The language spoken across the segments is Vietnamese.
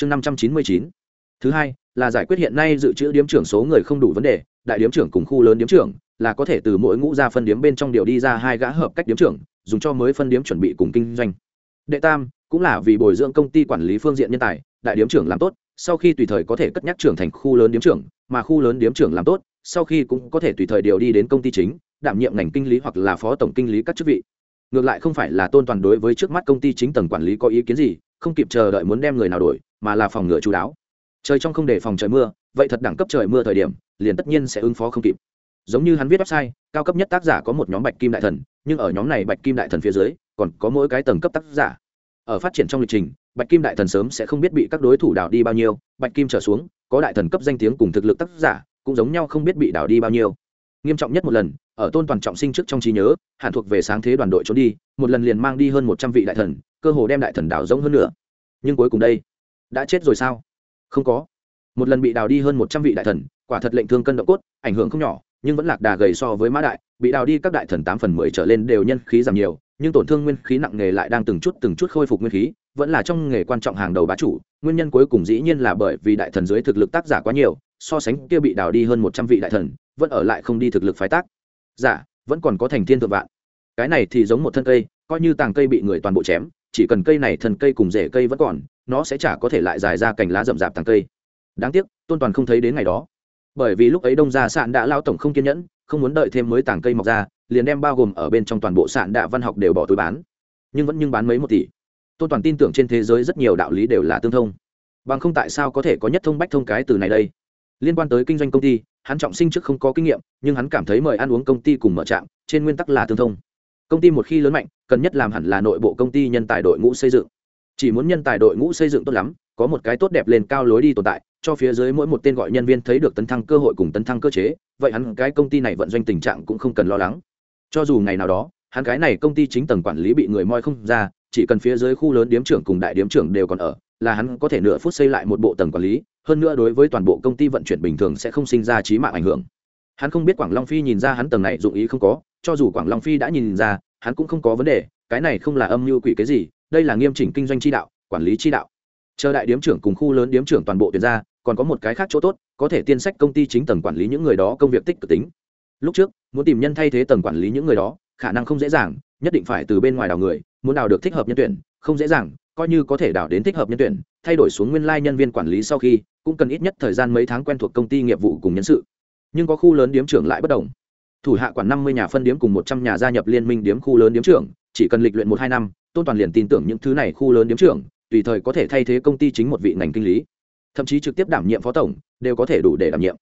chương năm trăm chín mươi chín. Thứ hai, là giải quyết hiện nay dự trữ điếm trưởng số người không đủ vấn đề, đại điếm trưởng cùng khu lớn điếm trưởng, là có thể từ mỗi ngũ ra phân điếm bên trong điều đi ra hai gã hợp cách điếm trưởng, dùng cho mới phân điếm chuẩn bị cùng kinh doanh. Đệ tam, cũng là vì bồi dưỡng công ty quản lý phương diện nhân tài, đại điếm trưởng làm tốt, sau khi tùy thời có thể cất nhắc trưởng thành khu lớn điếm trưởng, mà khu lớn điếm trưởng làm tốt, sau khi cũng có thể tùy thời điều đi đến công ty chính, đảm nhiệm ngành kinh lý hoặc là phó tổng kinh lý các chức vị. Ngược lại không phải là tôn toàn đối với trước mắt công ty chính tầng quản lý có ý kiến gì không kịp chờ đợi muốn đem người nào đổi, mà là phòng ngừa chú đáo. Trời trong không để phòng trời mưa, vậy thật đẳng cấp trời mưa thời điểm, liền tất nhiên sẽ ứng phó không kịp. Giống như hắn viết website, cao cấp nhất tác giả có một nhóm bạch kim đại thần, nhưng ở nhóm này bạch kim đại thần phía dưới, còn có mỗi cái tầng cấp tác giả. Ở phát triển trong lịch trình, bạch kim đại thần sớm sẽ không biết bị các đối thủ đảo đi bao nhiêu, bạch kim trở xuống, có đại thần cấp danh tiếng cùng thực lực tác giả, cũng giống nhau không biết bị đảo đi bao nhiêu. Nghiêm trọng nhất một lần ở tôn toàn trọng sinh trước trong trí nhớ, hẳn thuộc về sáng thế đoàn đội trốn đi, một lần liền mang đi hơn một trăm vị đại thần, cơ hồ đem đại thần đảo rỗng hơn nữa. Nhưng cuối cùng đây, đã chết rồi sao? Không có. Một lần bị đào đi hơn một trăm vị đại thần, quả thật lệnh thương cân động cốt, ảnh hưởng không nhỏ, nhưng vẫn lạc đà gầy so với mã đại, bị đào đi các đại thần tám phần mười trở lên đều nhân khí giảm nhiều, nhưng tổn thương nguyên khí nặng nghề lại đang từng chút từng chút khôi phục nguyên khí, vẫn là trong nghề quan trọng hàng đầu bá chủ, nguyên nhân cuối cùng dĩ nhiên là bởi vì đại thần dưới thực lực tác giả quá nhiều, so sánh kia bị đào đi hơn một trăm vị đại thần, vẫn ở lại không đi thực lực phái tác giả vẫn còn có thành thiên thượng vạn. Cái này thì giống một thân cây, coi như tàng cây bị người toàn bộ chém, chỉ cần cây này thần cây cùng rễ cây vẫn còn, nó sẽ chả có thể lại dài ra cành lá rậm rạp tàng cây. Đáng tiếc, tôn toàn không thấy đến ngày đó. Bởi vì lúc ấy đông gia sạn đã lao tổng không kiên nhẫn, không muốn đợi thêm mới tàng cây mọc ra, liền đem bao gồm ở bên trong toàn bộ sạn đạ văn học đều bỏ túi bán. Nhưng vẫn nhưng bán mấy một tỷ. Tôn toàn tin tưởng trên thế giới rất nhiều đạo lý đều là tương thông. Bằng không tại sao có thể có nhất thông bách thông cái từ này đây? Liên quan tới kinh doanh công ty, hắn trọng sinh trước không có kinh nghiệm, nhưng hắn cảm thấy mời ăn uống công ty cùng mở trạm, trên nguyên tắc là tương thông. Công ty một khi lớn mạnh, cần nhất làm hẳn là nội bộ công ty nhân tài đội ngũ xây dựng. Chỉ muốn nhân tài đội ngũ xây dựng tốt lắm, có một cái tốt đẹp lên cao lối đi tồn tại, cho phía dưới mỗi một tên gọi nhân viên thấy được tấn thăng cơ hội cùng tấn thăng cơ chế, vậy hắn cái công ty này vận doanh tình trạng cũng không cần lo lắng. Cho dù ngày nào đó, hắn cái này công ty chính tầng quản lý bị người moi không ra, chỉ cần phía dưới khu lớn điếm trưởng cùng đại điếm trưởng đều còn ở là hắn có thể nửa phút xây lại một bộ tầng quản lý, hơn nữa đối với toàn bộ công ty vận chuyển bình thường sẽ không sinh ra trí mạng ảnh hưởng. Hắn không biết quảng long phi nhìn ra hắn tầng này dụng ý không có, cho dù quảng long phi đã nhìn ra, hắn cũng không có vấn đề, cái này không là âm mưu quỷ cái gì, đây là nghiêm chỉnh kinh doanh chi đạo, quản lý chi đạo. Chờ đại điếm trưởng cùng khu lớn điếm trưởng toàn bộ tuyển ra, còn có một cái khác chỗ tốt, có thể tiên sách công ty chính tầng quản lý những người đó công việc tích cực tính. Lúc trước, muốn tìm nhân thay thế tầng quản lý những người đó, khả năng không dễ dàng, nhất định phải từ bên ngoài đào người, muốn đào được thích hợp nhân tuyển, không dễ dàng coi như có thể đào đến thích hợp nhân tuyển, thay đổi xuống nguyên lai nhân viên quản lý sau khi, cũng cần ít nhất thời gian mấy tháng quen thuộc công ty nghiệp vụ cùng nhân sự. Nhưng có khu lớn điếm trưởng lại bất đồng. Thủ hạ quản năm mươi nhà phân điếm cùng một trăm nhà gia nhập liên minh điếm khu lớn điếm trưởng, chỉ cần lịch luyện một hai năm, tôn toàn liền tin tưởng những thứ này khu lớn điếm trưởng, tùy thời có thể thay thế công ty chính một vị ngành kinh lý. Thậm chí trực tiếp đảm nhiệm phó tổng, đều có thể đủ để đảm nhiệm.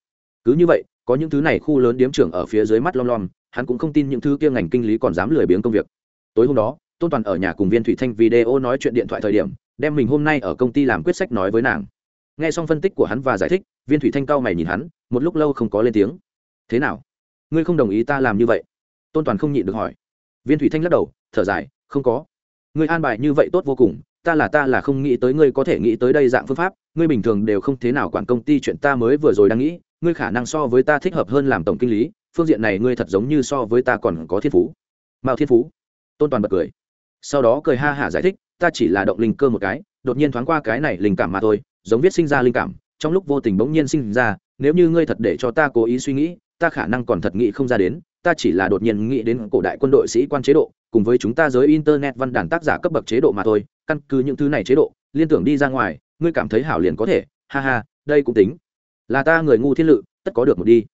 Cứ như vậy, có những thứ này khu lớn điếm trưởng ở phía dưới mắt lom lom, hắn cũng không tin những thứ kia ngành kinh lý còn dám lười biếng công việc. Tối hôm đó tôn toàn ở nhà cùng viên thủy thanh video nói chuyện điện thoại thời điểm, đem mình hôm nay ở công ty làm quyết sách nói với nàng. Nghe xong phân tích của hắn và giải thích, viên thủy thanh cao mày nhìn hắn, một lúc lâu không có lên tiếng. Thế nào? Ngươi không đồng ý ta làm như vậy? Tôn toàn không nhịn được hỏi. Viên thủy thanh lắc đầu, thở dài, không có. Ngươi an bài như vậy tốt vô cùng, ta là ta là không nghĩ tới ngươi có thể nghĩ tới đây dạng phương pháp, ngươi bình thường đều không thế nào quản công ty chuyện ta mới vừa rồi đang nghĩ, ngươi khả năng so với ta thích hợp hơn làm tổng kinh lý, phương diện này ngươi thật giống như so với ta còn có thiên phú. Mao thiên phú? Tôn toàn bật cười sau đó cười ha hả giải thích, ta chỉ là động linh cơ một cái, đột nhiên thoáng qua cái này linh cảm mà thôi, giống viết sinh ra linh cảm, trong lúc vô tình bỗng nhiên sinh ra, nếu như ngươi thật để cho ta cố ý suy nghĩ, ta khả năng còn thật nghĩ không ra đến, ta chỉ là đột nhiên nghĩ đến cổ đại quân đội sĩ quan chế độ, cùng với chúng ta giới internet văn đàn tác giả cấp bậc chế độ mà thôi, căn cứ những thứ này chế độ, liên tưởng đi ra ngoài, ngươi cảm thấy hảo liền có thể, ha ha, đây cũng tính. Là ta người ngu thiên lự, tất có được một đi.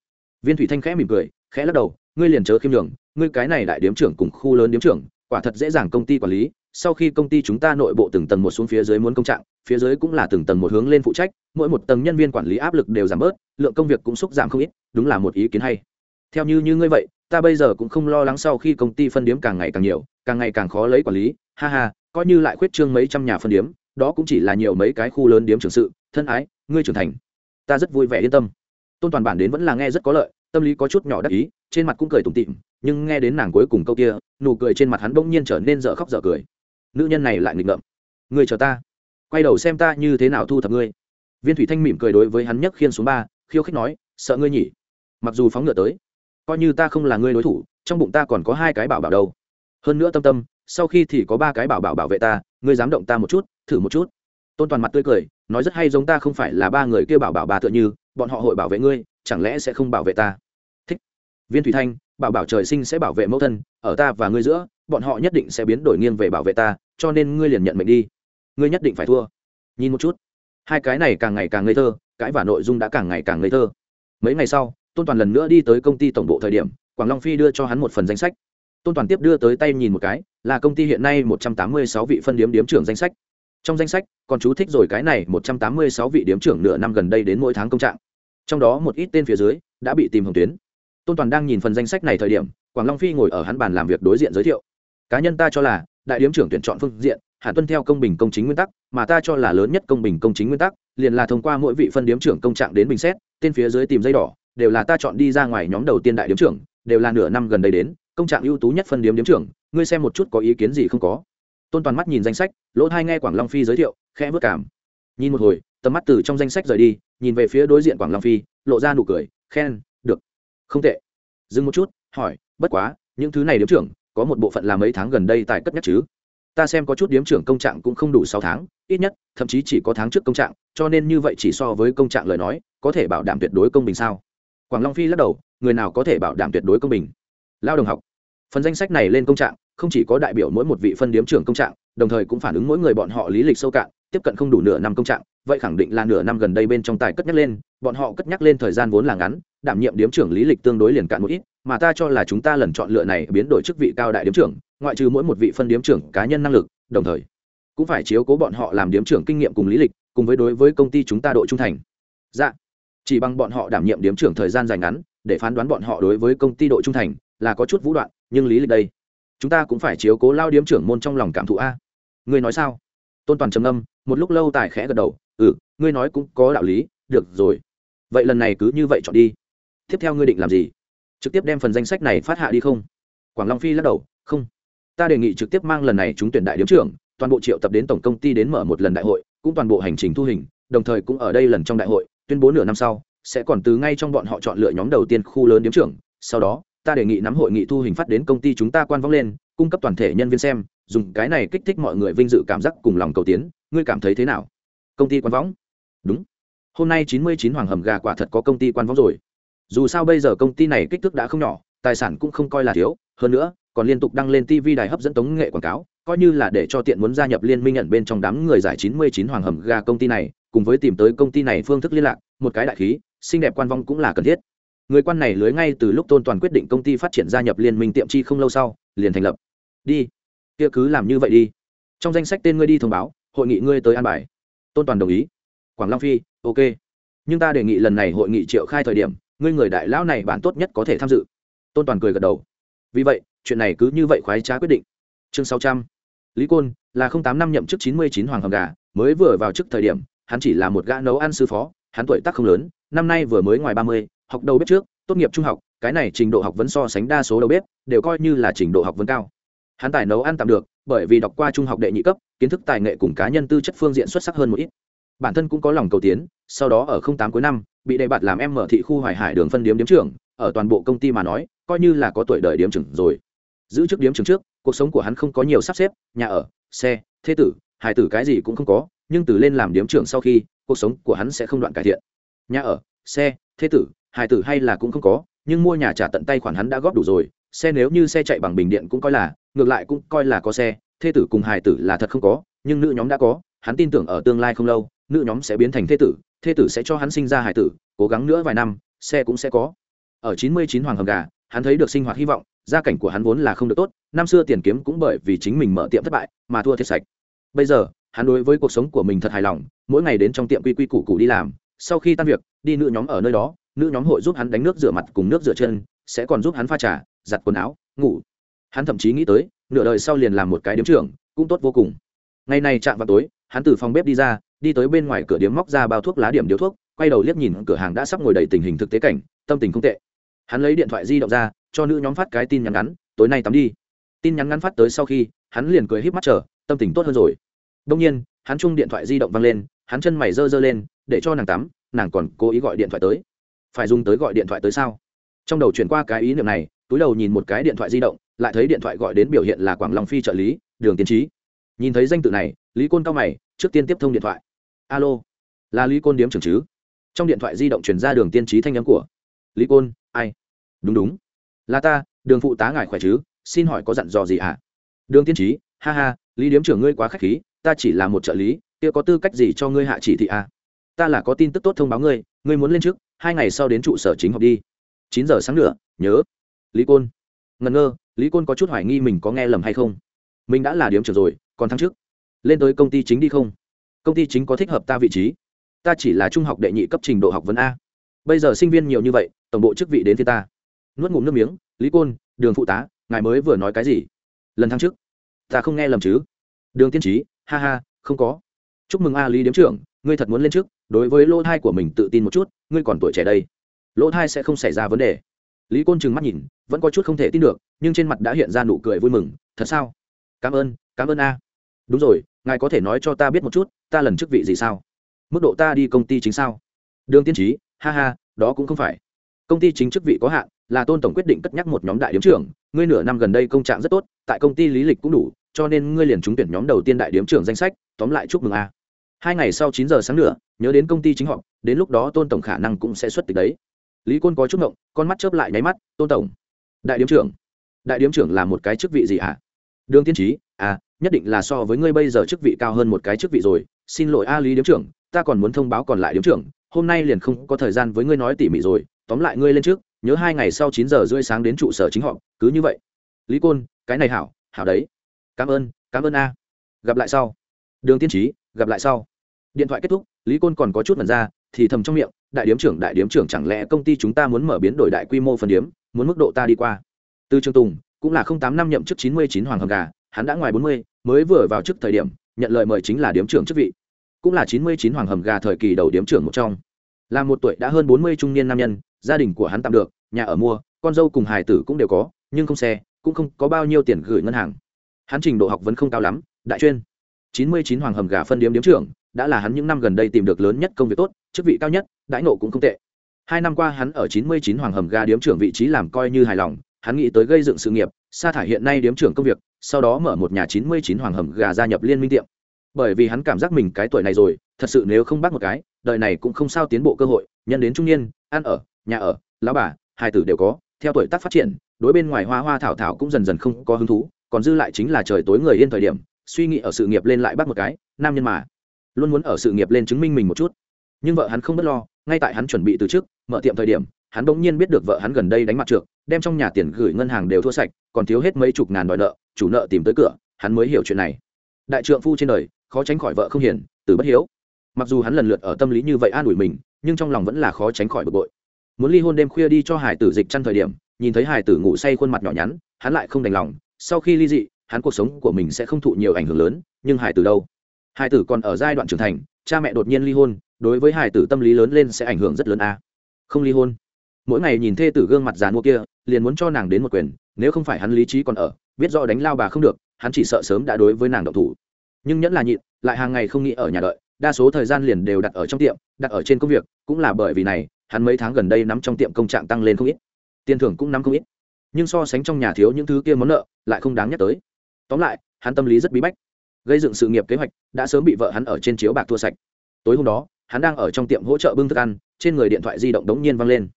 Viên thủy thanh khẽ mỉm cười, khẽ lắc đầu, ngươi liền chớ khiêm đường ngươi cái này đại điếm trưởng cùng khu lớn điếm trưởng quả thật dễ dàng công ty quản lý, sau khi công ty chúng ta nội bộ từng tầng một xuống phía dưới muốn công trạng, phía dưới cũng là từng tầng một hướng lên phụ trách, mỗi một tầng nhân viên quản lý áp lực đều giảm bớt, lượng công việc cũng xúc giảm không ít, đúng là một ý kiến hay. Theo như như ngươi vậy, ta bây giờ cũng không lo lắng sau khi công ty phân điếm càng ngày càng nhiều, càng ngày càng khó lấy quản lý, ha ha, coi như lại khuyết trương mấy trăm nhà phân điếm, đó cũng chỉ là nhiều mấy cái khu lớn điếm trưởng sự, thân ái, ngươi trưởng thành. Ta rất vui vẻ yên tâm. Tôn toàn bản đến vẫn là nghe rất có lợi, tâm lý có chút nhỏ đắc ý trên mặt cũng cười tủm tịm nhưng nghe đến nàng cuối cùng câu kia, nụ cười trên mặt hắn bỗng nhiên trở nên dở khóc dở cười. Nữ nhân này lại nghịch ngợm. Ngươi chờ ta. Quay đầu xem ta như thế nào thu thập ngươi. Viên thủy thanh mỉm cười đối với hắn nhấc khiên xuống ba, khiêu khích nói, sợ ngươi nhỉ. Mặc dù phóng ngựa tới, coi như ta không là ngươi đối thủ, trong bụng ta còn có hai cái bảo bảo đâu. Hơn nữa tâm tâm, sau khi thì có ba cái bảo bảo bảo vệ ta, ngươi dám động ta một chút, thử một chút. Tôn toàn mặt tươi cười, nói rất hay giống ta không phải là ba người kia bảo bảo bà tựa như, bọn họ hội bảo vệ ngươi, chẳng lẽ sẽ không bảo vệ ta? Viên thủy thanh, bảo bảo trời sinh sẽ bảo vệ mẫu thân, ở ta và ngươi giữa, bọn họ nhất định sẽ biến đổi nghiêng về bảo vệ ta, cho nên ngươi liền nhận mệnh đi. Ngươi nhất định phải thua. Nhìn một chút. Hai cái này càng ngày càng ngây thơ, cãi và nội dung đã càng ngày càng ngây thơ. Mấy ngày sau, tôn toàn lần nữa đi tới công ty tổng bộ thời điểm, quảng long phi đưa cho hắn một phần danh sách. Tôn toàn tiếp đưa tới tay nhìn một cái, là công ty hiện nay một trăm tám mươi sáu vị phân điếm điếm trưởng danh sách. Trong danh sách, còn chú thích rồi cái này một trăm tám mươi sáu vị điếm trưởng nửa năm gần đây đến mỗi tháng công trạng. Trong đó một ít tên phía dưới đã bị tìm hồng tuyến tôn toàn đang nhìn phần danh sách này thời điểm, quảng long phi ngồi ở hắn bàn làm việc đối diện giới thiệu. Cá nhân ta cho là, đại điếm trưởng tuyển chọn phương diện hẳn tuân theo công bình công chính nguyên tắc, mà ta cho là lớn nhất công bình công chính nguyên tắc, liền là thông qua mỗi vị phân điếm trưởng công trạng đến bình xét, tên phía dưới tìm dây đỏ, đều là ta chọn đi ra ngoài nhóm đầu tiên đại điếm trưởng, đều là nửa năm gần đây đến, công trạng ưu tú nhất phân điếm điếm trưởng, ngươi xem một chút có ý kiến gì không có. Tôn toàn mắt nhìn danh sách, lỗ thai nghe quảng long phi giới thiệu, khẽ vất cảm. Nhìn một hồi, tầm mắt từ trong danh sách rời đi, nhìn về phía đối diện quảng long phi, lộ ra nụ cười, khen không tệ. Dừng một chút, hỏi, bất quá, những thứ này điếm trưởng, có một bộ phận là mấy tháng gần đây tại cất nhắc chứ? Ta xem có chút điếm trưởng công trạng cũng không đủ sáu tháng, ít nhất, thậm chí chỉ có tháng trước công trạng, cho nên như vậy chỉ so với công trạng lời nói, có thể bảo đảm tuyệt đối công bình sao? Quảng long phi lắc đầu, người nào có thể bảo đảm tuyệt đối công bình? Lao đồng học. Phần danh sách này lên công trạng, không chỉ có đại biểu mỗi một vị phân điếm trưởng công trạng, đồng thời cũng phản ứng mỗi người bọn họ lý lịch sâu cạn, tiếp cận không đủ nửa năm công trạng, vậy khẳng định là nửa năm gần đây bên trong tài cất nhắc lên, bọn họ cất nhắc lên thời gian vốn là ngắn đảm nhiệm điếm trưởng lý lịch tương đối liền cạn một ít, mà ta cho là chúng ta lần chọn lựa này biến đổi chức vị cao đại điếm trưởng, ngoại trừ mỗi một vị phân điếm trưởng cá nhân năng lực, đồng thời, cũng phải chiếu cố bọn họ làm điếm trưởng kinh nghiệm cùng lý lịch, cùng với đối với công ty chúng ta độ trung thành. Dạ. Chỉ bằng bọn họ đảm nhiệm điếm trưởng thời gian dài ngắn, để phán đoán bọn họ đối với công ty độ trung thành là có chút vũ đoạn, nhưng lý lịch đây, chúng ta cũng phải chiếu cố lao điếm trưởng môn trong lòng cảm thụ a. Ngươi nói sao? Tôn toàn trầm âm một lúc lâu tài khẽ gật đầu ừ ngươi nói cũng có đạo lý, được rồi. Vậy lần này cứ như vậy chọn đi tiếp theo ngươi định làm gì? Trực tiếp đem phần danh sách này phát hạ đi không? Quảng long phi lắc đầu, không. Ta đề nghị trực tiếp mang lần này chúng tuyển đại điếm trưởng, toàn bộ triệu tập đến tổng công ty đến mở một lần đại hội, cũng toàn bộ hành trình thu hình, đồng thời cũng ở đây lần trong đại hội, tuyên bố nửa năm sau, sẽ còn từ ngay trong bọn họ chọn lựa nhóm đầu tiên khu lớn điếm trưởng. Sau đó, ta đề nghị nắm hội nghị thu hình phát đến công ty chúng ta quan vong lên, cung cấp toàn thể nhân viên xem, dùng cái này kích thích mọi người vinh dự cảm giác cùng lòng cầu tiến. Ngươi cảm thấy thế nào? Công ty quan võng đúng. Hôm nay chín mươi chín hoàng hầm gà quả thật có công ty quan võng rồi dù sao bây giờ công ty này kích thước đã không nhỏ, tài sản cũng không coi là thiếu, hơn nữa, còn liên tục đăng lên tv đài hấp dẫn tống nghệ quảng cáo, coi như là để cho tiện muốn gia nhập liên minh nhận bên trong đám người giải chín mươi chín hoàng hầm gà công ty này, cùng với tìm tới công ty này phương thức liên lạc, một cái đại khí, xinh đẹp quan vong cũng là cần thiết. Người quan này lưới ngay từ lúc tôn toàn quyết định công ty phát triển gia nhập liên minh tiệm chi không lâu sau, liền thành lập. Đi, kia cứ làm như vậy đi. Trong danh sách tên ngươi đi thông báo, hội nghị ngươi tới an bài. Tôn toàn đồng ý. Quảng long phi, ok. Nhưng ta đề nghị lần này hội nghị triệu khai thời điểm ngươi người đại lão này bạn tốt nhất có thể tham dự. Tôn toàn cười gật đầu. Vì vậy, chuyện này cứ như vậy khoái trá quyết định. Chương sáu trăm. Lý côn là không tám năm nhậm chức chín mươi chín hoàng hầm gà, mới vừa vào chức thời điểm, hắn chỉ là một gã nấu ăn sư phó, hắn tuổi tác không lớn, năm nay vừa mới ngoài ba mươi, học đầu bếp trước, tốt nghiệp trung học, cái này trình độ học vấn so sánh đa số đầu bếp, đều coi như là trình độ học vấn cao. Hắn tài nấu ăn tạm được, bởi vì đọc qua trung học đệ nhị cấp, kiến thức tài nghệ cùng cá nhân tư chất phương diện xuất sắc hơn một ít bản thân cũng có lòng cầu tiến, sau đó ở không tám cuối năm, bị đề bạt làm em mở thị khu hoài hải đường phân điếm điếm trưởng, ở toàn bộ công ty mà nói, coi như là có tuổi đời điếm trưởng rồi. Giữ chức điếm trưởng trước, cuộc sống của hắn không có nhiều sắp xếp, nhà ở, xe, thế tử hải tử cái gì cũng không có, nhưng từ lên làm điếm trưởng sau khi, cuộc sống của hắn sẽ không đoạn cải thiện. Nhà ở, xe, thế tử hải tử hay là cũng không có, nhưng mua nhà trả tận tay khoản hắn đã góp đủ rồi, xe nếu như xe chạy bằng bình điện cũng coi là, ngược lại cũng coi là có xe thê tử cùng hài tử là thật không có, nhưng nữ nhóm đã có, hắn tin tưởng ở tương lai không lâu nữ nhóm sẽ biến thành thê tử thê tử sẽ cho hắn sinh ra hài tử, cố gắng nữa vài năm, xe cũng sẽ có. Ở chín mươi chín hoàng hầm gà, hắn thấy được sinh hoạt hy vọng, gia cảnh của hắn vốn là không được tốt, năm xưa tiền kiếm cũng bởi vì chính mình mở tiệm thất bại mà thua thiệt sạch. Bây giờ, hắn đối với cuộc sống của mình thật hài lòng, mỗi ngày đến trong tiệm quy quy củ củ đi làm, sau khi tan việc, đi nữ nhóm ở nơi đó, nữ nhóm hội giúp hắn đánh nước rửa mặt cùng nước rửa chân, sẽ còn giúp hắn pha trà, giặt quần áo, ngủ. Hắn thậm chí nghĩ tới, nửa đời sau liền làm một cái điếm trưởng, cũng tốt vô cùng. Ngày này chạm vào tối, hắn từ phòng bếp đi ra đi tới bên ngoài cửa điếm móc ra bao thuốc lá điểm điếu thuốc, quay đầu liếc nhìn cửa hàng đã sắp ngồi đầy tình hình thực tế cảnh, tâm tình không tệ. Hắn lấy điện thoại di động ra, cho nữ nhóm phát cái tin nhắn ngắn, tối nay tắm đi. Tin nhắn ngắn phát tới sau khi, hắn liền cười híp mắt chờ, tâm tình tốt hơn rồi. Đông nhiên, hắn chung điện thoại di động văng lên, hắn chân mày dơ dơ lên, để cho nàng tắm, nàng còn cố ý gọi điện thoại tới. Phải dùng tới gọi điện thoại tới sao? Trong đầu chuyển qua cái ý niệm này, túi đầu nhìn một cái điện thoại di động, lại thấy điện thoại gọi đến biểu hiện là quảng long phi trợ lý, đường tiến trí. Nhìn thấy danh tự này, lý côn cao mày, trước tiên tiếp thông điện thoại alo. Là lý côn điếm trưởng chứ? Trong điện thoại di động truyền ra đường tiên trí thanh nhắm của. Lý côn, ai? Đúng đúng. Là ta, đường phụ tá ngài khỏe chứ? Xin hỏi có dặn dò gì ạ? À? đường tiên trí, ha ha, lý điếm trưởng ngươi quá k h á c h khí, ta chỉ là một trợ lý, kia có tư cách gì cho ngươi hạ chỉ thị à? ta là có tin tức tốt thông báo ngươi ngươi muốn lên trước, hai ngày sau đến trụ sở chính học đi. Chín giờ sáng nữa, nhớ. Lý côn. Ngần ngơ, lý côn có chút hoài nghi mình có nghe lầm hay không. Mình đã là điếm trưởng rồi, còn tháng trước. Lên tới công ty chính đi không? Công ty chính có thích hợp ta vị trí. Ta chỉ là trung học đệ nhị cấp trình độ học vấn a. Bây giờ sinh viên nhiều như vậy, tổng bộ chức vị đến phía ta. Nuốt ngụm nước miếng, lý côn, đường phụ tá, ngài mới vừa nói cái gì? Lần tháng trước ta không nghe lầm chứ? Đường tiên trí ha ha, không có. Chúc mừng a lý điếm trưởng, ngươi thật muốn lên trước đối với lỗ thai của mình tự tin một chút, ngươi còn tuổi trẻ đây. Lỗ thai sẽ không xảy ra vấn đề. Lý côn trừng mắt nhìn, vẫn có chút không thể tin được, nhưng trên mặt đã hiện ra nụ cười vui mừng, thật sao? Cảm ơn cảm ơn a. Đúng rồi ngài có thể nói cho ta biết một chút, ta lần chức vị gì sao? Mức độ ta đi công ty chính sao? Đường tiên trí ha ha, đó cũng không phải. Công ty chính chức vị có hạn, là tôn tổng quyết định cất nhắc một nhóm đại điếm trưởng, ngươi nửa năm gần đây công trạng rất tốt, tại công ty lý lịch cũng đủ, cho nên ngươi liền trúng tuyển nhóm đầu tiên đại điếm trưởng danh sách, tóm lại chúc mừng a. Hai ngày sau chín giờ sáng nữa, nhớ đến công ty chính họp, đến lúc đó tôn tổng khả năng cũng sẽ xuất tịch đấy. Lý côn có chút ngộng, con mắt chớp lại nháy mắt, tôn tổng, đại điếm trưởng, đại điếm trưởng là một cái chức vị gì à? đường tiên trí à nhất định là so với ngươi bây giờ chức vị cao hơn một cái chức vị rồi. Xin lỗi a lý điếm trưởng, ta còn muốn thông báo còn lại điếm trưởng, hôm nay liền không có thời gian với ngươi nói tỉ mỉ rồi. Tóm lại ngươi lên trước, nhớ hai ngày sau chín giờ rưỡi sáng đến trụ sở chính họ cứ như vậy. Lý côn, cái này hảo hảo đấy. Cảm ơn cảm ơn a. Gặp lại sau. Đường tiên trí gặp lại sau. Điện thoại kết thúc, lý côn còn có chút mật ra, thì thầm trong miệng, đại điếm trưởng, đại điếm trưởng, chẳng lẽ công ty chúng ta muốn mở biến đổi đại quy mô phần điếm, muốn mức độ ta đi qua? Từ trường tùng, cũng là không tám năm nhậm chức chín mươi chín hoàng hầm gà, hắn đã ngoài bốn mươi mới vừa vào chức thời điểm, nhận lời mời chính là điếm trưởng chức vị. Cũng là chín mươi chín hoàng hầm gà thời kỳ đầu điếm trưởng một trong. Là một tuổi đã hơn bốn mươi trung niên nam nhân, gia đình của hắn tạm được, nhà ở mua, con dâu cùng hài tử cũng đều có, nhưng không xe, cũng không có bao nhiêu tiền gửi ngân hàng. Hắn trình độ học vẫn không cao lắm, đại chuyên. chín mươi chín hoàng hầm gà phân điếm điếm trưởng, đã là hắn những năm gần đây tìm được lớn nhất công việc tốt, chức vị cao nhất, đãi nộ cũng không tệ. Hai năm qua hắn ở chín mươi chín hoàng hầm gà điếm trưởng vị trí làm coi như hài lòng, hắn nghĩ tới gây dựng sự nghiệp, sa thải hiện nay điếm trưởng công việc sau đó mở một nhà chín mươi chín hoàng hầm gà gia nhập liên minh tiệm. Bởi vì hắn cảm giác mình cái tuổi này rồi, thật sự nếu không bắt một cái, đời này cũng không sao tiến bộ cơ hội, nhân đến trung niên, ăn ở, nhà ở, lão bà hai tử đều có, theo tuổi tác phát triển, đối bên ngoài hoa hoa thảo thảo cũng dần dần không có hứng thú, còn dư lại chính là trời tối người yên thời điểm, suy nghĩ ở sự nghiệp lên lại bắt một cái, nam nhân mà. Luôn muốn ở sự nghiệp lên chứng minh mình một chút. Nhưng vợ hắn không bất lo, ngay tại hắn chuẩn bị từ trước, mở tiệm thời điểm hắn bỗng nhiên biết được vợ hắn gần đây đánh mặt trượt đem trong nhà tiền gửi ngân hàng đều thua sạch, còn thiếu hết mấy chục ngàn đòi nợ, chủ nợ tìm tới cửa, hắn mới hiểu chuyện này. Đại trượng phu trên đời, khó tránh khỏi vợ không hiền, từ bất hiếu. Mặc dù hắn lần lượt ở tâm lý như vậy an ủi mình, nhưng trong lòng vẫn là khó tránh khỏi bực bội. Muốn ly hôn đêm khuya đi cho hải tử dịch chăn thời điểm, nhìn thấy hải tử ngủ say khuôn mặt nhỏ nhắn, hắn lại không đành lòng, sau khi ly dị, hắn cuộc sống của mình sẽ không thụ nhiều ảnh hưởng lớn, nhưng hải tử đâu? Hải tử còn ở giai đoạn trưởng thành, cha mẹ đột nhiên ly hôn, đối với hải tử tâm lý lớn lên sẽ ảnh hưởng rất lớn a. Không ly hôn mỗi ngày nhìn thê tử gương mặt già mua kia, liền muốn cho nàng đến một quyền, nếu không phải hắn lý trí còn ở, biết rõ đánh lao bà không được, hắn chỉ sợ sớm đã đối với nàng độc thủ. Nhưng nhẫn là nhịn, lại hàng ngày không nghĩ ở nhà đợi, đa số thời gian liền đều đặt ở trong tiệm, đặt ở trên công việc, cũng là bởi vì này, hắn mấy tháng gần đây nắm trong tiệm công trạng tăng lên không ít. Tiền thưởng cũng nắm không ít. Nhưng so sánh trong nhà thiếu những thứ kia món nợ, lại không đáng nhắc tới. Tóm lại, hắn tâm lý rất bí bách. Gây dựng sự nghiệp kế hoạch, đã sớm bị vợ hắn ở trên chiếu bạc thua sạch. Tối hôm đó, hắn đang ở trong tiệm hỗ trợ bưng thức ăn, trên người điện thoại di động đống nhiên văng lên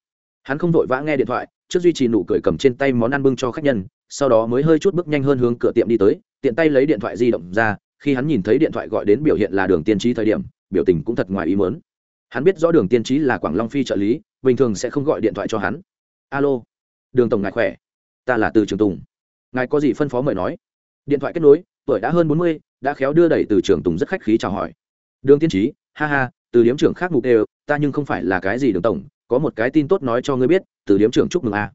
hắn không vội vã nghe điện thoại, trước duy trì nụ cười cầm trên tay món ăn bưng cho khách nhân, sau đó mới hơi chút bước nhanh hơn hướng cửa tiệm đi tới, tiện tay lấy điện thoại di động ra, khi hắn nhìn thấy điện thoại gọi đến biểu hiện là đường tiên trí thời điểm, biểu tình cũng thật ngoài ý mớn hắn biết rõ đường tiên trí là quảng long phi trợ lý, bình thường sẽ không gọi điện thoại cho hắn. Alo, đường tổng ngài khỏe? Ta là từ trường tùng. Ngài có gì phân phó mời nói? Điện thoại kết nối, tuổi đã hơn bốn mươi, đã khéo đưa đẩy từ trường tùng rất khách khí chào hỏi. Đường tiên trí ha ha, từ điếm trưởng khác mục đều, ta nhưng không phải là cái gì đường tổng có một cái tin tốt nói cho ngươi biết, từ điếm trưởng chúc mừng a.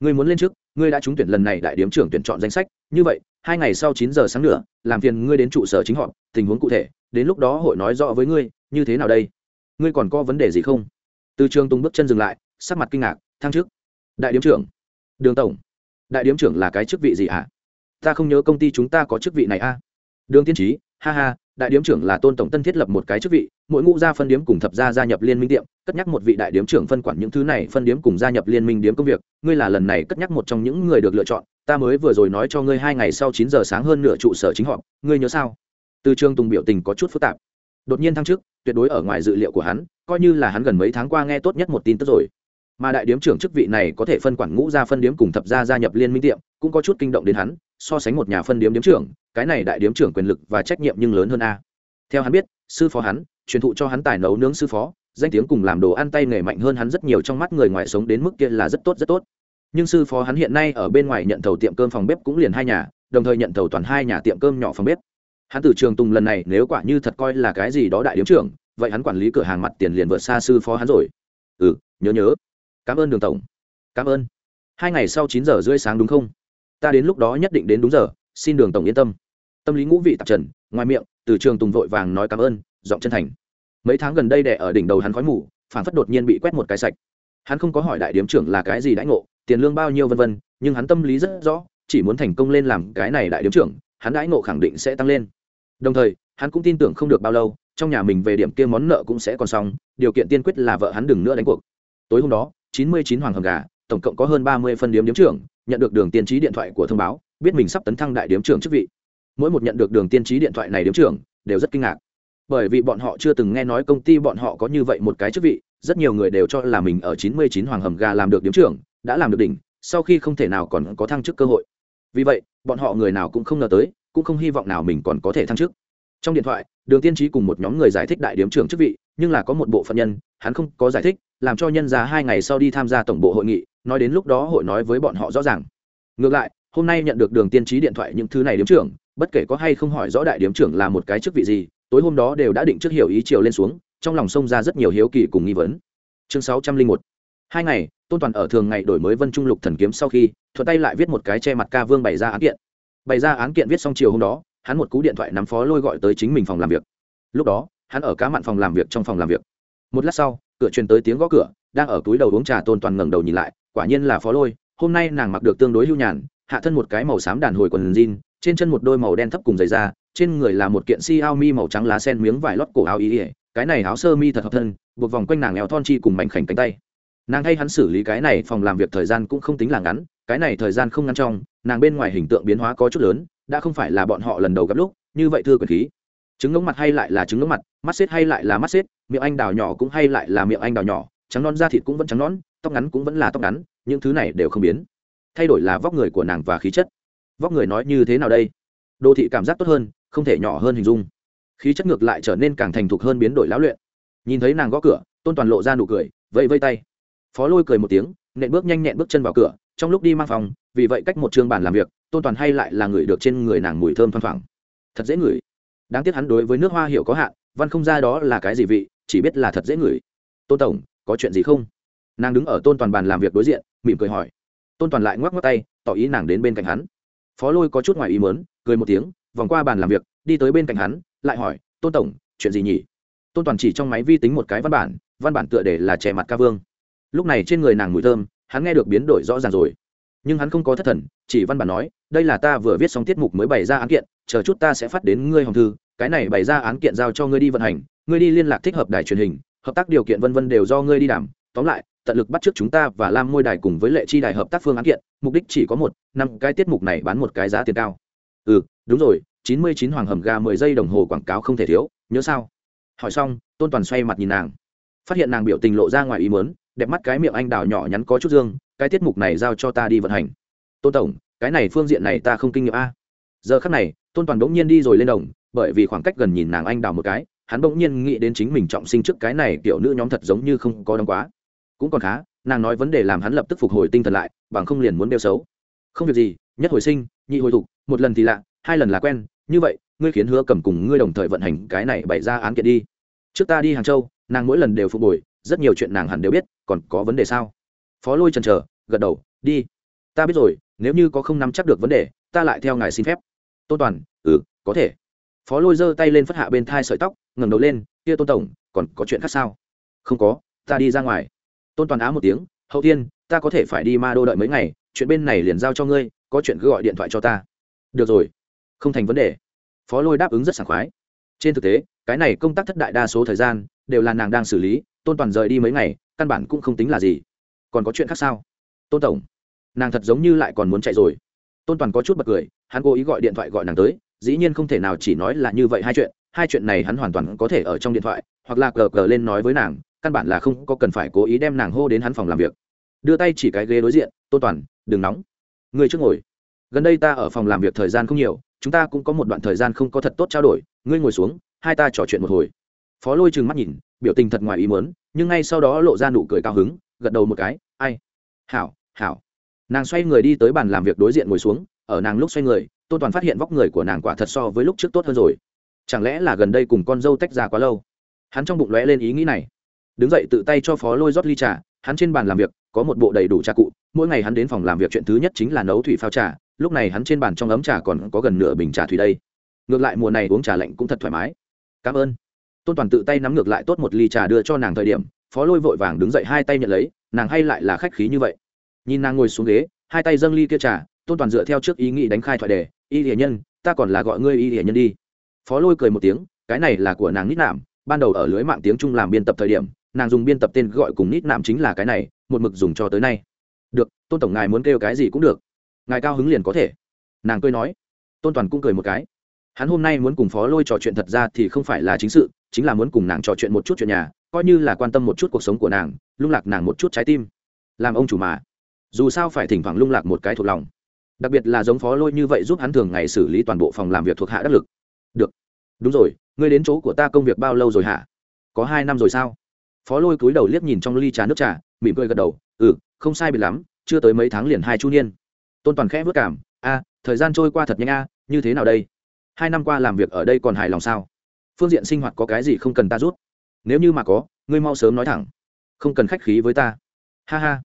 Ngươi muốn lên trước, ngươi đã trúng tuyển lần này đại điếm trưởng tuyển chọn danh sách, như vậy, hai ngày sau chín giờ sáng nữa, làm phiền ngươi đến trụ sở chính họ tình huống cụ thể, đến lúc đó hội nói rõ với ngươi, như thế nào đây? Ngươi còn có vấn đề gì không? Từ trường tùng bước chân dừng lại, sắc mặt kinh ngạc, thăng chức. Đại điếm trưởng. Đường tổng. Đại điếm trưởng là cái chức vị gì ạ? À? ta không nhớ công ty chúng ta có chức vị này a. À? đường tiên trí, ha ha đại điếm trưởng là tôn tổng tân thiết lập một cái chức vị, mỗi ngũ gia phân điếm cùng thập gia gia nhập liên minh tiệm, cất nhắc một vị đại điếm trưởng phân quản những thứ này phân điếm cùng gia nhập liên minh điếm công việc, ngươi là lần này cất nhắc một trong những người được lựa chọn, ta mới vừa rồi nói cho ngươi hai ngày sau chín giờ sáng hơn nửa trụ sở chính họ ngươi nhớ sao? Từ trường tùng biểu tình có chút phức tạp. Đột nhiên thăng chức tuyệt đối ở ngoài dự liệu của hắn, coi như là hắn gần mấy tháng qua nghe tốt nhất một tin tức rồi mà đại điếm trưởng chức vị này có thể phân quản ngũ gia phân điếm cùng thập gia gia nhập liên minh tiệm, cũng có chút kinh động đến hắn, so sánh một nhà phân điếm điếm trưởng, cái này đại điếm trưởng quyền lực và trách nhiệm nhưng lớn hơn a. Theo hắn biết, sư phó hắn, truyền thụ cho hắn tài nấu nướng sư phó, danh tiếng cùng làm đồ ăn tay nghề mạnh hơn hắn rất nhiều trong mắt người ngoài sống đến mức kia là rất tốt rất tốt. Nhưng sư phó hắn hiện nay ở bên ngoài nhận thầu tiệm cơm phòng bếp cũng liền hai nhà, đồng thời nhận thầu toàn hai nhà tiệm cơm nhỏ phòng bếp. Hắn từ trường tùng lần này, nếu quả như thật coi là cái gì đó đại điếm trưởng, vậy hắn quản lý cửa hàng mặt tiền liền vượt xa sư phó hắn rồi. Ừ nhớ nhớ cảm ơn đường tổng. Cảm ơn. Hai ngày sau chín giờ rưỡi sáng đúng không? Ta đến lúc đó nhất định đến đúng giờ, xin đường tổng yên tâm. Tâm lý ngũ vị tạp trần, ngoài miệng, từ trường tùng vội vàng nói cảm ơn, giọng chân thành. Mấy tháng gần đây đẻ ở đỉnh đầu hắn khói mù phản phất đột nhiên bị quét một cái sạch. Hắn không có hỏi đại điếm trưởng là cái gì đãi ngộ, tiền lương bao nhiêu vân vân, nhưng hắn tâm lý rất rõ, chỉ muốn thành công lên làm cái này đại điếm trưởng, hắn đãi ngộ khẳng định sẽ tăng lên. Đồng thời, hắn cũng tin tưởng không được bao lâu, trong nhà mình về điểm kia món nợ cũng sẽ còn xong, điều kiện tiên quyết là vợ hắn đừng nữa đánh cuộc. Tối hôm đó chín mươi chín hoàng hầm gà, tổng cộng có hơn ba mươi phân điếm điếm trưởng, nhận được đường tiên trí điện thoại của thông báo, biết mình sắp tấn thăng đại điếm trưởng chức vị. Mỗi một nhận được đường tiên trí điện thoại này điếm trưởng, đều rất kinh ngạc. Bởi vì bọn họ chưa từng nghe nói công ty bọn họ có như vậy một cái chức vị, rất nhiều người đều cho là mình ở chín mươi chín hoàng hầm gà làm được điếm trưởng, đã làm được đỉnh, sau khi không thể nào còn có thăng chức cơ hội. Vì vậy, bọn họ người nào cũng không ngờ tới, cũng không hy vọng nào mình còn có thể thăng chức. Trong điện thoại, đường tiên trí cùng một nhóm người giải thích đại điếm trưởng chức vị nhưng là có một bộ phận nhân, hắn không có giải thích, làm cho nhân ra hai ngày sau đi tham gia tổng bộ hội nghị, nói đến lúc đó hội nói với bọn họ rõ ràng. Ngược lại, hôm nay nhận được đường tiên trí điện thoại những thứ này điếm trưởng, bất kể có hay không hỏi rõ đại điếm trưởng là một cái chức vị gì, tối hôm đó đều đã định trước hiểu ý chiều lên xuống, trong lòng sông ra rất nhiều hiếu kỳ cùng nghi vấn. Chương sáu trăm linh một. Hai ngày, tôn toàn ở thường ngày đổi mới vân trung lục thần kiếm sau khi, thuận tay lại viết một cái che mặt ca vương bày ra án kiện. Bày ra án kiện viết xong chiều hôm đó, hắn một cú điện thoại nắm phó lôi gọi tới chính mình phòng làm việc. Lúc đó hắn ở cá mặn phòng làm việc trong phòng làm việc. Một lát sau, cửa truyền tới tiếng gõ cửa, đang ở túi đầu uống trà tôn toàn ngẩng đầu nhìn lại, quả nhiên là phó lôi, hôm nay nàng mặc được tương đối hưu nhàn, hạ thân một cái màu xám đàn hồi quần jean, trên chân một đôi màu đen thấp cùng giày da, trên người là một kiện Xiaomi màu trắng lá sen miếng vải lót cổ áo ý ỉa cái này áo sơ mi thật hợp thân, buộc vòng quanh nàng eo thon chi cùng mảnh khảnh cánh tay. Nàng thay hắn xử lý cái này phòng làm việc thời gian cũng không tính là ngắn, cái này thời gian không ngắn trong, nàng bên ngoài hình tượng biến hóa có chút lớn, đã không phải là bọn họ lần đầu gặp lúc, như vậy thưa quyền khí trứng ngống mặt hay lại là trứng ngống mặt, mắt xếp hay lại là mắt xếp, miệng anh đào nhỏ cũng hay lại là miệng anh đào nhỏ, trắng non da thịt cũng vẫn trắng nón tóc ngắn cũng vẫn là tóc ngắn, những thứ này đều không biến. Thay đổi là vóc người của nàng và khí chất. Vóc người nói như thế nào đây? Đô thị cảm giác tốt hơn, không thể nhỏ hơn hình dung. Khí chất ngược lại trở nên càng thành thục hơn biến đổi lão luyện. Nhìn thấy nàng gõ cửa, tôn toàn lộ ra nụ cười, vẫy vây tay. Phó lôi cười một tiếng, nện bước nhanh nhẹn bước chân vào cửa, trong lúc đi mang phòng, vì vậy cách một trường bàn làm việc, tôn toàn hay lại là người được trên người nàng mùi thơm thoang thoảng. Thật dễ ngửi đáng tiếc hắn đối với nước hoa hiệu có hạn, văn không ra đó là cái gì vị, chỉ biết là thật dễ ngửi. Tôn tổng, có chuyện gì không? Nàng đứng ở tôn toàn bàn làm việc đối diện, mỉm cười hỏi. Tôn toàn lại ngoắc ngoắc tay, tỏ ý nàng đến bên cạnh hắn. Phó lôi có chút ngoài ý mớn cười một tiếng, vòng qua bàn làm việc, đi tới bên cạnh hắn, lại hỏi, tôn tổng, chuyện gì nhỉ? Tôn toàn chỉ trong máy vi tính một cái văn bản văn bản tựa để là trẻ mặt ca vương. Lúc này trên người nàng mùi thơm, hắn nghe được biến đổi rõ ràng rồi. Nhưng hắn không có thất thần, chỉ văn bản nói, đây là ta vừa viết xong tiết mục mới bày ra án kiện, chờ chút ta sẽ phát đến ngươi hồng thư cái này bày ra án kiện giao cho ngươi đi vận hành, ngươi đi liên lạc thích hợp đài truyền hình, hợp tác điều kiện vân vân đều do ngươi đi đảm. Tóm lại, tận lực bắt trước chúng ta và lam môi đài cùng với lệ chi đài hợp tác phương án kiện, mục đích chỉ có một, năm cái tiết mục này bán một cái giá tiền cao. Ừ đúng rồi, chín mươi chín hoàng hầm gà mười giây đồng hồ quảng cáo không thể thiếu, nhớ sao? Hỏi xong, tôn toàn xoay mặt nhìn nàng. Phát hiện nàng biểu tình lộ ra ngoài ý mớn đẹp mắt cái miệng anh đào nhỏ nhắn có chút dương, cái tiết mục này giao cho ta đi vận hành. Tôn tổng, cái này phương diện này ta không kinh nghiệm a. Giờ khắc này, tôn toàn đỗng nhiên đi rồi lên đồng bởi vì khoảng cách gần nhìn nàng anh đào một cái, hắn bỗng nhiên nghĩ đến chính mình trọng sinh trước cái này kiểu nữ nhóm thật giống như không có đóng quá. Cũng còn khá, nàng nói vấn đề làm hắn lập tức phục hồi tinh thần lại, bằng không liền muốn đeo xấu. Không việc gì, nhất hồi sinh, nhị hồi thục, một lần thì lạ, hai lần là quen, như vậy, ngươi khiến hứa cầm cùng ngươi đồng thời vận hành cái này bày ra án kiện đi. Trước ta đi hàng châu, nàng mỗi lần đều phục hồi, rất nhiều chuyện nàng hẳn đều biết, còn có vấn đề sao? Phó lôi trần trờ gật đầu, đi. Ta biết rồi, nếu như có không nắm chắc được vấn đề, ta lại theo ngài xin phép. Tôn toàn ừ có thể phó lôi giơ tay lên phất hạ bên thai sợi tóc, ngẩng đầu lên, kia tôn tổng, còn có chuyện khác sao? Không có, ta đi ra ngoài. Tôn toàn á một tiếng, hậu tiên ta có thể phải đi ma đô đợi mấy ngày, chuyện bên này liền giao cho ngươi, có chuyện cứ gọi điện thoại cho ta. Được rồi, không thành vấn đề. Phó lôi đáp ứng rất sảng khoái. Trên thực tế, cái này công tác thất đại đa số thời gian, đều là nàng đang xử lý, tôn toàn rời đi mấy ngày, căn bản cũng không tính là gì. Còn có chuyện khác sao? Tôn tổng, nàng thật giống như lại còn muốn chạy rồi. Tôn toàn có chút bật cười, hắn cố ý gọi điện thoại gọi nàng tới dĩ nhiên không thể nào chỉ nói là như vậy hai chuyện hai chuyện này hắn hoàn toàn có thể ở trong điện thoại, hoặc là cờ cờ lên nói với nàng, căn bản là không có cần phải cố ý đem nàng hô đến hắn phòng làm việc. Đưa tay chỉ cái ghế đối diện tôn toàn, đừng nóng. Người trước ngồi. Gần đây ta ở phòng làm việc thời gian không nhiều, chúng ta cũng có một đoạn thời gian không có thật tốt trao đổi, ngươi ngồi xuống, hai ta trò chuyện một hồi. Phó lôi trừng mắt nhìn, biểu tình thật ngoài ý mớn nhưng ngay sau đó lộ ra nụ cười cao hứng, gật đầu một cái, ai? Hảo hảo. Nàng xoay người đi tới bàn làm việc đối diện ngồi xuống, ở nàng lúc xoay người tôn toàn phát hiện vóc người của nàng quả thật so với lúc trước tốt hơn rồi. Chẳng lẽ là gần đây cùng con dâu tách ra quá lâu? Hắn trong bụng lóe lên ý nghĩ này. Đứng dậy tự tay cho phó lôi rót ly trà, hắn trên bàn làm việc có một bộ đầy đủ trà cụ, mỗi ngày hắn đến phòng làm việc chuyện thứ nhất chính là nấu thủy phao trà, lúc này hắn trên bàn trong ấm trà còn có gần nửa bình trà thủy đây. Ngược lại mùa này uống trà lạnh cũng thật thoải mái. Cảm ơn. Tôn toàn tự tay nắm ngược lại tốt một ly trà đưa cho nàng thời điểm, phó lôi vội vàng đứng dậy hai tay nhận lấy, nàng hay lại là khách khí như vậy. Nhìn nàng ngồi xuống ghế, hai tay dâng ly kia trà tôn toàn dựa theo trước ý nghĩ đánh khai thoại đề y hiền nhân, ta còn là gọi ngươi y hiền nhân đi. Phó lôi cười một tiếng, cái này là của nàng nít nạm. Ban đầu ở lưới mạng tiếng trung làm biên tập thời điểm, nàng dùng biên tập tên gọi cùng nít nạm chính là cái này, một mực dùng cho tới nay. Được, tôn tổng ngài muốn kêu cái gì cũng được. Ngài cao hứng liền có thể. Nàng cười nói. Tôn toàn cũng cười một cái. Hắn hôm nay muốn cùng phó lôi trò chuyện thật ra thì không phải là chính sự, chính là muốn cùng nàng trò chuyện một chút chuyện nhà, coi như là quan tâm một chút cuộc sống của nàng, lung lạc nàng một chút trái tim. Làm ông chủ mà. Dù sao phải thỉnh thoảng lung lạc một cái thuộc lòng đặc biệt là giống phó lôi như vậy giúp hắn thường ngày xử lý toàn bộ phòng làm việc thuộc hạ đắc lực. Được. Đúng rồi, ngươi đến chỗ của ta công việc bao lâu rồi hả? Có hai năm rồi sao? Phó lôi cúi đầu liếc nhìn trong ly trà nước trà, mỉm cười gật đầu. Ừ không sai bị lắm, chưa tới mấy tháng liền hai chu niên. Tôn toàn khẽ vất cảm. A, thời gian trôi qua thật nhanh a, như thế nào đây? Hai năm qua làm việc ở đây còn hài lòng sao? Phương diện sinh hoạt có cái gì không cần ta rút nếu như mà có, ngươi mau sớm nói thẳng. Không cần khách khí với ta. Ha ha.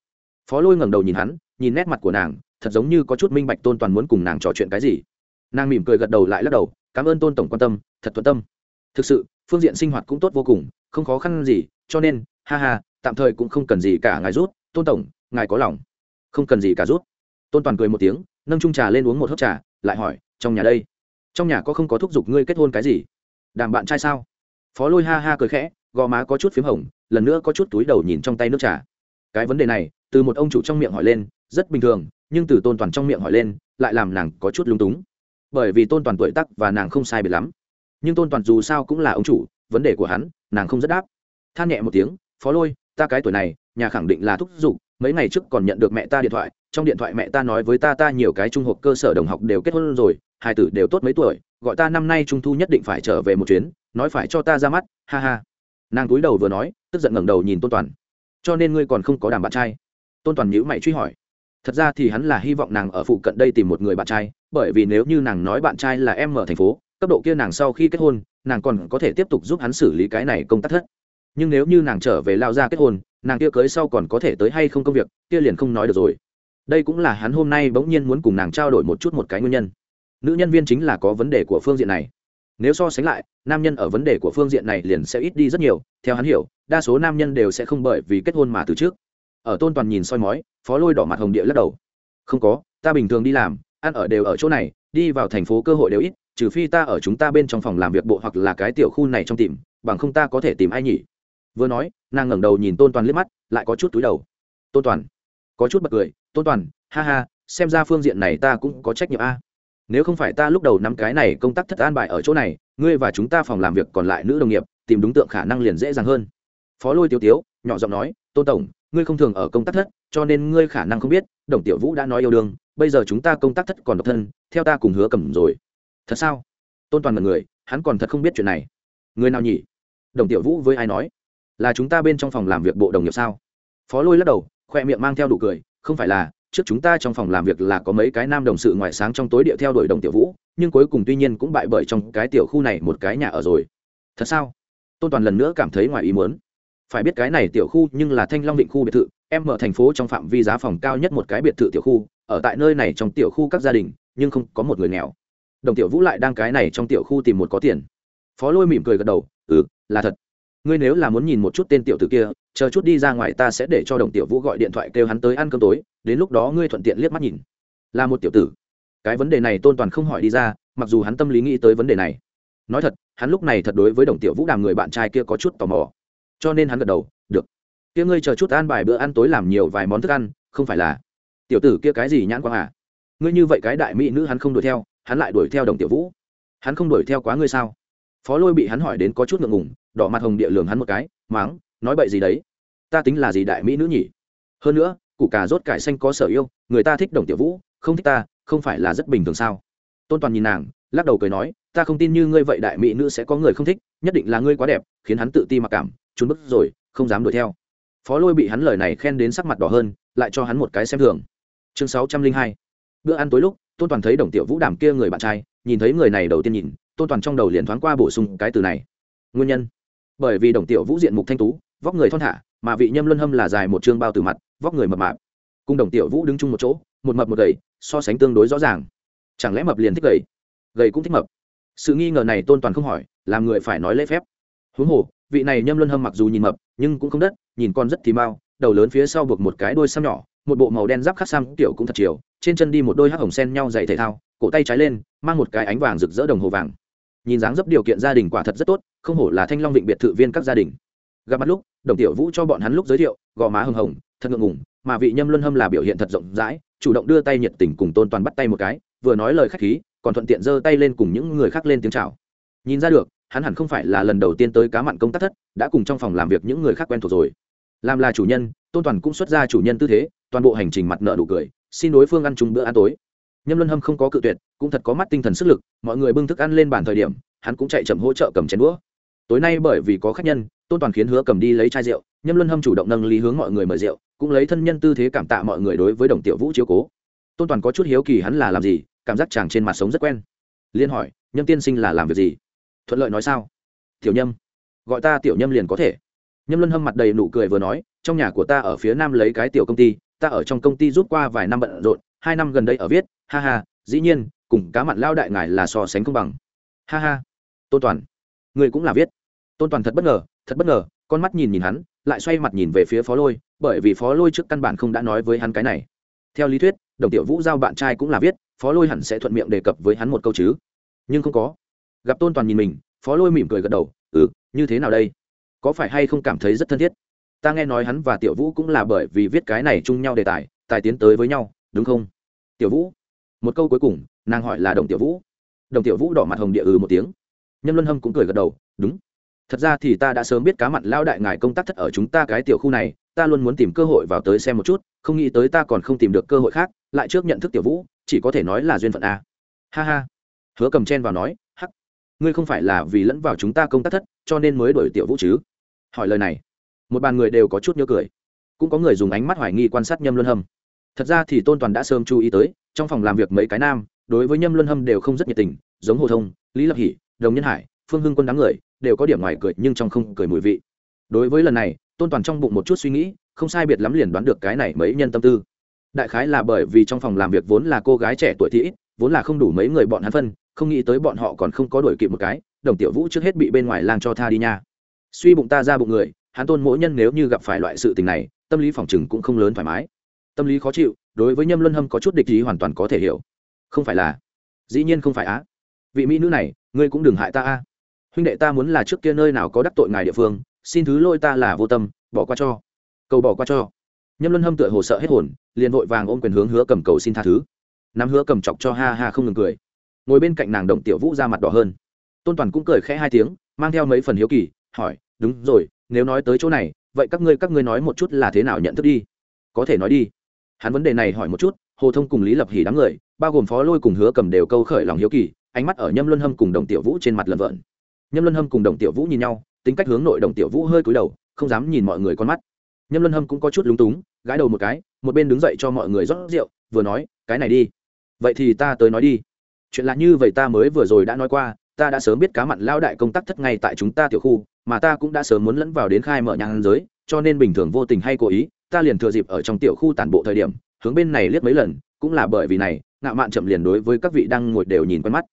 Phó lôi ngẩng đầu nhìn hắn, nhìn nét mặt của nàng thật giống như có chút minh bạch tôn toàn muốn cùng nàng trò chuyện cái gì. Nàng mỉm cười gật đầu lại lắc đầu, cảm ơn tôn tổng quan tâm, thật thuận tâm. Thực sự, phương diện sinh hoạt cũng tốt vô cùng, không khó khăn gì, cho nên, ha ha, tạm thời cũng không cần gì cả ngài rút, tôn tổng, ngài có lòng. Không cần gì cả rút. Tôn toàn cười một tiếng, nâng trung trà lên uống một hớp trà, lại hỏi, trong nhà đây, trong nhà có không có thúc giục ngươi kết hôn cái gì? Đàm bạn trai sao? Phó lôi ha ha cười khẽ, gò má có chút p h í m hồng, lần nữa có chút túi đầu nhìn trong tay nước trà. Cái vấn đề này, từ một ông chủ trong miệng hỏi lên, rất bình thường nhưng từ tôn toàn trong miệng hỏi lên, lại làm nàng có chút lung túng. Bởi vì tôn toàn tuổi tắc và nàng không sai biệt lắm. Nhưng tôn toàn dù sao cũng là ông chủ, vấn đề của hắn, nàng không rất đáp. Than nhẹ một tiếng, phó lôi, ta cái tuổi này, nhà khẳng định là thúc giục, mấy ngày trước còn nhận được mẹ ta điện thoại, trong điện thoại mẹ ta nói với ta ta nhiều cái trung học cơ sở đồng học đều kết hôn rồi, hai tử đều tốt mấy tuổi, gọi ta năm nay trung thu nhất định phải trở về một chuyến, nói phải cho ta ra mắt, ha ha. Nàng cúi đầu vừa nói, tức giận ngẩng đầu nhìn tôn toàn. Cho nên ngươi còn không có đàm bạn trai? Tôn toàn nhữ mày truy hỏi thật ra thì hắn là hy vọng nàng ở phụ cận đây tìm một người bạn trai, bởi vì nếu như nàng nói bạn trai là em ở thành phố, cấp độ kia nàng sau khi kết hôn, nàng còn có thể tiếp tục giúp hắn xử lý cái này công tác thất. Nhưng nếu như nàng trở về lao ra kết hôn, nàng kia cưới sau còn có thể tới hay không công việc, kia liền không nói được rồi. Đây cũng là hắn hôm nay bỗng nhiên muốn cùng nàng trao đổi một chút một cái nguyên nhân. Nữ nhân viên chính là có vấn đề của phương diện này. Nếu so sánh lại, nam nhân ở vấn đề của phương diện này liền sẽ ít đi rất nhiều, theo hắn hiểu, đa số nam nhân đều sẽ không bởi vì kết hôn mà từ trước ở tôn toàn nhìn soi mói, phó lôi đỏ mặt hồng địa lắc đầu. Không có, ta bình thường đi làm, ăn ở đều ở chỗ này, đi vào thành phố cơ hội đều ít, trừ phi ta ở chúng ta bên trong phòng làm việc bộ hoặc là cái tiểu khu này trong tìm, bằng không ta có thể tìm ai nhỉ? Vừa nói, nàng ngẩng đầu nhìn tôn toàn liếc mắt, lại có chút túi đầu. Tôn toàn, có chút bật cười, tôn toàn, ha ha, xem ra phương diện này ta cũng có trách nhiệm a. Nếu không phải ta lúc đầu năm cái này công tác thất an bài ở chỗ này, ngươi và chúng ta phòng làm việc còn lại nữ đồng nghiệp, tìm đúng tượng khả năng liền dễ dàng hơn. Phó lôi tiêu tiếu, nhỏ giọng nói, tôn tổng ngươi không thường ở công tác thất, cho nên ngươi khả năng không biết, đồng tiểu vũ đã nói yêu đương, bây giờ chúng ta công tác thất còn độc thân, theo ta cùng hứa cầm rồi. Thật sao? Tôn toàn mật người, hắn còn thật không biết chuyện này. Người nào nhỉ? Đồng tiểu vũ với ai nói? Là chúng ta bên trong phòng làm việc bộ đồng nghiệp sao? Phó lôi lắc đầu, khoe miệng mang theo đủ cười, không phải là, trước chúng ta trong phòng làm việc là có mấy cái nam đồng sự ngoại sáng trong tối địa theo đuổi đồng tiểu vũ, nhưng cuối cùng tuy nhiên cũng bại bởi trong cái tiểu khu này một cái nhà ở rồi. Thật sao? Tôn toàn lần nữa cảm thấy ngoài ý muốn phải biết cái này tiểu khu nhưng là thanh long định khu biệt thự, em mở thành phố trong phạm vi giá phòng cao nhất một cái biệt thự tiểu khu, ở tại nơi này trong tiểu khu các gia đình, nhưng không có một người nghèo. Đồng tiểu vũ lại đang cái này trong tiểu khu tìm một có tiền. Phó lôi mỉm cười gật đầu ừ là thật. Ngươi nếu là muốn nhìn một chút tên tiểu tử kia, chờ chút đi ra ngoài ta sẽ để cho đồng tiểu vũ gọi điện thoại kêu hắn tới ăn cơm tối, đến lúc đó ngươi thuận tiện liếc mắt nhìn. Là một tiểu tử. Cái vấn đề này tôn toàn không hỏi đi ra, mặc dù hắn tâm lý nghĩ tới vấn đề này. Nói thật, hắn lúc này thật đối với đồng tiểu vũ đàm người bạn trai kia có chút tò mò cho nên hắn gật đầu, được. Kia ngươi chờ chút ăn bài bữa ăn tối làm nhiều vài món thức ăn, không phải là tiểu tử kia cái gì nhãn quang à? Ngươi như vậy cái đại mỹ nữ hắn không đuổi theo, hắn lại đuổi theo đồng tiểu vũ. Hắn không đuổi theo quá ngươi sao? Phó lôi bị hắn hỏi đến có chút ngượng ngùng, đỏ mặt hồng địa lường hắn một cái, máng, nói bậy gì đấy? Ta tính là gì đại mỹ nữ nhỉ? Hơn nữa, củ cà rốt cải xanh có sở yêu, người ta thích đồng tiểu vũ, không thích ta, không phải là rất bình thường sao? Tôn toàn nhìn nàng, lắc đầu cười nói, ta không tin như ngươi vậy đại mỹ nữ sẽ có người không thích, nhất định là ngươi quá đẹp, khiến hắn tự ti mặc cảm trốn bức rồi, không dám đuổi theo. Phó lôi bị hắn lời này khen đến sắc mặt đỏ hơn, lại cho hắn một cái xem thường. Chương sáu trăm linh hai. Bữa ăn tối lúc, tôn toàn thấy đồng tiểu vũ đàm kia người bạn trai, nhìn thấy người này đầu tiên nhìn, tôn toàn trong đầu liền thoáng qua bổ sung cái từ này. Nguyên nhân? Bởi vì đồng tiểu vũ diện mục thanh tú, vóc người thon thả, mà vị nhâm luân hâm là dài một chương bao từ mặt, vóc người mập mạp. Cùng đồng tiểu vũ đứng chung một chỗ, một mập một gầy, so sánh tương đối rõ ràng. Chẳng lẽ mập liền thích gầy? Gầy cũng thích mập. Sự nghi ngờ này tôn toàn không hỏi, làm người phải nói lễ phép. Huống hồ vị này nhâm luân hâm mặc dù nhìn mập, nhưng cũng không đất, nhìn con rất thì mau, đầu lớn phía sau buộc một cái đôi sam nhỏ, một bộ màu đen giáp khắc sam kiểu cũng thật chiều, trên chân đi một đôi hắc hồng sen nhau dày thể thao, cổ tay trái lên, mang một cái ánh vàng rực rỡ đồng hồ vàng. Nhìn dáng dấp điều kiện gia đình quả thật rất tốt, không hổ là thanh long vịnh biệt thự viên các gia đình. Gặp mặt lúc, đồng tiểu vũ cho bọn hắn lúc giới thiệu, gò má hưng hồng, thật ngượng ngùng, mà vị nhâm luân hâm là biểu hiện thật rộng rãi, chủ động đưa tay nhiệt tình cùng tôn toàn bắt tay một cái, vừa nói lời khách khí, còn thuận tiện giơ tay lên cùng những người khác lên tiếng chào. Nhìn ra được hắn hẳn không phải là lần đầu tiên tới cá mặn công tác thất, đã cùng trong phòng làm việc những người khác quen thuộc rồi. Làm là chủ nhân, tôn toàn cũng xuất ra chủ nhân tư thế, toàn bộ hành trình mặt nợ đủ cười, xin đối phương ăn chung bữa ăn tối. Nhâm luân hâm không có cự tuyệt, cũng thật có mắt tinh thần sức lực, mọi người bưng thức ăn lên bàn thời điểm, hắn cũng chạy chậm hỗ trợ cầm chén đũa. Tối nay bởi vì có khách nhân, tôn toàn khiến hứa cầm đi lấy chai rượu, nhâm luân hâm chủ động nâng lý hướng mọi người mời rượu, cũng lấy thân nhân tư thế cảm tạ mọi người đối với đồng tiểu vũ chiếu cố. Tôn toàn có chút hiếu kỳ hắn là làm gì, cảm giác chàng trên mặt sống rất quen. Liên hỏi, nhâm tiên sinh là làm việc gì? Thuận lợi nói sao? Tiểu nhâm, gọi ta tiểu nhâm liền có thể. Nhâm luân hâm mặt đầy nụ cười vừa nói, trong nhà của ta ở phía nam lấy cái tiểu công ty, ta ở trong công ty rút qua vài năm bận rộn, hai năm gần đây ở viết, ha ha, dĩ nhiên, cùng cá mặn lao đại ngài là so sánh công bằng. Ha ha. Tôn toàn, người cũng là viết. Tôn toàn thật bất ngờ, thật bất ngờ, con mắt nhìn nhìn hắn, lại xoay mặt nhìn về phía phó lôi, bởi vì phó lôi trước căn bản không đã nói với hắn cái này. Theo lý thuyết, đồng tiểu vũ giao bạn trai cũng là viết, phó lôi hẳn sẽ thuận miệng đề cập với hắn một câu chứ. Nhưng không có gặp tôn toàn nhìn mình, phó lôi mỉm cười gật đầu ừ như thế nào đây? Có phải hay không cảm thấy rất thân thiết? Ta nghe nói hắn và tiểu vũ cũng là bởi vì viết cái này chung nhau đề tài tài tiến tới với nhau, đúng không? Tiểu vũ, một câu cuối cùng, nàng hỏi là đồng tiểu vũ. Đồng tiểu vũ đỏ mặt hồng địa ừ một tiếng. Nhâm luân hâm cũng cười gật đầu, đúng. Thật ra thì ta đã sớm biết cá mặn lao đại ngài công tác thất ở chúng ta cái tiểu khu này, ta luôn muốn tìm cơ hội vào tới xem một chút, không nghĩ tới ta còn không tìm được cơ hội khác, lại trước nhận thức tiểu vũ, chỉ có thể nói là duyên phận a. Ha ha. Hứa cầm chen vào nói ngươi không phải là vì lẫn vào chúng ta công tác thất, cho nên mới đổi tiểu vũ chứ? Hỏi lời này, một bàn người đều có chút nhớ cười. Cũng có người dùng ánh mắt hoài nghi quan sát nhâm luân hâm. Thật ra thì tôn toàn đã sớm chú ý tới, trong phòng làm việc mấy cái nam, đối với nhâm luân hâm đều không rất nhiệt tình, giống hồ thông, lý lập hỷ, đồng nhân hải, phương hưng quân đám người, đều có điểm ngoài cười nhưng trong không cười mùi vị. Đối với lần này, tôn toàn trong bụng một chút suy nghĩ, không sai biệt lắm liền đoán được cái này mấy nhân tâm tư. Đại khái là bởi vì trong phòng làm việc vốn là cô gái trẻ tuổi thì ít, vốn là không đủ mấy người bọn hắn phân không nghĩ tới bọn họ còn không có đổi kịp một cái, đồng tiểu vũ trước hết bị bên ngoài lang cho tha đi nha. Suy bụng ta ra bụng người, hắn tôn mỗi nhân nếu như gặp phải loại sự tình này, tâm lý phòng chừng cũng không lớn thoải mái. Tâm lý khó chịu, đối với nhâm luân hâm có chút địch ý hoàn toàn có thể hiểu. Không phải là, dĩ nhiên không phải á. Vị mỹ nữ này, ngươi cũng đừng hại ta a. Huynh đệ ta muốn là trước kia nơi nào có đắc tội ngài địa phương, xin thứ lôi ta là vô tâm, bỏ qua cho. Cầu bỏ qua cho. Nhâm luân hâm tựa hồ sợ hết hồn, liền vội vàng ôm quyền hướng hứa cầm cầu xin tha thứ. Nắm hứa cầm chọc cho ha ha không ngừng cười ngồi bên cạnh nàng động tiểu vũ ra mặt đỏ hơn. Tôn toàn cũng cười khẽ hai tiếng, mang theo mấy phần hiếu kỳ, hỏi, đúng rồi, nếu nói tới chỗ này, vậy các ngươi các ngươi nói một chút là thế nào nhận thức đi? Có thể nói đi. Hắn vấn đề này hỏi một chút, hồ thông cùng lý lập hỉ đám người, bao gồm phó lôi cùng hứa cầm đều câu khởi lòng hiếu kỳ, ánh mắt ở nhâm luân hâm cùng đồng tiểu vũ trên mặt lần vợn. Nhâm luân hâm cùng đồng tiểu vũ nhìn nhau, tính cách hướng nội đồng tiểu vũ hơi cúi đầu, không dám nhìn mọi người con mắt. Nhâm luân hâm cũng có chút lúng túng, gãi đầu một cái, một bên đứng dậy cho mọi người rót rượu, vừa nói, cái này đi. Vậy thì ta tới nói đi chuyện lạ như vậy ta mới vừa rồi đã nói qua, ta đã sớm biết cá mặn lao đại công tác thất ngay tại chúng ta tiểu khu, mà ta cũng đã sớm muốn lẫn vào đến khai mở nhang giới, cho nên bình thường vô tình hay cố ý, ta liền thừa dịp ở trong tiểu khu tản bộ thời điểm, hướng bên này liếc mấy lần, cũng là bởi vì này, ngạo mạn chậm liền đối với các vị đang ngồi đều nhìn quen mắt.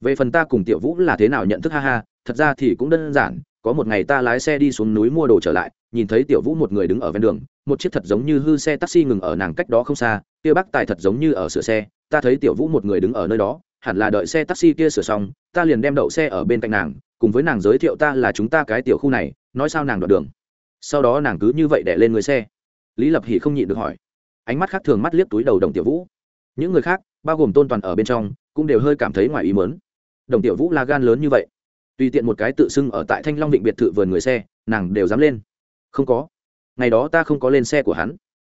Về phần ta cùng tiểu vũ là thế nào nhận thức ha ha, thật ra thì cũng đơn giản, có một ngày ta lái xe đi xuống núi mua đồ trở lại, nhìn thấy tiểu vũ một người đứng ở ven đường, một chiếc thật giống như hư xe taxi ngừng ở nàng cách đó không xa, kia bác tài thật giống như ở sửa xe, ta thấy tiểu vũ một người đứng ở nơi đó hẳn là đợi xe taxi kia sửa xong, ta liền đem đậu xe ở bên cạnh nàng, cùng với nàng giới thiệu ta là chúng ta cái tiểu khu này, nói sao nàng đoạn đường. Sau đó nàng cứ như vậy đè lên người xe. Lý lập hỉ không nhịn được hỏi. Ánh mắt khác thường mắt liếc túi đầu đồng tiểu vũ. Những người khác, bao gồm tôn toàn ở bên trong, cũng đều hơi cảm thấy ngoài ý mớn đồng tiểu vũ là gan lớn như vậy. Tùy tiện một cái tự xưng ở tại thanh long định biệt thự vườn người xe, nàng đều dám lên. Không có. Ngày đó ta không có lên xe của hắn.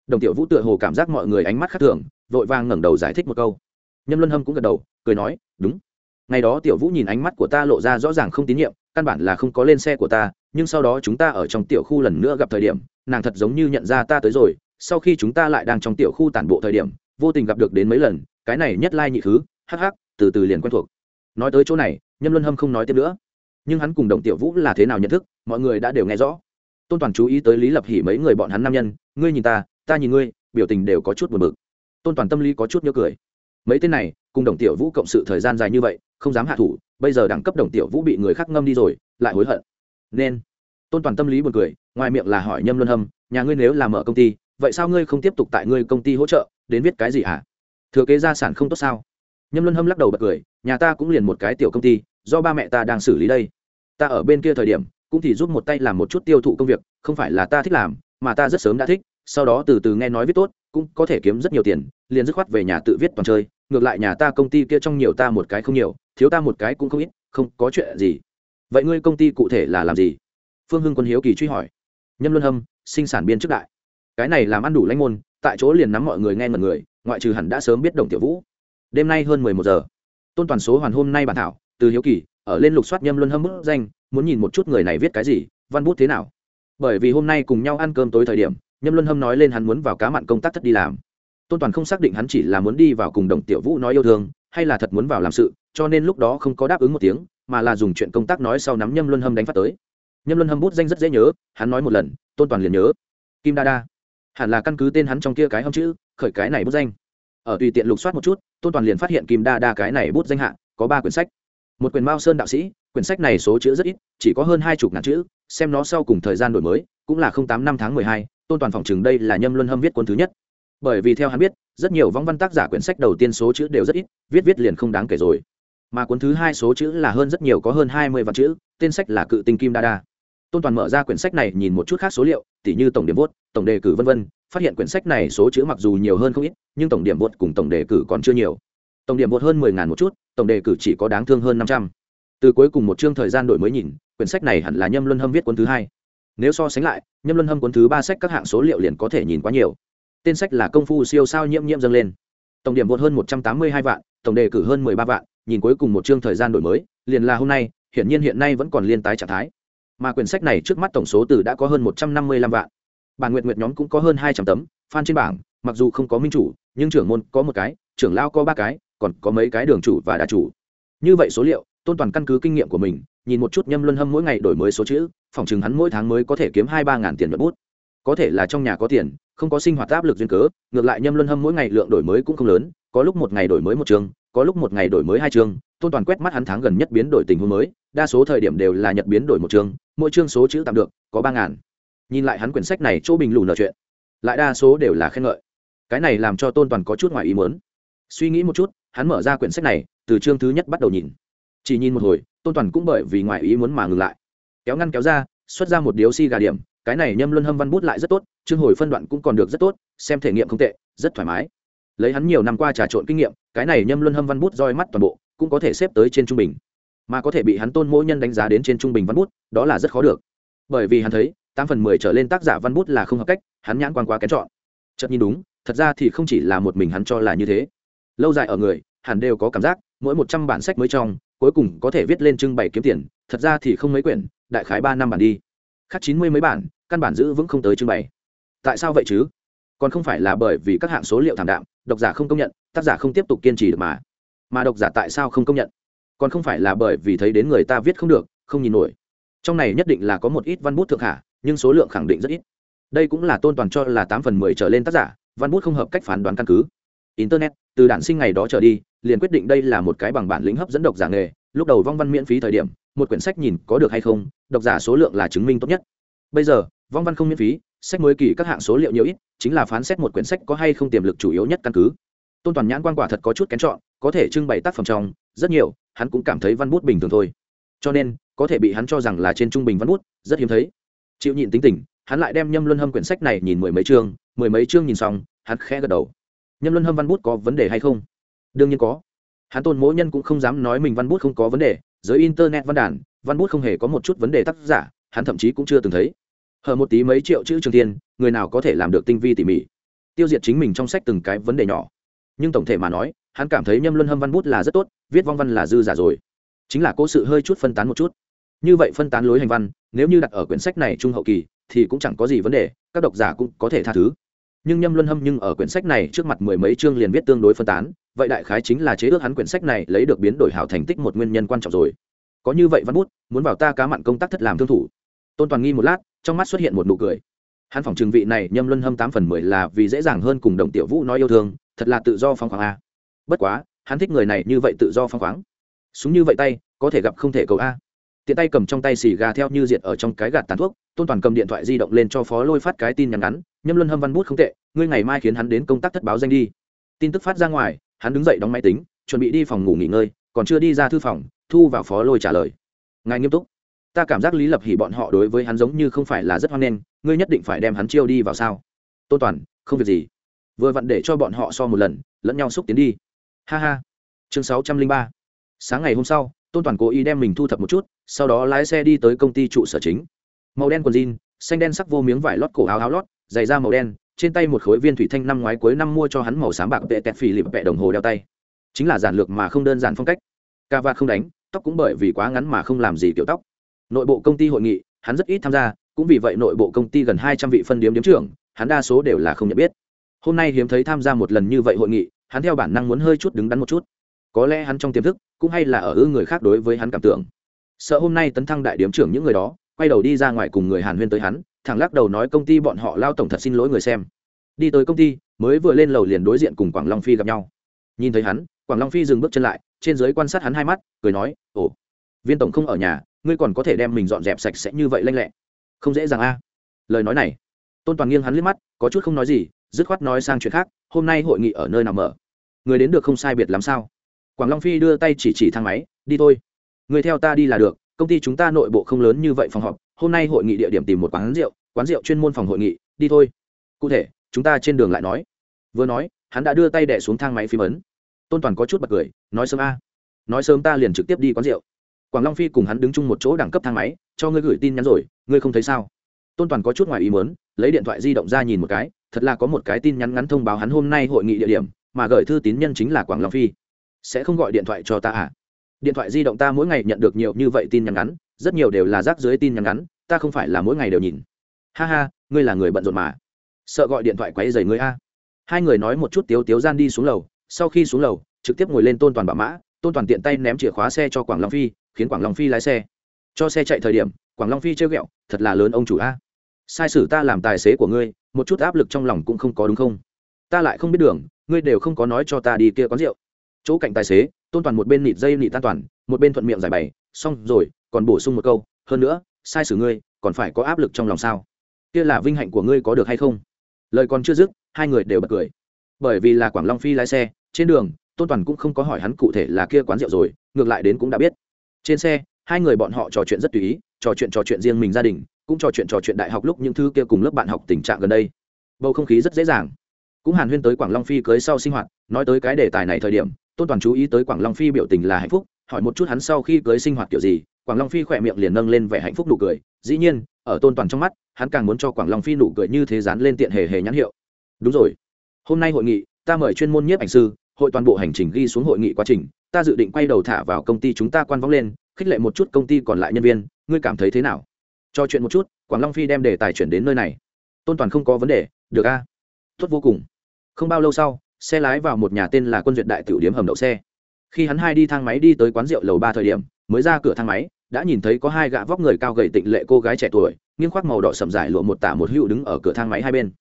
Đồng tiểu vũ tựa hồ cảm giác mọi người ánh mắt khác thường, vội vàng ngẩng đầu giải thích một câu nhâm luân hâm cũng gật đầu, cười nói, đúng. Ngày đó tiểu vũ nhìn ánh mắt của ta lộ ra rõ ràng không tín nhiệm, căn bản là không có lên xe của ta, nhưng sau đó chúng ta ở trong tiểu khu lần nữa gặp thời điểm, nàng thật giống như nhận ra ta tới rồi, sau khi chúng ta lại đang trong tiểu khu tản bộ thời điểm, vô tình gặp được đến mấy lần, cái này nhất lai nhị thứ, hắc hắc, từ từ liền quen thuộc. Nói tới chỗ này, nhâm luân hâm không nói tiếp nữa. Nhưng hắn cùng đồng tiểu vũ là thế nào nhận thức, mọi người đã đều nghe rõ. Tôn toàn chú ý tới lý lập hỉ mấy người bọn hắn nam nhân, ngươi nhìn ta ta nhìn ngươi, biểu tình đều có chút buồn bực. Tôn toàn tâm lý có chút nhớ cười mấy tên này, cùng đồng tiểu vũ cộng sự thời gian dài như vậy, không dám hạ thủ, bây giờ đẳng cấp đồng tiểu vũ bị người khác ngâm đi rồi, lại hối hận. Nên, tôn toàn tâm lý buồn cười, ngoài miệng là hỏi nhâm luân hâm, nhà ngươi nếu làm mở công ty, vậy sao ngươi không tiếp tục tại ngươi công ty hỗ trợ, đến viết cái gì hả? Thừa kế gia sản không tốt sao? Nhâm luân hâm lắc đầu bật cười, nhà ta cũng liền một cái tiểu công ty, do ba mẹ ta đang xử lý đây. Ta ở bên kia thời điểm, cũng thì giúp một tay làm một chút tiêu thụ công việc, không phải là ta thích làm, mà ta rất sớm đã thích, sau đó từ từ nghe nói viết tốt cũng có thể kiếm rất nhiều tiền, liền dứt khoát về nhà tự viết toàn chơi, ngược lại nhà ta công ty kia trong nhiều ta một cái không nhiều, thiếu ta một cái cũng không ít, không có chuyện gì. Vậy ngươi công ty cụ thể là làm gì? Phương hưng quân hiếu kỳ truy hỏi. Nhâm luân hâm, sinh sản biên chức đại. Cái này làm ăn đủ lãnh môn, tại chỗ liền nắm mọi người nghe ngần người, ngoại trừ hẳn đã sớm biết đồng tiểu vũ. Đêm nay hơn mười một giờ. Tôn toàn số hoàn hôm nay bản thảo, từ hiếu kỳ, ở lên lục soát nhâm luân hâm bức danh, muốn nhìn một chút người này viết cái gì, văn bút thế nào. Bởi vì hôm nay cùng nhau ăn cơm tối thời điểm nhâm luân hâm nói lên hắn muốn vào cá mặn công tác thất đi làm. Tôn toàn không xác định hắn chỉ là muốn đi vào cùng đồng tiểu vũ nói yêu thương, hay là thật muốn vào làm sự, cho nên lúc đó không có đáp ứng một tiếng, mà là dùng chuyện công tác nói sau nắm nhâm luân hâm đánh phát tới. Nhâm luân hâm bút danh rất dễ nhớ, hắn nói một lần, tôn toàn liền nhớ. Kim đa đa. Hẳn là căn cứ tên hắn trong kia cái hâm chữ, khởi cái này bút danh. Ở tùy tiện lục soát một chút, tôn toàn liền phát hiện kim đa đa cái này bút danh hạ, có ba quyển sách. Một quyển mao sơn đạo sĩ, quyển sách này số chữ rất ít, chỉ có hơn hai chục ngàn chữ, xem nó sau cùng thời gian đổi mới, cũng là tám năm tháng mười hai tôn toàn phòng chừng đây là nhâm luân hâm viết cuốn thứ nhất. Bởi vì theo hắn biết, rất nhiều vong văn tác giả quyển sách đầu tiên số chữ đều rất ít, viết viết liền không đáng kể rồi. Mà cuốn thứ hai số chữ là hơn rất nhiều, có hơn hai mươi vạn chữ, tên sách là cự tinh kim đa đa. Tôn toàn mở ra quyển sách này nhìn một chút khác số liệu, tỉ như tổng điểm vốt, tổng đề cử v v phát hiện quyển sách này số chữ mặc dù nhiều hơn không ít, nhưng tổng điểm vốt cùng tổng đề cử còn chưa nhiều. Tổng điểm vốt hơn mười ngàn một chút, tổng đề cử chỉ có đáng thương hơn năm trăm. Từ cuối cùng một chương thời gian đổi mới nhìn, quyển sách này hẳn là nhâm luân hâm viết cuốn thứ hai nếu so sánh lại, nhâm luân hâm cuốn thứ ba sách các hạng số liệu liền có thể nhìn quá nhiều. Tên sách là công phu siêu sao nhiễm nhiễm dâng lên. Tổng điểm vượt hơn một trăm tám mươi hai vạn, tổng đề cử hơn mười ba vạn, nhìn cuối cùng một chương thời gian đổi mới, liền là hôm nay, hiển nhiên hiện nay vẫn còn liên tái trạng thái. Mà quyển sách này trước mắt tổng số từ đã có hơn một trăm năm mươi lăm vạn. Bản nguyện nguyện nhóm cũng có hơn hai trăm tấm, fan trên bảng, mặc dù không có minh chủ, nhưng trưởng môn có một cái, trưởng lao có ba cái, còn có mấy cái đường chủ và đà chủ. Như vậy số liệu, tôn toàn căn cứ kinh nghiệm của mình nhìn một chút nhâm luân hâm mỗi ngày đổi mới số chữ phòng chừng hắn mỗi tháng mới có thể kiếm hai ba ngàn tiền nhuận bút. Có thể là trong nhà có tiền không có sinh hoạt áp lực duyên cớ ngược lại nhâm luân hâm mỗi ngày lượng đổi mới cũng không lớn có lúc một ngày đổi mới một trường, có lúc một ngày đổi mới hai trường. tôn toàn quét mắt hắn tháng gần nhất biến đổi tình huống mới đa số thời điểm đều là nhật biến đổi một trường, mỗi chương số chữ tạm được có ba ngàn. Nhìn lại hắn quyển sách này chỗ bình lù nợ chuyện lại đa số đều là khen ngợi. Cái này làm cho tôn toàn có chút ngoài ý muốn. Suy nghĩ một chút hắn mở ra quyển sách này từ chương thứ nhất bắt đầu nhìn. Chỉ nhìn một hồi tôn toàn cũng bởi vì ngoài ý muốn mà ngừng lại. Kéo ngăn kéo ra, xuất ra một điếu xi gà điểm, cái này nhâm luân hâm văn bút lại rất tốt, chương hồi phân đoạn cũng còn được rất tốt, xem thể nghiệm không tệ, rất thoải mái. Lấy hắn nhiều năm qua trà trộn kinh nghiệm, cái này nhâm luân hâm văn bút roi mắt toàn bộ, cũng có thể xếp tới trên trung bình. Mà có thể bị hắn tôn mỗi nhân đánh giá đến trên trung bình văn bút, đó là rất khó được. Bởi vì hắn thấy, tám phần mười trở lên tác giả văn bút là không hợp cách, hắn nhãn quan quá kén chọn. Chợt nhìn đúng, thật ra thì không chỉ là một mình hắn cho là như thế. Lâu dài ở người, hẳn đều có cảm giác, mỗi một trăm bản sách mới trong cuối cùng có thể viết lên trưng bày kiếm tiền, thật ra thì không mấy quyển, đại khái ba năm bản đi. Khác chín mươi mấy bản, căn bản giữ vững không tới trưng bày. Tại sao vậy chứ? Còn không phải là bởi vì các hạng số liệu thảm đạm, độc giả không công nhận, tác giả không tiếp tục kiên trì được mà. Mà độc giả tại sao không công nhận? Còn không phải là bởi vì thấy đến người ta viết không được, không nhìn nổi. Trong này nhất định là có một ít văn bút thượng hạ, nhưng số lượng khẳng định rất ít. Đây cũng là tôn toàn cho là tám phần mười trở lên tác giả, văn bút không hợp cách phán đoán căn cứ. Internet, từ đản sinh ngày đó trở đi, liền quyết định đây là một cái bằng bản lĩnh hấp dẫn độc giả nghề lúc đầu vong văn miễn phí thời điểm, một quyển sách nhìn có được hay không, độc giả số lượng là chứng minh tốt nhất. Bây giờ, vong văn không miễn phí, sách mới kỳ các hạng số liệu nhiều ít, chính là phán xét một quyển sách có hay không tiềm lực chủ yếu nhất căn cứ. Tôn toàn nhãn quan quả thật có chút kén chọn, có thể trưng bày tác phẩm trong, rất nhiều, hắn cũng cảm thấy văn bút bình thường thôi. Cho nên, có thể bị hắn cho rằng là trên trung bình văn bút, rất hiếm thấy. Chịu nhịn tính tình, hắn lại đem nhâm luân hâm quyển sách này nhìn mười mấy chương, mười mấy chương nhìn xong, hắn khẽ gật đầu. Nhâm luân hâm văn bút có vấn đề hay không? Đương nhiên có hắn tôn mỗi nhân cũng không dám nói mình văn bút không có vấn đề, giới internet văn đàn, văn bút không hề có một chút vấn đề tác giả, hắn thậm chí cũng chưa từng thấy. Hở một tí mấy triệu chữ trường tiên người nào có thể làm được tinh vi tỉ mỉ? Tiêu diệt chính mình trong sách từng cái vấn đề nhỏ. Nhưng tổng thể mà nói, hắn cảm thấy nhâm luân hâm văn bút là rất tốt, viết vong văn là dư giả rồi. Chính là cố sự hơi chút phân tán một chút. Như vậy phân tán lối hành văn, nếu như đặt ở quyển sách này trung hậu kỳ, thì cũng chẳng có gì vấn đề, các độc giả cũng có thể tha thứ. Nhưng nhâm luân hâm nhưng ở quyển sách này trước mặt mười mấy chương liền viết tương đối phân tán vậy đại khái chính là chế ước hắn quyển sách này lấy được biến đổi hảo thành tích một nguyên nhân quan trọng rồi. Có như vậy văn bút, muốn vào ta cá mặn công tác thất làm thương thủ. Tôn toàn nghi một lát, trong mắt xuất hiện một nụ cười. Hắn phỏng trường vị này nhâm luân hâm tám phần mười là vì dễ dàng hơn cùng đồng tiểu vũ nói yêu thương, thật là tự do phong khoáng a. Bất quá, hắn thích người này như vậy tự do phong khoáng. Súng như vậy tay, có thể gặp không thể cầu a. Tiện tay cầm trong tay xì gà theo như diệt ở trong cái gạt tàn thuốc, tôn toàn cầm điện thoại di động lên cho phó lôi phát cái tin nhắn ngắn, nhâm luân hâm văn bút không tệ, ngươi ngày mai khiến hắn đến công tác thất báo danh đi. Tin tức phát ra ngoài hắn đứng dậy đóng máy tính, chuẩn bị đi phòng ngủ nghỉ ngơi, còn chưa đi ra thư phòng, thu vào phó lôi trả lời. Ngài nghiêm túc. Ta cảm giác lý lập hỉ bọn họ đối với hắn giống như không phải là rất hoan nghênh, ngươi nhất định phải đem hắn chiêu đi vào sao? Tôn toàn, không việc gì. Vừa vặn để cho bọn họ so một lần, lẫn nhau xúc tiến đi. Ha ha. Chương sáu trăm linh ba. Sáng ngày hôm sau, tôn toàn cố ý đem mình thu thập một chút, sau đó lái xe đi tới công ty trụ sở chính. Màu đen quần jean, xanh đen sắc vô miếng vải lót cổ áo áo lót, giày da màu đen trên tay một khối viên thủy thanh năm ngoái cuối năm mua cho hắn màu xám bạc vệ tẹt phì lịp vẹ đồng hồ đeo tay. Chính là giản lược mà không đơn giản phong cách. Ca vạt không đánh, tóc cũng bởi vì quá ngắn mà không làm gì kiểu tóc. Nội bộ công ty hội nghị, hắn rất ít tham gia, cũng vì vậy nội bộ công ty gần hai trăm vị phân điếm điếm trưởng, hắn đa số đều là không nhận biết. Hôm nay hiếm thấy tham gia một lần như vậy hội nghị, hắn theo bản năng muốn hơi chút đứng đắn một chút. Có lẽ hắn trong tiềm thức, cũng hay là ở ư người khác đối với hắn cảm tưởng. Sợ hôm nay tấn thăng đại điếm trưởng những người đó, quay đầu đi ra ngoài cùng người hàn huyên tới hắn thẳng lắc đầu nói công ty bọn họ lao tổng thật xin lỗi người xem. Đi tới công ty, mới vừa lên lầu liền đối diện cùng quảng long phi gặp nhau. Nhìn thấy hắn, quảng long phi dừng bước chân lại, trên giới quan sát hắn hai mắt, cười nói, ồ, viên tổng không ở nhà, ngươi còn có thể đem mình dọn dẹp sạch sẽ như vậy lanh lẹ. Không dễ dàng a. Lời nói này, tôn toàn nghiêng hắn liếc mắt, có chút không nói gì, dứt khoát nói sang chuyện khác, hôm nay hội nghị ở nơi nào mở? Người đến được không sai biệt làm sao? Quảng long phi đưa tay chỉ chỉ thang máy, đi thôi. Người theo ta đi là được công ty chúng ta nội bộ không lớn như vậy phòng họp, hôm nay hội nghị địa điểm tìm một quán rượu quán rượu chuyên môn phòng hội nghị, đi thôi. Cụ thể, chúng ta trên đường lại nói. Vừa nói, hắn đã đưa tay đẻ xuống thang máy phím ấn. Tôn toàn có chút bật cười, nói sớm a. Nói sớm ta liền trực tiếp đi quán rượu. Quảng long phi cùng hắn đứng chung một chỗ đẳng cấp thang máy, cho ngươi gửi tin nhắn rồi, ngươi không thấy sao? Tôn toàn có chút ngoài ý mớn lấy điện thoại di động ra nhìn một cái, thật là có một cái tin nhắn ngắn thông báo hắn hôm nay hội nghị địa điểm, mà gửi thư tín nhân chính là quảng long phi. Sẽ không gọi điện thoại cho ta à? Điện thoại di động ta mỗi ngày nhận được nhiều như vậy tin nhắn ngắn, rất nhiều đều là rác dưới tin nhắn ngắn, ta không phải là mỗi ngày đều nhìn. Ha ha, ngươi là người bận rộn mà. Sợ gọi điện thoại quấy dày ngươi a. Hai người nói một chút tiếu tiếu gian đi xuống lầu, sau khi xuống lầu, trực tiếp ngồi lên tôn toàn bảo mã, tôn toàn tiện tay ném chìa khóa xe cho quảng long phi, khiến quảng long phi lái xe. Cho xe chạy thời điểm, quảng long phi chơi ghẹo, thật là lớn ông chủ a. Sai sử ta làm tài xế của ngươi, một chút áp lực trong lòng cũng không có đúng không? Ta lại không biết đường, ngươi đều không có nói cho ta đi kia quán rượu. Chỗ cạnh tài xế tôn toàn một bên nịt dây nịt tan toàn, một bên thuận miệng giải bày, xong rồi, còn bổ sung một câu, hơn nữa, sai sử ngươi, còn phải có áp lực trong lòng sao? Kia là vinh hạnh của ngươi có được hay không? Lời còn chưa dứt, hai người đều bật cười. Bởi vì là quảng long phi lái xe, trên đường, tôn toàn cũng không có hỏi hắn cụ thể là kia quán rượu rồi, ngược lại đến cũng đã biết. Trên xe, hai người bọn họ trò chuyện rất tùy ý, trò chuyện trò chuyện riêng mình gia đình, cũng trò chuyện trò chuyện đại học lúc những thứ kia cùng lớp bạn học tình trạng gần đây. Bầu không khí rất dễ dàng. Cũng hàn huyên tới quảng long phi cưới sau sinh hoạt, nói tới cái đề tài này thời điểm tôn toàn chú ý tới quảng long phi biểu tình là hạnh phúc hỏi một chút hắn sau khi cưới sinh hoạt kiểu gì quảng long phi khỏe miệng liền nâng lên vẻ hạnh phúc nụ cười dĩ nhiên ở tôn toàn trong mắt hắn càng muốn cho quảng long phi nụ cười như thế dán lên tiện hề hề nhãn hiệu đúng rồi hôm nay hội nghị ta mời chuyên môn nhiếp ảnh sư hội toàn bộ hành trình ghi xuống hội nghị quá trình ta dự định quay đầu thả vào công ty chúng ta quan vóng lên khích lệ một chút công ty còn lại nhân viên ngươi cảm thấy thế nào cho chuyện một chút quảng long phi đem đề tài chuyển đến nơi này tôn toàn không có vấn đề được a tốt vô cùng không bao lâu sau xe lái vào một nhà tên là quân duyệt đại tiểu điếm hầm đậu xe. Khi hắn hai đi thang máy đi tới quán rượu lầu ba thời điểm, mới ra cửa thang máy, đã nhìn thấy có hai gã vóc người cao gầy tịnh lệ cô gái trẻ tuổi, nghiêng khoác màu đỏ sầm dài lụa một tả một hữu đứng ở cửa thang máy hai bên.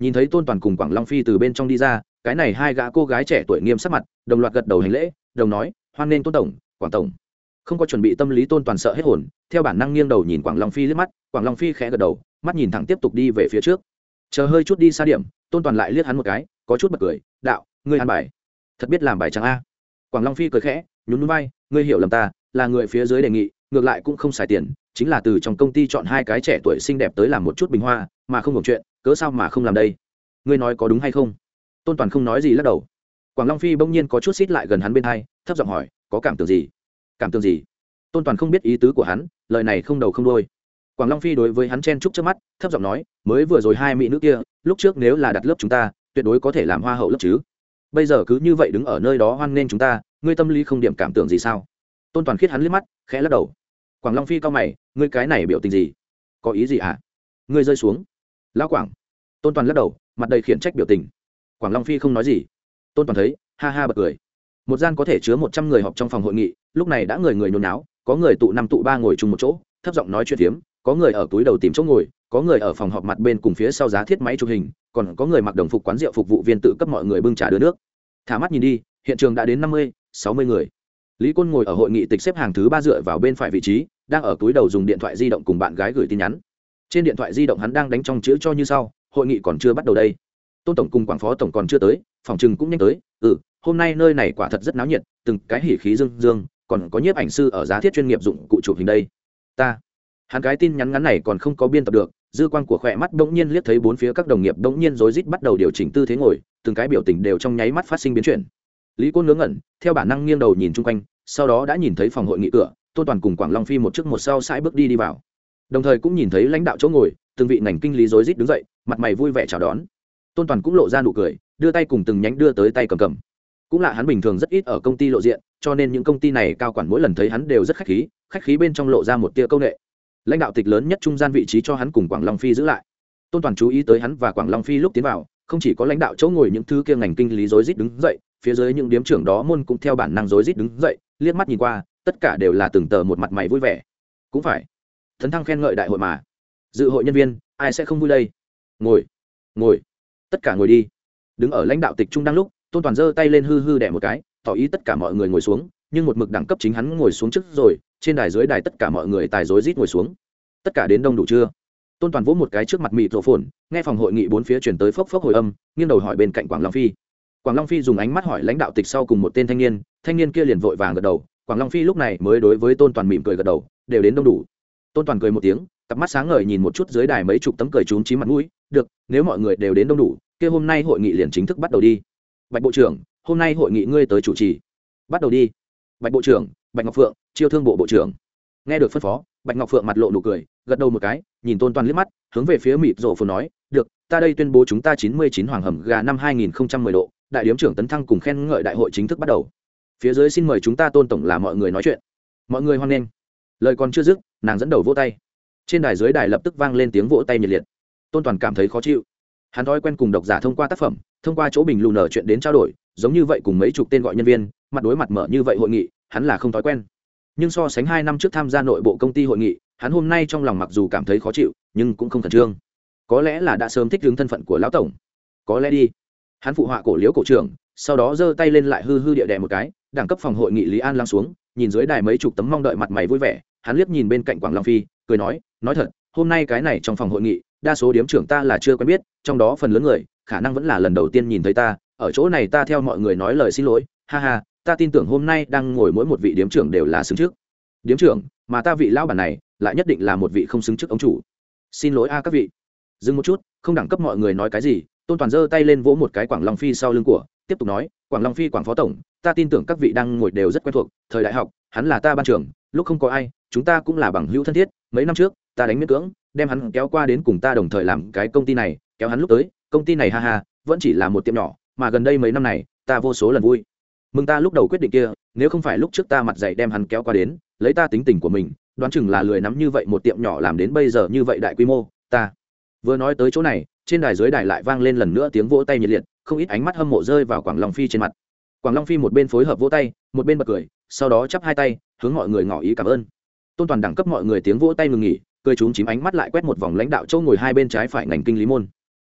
Nhìn thấy tôn toàn cùng quảng long phi từ bên trong đi ra, cái này hai gã cô gái trẻ tuổi nghiêm sắc mặt, đồng loạt gật đầu hành lễ, đồng nói, hoan nghênh tôn tổng, quảng tổng. Không có chuẩn bị tâm lý, tôn toàn sợ hết hồn, theo bản năng nghiêng đầu nhìn quảng long phi liếc mắt, quảng long phi khẽ gật đầu, mắt nhìn thẳng tiếp tục đi về phía trước. Chờ hơi chút đi xa điểm tôn toàn lại liếc hắn một cái, có chút bật cười, đạo, ngươi ăn bài. Thật biết làm bài chẳng a? Quảng long phi cười khẽ, nhún núi bay ngươi hiểu lầm ta, là người phía dưới đề nghị, ngược lại cũng không xài tiền, chính là từ trong công ty chọn hai cái trẻ tuổi xinh đẹp tới làm một chút bình hoa, mà không hưởng chuyện, cớ sao mà không làm đây? Ngươi nói có đúng hay không? Tôn toàn không nói gì lắc đầu. Quảng long phi bỗng nhiên có chút xít lại gần hắn bên hai, thấp giọng hỏi, có cảm tưởng gì? Cảm tưởng gì? Tôn toàn không biết ý tứ của hắn, lời này không đầu không đôi quảng long phi đối với hắn chen trúc trước mắt, thấp giọng nói, mới vừa rồi hai mỹ nữ kia, lúc trước nếu là đặt lớp chúng ta, tuyệt đối có thể làm hoa hậu lớp chứ. Bây giờ cứ như vậy đứng ở nơi đó hoan nghênh chúng ta, ngươi tâm lý không điểm cảm tưởng gì sao? Tôn toàn khiết hắn liếc mắt, khẽ lắc đầu. Quảng long phi cao mày, ngươi cái này biểu tình gì? Có ý gì ạ à? ngươi rơi xuống. Lão quảng. Tôn toàn lắc đầu, mặt đầy khiển trách biểu tình. Quảng long phi không nói gì. Tôn toàn thấy, ha ha bật cười. Một gian có thể chứa một trăm người họp trong phòng hội nghị, lúc này đã người người nhốn náo, có người tụ năm tụ ba ngồi chung một chỗ, thấp giọng nói chuyện phiếm có người ở túi đầu tìm chỗ ngồi, có người ở phòng họp mặt bên cùng phía sau giá thiết máy chụp hình, còn có người mặc đồng phục quán rượu phục vụ viên tự cấp mọi người bưng trà đưa nước. Thả mắt nhìn đi, hiện trường đã đến năm mươi, sáu mươi người. Lý côn ngồi ở hội nghị tịch xếp hàng thứ ba dựa vào bên phải vị trí, đang ở túi đầu dùng điện thoại di động cùng bạn gái gửi tin nhắn. Trên điện thoại di động hắn đang đánh trong chữ cho như sau, hội nghị còn chưa bắt đầu đây. Tôn tổng cùng quảng phó tổng còn chưa tới, phòng chừng cũng nhanh tới ừ hôm nay nơi này quả thật rất náo nhiệt, từng cái hỉ khí dương dương còn có nhiếp ảnh sư ở giá thiết chuyên nghiệp dụng cụ chụp hình đây. Ta hắn cái tin nhắn ngắn này còn không có biên tập được, dư quan của khỏe mắt bỗng nhiên liếc thấy bốn phía các đồng nghiệp bỗng nhiên rối rít bắt đầu điều chỉnh tư thế ngồi, từng cái biểu tình đều trong nháy mắt phát sinh biến chuyển. Lý côn ngớ ngẩn, theo bản năng nghiêng đầu nhìn chung quanh, sau đó đã nhìn thấy phòng hội nghị cửa tôn toàn cùng quảng long phi một trước một sau sãi bước đi đi vào. Đồng thời cũng nhìn thấy lãnh đạo chỗ ngồi, từng vị ngành kinh lý rối rít đứng dậy, mặt mày vui vẻ chào đón. Tôn toàn cũng lộ ra nụ cười, đưa tay cùng từng nhánh đưa tới tay cầm cầm. Cũng là hắn bình thường rất ít ở công ty lộ diện, cho nên những công ty này cao quản mỗi lần thấy hắn đều rất khách khí khách khí bên trong lộ ra một tia công nghệ lãnh đạo tịch lớn nhất trung gian vị trí cho hắn cùng quảng long phi giữ lại. Tôn toàn chú ý tới hắn và quảng long phi lúc tiến vào, không chỉ có lãnh đạo chỗ ngồi những thứ kia ngành kinh lý rối rít đứng dậy, phía dưới những điếm trưởng đó môn cũng theo bản năng rối rít đứng dậy, liếc mắt nhìn qua, tất cả đều là từng tờ một mặt mày vui vẻ. Cũng phải. Thấn thăng khen ngợi đại hội mà. Dự hội nhân viên, ai sẽ không vui đây? Ngồi ngồi. Tất cả ngồi đi. Đứng ở lãnh đạo tịch trung đang lúc, tôn toàn giơ tay lên hư hư đẻ một cái, tỏ ý tất cả mọi người ngồi xuống nhưng một mực đẳng cấp chính hắn ngồi xuống trước rồi, trên đài dưới đài tất cả mọi người tài rối rít ngồi xuống. Tất cả đến đông đủ chưa tôn toàn vỗ một cái trước mặt mịt rổ phồn, nghe phòng hội nghị bốn phía chuyển tới phốc phốc hồi âm, nghiêng đầu hỏi bên cạnh quảng long phi. Quảng long phi dùng ánh mắt hỏi lãnh đạo tịch sau cùng một tên thanh niên thanh niên kia liền vội vàng gật đầu. Quảng long phi lúc này mới đối với tôn toàn mỉm cười gật đầu, đều đến đông đủ. Tôn toàn cười một tiếng, cặp mắt sáng ngời nhìn một chút dưới đài mấy chục tấm cười trúng chí mặt mũi. Được, nếu mọi người đều đến đông đủ, kia hôm nay hội nghị liền chính thức bắt đầu đi. Bạch bộ trưởng, hôm nay hội nghị ngươi tới chủ trì. Bắt đầu đi bạch bộ trưởng, bạch ngọc phượng, chiêu thương bộ bộ trưởng. Nghe được phân phó, bạch ngọc phượng mặt lộ nụ cười, gật đầu một cái, nhìn tôn toàn liếc mắt, hướng về phía mịt rổ phù nói, được, ta đây tuyên bố chúng ta chín mươi chín hoàng hầm gà năm hai nghìn không trăm mười độ, đại điếm trưởng tấn thăng cùng khen ngợi đại hội chính thức bắt đầu. Phía dưới xin mời chúng ta tôn tổng là mọi người nói chuyện. Mọi người hoan nghênh. Lời còn chưa dứt, nàng dẫn đầu vỗ tay. Trên đài dưới đài lập tức vang lên tiếng vỗ tay nhiệt liệt. Tôn toàn cảm thấy khó chịu. Hắn thói quen cùng độc giả thông qua tác phẩm, thông qua chỗ bình lù nở chuyện đến trao đổi, giống như vậy cùng mấy chục tên gọi nhân viên mặt đối mặt mở như vậy hội nghị, hắn là không thói quen. Nhưng so sánh hai năm trước tham gia nội bộ công ty hội nghị, hắn hôm nay trong lòng mặc dù cảm thấy khó chịu, nhưng cũng không khẩn trương. Có lẽ là đã sớm thích ứng thân phận của lão tổng. Có lẽ đi. Hắn phụ họa cổ liễu cổ trưởng, sau đó giơ tay lên lại hư hư địa đè một cái, đẳng cấp phòng hội nghị lý an lăng xuống, nhìn dưới đài mấy chục tấm mong đợi mặt mày vui vẻ, hắn liếc nhìn bên cạnh quảng long phi, cười nói nói thật, hôm nay cái này trong phòng hội nghị, đa số điếm trưởng ta là chưa quen biết, trong đó phần lớn người, khả năng vẫn là lần đầu tiên nhìn thấy ta, ở chỗ này ta theo mọi người nói lời xin lỗi, ha ha ta tin tưởng hôm nay đang ngồi mỗi một vị điếm trưởng đều là xứng trước. Điếm trưởng, mà ta vị lão bản này lại nhất định là một vị không xứng trước ông chủ. Xin lỗi a các vị. Dừng một chút, không đẳng cấp mọi người nói cái gì, tôn toàn giơ tay lên vỗ một cái quảng long phi sau lưng của, tiếp tục nói, quảng long phi, quảng phó tổng, ta tin tưởng các vị đang ngồi đều rất quen thuộc, thời đại học, hắn là ta ban trưởng, lúc không có ai, chúng ta cũng là bằng hữu thân thiết, mấy năm trước, ta đánh miết cưỡng, đem hắn kéo qua đến cùng ta đồng thời làm cái công ty này, kéo hắn lúc tới, công ty này ha ha, vẫn chỉ là một tiệm nhỏ, mà gần đây mấy năm này, ta vô số lần vui mừng ta lúc đầu quyết định kia, nếu không phải lúc trước ta mặt dày đem hắn kéo qua đến, lấy ta tính tình của mình, đoán chừng là lười nắm như vậy một tiệm nhỏ làm đến bây giờ như vậy đại quy mô, ta. Vừa nói tới chỗ này, trên đài dưới đài lại vang lên lần nữa tiếng vỗ tay nhiệt liệt, không ít ánh mắt hâm mộ rơi vào quảng long phi trên mặt. Quảng long phi một bên phối hợp vỗ tay, một bên bật cười, sau đó chắp hai tay, hướng mọi người ngỏ ý cảm ơn. Tôn toàn đẳng cấp mọi người tiếng vỗ tay ngừng nghỉ, cười chúng chím ánh mắt lại quét một vòng lãnh đạo châu ngồi hai bên trái phải ngành kinh lý môn.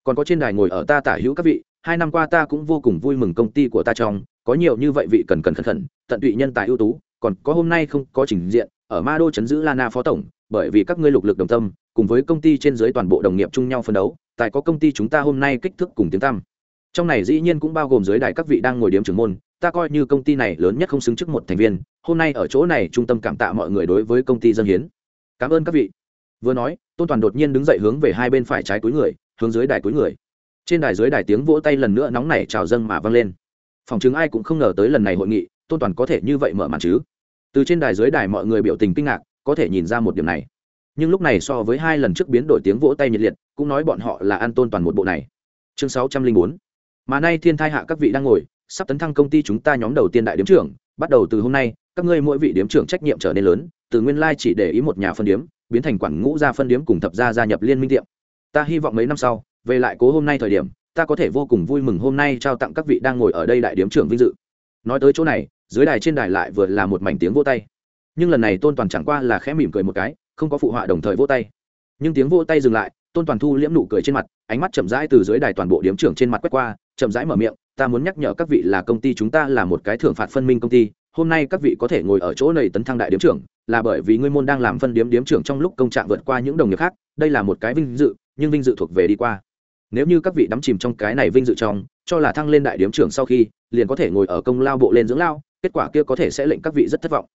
Còn có trên đài ngồi ở ta tả hữu các vị, hai năm qua ta cũng vô cùng vui mừng công ty của ta trong có nhiều như vậy vị cần cần khẩn khẩn, tận tụy nhân tài ưu tú, còn có hôm nay không có trình diện, ở ma đô chấn giữ lana phó tổng, bởi vì các ngươi lục lực đồng tâm, cùng với công ty trên dưới toàn bộ đồng nghiệp chung nhau phân đấu, tại có công ty chúng ta hôm nay kích thước cùng tiếng tăm. Trong này dĩ nhiên cũng bao gồm dưới đài các vị đang ngồi điểm trưởng môn, ta coi như công ty này lớn nhất không xứng trước một thành viên, hôm nay ở chỗ này trung tâm cảm tạ mọi người đối với công ty dân hiến. Cảm ơn các vị. Vừa nói, tôn toàn đột nhiên đứng dậy hướng về hai bên phải trái túi người, hướng dưới đài túi người. Trên đài dưới đài tiếng vỗ tay lần nữa nóng nảy trào dâng mà vang lên phòng chứng ai cũng không ngờ tới lần này hội nghị, tôn toàn có thể như vậy mở màn chứ? Từ trên đài dưới đài mọi người biểu tình kinh ngạc, có thể nhìn ra một điểm này. Nhưng lúc này so với hai lần trước biến đổi tiếng vỗ tay nhiệt liệt, cũng nói bọn họ là an tôn toàn một bộ này. Chương sáu trăm linh bốn. Mà nay thiên thai hạ các vị đang ngồi, sắp tấn thăng công ty chúng ta nhóm đầu tiên đại điếm trưởng, bắt đầu từ hôm nay, các ngươi mỗi vị điếm trưởng trách nhiệm trở nên lớn, từ nguyên lai chỉ để ý một nhà phân điếm, biến thành quản ngũ gia phân điếm cùng thập gia gia nhập liên minh tiệm. Ta hy vọng mấy năm sau, về lại cố hôm nay thời điểm ta có thể vô cùng vui mừng hôm nay trao tặng các vị đang ngồi ở đây đại điếm trưởng vinh dự. Nói tới chỗ này, dưới đài trên đài lại vừa là một mảnh tiếng vô tay. Nhưng lần này tôn toàn chẳng qua là khẽ mỉm cười một cái, không có phụ họa đồng thời vỗ tay. Nhưng tiếng vỗ tay dừng lại, tôn toàn thu liễm nụ cười trên mặt, ánh mắt chậm rãi từ dưới đài toàn bộ điếm trưởng trên mặt quét qua, chậm rãi mở miệng, ta muốn nhắc nhở các vị là công ty chúng ta là một cái thưởng phạt phân minh công ty, hôm nay các vị có thể ngồi ở chỗ này tấn thăng đại điếm trưởng, là bởi vì ngươi môn đang làm phân điếm điếm trưởng trong lúc công trạng vượt qua những đồng nghiệp khác, đây là một cái vinh dự, nhưng vinh dự thuộc về đi qua nếu như các vị đắm chìm trong cái này vinh dự trong, cho là thăng lên đại điếm trưởng sau khi, liền có thể ngồi ở công lao bộ lên dưỡng lao, kết quả kia có thể sẽ lệnh các vị rất thất vọng.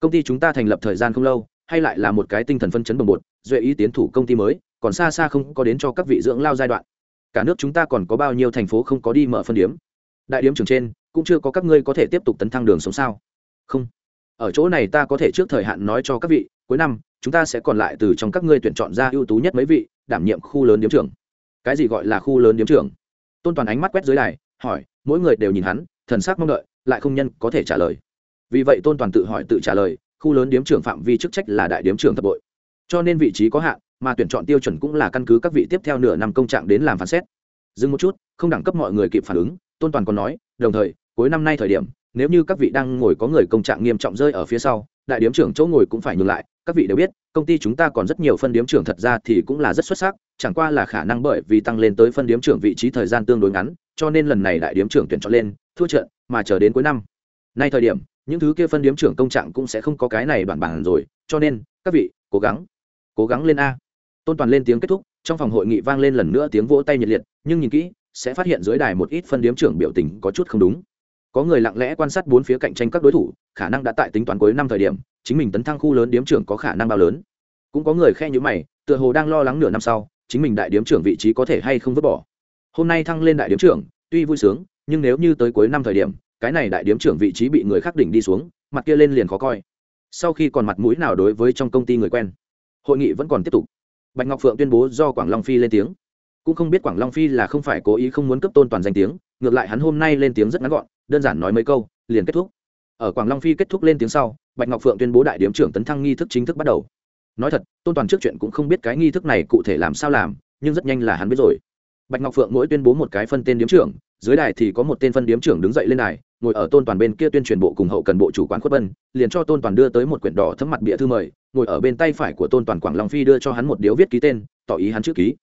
Công ty chúng ta thành lập thời gian không lâu, hay lại là một cái tinh thần phân chấn bồng bột, duệ ý tiến thủ công ty mới, còn xa xa không có đến cho các vị dưỡng lao giai đoạn. Cả nước chúng ta còn có bao nhiêu thành phố không có đi mở phân điếm? Đại điếm trường trên, cũng chưa có các ngươi có thể tiếp tục tấn thăng đường sống sao? Không. Ở chỗ này ta có thể trước thời hạn nói cho các vị, cuối năm, chúng ta sẽ còn lại từ trong các ngươi tuyển chọn ra ưu tú nhất mấy vị, đảm nhiệm khu lớn điếm trưởng cái gì gọi là khu lớn điếm trưởng? Tôn toàn ánh mắt quét dưới đài, hỏi, mỗi người đều nhìn hắn, thần sắc mong đợi, lại không nhân có thể trả lời. Vì vậy tôn toàn tự hỏi tự trả lời, khu lớn điếm trưởng phạm vi chức trách là đại điếm trưởng thập bội. Cho nên vị trí có hạn, mà tuyển chọn tiêu chuẩn cũng là căn cứ các vị tiếp theo nửa năm công trạng đến làm phán xét. Dừng một chút, không đẳng cấp mọi người kịp phản ứng, tôn toàn còn nói, đồng thời, cuối năm nay thời điểm, nếu như các vị đang ngồi có người công trạng nghiêm trọng rơi ở phía sau đại điếm trưởng chỗ ngồi cũng phải nhường lại, các vị đều biết, công ty chúng ta còn rất nhiều phân điếm trưởng thật ra thì cũng là rất xuất sắc, chẳng qua là khả năng bởi vì tăng lên tới phân điếm trưởng vị trí thời gian tương đối ngắn, cho nên lần này đại điếm trưởng tuyển chọn lên, thua trận, mà chờ đến cuối năm. Nay thời điểm, những thứ kia phân điếm trưởng công trạng cũng sẽ không có cái này đoạn bản rồi, cho nên, các vị, cố gắng cố gắng lên a. Tôn toàn lên tiếng kết thúc, trong phòng hội nghị vang lên lần nữa tiếng vỗ tay nhiệt liệt, nhưng nhìn kỹ, sẽ phát hiện dưới đài một ít phân điếm trưởng biểu tình có chút không đúng có người lặng lẽ quan sát bốn phía cạnh tranh các đối thủ, khả năng đã tại tính toán cuối năm thời điểm, chính mình tấn thăng khu lớn điếm trưởng có khả năng bao lớn. Cũng có người khe nhữ mày, tựa hồ đang lo lắng nửa năm sau, chính mình đại điếm trưởng vị trí có thể hay không vứt bỏ. Hôm nay thăng lên đại điếm trưởng, tuy vui sướng, nhưng nếu như tới cuối năm thời điểm, cái này đại điếm trưởng vị trí bị người khác đỉnh đi xuống, mặt kia lên liền khó coi. Sau khi còn mặt mũi nào đối với trong công ty người quen, hội nghị vẫn còn tiếp tục. Bạch ngọc phượng tuyên bố do quảng long phi lên tiếng. Cũng không biết quảng long phi là không phải cố ý không muốn cấp tôn toàn danh tiếng, ngược lại hắn hôm nay lên tiếng rất ngắn gọn đơn giản nói mấy câu, liền kết thúc. Ở quảng long phi kết thúc lên tiếng sau, bạch ngọc phượng tuyên bố đại điếm trưởng tấn thăng nghi thức chính thức bắt đầu. Nói thật, tôn toàn trước chuyện cũng không biết cái nghi thức này cụ thể làm sao làm, nhưng rất nhanh là hắn biết rồi. Bạch ngọc phượng mỗi tuyên bố một cái phân tên điếm trưởng, dưới đài thì có một tên phân điếm trưởng đứng dậy lên đài, ngồi ở tôn toàn bên kia tuyên truyền bộ cùng hậu cần bộ chủ quán khuất vân, liền cho tôn toàn đưa tới một quyển đỏ thấm mặt bịa thư mời, ngồi ở bên tay phải của tôn toàn quảng long phi đưa cho hắn một điếu viết ký tên, tỏ ý hắn chữ ký.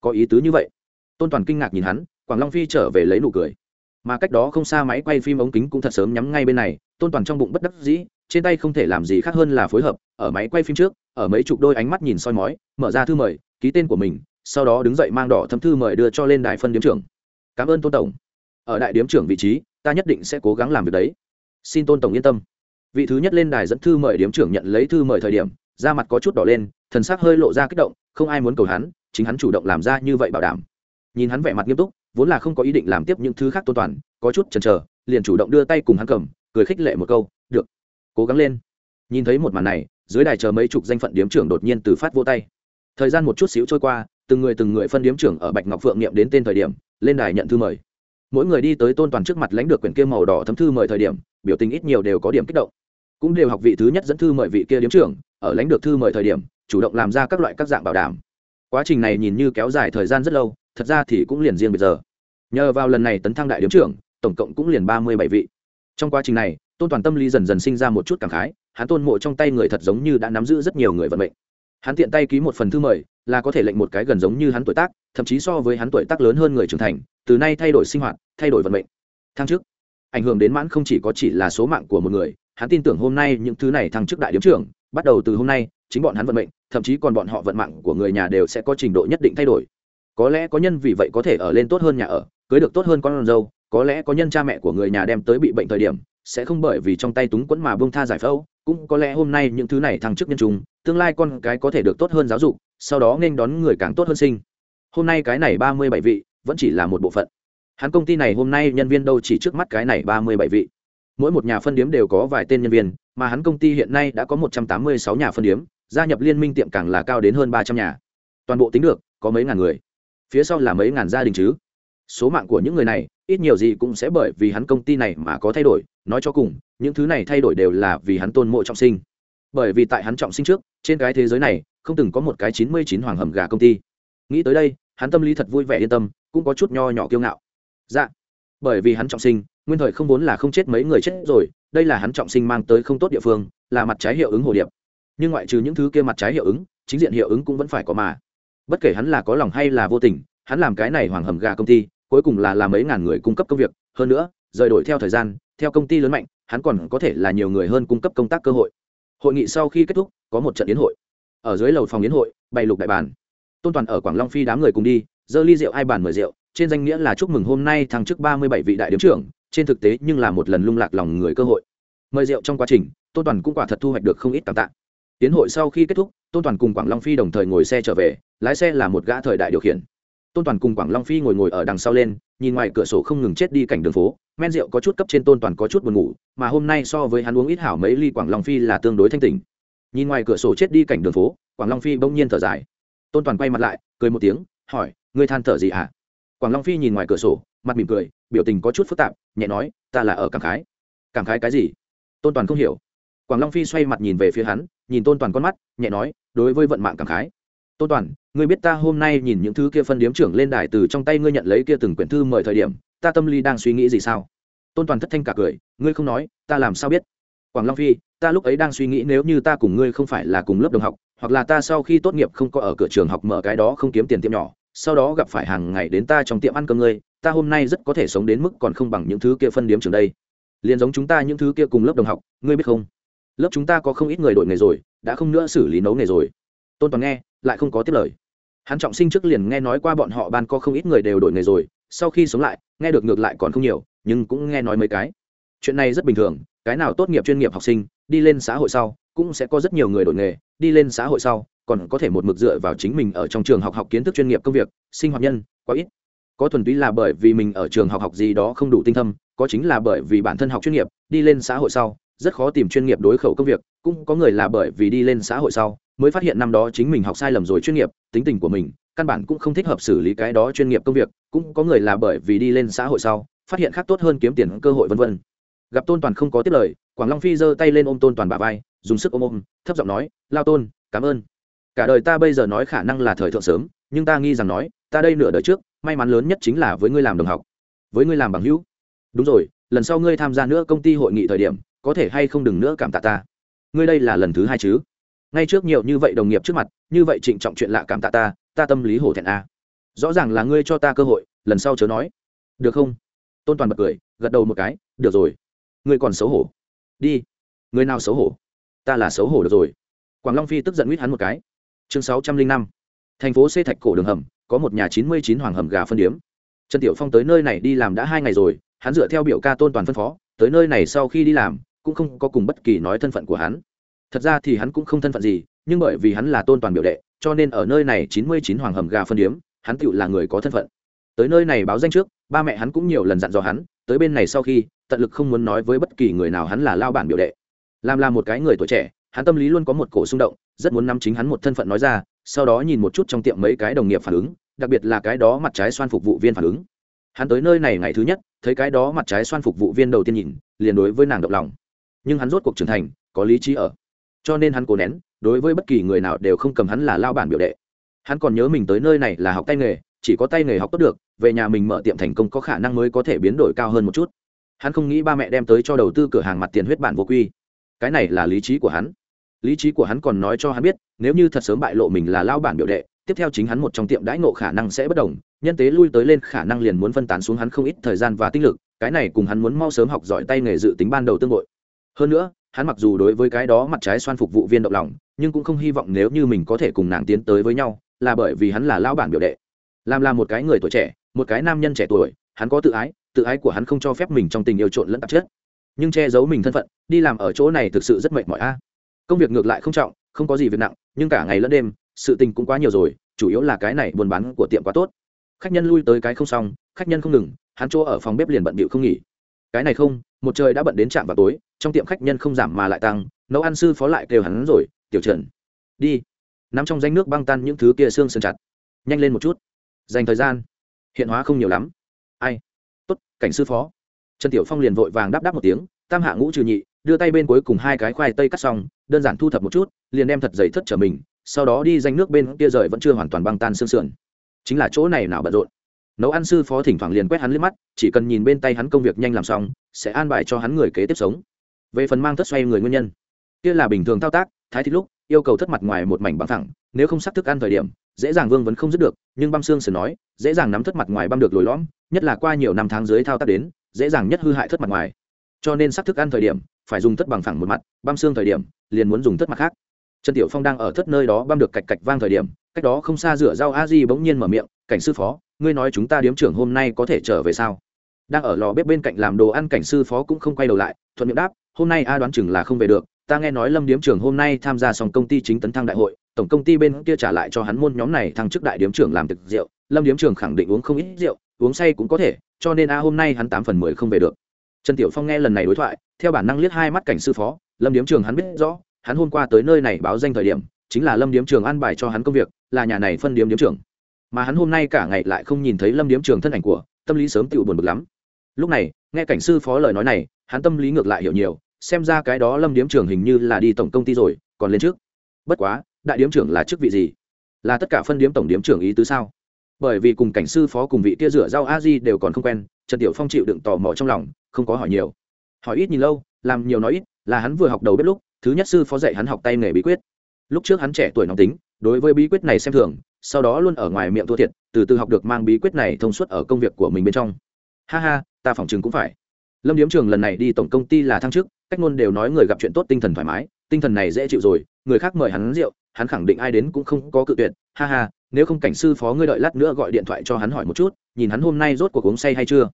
Có ý tứ như vậy. Tôn toàn kinh ngạc nhìn hắn, quảng long phi trở về lấy nụ cười mà cách đó không xa máy quay phim ống kính cũng thật sớm nhắm ngay bên này, tôn toàn trong bụng bất đắc dĩ, trên tay không thể làm gì khác hơn là phối hợp, ở máy quay phim trước, ở mấy chục đôi ánh mắt nhìn soi mói, mở ra thư mời, ký tên của mình, sau đó đứng dậy mang đỏ thấm thư mời đưa cho lên đài phân điếm trưởng. Cảm ơn tôn tổng. Ở đại điếm trưởng vị trí, ta nhất định sẽ cố gắng làm việc đấy. Xin tôn tổng yên tâm. Vị thứ nhất lên đài dẫn thư mời điếm trưởng nhận lấy thư mời thời điểm, da mặt có chút đỏ lên, thần sắc hơi lộ ra kích động, không ai muốn cầu hắn, chính hắn chủ động làm ra như vậy bảo đảm nhìn hắn vẻ mặt nghiêm túc, vốn là không có ý định làm tiếp những thứ khác tôn toàn, có chút chần chờ, liền chủ động đưa tay cùng hắn cầm, cười khích lệ một câu, được, cố gắng lên. Nhìn thấy một màn này, dưới đài chờ mấy chục danh phận điếm trưởng đột nhiên từ phát vô tay. Thời gian một chút xíu trôi qua, từng người từng người phân điếm trưởng ở bạch ngọc phượng niệm đến tên thời điểm, lên đài nhận thư mời. Mỗi người đi tới tôn toàn trước mặt lãnh được quyển kia màu đỏ thấm thư mời thời điểm, biểu tình ít nhiều đều có điểm kích động. Cũng đều học vị thứ nhất dẫn thư mời vị kia điếm trưởng, ở lãnh được thư mời thời điểm, chủ động làm ra các loại các dạng bảo đảm. Quá trình này nhìn như kéo dài thời gian rất lâu thật ra thì cũng liền riêng bây giờ. Nhờ vào lần này tấn thăng đại điếm trưởng, tổng cộng cũng liền ba mươi bảy vị. Trong quá trình này, tôn toàn tâm lý dần dần sinh ra một chút cảm khái, hắn tôn mộ trong tay người thật giống như đã nắm giữ rất nhiều người vận mệnh. Hắn tiện tay ký một phần thư mời, là có thể lệnh một cái gần giống như hắn tuổi tác, thậm chí so với hắn tuổi tác lớn hơn người trưởng thành, từ nay thay đổi sinh hoạt, thay đổi vận mệnh. Thăng chức ảnh hưởng đến mãn không chỉ có chỉ là số mạng của một người, hắn tin tưởng hôm nay những thứ này thăng chức đại điếm trưởng, bắt đầu từ hôm nay, chính bọn hắn vận mệnh, thậm chí còn bọn họ vận mạng của người nhà đều sẽ có trình độ nhất định thay đổi có lẽ có nhân vì vậy có thể ở lên tốt hơn nhà ở, cưới được tốt hơn con dâu, có lẽ có nhân cha mẹ của người nhà đem tới bị bệnh thời điểm, sẽ không bởi vì trong tay túng quẫn mà bông tha giải phẫu, cũng có lẽ hôm nay những thứ này thăng chức nhân chúng tương lai con cái có thể được tốt hơn giáo dục, sau đó nên đón người càng tốt hơn sinh. Hôm nay cái này ba mươi bảy vị, vẫn chỉ là một bộ phận. Hắn công ty này hôm nay nhân viên đâu chỉ trước mắt cái này ba mươi bảy vị. Mỗi một nhà phân điếm đều có vài tên nhân viên, mà hắn công ty hiện nay đã có một trăm tám mươi sáu nhà phân điếm, gia nhập liên minh tiệm càng là cao đến hơn ba trăm nhà. Toàn bộ tính được có mấy ngàn người phía sau là mấy ngàn gia đình chứ? Số mạng của những người này, ít nhiều gì cũng sẽ bởi vì hắn công ty này mà có thay đổi. Nói cho cùng, những thứ này thay đổi đều là vì hắn tôn mộ trọng sinh. Bởi vì tại hắn trọng sinh trước, trên cái thế giới này, không từng có một cái chín mươi chín hoàng hầm gà công ty. Nghĩ tới đây, hắn tâm lý thật vui vẻ yên tâm, cũng có chút nho nhỏ kiêu ngạo. Dạ. Bởi vì hắn trọng sinh, nguyên thời không vốn là không chết mấy người chết rồi, đây là hắn trọng sinh mang tới không tốt địa phương, là mặt trái hiệu ứng hồ điệp. Nhưng ngoại trừ những thứ kia mặt trái hiệu ứng, chính diện hiệu ứng cũng vẫn phải có mà bất kể hắn là có lòng hay là vô tình, hắn làm cái này hoàng hầm gà công ty, cuối cùng là làm mấy ngàn người cung cấp công việc. Hơn nữa, rời đổi theo thời gian, theo công ty lớn mạnh, hắn còn có thể là nhiều người hơn cung cấp công tác cơ hội. Hội nghị sau khi kết thúc, có một trận yến hội. Ở dưới lầu phòng yến hội, bày lục đại bàn. Tôn toàn ở quảng long phi đám người cùng đi, dơ ly rượu ai bàn mời rượu, trên danh nghĩa là chúc mừng hôm nay thăng chức ba mươi bảy vị đại điếm trưởng, trên thực tế nhưng là một lần lung lạc lòng người cơ hội. Mời rượu trong quá trình, tôn toàn cũng quả thật thu hoạch được không ít cảm tạ. Tiến hội sau khi kết thúc, tôn toàn cùng quảng long phi đồng thời ngồi xe trở về lái xe là một gã thời đại điều khiển. Tôn toàn cùng quảng long phi ngồi ngồi ở đằng sau lên, nhìn ngoài cửa sổ không ngừng chết đi cảnh đường phố. Men rượu có chút cấp trên tôn toàn có chút buồn ngủ, mà hôm nay so với hắn uống ít hảo mấy ly quảng long phi là tương đối thanh tình nhìn ngoài cửa sổ chết đi cảnh đường phố, quảng long phi bỗng nhiên thở dài. Tôn toàn quay mặt lại, cười một tiếng, hỏi, ngươi than thở gì hả? Quảng long phi nhìn ngoài cửa sổ, mặt mỉm cười, biểu tình có chút phức tạp, nhẹ nói, ta là ở cảm khái. Cảm khái cái gì? Tôn toàn không hiểu. Quảng long phi xoay mặt nhìn về phía hắn, nhìn tôn toàn con mắt, nhẹ nói, đối với vận mạng cảm khái tôn toàn, ngươi biết ta hôm nay nhìn những thứ kia phân điếm trưởng lên đài từ trong tay ngươi nhận lấy kia từng quyển thư mời thời điểm, ta tâm lý đang suy nghĩ gì sao? Tôn toàn thất thanh cả cười, ngươi không nói, ta làm sao biết? Quảng long phi, ta lúc ấy đang suy nghĩ nếu như ta cùng ngươi không phải là cùng lớp đồng học, hoặc là ta sau khi tốt nghiệp không có ở cửa trường học mở cái đó không kiếm tiền tiệm nhỏ, sau đó gặp phải hàng ngày đến ta trong tiệm ăn cơm ngươi, ta hôm nay rất có thể sống đến mức còn không bằng những thứ kia phân điếm trường đây. Liền giống chúng ta những thứ kia cùng lớp đồng học, ngươi biết không? Lớp chúng ta có không ít người đổi nghề rồi, đã không nữa xử lý nấu nghề rồi tôn toàn nghe, lại không có tiếp lời. Hắn trọng sinh trước liền nghe nói qua bọn họ ban có không ít người đều đổi nghề rồi, sau khi sống lại, nghe được ngược lại còn không nhiều, nhưng cũng nghe nói mấy cái. Chuyện này rất bình thường, cái nào tốt nghiệp chuyên nghiệp học sinh, đi lên xã hội sau, cũng sẽ có rất nhiều người đổi nghề, đi lên xã hội sau, còn có thể một mực dựa vào chính mình ở trong trường học học kiến thức chuyên nghiệp công việc, sinh hoạt nhân, quá ít. Có thuần túy là bởi vì mình ở trường học học gì đó không đủ tinh thâm, có chính là bởi vì bản thân học chuyên nghiệp, đi lên xã hội sau, rất khó tìm chuyên nghiệp đối khẩu công việc, cũng có người là bởi vì đi lên xã hội sau mới phát hiện năm đó chính mình học sai lầm rồi chuyên nghiệp, tính tình của mình, căn bản cũng không thích hợp xử lý cái đó chuyên nghiệp công việc, cũng có người là bởi vì đi lên xã hội sau, phát hiện khác tốt hơn kiếm tiền cơ hội vân vân. Gặp tôn toàn không có tiết lời, quảng long phi giơ tay lên ôm tôn toàn bà vai, dùng sức ôm ôm, thấp giọng nói, lao tôn, cảm ơn. Cả đời ta bây giờ nói khả năng là thời thượng sớm, nhưng ta nghi rằng nói, ta đây nửa đời trước, may mắn lớn nhất chính là với ngươi làm đồng học, với ngươi làm bằng hữu. Đúng rồi, lần sau ngươi tham gia nữa công ty hội nghị thời điểm, có thể hay không đừng nữa cảm tạ ta. Ngươi đây là lần thứ hai chứ? Ngay trước nhiều như vậy đồng nghiệp trước mặt, như vậy trịnh trọng chuyện lạ cảm tạ ta ta tâm lý hổ thẹn a. À. rõ ràng là ngươi cho ta cơ hội, lần sau chớ nói. Được không? Tôn toàn bật cười, gật đầu một cái, được rồi. Ngươi còn xấu hổ. Đi. Ngươi nào xấu hổ? Ta là xấu hổ được rồi. Quảng long phi tức giận huýt hắn một cái. Chương sáu trăm linh năm. Thành phố xê thạch cổ đường hầm, có một nhà chín mươi chín hoàng hầm gà phân điếm. Trần tiểu phong tới nơi này đi làm đã hai ngày rồi, hắn dựa theo biểu ca tôn toàn phân phó, tới nơi này sau khi đi làm, cũng không có cùng bất kỳ nói thân phận của hắn thật ra thì hắn cũng không thân phận gì, nhưng bởi vì hắn là tôn toàn biểu đệ, cho nên ở nơi này chín mươi chín hoàng hầm gà phân điếm, hắn tựu là người có thân phận. Tới nơi này báo danh trước, ba mẹ hắn cũng nhiều lần dặn dò hắn, tới bên này sau khi, tận lực không muốn nói với bất kỳ người nào hắn là lao bản biểu đệ. Làm là một cái người tuổi trẻ, hắn tâm lý luôn có một cổ xung động, rất muốn nắm chính hắn một thân phận nói ra, sau đó nhìn một chút trong tiệm mấy cái đồng nghiệp phản ứng, đặc biệt là cái đó mặt trái xoan phục vụ viên phản ứng. Hắn tới nơi này ngày thứ nhất, thấy cái đó mặt trái xoan phục vụ viên đầu tiên nhìn, liền đối với nàng động lòng. Nhưng hắn rốt cuộc trưởng thành, có lý trí ở cho nên hắn cố nén, đối với bất kỳ người nào đều không cầm hắn là lao bản biểu đệ. Hắn còn nhớ mình tới nơi này là học tay nghề, chỉ có tay nghề học tốt được, về nhà mình mở tiệm thành công có khả năng mới có thể biến đổi cao hơn một chút. Hắn không nghĩ ba mẹ đem tới cho đầu tư cửa hàng mặt tiền huyết bản vô quy. Cái này là lý trí của hắn. Lý trí của hắn còn nói cho hắn biết, nếu như thật sớm bại lộ mình là lao bản biểu đệ, tiếp theo chính hắn một trong tiệm đãi ngộ khả năng sẽ bất đồng, nhân tế lui tới lên khả năng liền muốn phân tán xuống hắn không ít thời gian và tinh lực, cái này cùng hắn muốn mau sớm học giỏi tay nghề dự tính ban đầu tương đội hơn nữa hắn mặc dù đối với cái đó mặt trái xoan phục vụ viên động lòng, nhưng cũng không hy vọng nếu như mình có thể cùng nàng tiến tới với nhau, là bởi vì hắn là lao bản biểu đệ. Làm là một cái người tuổi trẻ, một cái nam nhân trẻ tuổi, hắn có tự ái tự ái của hắn không cho phép mình trong tình yêu trộn lẫn tạp chất. Nhưng che giấu mình thân phận, đi làm ở chỗ này thực sự rất mệt mỏi a. Công việc ngược lại không trọng, không có gì việc nặng, nhưng cả ngày lẫn đêm, sự tình cũng quá nhiều rồi, chủ yếu là cái này buôn bán của tiệm quá tốt. Khách nhân lui tới cái không xong, khách nhân không ngừng, hắn chỗ ở phòng bếp liền bận bịu không nghỉ cái này không, một trời đã bận đến trạm vào tối, trong tiệm khách nhân không giảm mà lại tăng, nấu ăn sư phó lại kêu hắn rồi, tiểu trần, đi. Nắm trong danh nước băng tan những thứ kia xương sườn chặt. Nhanh lên một chút. Dành thời gian. Hiện hóa không nhiều lắm. Ai? Tốt, cảnh sư phó. Trần tiểu phong liền vội vàng đáp đáp một tiếng, tam hạ ngũ trừ nhị, đưa tay bên cuối cùng hai cái khoai tây cắt xong, đơn giản thu thập một chút, liền đem thật giày thất trở mình, sau đó đi danh nước bên kia rời vẫn chưa hoàn toàn băng tan xương sườn. Chính là chỗ này nào bận rộn nấu ăn sư phó thỉnh thoảng liền quét hắn lên mắt, chỉ cần nhìn bên tay hắn công việc nhanh làm xong, sẽ an bài cho hắn người kế tiếp sống. Về phần mang thất xoay người nguyên nhân, kia là bình thường thao tác, thái thịt lúc, yêu cầu thất mặt ngoài một mảnh bằng thẳng, nếu không sắc thức ăn thời điểm, dễ dàng vương vấn không dứt được, nhưng băm xương sườn nói, dễ dàng nắm thất mặt ngoài băm được lồi lõm, nhất là qua nhiều năm tháng dưới thao tác đến, dễ dàng nhất hư hại thất mặt ngoài. Cho nên sắc thức ăn thời điểm, phải dùng thất bằng phẳng một mặt, băm xương thời điểm, liền muốn dùng thất mặt khác. Trần tiểu phong đang ở thất nơi đó băm được cạch cạch vang thời điểm, cách đó không xa rửa rau a di bỗng nhiên mở miệng cảnh sư phó, ngươi nói chúng ta điếm trưởng hôm nay có thể trở về sao? Đang ở lò bếp bên cạnh làm đồ ăn, cảnh sư phó cũng không quay đầu lại, thuận miệng đáp, hôm nay a đoán chừng là không về được, ta nghe nói lâm điếm trưởng hôm nay tham gia xong công ty chính tấn thăng đại hội, tổng công ty bên kia trả lại cho hắn môn nhóm này thăng chức đại điếm trưởng làm thực rượu, lâm điếm trưởng khẳng định uống không ít rượu, uống say cũng có thể, cho nên a hôm nay hắn tám phần mười không về được. Trần tiểu phong nghe lần này đối thoại, theo bản năng liếc hai mắt cảnh sư phó, lâm điếm trường hắn biết rõ, hắn hôm qua tới nơi này báo danh thời điểm, chính là lâm điếm trường an bài cho hắn công việc, là nhà này phân điếm điếm trưởng mà hắn hôm nay cả ngày lại không nhìn thấy lâm điếm trường thân ảnh của, tâm lý sớm tự buồn bực lắm. Lúc này, nghe cảnh sư phó lời nói này, hắn tâm lý ngược lại hiểu nhiều, xem ra cái đó lâm điếm Trường hình như là đi tổng công ty rồi, còn lên trước. Bất quá, đại điếm trưởng là chức vị gì? Là tất cả phân điếm tổng điếm trưởng ý tứ sao? Bởi vì cùng cảnh sư phó cùng vị kia rửa rau a di đều còn không quen, trần tiểu phong chịu đựng tò mò trong lòng, không có hỏi nhiều. Hỏi ít nhìn lâu, làm nhiều nói ít, là hắn vừa học đầu bếp lúc, thứ nhất sư phó dạy hắn học tay nghề bí quyết. Lúc trước hắn trẻ tuổi nóng tính đối với bí quyết này xem thường, sau đó luôn ở ngoài miệng thua thiệt, từ từ học được mang bí quyết này thông suốt ở công việc của mình bên trong. Ha ha, ta phỏng chừng cũng phải. Lâm điếm trường lần này đi tổng công ty là thăng chức, cách ngôn đều nói người gặp chuyện tốt tinh thần thoải mái, tinh thần này dễ chịu rồi, người khác mời hắn rượu, hắn khẳng định ai đến cũng không có cự tuyệt. Ha ha, nếu không cảnh sư phó ngươi đợi lát nữa gọi điện thoại cho hắn hỏi một chút, nhìn hắn hôm nay rốt cuộc uống say hay chưa.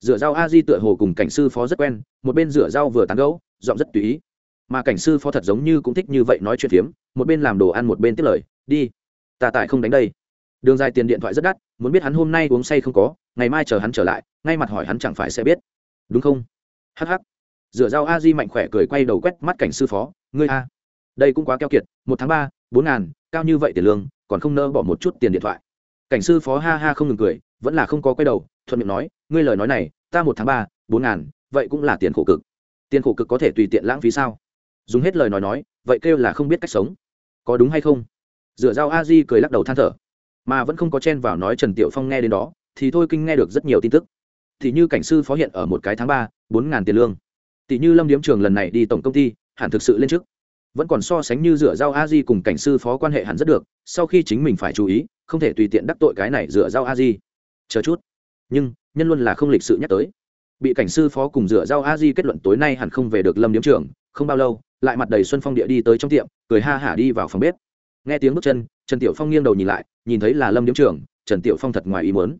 Rửa rau a di tựa hồ cùng cảnh sư phó rất quen, một bên rửa rau vừa tán gấu giọng rất tùy ý mà cảnh sư phó thật giống như cũng thích như vậy nói chuyện phiếm, một bên làm đồ ăn một bên tiếp lời, đi, ta tại không đánh đây. Đường dài tiền điện thoại rất đắt, muốn biết hắn hôm nay uống say không có, ngày mai chờ hắn trở lại, ngay mặt hỏi hắn chẳng phải sẽ biết. Đúng không? Hh rửa dao a di mạnh khỏe cười quay đầu quét mắt cảnh sư phó, ngươi a, đây cũng quá keo kiệt, một tháng ba, bốn ngàn, cao như vậy tiền lương, còn không nỡ bỏ một chút tiền điện thoại. Cảnh sư phó ha ha không ngừng cười, vẫn là không có quay đầu, thuận miệng nói, ngươi lời nói này, ta một tháng ba, bốn ngàn, vậy cũng là tiền khổ cực. Tiền khổ cực có thể tùy tiện lãng phí sao? Dùng hết lời nói nói, vậy kêu là không biết cách sống. Có đúng hay không? Dựa dao a di cười lắc đầu than thở. Mà vẫn không có chen vào nói trần tiểu phong nghe đến đó, thì thôi kinh nghe được rất nhiều tin tức. Thì như cảnh sư phó hiện ở một cái tháng ba, bốn ngàn tiền lương. Tỷ như lâm điếm trường lần này đi tổng công ty, hẳn thực sự lên trước. Vẫn còn so sánh như rửa dao a di cùng cảnh sư phó quan hệ hẳn rất được, sau khi chính mình phải chú ý, không thể tùy tiện đắc tội cái này rửa dao a di. Chờ chút. Nhưng, nhân luôn là không lịch sự nhắc tới. Bị cảnh sư phó cùng rửa dao a di kết luận tối nay hẳn không về được lâm điếm trưởng không bao lâu lại mặt đầy xuân phong địa đi tới trong tiệm, cười ha hả đi vào phòng bếp. Nghe tiếng bước chân, trần tiểu phong nghiêng đầu nhìn lại, nhìn thấy là lâm điếm trưởng trần tiểu phong thật ngoài ý muốn.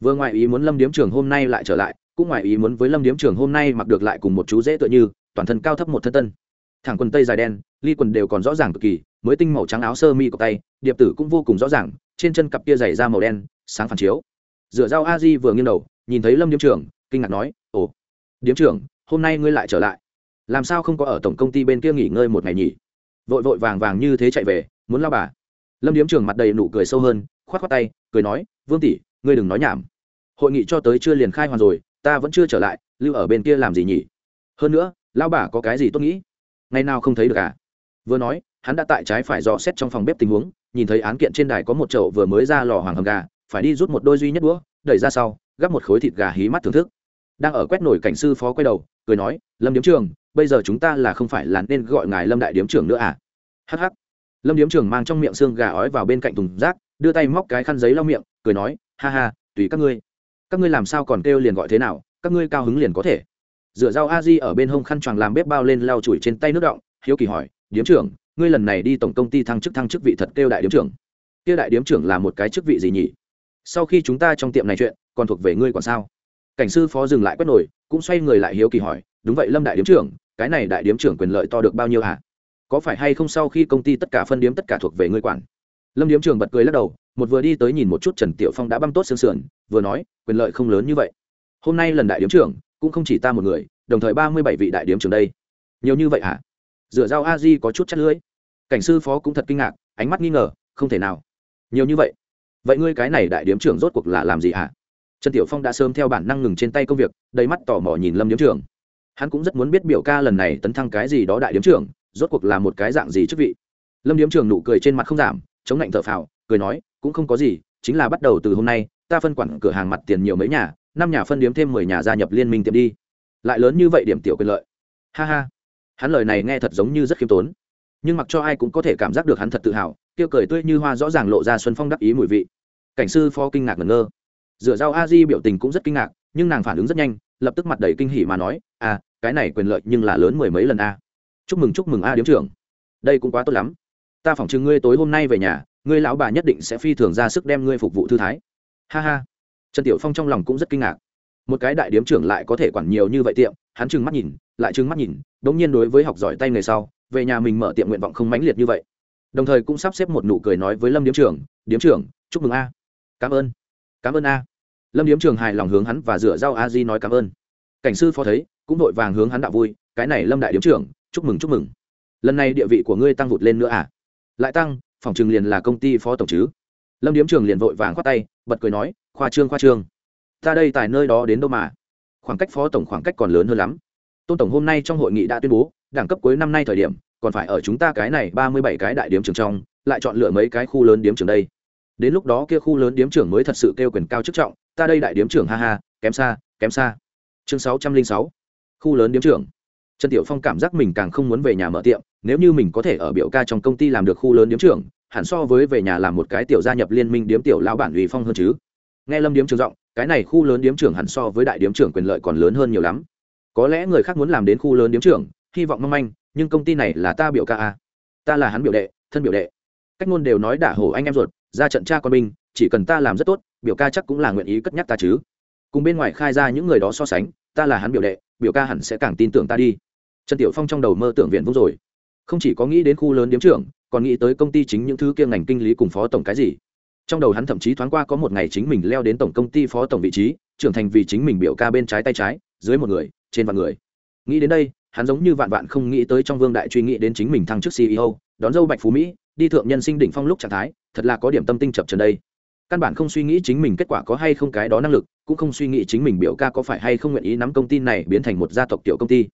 Vừa ngoài ý muốn lâm điếm trưởng hôm nay lại trở lại, cũng ngoài ý muốn với lâm điếm trưởng hôm nay mặc được lại cùng một chú dễ tựa như, toàn thân cao thấp một thân tân. Thẳng quần tây dài đen, ly quần đều còn rõ ràng cực kỳ, mới tinh màu trắng áo sơ mi của tay, điệp tử cũng vô cùng rõ ràng, trên chân cặp kia giày da màu đen, sáng phản chiếu. Dựa dao a di vừa nghiêng đầu, nhìn thấy lâm điếm trưởng kinh ngạc nói, ồ, điếm trưởng hôm nay ngươi lại trở lại làm sao không có ở tổng công ty bên kia nghỉ ngơi một ngày nhỉ? Vội vội vàng vàng như thế chạy về, muốn lao bà. Lâm điếm Trường mặt đầy nụ cười sâu hơn k h o á t k h o á tay, cười nói, vương tỷ, ngươi đừng nói nhảm. Hội nghị cho tới chưa liền khai hoàn rồi, ta vẫn chưa trở lại, lưu ở bên kia làm gì nhỉ? Hơn nữa, lao bà có cái gì tốt nghĩ? Ngày nào không thấy được à? Vừa nói, hắn đã tại trái phải dò xét trong phòng bếp tình huống, nhìn thấy án kiện trên đài có một chậu vừa mới ra lò hoàng hầm gà, phải đi rút một đôi duy nhất đũa, đẩy ra sau, gắp một khối thịt gà hí mắt thưởng thức đang ở quét nổi cảnh sư phó quay đầu, cười nói, lâm điếm trường, bây giờ chúng ta là không phải là nên gọi ngài lâm đại điếm trưởng nữa à? Hh lâm điếm trường mang trong miệng xương gà ói vào bên cạnh thùng rác, đưa tay móc cái khăn giấy lau miệng, cười nói, ha ha, tùy các ngươi. Các ngươi làm sao còn kêu liền gọi thế nào, các ngươi cao hứng liền có thể. Dựa dao a di ở bên hông khăn choàng làm bếp bao lên lau chùi trên tay nước động, hiếu kỳ hỏi, điếm trưởng ngươi lần này đi tổng công ty thăng chức thăng chức vị thật kêu đại điếm trưởng kêu đại điếm trưởng là một cái chức vị gì nhỉ? Sau khi chúng ta trong tiệm này chuyện, còn thuộc về ngươi còn sao? Cảnh sư phó dừng lại quét nổi cũng xoay người lại hiếu kỳ hỏi, đúng vậy, lâm đại điếm trưởng, cái này đại điếm trưởng quyền lợi to được bao nhiêu hả? Có phải hay không sau khi công ty tất cả phân điếm tất cả thuộc về ngươi quản? Lâm điếm trưởng bật cười lắc đầu, một vừa đi tới nhìn một chút trần tiểu phong đã băm tốt xương sườn, vừa nói, quyền lợi không lớn như vậy. Hôm nay lần đại điếm trưởng, cũng không chỉ ta một người, đồng thời ba mươi bảy vị đại điếm trưởng đây. Nhiều như vậy hả? Dựa dao a di có chút chắt lưỡi. Cảnh sư phó cũng thật kinh ngạc, ánh mắt nghi ngờ, không thể nào. Nhiều như vậy. Vậy ngươi cái này đại điếm trưởng rốt cuộc là làm gì hả? Trần tiểu phong đã sớm theo bản năng ngừng trên tay công việc, đầy mắt tò mò nhìn lâm điếm trưởng hắn cũng rất muốn biết biểu ca lần này tấn thăng cái gì đó đại điếm trưởng rốt cuộc là một cái dạng gì chức vị. Lâm điếm trưởng nụ cười trên mặt không giảm, chống lạnh thở phào, cười nói, cũng không có gì, chính là bắt đầu từ hôm nay, ta phân quản cửa hàng mặt tiền nhiều mấy nhà, năm nhà phân điếm thêm mười nhà gia nhập liên minh tiệm đi. Lại lớn như vậy điểm tiểu quyền lợi. Ha ha. Hắn lời này nghe thật giống như rất khiêm tốn. Nhưng mặc cho ai cũng có thể cảm giác được hắn thật tự hào kêu cười tươi như hoa rõ ràng lộ ra xuân phong đắc ý mùi vị. Cảnh sư phó kinh ngạc ngẩn ngơ dựa dao a di biểu tình cũng rất kinh ngạc, nhưng nàng phản ứng rất nhanh, lập tức mặt đầy kinh hỉ mà nói à cái này quyền lợi nhưng là lớn mười mấy lần a. Chúc mừng chúc mừng a điếm trưởng. Đây cũng quá tốt lắm. Ta phỏng chừng ngươi tối hôm nay về nhà, ngươi lão bà nhất định sẽ phi thường ra sức đem ngươi phục vụ thư thái. Ha ha. Trần tiểu phong trong lòng cũng rất kinh ngạc. Một cái đại điếm trưởng lại có thể quản nhiều như vậy tiệm, hắn trừng mắt nhìn, lại trừng mắt nhìn đ ỗ n g nhiên đối với học giỏi tay nghề sau, về nhà mình mở tiệm nguyện vọng không mãnh liệt như vậy. Đồng thời cũng sắp xếp một nụ cười nói với lâm điếm trưởng điếm trưởng, chúc mừng a. Cảm ơn cảm ơn a. Lâm điếm trường hài lòng hướng hắn và rửa rau a di nói cảm ơn. Cảnh sư phó thấy, cũng vội vàng hướng hắn đạo vui, cái này lâm đại điếm trưởng, chúc mừng chúc mừng. Lần này địa vị của ngươi tăng vụt lên nữa à? Lại tăng, phòng trường liền là công ty phó tổng chứ. Lâm điếm trường liền vội vàng khoát tay, bật cười nói, khoa trương khoa trương. Ta đây tại nơi đó đến đâu mà? Khoảng cách phó tổng khoảng cách còn lớn hơn lắm. Tôn tổng hôm nay trong hội nghị đã tuyên bố, đẳng cấp cuối năm nay thời điểm, còn phải ở chúng ta cái này ba mươi bảy cái đại điếm trường trong, lại chọn lựa mấy cái khu lớn điếm trường đây đến lúc đó kia khu lớn điếm trưởng mới thật sự kêu quyền cao chức trọng, ta đây đại điếm trưởng ha ha, kém xa kém xa. Chương sáu trăm linh sáu, khu lớn điếm trưởng. Trần tiểu phong cảm giác mình càng không muốn về nhà mở tiệm, nếu như mình có thể ở biểu ca trong công ty làm được khu lớn điếm trưởng, hẳn so với về nhà làm một cái tiểu gia nhập liên minh điếm tiểu lão bản ủy phong hơn chứ. Nghe lâm điếm trưởng giọng, cái này khu lớn điếm trưởng hẳn so với đại điếm trưởng quyền lợi còn lớn hơn nhiều lắm. Có lẽ người khác muốn làm đến khu lớn điếm trưởng, hy vọng mong manh, nhưng công ty này là ta biểu ca a. Ta là hắn biểu đệ, thân biểu đệ. Cách ngôn đều nói đả hổ anh em ruột ra trận cha con binh, chỉ cần ta làm rất tốt, biểu ca chắc cũng là nguyện ý cất nhắc ta chứ. Cùng bên ngoài khai ra những người đó so sánh, ta là hắn biểu đệ, biểu ca hẳn sẽ càng tin tưởng ta đi. Trần tiểu phong trong đầu mơ tưởng viện vung rồi. Không chỉ có nghĩ đến khu lớn điếm trưởng, còn nghĩ tới công ty chính những thứ kia ngành kinh lý cùng phó tổng cái gì. Trong đầu hắn thậm chí thoáng qua có một ngày chính mình leo đến tổng công ty phó tổng vị trí, trưởng thành vì chính mình biểu ca bên trái tay trái, dưới một người, trên vạn người. Nghĩ đến đây, hắn giống như vạn vạn không nghĩ tới trong vương đại truy nghĩ đến chính mình thăng chức ceo đón dâu bạch phú mỹ, đi thượng nhân sinh đỉnh phong lúc trạng thái thật là có điểm tâm tinh chập trần đây. Căn bản không suy nghĩ chính mình kết quả có hay không cái đó năng lực, cũng không suy nghĩ chính mình biểu ca có phải hay không nguyện ý nắm công ty này biến thành một gia tộc tiểu công ty.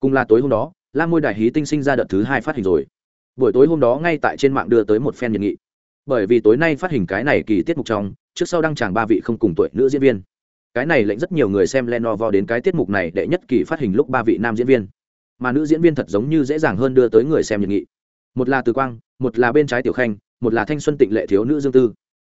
Cùng là tối hôm đó, la môi đại hí tinh sinh ra đợt thứ hai phát hình rồi. Buổi tối hôm đó ngay tại trên mạng đưa tới một phen nhiệt nghị. Bởi vì tối nay phát hình cái này kỳ tiết mục trong, trước sau đăng tràng ba vị không cùng tuổi nữ diễn viên. Cái này lệnh rất nhiều người xem lenovo đến cái tiết mục này để nhất kỳ phát hình lúc ba vị nam diễn viên. Mà nữ diễn viên thật giống như dễ dàng hơn đưa tới người xem nhiệt nghị. Một là từ quang, một là bên trái tiểu khanh một là thanh xuân tịnh lệ thiếu nữ dương tư.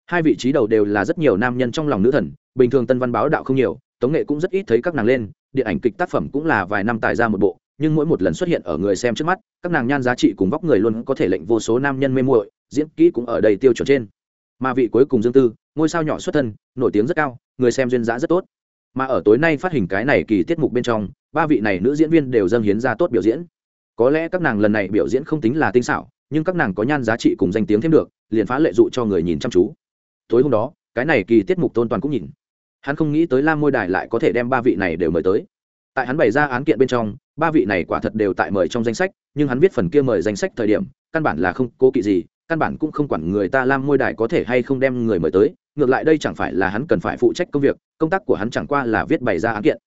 Hai vị trí đầu đều là rất nhiều nam nhân trong lòng nữ thần, bình thường tân văn báo đạo không nhiều, tống nghệ cũng rất ít thấy các nàng lên, điện ảnh kịch tác phẩm cũng là vài năm tài ra một bộ, nhưng mỗi một lần xuất hiện ở người xem trước mắt, các nàng nhan giá trị cùng vóc người luôn có thể lệnh vô số nam nhân mê muội, diễn kỹ cũng ở đây tiêu chuẩn trên. Mà vị cuối cùng dương tư, ngôi sao nhỏ xuất thân, nổi tiếng rất cao, người xem duyên dã rất tốt. Mà ở tối nay phát hình cái này kỳ tiết mục bên trong, ba vị này nữ diễn viên đều dâng hiến ra tốt biểu diễn. Có lẽ các nàng lần này biểu diễn không tính là tinh xảo nhưng các nàng có nhan giá trị cùng danh tiếng thêm được, liền phá lệ dụ cho người nhìn chăm chú. Tối hôm đó, cái này kỳ tiết mục tôn toàn cũng nhìn. Hắn không nghĩ tới lam môi đài lại có thể đem ba vị này đều mời tới. Tại hắn bày ra án kiện bên trong, ba vị này quả thật đều tại mời trong danh sách, nhưng hắn viết phần kia mời danh sách thời điểm, căn bản là không cố kỵ gì, căn bản cũng không quản người ta lam môi đài có thể hay không đem người mời tới, ngược lại đây chẳng phải là hắn cần phải phụ trách công việc, công tác của hắn chẳng qua là viết bày ra án kiện.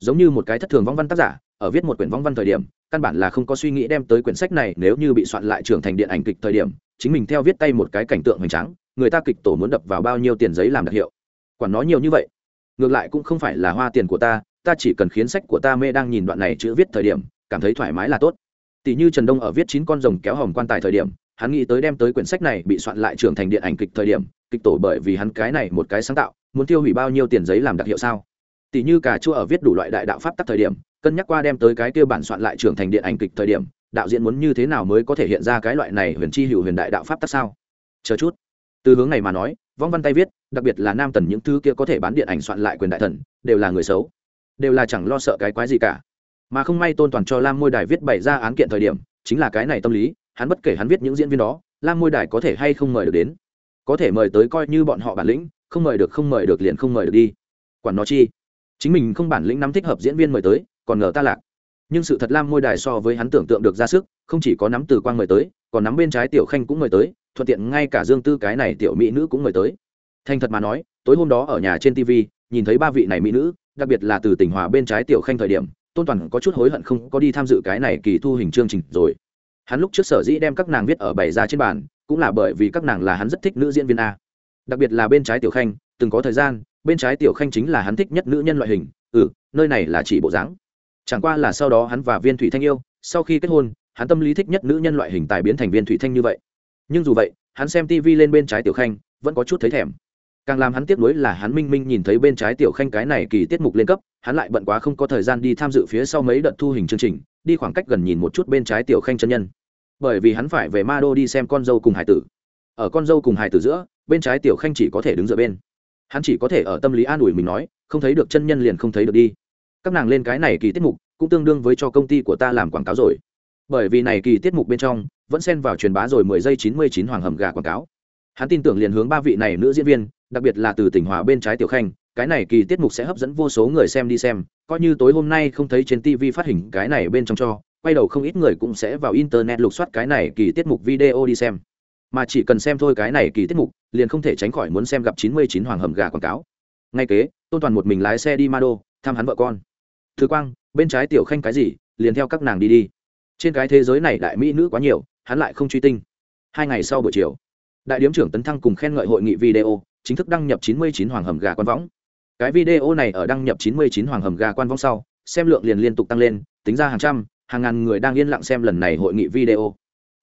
Giống như một cái thất thường vong văn tác giả ở viết một quyển vong văn thời điểm, căn bản là không có suy nghĩ đem tới quyển sách này nếu như bị soạn lại trưởng thành điện ảnh kịch thời điểm, chính mình theo viết tay một cái cảnh tượng hoành tráng, người ta kịch tổ muốn đập vào bao nhiêu tiền giấy làm đặc hiệu. Quản nó nhiều như vậy, ngược lại cũng không phải là hoa tiền của ta ta chỉ cần khiến sách của ta mê đang nhìn đoạn này chữ viết thời điểm, cảm thấy thoải mái là tốt. Tỷ như trần đông ở viết chín con rồng kéo hồng quan tài thời điểm, hắn nghĩ tới đem tới quyển sách này bị soạn lại trưởng thành điện ảnh kịch thời điểm, kịch tổ bởi vì hắn cái này một cái sáng tạo, muốn tiêu hủy bao nhiêu tiền giấy làm đặc hiệu sao? Tỷ như cả chua ở viết đủ loại đại đạo pháp tắc thời điểm cân nhắc qua đem tới cái kia bản soạn lại trưởng thành điện ảnh kịch thời điểm, đạo diễn muốn như thế nào mới có thể hiện ra cái loại này huyền chi hữu huyền đại đạo pháp tắc sao? Chờ chút. Từ hướng này mà nói, vong văn tay viết, đặc biệt là nam tần những thứ kia có thể bán điện ảnh soạn lại quyền đại thần, đều là người xấu. Đều là chẳng lo sợ cái quái gì cả. Mà không may tôn toàn cho lam môi đài viết bày ra án kiện thời điểm, chính là cái này tâm lý, hắn bất kể hắn viết những diễn viên đó, lam môi đài có thể hay không mời được đến? Có thể mời tới coi như bọn họ bản lĩnh, không mời được không mời được liền không mời được đi. Quản nó chi? Chính mình không bản lĩnh nắm thích hợp diễn viên mời tới còn ngờ ta lạc. Nhưng sự thật lam môi đài so với hắn tưởng tượng được ra sức, không chỉ có nắm từ quang mời tới, còn nắm bên trái tiểu khanh cũng mời tới, thuận tiện ngay cả dương tư cái này tiểu mỹ nữ cũng mời tới. Thành thật mà nói, tối hôm đó ở nhà trên tv nhìn thấy ba vị này mỹ nữ, đặc biệt là từ tỉnh hòa bên trái tiểu khanh thời điểm, tôn toàn có chút hối hận không có đi tham dự cái này kỳ thu hình chương trình rồi. Hắn lúc trước sở dĩ đem các nàng viết ở bày ra trên bàn, cũng là bởi vì các nàng là hắn rất thích nữ diễn viên a. Đặc biệt là bên trái tiểu khanh, từng có thời gian, bên trái tiểu khanh chính là hắn thích nhất nữ nhân loại hình. Ừ nơi này là chỉ bộ dáng chẳng qua là sau đó hắn và viên thủy thanh yêu, sau khi kết hôn, hắn tâm lý thích nhất nữ nhân loại hình tài biến thành viên thủy thanh như vậy. Nhưng dù vậy, hắn xem tv lên bên trái tiểu khanh, vẫn có chút thấy thèm. Càng làm hắn tiếc nuối là hắn minh minh nhìn thấy bên trái tiểu khanh cái này kỳ tiết mục lên cấp, hắn lại bận quá không có thời gian đi tham dự phía sau mấy đợt thu hình chương trình, đi khoảng cách gần nhìn một chút bên trái tiểu khanh chân nhân. Bởi vì hắn phải về ma đô đi xem con dâu cùng hải tử. Ở con dâu cùng hải tử giữa, bên trái tiểu khanh chỉ có thể đứng dựa bên. Hắn chỉ có thể ở tâm lý an ủi mình nói, không thấy được chân nhân liền không thấy được đi các nàng lên cái này kỳ tiết mục cũng tương đương với cho công ty của ta làm quảng cáo rồi. Bởi vì này kỳ tiết mục bên trong vẫn xen vào truyền bá rồi mười giây chín mươi chín hoàng hầm gà quảng cáo. Hắn tin tưởng liền hướng ba vị này nữ diễn viên, đặc biệt là từ tỉnh hòa bên trái tiểu khanh, cái này kỳ tiết mục sẽ hấp dẫn vô số người xem đi xem, coi như tối hôm nay không thấy trên tv phát hình cái này bên trong cho, quay đầu không ít người cũng sẽ vào internet lục soát cái này kỳ tiết mục video đi xem. Mà chỉ cần xem thôi cái này kỳ tiết mục, liền không thể tránh khỏi muốn xem gặp chín mươi chín hoàng hầm gà quảng cáo. Ngay kế, tôn toàn một mình lái xe đi ma đô thăm hắn vợ con thứ quang, bên trái tiểu khanh cái gì, liền theo các nàng đi đi. Trên cái thế giới này đại mỹ nữ quá nhiều, hắn lại không truy tinh. Hai ngày sau buổi chiều, đại điếm trưởng tấn thăng cùng khen ngợi hội nghị video, chính thức đăng nhập 99 hoàng hầm gà quan võng. Cái video này ở đăng nhập 99 hoàng hầm gà quan võng sau, xem lượng liền liên tục tăng lên, tính ra hàng trăm, hàng ngàn người đang yên lặng xem lần này hội nghị video.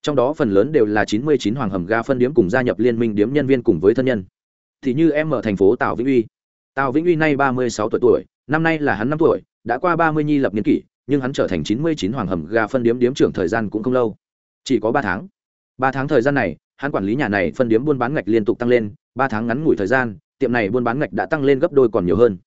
Trong đó phần lớn đều là 99 hoàng hầm gà phân điếm cùng gia nhập liên minh điếm nhân viên cùng với thân nhân. Thì như em ở thành phố tào vĩnh uy. Tào vĩnh uy nay 36 tuổi tuổi, năm nay là hắn năm tuổi đã qua 30 nhi lập niên kỷ, nhưng hắn trở thành 99 hoàng hầm gà phân điếm điếm trưởng thời gian cũng không lâu. Chỉ có ba tháng. Ba tháng thời gian này, hắn quản lý nhà này phân điếm buôn bán ngạch liên tục tăng lên, ba tháng ngắn ngủi thời gian, tiệm này buôn bán ngạch đã tăng lên gấp đôi còn nhiều hơn.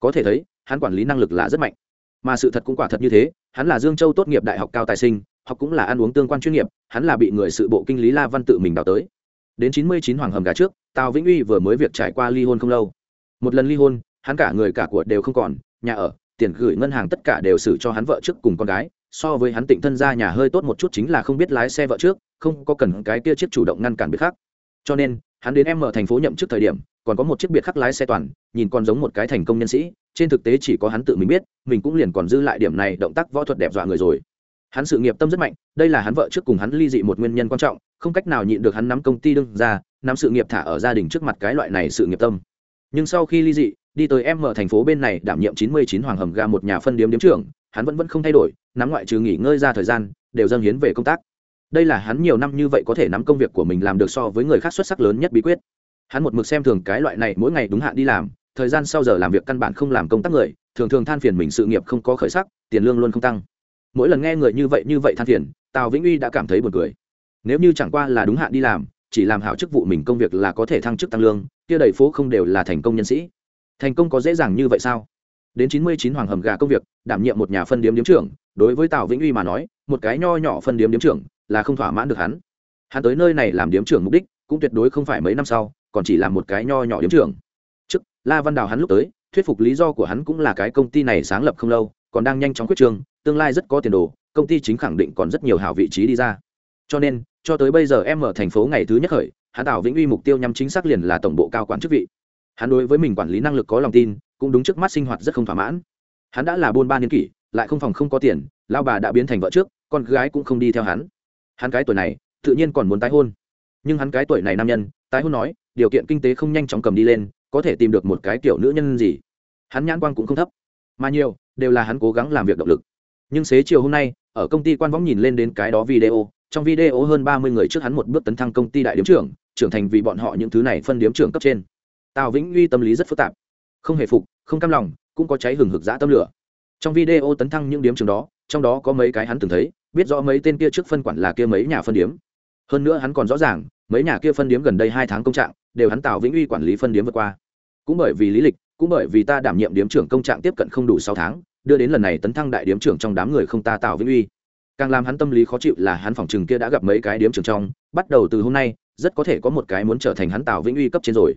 Có thể thấy, hắn quản lý năng lực là rất mạnh. Mà sự thật cũng quả thật như thế, hắn là dương châu tốt nghiệp đại học cao tài sinh, học cũng là ăn uống tương quan chuyên nghiệp, hắn là bị người sự bộ kinh lý la văn tự mình đào tới. Đến chín mươi chín hoàng hầm gà trước, tào vĩnh uy vừa mới việc trải qua ly hôn không lâu. Một lần ly hôn, hắn cả người cả của đều không còn, nhà ở tiền gửi ngân hàng tất cả đều xử cho hắn vợ trước cùng con gái, so với hắn tịnh thân ra nhà hơi tốt một chút chính là không biết lái xe vợ trước, không có cần cái kia chiếc chủ động ngăn cản biệt khác. Cho nên, hắn đến em ở thành phố nhậm trước thời điểm, còn có một chiếc biệt khắc lái xe toàn, nhìn còn giống một cái thành công nhân sĩ, trên thực tế chỉ có hắn tự mình biết, mình cũng liền còn dư lại điểm này động tác võ thuật đẹp dọa người rồi. Hắn sự nghiệp tâm rất mạnh, đây là hắn vợ trước cùng hắn ly dị một nguyên nhân quan trọng, không cách nào nhịn được hắn nắm công ty đương ra, nắm sự nghiệp thả ở gia đình trước mặt cái loại này sự nghiệp tâm. Nhưng sau khi ly dị đi tới em ở thành phố bên này, đảm nhiệm 99 hoàng hầm ga một nhà phân điếm điếm trưởng, hắn vẫn vẫn không thay đổi, nắm ngoại trừ nghỉ ngơi ra thời gian, đều dâng hiến về công tác. Đây là hắn nhiều năm như vậy có thể nắm công việc của mình làm được so với người khác xuất sắc lớn nhất bí quyết. Hắn một mực xem thường cái loại này mỗi ngày đúng hạn đi làm, thời gian sau giờ làm việc căn bản không làm công tác người, thường thường than phiền mình sự nghiệp không có khởi sắc, tiền lương luôn không tăng. Mỗi lần nghe người như vậy như vậy than phiền, tào vĩnh uy đã cảm thấy buồn cười. Nếu như chẳng qua là đúng hạn đi làm, chỉ làm hảo chức vụ mình công việc là có thể thăng chức tăng lương, kia đầy phố không đều là thành công nhân sĩ thành công có dễ dàng như vậy sao? Đến chín mươi chín hoàng hầm gà công việc, đảm nhiệm một nhà phân điếm điếm trưởng, đối với tào vĩnh uy mà nói, một cái nho nhỏ phân điếm điếm trưởng là không thỏa mãn được hắn. Hắn tới nơi này làm điếm trưởng mục đích, cũng tuyệt đối không phải mấy năm sau, còn chỉ là một cái nho nhỏ điếm trưởng. Trước, la văn đào hắn lúc tới, thuyết phục lý do của hắn cũng là cái công ty này sáng lập không lâu, còn đang nhanh chóng quyết trường, tương lai rất có tiền đồ, công ty chính khẳng định còn rất nhiều hảo vị trí đi ra. Cho nên, cho tới bây giờ em ở thành phố ngày thứ nhất khởi, hắn tào vĩnh uy mục tiêu nhắm chính xác liền là tổng bộ cao quản chức vị hắn đối với mình quản lý năng lực có lòng tin, cũng đúng trước mắt sinh hoạt rất không thỏa mãn. Hắn đã là buôn ba niên kỷ, lại không phòng không có tiền lao bà đã biến thành vợ trước, con gái cũng không đi theo hắn. Hắn cái tuổi này, tự nhiên còn muốn tái hôn. Nhưng hắn cái tuổi này nam nhân, tái hôn nói, điều kiện kinh tế không nhanh chóng cầm đi lên, có thể tìm được một cái kiểu nữ nhân gì. Hắn nhãn quan cũng không thấp. Mà nhiều, đều là hắn cố gắng làm việc động lực. Nhưng xế chiều hôm nay, ở công ty quan võng nhìn lên đến cái đó video, trong video hơn ba mươi người trước hắn một bước tấn thăng công ty đại điếm trưởng trưởng thành vì bọn họ những thứ này phân điếm trưởng cấp trên tào vĩnh uy tâm lý rất phức tạp. Không hề phục, không cam lòng, cũng có cháy hừng hực dã tâm lửa. Trong video tấn thăng những điếm trường đó, trong đó có mấy cái hắn từng thấy, biết rõ mấy tên kia trước phân quản là kia mấy nhà phân điếm. Hơn nữa hắn còn rõ ràng, mấy nhà kia phân điếm gần đây hai tháng công trạng, đều hắn tào vĩnh uy quản lý phân điếm vượt qua. Cũng bởi vì lý lịch, cũng bởi vì ta đảm nhiệm điếm trưởng công trạng tiếp cận không đủ sáu tháng, đưa đến lần này tấn thăng đại điếm trưởng trong đám người không ta tào vĩnh uy càng làm hắn tâm lý khó chịu là hắn phòng chừng kia đã gặp mấy cái điếm trưởng trong, bắt đầu từ hôm nay, rất có thể có một cái muốn trở thành hắn tào vĩnh uy cấp trên rồi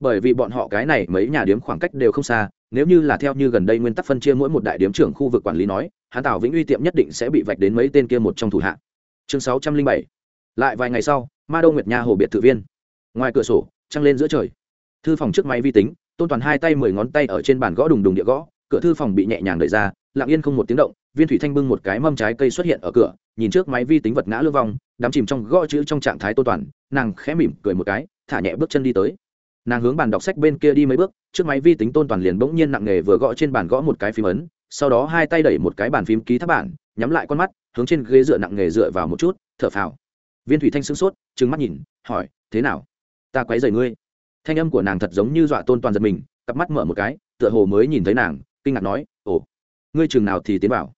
bởi vì bọn họ cái này mấy nhà điếm khoảng cách đều không xa, nếu như là theo như gần đây nguyên tắc phân chia mỗi một đại điếm trưởng khu vực quản lý nói hãn tào vĩnh uy tiệm nhất định sẽ bị vạch đến mấy tên kia một trong thủ hạ. Chương sáu trăm linh bảy. Lại vài ngày sau, ma đô nguyệt nha hồ biệt thự viên. Ngoài cửa sổ, trăng lên giữa trời. Thư phòng trước máy vi tính, tôn toàn hai tay mười ngón tay ở trên bàn gõ đùng đùng địa gõ, cửa thư phòng bị nhẹ nhàng đẩy ra, lặng yên không một tiếng động, viên thủy thanh bưng một cái mâm trái cây xuất hiện ở cửa, nhìn trước máy vi tính vật ngã lưu vong, đắm chìm trong gõ chữ trong trạng thái tôn toàn, nàng khẽ mỉm cười một cái, thả nhẹ bước chân đi tới nàng hướng bàn đọc sách bên kia đi mấy bước, trước máy vi tính tôn toàn liền bỗng nhiên nặng nề vừa gõ trên bàn gõ một cái phím ấn, sau đó hai tay đẩy một cái bàn phím ký tháp bản, nhắm lại con mắt, hướng trên ghế dựa nặng nề dựa vào một chút, thở phào. Viên thủy thanh sững sốt, trừng mắt nhìn, hỏi, thế nào? Ta quấy rầy ngươi. Thanh âm của nàng thật giống như dọa tôn toàn giật mình, cặp mắt mở một cái, tựa hồ mới nhìn thấy nàng, kinh ngạc nói, ồ, ngươi chừng nào thì tiến vào?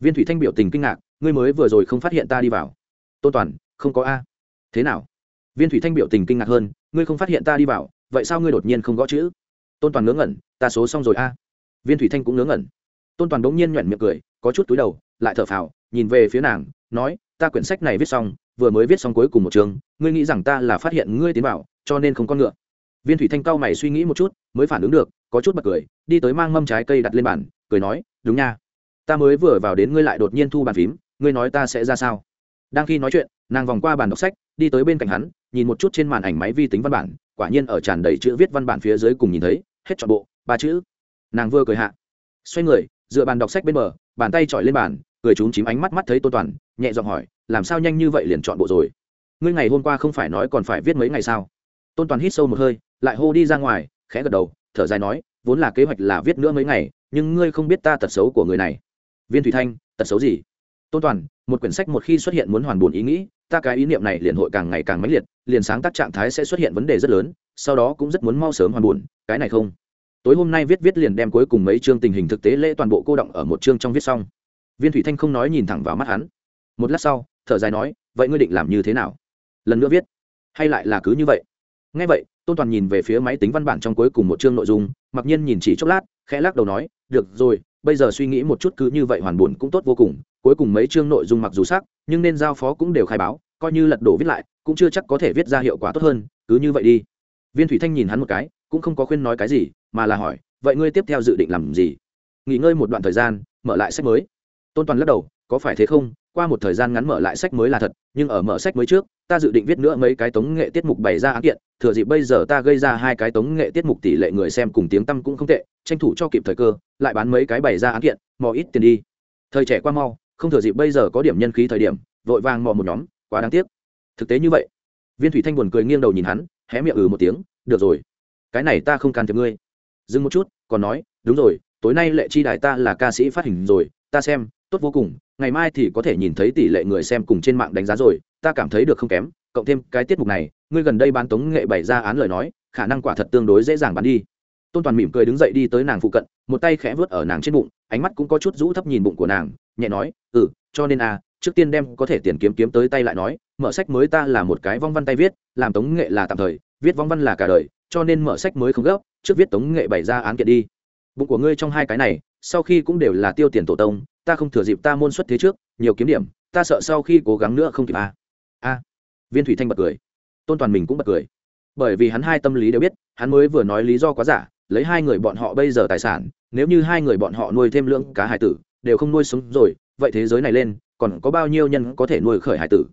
Viên thủy thanh biểu tình kinh ngạc, ngươi mới vừa rồi không phát hiện ta đi vào. Tôn toàn, không có a. Thế nào? Viên thủy thanh biểu tình kinh ngạc hơn, ngươi không phát hiện ta đi vào vậy sao ngươi đột nhiên không gõ chữ? Tôn toàn ngớ ngẩn, ta số xong rồi a. Viên thủy thanh cũng ngớ ngẩn. Tôn toàn đống nhiên nhoẻn miệng cười, có chút túi đầu, lại thở phào, nhìn về phía nàng, nói, ta quyển sách này viết xong, vừa mới viết xong cuối cùng một trường ngươi nghĩ rằng ta là phát hiện ngươi tiến vào, cho nên không con ngựa. Viên thủy thanh cao mày suy nghĩ một chút, mới phản ứng được, có chút bật cười, đi tới mang mâm trái cây đặt lên bàn, cười nói, đúng nha. Ta mới vừa vào đến ngươi lại đột nhiên thu bàn phím, ngươi nói ta sẽ ra sao? Đang khi nói chuyện, nàng vòng qua bàn đọc sách, đi tới bên cạnh hắn, nhìn một chút trên màn ảnh máy vi tính văn bản, quả nhiên ở tràn đầy chữ viết văn bản phía dưới cùng nhìn thấy, hết chọn bộ, ba chữ. Nàng vừa cười hạ, xoay người, dựa bàn đọc sách bên bờ, bàn tay trọi lên bàn, cười trúng chím ánh mắt mắt thấy tô toàn, nhẹ giọng hỏi, làm sao nhanh như vậy liền chọn bộ rồi? Ngươi ngày hôm qua không phải nói còn phải viết mấy ngày sao? Tôn toàn hít sâu một hơi, lại hô đi ra ngoài, khẽ gật đầu, thở dài nói, vốn là kế hoạch là viết nữa mấy ngày, nhưng ngươi không biết ta tật xấu của người này. Viên thủy thanh, tật xấu gì? Tôn toàn, một quyển sách một khi xuất hiện muốn hoàn buồn ý nghĩ, ta cái ý niệm này liền hội càng ngày càng mãnh liệt, liền sáng tác trạng thái sẽ xuất hiện vấn đề rất lớn, sau đó cũng rất muốn mau sớm hoàn buồn, cái này không. Tối hôm nay viết viết liền đem cuối cùng mấy chương tình hình thực tế lễ toàn bộ cô động ở một chương trong viết xong. Viên thủy thanh không nói nhìn thẳng vào mắt hắn. Một lát sau, thở dài nói, vậy ngươi định làm như thế nào? Lần nữa viết. Hay lại là cứ như vậy? Ngay vậy, tôn toàn nhìn về phía máy tính văn bản trong cuối cùng một chương nội dung, mặc nhiên nhìn chỉ chốc lát, khẽ lắc đầu nói, được rồi bây giờ suy nghĩ một chút cứ như vậy hoàn buồn cũng tốt vô cùng, cuối cùng mấy chương nội dung mặc dù sắc, nhưng nên giao phó cũng đều khai báo, coi như lật đổ viết lại, cũng chưa chắc có thể viết ra hiệu quả tốt hơn, cứ như vậy đi. Viên thủy thanh nhìn hắn một cái, cũng không có khuyên nói cái gì, mà là hỏi, vậy ngươi tiếp theo dự định làm gì? Nghỉ ngơi một đoạn thời gian, mở lại sách mới. Tôn toàn lắc đầu, có phải thế không? Qua một thời gian ngắn mở lại sách mới là thật, nhưng ở mở sách mới trước, ta dự định viết nữa mấy cái tống nghệ tiết mục bày ra án kiện, thừa dịp bây giờ ta gây ra hai cái tống nghệ tiết mục tỷ lệ người xem cùng tiếng tăm cũng không tệ, tranh thủ cho kịp thời cơ, lại bán mấy cái bày ra án kiện, mò ít tiền đi. Thời trẻ qua mau, không thừa dịp bây giờ có điểm nhân khí thời điểm, vội vàng mò một nhóm, quá đáng tiếc. Thực tế như vậy. Viên thủy thanh buồn cười nghiêng đầu nhìn hắn, hé miệng ừ một tiếng, được rồi, cái này ta không can thiệp ngươi. Dừng một chút, còn nói, đúng rồi, tối nay lệ chi đài ta là ca sĩ phát hình rồi, ta xem, tốt vô cùng ngày mai thì có thể nhìn thấy tỷ lệ người xem cùng trên mạng đánh giá rồi, ta cảm thấy được không kém, cộng thêm cái tiết mục này, ngươi gần đây bán tống nghệ bày ra án lời nói, khả năng quả thật tương đối dễ dàng bán đi. Tôn toàn mỉm cười đứng dậy đi tới nàng phụ cận, một tay khẽ vớt ở nàng trên bụng, ánh mắt cũng có chút rũ thấp nhìn bụng của nàng, nhẹ nói ừ cho nên à trước tiên đem có thể tiền kiếm kiếm tới tay lại nói, mở sách mới ta là một cái vong văn tay viết, làm tống nghệ là tạm thời, viết vong văn là cả đời, cho nên mở sách mới không gấp, trước viết tống nghệ bày ra án kiện đi. Bụng của ngươi trong hai cái này, sau khi cũng đều là tiêu tiền tổ tông ta không thừa dịp ta môn xuất thế trước, nhiều kiếm điểm, ta sợ sau khi cố gắng nữa không kịp a à. a. Viên thủy thanh bật cười. Tôn toàn mình cũng bật cười. Bởi vì hắn hai tâm lý đều biết, hắn mới vừa nói lý do quá giả, lấy hai người bọn họ bây giờ tài sản, nếu như hai người bọn họ nuôi thêm lưỡng cá hải tử, đều không nuôi sống rồi, vậy thế giới này lên, còn có bao nhiêu nhân có thể nuôi khởi hải tử?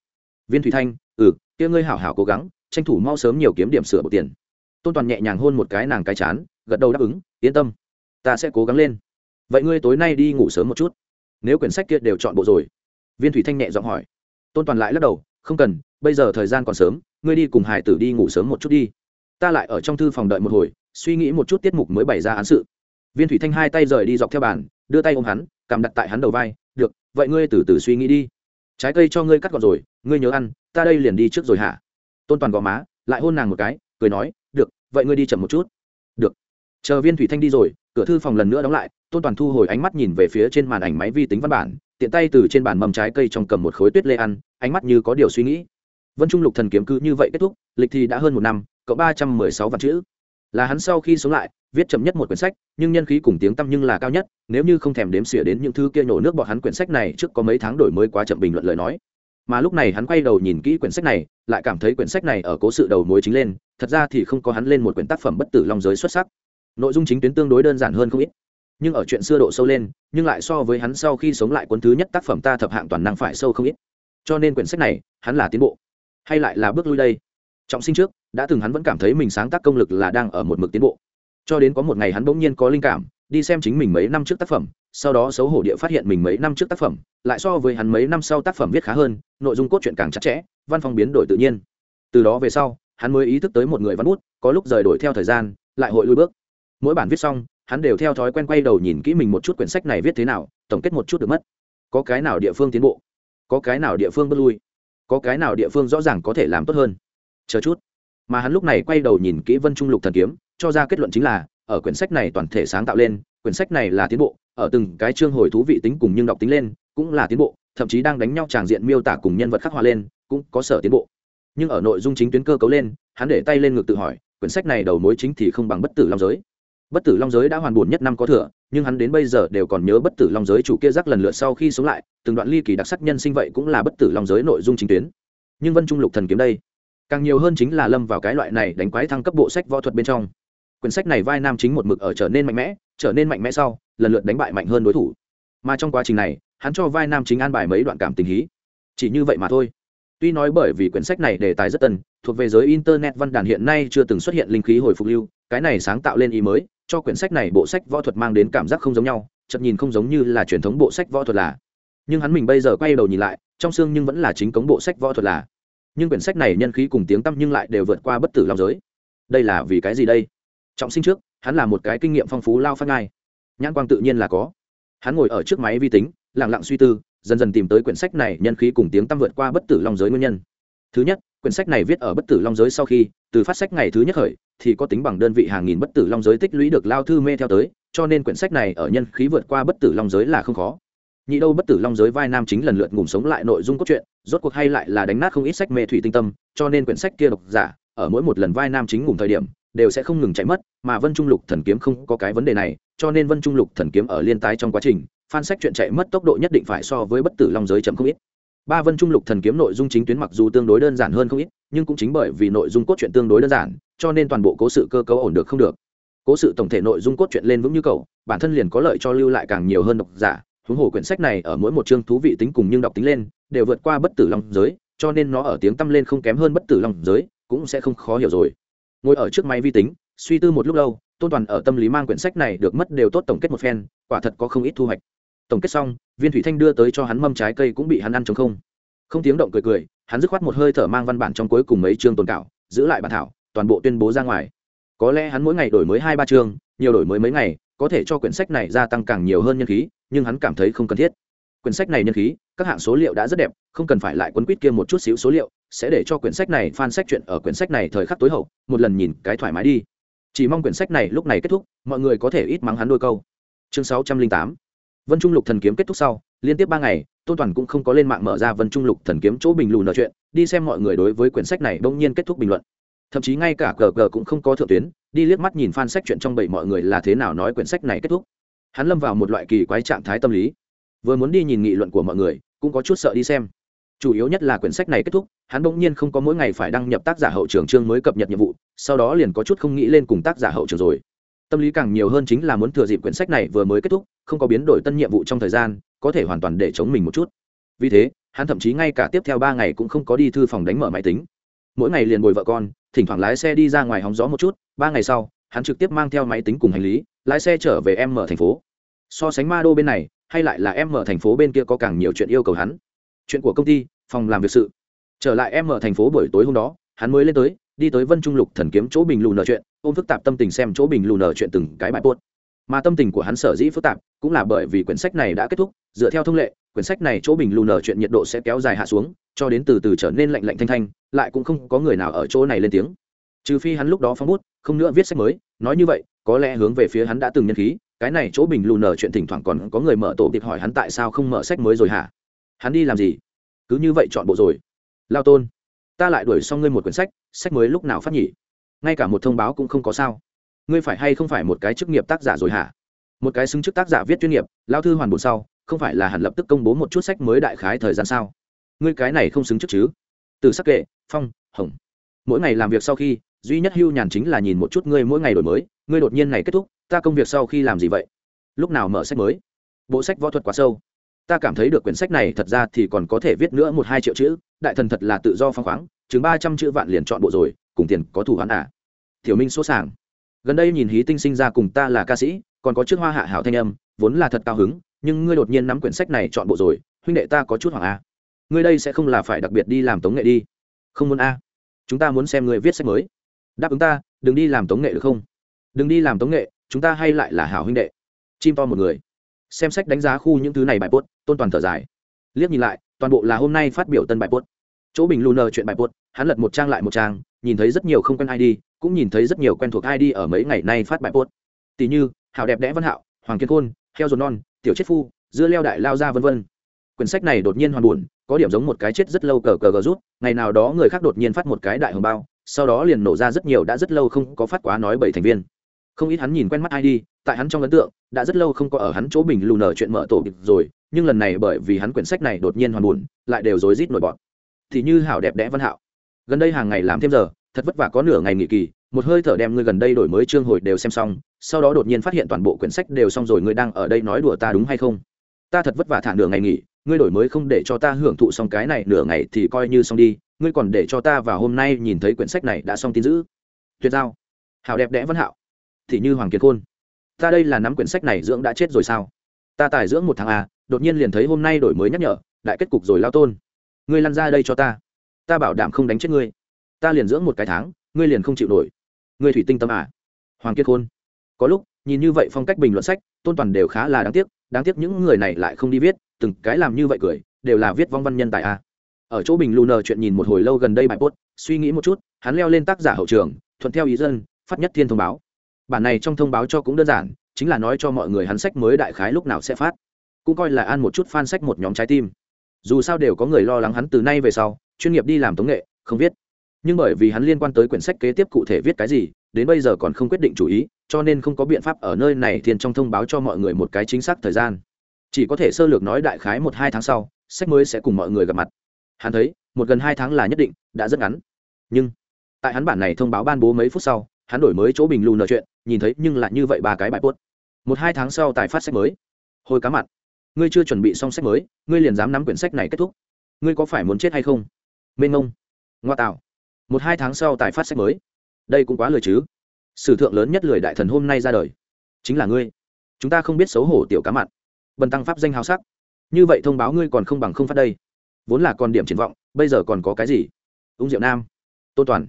Viên thủy thanh ừ kia ngươi hảo hảo cố gắng, tranh thủ mau sớm nhiều kiếm điểm sửa bộ tiền. Tôn toàn nhẹ nhàng hôn một cái nàng cái chán, gật đầu đáp ứng, yên tâm, ta sẽ cố gắng lên. Vậy ngươi tối nay đi ngủ sớm một chút nếu quyển sách kia đều chọn bộ rồi. Viên thủy thanh nhẹ giọng hỏi. Tôn toàn lại lắc đầu, không cần, bây giờ thời gian còn sớm, ngươi đi cùng hải tử đi ngủ sớm một chút đi. Ta lại ở trong thư phòng đợi một hồi, suy nghĩ một chút tiết mục mới bày ra án sự. Viên thủy thanh hai tay rời đi dọc theo bàn, đưa tay ôm hắn, cầm đặt tại hắn đầu vai, được, vậy ngươi từ từ suy nghĩ đi. Trái cây cho ngươi cắt gọn rồi, ngươi nhớ ăn, ta đây liền đi trước rồi hả? Tôn toàn gò má, lại hôn nàng một cái, cười nói, được, vậy ngươi đi chậm một chút. Được. Chờ viên thủy thanh đi rồi cửa thư phòng lần nữa đóng lại, tôn toàn thu hồi ánh mắt nhìn về phía trên màn ảnh máy vi tính văn bản, tiện tay từ trên bàn mầm trái cây trong cầm một khối tuyết lê ăn, ánh mắt như có điều suy nghĩ. Vân trung lục thần kiếm cứ như vậy kết thúc, lịch thì đã hơn một năm, cậu ba trăm mười sáu vạn chữ. Là hắn sau khi sống lại, viết chậm nhất một quyển sách, nhưng nhân khí cùng tiếng tăm nhưng là cao nhất, nếu như không thèm đếm xỉa đến những thứ kia nhổ nước bọn hắn quyển sách này trước có mấy tháng đổi mới quá chậm bình luận lời nói. Mà lúc này hắn quay đầu nhìn kỹ quyển sách này, lại cảm thấy quyển sách này ở cố sự đầu mối chính lên, thật ra thì không có hắn lên một quyển tác phẩm bất tử long giới xuất sắc nội dung chính tuyến tương đối đơn giản hơn không ít. Nhưng ở chuyện xưa độ sâu lên, nhưng lại so với hắn sau khi sống lại cuốn thứ nhất tác phẩm ta thập hạng toàn năng phải sâu không ít. Cho nên quyển sách này, hắn là tiến bộ. Hay lại là bước lui đây. Trọng sinh trước, đã từng hắn vẫn cảm thấy mình sáng tác công lực là đang ở một mực tiến bộ. Cho đến có một ngày hắn bỗng nhiên có linh cảm, đi xem chính mình mấy năm trước tác phẩm, sau đó xấu hổ địa phát hiện mình mấy năm trước tác phẩm, lại so với hắn mấy năm sau tác phẩm viết khá hơn, nội dung cốt truyện càng chặt chẽ, văn phong biến đổi tự nhiên. Từ đó về sau, hắn mới ý thức tới một người văn bút, có lúc rời đổi theo thời gian, lại hội lui bước mỗi bản viết xong, hắn đều theo thói quen quay đầu nhìn kỹ mình một chút quyển sách này viết thế nào, tổng kết một chút được mất. Có cái nào địa phương tiến bộ, có cái nào địa phương bất lui, có cái nào địa phương rõ ràng có thể làm tốt hơn. Chờ chút. Mà hắn lúc này quay đầu nhìn kỹ vân trung lục thần kiếm, cho ra kết luận chính là, ở quyển sách này toàn thể sáng tạo lên, quyển sách này là tiến bộ, ở từng cái chương hồi thú vị tính cùng nhưng đọc tính lên, cũng là tiến bộ, thậm chí đang đánh nhau tràng diện miêu tả cùng nhân vật khắc họa lên, cũng có sở tiến bộ. Nhưng ở nội dung chính tuyến cơ cấu lên, hắn để tay lên ngực tự hỏi, quyển sách này đầu mối chính thì không bằng bất tử long giới bất tử long giới đã hoàn buồn nhất năm có thừa, nhưng hắn đến bây giờ đều còn nhớ bất tử long giới chủ kia rắc lần lượt sau khi sống lại, từng đoạn ly kỳ đặc sắc nhân sinh vậy cũng là bất tử long giới nội dung chính tuyến. Nhưng vân trung lục thần kiếm đây, càng nhiều hơn chính là lâm vào cái loại này đánh quái thăng cấp bộ sách võ thuật bên trong. Quyển sách này vai nam chính một mực ở trở nên mạnh mẽ, trở nên mạnh mẽ sau, lần lượt đánh bại mạnh hơn đối thủ. Mà trong quá trình này, hắn cho vai nam chính an bài mấy đoạn cảm tình hí. Chỉ như vậy mà thôi. Tuy nói bởi vì quyển sách này đề tài rất tân, thuộc về giới internet văn đàn hiện nay chưa từng xuất hiện linh khí hồi phục lưu, cái này sáng tạo lên ý mới cho quyển sách này bộ sách võ thuật mang đến cảm giác không giống nhau chậm nhìn không giống như là truyền thống bộ sách võ thuật là. Nhưng hắn mình bây giờ quay đầu nhìn lại, trong xương nhưng vẫn là chính cống bộ sách võ thuật là. Nhưng quyển sách này nhân khí cùng tiếng tăm nhưng lại đều vượt qua bất tử long giới. Đây là vì cái gì đây? Trọng sinh trước, hắn là một cái kinh nghiệm phong phú lao phát ngai. Nhãn quang tự nhiên là có. Hắn ngồi ở trước máy vi tính lẳng lặng suy tư, dần dần tìm tới quyển sách này nhân khí cùng tiếng tăm vượt qua bất tử long giới nguyên nhân thứ nhất, quyển sách này viết ở bất tử long giới sau khi, từ phát sách ngày thứ nhất khởi, thì có tính bằng đơn vị hàng nghìn bất tử long giới tích lũy được lao thư mê theo tới, cho nên quyển sách này ở nhân khí vượt qua bất tử long giới là không khó. Nhị đâu bất tử long giới vai nam chính lần lượt ngủm sống lại nội dung cốt truyện, rốt cuộc hay lại là đánh nát không ít sách mê thủy tinh tâm, cho nên quyển sách kia độc giả, ở mỗi một lần vai nam chính ngủm thời điểm, đều sẽ không ngừng chạy mất, mà vân trung lục thần kiếm không có cái vấn đề này, cho nên vân trung lục thần kiếm ở liên tái trong quá trình phan sách chuyện chạy mất tốc độ nhất định phải so với bất tử long giới chậm không ít ba vân trung lục thần kiếm nội dung chính tuyến mặc dù tương đối đơn giản hơn không ít, nhưng cũng chính bởi vì nội dung cốt truyện tương đối đơn giản, cho nên toàn bộ cố sự cơ cấu ổn được không được. Cố sự tổng thể nội dung cốt truyện lên vững như cầu, bản thân liền có lợi cho lưu lại càng nhiều hơn độc giả. Huống hồ quyển sách này ở mỗi một chương thú vị tính cùng nhưng đọc tính lên, đều vượt qua bất tử long giới, cho nên nó ở tiếng tăm lên không kém hơn bất tử long giới, cũng sẽ không khó hiểu rồi. Ngồi ở trước máy vi tính, suy tư một lúc lâu, tôn toàn ở tâm lý mang quyển sách này được mất đều tốt tổng kết một phen, quả thật có không ít thu hoạch tổng kết xong, viên thủy thanh đưa tới cho hắn mâm trái cây cũng bị hắn ăn chống không. Không tiếng động cười cười, hắn dứt khoát một hơi thở mang văn bản trong cuối cùng mấy chương tồn cảo, giữ lại bản thảo, toàn bộ tuyên bố ra ngoài. Có lẽ hắn mỗi ngày đổi mới hai ba chương, nhiều đổi mới mấy ngày, có thể cho quyển sách này gia tăng càng nhiều hơn nhân khí, nhưng hắn cảm thấy không cần thiết. Quyển sách này nhân khí, các hạng số liệu đã rất đẹp, không cần phải lại quấn quýt kia một chút xíu số liệu, sẽ để cho quyển sách này fan sách chuyện ở quyển sách này thời khắc tối hậu, một lần nhìn cái thoải mái đi. Chỉ mong quyển sách này lúc này kết thúc, mọi người có thể ít mắng hắn đôi câu. Chương sáu trăm linh tám vân trung lục thần kiếm kết thúc sau, liên tiếp ba ngày, tôn toàn cũng không có lên mạng mở ra vân trung lục thần kiếm chỗ bình lù nói chuyện, đi xem mọi người đối với quyển sách này bỗng nhiên kết thúc bình luận. Thậm chí ngay cả cờ cờ cũng không có thượng tuyến, đi liếc mắt nhìn fan sách chuyện trong bảy mọi người là thế nào nói quyển sách này kết thúc. Hắn lâm vào một loại kỳ quái trạng thái tâm lý. Vừa muốn đi nhìn nghị luận của mọi người, cũng có chút sợ đi xem. Chủ yếu nhất là quyển sách này kết thúc, hắn bỗng nhiên không có mỗi ngày phải đăng nhập tác giả hậu trường chương mới cập nhật nhiệm vụ, sau đó liền có chút không nghĩ lên cùng tác giả hậu trường rồi tâm lý càng nhiều hơn chính là muốn thừa dịp quyển sách này vừa mới kết thúc, không có biến đổi tân nhiệm vụ trong thời gian, có thể hoàn toàn để chống mình một chút. Vì thế, hắn thậm chí ngay cả tiếp theo ba ngày cũng không có đi thư phòng đánh mở máy tính. Mỗi ngày liền bồi vợ con, thỉnh thoảng lái xe đi ra ngoài hóng gió một chút, ba ngày sau, hắn trực tiếp mang theo máy tính cùng hành lý, lái xe trở về em mở thành phố. So sánh ma đô bên này, hay lại là em mở thành phố bên kia có càng nhiều chuyện yêu cầu hắn. Chuyện của công ty, phòng làm việc sự. Trở lại em mở thành phố buổi tối hôm đó, hắn mới lên tới đi tới vân trung lục thần kiếm chỗ bình lù nở chuyện, ôm phức tạp tâm tình xem chỗ bình lù nở chuyện từng cái bài buốt mà tâm tình của hắn sở dĩ phức tạp, cũng là bởi vì quyển sách này đã kết thúc, dựa theo thông lệ, quyển sách này chỗ bình lù nở chuyện nhiệt độ sẽ kéo dài hạ xuống, cho đến từ từ trở nên lạnh lạnh thanh thanh, lại cũng không có người nào ở chỗ này lên tiếng. Trừ phi hắn lúc đó phóng bút, không nữa viết sách mới, nói như vậy, có lẽ hướng về phía hắn đã từng nhân khí, cái này chỗ bình lù nở chuyện thỉnh thoảng còn có người mở tổ tiệp hỏi hắn tại sao không mở sách mới rồi hả? Hắn đi làm gì? Cứ như vậy chọn bộ rồi. Lao tôn ta lại đuổi xong ngươi một quyển sách sách mới lúc nào phát nhỉ? Ngay cả một thông báo cũng không có sao. Ngươi phải hay không phải một cái chức nghiệp tác giả rồi hả? Một cái xứng chức tác giả viết chuyên nghiệp, lao thư hoàn bổ sau, không phải là hẳn lập tức công bố một chút sách mới đại khái thời gian sao? Ngươi cái này không xứng chức chứ? Từ sắc kệ, phong, hồng. Mỗi ngày làm việc sau khi, duy nhất hưu nhàn chính là nhìn một chút ngươi mỗi ngày đổi mới, ngươi đột nhiên này kết thúc, ta công việc sau khi làm gì vậy? Lúc nào mở sách mới? Bộ sách võ thuật quá sâu. Ta cảm thấy được quyển sách này thật ra thì còn có thể viết nữa một hai triệu chữ đại thần thật là tự do phăng khoáng, chừng ba trăm chữ vạn liền chọn bộ rồi, cùng tiền có thủ hắn à? Thiểu minh số sàng gần đây nhìn hí tinh sinh ra cùng ta là ca sĩ, còn có trước hoa hạ hảo thanh âm, vốn là thật cao hứng, nhưng ngươi đột nhiên nắm quyển sách này chọn bộ rồi, huynh đệ ta có chút hoảng a à. ngươi đây sẽ không là phải đặc biệt đi làm tống nghệ đi. Không muốn a à. chúng ta muốn xem ngươi viết sách mới. Đáp ứng ta, đừng đi làm tống nghệ được không? Đừng đi làm tống nghệ, chúng ta hay lại là hảo huynh đệ. Chim to một người. Xem sách đánh giá khu những thứ này bài bốt tôn toàn thở dài liếc nhìn lại, toàn bộ là hôm nay phát biểu tân bài post. Chỗ bình lù nờ chuyện bài post, hắn lật một trang lại một trang, nhìn thấy rất nhiều không quen id cũng nhìn thấy rất nhiều quen thuộc id ở mấy ngày nay phát bài post. Tỷ như hào đẹp đẽ văn hạo, hoàng kiên khôn, heo dồn non, tiểu chết phu, dưa leo đại lao ra vân vân. Quyển sách này đột nhiên hoàn buồn, có điểm giống một cái chết rất lâu cờ cờ gờ rút, ngày nào đó người khác đột nhiên phát một cái đại hồng bao, sau đó liền nổ ra rất nhiều đã rất lâu không có phát quá nói bảy thành viên. Không ít hắn nhìn quen mắt id tại hắn trong ấn tượng, đã rất lâu không có ở hắn chỗ bình lù nở chuyện mở tổ kịch rồi nhưng lần này bởi vì hắn quyển sách này đột nhiên hoàn buồn lại đều rối rít nổi bọn thì như hảo đẹp đẽ văn hạo. Gần đây hàng ngày làm thêm giờ thật vất vả có nửa ngày nghỉ kỳ một hơi thở đem ngươi gần đây đổi mới chương hồi đều xem xong sau đó đột nhiên phát hiện toàn bộ quyển sách đều xong rồi ngươi đang ở đây nói đùa ta đúng hay không? Ta thật vất vả thả nửa ngày nghỉ ngươi đổi mới không để cho ta hưởng thụ xong cái này nửa ngày thì coi như xong đi ngươi còn để cho ta vào hôm nay nhìn thấy quyển sách này đã xong tin dữ, tuyệt giao. Hảo đẹp đẽ văn hạo. Thì như hoàng kiệt khôn. Ta đây là nắm quyển sách này dưỡng đã chết rồi sao? Ta tài dưỡng một tháng à đột nhiên liền thấy hôm nay đổi mới nhắc nhở, đại kết cục rồi lao tôn. Ngươi lăn ra đây cho ta. Ta bảo đảm không đánh chết ngươi. Ta liền dưỡng một cái tháng, ngươi liền không chịu nổi. Ngươi thủy tinh tâm à? Hoàng kiệt khôn. Có lúc, nhìn như vậy phong cách bình luận sách, tôn toàn đều khá là đáng tiếc đáng tiếc những người này lại không đi viết, từng cái làm như vậy cười, đều là viết vong văn nhân tại a à. ở chỗ bình lù nờ chuyện nhìn một hồi lâu gần đây bài post, suy nghĩ một chút, hắn leo lên tác giả hậu trường, thuận theo ý dân, phát nhất thiên thông báo. Bản này trong thông báo cho cũng đơn giản chính là nói cho mọi người hắn sách mới đại khái lúc nào sẽ phát. Cũng coi là an một chút fan sách một nhóm trái tim. Dù sao đều có người lo lắng hắn từ nay về sau, chuyên nghiệp đi làm tống nghệ, không viết. Nhưng bởi vì hắn liên quan tới quyển sách kế tiếp cụ thể viết cái gì, đến bây giờ còn không quyết định chủ ý, cho nên không có biện pháp ở nơi này thiên trong thông báo cho mọi người một cái chính xác thời gian. Chỉ có thể sơ lược nói đại khái một hai tháng sau, sách mới sẽ cùng mọi người gặp mặt. Hắn thấy, một gần hai tháng là nhất định, đã rất ngắn. Nhưng, tại hắn bản này thông báo ban bố mấy phút sau, hắn đổi mới chỗ bình lù nợ chuyện nhìn thấy nhưng lại như vậy ba cái bãi post. Một hai tháng sau tài phát sách mới. Hồi cá mặt ngươi chưa chuẩn bị xong sách mới, ngươi liền dám nắm quyển sách này kết thúc. Ngươi có phải muốn chết hay không? Mênh ngông ngoa tạo. Một hai tháng sau tài phát sách mới. Đây cũng quá lười chứ. Sử thượng lớn nhất lười đại thần hôm nay ra đời. Chính là ngươi. Chúng ta không biết xấu hổ tiểu cá mặn. Bần tăng pháp danh hào sắc. Như vậy thông báo ngươi còn không bằng không phát đây. Vốn là còn điểm triển vọng, bây giờ còn có cái gì? Ung diệu nam. Tôn toàn.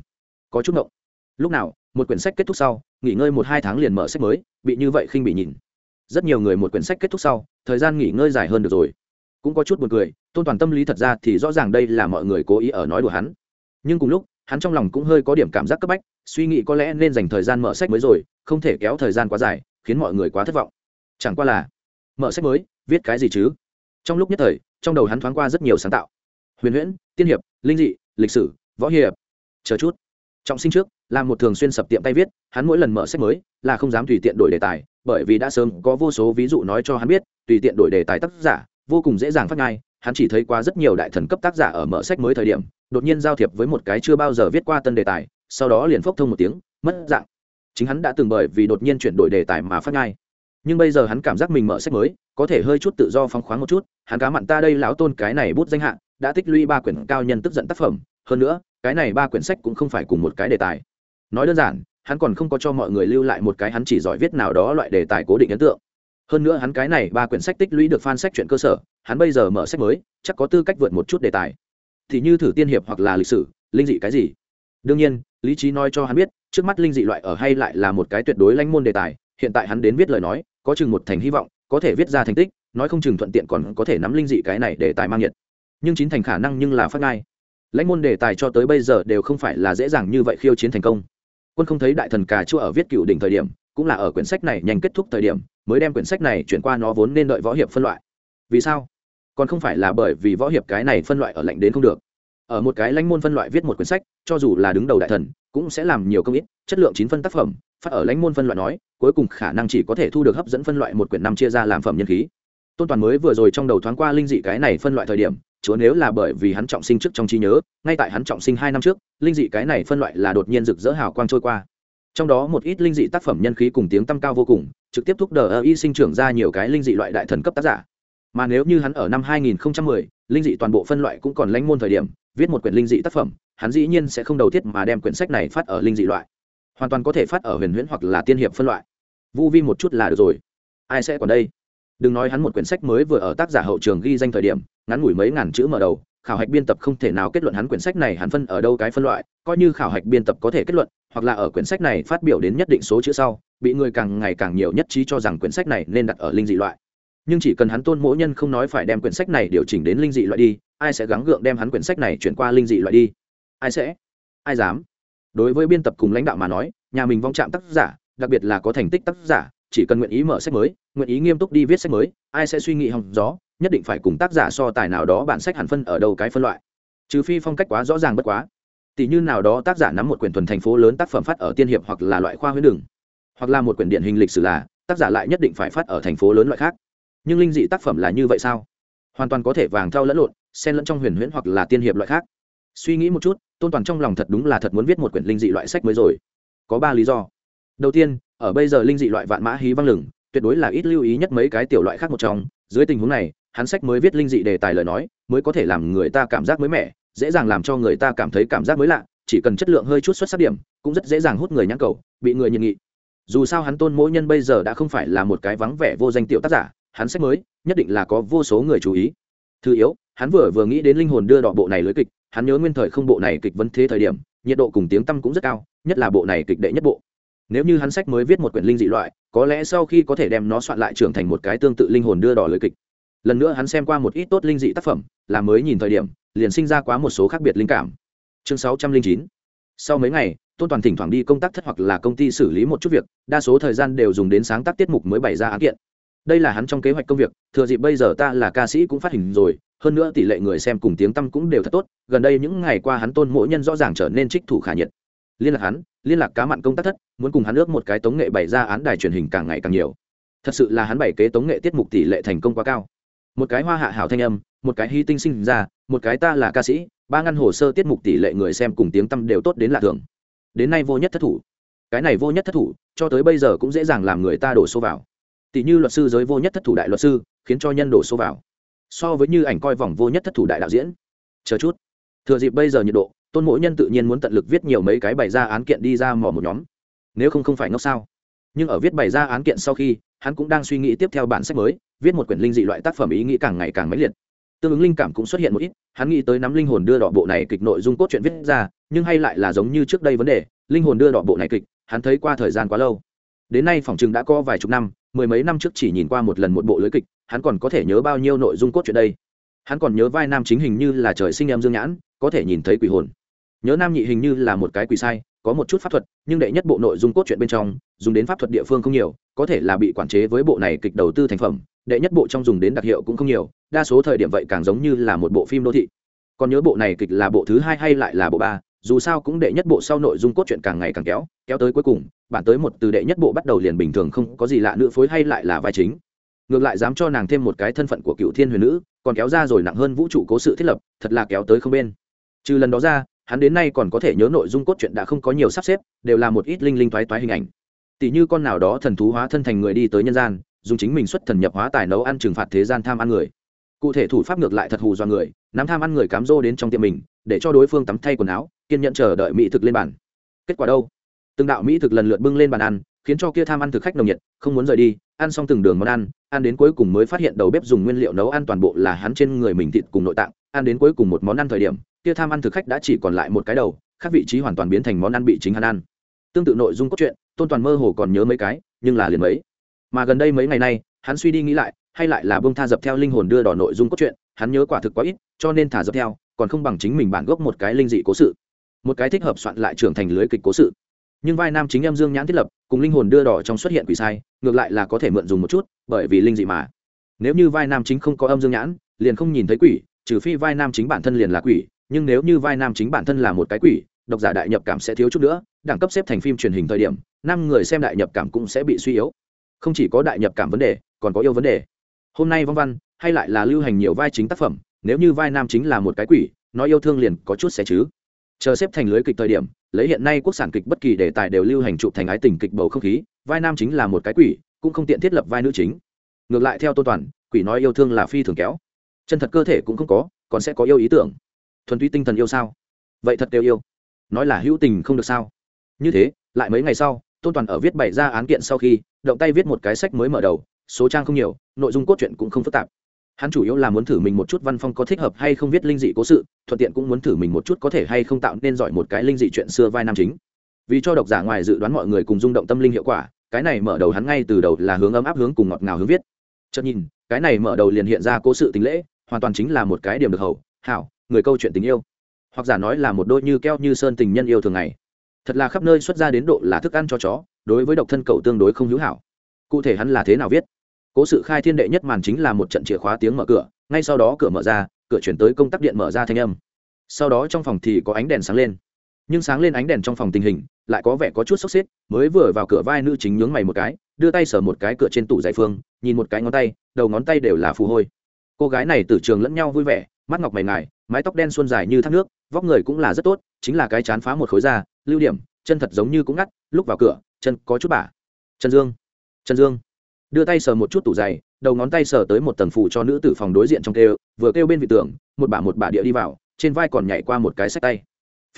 Có chút ngộng. Lúc nào? Một quyển sách kết thúc sau, nghỉ ngơi một hai tháng liền mở sách mới, bị như vậy khinh bị nhìn. Rất nhiều người một quyển sách kết thúc sau, thời gian nghỉ ngơi dài hơn được rồi. Cũng có chút buồn cười, tôn toàn tâm lý thật ra thì rõ ràng đây là mọi người cố ý ở nói đùa hắn. Nhưng cùng lúc, hắn trong lòng cũng hơi có điểm cảm giác cấp bách, suy nghĩ có lẽ nên dành thời gian mở sách mới rồi, không thể kéo thời gian quá dài, khiến mọi người quá thất vọng. Chẳng qua là, mở sách mới, viết cái gì chứ? Trong lúc nhất thời, trong đầu hắn thoáng qua rất nhiều sáng tạo. Huyền huyễn, tiên hiệp, linh dị, lịch sử, võ hiệp. Chờ chút trọng sinh trước, là một thường xuyên sập tiệm tay viết, hắn mỗi lần mở sách mới, là không dám tùy tiện đổi đề tài, bởi vì đã sớm có vô số ví dụ nói cho hắn biết, tùy tiện đổi đề tài tác giả, vô cùng dễ dàng phát ngay hắn chỉ thấy qua rất nhiều đại thần cấp tác giả ở mở sách mới thời điểm, đột nhiên giao thiệp với một cái chưa bao giờ viết qua tân đề tài, sau đó liền phốc thông một tiếng, mất dạng. Chính hắn đã từng bởi vì đột nhiên chuyển đổi đề tài mà phát ngay nhưng bây giờ hắn cảm giác mình mở sách mới, có thể hơi chút tự do phóng khoáng một chút, hắn cá mặn ta đây lão tôn cái này bút danh hạ, đã tích lũy ba quyển cao nhân tức giận tác phẩm hơn nữa, cái này ba quyển sách cũng không phải cùng một cái đề tài. Nói đơn giản, hắn còn không có cho mọi người lưu lại một cái hắn chỉ giỏi viết nào đó loại đề tài cố định ấn tượng. Hơn nữa hắn cái này ba quyển sách tích lũy được fan sách chuyện cơ sở, hắn bây giờ mở sách mới, chắc có tư cách vượt một chút đề tài. Thì như thử tiên hiệp hoặc là lịch sử, linh dị cái gì? Đương nhiên, lý trí nói cho hắn biết, trước mắt linh dị loại ở hay lại là một cái tuyệt đối lanh môn đề tài, hiện tại hắn đến viết lời nói, có chừng một thành hy vọng, có thể viết ra thành tích, nói không chừng thuận tiện còn có thể nắm linh dị cái này để tài mang nhiệt. Nhưng chín thành khả năng nhưng là phát ngai lãnh môn đề tài cho tới bây giờ đều không phải là dễ dàng như vậy khiêu chiến thành công. Quân không thấy đại thần cà chua ở viết cựu đỉnh thời điểm, cũng là ở quyển sách này nhanh kết thúc thời điểm, mới đem quyển sách này chuyển qua nó vốn nên đợi võ hiệp phân loại. Vì sao? Còn không phải là bởi vì võ hiệp cái này phân loại ở lạnh đến không được. Ở một cái lãnh môn phân loại viết một quyển sách, cho dù là đứng đầu đại thần, cũng sẽ làm nhiều công ít, chất lượng chín phân tác phẩm, phát ở lãnh môn phân loại nói, cuối cùng khả năng chỉ có thể thu được hấp dẫn phân loại một quyển năm chia ra làm phẩm nhân khí tôn toàn mới vừa rồi trong đầu thoáng qua linh dị cái này phân loại thời điểm chúa nếu là bởi vì hắn trọng sinh trước trong trí nhớ ngay tại hắn trọng sinh hai năm trước linh dị cái này phân loại là đột nhiên rực rỡ hào quang trôi qua. Trong đó một ít linh dị tác phẩm nhân khí cùng tiếng tăm cao vô cùng trực tiếp thúc đờ ơ y sinh trưởng ra nhiều cái linh dị loại đại thần cấp tác giả. Mà nếu như hắn ở năm 2010, linh dị toàn bộ phân loại cũng còn lãnh môn thời điểm viết một quyển linh dị tác phẩm hắn dĩ nhiên sẽ không đầu thiết mà đem quyển sách này phát ở linh dị loại. Hoàn toàn có thể phát ở huyền huyễn hoặc là tiên hiệp phân loại. Vu vi một chút là được rồi. Ai sẽ còn đây? Đừng nói hắn một quyển sách mới vừa ở tác giả hậu trường ghi danh thời điểm, ngắn ngủi mấy ngàn chữ mở đầu, khảo hạch biên tập không thể nào kết luận hắn quyển sách này hắn phân ở đâu cái phân loại, coi như khảo hạch biên tập có thể kết luận, hoặc là ở quyển sách này phát biểu đến nhất định số chữ sau, bị người càng ngày càng nhiều nhất trí cho rằng quyển sách này nên đặt ở linh dị loại. Nhưng chỉ cần hắn tôn mỗi nhân không nói phải đem quyển sách này điều chỉnh đến linh dị loại đi, ai sẽ gắng gượng đem hắn quyển sách này chuyển qua linh dị loại đi? Ai sẽ? Ai dám? Đối với biên tập cùng lãnh đạo mà nói, nhà mình vong chạm tác giả, đặc biệt là có thành tích tác giả chỉ cần nguyện ý mở sách mới, nguyện ý nghiêm túc đi viết sách mới, ai sẽ suy nghĩ hòng gió, nhất định phải cùng tác giả so tài nào đó bản sách hẳn phân ở đâu cái phân loại. Trừ phi phong cách quá rõ ràng bất quá. Tỷ như nào đó tác giả nắm một quyển thuần thành phố lớn tác phẩm phát ở tiên hiệp hoặc là loại khoa huyễn đường, hoặc là một quyển điện hình lịch sử là, tác giả lại nhất định phải phát ở thành phố lớn loại khác. Nhưng linh dị tác phẩm là như vậy sao? Hoàn toàn có thể vàng thao lẫn lộn, xen lẫn trong huyền huyễn hoặc là tiên hiệp loại khác. Suy nghĩ một chút, tôn toàn trong lòng thật đúng là thật muốn viết một quyển linh dị loại sách mới rồi. Có ba lý do. Đầu tiên ở bây giờ linh dị loại vạn mã hí văng lửng tuyệt đối là ít lưu ý nhất mấy cái tiểu loại khác một trong. Dưới tình huống này, hắn sách mới viết linh dị đề tài lời nói, mới có thể làm người ta cảm giác mới mẻ, dễ dàng làm cho người ta cảm thấy cảm giác mới lạ, chỉ cần chất lượng hơi chút xuất sắc điểm, cũng rất dễ dàng hút người nhãn cầu, bị người nhiệt nghị dù sao hắn tôn mỗi nhân bây giờ đã không phải là một cái vắng vẻ vô danh tiểu tác giả, hắn sách mới, nhất định là có vô số người chú ý. Thứ yếu, hắn vừa vừa nghĩ đến linh hồn đưa đọ bộ này lưới kịch, hắn nhớ nguyên thời không bộ này kịch vấn thế thời điểm, nhiệt độ cùng tiếng tăm cũng rất cao, nhất là bộ này kịch đệ nhất bộ nếu như hắn sách mới viết một quyển linh dị loại, có lẽ sau khi có thể đem nó soạn lại trưởng thành một cái tương tự linh hồn đưa đỏ lời kịch. Lần nữa hắn xem qua một ít tốt linh dị tác phẩm, là mới nhìn thời điểm, liền sinh ra quá một số khác biệt linh cảm. Chương sáu trăm linh chín. Sau mấy ngày, tôn toàn thỉnh thoảng đi công tác thất hoặc là công ty xử lý một chút việc, đa số thời gian đều dùng đến sáng tác tiết mục mới bày ra án kiện. Đây là hắn trong kế hoạch công việc, thừa dịp bây giờ ta là ca sĩ cũng phát hình rồi, hơn nữa tỷ lệ người xem cùng tiếng tăm cũng đều thật tốt, gần đây những ngày qua hắn tôn mỗi nhân rõ ràng trở nên trích thủ khả nhiệt liên lạc hắn, liên lạc cá mặn công tác thất, muốn cùng hắn ước một cái tống nghệ bày ra án đài truyền hình càng ngày càng nhiều. Thật sự là hắn bày kế tống nghệ tiết mục tỷ lệ thành công quá cao. Một cái hoa hạ hảo thanh âm, một cái hy tinh sinh ra, một cái ta là ca sĩ, ba ngăn hồ sơ tiết mục tỷ lệ người xem cùng tiếng tăm đều tốt đến lạ thường. Đến nay vô nhất thất thủ. Cái này vô nhất thất thủ, cho tới bây giờ cũng dễ dàng làm người ta đổ số vào. Tỷ như luật sư giới vô nhất thất thủ đại luật sư, khiến cho nhân đổ số vào. So với như ảnh coi vòng vô nhất thất thủ đại đạo diễn. Chờ chút. Thừa dịp bây giờ nhiệt độ tôn mỗi nhân tự nhiên muốn tận lực viết nhiều mấy cái bày ra án kiện đi ra mỏ một nhóm. Nếu không không phải ngốc sao? Nhưng ở viết bày ra án kiện sau khi, hắn cũng đang suy nghĩ tiếp theo bản sách mới, viết một quyển linh dị loại tác phẩm ý nghĩ càng ngày càng mãnh liệt. Tương ứng linh cảm cũng xuất hiện một ít, hắn nghĩ tới nắm linh hồn đưa đỏ bộ này kịch nội dung cốt truyện viết ra, nhưng hay lại là giống như trước đây vấn đề, linh hồn đưa đỏ bộ này kịch, hắn thấy qua thời gian quá lâu. Đến nay phòng chừng đã có vài chục năm, mười mấy năm trước chỉ nhìn qua một lần một bộ lưới kịch, hắn còn có thể nhớ bao nhiêu nội dung cốt truyện đây? Hắn còn nhớ vai nam chính hình như là trời sinh em dương nhãn, có thể nhìn thấy quỷ hồn nhớ nam nhị hình như là một cái quỷ sai, có một chút pháp thuật, nhưng đệ nhất bộ nội dung cốt truyện bên trong, dùng đến pháp thuật địa phương không nhiều, có thể là bị quản chế với bộ này kịch đầu tư thành phẩm, đệ nhất bộ trong dùng đến đặc hiệu cũng không nhiều, đa số thời điểm vậy càng giống như là một bộ phim đô thị. Còn nhớ bộ này kịch là bộ thứ hai hay lại là bộ ba, dù sao cũng đệ nhất bộ sau nội dung cốt truyện càng ngày càng kéo kéo tới cuối cùng, bản tới một từ đệ nhất bộ bắt đầu liền bình thường không có gì lạ nữa phối hay lại là vai chính. Ngược lại dám cho nàng thêm một cái thân phận của cựu thiên huyền nữ, còn kéo ra rồi nặng hơn vũ trụ cố sự thiết lập, thật là kéo tới không bên. Trừ lần đó ra hắn đến nay còn có thể nhớ nội dung cốt truyện đã không có nhiều sắp xếp, đều là một ít linh linh thoái thoái hình ảnh. Tỷ như con nào đó thần thú hóa thân thành người đi tới nhân gian, dùng chính mình xuất thần nhập hóa tài nấu ăn trừng phạt thế gian tham ăn người. Cụ thể thủ pháp ngược lại thật hù do người, nắm tham ăn người cám rô đến trong tiệm mình, để cho đối phương tắm thay quần áo, kiên nhẫn chờ đợi mỹ thực lên bàn. Kết quả đâu? Từng đạo mỹ thực lần lượt bưng lên bàn ăn, khiến cho kia tham ăn thực khách nồng nhiệt, không muốn rời đi, ăn xong từng đường món ăn ăn đến cuối cùng mới phát hiện đầu bếp dùng nguyên liệu nấu ăn toàn bộ là hắn trên người mình thịt cùng nội tạng, ăn đến cuối cùng một món ăn thời điểm kia tham ăn thực khách đã chỉ còn lại một cái đầu, khác vị trí hoàn toàn biến thành món ăn bị chính hắn ăn. Tương tự nội dung cốt truyện, tôn toàn mơ hồ còn nhớ mấy cái, nhưng là liền mấy. Mà gần đây mấy ngày nay, hắn suy đi nghĩ lại, hay lại là bông tha dập theo linh hồn đưa đỏ nội dung cốt truyện, hắn nhớ quả thực quá ít, cho nên thả dập theo, còn không bằng chính mình bản gốc một cái linh dị cố sự. Một cái thích hợp soạn lại trưởng thành lưới kịch cố sự. Nhưng vai nam chính em dương nhãn thiết lập, cùng linh hồn đưa đỏ trong xuất hiện quỷ sai, ngược lại là có thể mượn dùng một chút, bởi vì linh dị mà. Nếu như vai nam chính không có âm dương nhãn, liền không nhìn thấy quỷ, trừ phi vai nam chính bản thân liền là quỷ nhưng nếu như vai nam chính bản thân là một cái quỷ, độc giả đại nhập cảm sẽ thiếu chút nữa, đẳng cấp xếp thành phim truyền hình thời điểm năm người xem đại nhập cảm cũng sẽ bị suy yếu. Không chỉ có đại nhập cảm vấn đề, còn có yêu vấn đề. Hôm nay vong văn, hay lại là lưu hành nhiều vai chính tác phẩm, nếu như vai nam chính là một cái quỷ, nói yêu thương liền có chút sẽ chứ. Chờ xếp thành lưới kịch thời điểm, lấy hiện nay quốc sản kịch bất kỳ đề tài đều lưu hành chụp thành ái tình kịch bầu không khí, vai nam chính là một cái quỷ, cũng không tiện thiết lập vai nữ chính. Ngược lại theo tôn toàn, quỷ nói yêu thương là phi thường kéo. Chân thật cơ thể cũng không có, còn sẽ có yêu ý tưởng thuần túy tinh thần yêu sao? Vậy thật đều yêu. Nói là hữu tình không được sao? Như thế, lại mấy ngày sau, tôn toàn ở viết bày ra án kiện sau khi, động tay viết một cái sách mới mở đầu, số trang không nhiều, nội dung cốt truyện cũng không phức tạp. Hắn chủ yếu là muốn thử mình một chút văn phong có thích hợp hay không viết linh dị cố sự, thuận tiện cũng muốn thử mình một chút có thể hay không tạo nên giỏi một cái linh dị chuyện xưa vai nam chính. Vì cho độc giả ngoài dự đoán mọi người cùng rung động tâm linh hiệu quả, cái này mở đầu hắn ngay từ đầu là hướng ấm áp hướng cùng ngọt ngào hướng viết. Chợt nhìn, cái này mở đầu liền hiện ra cố sự tình lễ, hoàn toàn chính là một cái điểm được hầu, hảo người câu chuyện tình yêu. Hoặc giả nói là một đôi như keo như sơn tình nhân yêu thường ngày. Thật là khắp nơi xuất ra đến độ là thức ăn cho chó, đối với độc thân cậu tương đối không hữu hảo. Cụ thể hắn là thế nào viết? Cố sự khai thiên đệ nhất màn chính là một trận chìa khóa tiếng mở cửa, ngay sau đó cửa mở ra, cửa chuyển tới công tắc điện mở ra thanh âm. Sau đó trong phòng thì có ánh đèn sáng lên. Nhưng sáng lên ánh đèn trong phòng tình hình, lại có vẻ có chút sốc xếp, mới vừa vào cửa vai nữ chính nhướng mày một cái, đưa tay sờ một cái cửa trên tủ giải phương, nhìn một cái ngón tay, đầu ngón tay đều là phù hôi. Cô gái này từ trường lẫn nhau vui vẻ mắt ngọc mày ngài, mái tóc đen xuân dài như thác nước, vóc người cũng là rất tốt, chính là cái chán phá một khối da, lưu điểm, chân thật giống như cũng ngắt, lúc vào cửa, chân có chút bả. Trần dương trần dương. Đưa tay sờ một chút tủ giày, đầu ngón tay sờ tới một tầng phủ cho nữ tử phòng đối diện trong kêu, vừa kêu bên vị tường một bả một bả địa đi vào, trên vai còn nhảy qua một cái sách tay.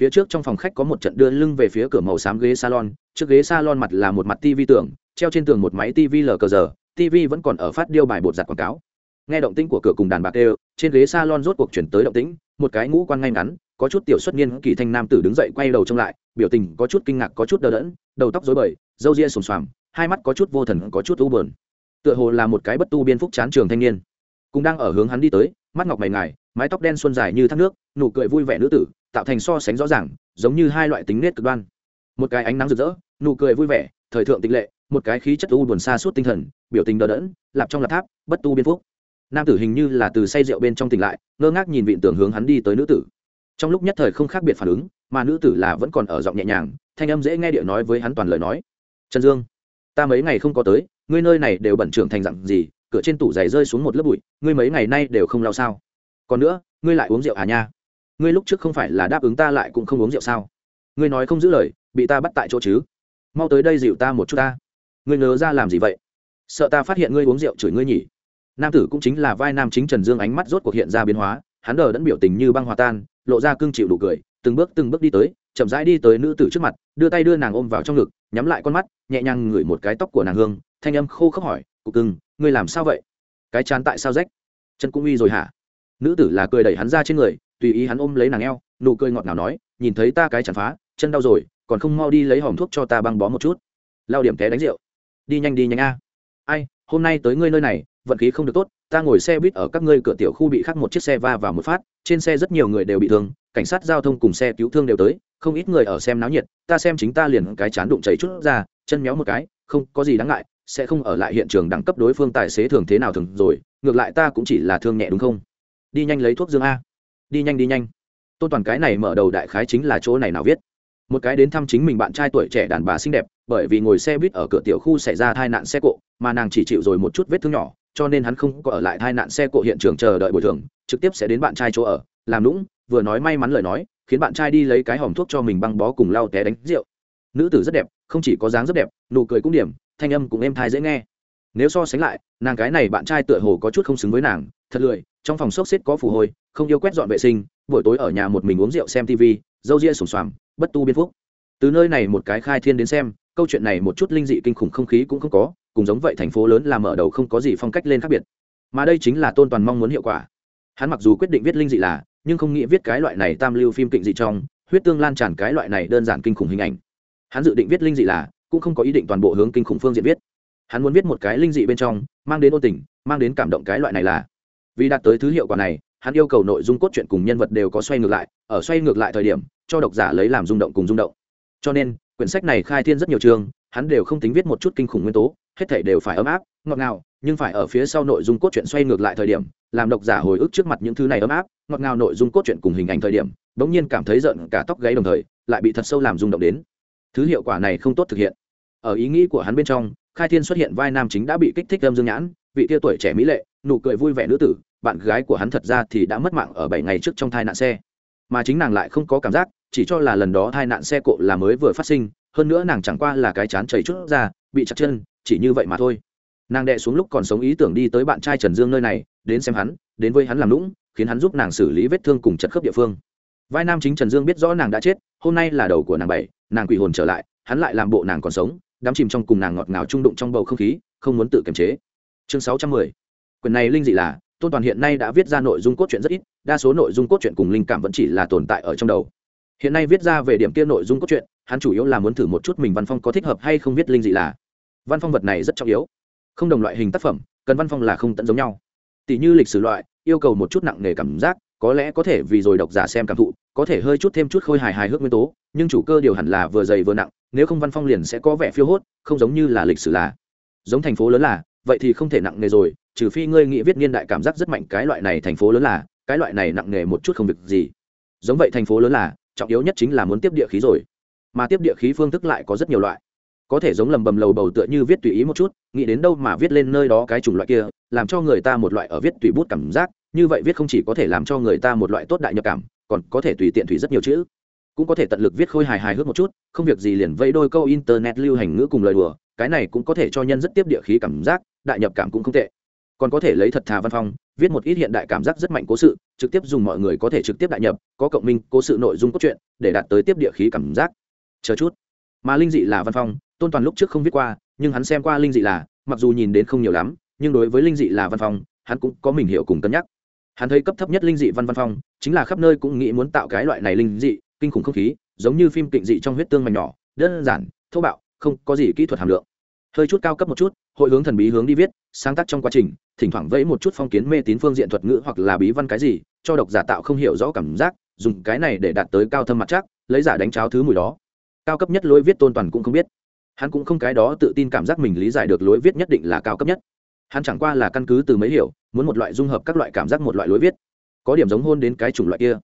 Phía trước trong phòng khách có một trận đưa lưng về phía cửa màu xám ghế salon, trước ghế salon mặt là một mặt tivi tường treo trên tường một máy tivi lờ cờ giờ tv vẫn còn ở phát điêu bài bột giặt quảng cáo nghe động tĩnh của cửa cùng đàn bạc đều trên ghế salon rốt cuộc chuyển tới động tĩnh, một cái ngũ quan ngay ngắn, có chút tiểu xuất niên kỳ thanh nam tử đứng dậy quay đầu trông lại, biểu tình có chút kinh ngạc, có chút đờ đẫn, đầu tóc rối bời, râu ria sùng xoàm, hai mắt có chút vô thần, có chút u bờn tựa hồ là một cái bất tu biên phúc chán trường thanh niên. Cũng đang ở hướng hắn đi tới, mắt ngọc mày ngài, mái tóc đen xuân dài như thác nước, nụ cười vui vẻ nữ tử, tạo thành so sánh rõ ràng, giống như hai loại tính nết cực đoan. Một cái ánh nắng rực rỡ, nụ cười vui vẻ, thời thượng tịch lệ, một cái khí chất u buồn xa suốt tinh thần, biểu tình đờ đẫn, lạp trong lạp tháp, bất tu biên phúc nam tử hình như là từ say rượu bên trong tỉnh lại, ngơ ngác nhìn vịn tưởng hướng hắn đi tới nữ tử. Trong lúc nhất thời không khác biệt phản ứng, mà nữ tử là vẫn còn ở giọng nhẹ nhàng, thanh âm dễ nghe điệu nói với hắn toàn lời nói. Trần dương, ta mấy ngày không có tới, ngươi nơi này đều bẩn trưởng thành dặn gì, cửa trên tủ giày rơi xuống một lớp bụi, ngươi mấy ngày nay đều không lao sao? Còn nữa, ngươi lại uống rượu à nha? Ngươi lúc trước không phải là đáp ứng ta lại cũng không uống rượu sao? Ngươi nói không giữ lời, bị ta bắt tại chỗ chứ? Mau tới đây dịu ta một chút ta. Ngươi ngớ ra làm gì vậy? Sợ ta phát hiện ngươi uống rượu chửi ngươi nhỉ? Nam tử cũng chính là vai nam chính trần dương ánh mắt rốt cuộc hiện ra biến hóa, hắn đờ đẫn biểu tình như băng hòa tan, lộ ra cương chịu đủ cười, từng bước từng bước đi tới, chậm rãi đi tới nữ tử trước mặt, đưa tay đưa nàng ôm vào trong ngực, nhắm lại con mắt, nhẹ nhàng ngửi một cái tóc của nàng hương, thanh âm khô khốc hỏi cục cưng, ngươi làm sao vậy? Cái chán tại sao rách? Chân cũng uy rồi hả? Nữ tử là cười đẩy hắn ra trên người, tùy ý hắn ôm lấy nàng eo, nụ cười ngọt ngào nói, nhìn thấy ta cái chán phá, chân đau rồi, còn không mau đi lấy hòm thuốc cho ta băng bó một chút. Lao điểm té đánh rượu. Đi nhanh đi nhanh a. Ai, hôm nay tới ngươi nơi này vận khí không được tốt, ta ngồi xe buýt ở các ngươi cửa tiểu khu bị khắc một chiếc xe va vào một phát, trên xe rất nhiều người đều bị thương, cảnh sát giao thông cùng xe cứu thương đều tới, không ít người ở xem náo nhiệt, ta xem chính ta liền cái chán đụng chảy chút ra, chân méo một cái, không có gì đáng ngại, sẽ không ở lại hiện trường đẳng cấp đối phương tài xế thường thế nào thường rồi, ngược lại ta cũng chỉ là thương nhẹ đúng không? Đi nhanh lấy thuốc dương a. Đi nhanh đi nhanh. Tôn toàn cái này mở đầu đại khái chính là chỗ này nào viết. Một cái đến thăm chính mình bạn trai tuổi trẻ đàn bà xinh đẹp, bởi vì ngồi xe buýt ở cửa tiểu khu xảy ra tai nạn xe cộ, mà nàng chỉ chịu rồi một chút vết thương nhỏ cho nên hắn không có ở lại tai nạn xe cộ hiện trường chờ đợi bồi thường trực tiếp sẽ đến bạn trai chỗ ở làm lũng vừa nói may mắn lời nói khiến bạn trai đi lấy cái hòm thuốc cho mình băng bó cùng lau té đánh rượu. Nữ tử rất đẹp không chỉ có dáng rất đẹp nụ cười cũng điểm thanh âm cũng êm thai dễ nghe. Nếu so sánh lại nàng cái này bạn trai tựa hồ có chút không xứng với nàng thật lười trong phòng sốc xếp có phù hồi, không yêu quét dọn vệ sinh buổi tối ở nhà một mình uống rượu xem tv dâu ria sùng xoàm bất tu biên phúc. Từ nơi này một cái khai thiên đến xem câu chuyện này một chút linh dị kinh khủng không khí cũng không có cùng giống vậy thành phố lớn làm mở đầu không có gì phong cách lên khác biệt. Mà đây chính là tôn toàn mong muốn hiệu quả. Hắn mặc dù quyết định viết linh dị là, nhưng không nghĩ viết cái loại này tam lưu phim kịnh dị trong, huyết tương lan tràn cái loại này đơn giản kinh khủng hình ảnh. Hắn dự định viết linh dị là, cũng không có ý định toàn bộ hướng kinh khủng phương diện viết. Hắn muốn viết một cái linh dị bên trong, mang đến ôn tình, mang đến cảm động cái loại này là. Vì đạt tới thứ hiệu quả này, hắn yêu cầu nội dung cốt truyện cùng nhân vật đều có xoay ngược lại, ở xoay ngược lại thời điểm, cho độc giả lấy làm rung động cùng rung động. Cho nên, quyển sách này khai thiên rất nhiều chương hắn đều không tính viết một chút kinh khủng nguyên tố, hết thảy đều phải ấm áp, ngọt ngào, nhưng phải ở phía sau nội dung cốt truyện xoay ngược lại thời điểm, làm độc giả hồi ức trước mặt những thứ này ấm áp, ngọt ngào nội dung cốt truyện cùng hình ảnh thời điểm, bỗng nhiên cảm thấy giận cả tóc gáy đồng thời, lại bị thật sâu làm rung động đến. Thứ hiệu quả này không tốt thực hiện. Ở ý nghĩ của hắn bên trong, khai thiên xuất hiện vai nam chính đã bị kích thích âm dương nhãn, vị tia tuổi trẻ mỹ lệ, nụ cười vui vẻ nữ tử, bạn gái của hắn thật ra thì đã mất mạng ở bảy ngày trước trong tai nạn xe. Mà chính nàng lại không có cảm giác, chỉ cho là lần đó tai nạn xe cộ là mới vừa phát sinh hơn nữa nàng chẳng qua là cái chán chảy chút ra, bị chặt chân, chỉ như vậy mà thôi. Nàng đệ xuống lúc còn sống ý tưởng đi tới bạn trai trần dương nơi này, đến xem hắn, đến với hắn làm lũng khiến hắn giúp nàng xử lý vết thương cùng chật khớp địa phương. Vai nam chính trần dương biết rõ nàng đã chết, hôm nay là đầu của nàng bảy, nàng quỷ hồn trở lại, hắn lại làm bộ nàng còn sống, đắm chìm trong cùng nàng ngọt ngào trung đụng trong bầu không khí, không muốn tự kiềm chế. Chương sáu trăm mười. Quyển này linh dị là, tôn toàn hiện nay đã viết ra nội dung cốt truyện rất ít, đa số nội dung cốt truyện cùng linh cảm vẫn chỉ là tồn tại ở trong đầu. Hiện nay viết ra về điểm kia nội dung cốt truyện hắn chủ yếu là muốn thử một chút mình văn phong có thích hợp hay không viết linh dị là. Văn phong vật này rất trọng yếu. Không đồng loại hình tác phẩm, cần văn phong là không tận giống nhau. Tỷ như lịch sử loại, yêu cầu một chút nặng nề cảm giác, có lẽ có thể vì rồi độc giả xem cảm thụ, có thể hơi chút thêm chút khôi hài hài hước nguyên tố, nhưng chủ cơ điều hẳn là vừa dày vừa nặng, nếu không văn phong liền sẽ có vẻ phiêu hốt, không giống như là lịch sử là. Giống thành phố lớn là, vậy thì không thể nặng nề rồi, trừ phi ngươi nghĩ viết niên đại cảm giác rất mạnh cái loại này thành phố lớn là, cái loại này nặng nề một chút không việc gì. Giống vậy thành phố lớn là, trọng yếu nhất chính là muốn tiếp địa khí rồi mà tiếp địa khí phương thức lại có rất nhiều loại. Có thể giống lầm bầm lầu bầu tựa như viết tùy ý một chút, nghĩ đến đâu mà viết lên nơi đó cái chủng loại kia, làm cho người ta một loại ở viết tùy bút cảm giác, như vậy viết không chỉ có thể làm cho người ta một loại tốt đại nhập cảm, còn có thể tùy tiện thủy rất nhiều chữ. Cũng có thể tận lực viết khôi hài hài hước một chút, không việc gì liền vẫy đôi câu internet lưu hành ngữ cùng lời đùa, cái này cũng có thể cho nhân rất tiếp địa khí cảm giác, đại nhập cảm cũng không tệ. Còn có thể lấy thật thà văn phong, viết một ít hiện đại cảm giác rất mạnh cố sự, trực tiếp dùng mọi người có thể trực tiếp đại nhập, có cộng minh cố sự nội dung cốt truyện, để đạt tới tiếp địa khí cảm giác chờ chút. Mà linh dị là văn phong, tôn toàn lúc trước không viết qua, nhưng hắn xem qua linh dị là, mặc dù nhìn đến không nhiều lắm, nhưng đối với linh dị là văn phong, hắn cũng có mình hiểu cùng cân nhắc. Hắn thấy cấp thấp nhất linh dị văn văn phong, chính là khắp nơi cũng nghĩ muốn tạo cái loại này linh dị, kinh khủng không khí, giống như phim kịnh dị trong huyết tương mảnh nhỏ, đơn giản, thô bạo, không có gì kỹ thuật hàm lượng. Hơi chút cao cấp một chút, hội hướng thần bí hướng đi viết, sáng tác trong quá trình, thỉnh thoảng vẫy một chút phong kiến mê tín phương diện thuật ngữ hoặc là bí văn cái gì, cho độc giả tạo không hiểu rõ cảm giác, dùng cái này để đạt tới cao thâm mặt chắc, lấy giả đánh cháo thứ mùi đó cao cấp nhất lối viết tôn toàn cũng không biết. Hắn cũng không cái đó tự tin cảm giác mình lý giải được lối viết nhất định là cao cấp nhất. Hắn chẳng qua là căn cứ từ mấy hiểu, muốn một loại dung hợp các loại cảm giác một loại lối viết. Có điểm giống hôn đến cái chủng loại kia.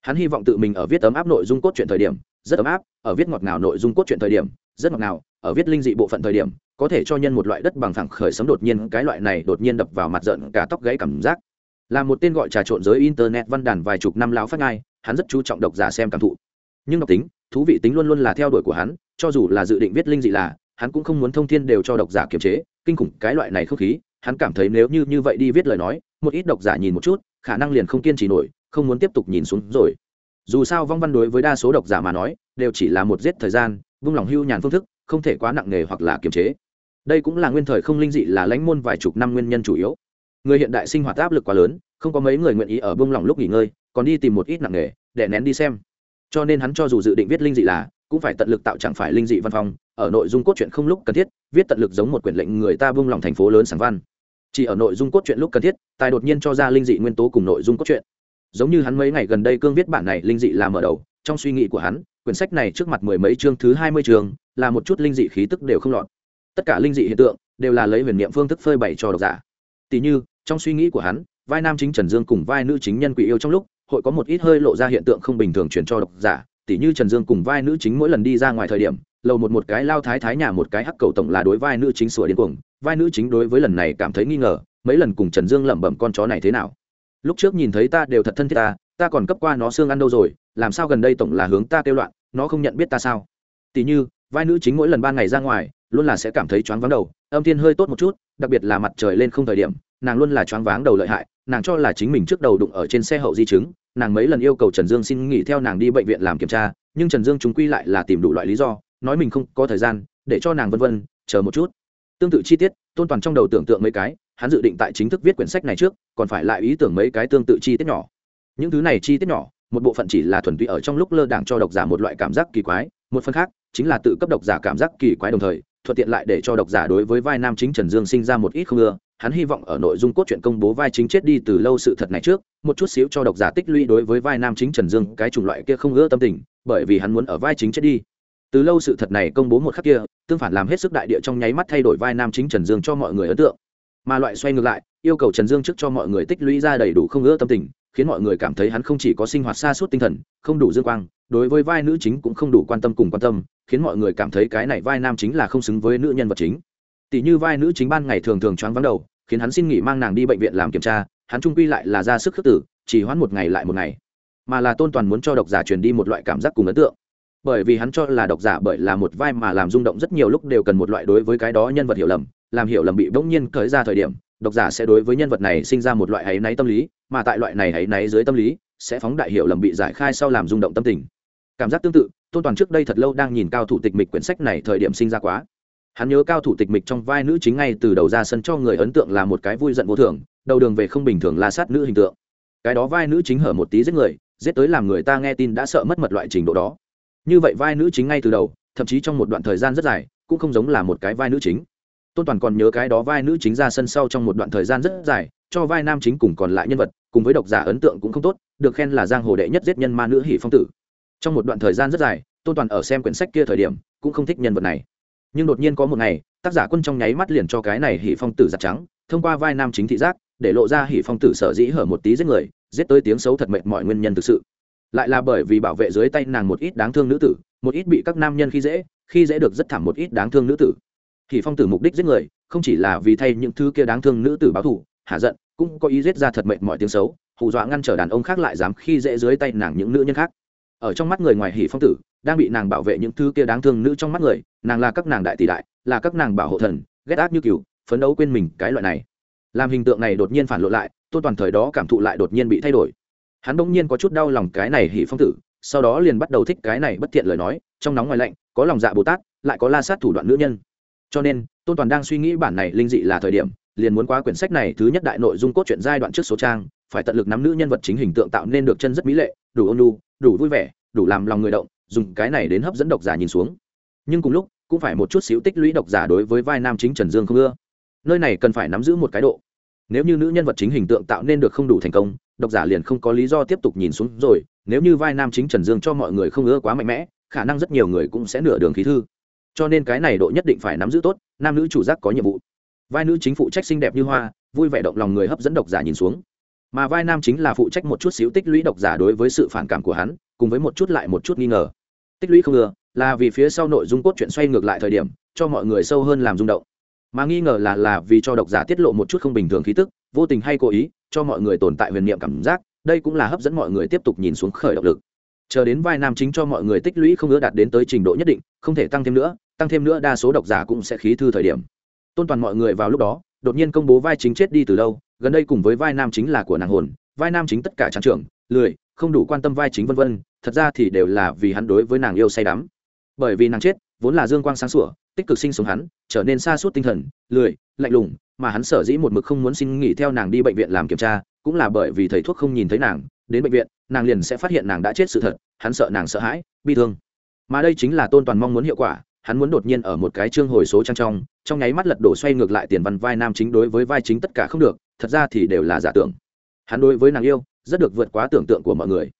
Hắn hy vọng tự mình ở viết ấm áp nội dung cốt truyện thời điểm, rất ấm áp, ở viết ngọt ngào nội dung cốt truyện thời điểm, rất ngọt ngào, ở viết linh dị bộ phận thời điểm, có thể cho nhân một loại đất bằng phẳng khởi sấm đột nhiên, cái loại này đột nhiên đập vào mặt giận cả tóc gãy cảm giác. Là một tên gọi trà trộn giới internet văn đàn vài chục năm láo phát ngai hắn rất chú trọng độc giả xem cảm thụ. Nhưng độc tính thú vị tính luôn luôn là theo đuổi của hắn, cho dù là dự định viết linh dị là, hắn cũng không muốn thông thiên đều cho độc giả kiềm chế, kinh khủng cái loại này không khí, hắn cảm thấy nếu như như vậy đi viết lời nói, một ít độc giả nhìn một chút, khả năng liền không kiên trì nổi, không muốn tiếp tục nhìn xuống rồi. Dù sao vong văn đối với đa số độc giả mà nói, đều chỉ là một giết thời gian, vung lòng hưu nhàn phương thức, không thể quá nặng nề hoặc là kiềm chế. Đây cũng là nguyên thời không linh dị là lãnh môn vài chục năm nguyên nhân chủ yếu. Người hiện đại sinh hoạt áp lực quá lớn, không có mấy người nguyện ý ở bông lòng lúc nghỉ ngơi, còn đi tìm một ít nặng nề, để nén đi xem cho nên hắn cho dù dự định viết linh dị là, cũng phải tận lực tạo chẳng phải linh dị văn phòng ở nội dung cốt truyện không lúc cần thiết, viết tận lực giống một quyển lệnh người ta buông lòng thành phố lớn sáng văn. Chỉ ở nội dung cốt truyện lúc cần thiết, tài đột nhiên cho ra linh dị nguyên tố cùng nội dung cốt truyện. Giống như hắn mấy ngày gần đây cương viết bản này linh dị làm mở đầu, trong suy nghĩ của hắn, quyển sách này trước mặt mười mấy chương thứ hai mươi chương là một chút linh dị khí tức đều không lọt. Tất cả linh dị hiện tượng, đều là lấy huyền niệm phương thức phơi bày cho độc giả. Tỷ như, trong suy nghĩ của hắn, vai nam chính trần dương cùng vai nữ chính nhân quỷ yêu trong lúc hội có một ít hơi lộ ra hiện tượng không bình thường truyền cho độc giả tỷ như trần dương cùng vai nữ chính mỗi lần đi ra ngoài thời điểm, lầu một một cái lao thái thái nhà một cái hắc cầu tổng là đối vai nữ chính sủa điên cuồng, vai nữ chính đối với lần này cảm thấy nghi ngờ, mấy lần cùng trần dương lẩm bẩm con chó này thế nào. Lúc trước nhìn thấy ta đều thật thân thiết ta ta còn cấp qua nó xương ăn đâu rồi, làm sao gần đây tổng là hướng ta kêu loạn, nó không nhận biết ta sao? Tỷ như, vai nữ chính mỗi lần ban ngày ra ngoài, luôn là sẽ cảm thấy choáng váng đầu, âm thiên hơi tốt một chút, đặc biệt là mặt trời lên không thời điểm, nàng luôn là choáng váng đầu lợi hại nàng cho là chính mình trước đầu đụng ở trên xe hậu di chứng, nàng mấy lần yêu cầu trần dương xin nghỉ theo nàng đi bệnh viện làm kiểm tra, nhưng trần dương chúng quy lại là tìm đủ loại lý do, nói mình không có thời gian, để cho nàng vân vân, chờ một chút. Tương tự chi tiết, tôn toàn trong đầu tưởng tượng mấy cái, hắn dự định tại chính thức viết quyển sách này trước, còn phải lại ý tưởng mấy cái tương tự chi tiết nhỏ. Những thứ này chi tiết nhỏ, một bộ phận chỉ là thuần túy ở trong lúc lơ đảng cho độc giả một loại cảm giác kỳ quái, một phần khác, chính là tự cấp độc giả cảm giác kỳ quái đồng thời, thuận tiện lại để cho độc giả đối với vai nam chính trần dương sinh ra một ít không ưa hắn hy vọng ở nội dung cốt truyện công bố vai chính chết đi từ lâu sự thật này trước, một chút xíu cho độc giả tích lũy đối với vai nam chính trần dương cái chủng loại kia không ưa tâm tình, bởi vì hắn muốn ở vai chính chết đi. Từ lâu sự thật này công bố một khắc kia, tương phản làm hết sức đại địa trong nháy mắt thay đổi vai nam chính trần dương cho mọi người ấn tượng. Mà loại xoay ngược lại, yêu cầu trần dương trước cho mọi người tích lũy ra đầy đủ không ưa tâm tình, khiến mọi người cảm thấy hắn không chỉ có sinh hoạt xa suốt tinh thần, không đủ dương quang, đối với vai nữ chính cũng không đủ quan tâm cùng quan tâm, khiến mọi người cảm thấy cái này vai nam chính là không xứng với nữ nhân vật chính tỷ như vai nữ chính ban ngày thường thường choáng vắng đầu, khiến hắn xin nghỉ mang nàng đi bệnh viện làm kiểm tra, hắn trung quy lại là ra sức khước tử, chỉ hoãn một ngày lại một ngày. Mà là tôn toàn muốn cho độc giả truyền đi một loại cảm giác cùng ấn tượng. Bởi vì hắn cho là độc giả bởi là một vai mà làm rung động rất nhiều lúc đều cần một loại đối với cái đó nhân vật hiểu lầm, làm hiểu lầm bị bỗng nhiên cởi ra thời điểm, độc giả sẽ đối với nhân vật này sinh ra một loại hãy náy tâm lý, mà tại loại này hãy náy dưới tâm lý, sẽ phóng đại hiểu lầm bị giải khai sau làm rung động tâm tình. Cảm giác tương tự, tôn toàn trước đây thật lâu đang nhìn cao thủ tịch mịch quyển sách này thời điểm sinh ra quá hắn nhớ cao thủ tịch mịch trong vai nữ chính ngay từ đầu ra sân cho người ấn tượng là một cái vui giận vô thường, đầu đường về không bình thường la sát nữ hình tượng. Cái đó vai nữ chính hở một tí giết người, giết tới làm người ta nghe tin đã sợ mất mật loại trình độ đó. Như vậy vai nữ chính ngay từ đầu, thậm chí trong một đoạn thời gian rất dài, cũng không giống là một cái vai nữ chính. Tôn toàn còn nhớ cái đó vai nữ chính ra sân sau trong một đoạn thời gian rất dài, cho vai nam chính cùng còn lại nhân vật, cùng với độc giả ấn tượng cũng không tốt, được khen là giang hồ đệ nhất giết nhân ma nữ hỷ phong tử. Trong một đoạn thời gian rất dài, tôn toàn ở xem quyển sách kia thời điểm, cũng không thích nhân vật này nhưng đột nhiên có một ngày, tác giả quân trong nháy mắt liền cho cái này hỷ phong tử giặt trắng, thông qua vai nam chính thị giác, để lộ ra hỷ phong tử sở dĩ hở một tí giết người, giết tới tiếng xấu thật mệt mọi nguyên nhân thực sự. Lại là bởi vì bảo vệ dưới tay nàng một ít đáng thương nữ tử, một ít bị các nam nhân khi dễ khi dễ được rất thảm một ít đáng thương nữ tử. Hỉ phong tử mục đích giết người, không chỉ là vì thay những thứ kia đáng thương nữ tử báo thù, hạ giận, cũng có ý giết ra thật mệt mọi tiếng xấu, hù dọa ngăn trở đàn ông khác lại dám khi dễ dưới tay nàng những nữ nhân khác. Ở trong mắt người ngoài hỷ phong tử đang bị nàng bảo vệ những thứ kia đáng thương nữ trong mắt người nàng là các nàng đại tỷ đại là các nàng bảo hộ thần ghét ác như cừu phấn đấu quên mình cái loại này. Làm hình tượng này đột nhiên phản lộ lại tôn toàn thời đó cảm thụ lại đột nhiên bị thay đổi. Hắn bỗng nhiên có chút đau lòng cái này hỉ phong tử sau đó liền bắt đầu thích cái này bất thiện lời nói trong nóng ngoài lạnh có lòng dạ bồ tát lại có la sát thủ đoạn nữ nhân. Cho nên tôn toàn đang suy nghĩ bản này linh dị là thời điểm liền muốn qua quyển sách này thứ nhất đại nội dung cốt truyện giai đoạn trước số trang phải tận lực nắm nữ nhân vật chính hình tượng tạo nên được chân rất mỹ lệ đủ ôn nhu, đủ vui vẻ đủ làm lòng người động dùng cái này đến hấp dẫn độc giả nhìn xuống. Nhưng cùng lúc, cũng phải một chút xíu tích lũy độc giả đối với vai nam chính trần dương không ưa. Nơi này cần phải nắm giữ một cái độ. Nếu như nữ nhân vật chính hình tượng tạo nên được không đủ thành công, độc giả liền không có lý do tiếp tục nhìn xuống rồi. Nếu như vai nam chính trần dương cho mọi người không ưa quá mạnh mẽ, khả năng rất nhiều người cũng sẽ nửa đường khí thư. Cho nên cái này độ nhất định phải nắm giữ tốt, nam nữ chủ giác có nhiệm vụ. Vai nữ chính phụ trách xinh đẹp như hoa, vui vẻ động lòng người hấp dẫn độc giả nhìn xuống. Mà vai nam chính là phụ trách một chút xíu tích lũy độc giả đối với sự phản cảm của hắn, cùng với một chút lại một chút nghi ngờ tích lũy không ngừa, là vì phía sau nội dung cốt truyện xoay ngược lại thời điểm, cho mọi người sâu hơn làm rung động. Mà nghi ngờ là là vì cho độc giả tiết lộ một chút không bình thường khí tức, vô tình hay cố ý, cho mọi người tồn tại huyền niệm cảm giác, đây cũng là hấp dẫn mọi người tiếp tục nhìn xuống khởi động lực. Chờ đến vai nam chính cho mọi người tích lũy không ngừa đạt đến tới trình độ nhất định, không thể tăng thêm nữa, tăng thêm nữa đa số độc giả cũng sẽ khí thư thời điểm. Tôn toàn mọi người vào lúc đó, đột nhiên công bố vai chính chết đi từ lâu, gần đây cùng với vai nam chính là của nàng hồn, vai nam chính tất cả trang trưởng, lười, không đủ quan tâm vai chính vân vân thật ra thì đều là vì hắn đối với nàng yêu say đắm. Bởi vì nàng chết, vốn là dương quang sáng sủa, tích cực sinh sống hắn, trở nên xa suốt tinh thần, lười, lạnh lùng, mà hắn sở dĩ một mực không muốn xin nghỉ theo nàng đi bệnh viện làm kiểm tra, cũng là bởi vì thầy thuốc không nhìn thấy nàng, đến bệnh viện, nàng liền sẽ phát hiện nàng đã chết sự thật, hắn sợ nàng sợ hãi, bi thương. Mà đây chính là tôn toàn mong muốn hiệu quả, hắn muốn đột nhiên ở một cái chương hồi số trang trong trong nháy mắt lật đổ xoay ngược lại tiền văn vai nam chính đối với vai chính tất cả không được, thật ra thì đều là giả tưởng. Hắn đối với nàng yêu, rất được vượt quá tưởng tượng của mọi người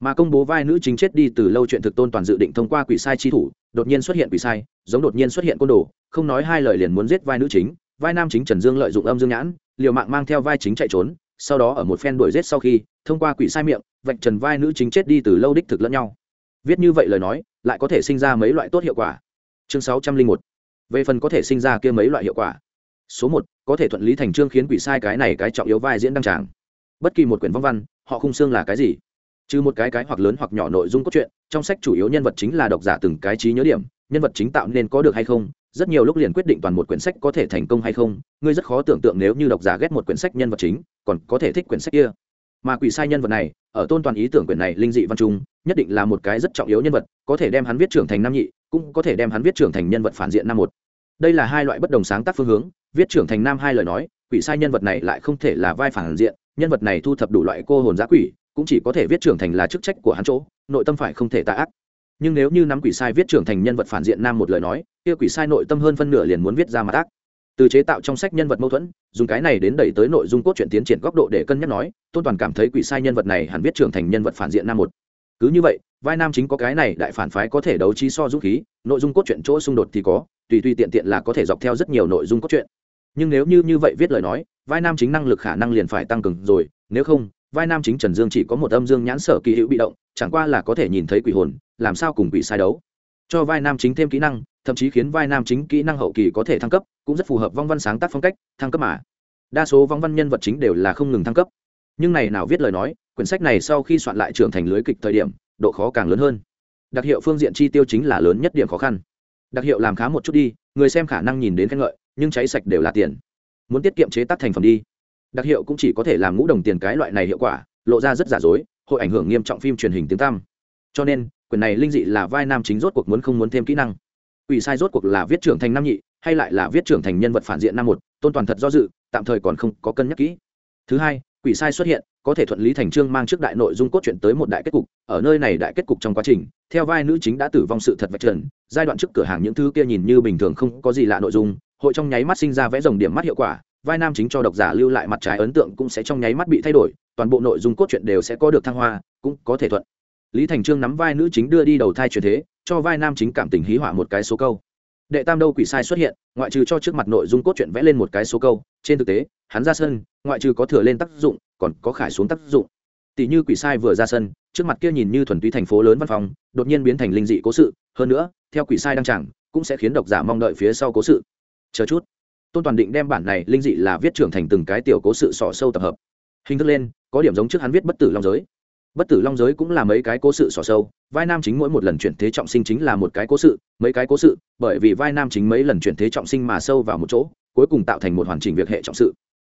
mà công bố vai nữ chính chết đi từ lâu chuyện thực tôn toàn dự định thông qua quỷ sai chi thủ, đột nhiên xuất hiện quỷ sai, giống đột nhiên xuất hiện côn đồ, không nói hai lời liền muốn giết vai nữ chính. Vai nam chính trần dương lợi dụng âm dương nhãn, liều mạng mang theo vai chính chạy trốn, sau đó ở một phen đuổi giết sau khi, thông qua quỷ sai miệng, vạch trần vai nữ chính chết đi từ lâu đích thực lẫn nhau. Viết như vậy lời nói, lại có thể sinh ra mấy loại tốt hiệu quả. Chương sáu trăm linh một. Về phần có thể sinh ra kia mấy loại hiệu quả. Số một, có thể thuận lý thành trương khiến quỷ sai cái này cái trọng yếu vai diễn đăng tràng. Bất kỳ một quyển văn văn, họ khung xương là cái gì? Trừ một cái cái hoặc lớn hoặc nhỏ nội dung cốt truyện, trong sách chủ yếu nhân vật chính là độc giả từng cái trí nhớ điểm, nhân vật chính tạo nên có được hay không, rất nhiều lúc liền quyết định toàn một quyển sách có thể thành công hay không, ngươi rất khó tưởng tượng nếu như độc giả ghét một quyển sách nhân vật chính, còn có thể thích quyển sách kia. Mà quỷ sai nhân vật này, ở tôn toàn ý tưởng quyển này linh dị văn trung, nhất định là một cái rất trọng yếu nhân vật, có thể đem hắn viết trưởng thành nam nhị, cũng có thể đem hắn viết trưởng thành nhân vật phản diện nam một. Đây là hai loại bất đồng sáng tác phương hướng, viết trưởng thành nam hai lời nói, quỷ sai nhân vật này lại không thể là vai phản diện, nhân vật này thu thập đủ loại cô hồn giã quỷ cũng chỉ có thể viết trưởng thành là chức trách của hắn chỗ, nội tâm phải không thể tạ ác. Nhưng nếu như nắm quỷ sai viết trưởng thành nhân vật phản diện nam một lời nói, kia quỷ sai nội tâm hơn phân nửa liền muốn viết ra mặt ác. Từ chế tạo trong sách nhân vật mâu thuẫn, dùng cái này đến đẩy tới nội dung cốt truyện tiến triển góc độ để cân nhắc nói, tôn toàn cảm thấy quỷ sai nhân vật này hẳn viết trưởng thành nhân vật phản diện nam một. Cứ như vậy, vai nam chính có cái này đại phản phái có thể đấu trí so dũng khí, nội dung cốt truyện chỗ xung đột thì có, tùy tùy tiện tiện là có thể dọc theo rất nhiều nội dung cốt truyện. Nhưng nếu như như vậy viết lời nói, vai nam chính năng lực khả năng liền phải tăng cường rồi, nếu không vai nam chính trần dương chỉ có một âm dương nhãn sở kỳ hữu bị động, chẳng qua là có thể nhìn thấy quỷ hồn, làm sao cùng quỷ sai đấu. Cho vai nam chính thêm kỹ năng, thậm chí khiến vai nam chính kỹ năng hậu kỳ có thể thăng cấp, cũng rất phù hợp vong văn sáng tác phong cách, thăng cấp mà. Đa số vong văn nhân vật chính đều là không ngừng thăng cấp. Nhưng này nào viết lời nói, quyển sách này sau khi soạn lại trưởng thành lưới kịch thời điểm, độ khó càng lớn hơn. Đặc hiệu phương diện chi tiêu chính là lớn nhất điểm khó khăn. Đặc hiệu làm khá một chút đi, người xem khả năng nhìn đến khen ngợi, nhưng cháy sạch đều là tiền. Muốn tiết kiệm chế tác thành phẩm đi đặc hiệu cũng chỉ có thể làm ngũ đồng tiền cái loại này hiệu quả, lộ ra rất giả dối, hội ảnh hưởng nghiêm trọng phim truyền hình tiếng tăm. Cho nên quyển này linh dị là vai nam chính rốt cuộc muốn không muốn thêm kỹ năng. Ủy sai rốt cuộc là viết trưởng thành nam nhị, hay lại là viết trưởng thành nhân vật phản diện nam một, tôn toàn thật do dự, tạm thời còn không có cân nhắc kỹ. Thứ hai, quỷ sai xuất hiện, có thể thuận lý thành trương mang trước đại nội dung cốt truyện tới một đại kết cục, ở nơi này đại kết cục trong quá trình, theo vai nữ chính đã tử vong sự thật vạch trần, giai đoạn trước cửa hàng những thứ kia nhìn như bình thường không có gì lạ nội dung, hội trong nháy mắt sinh ra vẽ dòng điểm mắt hiệu quả vai nam chính cho độc giả lưu lại mặt trái ấn tượng cũng sẽ trong nháy mắt bị thay đổi, toàn bộ nội dung cốt truyện đều sẽ có được thăng hoa, cũng có thể thuận. Lý thành trương nắm vai nữ chính đưa đi đầu thai truyền thế, cho vai nam chính cảm tình hí họa một cái số câu. Đệ tam đâu quỷ sai xuất hiện, ngoại trừ cho trước mặt nội dung cốt truyện vẽ lên một cái số câu, trên thực tế, hắn ra sân, ngoại trừ có thừa lên tác dụng, còn có khải xuống tác dụng. Tỷ như quỷ sai vừa ra sân, trước mặt kia nhìn như thuần túy thành phố lớn văn phòng, đột nhiên biến thành linh dị cố sự, hơn nữa, theo quỷ sai đăng chẳng, cũng sẽ khiến độc giả mong đợi phía sau cố sự. Chờ chút tôn toàn định đem bản này linh dị là viết trưởng thành từng cái tiểu cố sự sỏ sâu tập hợp. Hình thức lên, có điểm giống trước hắn viết bất tử long giới. Bất tử long giới cũng là mấy cái cố sự sỏ sâu, vai nam chính mỗi một lần chuyển thế trọng sinh chính là một cái cố sự, mấy cái cố sự, bởi vì vai nam chính mấy lần chuyển thế trọng sinh mà sâu vào một chỗ, cuối cùng tạo thành một hoàn chỉnh việc hệ trọng sự.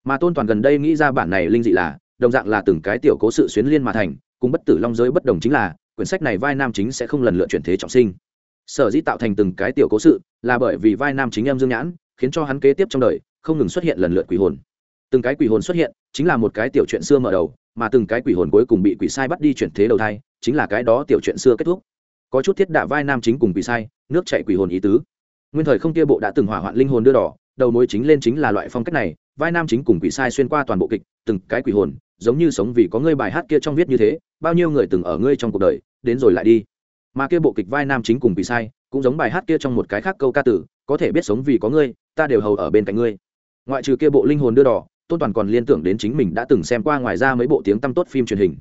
Mà tôn toàn gần đây nghĩ ra bản này linh dị là, đồng dạng là từng cái tiểu cố sự xuyến liên mà thành, cùng bất tử long giới bất đồng chính là, quyển sách này vai nam chính sẽ không lần lượt chuyển thế trọng sinh. Sở dĩ tạo thành từng cái tiểu cố sự, là bởi vì vai nam chính em dương nhãn khiến cho hắn kế tiếp trong đời không ngừng xuất hiện lần lượt quỷ hồn. Từng cái quỷ hồn xuất hiện chính là một cái tiểu chuyện xưa mở đầu, mà từng cái quỷ hồn cuối cùng bị quỷ sai bắt đi chuyển thế đầu thai chính là cái đó tiểu chuyện xưa kết thúc. Có chút thiết đạ vai nam chính cùng quỷ sai, nước chạy quỷ hồn ý tứ. Nguyên thời không kia bộ đã từng hỏa hoạn linh hồn đưa đỏ, đầu mối chính lên chính là loại phong cách này, vai nam chính cùng quỷ sai xuyên qua toàn bộ kịch, từng cái quỷ hồn, giống như sống vì có ngươi bài hát kia trong viết như thế, bao nhiêu người từng ở ngươi trong cuộc đời, đến rồi lại đi. Mà kia bộ kịch vai nam chính cùng quỷ sai, cũng giống bài hát kia trong một cái khác câu ca tử, có thể biết sống vì có ngươi ta đều hầu ở bên cạnh ngươi. Ngoại trừ kia bộ linh hồn đưa đỏ, tôn toàn còn liên tưởng đến chính mình đã từng xem qua ngoài ra mấy bộ tiếng tăm tốt phim truyền hình.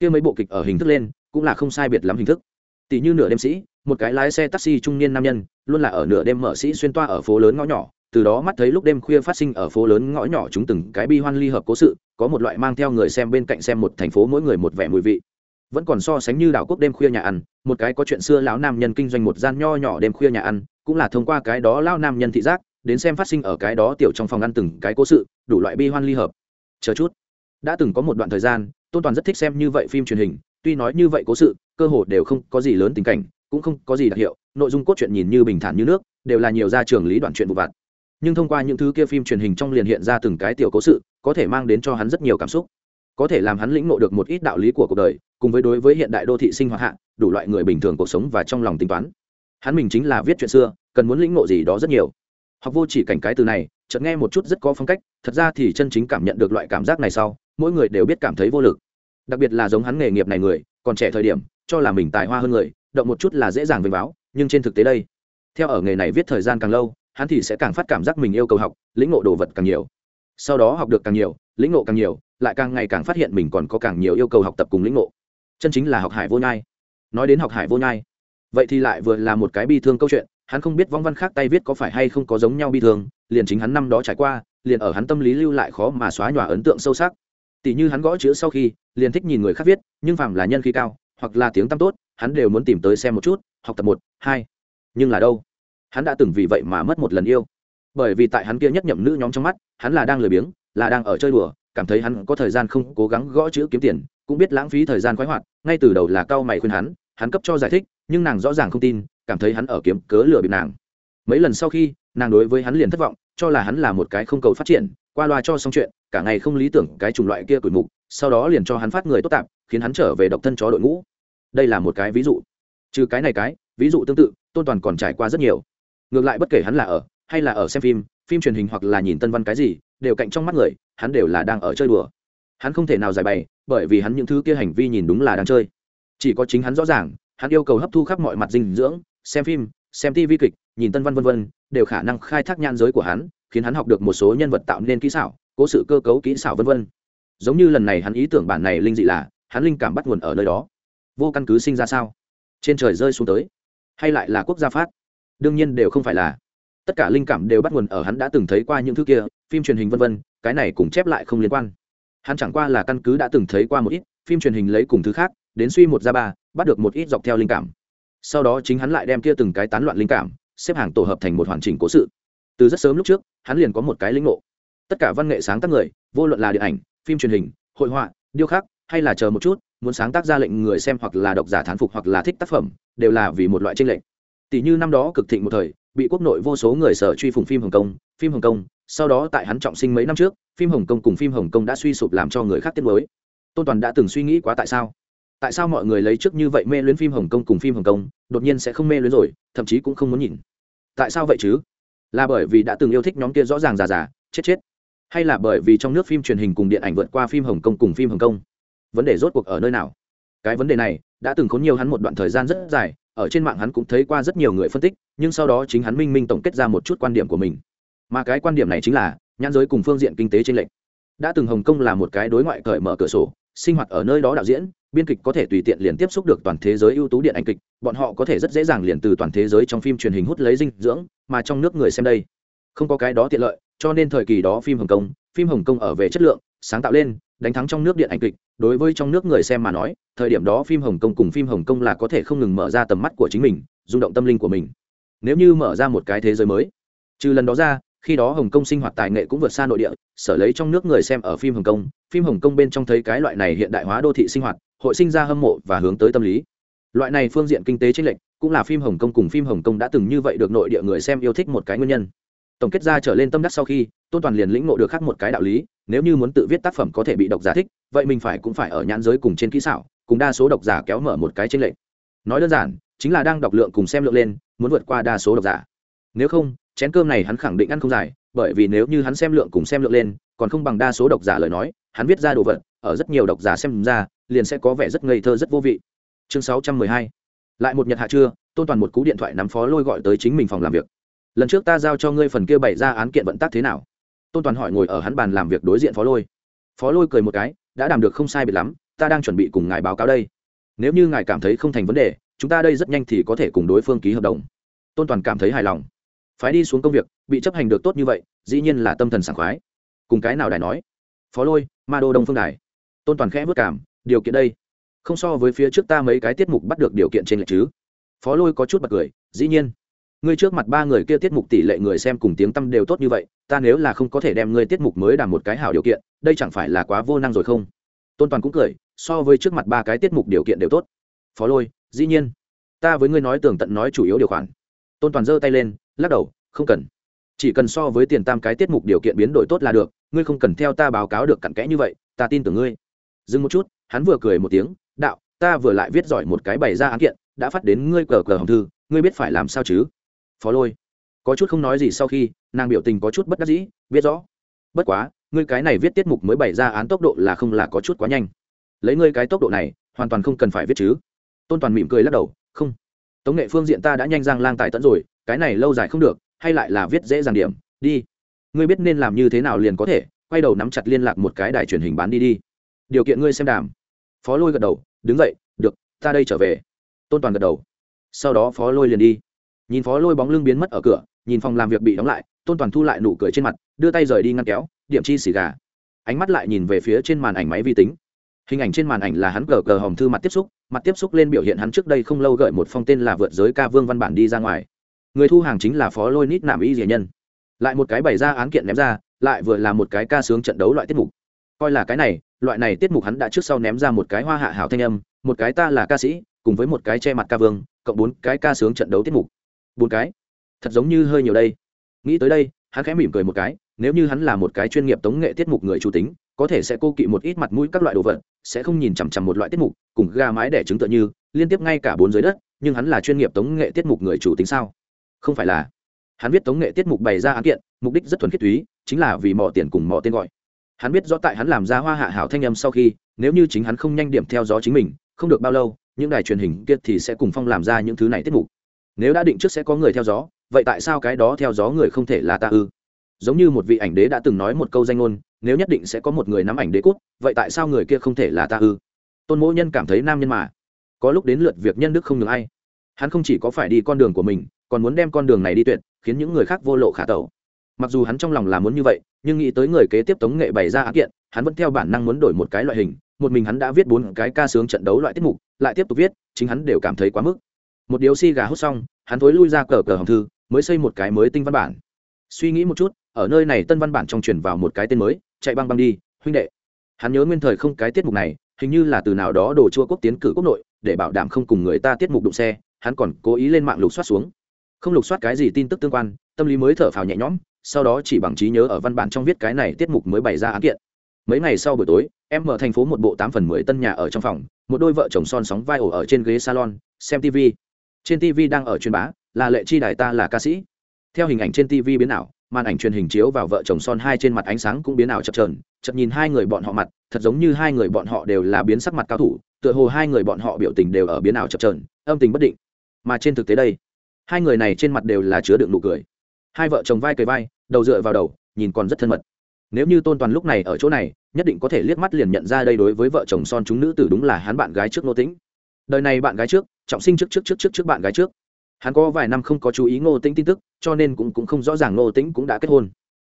Kia mấy bộ kịch ở hình thức lên, cũng là không sai biệt lắm hình thức. Tỷ như nửa đêm sĩ, một cái lái xe taxi trung niên nam nhân, luôn là ở nửa đêm mở sĩ xuyên toa ở phố lớn ngõ nhỏ, từ đó mắt thấy lúc đêm khuya phát sinh ở phố lớn ngõ nhỏ chúng từng cái bi hoan ly hợp cố sự, có một loại mang theo người xem bên cạnh xem một thành phố mỗi người một vẻ mùi vị. Vẫn còn so sánh như đảo quốc đêm khuya nhà ăn, một cái có chuyện xưa lão nam nhân kinh doanh một gian nho nhỏ đêm khuya nhà ăn, cũng là thông qua cái đó lão nam nhân thị giác đến xem phát sinh ở cái đó tiểu trong phòng ăn từng cái cố sự, đủ loại bi hoan ly hợp. Chờ chút. Đã từng có một đoạn thời gian, tôn toàn rất thích xem như vậy phim truyền hình, tuy nói như vậy cố sự, cơ hồ đều không có gì lớn tình cảnh, cũng không có gì đặc hiệu, nội dung cốt truyện nhìn như bình thản như nước, đều là nhiều gia trường lý đoạn chuyện vụ vặt. Nhưng thông qua những thứ kia phim truyền hình trong liền hiện ra từng cái tiểu cố sự, có thể mang đến cho hắn rất nhiều cảm xúc. Có thể làm hắn lĩnh ngộ được một ít đạo lý của cuộc đời, cùng với đối với hiện đại đô thị sinh hoạt hạ, đủ loại người bình thường cuộc sống và trong lòng tính toán. Hắn mình chính là viết chuyện xưa, cần muốn lĩnh ngộ gì đó rất nhiều học vô chỉ cảnh cái từ này, chợt nghe một chút rất có phong cách, thật ra thì chân chính cảm nhận được loại cảm giác này sau, mỗi người đều biết cảm thấy vô lực. Đặc biệt là giống hắn nghề nghiệp này người, còn trẻ thời điểm, cho là mình tài hoa hơn người, động một chút là dễ dàng vênh báo nhưng trên thực tế đây, theo ở nghề này viết thời gian càng lâu, hắn thì sẽ càng phát cảm giác mình yêu cầu học, lĩnh ngộ đồ vật càng nhiều. Sau đó học được càng nhiều, lĩnh ngộ càng nhiều, lại càng ngày càng phát hiện mình còn có càng nhiều yêu cầu học tập cùng lĩnh ngộ. Chân chính là học hải vô nhai. Nói đến học hải vô nhai, vậy thì lại vừa là một cái bi thương câu chuyện hắn không biết vong văn khác tay viết có phải hay không có giống nhau bi thường. liền chính hắn năm đó trải qua, liền ở hắn tâm lý lưu lại khó mà xóa nhòa ấn tượng sâu sắc. Tỷ như hắn gõ chữ sau khi, liền thích nhìn người khác viết, nhưng phàm là nhân khí cao, hoặc là tiếng tăm tốt, hắn đều muốn tìm tới xem một chút, học tập một, hai. Nhưng là đâu? Hắn đã từng vì vậy mà mất một lần yêu. Bởi vì tại hắn kia nhất nhậm nữ nhóm trong mắt, hắn là đang lười biếng, là đang ở chơi đùa, cảm thấy hắn có thời gian không cố gắng gõ chữ kiếm tiền, cũng biết lãng phí thời gian khoái hoạt, ngay từ đầu là cao mày khuyên hắn hắn cấp cho giải thích, nhưng nàng rõ ràng không tin cảm thấy hắn ở kiếm cớ lừa bịp nàng. Mấy lần sau khi, nàng đối với hắn liền thất vọng, cho là hắn là một cái không cầu phát triển, qua loa cho xong chuyện, cả ngày không lý tưởng cái chủng loại kia tuổi mục, sau đó liền cho hắn phát người tốt tạp, khiến hắn trở về độc thân chó đội ngũ. Đây là một cái ví dụ. Trừ cái này cái, ví dụ tương tự, tôn toàn còn trải qua rất nhiều. Ngược lại bất kể hắn là ở, hay là ở xem phim phim truyền hình hoặc là nhìn tân văn cái gì, đều cạnh trong mắt người, hắn đều là đang ở chơi đùa. Hắn không thể nào giải bày, bởi vì hắn những thứ kia hành vi nhìn đúng là đang chơi. Chỉ có chính hắn rõ ràng hắn yêu cầu hấp thu khắp mọi mặt dinh dưỡng, xem phim, xem tv kịch, nhìn tân văn vân vân, đều khả năng khai thác nhan giới của hắn, khiến hắn học được một số nhân vật tạo nên kỹ xảo, cố sự cơ cấu kỹ xảo vân vân. Giống như lần này hắn ý tưởng bản này linh dị là, hắn linh cảm bắt nguồn ở nơi đó. Vô căn cứ sinh ra sao? Trên trời rơi xuống tới. Hay lại là quốc gia phát? Đương nhiên đều không phải là. Tất cả linh cảm đều bắt nguồn ở hắn đã từng thấy qua những thứ kia, phim truyền hình vân vân, cái này cùng chép lại không liên quan. Hắn chẳng qua là căn cứ đã từng thấy qua một ít, phim truyền hình lấy cùng thứ khác đến suy một ra ba, bắt được một ít dọc theo linh cảm. Sau đó chính hắn lại đem kia từng cái tán loạn linh cảm, xếp hàng tổ hợp thành một hoàn chỉnh cố sự. Từ rất sớm lúc trước, hắn liền có một cái lĩnh ngộ. Tất cả văn nghệ sáng tác người, vô luận là điện ảnh, phim truyền hình, hội họa, điêu khắc, hay là chờ một chút, muốn sáng tác ra lệnh người xem hoặc là độc giả thán phục hoặc là thích tác phẩm, đều là vì một loại tranh lệnh tỷ như năm đó cực thịnh một thời, bị quốc nội vô số người sở truy phùng phim hồng kông, phim hồng kông, sau đó tại hắn trọng sinh mấy năm trước, phim hồng kông cùng phim hồng kông đã suy sụp làm cho người khác tiếc mới tôn toàn đã từng suy nghĩ quá tại sao? Tại sao mọi người lấy trước như vậy mê luyến phim hồng kông cùng phim hồng kông, đột nhiên sẽ không mê luyến rồi, thậm chí cũng không muốn nhìn. Tại sao vậy chứ? Là bởi vì đã từng yêu thích nhóm kia rõ ràng già già, chết chết. Hay là bởi vì trong nước phim truyền hình cùng điện ảnh vượt qua phim hồng kông cùng phim hồng kông? Vấn đề rốt cuộc ở nơi nào? Cái vấn đề này đã từng có nhiều hắn một đoạn thời gian rất dài, ở trên mạng hắn cũng thấy qua rất nhiều người phân tích, nhưng sau đó chính hắn minh minh tổng kết ra một chút quan điểm của mình. Mà cái quan điểm này chính là nhãn giới cùng phương diện kinh tế trên lệnh đã từng hồng kông là một cái đối ngoại cởi mở cửa sổ, sinh hoạt ở nơi đó đạo diễn biên kịch có thể tùy tiện liền tiếp xúc được toàn thế giới ưu tú điện ảnh kịch, bọn họ có thể rất dễ dàng liền từ toàn thế giới trong phim truyền hình hút lấy dinh dưỡng, mà trong nước người xem đây không có cái đó tiện lợi, cho nên thời kỳ đó phim hồng kông, phim hồng kông ở về chất lượng, sáng tạo lên, đánh thắng trong nước điện ảnh kịch. Đối với trong nước người xem mà nói, thời điểm đó phim hồng kông cùng phim hồng kông là có thể không ngừng mở ra tầm mắt của chính mình, rung động tâm linh của mình. Nếu như mở ra một cái thế giới mới, trừ lần đó ra khi đó hồng kông sinh hoạt tài nghệ cũng vượt xa nội địa, sở lấy trong nước người xem ở phim hồng kông. Phim hồng kông bên trong thấy cái loại này hiện đại hóa đô thị sinh hoạt, hội sinh ra hâm mộ và hướng tới tâm lý. Loại này phương diện kinh tế chênh lệch, cũng là phim hồng kông cùng phim hồng kông đã từng như vậy được nội địa người xem yêu thích một cái nguyên nhân. Tổng kết ra trở lên tâm đắc sau khi, tôn toàn liền lĩnh ngộ được khác một cái đạo lý, nếu như muốn tự viết tác phẩm có thể bị độc giả thích, vậy mình phải cũng phải ở nhãn giới cùng trên kỹ xảo, cùng đa số độc giả kéo mở một cái trên lệnh nói đơn giản, chính là đang đọc lượng cùng xem lượng lên, muốn vượt qua đa số độc giả. Nếu không chén cơm này hắn khẳng định ăn không dài, bởi vì nếu như hắn xem lượng cùng xem lượng lên, còn không bằng đa số độc giả lời nói, hắn viết ra đồ vật, ở rất nhiều độc giả xem ra, liền sẽ có vẻ rất ngây thơ, rất vô vị. Chương sáu trăm mười hai. Lại một nhật hạ trưa, tôn toàn một cú điện thoại nắm phó lôi gọi tới chính mình phòng làm việc. Lần trước ta giao cho ngươi phần kia bày ra án kiện vận tác thế nào? Tôn toàn hỏi ngồi ở hắn bàn làm việc đối diện phó lôi. Phó lôi cười một cái, đã làm được không sai biệt lắm, ta đang chuẩn bị cùng ngài báo cáo đây. Nếu như ngài cảm thấy không thành vấn đề, chúng ta đây rất nhanh thì có thể cùng đối phương ký hợp đồng. Tôn toàn cảm thấy hài lòng phái đi xuống công việc, bị chấp hành được tốt như vậy, dĩ nhiên là tâm thần sảng khoái. Cùng cái nào đài nói? Phó lôi, ma đô đông phương đài. Tôn toàn khẽ vất cảm, điều kiện đây. Không so với phía trước ta mấy cái tiết mục bắt được điều kiện trên lệch chứ. Phó lôi có chút bật cười, dĩ nhiên. Ngươi trước mặt ba người kia tiết mục tỷ lệ người xem cùng tiếng tâm đều tốt như vậy, ta nếu là không có thể đem ngươi tiết mục mới đảm một cái hảo điều kiện, đây chẳng phải là quá vô năng rồi không? Tôn toàn cũng cười, so với trước mặt ba cái tiết mục điều kiện đều tốt. Phó lôi, dĩ nhiên. Ta với ngươi nói tường tận nói chủ yếu điều khoản. Tôn toàn giơ tay lên lắc đầu, không cần. Chỉ cần so với tiền tam cái tiết mục điều kiện biến đổi tốt là được, ngươi không cần theo ta báo cáo được cặn kẽ như vậy, ta tin tưởng ngươi. Dừng một chút, hắn vừa cười một tiếng, đạo, ta vừa lại viết giỏi một cái bày ra án kiện, đã phát đến ngươi cờ cờ hồng thư, ngươi biết phải làm sao chứ? Phó lôi, có chút không nói gì sau khi, nàng biểu tình có chút bất đắc dĩ biết rõ. Bất quá, ngươi cái này viết tiết mục mới bày ra án tốc độ là không là có chút quá nhanh. Lấy ngươi cái tốc độ này, hoàn toàn không cần phải viết chứ. Tôn toàn mỉm cười lắc đầu, không tống nghệ phương diện ta đã nhanh giang lang tài tận rồi, cái này lâu dài không được, hay lại là viết dễ dàng điểm, đi. Ngươi biết nên làm như thế nào liền có thể, quay đầu nắm chặt liên lạc một cái đài truyền hình bán đi đi. Điều kiện ngươi xem đàm. Phó lôi gật đầu, đứng dậy, được, ta đây trở về. Tôn toàn gật đầu. Sau đó phó lôi liền đi. Nhìn phó lôi bóng lưng biến mất ở cửa, nhìn phòng làm việc bị đóng lại, tôn toàn thu lại nụ cười trên mặt, đưa tay rời đi ngăn kéo, điểm chi xì gà. Ánh mắt lại nhìn về phía trên màn ảnh máy vi tính hình ảnh trên màn ảnh là hắn gờ gờ hòm thư mặt tiếp xúc, mặt tiếp xúc lên biểu hiện hắn trước đây không lâu gợi một phong tên là vượt giới ca vương văn bản đi ra ngoài. Người thu hàng chính là phó lôi nít nạm y dĩa nhân. Lại một cái bày ra án kiện ném ra, lại vừa là một cái ca sướng trận đấu loại tiết mục. Coi là cái này, loại này tiết mục hắn đã trước sau ném ra một cái hoa hạ hảo thanh âm, một cái ta là ca sĩ, cùng với một cái che mặt ca vương, cộng bốn cái ca sướng trận đấu tiết mục. Bốn cái. Thật giống như hơi nhiều đây. Nghĩ tới đây hắn khẽ mỉm cười một cái, nếu như hắn là một cái chuyên nghiệp tống nghệ tiết mục người chủ tính, có thể sẽ cô kỵ một ít mặt mũi các loại đồ vật, sẽ không nhìn chằm chằm một loại tiết mục, cùng ga mái đẻ trứng tựa như, liên tiếp ngay cả bốn dưới đất, nhưng hắn là chuyên nghiệp tống nghệ tiết mục người chủ tính sao? Không phải là. Hắn viết tống nghệ tiết mục bày ra án kiện, mục đích rất thuần khiết túy, chính là vì mỏ tiền cùng mỏ tên gọi. Hắn biết rõ tại hắn làm ra hoa hạ hảo thanh âm sau khi, nếu như chính hắn không nhanh điểm theo gió chính mình, không được bao lâu, những đài truyền hình kia thì sẽ cùng phong làm ra những thứ này tiết mục nếu đã định trước sẽ có người theo gió, vậy tại sao cái đó theo gió người không thể là ta ư? Giống như một vị ảnh đế đã từng nói một câu danh ngôn, nếu nhất định sẽ có một người nắm ảnh đế cút vậy tại sao người kia không thể là ta ư? Tôn mỗ nhân cảm thấy nam nhân mà. Có lúc đến lượt việc nhân đức không được ai. Hắn không chỉ có phải đi con đường của mình, còn muốn đem con đường này đi tuyệt, khiến những người khác vô lộ khả tẩu. Mặc dù hắn trong lòng là muốn như vậy, nhưng nghĩ tới người kế tiếp tống nghệ bày ra á kiện, hắn vẫn theo bản năng muốn đổi một cái loại hình, một mình hắn đã viết bốn cái ca sướng trận đấu loại tiết mục, lại tiếp tục viết, chính hắn đều cảm thấy quá mức một điếu si gà hút xong, hắn thối lui ra cờ cờ hồng thư, mới xây một cái mới tinh văn bản. Suy nghĩ một chút, ở nơi này tân văn bản trong truyền vào một cái tên mới, chạy băng băng đi, huynh đệ. Hắn nhớ nguyên thời không cái tiết mục này, hình như là từ nào đó đồ chua quốc tiến cử quốc nội, để bảo đảm không cùng người ta tiết mục đụng xe, hắn còn cố ý lên mạng lục soát xuống. Không lục soát cái gì tin tức tương quan, tâm lý mới thở phào nhẹ nhõm, sau đó chỉ bằng trí nhớ ở văn bản trong viết cái này tiết mục mới bày ra án kiện. Mấy ngày sau buổi tối, em mở thành phố một bộ tám phần mười tân nhà ở trong phòng, một đôi vợ chồng son sóng vai ổ ở trên ghế salon, xem tv trên tv đang ở truyền bá, là lệ chi đài ta là ca sĩ. Theo hình ảnh trên tv biến ảo, màn ảnh truyền hình chiếu vào vợ chồng son hai trên mặt ánh sáng cũng biến ảo chập trờn chợt nhìn hai người bọn họ mặt, thật giống như hai người bọn họ đều là biến sắc mặt cao thủ, tựa hồ hai người bọn họ biểu tình đều ở biến ảo chập trờn âm tình bất định. Mà trên thực tế đây, hai người này trên mặt đều là chứa đựng nụ cười. Hai vợ chồng vai cười vai, đầu dựa vào đầu, nhìn còn rất thân mật. Nếu như tôn toàn lúc này ở chỗ này, nhất định có thể liếc mắt liền nhận ra đây đối với vợ chồng son chúng nữ tử đúng là hắn bạn gái trước nô tĩnh. Đời này bạn gái trước trọng sinh trước trước trước trước trước bạn gái trước. Hắn có vài năm không có chú ý ngô tĩnh tin tức, cho nên cũng cũng không rõ ràng ngô tĩnh cũng đã kết hôn.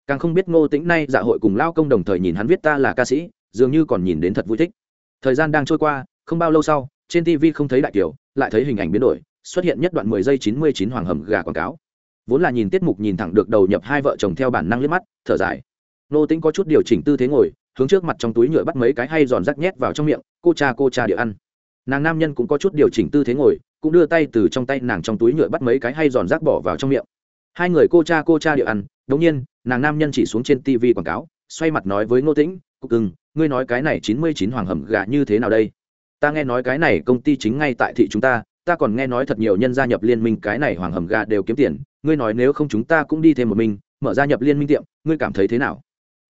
Càng không biết ngô tĩnh nay dạ hội cùng lao công đồng thời nhìn hắn viết ta là ca sĩ, dường như còn nhìn đến thật vui thích. Thời gian đang trôi qua, không bao lâu sau, trên tv không thấy đại kiều, lại thấy hình ảnh biến đổi, xuất hiện nhất đoạn mười giây chín mươi chín hoàng hầm gà quảng cáo. Vốn là nhìn tiết mục nhìn thẳng được đầu nhập hai vợ chồng theo bản năng liếc mắt, thở dài. Ngô tĩnh có chút điều chỉnh tư thế ngồi, hướng trước mặt trong túi nhựa bắt mấy cái hay giòn rắc nhét vào trong miệng, cô cha cô cha địa ăn nàng nam nhân cũng có chút điều chỉnh tư thế ngồi, cũng đưa tay từ trong tay nàng trong túi nhựa bắt mấy cái hay giòn rác bỏ vào trong miệng. Hai người cô cha cô cha địa ăn, đống nhiên, nàng nam nhân chỉ xuống trên tv quảng cáo, xoay mặt nói với ngô tĩnh, cục cưng, ngươi nói cái này chín mươi chín hoàng hầm gà như thế nào đây? Ta nghe nói cái này công ty chính ngay tại thị chúng ta ta còn nghe nói thật nhiều nhân gia nhập liên minh cái này hoàng hầm gà đều kiếm tiền, ngươi nói nếu không chúng ta cũng đi thêm một mình, mở gia nhập liên minh tiệm, ngươi cảm thấy thế nào?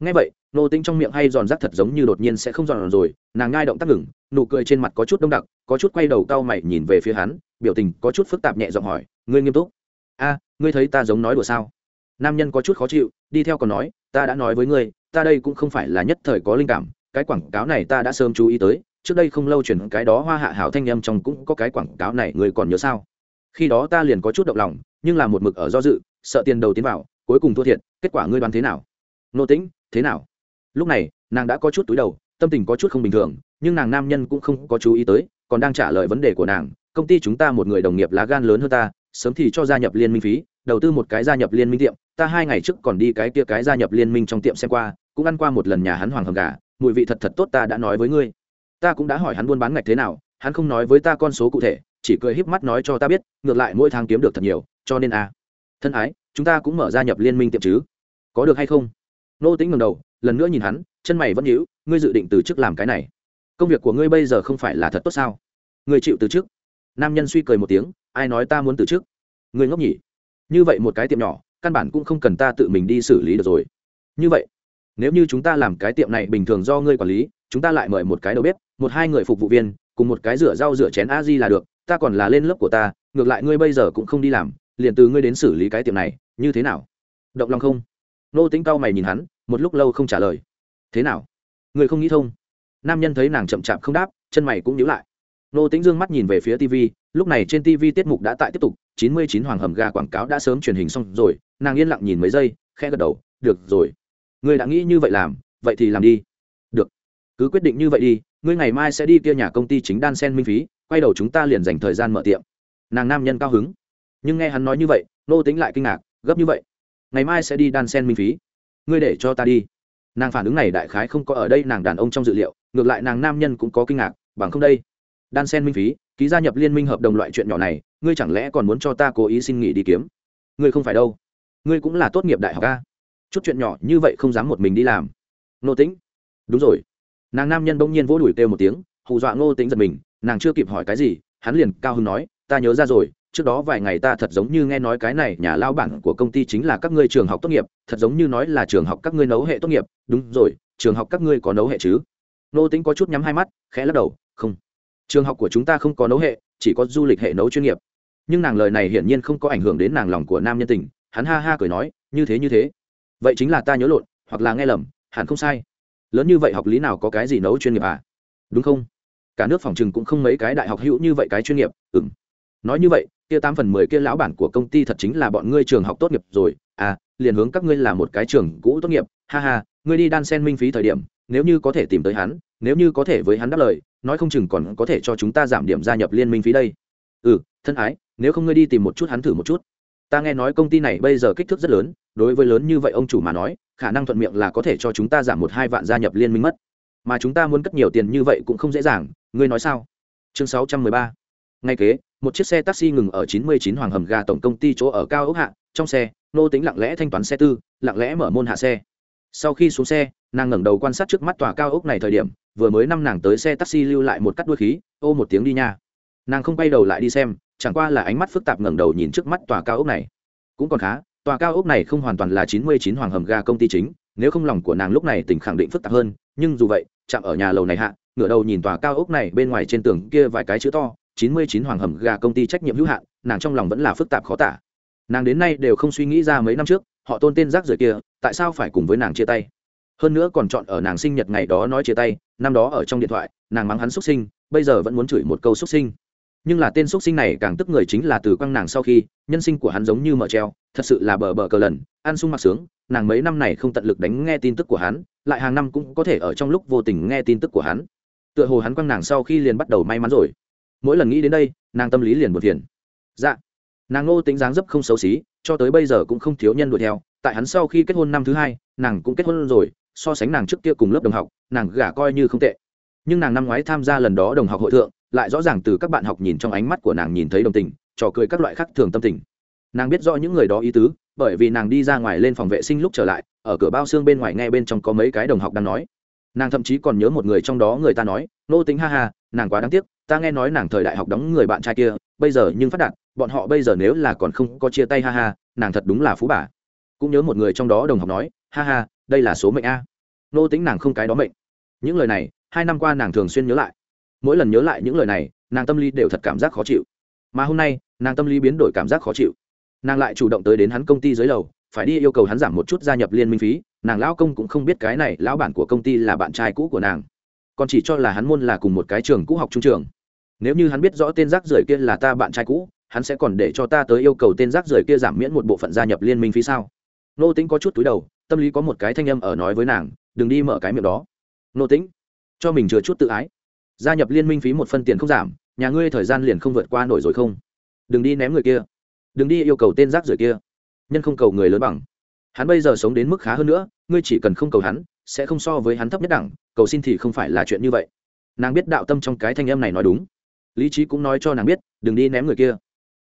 Nghe vậy, nô tính trong miệng hay giòn rác thật giống như đột nhiên sẽ không giòn rồi, nàng ngai động tác ngừng, nụ cười trên mặt có chút đông đặc, có chút quay đầu cau mày nhìn về phía hắn, biểu tình có chút phức tạp nhẹ giọng hỏi, ngươi nghiêm túc? A, ngươi thấy ta giống nói đùa sao? Nam nhân có chút khó chịu, đi theo còn nói, ta đã nói với ngươi, ta đây cũng không phải là nhất thời có linh cảm, cái quảng cáo này ta đã sớm chú ý tới, trước đây không lâu chuyển cái đó hoa hạ hảo thanh em trong cũng có cái quảng cáo này, ngươi còn nhớ sao? Khi đó ta liền có chút động lòng, nhưng là một mực ở do dự, sợ tiền đầu tiến vào, cuối cùng thua thiệt, kết quả ngươi đoán thế nào? Nô tĩnh thế nào? Lúc này, nàng đã có chút túi đầu, tâm tình có chút không bình thường, nhưng nàng nam nhân cũng không có chú ý tới, còn đang trả lời vấn đề của nàng, công ty chúng ta một người đồng nghiệp lá gan lớn hơn ta, sớm thì cho gia nhập liên minh phí, đầu tư một cái gia nhập liên minh tiệm, ta hai ngày trước còn đi cái kia cái gia nhập liên minh trong tiệm xem qua, cũng ăn qua một lần nhà hắn hoàng hầm gà, mùi vị thật thật tốt ta đã nói với ngươi. Ta cũng đã hỏi hắn buôn bán ngạch thế nào, hắn không nói với ta con số cụ thể, chỉ cười híp mắt nói cho ta biết, ngược lại mỗi tháng kiếm được thật nhiều, cho nên a à. thân ái, chúng ta cũng mở gia nhập liên minh tiệm chứ. Có được hay không? Nô tính ngầm đầu, lần nữa nhìn hắn, chân mày vẫn nhíu, ngươi dự định từ chức làm cái này. Công việc của ngươi bây giờ không phải là thật tốt sao? Ngươi chịu từ chức. Nam nhân suy cười một tiếng, ai nói ta muốn từ chức? Ngươi ngốc nhỉ? Như vậy một cái tiệm nhỏ, căn bản cũng không cần ta tự mình đi xử lý được rồi. Như vậy, nếu như chúng ta làm cái tiệm này bình thường do ngươi quản lý, chúng ta lại mời một cái đầu bếp, một hai người phục vụ viên, cùng một cái rửa rau rửa chén a di là được, ta còn là lên lớp của ta, ngược lại ngươi bây giờ cũng không đi làm, liền từ ngươi đến xử lý cái tiệm này, như thế nào? Động lòng không? Nô tính cao mày nhìn hắn một lúc lâu không trả lời. Thế nào? Người không nghĩ thông. Nam nhân thấy nàng chậm chạp không đáp, chân mày cũng nhíu lại. Nô tính dương mắt nhìn về phía tv lúc này trên tv tiết mục đã tại tiếp tục, chín mươi chín hoàng hầm gà quảng cáo đã sớm truyền hình xong rồi, nàng yên lặng nhìn mấy giây khe gật đầu, được rồi. Người đã nghĩ như vậy làm, vậy thì làm đi. Được. Cứ quyết định như vậy đi, ngươi ngày mai sẽ đi kia nhà công ty chính đan sen minh phí, quay đầu chúng ta liền dành thời gian mở tiệm. Nàng nam nhân cao hứng. Nhưng nghe hắn nói như vậy, nô tính lại kinh ngạc, gấp như vậy. Ngày mai sẽ đi đan sen minh phí ngươi để cho ta đi. Nàng phản ứng này đại khái không có ở đây, nàng đàn ông trong dự liệu, ngược lại nàng nam nhân cũng có kinh ngạc, bằng không đây. Đan sen minh phí, ký gia nhập liên minh hợp đồng loại chuyện nhỏ này, ngươi chẳng lẽ còn muốn cho ta cố ý xin nghỉ đi kiếm? Ngươi không phải đâu. Ngươi cũng là tốt nghiệp đại học ca chút chuyện nhỏ như vậy không dám một mình đi làm. Nô tĩnh. Đúng rồi. Nàng nam nhân bỗng nhiên vỗ đùi kêu một tiếng, hù dọa ngô tĩnh giật mình, nàng chưa kịp hỏi cái gì, hắn liền cao hứng nói, ta nhớ ra rồi trước đó vài ngày ta thật giống như nghe nói cái này, nhà lao bản của công ty chính là các ngươi trường học tốt nghiệp, thật giống như nói là trường học các ngươi nấu hệ tốt nghiệp. Đúng rồi, trường học các ngươi có nấu hệ chứ? Nô tính có chút nhắm hai mắt, khẽ lắc đầu, không. Trường học của chúng ta không có nấu hệ, chỉ có du lịch hệ nấu chuyên nghiệp. Nhưng nàng lời này hiển nhiên không có ảnh hưởng đến nàng lòng của nam nhân tình. Hắn ha ha cười nói, như thế như thế. Vậy chính là ta nhớ lộn, hoặc là nghe lầm, hẳn không sai. Lớn như vậy học lý nào có cái gì nấu chuyên nghiệp à? Đúng không? Cả nước phòng chừng cũng không mấy cái đại học hữu như vậy cái chuyên nghiệp ừng nói như vậy kia tám phần mười kia lão bản của công ty thật chính là bọn ngươi trường học tốt nghiệp rồi. À liền hướng các ngươi là một cái trường cũ tốt nghiệp. Ha ha, ngươi đi đan sen minh phí thời điểm, nếu như có thể tìm tới hắn, nếu như có thể với hắn đáp lời, nói không chừng còn có thể cho chúng ta giảm điểm gia nhập liên minh phí đây. Ừ thân ái, nếu không ngươi đi tìm một chút hắn thử một chút. Ta nghe nói công ty này bây giờ kích thước rất lớn, đối với lớn như vậy ông chủ mà nói, khả năng thuận miệng là có thể cho chúng ta giảm một hai vạn gia nhập liên minh mất. Mà chúng ta muốn cất nhiều tiền như vậy cũng không dễ dàng, ngươi nói sao? Chương sáu trăm mười ba. Ngay kế một chiếc xe taxi ngừng ở chín mươi chín hoàng hầm Ga tổng công ty chỗ ở cao ốc hạ, trong xe, nô tính lặng lẽ thanh toán xe tư, lặng lẽ mở môn hạ xe. Sau khi xuống xe, nàng ngẩng đầu quan sát trước mắt tòa cao ốc này thời điểm, vừa mới năm nàng tới xe taxi lưu lại một cắt đuôi khí, ô một tiếng đi nha. Nàng không quay đầu lại đi xem, chẳng qua là ánh mắt phức tạp ngẩng đầu nhìn trước mắt tòa cao ốc này. Cũng còn khá, tòa cao ốc này không hoàn toàn là chín mươi chín hoàng hầm ga công ty chính, nếu không lòng của nàng lúc này tỉnh khẳng định phức tạp hơn, nhưng dù vậy, chạm ở nhà lầu này hạ, ngửa đầu nhìn tòa cao ốc này bên ngoài trên tường kia vài cái chữ to chín mươi chín hoàng hầm gà công ty trách nhiệm hữu hạn, nàng trong lòng vẫn là phức tạp khó tả. Nàng đến nay đều không suy nghĩ ra mấy năm trước, họ tôn tên rác rưởi kia, tại sao phải cùng với nàng chia tay? Hơn nữa còn chọn ở nàng sinh nhật ngày đó nói chia tay, năm đó ở trong điện thoại, nàng mắng hắn xúc sinh, bây giờ vẫn muốn chửi một câu xúc sinh. Nhưng là tên xúc sinh này càng tức người chính là từ quăng nàng sau khi, nhân sinh của hắn giống như mở treo, thật sự là bờ bờ cờ lần, ăn sung mặc sướng, nàng mấy năm này không tận lực đánh nghe tin tức của hắn, lại hàng năm cũng có thể ở trong lúc vô tình nghe tin tức của hắn. Tựa hồ hắn quăng nàng sau khi liền bắt đầu may mắn rồi mỗi lần nghĩ đến đây, nàng tâm lý liền buồn phiền. Dạ. Nàng ngô tính dáng dấp không xấu xí, cho tới bây giờ cũng không thiếu nhân đuổi theo. Tại hắn sau khi kết hôn năm thứ hai, nàng cũng kết hôn rồi, so sánh nàng trước kia cùng lớp đồng học, nàng gả coi như không tệ. Nhưng nàng năm ngoái tham gia lần đó đồng học hội thượng, lại rõ ràng từ các bạn học nhìn trong ánh mắt của nàng nhìn thấy đồng tình, trò cười các loại khác thường tâm tình. Nàng biết rõ những người đó ý tứ, bởi vì nàng đi ra ngoài lên phòng vệ sinh lúc trở lại, ở cửa bao xương bên ngoài nghe bên trong có mấy cái đồng học đang nói. Nàng thậm chí còn nhớ một người trong đó người ta nói, nô tính ha ha, nàng quá đáng tiếc ta nghe nói nàng thời đại học đóng người bạn trai kia, bây giờ nhưng phát đạt, bọn họ bây giờ nếu là còn không có chia tay ha ha, nàng thật đúng là phú bà. Cũng nhớ một người trong đó đồng học nói, ha ha, đây là số mệnh a. Nô tính nàng không cái đó mệnh. Những lời này, hai năm qua nàng thường xuyên nhớ lại. Mỗi lần nhớ lại những lời này, nàng tâm lý đều thật cảm giác khó chịu. Mà hôm nay, nàng tâm lý biến đổi cảm giác khó chịu. Nàng lại chủ động tới đến hắn công ty dưới lầu, phải đi yêu cầu hắn giảm một chút gia nhập liên minh phí, nàng lão công cũng không biết cái này, lão bản của công ty là bạn trai cũ của nàng. Còn chỉ cho là hắn môn là cùng một cái trường cũ học trung trường nếu như hắn biết rõ tên rác rưởi kia là ta bạn trai cũ, hắn sẽ còn để cho ta tới yêu cầu tên rác rưởi kia giảm miễn một bộ phận gia nhập liên minh phí sao? Nô tính có chút túi đầu, tâm lý có một cái thanh âm ở nói với nàng, đừng đi mở cái miệng đó. Nô tính cho mình chừa chút tự ái. Gia nhập liên minh phí một phân tiền không giảm, nhà ngươi thời gian liền không vượt qua nổi rồi không? Đừng đi ném người kia. Đừng đi yêu cầu tên rác rưởi kia. Nhân không cầu người lớn bằng. Hắn bây giờ sống đến mức khá hơn nữa, ngươi chỉ cần không cầu hắn, sẽ không so với hắn thấp nhất đẳng, cầu xin thì không phải là chuyện như vậy. Nàng biết đạo tâm trong cái thanh âm này nói đúng lý trí cũng nói cho nàng biết, đừng đi ném người kia.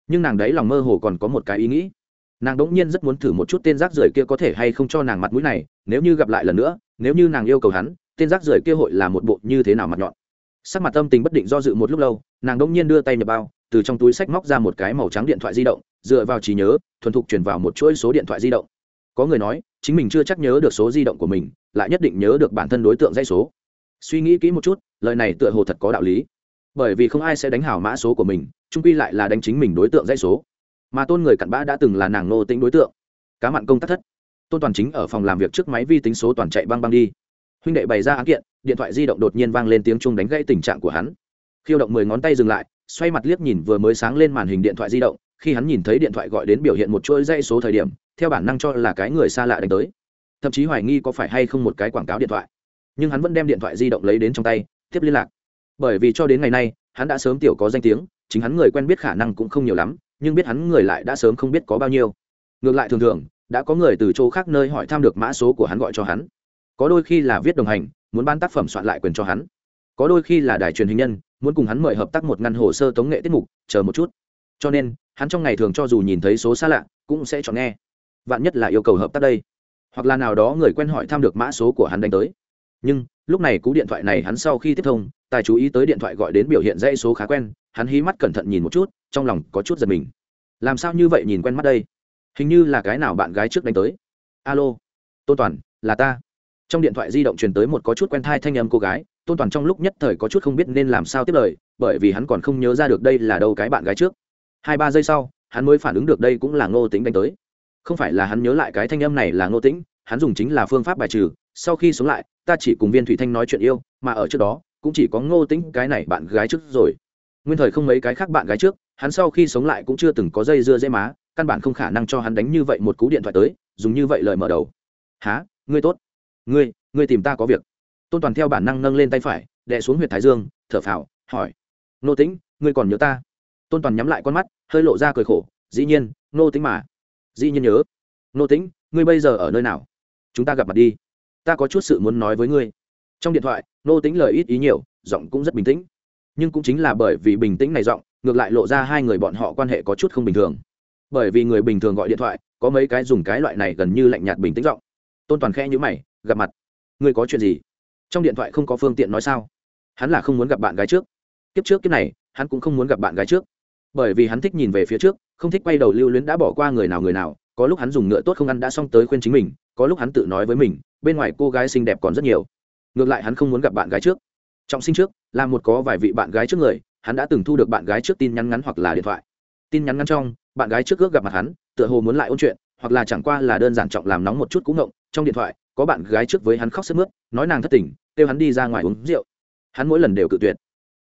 Nhưng nàng đấy lòng mơ hồ còn có một cái ý nghĩ. Nàng đ ỗ n g nhiên rất muốn thử một chút tên rác rưởi kia có thể hay không cho nàng mặt mũi này, nếu như gặp lại lần nữa, nếu như nàng yêu cầu hắn, tên rác rưởi kia hội là một bộ như thế nào mặt nhọn. Sắc mặt tâm tình bất định do dự một lúc lâu, nàng đ ỗ n g nhiên đưa tay nhập bao, từ trong túi sách móc ra một cái màu trắng điện thoại di động, dựa vào trí nhớ, thuần thục chuyển vào một chuỗi số điện thoại di động. Có người nói, chính mình chưa chắc nhớ được số di động của mình, lại nhất định nhớ được bản thân đối tượng dây số. Suy nghĩ kỹ một chút, lời này tựa hồ thật có đạo lý bởi vì không ai sẽ đánh hảo mã số của mình, trung quy lại là đánh chính mình đối tượng dây số. Mà tôn người cặn bã đã từng là nàng nô tính đối tượng. Cá mặn công tác thất. Tôn toàn chính ở phòng làm việc trước máy vi tính số toàn chạy băng băng đi. Huynh đệ bày ra án kiện, điện thoại di động đột nhiên vang lên tiếng chung đánh gãy tình trạng của hắn. Khiêu động mười ngón tay dừng lại, xoay mặt liếc nhìn vừa mới sáng lên màn hình điện thoại di động, khi hắn nhìn thấy điện thoại gọi đến biểu hiện một chuỗi dây số thời điểm, theo bản năng cho là cái người xa lạ đánh tới. Thậm chí hoài nghi có phải hay không một cái quảng cáo điện thoại. Nhưng hắn vẫn đem điện thoại di động lấy đến trong tay, tiếp liên lạc bởi vì cho đến ngày nay, hắn đã sớm tiểu có danh tiếng, chính hắn người quen biết khả năng cũng không nhiều lắm, nhưng biết hắn người lại đã sớm không biết có bao nhiêu. Ngược lại thường thường, đã có người từ chỗ khác nơi hỏi thăm được mã số của hắn gọi cho hắn. Có đôi khi là viết đồng hành, muốn ban tác phẩm soạn lại quyền cho hắn. Có đôi khi là đài truyền hình nhân, muốn cùng hắn mời hợp tác một ngăn hồ sơ tống nghệ tiết mục, chờ một chút. Cho nên, hắn trong ngày thường cho dù nhìn thấy số xa lạ, cũng sẽ chọn nghe. Vạn nhất là yêu cầu hợp tác đây. Hoặc là nào đó người quen hỏi thăm được mã số của hắn đánh tới nhưng, lúc này cú điện thoại này hắn sau khi tiếp thông, tài chú ý tới điện thoại gọi đến biểu hiện dãy số khá quen, hắn hí mắt cẩn thận nhìn một chút, trong lòng có chút giật mình. Làm sao như vậy nhìn quen mắt đây? Hình như là cái nào bạn gái trước đánh tới. Alo, tôn toàn, là ta. Trong điện thoại di động truyền tới một có chút quen thai thanh âm cô gái, tôn toàn trong lúc nhất thời có chút không biết nên làm sao tiếp lời, bởi vì hắn còn không nhớ ra được đây là đâu cái bạn gái trước. Hai ba giây sau, hắn mới phản ứng được đây cũng là ngô tính đánh tới. Không phải là hắn nhớ lại cái thanh âm này là ngô tính hắn dùng chính là phương pháp bài trừ, sau khi sống lại ta chỉ cùng viên thủy thanh nói chuyện yêu, mà ở trước đó, cũng chỉ có ngô tĩnh cái này bạn gái trước rồi. Nguyên thời không mấy cái khác bạn gái trước, hắn sau khi sống lại cũng chưa từng có dây dưa dễ má, căn bản không khả năng cho hắn đánh như vậy một cú điện thoại tới, dùng như vậy lời mở đầu. Há ngươi tốt. Ngươi ngươi tìm ta có việc. Tôn toàn theo bản năng nâng lên tay phải, đè xuống huyệt thái dương, thở phào, hỏi. Nô tĩnh, ngươi còn nhớ ta? Tôn toàn nhắm lại con mắt, hơi lộ ra cười khổ. Dĩ nhiên nô tĩnh mà. Dĩ nhiên nhớ. Nô tĩnh, ngươi bây giờ ở nơi nào? Chúng ta gặp mặt đi ta có chút sự muốn nói với ngươi. Trong điện thoại, nô tính lời ít ý nhiều, giọng cũng rất bình tĩnh. Nhưng cũng chính là bởi vì bình tĩnh này giọng, ngược lại lộ ra hai người bọn họ quan hệ có chút không bình thường. Bởi vì người bình thường gọi điện thoại, có mấy cái dùng cái loại này gần như lạnh nhạt bình tĩnh giọng. Tôn toàn khe nhữ mày, gặp mặt. Ngươi có chuyện gì? Trong điện thoại không có phương tiện nói sao? Hắn là không muốn gặp bạn gái trước. Kiếp trước kiếp này, hắn cũng không muốn gặp bạn gái trước. Bởi vì hắn thích nhìn về phía trước, không thích quay đầu lưu luyến đã bỏ qua người nào người nào có lúc hắn dùng ngựa tốt không ăn đã xong tới khuyên chính mình, có lúc hắn tự nói với mình, bên ngoài cô gái xinh đẹp còn rất nhiều. Ngược lại hắn không muốn gặp bạn gái trước. Trọng sinh trước, là một có vài vị bạn gái trước người, hắn đã từng thu được bạn gái trước tin nhắn ngắn hoặc là điện thoại. Tin nhắn ngắn trong, bạn gái trước ước gặp mặt hắn, tựa hồ muốn lại ôn chuyện, hoặc là chẳng qua là đơn giản trọng làm nóng một chút cũng ngộng, trong điện thoại, có bạn gái trước với hắn khóc sức mướt, nói nàng thất tình, kêu hắn đi ra ngoài uống rượu. Hắn mỗi lần đều cự tuyệt.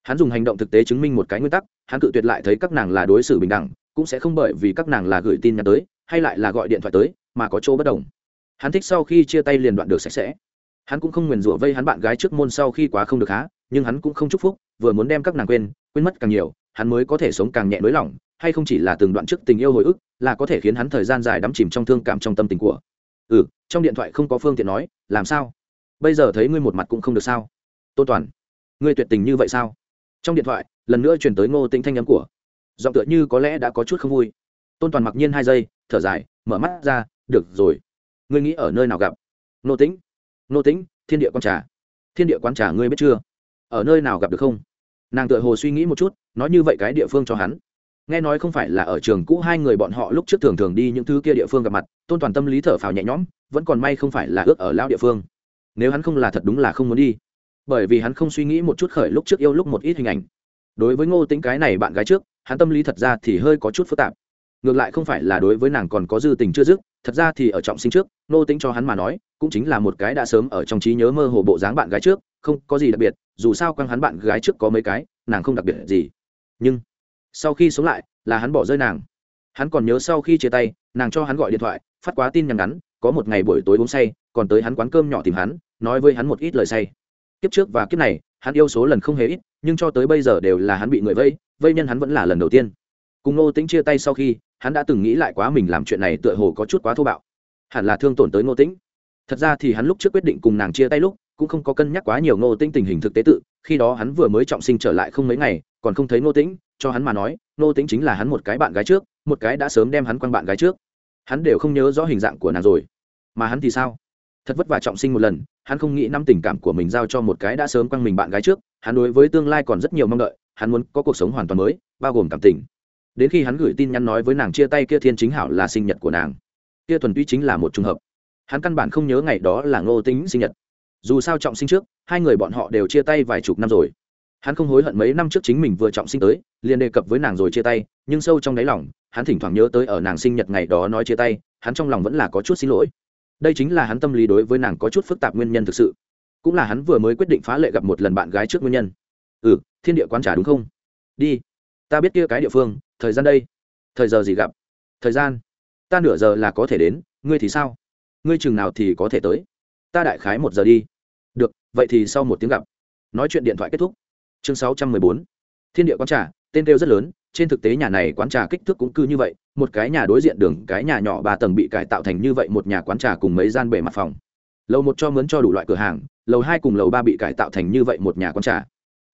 Hắn dùng hành động thực tế chứng minh một cái nguyên tắc, hắn cự tuyệt lại thấy các nàng là đối xử bình đẳng, cũng sẽ không bởi vì các nàng là gửi tin nhắn tới hay lại là gọi điện thoại tới, mà có chỗ bất đồng. Hắn thích sau khi chia tay liền đoạn được sạch sẽ. Hắn cũng không nguyền rủa vây hắn bạn gái trước môn sau khi quá không được há, nhưng hắn cũng không chúc phúc, vừa muốn đem các nàng quên quên mất càng nhiều, hắn mới có thể sống càng nhẹ nới lỏng hay không chỉ là từng đoạn trước tình yêu hồi ức, là có thể khiến hắn thời gian dài đắm chìm trong thương cảm trong tâm tình của. Ừ trong điện thoại không có phương tiện nói, làm sao? Bây giờ thấy ngươi một mặt cũng không được sao? Tôn toàn, ngươi tuyệt tình như vậy sao? Trong điện thoại, lần nữa chuyển tới ngô tĩnh thanh nhắm của. Giọng tựa như có lẽ đã có chút không vui. Tôn toàn mặc nhiên hai giây thở dài, mở mắt ra, được rồi. Ngươi nghĩ ở nơi nào gặp? Nô tĩnh. Nô tĩnh, thiên địa quán trà. Thiên địa quán trà ngươi biết chưa? Ở nơi nào gặp được không? Nàng tựa hồ suy nghĩ một chút, nói như vậy cái địa phương cho hắn. Nghe nói không phải là ở trường cũ hai người bọn họ lúc trước thường thường đi những thứ kia địa phương gặp mặt, tôn toàn tâm lý thở phào nhẹ nhõm, vẫn còn may không phải là ước ở lao địa phương. Nếu hắn không là thật đúng là không muốn đi. Bởi vì hắn không suy nghĩ một chút khởi lúc trước yêu lúc một ít hình ảnh. Đối với ngô tính cái này bạn gái trước, hắn tâm lý thật ra thì hơi có chút phức tạp ngược lại không phải là đối với nàng còn có dư tình chưa dứt, thật ra thì ở trọng sinh trước, nô tính cho hắn mà nói, cũng chính là một cái đã sớm ở trong trí nhớ mơ hồ bộ dáng bạn gái trước, không có gì đặc biệt, dù sao quăng hắn bạn gái trước có mấy cái, nàng không đặc biệt gì. Nhưng, sau khi sống lại, là hắn bỏ rơi nàng. Hắn còn nhớ sau khi chia tay, nàng cho hắn gọi điện thoại, phát quá tin nhắn ngắn, có một ngày buổi tối uống say, còn tới hắn quán cơm nhỏ tìm hắn, nói với hắn một ít lời say. Kiếp trước và kiếp này, hắn yêu số lần không hề ít, nhưng cho tới bây giờ đều là hắn bị người vây vây nhân hắn vẫn là lần đầu tiên. Cùng nô tính chia tay sau khi hắn đã từng nghĩ lại quá mình làm chuyện này tựa hồ có chút quá thô bạo. Hẳn là thương tổn tới ngô tĩnh. Thật ra thì hắn lúc trước quyết định cùng nàng chia tay lúc, cũng không có cân nhắc quá nhiều ngô tĩnh tình hình thực tế tự, khi đó hắn vừa mới trọng sinh trở lại không mấy ngày, còn không thấy ngô tĩnh, cho hắn mà nói, ngô tĩnh chính là hắn một cái bạn gái trước, một cái đã sớm đem hắn quăng bạn gái trước. Hắn đều không nhớ rõ hình dạng của nàng rồi. Mà hắn thì sao? Thật vất vả trọng sinh một lần, hắn không nghĩ năm tình cảm của mình giao cho một cái đã sớm quăng mình bạn gái trước, hắn đối với tương lai còn rất nhiều mong đợi, hắn muốn có cuộc sống hoàn toàn mới, bao gồm cảm tình đến khi hắn gửi tin nhắn nói với nàng chia tay kia thiên chính hảo là sinh nhật của nàng. Kia thuần túy chính là một trường hợp. Hắn căn bản không nhớ ngày đó là ngô tính sinh nhật. Dù sao trọng sinh trước, hai người bọn họ đều chia tay vài chục năm rồi. Hắn không hối hận mấy năm trước chính mình vừa trọng sinh tới, liền đề cập với nàng rồi chia tay, nhưng sâu trong đáy lòng, hắn thỉnh thoảng nhớ tới ở nàng sinh nhật ngày đó nói chia tay, hắn trong lòng vẫn là có chút xin lỗi. Đây chính là hắn tâm lý đối với nàng có chút phức tạp nguyên nhân thực sự. Cũng là hắn vừa mới quyết định phá lệ gặp một lần bạn gái trước nguyên nhân. Ừ thiên địa quan trả đúng không? Đi, ta biết kia cái địa phương thời gian đây? Thời giờ gì gặp? Thời gian? Ta nửa giờ là có thể đến, ngươi thì sao? Ngươi chừng nào thì có thể tới? Ta đại khái một giờ đi. Được, vậy thì sau một tiếng gặp. Nói chuyện điện thoại kết thúc. Chương sáu trăm mười bốn. Thiên địa quán trà, tên kêu rất lớn, trên thực tế nhà này quán trà kích thước cũng cư như vậy, một cái nhà đối diện đường, cái nhà nhỏ ba tầng bị cải tạo thành như vậy một nhà quán trà cùng mấy gian bề mặt phòng. Lầu một cho mướn cho đủ loại cửa hàng, lầu hai cùng lầu ba bị cải tạo thành như vậy một nhà quán trà.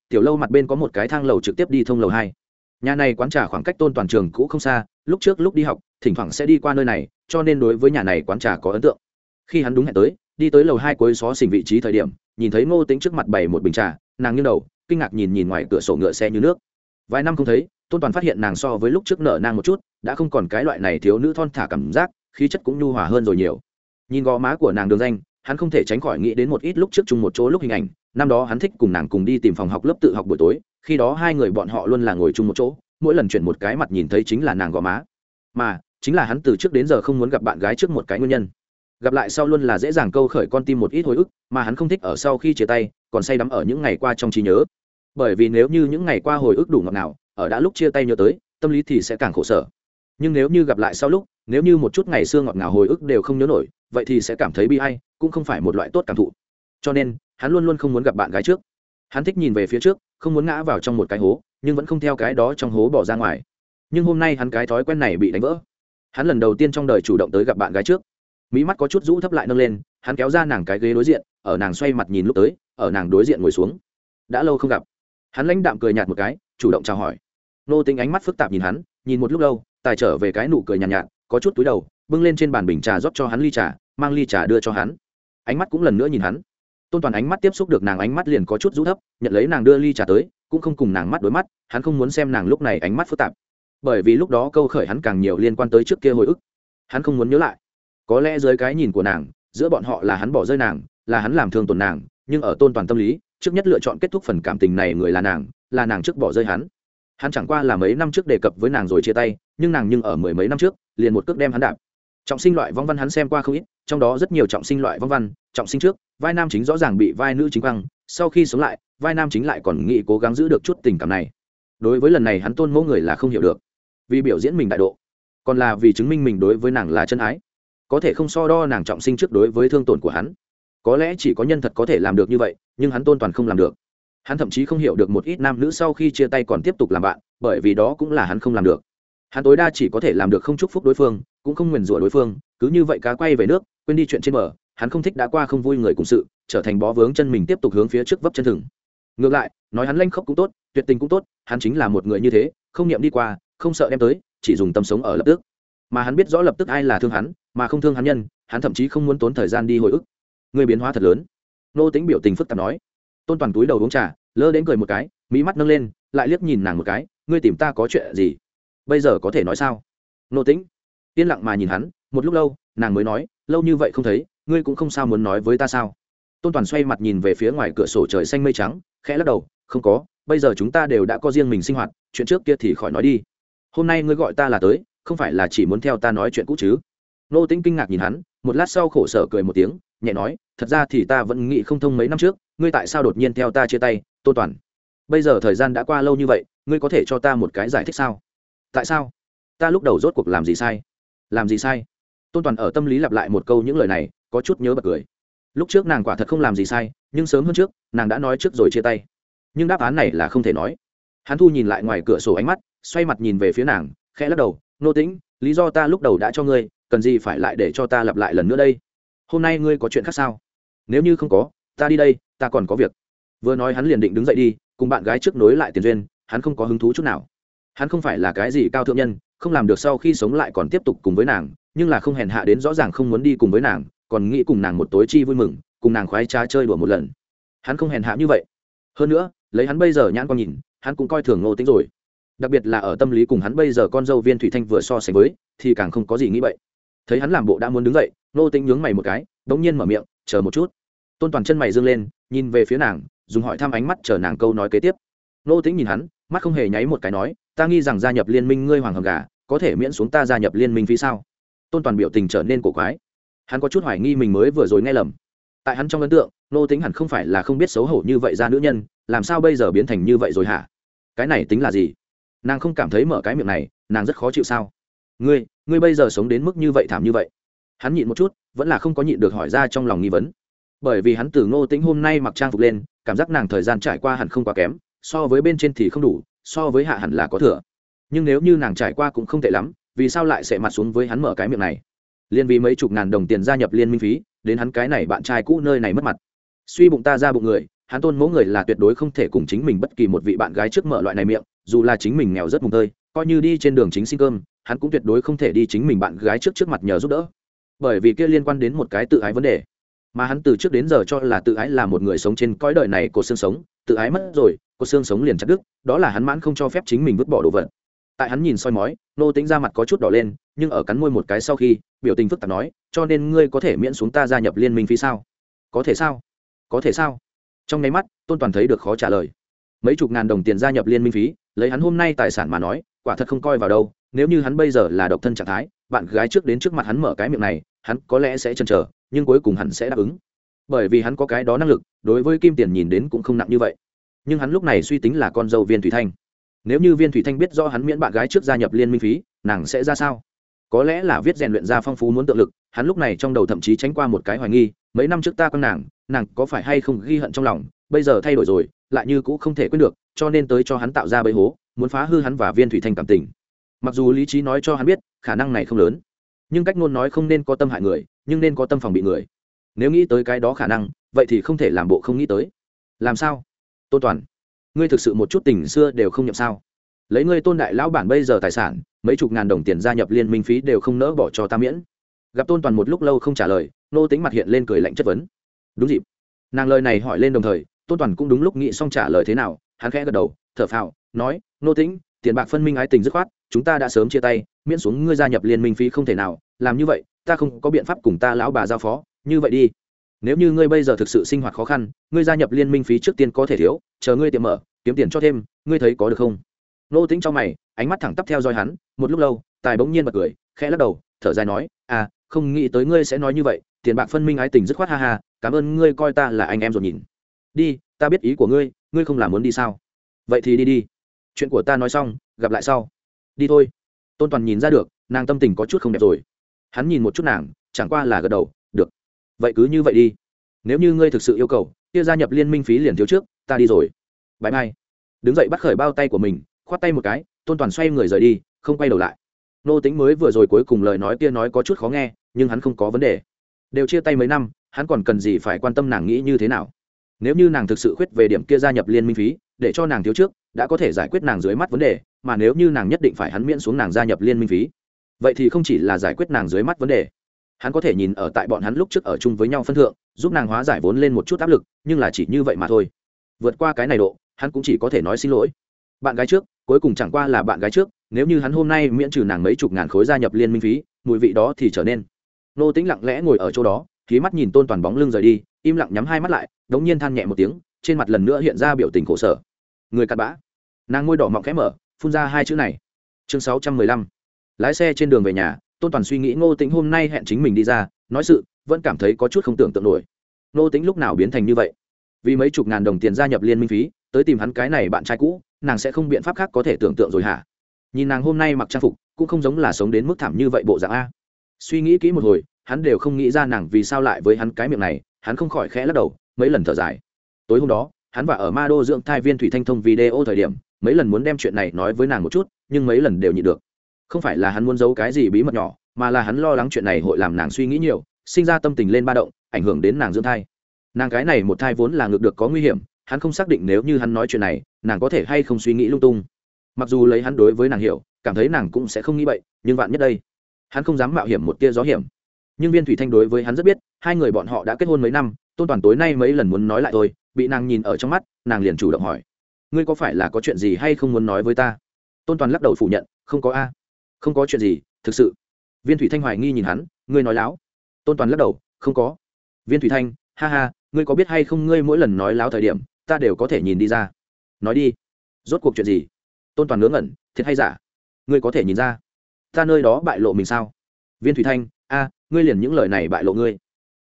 Tiểu lâu mặt bên có một cái thang lầu trực tiếp đi thông lầu hai nhà này quán trà khoảng cách tôn toàn trường cũ không xa, lúc trước lúc đi học, thỉnh thoảng sẽ đi qua nơi này, cho nên đối với nhà này quán trà có ấn tượng. Khi hắn đúng hẹn tới, đi tới lầu hai cuối xó xỉnh vị trí thời điểm, nhìn thấy ngô tính trước mặt bày một bình trà, nàng nghiêng đầu, kinh ngạc nhìn nhìn ngoài cửa sổ ngựa xe như nước. Vài năm không thấy, tôn toàn phát hiện nàng so với lúc trước nợ nàng một chút, đã không còn cái loại này thiếu nữ thon thả cảm giác, khí chất cũng nhu hòa hơn rồi nhiều. Nhìn gò má của nàng đường danh, hắn không thể tránh khỏi nghĩ đến một ít lúc trước chung một chỗ lúc hình ảnh năm đó hắn thích cùng nàng cùng đi tìm phòng học lớp tự học buổi tối, khi đó hai người bọn họ luôn là ngồi chung một chỗ, mỗi lần chuyển một cái mặt nhìn thấy chính là nàng gò má. Mà, chính là hắn từ trước đến giờ không muốn gặp bạn gái trước một cái nguyên nhân. Gặp lại sau luôn là dễ dàng câu khởi con tim một ít hồi ức, mà hắn không thích ở sau khi chia tay, còn say đắm ở những ngày qua trong trí nhớ. Bởi vì nếu như những ngày qua hồi ức đủ ngọt nào ở đã lúc chia tay nhớ tới, tâm lý thì sẽ càng khổ sở. Nhưng nếu như gặp lại sau lúc, nếu như một chút ngày xưa ngọt ngào hồi ức đều không nhớ nổi, vậy thì sẽ cảm thấy bi hay cũng không phải một loại tốt cảm thụ. Cho nên hắn luôn luôn không muốn gặp bạn gái trước. Hắn thích nhìn về phía trước không muốn ngã vào trong một cái hố nhưng vẫn không theo cái đó trong hố bỏ ra ngoài. Nhưng hôm nay hắn cái thói quen này bị đánh vỡ. Hắn lần đầu tiên trong đời chủ động tới gặp bạn gái trước. Mỹ mắt có chút rũ thấp lại nâng lên hắn kéo ra nàng cái ghế đối diện ở nàng xoay mặt nhìn lúc tới ở nàng đối diện ngồi xuống. Đã lâu không gặp. Hắn lãnh đạm cười nhạt một cái chủ động chào hỏi. Nô tính ánh mắt phức tạp nhìn hắn nhìn một lúc lâu tài trở về cái nụ cười nhàn nhạt, nhạt có chút túi đầu bưng lên trên bàn bình trà rót cho hắn ly trà mang ly trà đưa cho hắn. Ánh mắt cũng lần nữa nhìn hắn tôn toàn ánh mắt tiếp xúc được nàng ánh mắt liền có chút rũ thấp, nhận lấy nàng đưa ly trà tới, cũng không cùng nàng mắt đối mắt, hắn không muốn xem nàng lúc này ánh mắt phức tạp. Bởi vì lúc đó câu khởi hắn càng nhiều liên quan tới trước kia hồi ức. Hắn không muốn nhớ lại. Có lẽ dưới cái nhìn của nàng, giữa bọn họ là hắn bỏ rơi nàng, là hắn làm thương tổn nàng, nhưng ở tôn toàn tâm lý, trước nhất lựa chọn kết thúc phần cảm tình này người là nàng là nàng trước bỏ rơi hắn. Hắn chẳng qua là mấy năm trước đề cập với nàng rồi chia tay, nhưng nàng nhưng ở mười mấy năm trước, liền một cước đem hắn đạp. Trọng sinh loại vong văn hắn xem qua không ít, trong đó rất nhiều trọng sinh loại vong văn, trọng sinh trước vai nam chính rõ ràng bị vai nữ chính quăng, sau khi sống lại, vai nam chính lại còn nghĩ cố gắng giữ được chút tình cảm này. Đối với lần này hắn tôn mẫu người là không hiểu được, vì biểu diễn mình đại độ, còn là vì chứng minh mình đối với nàng là chân ái. Có thể không so đo nàng trọng sinh trước đối với thương tổn của hắn. Có lẽ chỉ có nhân thật có thể làm được như vậy, nhưng hắn tôn toàn không làm được. Hắn thậm chí không hiểu được một ít nam nữ sau khi chia tay còn tiếp tục làm bạn, bởi vì đó cũng là hắn không làm được. Hắn tối đa chỉ có thể làm được không chúc phúc đối phương, cũng không nguyền rủa đối phương, cứ như vậy cá quay về nước, quên đi chuyện trên bờ hắn không thích đã qua không vui người cùng sự, trở thành bó vướng chân mình tiếp tục hướng phía trước vấp chân thừng. Ngược lại, nói hắn lanh khóc cũng tốt, tuyệt tình cũng tốt, hắn chính là một người như thế, không niệm đi qua, không sợ đem tới, chỉ dùng tâm sống ở lập tức. Mà hắn biết rõ lập tức ai là thương hắn, mà không thương hắn nhân, hắn thậm chí không muốn tốn thời gian đi hồi ức. Người biến hóa thật lớn. Nô tính biểu tình phức tạp nói. Tôn toàn túi đầu uống trà, lơ đến cười một cái mỹ mắt nâng lên, lại liếc nhìn nàng một cái, ngươi tìm ta có chuyện gì? Bây giờ có thể nói sao? Nô tĩnh yên lặng mà nhìn hắn, một lúc lâu, nàng mới nói, lâu như vậy không thấy ngươi cũng không sao muốn nói với ta sao? Tôn toàn xoay mặt nhìn về phía ngoài cửa sổ trời xanh mây trắng, khẽ lắc đầu, không có, bây giờ chúng ta đều đã có riêng mình sinh hoạt, chuyện trước kia thì khỏi nói đi. Hôm nay ngươi gọi ta là tới, không phải là chỉ muốn theo ta nói chuyện cũ chứ? Nô tính kinh ngạc nhìn hắn, một lát sau khổ sở cười một tiếng, nhẹ nói, thật ra thì ta vẫn nghĩ không thông mấy năm trước, ngươi tại sao đột nhiên theo ta chia tay, tôn toàn? Bây giờ thời gian đã qua lâu như vậy, ngươi có thể cho ta một cái giải thích sao? Tại sao? Ta lúc đầu rốt cuộc làm gì sai? Làm gì sai? Tôn toàn ở tâm lý lặp lại một câu những lời này có chút nhớ bật cười. Lúc trước nàng quả thật không làm gì sai, nhưng sớm hơn trước, nàng đã nói trước rồi chia tay. Nhưng đáp án này là không thể nói. Hắn thu nhìn lại ngoài cửa sổ ánh mắt, xoay mặt nhìn về phía nàng, khẽ lắc đầu, nô tĩnh, lý do ta lúc đầu đã cho ngươi, cần gì phải lại để cho ta lặp lại lần nữa đây? Hôm nay ngươi có chuyện khác sao? Nếu như không có, ta đi đây, ta còn có việc. Vừa nói hắn liền định đứng dậy đi, cùng bạn gái trước nối lại tiền duyên, hắn không có hứng thú chút nào. Hắn không phải là cái gì cao thượng nhân, không làm được sau khi sống lại còn tiếp tục cùng với nàng, nhưng là không hèn hạ đến rõ ràng không muốn đi cùng với nàng còn nghĩ cùng nàng một tối chi vui mừng, cùng nàng khoái trá chơi đùa một lần. Hắn không hèn hạ như vậy. Hơn nữa, lấy hắn bây giờ nhãn con nhìn, hắn cũng coi thường ngô tính rồi. Đặc biệt là ở tâm lý cùng hắn bây giờ con dâu viên thủy thanh vừa so sánh với, thì càng không có gì nghĩ vậy thấy hắn làm bộ đã muốn đứng dậy, ngô tính nhướng mày một cái đ ỗ n g nhiên mở miệng, chờ một chút. Tôn toàn chân mày dương lên, nhìn về phía nàng, dùng hỏi thăm ánh mắt chờ nàng câu nói kế tiếp. Ngô tính nhìn hắn, mắt không hề nháy một cái nói, ta nghi rằng gia nhập liên minh ngươi hoàng hầm gà, có thể miễn xuống ta gia nhập liên minh vì sao? Tôn toàn biểu tình trở nên cổ quái hắn có chút hoài nghi mình mới vừa rồi nghe lầm. Tại hắn trong ấn tượng nô tính hẳn không phải là không biết xấu hổ như vậy ra nữ nhân, làm sao bây giờ biến thành như vậy rồi hả? Cái này tính là gì? Nàng không cảm thấy mở cái miệng này, nàng rất khó chịu sao? Ngươi ngươi bây giờ sống đến mức như vậy thảm như vậy. Hắn nhịn một chút, vẫn là không có nhịn được hỏi ra trong lòng nghi vấn. Bởi vì hắn từ ngô tính hôm nay mặc trang phục lên, cảm giác nàng thời gian trải qua hẳn không quá kém, so với bên trên thì không đủ, so với hạ hẳn là có thừa. Nhưng nếu như nàng trải qua cũng không tệ lắm, vì sao lại sẽ mặt xuống với hắn mở cái miệng này? Liên vì mấy chục ngàn đồng tiền gia nhập liên minh phí, đến hắn cái này bạn trai cũ nơi này mất mặt. Suy bụng ta ra bụng người, hắn tôn mẫu người là tuyệt đối không thể cùng chính mình bất kỳ một vị bạn gái trước mở loại này miệng, dù là chính mình nghèo rất mùng tơi, coi như đi trên đường chính xin cơm, hắn cũng tuyệt đối không thể đi chính mình bạn gái trước trước mặt nhờ giúp đỡ. Bởi vì kia liên quan đến một cái tự ái vấn đề. Mà hắn từ trước đến giờ cho là tự ái là một người sống trên cõi đời này của xương sống, tự ái mất rồi, có xương sống liền chặt đứt, đó là hắn mãn không cho phép chính mình vứt bỏ đồ vật tại hắn nhìn soi mói, nô tính ra mặt có chút đỏ lên, nhưng ở cắn môi một cái sau khi, biểu tình phức tạp nói, cho nên ngươi có thể miễn xuống ta gia nhập liên minh phí sao? Có thể sao? Có thể sao? Trong nháy mắt, tôn toàn thấy được khó trả lời. Mấy chục ngàn đồng tiền gia nhập liên minh phí, lấy hắn hôm nay tài sản mà nói, quả thật không coi vào đâu, nếu như hắn bây giờ là độc thân trạng thái, bạn gái trước đến trước mặt hắn mở cái miệng này, hắn có lẽ sẽ chần chờ, nhưng cuối cùng hắn sẽ đáp ứng. Bởi vì hắn có cái đó năng lực, đối với kim tiền nhìn đến cũng không nặng như vậy. Nhưng hắn lúc này suy tính là con dâu viên thủy thanh nếu như viên thủy thanh biết do hắn miễn bạn gái trước gia nhập liên minh phí, nàng sẽ ra sao? Có lẽ là viết rèn luyện ra phong phú muốn tự lực, hắn lúc này trong đầu thậm chí tránh qua một cái hoài nghi, mấy năm trước ta con nàng nàng có phải hay không ghi hận trong lòng, bây giờ thay đổi rồi, lại như cũ không thể quên được, cho nên tới cho hắn tạo ra bẫy hố, muốn phá hư hắn và viên thủy thanh cảm tình. Mặc dù lý trí nói cho hắn biết, khả năng này không lớn, nhưng cách ngôn nói không nên có tâm hại người, nhưng nên có tâm phòng bị người. Nếu nghĩ tới cái đó khả năng, vậy thì không thể làm bộ không nghĩ tới. Làm sao? Tôn toàn ngươi thực sự một chút tình xưa đều không nhậm sao? Lấy ngươi tôn đại lão bản bây giờ tài sản, mấy chục ngàn đồng tiền gia nhập liên minh phí đều không nỡ bỏ cho ta miễn. Gặp tôn toàn một lúc lâu không trả lời, nô tính mặt hiện lên cười lạnh chất vấn. Đúng dịp. Nàng lời này hỏi lên đồng thời, tôn toàn cũng đúng lúc nghĩ xong trả lời thế nào, hắn khẽ gật đầu, thở phào, nói, nô tĩnh, tiền bạc phân minh ái tình dứt khoát, chúng ta đã sớm chia tay, miễn xuống ngươi gia nhập liên minh phí không thể nào, làm như vậy, ta không có biện pháp cùng ta lão bà giao phó, như vậy đi nếu như ngươi bây giờ thực sự sinh hoạt khó khăn, ngươi gia nhập liên minh phí trước tiên có thể thiếu, chờ ngươi tiệm mở, kiếm tiền cho thêm, ngươi thấy có được không? Nô tính cho mày, ánh mắt thẳng tắp theo dõi hắn, một lúc lâu, tài bỗng nhiên bật cười, khẽ lắc đầu, thở dài nói à không nghĩ tới ngươi sẽ nói như vậy, tiền bạc phân minh ái tình dứt khoát ha ha, cảm ơn ngươi coi ta là anh em rồi nhìn. Đi, ta biết ý của ngươi ngươi không làm muốn đi sao? Vậy thì đi đi. Chuyện của ta nói xong, gặp lại sau. Đi thôi. Tôn toàn nhìn ra được, nàng tâm tình có chút không đẹp rồi. Hắn nhìn một chút nàng, chẳng qua là gật đầu vậy cứ như vậy đi. Nếu như ngươi thực sự yêu cầu, kia gia nhập liên minh phí liền thiếu trước, ta đi rồi. Bãi mai đứng dậy bắt khởi bao tay của mình, khoát tay một cái, tôn toàn xoay người rời đi, không quay đầu lại. Nô tính mới vừa rồi cuối cùng lời nói kia nói có chút khó nghe, nhưng hắn không có vấn đề. Đều chia tay mấy năm, hắn còn cần gì phải quan tâm nàng nghĩ như thế nào? Nếu như nàng thực sự khuyết về điểm kia gia nhập liên minh phí, để cho nàng thiếu trước, đã có thể giải quyết nàng dưới mắt vấn đề, mà nếu như nàng nhất định phải hắn miễn xuống nàng gia nhập liên minh phí. Vậy thì không chỉ là giải quyết nàng dưới mắt vấn đề hắn có thể nhìn ở tại bọn hắn lúc trước ở chung với nhau phân thượng, giúp nàng hóa giải vốn lên một chút áp lực, nhưng là chỉ như vậy mà thôi. Vượt qua cái này độ, hắn cũng chỉ có thể nói xin lỗi. Bạn gái trước, cuối cùng chẳng qua là bạn gái trước, nếu như hắn hôm nay miễn trừ nàng mấy chục ngàn khối gia nhập liên minh phí, mùi vị đó thì trở nên. Nô tính lặng lẽ ngồi ở chỗ đó, khí mắt nhìn tôn toàn bóng lưng rời đi, im lặng nhắm hai mắt lại, đống nhiên than nhẹ một tiếng, trên mặt lần nữa hiện ra biểu tình khổ sở. Người cặn bã. Nàng ngôi đỏ mọng khẽ mở, phun ra hai chữ này. Chương sáu trăm mười lăm. Lái xe trên đường về nhà tôn toàn suy nghĩ ngô tĩnh hôm nay hẹn chính mình đi ra, nói sự, vẫn cảm thấy có chút không tưởng tượng nổi. Ngô tĩnh lúc nào biến thành như vậy? Vì mấy chục ngàn đồng tiền gia nhập liên minh phí, tới tìm hắn cái này bạn trai cũ, nàng sẽ không biện pháp khác có thể tưởng tượng rồi hả? Nhìn nàng hôm nay mặc trang phục, cũng không giống là sống đến mức thảm như vậy bộ dạng a. Suy nghĩ kỹ một hồi, hắn đều không nghĩ ra nàng vì sao lại với hắn cái miệng này, hắn không khỏi khẽ lắc đầu, mấy lần thở dài. Tối hôm đó, hắn và ở ma đô dưỡng thai viên thủy thanh thông video thời điểm, mấy lần muốn đem chuyện này nói với nàng một chút, nhưng mấy lần đều nhịn được không phải là hắn muốn giấu cái gì bí mật nhỏ, mà là hắn lo lắng chuyện này hội làm nàng suy nghĩ nhiều, sinh ra tâm tình lên ba động, ảnh hưởng đến nàng dưỡng thai. Nàng cái này một thai vốn là ngược được có nguy hiểm, hắn không xác định nếu như hắn nói chuyện này, nàng có thể hay không suy nghĩ lung tung. Mặc dù lấy hắn đối với nàng hiểu, cảm thấy nàng cũng sẽ không nghĩ vậy nhưng vạn nhất đây, hắn không dám mạo hiểm một tia gió hiểm. Nhưng viên thủy thanh đối với hắn rất biết, hai người bọn họ đã kết hôn mấy năm, tôn toàn tối nay mấy lần muốn nói lại tôi bị nàng nhìn ở trong mắt, nàng liền chủ động hỏi. Ngươi có phải là có chuyện gì hay không muốn nói với ta? Tôn toàn lắc đầu phủ nhận, không có a không có chuyện gì, thực sự. Viên thủy thanh hoài nghi nhìn hắn, ngươi nói láo. Tôn toàn lắc đầu, không có. Viên thủy thanh, ha ha, ngươi có biết hay không ngươi mỗi lần nói láo thời điểm, ta đều có thể nhìn đi ra. Nói đi. Rốt cuộc chuyện gì? Tôn toàn ngớ ngẩn, thiệt hay giả? Ngươi có thể nhìn ra. Ta nơi đó bại lộ mình sao? Viên thủy thanh, a, ngươi liền những lời này bại lộ ngươi.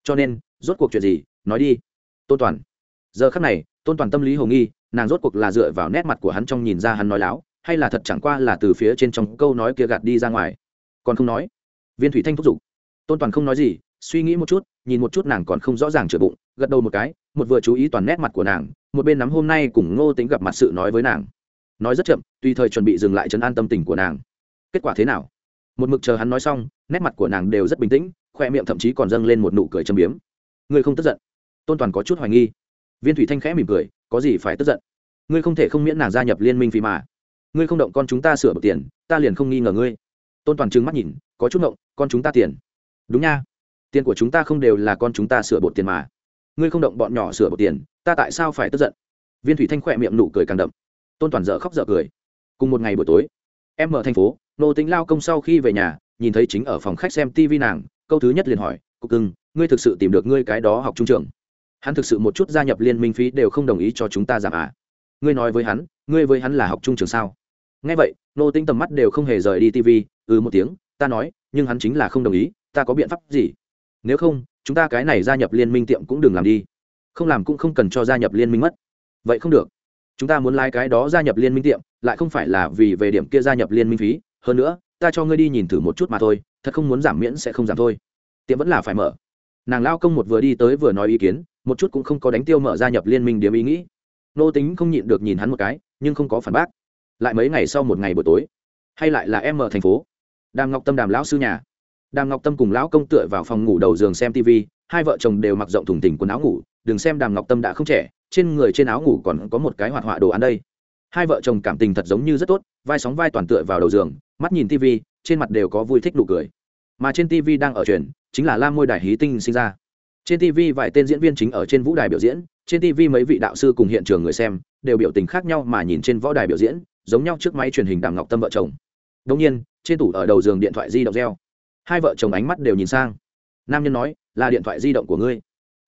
Cho nên, rốt cuộc chuyện gì, nói đi. Tôn toàn. Giờ khắc này, tôn toàn tâm lý hồ nghi, nàng rốt cuộc là dựa vào nét mặt của hắn trong nhìn ra hắn nói láo hay là thật chẳng qua là từ phía trên trong câu nói kia gạt đi ra ngoài? Còn không nói. Viên thủy thanh thúc giục. Tôn toàn không nói gì, suy nghĩ một chút, nhìn một chút nàng còn không rõ ràng chữa bụng, gật đầu một cái, một vừa chú ý toàn nét mặt của nàng, một bên nắm hôm nay cùng ngô tính gặp mặt sự nói với nàng. Nói rất chậm, tùy thời chuẩn bị dừng lại chấn an tâm tình của nàng. Kết quả thế nào? Một mực chờ hắn nói xong, nét mặt của nàng đều rất bình tĩnh, khoe miệng thậm chí còn dâng lên một nụ cười châm biếm. Ngươi không tức giận? Tôn toàn có chút hoài nghi. Viên thủy thanh khẽ mỉm cười, có gì phải tức giận? Ngươi không thể không miễn nàng gia nhập liên minh phí mà ngươi không động con chúng ta sửa bậc tiền, ta liền không nghi ngờ ngươi. Tôn toàn trừng mắt nhìn, có chút động con chúng ta tiền. Đúng nha. Tiền của chúng ta không đều là con chúng ta sửa bột tiền mà. Ngươi không động bọn nhỏ sửa bột tiền, ta tại sao phải tức giận? Viên thủy thanh khỏe miệng nụ cười càng đậm. Tôn toàn dở khóc dở cười. Cùng một ngày buổi tối, em mở thành phố, nô tính lao công sau khi về nhà, nhìn thấy chính ở phòng khách xem tv nàng, câu thứ nhất liền hỏi, cục cưng, ngươi thực sự tìm được ngươi cái đó học trung trường? Hắn thực sự một chút gia nhập liên minh phí đều không đồng ý cho chúng ta giảm à. Ngươi nói với hắn, ngươi với hắn là học trung trường sao? Nghe vậy, nô tinh tầm mắt đều không hề rời đi tv ừ một tiếng, ta nói, nhưng hắn chính là không đồng ý, ta có biện pháp gì? Nếu không, chúng ta cái này gia nhập liên minh tiệm cũng đừng làm đi. Không làm cũng không cần cho gia nhập liên minh mất. Vậy không được. Chúng ta muốn lai cái đó gia nhập liên minh tiệm, lại không phải là vì về điểm kia gia nhập liên minh phí. Hơn nữa, ta cho ngươi đi nhìn thử một chút mà thôi, thật không muốn giảm miễn sẽ không giảm thôi. Tiệm vẫn là phải mở. Nàng lao công một vừa đi tới vừa nói ý kiến, một chút cũng không có đánh tiêu mở gia nhập liên minh điểm ý nghĩ. Nô tính không nhịn được nhìn hắn một cái, nhưng không có phản bác lại mấy ngày sau một ngày buổi tối, hay lại là em ở thành phố, đàm ngọc tâm đàm lão sư nhà. Đàm ngọc tâm cùng lão công tựa vào phòng ngủ đầu giường xem tv hai vợ chồng đều mặc rộng thùng tình quần áo ngủ, đừng xem đàm ngọc tâm đã không trẻ, trên người trên áo ngủ còn có một cái hoạt họa đồ án đây. Hai vợ chồng cảm tình thật giống như rất tốt, vai sóng vai toàn tựa vào đầu giường, mắt nhìn tv trên mặt đều có vui thích nụ cười. Mà trên tv đang ở truyền chính là lam môi đài hí tinh sinh ra. Trên tv vài tên diễn viên chính ở trên vũ đài biểu diễn, trên tv mấy vị đạo sư cùng hiện trường người xem, đều biểu tình khác nhau mà nhìn trên võ đài biểu diễn giống nhau trước máy truyền hình đàm ngọc tâm vợ chồng. Đông nhiên, trên tủ ở đầu giường điện thoại di động reo. Hai vợ chồng ánh mắt đều nhìn sang. Nam nhân nói, là điện thoại di động của ngươi.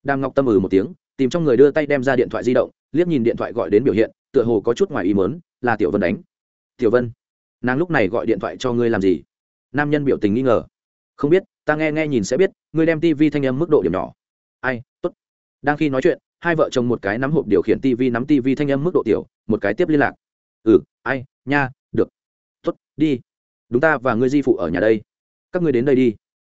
Đàm ngọc tâm ừ một tiếng, tìm trong người đưa tay đem ra điện thoại di động, liếc nhìn điện thoại gọi đến biểu hiện, tựa hồ có chút ngoài ý mớn là tiểu vân đánh. Tiểu vân, nàng lúc này gọi điện thoại cho ngươi làm gì? Nam nhân biểu tình nghi ngờ. Không biết, ta nghe nghe nhìn sẽ biết, ngươi đem tivi thanh âm mức độ điểm nhỏ. Ai t ố t đang khi nói chuyện, hai vợ chồng một cái nắm hộp điều khiển tivi nắm tivi thanh âm mức độ tiểu, một cái tiếp liên lạc ừ ai, nha, được. T ố t đi. Đúng ta và ngươi di phụ ở nhà đây. Các ngươi đến đây đi.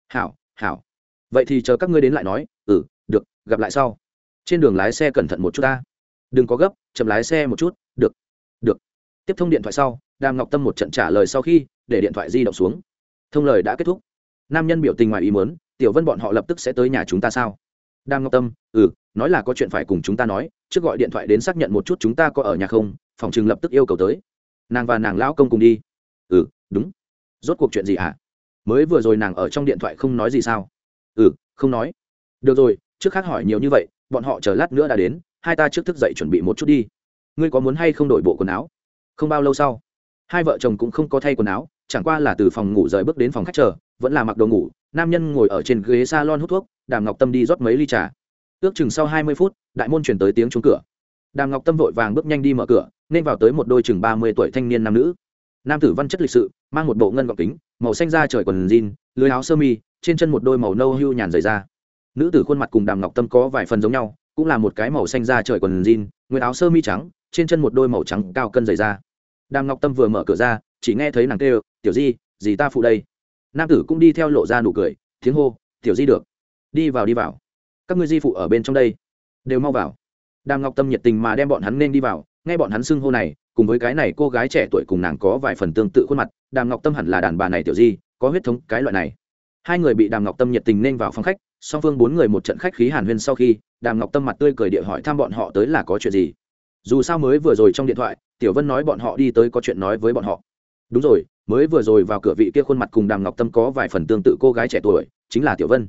Hảo hảo. Vậy thì chờ các ngươi đến lại nói. Ừ được, gặp lại sau. Trên đường lái xe cẩn thận một chút ta. Đừng có gấp, chậm lái xe một chút, được. Được. Tiếp thông điện thoại sau, đàm ngọc tâm một trận trả lời sau khi, để điện thoại di động xuống. Thông lời đã kết thúc. Nam nhân biểu tình ngoài ý muốn, tiểu vân bọn họ lập tức sẽ tới nhà chúng ta sao? Đàm ngọc tâm ừ nói là có chuyện phải cùng chúng ta nói trước gọi điện thoại đến xác nhận một chút chúng ta có ở nhà không, phòng chừng lập tức yêu cầu tới. Nàng và nàng lão công cùng đi. Ừ đúng. Rốt cuộc chuyện gì hả? Mới vừa rồi nàng ở trong điện thoại không nói gì sao? Ừ không nói. Được rồi, trước khác hỏi nhiều như vậy, bọn họ chờ lát nữa đã đến, hai ta trước thức dậy chuẩn bị một chút đi. Ngươi có muốn hay không đổi bộ quần áo? Không bao lâu sau, hai vợ chồng cũng không có thay quần áo, chẳng qua là từ phòng ngủ rời bước đến phòng khách chờ, vẫn là mặc đồ ngủ, nam nhân ngồi ở trên ghế s a lon hút thuốc, đàm ngọc tâm đi rót mấy ly trà ước chừng sau hai mươi phút, đại môn chuyển tới tiếng trúng cửa. Đàm ngọc tâm vội vàng bước nhanh đi mở cửa, nên vào tới một đôi chừng ba mươi tuổi thanh niên nam nữ. Nam tử văn chất lịch sự, mang một bộ ngân gọc kính, màu xanh da trời quần jean, lưới áo sơ mi, trên chân một đôi màu nâu hưu nhàn dày da nữ tử khuôn mặt cùng đàm ngọc tâm có vài phần giống nhau, cũng là một cái màu xanh da trời quần jean nguyên áo sơ mi trắng, trên chân một đôi màu trắng cao cân dày da đàm ngọc tâm vừa mở cửa ra, chỉ nghe thấy nàng kêu, tiểu di, gì ta phụ đây? Nam tử cũng đi theo lộ ra nụ cười, tiếng hô, tiểu di được. Đi vào đi vào các ngươi di phụ ở bên trong đây, đều mau vào. Đàm ngọc tâm nhiệt tình mà đem bọn hắn nên đi vào, nghe bọn hắn xưng hô này, cùng với cái này cô gái trẻ tuổi cùng nàng có vài phần tương tự khuôn mặt, đàm ngọc tâm hẳn là đàn bà này tiểu di, có huyết thống, cái loại này. Hai người bị đàm ngọc tâm nhiệt tình nên vào phòng khách, song phương bốn người một trận khách khí hàn huyên sau khi, đàm ngọc tâm mặt tươi cười địa hỏi thăm bọn họ tới là có chuyện gì. Dù sao mới vừa rồi trong điện thoại, tiểu vân nói bọn họ đi tới có chuyện nói với bọn họ. Đúng rồi, mới vừa rồi vào cửa vị kia khuôn mặt cùng đàm ngọc tâm có vài phần tương tự cô gái trẻ tuổi, chính là tiểu vân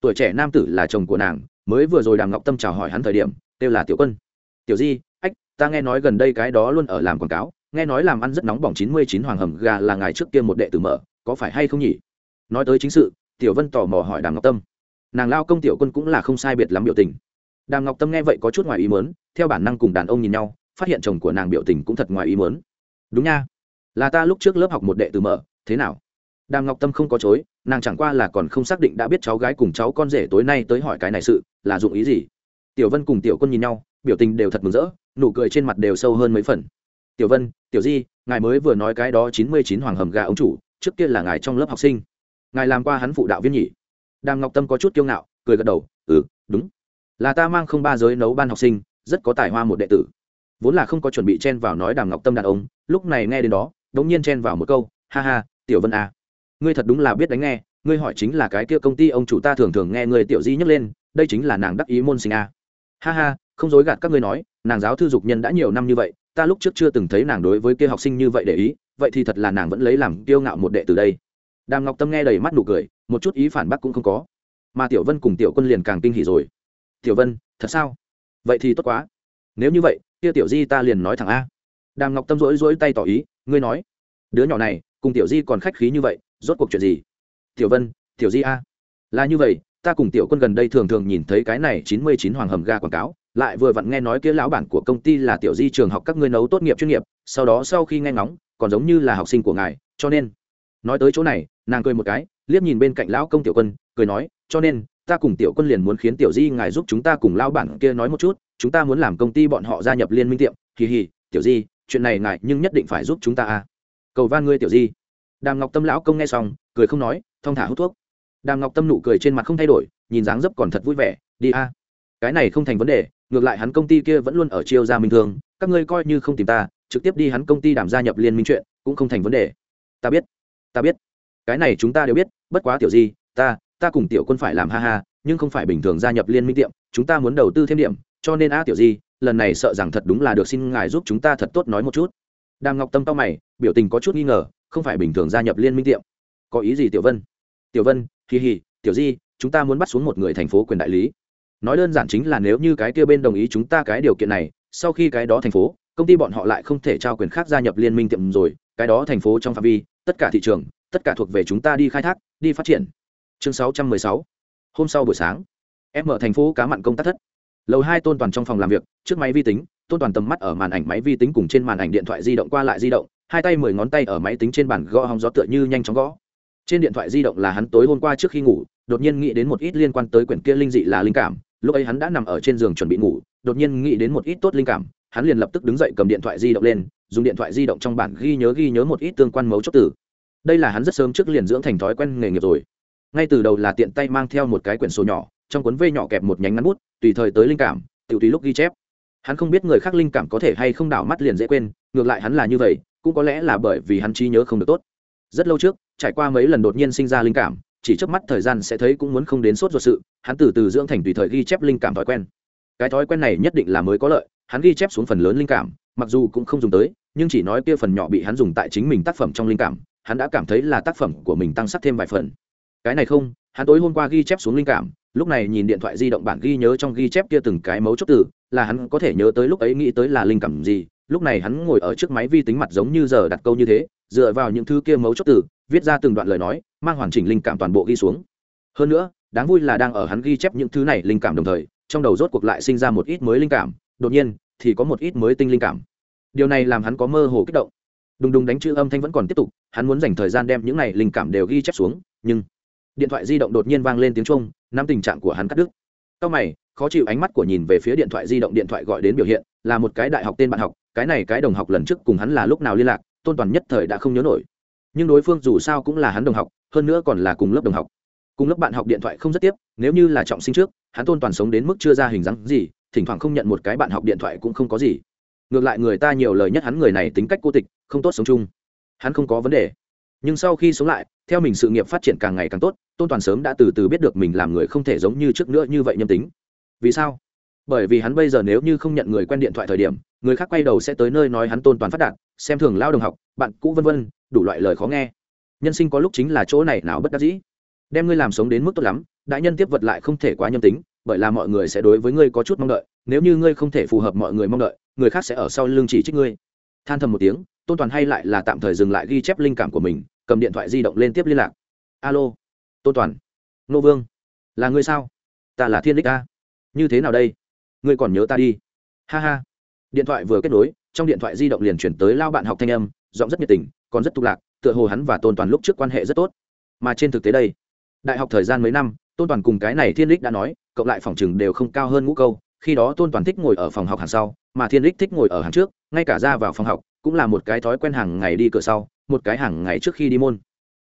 tuổi trẻ nam tử là chồng của nàng, mới vừa rồi đàm ngọc tâm chào hỏi hắn thời điểm, kêu là tiểu quân. Tiểu di, ách, ta nghe nói gần đây cái đó luôn ở làm quảng cáo, nghe nói làm ăn rất nóng bỏng chín mươi chín hoàng hầm gà là ngày trước kia một đệ tử mở, có phải hay không nhỉ? Nói tới chính sự, tiểu vân tò mò hỏi đàm ngọc tâm. Nàng lao công tiểu quân cũng là không sai biệt lắm biểu tình. Đàm ngọc tâm nghe vậy có chút ngoài ý mớn theo bản năng cùng đàn ông nhìn nhau, phát hiện chồng của nàng biểu tình cũng thật ngoài ý mớn đúng nha, là ta lúc trước lớp học một đệ tử mở, thế nào? Đàm ngọc tâm không có chối, nàng chẳng qua là còn không xác định đã biết cháu gái cùng cháu con rể tối nay tới hỏi cái này sự, là dụng ý gì. Tiểu vân cùng tiểu quân nhìn nhau, biểu tình đều thật mừng rỡ, nụ cười trên mặt đều sâu hơn mấy phần. Tiểu vân, tiểu di, ngài mới vừa nói cái đó chín mươi chín hoàng hầm gà ông chủ, trước kia là ngài trong lớp học sinh. Ngài làm qua hắn phụ đạo viên nhỉ? Đàm ngọc tâm có chút kiêu ngạo, cười gật đầu ừ đúng. Là ta mang không ba giới nấu ban học sinh, rất có tài hoa một đệ tử. Vốn là không có chuẩn bị chen vào nói đàm ngọc tâm đàn ông, lúc này nghe đến đó, đống nhiên chen vào một câu, ha ha, tiểu vân à ngươi thật đúng là biết đánh nghe, ngươi hỏi chính là cái kia công ty ông chủ ta thường thường nghe người tiểu di nhắc lên, đây chính là nàng đắc ý môn sinh à. ha ha, không dối gạt các ngươi nói, nàng giáo thư dục nhân đã nhiều năm như vậy, ta lúc trước chưa từng thấy nàng đối với kia học sinh như vậy để ý, vậy thì thật là nàng vẫn lấy làm kiêu ngạo một đệ từ đây. Đàm ngọc tâm nghe đầy mắt nụ cười, một chút ý phản bác cũng không có. Mà tiểu vân cùng tiểu quân liền càng kinh hỉ rồi. Tiểu vân, thật sao? Vậy thì tốt quá. Nếu như vậy, kia tiểu di ta liền nói thẳng a. Đàm ngọc tâm rỗi rỗi tay tỏ ý, ngươi nói. Đứa nhỏ này, cùng tiểu di còn khách khí như vậy rốt cuộc chuyện gì? Tiểu vân, tiểu di a. Là như vậy, ta cùng tiểu quân gần đây thường thường nhìn thấy cái này chín mươi chín hoàng hầm ga quảng cáo, lại vừa vặn nghe nói kia lão bản của công ty là tiểu di trường học các ngươi nấu tốt nghiệp chuyên nghiệp, sau đó sau khi nghe ngóng, còn giống như là học sinh của ngài, cho nên, nói tới chỗ này, nàng cười một cái, liếc nhìn bên cạnh lão công tiểu quân, cười nói, cho nên, ta cùng tiểu quân liền muốn khiến tiểu di ngài giúp chúng ta cùng lao bản kia nói một chút, chúng ta muốn làm công ty bọn họ gia nhập liên minh tiệm. Kỳ hì, tiểu di, chuyện này ngài nhưng nhất định phải giúp chúng ta a. Cầu van ngươi, tiểu di đàm ngọc tâm lão công nghe xong, cười không nói, thong thả hút thuốc. Đàm ngọc tâm nụ cười trên mặt không thay đổi, nhìn dáng dấp còn thật vui vẻ, đi a. Cái này không thành vấn đề, ngược lại hắn công ty kia vẫn luôn ở chiêu gia minh thường, các ngươi coi như không tìm ta, trực tiếp đi hắn công ty đảm gia nhập liên minh chuyện, cũng không thành vấn đề. Ta biết ta biết. Cái này chúng ta đều biết, bất quá tiểu di ta ta cùng tiểu quân phải làm ha ha, nhưng không phải bình thường gia nhập liên minh tiệm, chúng ta muốn đầu tư thêm điểm, cho nên a, tiểu di lần này sợ rằng thật đúng là được xin ngài giúp chúng ta thật tốt nói một chút đàm ngọc tâm tao mày, biểu tình có chút nghi ngờ, không phải bình thường gia nhập liên minh tiệm. Có ý gì tiểu vân? Tiểu vân kỳ hì tiểu di, chúng ta muốn bắt xuống một người thành phố quyền đại lý. Nói đơn giản chính là nếu như cái kia bên đồng ý chúng ta cái điều kiện này, sau khi cái đó thành phố, công ty bọn họ lại không thể trao quyền khác gia nhập liên minh tiệm rồi, cái đó thành phố trong phạm vi, tất cả thị trường, tất cả thuộc về chúng ta đi khai thác, đi phát triển. Chương 616. hôm sau buổi sáng, em ở thành phố cá mặn công tác thất. Lầu hai tôn toàn trong phòng làm việc, trước máy vi tính tôn toàn tầm mắt ở màn ảnh máy vi tính cùng trên màn ảnh điện thoại di động qua lại di động, hai tay mười ngón tay ở máy tính trên bàn gõ hóng gió tựa như nhanh chóng gõ. Trên điện thoại di động là hắn tối hôm qua trước khi ngủ, đột nhiên nghĩ đến một ít liên quan tới quyển kia linh dị là linh cảm, lúc ấy hắn đã nằm ở trên giường chuẩn bị ngủ, đột nhiên nghĩ đến một ít tốt linh cảm, hắn liền lập tức đứng dậy cầm điện thoại di động lên, dùng điện thoại di động trong bản ghi nhớ ghi nhớ một ít tương quan mấu chốt tử đây là hắn rất sớm trước liền dưỡng thành thói quen nghề nghiệp rồi. Ngay từ đầu là tiện tay mang theo một cái quyển sổ nhỏ, trong cuốn vây nhỏ kẹp một nhánh ngắn bút, tùy thời tới linh cảm tự tùy lúc ghi chép hắn không biết người khác linh cảm có thể hay không đảo mắt liền dễ quên, ngược lại hắn là như vậy, cũng có lẽ là bởi vì hắn trí nhớ không được tốt. Rất lâu trước, trải qua mấy lần đột nhiên sinh ra linh cảm, chỉ trước mắt thời gian sẽ thấy cũng muốn không đến sốt ruột sự, hắn từ từ dưỡng thành tùy thời ghi chép linh cảm thói quen. Cái thói quen này nhất định là mới có lợi, hắn ghi chép xuống phần lớn linh cảm, mặc dù cũng không dùng tới, nhưng chỉ nói kia phần nhỏ bị hắn dùng tại chính mình tác phẩm trong linh cảm, hắn đã cảm thấy là tác phẩm của mình tăng sắc thêm vài phần. Cái này không, hắn tối hôm qua ghi chép xuống linh cảm, lúc này nhìn điện thoại di động bản ghi nhớ trong ghi chép kia từng cái mấu chốt từ là hắn có thể nhớ tới lúc ấy nghĩ tới là linh cảm gì, lúc này hắn ngồi ở trước máy vi tính mặt giống như giờ đặt câu như thế, dựa vào những thứ kia mấu chốt từ, viết ra từng đoạn lời nói, mang hoàn chỉnh linh cảm toàn bộ ghi xuống. Hơn nữa, đáng vui là đang ở hắn ghi chép những thứ này linh cảm đồng thời, trong đầu rốt cuộc lại sinh ra một ít mới linh cảm, đột nhiên, thì có một ít mới tinh linh cảm. Điều này làm hắn có mơ hồ kích động. Đùng đùng đánh chữ âm thanh vẫn còn tiếp tục, hắn muốn dành thời gian đem những này linh cảm đều ghi chép xuống, nhưng điện thoại di động đột nhiên vang lên tiếng trung năm tình trạng của hắn cắt đứt. Sau mày khó chịu ánh mắt của nhìn về phía điện thoại di động điện thoại gọi đến biểu hiện, là một cái đại học tên bạn học, cái này cái đồng học lần trước cùng hắn là lúc nào liên lạc, tôn toàn nhất thời đã không nhớ nổi. Nhưng đối phương dù sao cũng là hắn đồng học, hơn nữa còn là cùng lớp đồng học. Cùng lớp bạn học điện thoại không rất tiếp, nếu như là trọng sinh trước, hắn tôn toàn sống đến mức chưa ra hình dáng gì, thỉnh thoảng không nhận một cái bạn học điện thoại cũng không có gì. Ngược lại người ta nhiều lời nhất hắn người này tính cách cô tịch, không tốt sống chung. Hắn không có vấn đề. Nhưng sau khi sống lại, theo mình sự nghiệp phát triển càng ngày càng tốt, tôn toàn sớm đã từ từ biết được mình làm người không thể giống như trước nữa như vậy nhâm tính vì sao? Bởi vì hắn bây giờ nếu như không nhận người quen điện thoại thời điểm, người khác quay đầu sẽ tới nơi nói hắn tôn toàn phát đạt, xem thường lao đồng học, bạn cũ vân vân, đủ loại lời khó nghe. Nhân sinh có lúc chính là chỗ này nào bất đắc dĩ. Đem ngươi làm sống đến mức tốt lắm, đại nhân tiếp vật lại không thể quá nhâm tính, bởi là mọi người sẽ đối với ngươi có chút mong đợi, nếu như ngươi không thể phù hợp mọi người mong đợi, người khác sẽ ở sau lưng chỉ trích ngươi. Than thầm một tiếng, tôn toàn hay lại là tạm thời dừng lại ghi chép linh cảm của mình, cầm điện thoại di động lên tiếp liên lạc. Alo, tôn toàn. Nô vương, là ngươi sao? Ta là thiên đích a như thế nào đây? Ngươi còn nhớ ta đi. Ha ha. Điện thoại vừa kết nối, trong điện thoại di động liền chuyển tới lao bạn học thanh âm, giọng rất nhiệt tình, còn rất tục lạc, tựa hồ hắn và tôn toàn lúc trước quan hệ rất tốt. Mà trên thực tế đây, đại học thời gian mấy năm, tôn toàn cùng cái này thiên đích đã nói, cộng lại phòng chừng đều không cao hơn ngũ câu, khi đó tôn toàn thích ngồi ở phòng học hàng sau, mà thiên đích thích ngồi ở hàng trước, ngay cả ra vào phòng học, cũng là một cái thói quen hàng ngày đi cửa sau, một cái hàng ngày trước khi đi môn.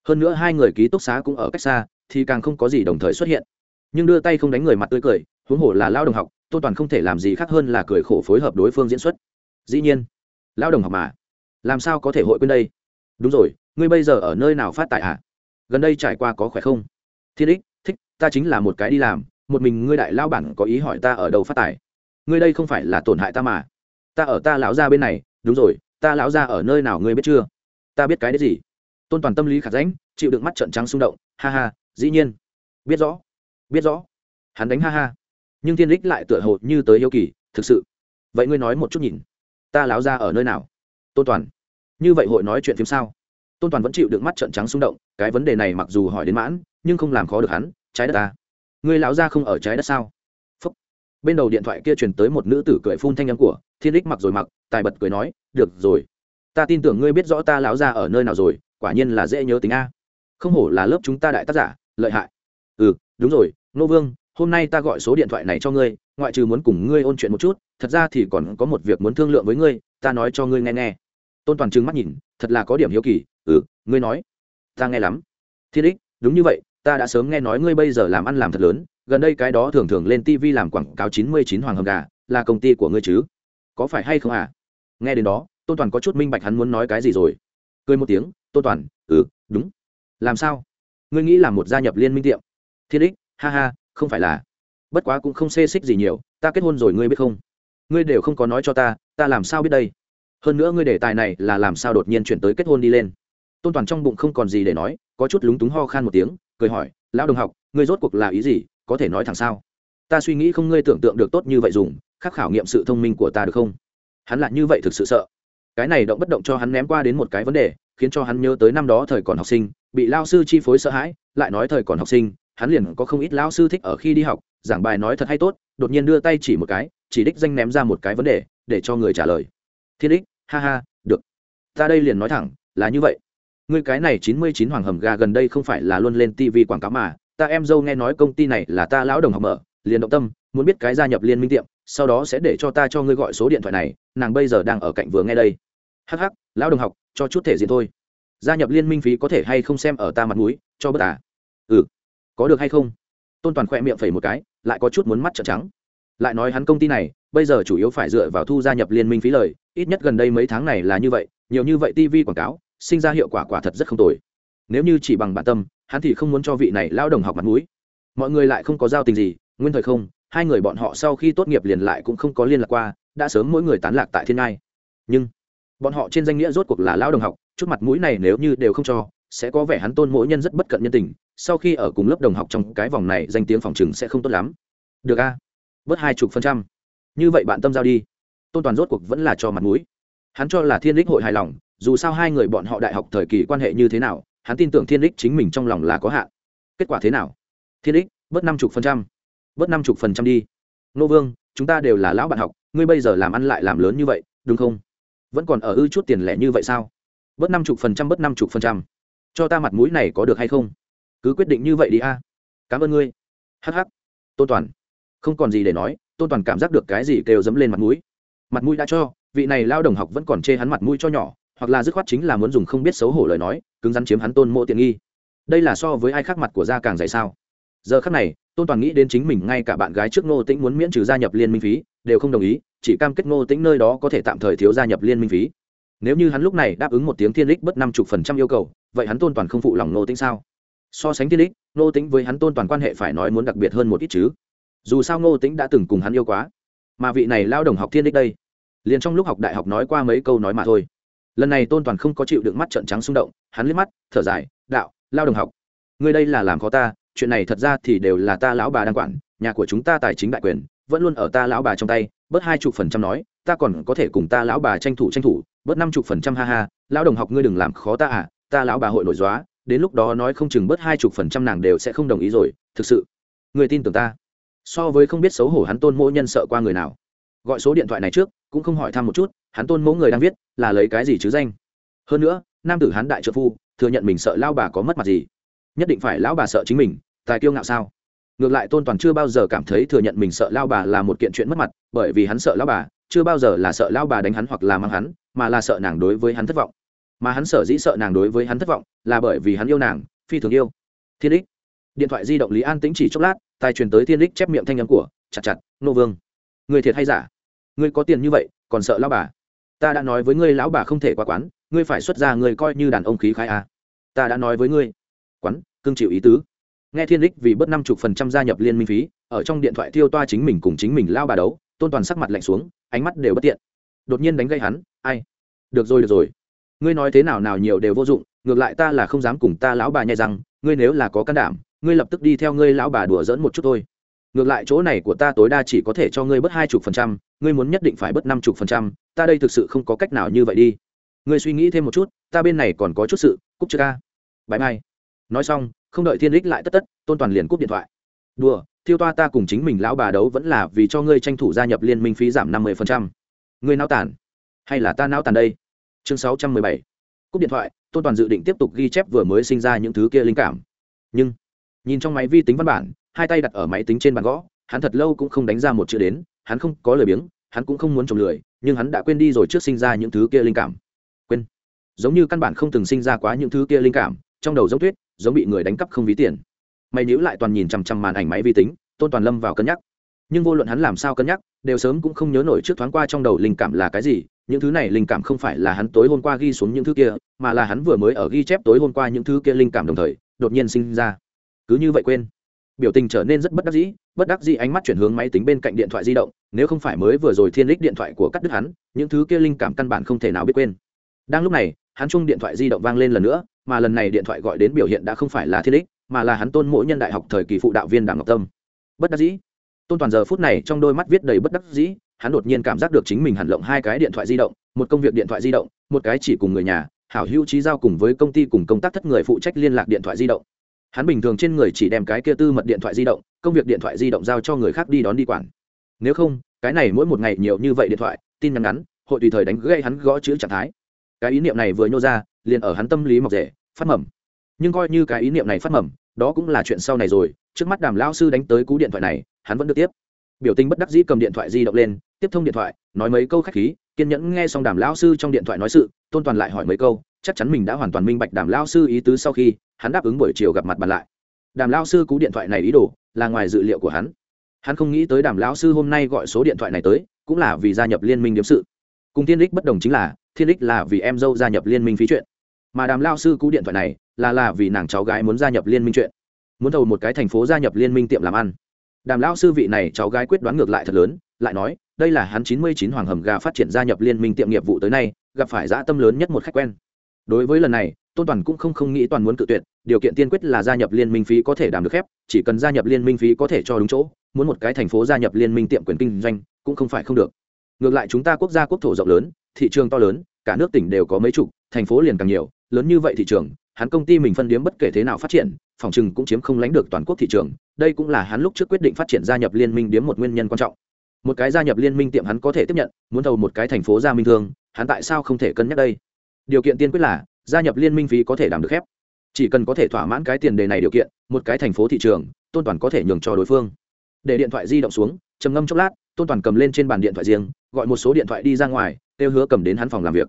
Hơn nữa hai người ký túc xá cũng ở cách xa, thì càng không có gì đồng thời xuất hiện. Nhưng đưa tay không đánh người mặt tươi cười huống hồ là lao đồng học tôn toàn không thể làm gì khác hơn là cười khổ phối hợp đối phương diễn xuất. Dĩ nhiên, lao đồng học mà, làm sao có thể hội quên đây? Đúng rồi, ngươi bây giờ ở nơi nào phát tại ạ? À? gần đây trải qua có khỏe không? Thiên ích, thích, ta chính là một cái đi làm, một mình ngươi đại lao bản có ý hỏi ta ở đâu phát tài. Ngươi đây không phải là tổn hại ta mà. Ta ở ta lão ra bên này, đúng rồi, ta lão ra ở nơi nào ngươi biết chưa? Ta biết cái đấy gì? Tôn toàn tâm lý khả ránh chịu đựng mắt trận trắng xung động, ha ha, dĩ nhiên. Biết rõ biết rõ. Hắn đánh ha ha nhưng thiên đích lại tựa hồ như tới yêu kỳ, thực sự. Vậy ngươi nói một chút nhìn, ta láo ra ở nơi nào? Tôn toàn, như vậy hội nói chuyện phim sao? Tôn toàn vẫn chịu được mắt trận trắng xung động, cái vấn đề này mặc dù hỏi đến mãn, nhưng không làm khó được hắn, trái đất ta. Ngươi láo ra không ở trái đất sao? Phúc. bên đầu điện thoại kia truyền tới một nữ tử cười phun thanh âm của, thiên đích mặc rồi mặc, tài bật cười nói, được rồi. Ta tin tưởng ngươi biết rõ ta láo ra ở nơi nào rồi, quả nhiên là dễ nhớ tính a. Không hổ là lớp chúng ta đại tác giả, lợi hại. Ừ đúng rồi, nô vương hôm nay ta gọi số điện thoại này cho ngươi, ngoại trừ muốn cùng ngươi ôn chuyện một chút, thật ra thì còn có một việc muốn thương lượng với ngươi, ta nói cho ngươi nghe nghe. Tôn toàn trừng mắt nhìn, thật là có điểm hiếu kỳ ừ ngươi nói. Ta nghe lắm. Thiên ích, đúng như vậy, ta đã sớm nghe nói ngươi bây giờ làm ăn làm thật lớn, gần đây cái đó thường thường lên tv làm quảng cáo chín mươi chín hoàng hầm gà, là công ty của ngươi chứ? Có phải hay không à? Nghe đến đó, tôn toàn có chút minh bạch hắn muốn nói cái gì rồi. Cười một tiếng, tôn toàn ừ đúng. Làm sao? Ngươi nghĩ là một gia nhập liên minh tiệm? Thiên ích, ha ha không phải là, bất quá cũng không xê xích gì nhiều, ta kết hôn rồi ngươi biết không? Ngươi đều không có nói cho ta ta làm sao biết đây? Hơn nữa ngươi đề tài này là làm sao đột nhiên chuyển tới kết hôn đi lên? Tôn toàn trong bụng không còn gì để nói, có chút lúng túng ho khan một tiếng, cười hỏi, lão đồng học, ngươi rốt cuộc là ý gì? Có thể nói thẳng sao? Ta suy nghĩ không ngươi tưởng tượng được tốt như vậy dùng, khắc khảo nghiệm sự thông minh của ta được không? Hắn lại như vậy thực sự sợ. Cái này động bất động cho hắn ném qua đến một cái vấn đề, khiến cho hắn nhớ tới năm đó thời còn học sinh, bị lao sư chi phối sợ hãi, lại nói thời còn học sinh hắn liền có không ít lão sư thích ở khi đi học, giảng bài nói thật hay tốt, đột nhiên đưa tay chỉ một cái, chỉ đích danh ném ra một cái vấn đề, để cho người trả lời. Thiên đích, ha ha, được. Ta đây liền nói thẳng, là như vậy. Ngươi cái này chín mươi chín hoàng hầm gà gần đây không phải là luôn lên tv quảng cáo mà, ta em dâu nghe nói công ty này là ta lão đồng học mở, liền động tâm, muốn biết cái gia nhập liên minh tiệm, sau đó sẽ để cho ta cho ngươi gọi số điện thoại này, nàng bây giờ đang ở cạnh vừa nghe đây. Hắc hắc, lão đồng học, cho chút thể diện thôi. Gia nhập liên minh phí có thể hay không xem ở ta mặt mũi, cho bất à? Có được hay không? Tôn toàn khỏe miệng phẩy một cái, lại có chút muốn mắt trợn trắng. Lại nói hắn công ty này, bây giờ chủ yếu phải dựa vào thu gia nhập liên minh phí lời, ít nhất gần đây mấy tháng này là như vậy, nhiều như vậy tv quảng cáo, sinh ra hiệu quả quả thật rất không tồi. Nếu như chỉ bằng bản tâm, hắn thì không muốn cho vị này lao đồng học mặt mũi. Mọi người lại không có giao tình gì, nguyên thời không, hai người bọn họ sau khi tốt nghiệp liền lại cũng không có liên lạc qua, đã sớm mỗi người tán lạc tại thiên ngai. Nhưng, bọn họ trên danh nghĩa rốt cuộc là lao đồng học, chút mặt mũi này nếu như đều không cho sẽ có vẻ hắn tôn mỗi nhân rất bất cận nhân tình, sau khi ở cùng lớp đồng học trong cái vòng này danh tiếng phòng chừng sẽ không tốt lắm. Được a. Bớt hai chục phần trăm. Như vậy bạn tâm giao đi. Tôn toàn rốt cuộc vẫn là cho mặt mũi. Hắn cho là thiên đích hội hài lòng, dù sao hai người bọn họ đại học thời kỳ quan hệ như thế nào, hắn tin tưởng thiên đích chính mình trong lòng là có hạn. Kết quả thế nào? Thiên đích bớt năm chục phần trăm. Bớt năm chục phần trăm đi. Nô vương, chúng ta đều là lão bạn học, ngươi bây giờ làm ăn lại làm lớn như vậy, đúng không? Vẫn còn ở ư chút tiền lẻ như vậy sao? Bớt năm chục phần trăm, bớt năm chục phần trăm cho ta mặt mũi này có được hay không? Cứ quyết định như vậy đi a. Cảm ơn ngươi. Hh tôn toàn. Không còn gì để nói, tôn toàn cảm giác được cái gì kêu dẫm lên mặt mũi. Mặt mũi đã cho, vị này lao đồng học vẫn còn chê hắn mặt mũi cho nhỏ, hoặc là dứt khoát chính là muốn dùng không biết xấu hổ lời nói, cứng rắn chiếm hắn tôn mộ tiện nghi. Đây là so với ai khác mặt của da càng dày sao? Giờ khác này, tôn toàn nghĩ đến chính mình ngay cả bạn gái trước ngô tĩnh muốn miễn trừ gia nhập liên minh phí, đều không đồng ý, chỉ cam kết ngô tĩnh nơi đó có thể tạm thời thiếu gia nhập liên minh phí. Nếu như hắn lúc này đáp ứng một tiếng thiên lích bất năm chục phần trăm yêu cầu vậy hắn tôn toàn không phụ lòng nô tính sao? So sánh thiên lích nô tính với hắn tôn toàn quan hệ phải nói muốn đặc biệt hơn một ít chứ. Dù sao nô tính đã từng cùng hắn yêu quá, mà vị này lao đồng học thiên lích đây, liền trong lúc học đại học nói qua mấy câu nói mà thôi. Lần này tôn toàn không có chịu đựng mắt trận trắng xung động, hắn liếc mắt, thở dài, đạo, lao đồng học, ngươi đây là làm khó ta, chuyện này thật ra thì đều là ta lão bà đang quản, nhà của chúng ta tài chính đại quyền, vẫn luôn ở ta lão bà trong tay, bớt hai chục phần trăm nói, ta còn có thể cùng ta lão bà tranh thủ tranh thủ, bớt năm chục phần trăm ha ha, lão đồng học ngươi đừng làm khó ta à ta lão bà hội nổi dóa, đến lúc đó nói không chừng bớt hai chục phần trăm nàng đều sẽ không đồng ý rồi, thực sự. Người tin tưởng ta. So với không biết xấu hổ hắn tôn mỗi nhân sợ qua người nào. Gọi số điện thoại này trước, cũng không hỏi thăm một chút, hắn tôn mỗ người đang viết, là lấy cái gì chứ danh? Hơn nữa, nam tử hắn đại trợ phu, thừa nhận mình sợ lao bà có mất mặt gì. Nhất định phải lão bà sợ chính mình, tài kiêu ngạo sao? Ngược lại tôn toàn chưa bao giờ cảm thấy thừa nhận mình sợ lao bà là một kiện chuyện mất mặt, bởi vì hắn sợ lao bà, chưa bao giờ là sợ lao bà đánh hắn hoặc là mang hắn, mà là sợ nàng đối với hắn thất vọng mà hắn sợ dĩ sợ nàng đối với hắn thất vọng là bởi vì hắn yêu nàng, phi thường yêu. Thiên đích điện thoại di động lý an tĩnh chỉ chốc lát tài truyền tới thiên đích chép miệng thanh âm của, chặt chặt, nô vương, người thiệt hay giả? Ngươi có tiền như vậy, còn sợ lão bà? Ta đã nói với ngươi lão bà không thể qua quán, ngươi phải xuất ra người coi như đàn ông khí khai a. Ta đã nói với ngươi. Quán, cưng chịu ý tứ. Nghe thiên đích vì bớt năm chục phần trăm gia nhập liên minh phí, ở trong điện thoại tiêu toa chính mình cùng chính mình lao bà đấu, tôn toàn sắc mặt lạnh xuống, ánh mắt đều bất tiện. Đột nhiên đánh gây hắn, ai? Được rồi được rồi ngươi nói thế nào nào nhiều đều vô dụng, ngược lại ta là không dám cùng ta lão bà nhai rằng ngươi nếu là có can đảm, ngươi lập tức đi theo ngươi lão bà đùa dỡn một chút thôi. Ngược lại chỗ này của ta tối đa chỉ có thể cho ngươi bớt hai chục phần trăm, ngươi muốn nhất định phải bớt năm chục phần trăm, ta đây thực sự không có cách nào như vậy đi. Ngươi suy nghĩ thêm một chút, ta bên này còn có chút sự cúc chưa ca. Bãi mai nói xong, không đợi thiên đích lại tất tất, tôn toàn liền cúp điện thoại. Đùa, thiêu toa ta cùng chính mình lão bà đấu vẫn là vì cho ngươi tranh thủ gia nhập liên minh phí giảm năm mươi phần trăm. Ngươi nao tản. Hay là ta nao tản đây? Chương sáu trăm mười bảy. Cúp điện thoại, tôn toàn dự định tiếp tục ghi chép vừa mới sinh ra những thứ kia linh cảm. Nhưng, nhìn trong máy vi tính văn bản, hai tay đặt ở máy tính trên bàn gõ, hắn thật lâu cũng không đánh ra một chữ đến, hắn không có lời biếng, hắn cũng không muốn trồng lười, nhưng hắn đã quên đi rồi trước sinh ra những thứ kia linh cảm. Quên. Giống như căn bản không từng sinh ra quá những thứ kia linh cảm, trong đầu giống tuyết, giống bị người đánh cắp không ví tiền. Mày nhữ lại toàn nhìn chằm chằm màn ảnh máy vi tính, tôn toàn lâm vào cân nhắc. Nhưng vô luận hắn làm sao cân nhắc, đều sớm cũng không nhớ nổi trước thoáng qua trong đầu linh cảm là cái gì những thứ này linh cảm không phải là hắn tối hôm qua ghi xuống những thứ kia, mà là hắn vừa mới ở ghi chép tối hôm qua những thứ kia linh cảm đồng thời, đột nhiên sinh ra. Cứ như vậy quên. Biểu tình trở nên rất bất đắc dĩ, bất đắc dĩ ánh mắt chuyển hướng máy tính bên cạnh điện thoại di động, nếu không phải mới vừa rồi thiên lích điện thoại của cắt đứt hắn, những thứ kia linh cảm căn bản không thể nào biết quên. Đang lúc này, hắn chung điện thoại di động vang lên lần nữa, mà lần này điện thoại gọi đến biểu hiện đã không phải là thiên lích, mà là hắn tôn mỗi nhân đại học thời kỳ phụ đạo viên đảng ngọc tâm. Bất đắc dĩ. Tôn toàn giờ phút này trong đôi mắt viết đầy bất đắc dĩ hắn đột nhiên cảm giác được chính mình hẳn lộng hai cái điện thoại di động, một công việc điện thoại di động, một cái chỉ cùng người nhà, hảo hữu trí giao cùng với công ty cùng công tác thất người phụ trách liên lạc điện thoại di động. Hắn bình thường trên người chỉ đem cái kia tư mật điện thoại di động, công việc điện thoại di động giao cho người khác đi đón đi quản. Nếu không, cái này mỗi một ngày nhiều như vậy điện thoại, tin nhắn ngắn, hội tùy thời đánh gây hắn gõ chữ trạng thái. Cái ý niệm này vừa nhô ra, liền ở hắn tâm lý mọc rể, phát mầm. Nhưng coi như cái ý niệm này phát mầm, đó cũng là chuyện sau này rồi, trước mắt đàm lao sư đánh tới cú điện thoại này, hắn vẫn được tiếp biểu tình bất đắc dĩ cầm điện thoại di động lên, tiếp thông điện thoại, nói mấy câu khách khí, kiên nhẫn nghe xong đàm lao sư trong điện thoại nói sự, tôn toàn lại hỏi mấy câu, chắc chắn mình đã hoàn toàn minh bạch đàm lao sư ý tứ sau khi, hắn đáp ứng buổi chiều gặp mặt bàn lại. Đàm lao sư cú điện thoại này ý đồ, là ngoài dự liệu của hắn. Hắn không nghĩ tới đàm lao sư hôm nay gọi số điện thoại này tới, cũng là vì gia nhập liên minh điếm sự. Cùng thiên đích bất đồng chính là, thiên đích là vì em dâu gia nhập liên minh phí chuyện. Mà đàm lao sư cú điện thoại này, là là vì nàng cháu gái muốn gia nhập liên minh chuyện. Muốn thầu một cái thành phố gia nhập liên minh tiệm làm ăn đàm lão sư vị này cháu gái quyết đoán ngược lại thật lớn, lại nói, đây là hắn chín mươi chín hoàng hầm gà phát triển gia nhập liên minh tiệm nghiệp vụ tới nay, gặp phải dã tâm lớn nhất một khách quen. Đối với lần này, tôn toàn cũng không không nghĩ toàn muốn cự tuyệt, điều kiện tiên quyết là gia nhập liên minh phí có thể đảm được phép chỉ cần gia nhập liên minh phí có thể cho đúng chỗ, muốn một cái thành phố gia nhập liên minh tiệm quyền kinh doanh, cũng không phải không được. Ngược lại chúng ta quốc gia quốc thổ rộng lớn, thị trường to lớn, cả nước tỉnh đều có mấy chục, thành phố liền càng nhiều, lớn như vậy thị trường, hắn công ty mình phân điếm bất kể thế nào phát triển phòng trừng cũng chiếm không lánh được toàn quốc thị trường, đây cũng là hắn lúc trước quyết định phát triển gia nhập liên minh điếm một nguyên nhân quan trọng. Một cái gia nhập liên minh tiệm hắn có thể tiếp nhận, muốn thầu một cái thành phố gia minh thương, hắn tại sao không thể cân nhắc đây? Điều kiện tiên quyết là, gia nhập liên minh phí có thể đảm được khép chỉ cần có thể thỏa mãn cái tiền đề này điều kiện, một cái thành phố thị trường, tôn toàn có thể nhường cho đối phương. Để điện thoại di động xuống, trầm ngâm chốc lát, tôn toàn cầm lên trên bàn điện thoại riêng, gọi một số điện thoại đi ra ngoài, kêu hứa cầm đến hắn phòng làm việc.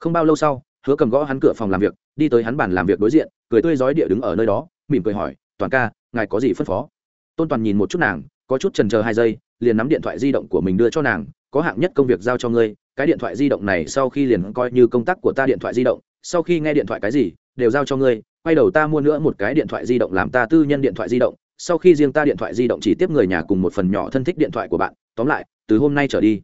Không bao lâu sau, hứa cầm gõ hắn cửa phòng làm việc, đi tới hắn bàn làm việc đối diện, cười tươi rói địa đứng ở nơi đó mỉm cười hỏi, toàn ca, ngài có gì phân phó? Tôn toàn nhìn một chút nàng, có chút trần chờ hai giây, liền nắm điện thoại di động của mình đưa cho nàng, có hạng nhất công việc giao cho ngươi, cái điện thoại di động này sau khi liền coi như công tác của ta điện thoại di động, sau khi nghe điện thoại cái gì, đều giao cho ngươi, quay đầu ta mua nữa một cái điện thoại di động làm ta tư nhân điện thoại di động, sau khi riêng ta điện thoại di động chỉ tiếp người nhà cùng một phần nhỏ thân thích điện thoại của bạn, tóm lại, từ hôm nay trở đi,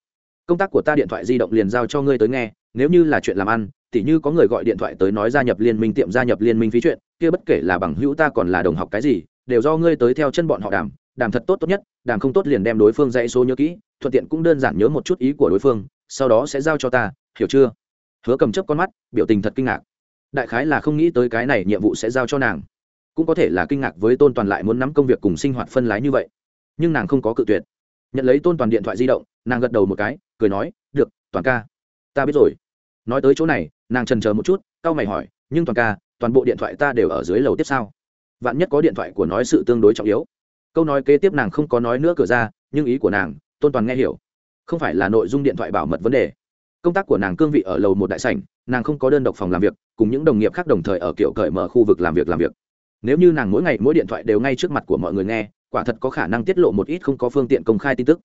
công tác của ta điện thoại di động liền giao cho ngươi tới nghe, nếu như là chuyện làm ăn tỉ như có người gọi điện thoại tới nói gia nhập liên minh tiệm gia nhập liên minh phí chuyện, kia bất kể là bằng hữu ta còn là đồng học cái gì, đều do ngươi tới theo chân bọn họ đàm đàm thật tốt tốt nhất, đàm không tốt liền đem đối phương dạy số nhớ kỹ, thuận tiện cũng đơn giản nhớ một chút ý của đối phương, sau đó sẽ giao cho ta, hiểu chưa? Hứa cầm chấp con mắt, biểu tình thật kinh ngạc. Đại khái là không nghĩ tới cái này nhiệm vụ sẽ giao cho nàng. Cũng có thể là kinh ngạc với tôn toàn lại muốn nắm công việc cùng sinh hoạt phân lái như vậy. Nhưng nàng không có cự tuyệt. Nhận lấy tôn toàn điện thoại di động, nàng gật đầu một cái, cười nói, được, toàn ca, ta biết rồi nói tới chỗ này, nàng trần chờ một chút, cau mày hỏi, nhưng toàn ca, toàn bộ điện thoại ta đều ở dưới lầu tiếp sau vạn nhất có điện thoại của nói sự tương đối trọng yếu. Câu nói kế tiếp nàng không có nói nữa cửa ra, nhưng ý của nàng, tôn toàn nghe hiểu. Không phải là nội dung điện thoại bảo mật vấn đề. Công tác của nàng cương vị ở lầu một đại sảnh, nàng không có đơn độc phòng làm việc, cùng những đồng nghiệp khác đồng thời ở kiểu cởi mở khu vực làm việc làm việc. Nếu như nàng mỗi ngày, mỗi điện thoại đều ngay trước mặt của mọi người nghe, quả thật có khả năng tiết lộ một ít không có phương tiện công khai tin tức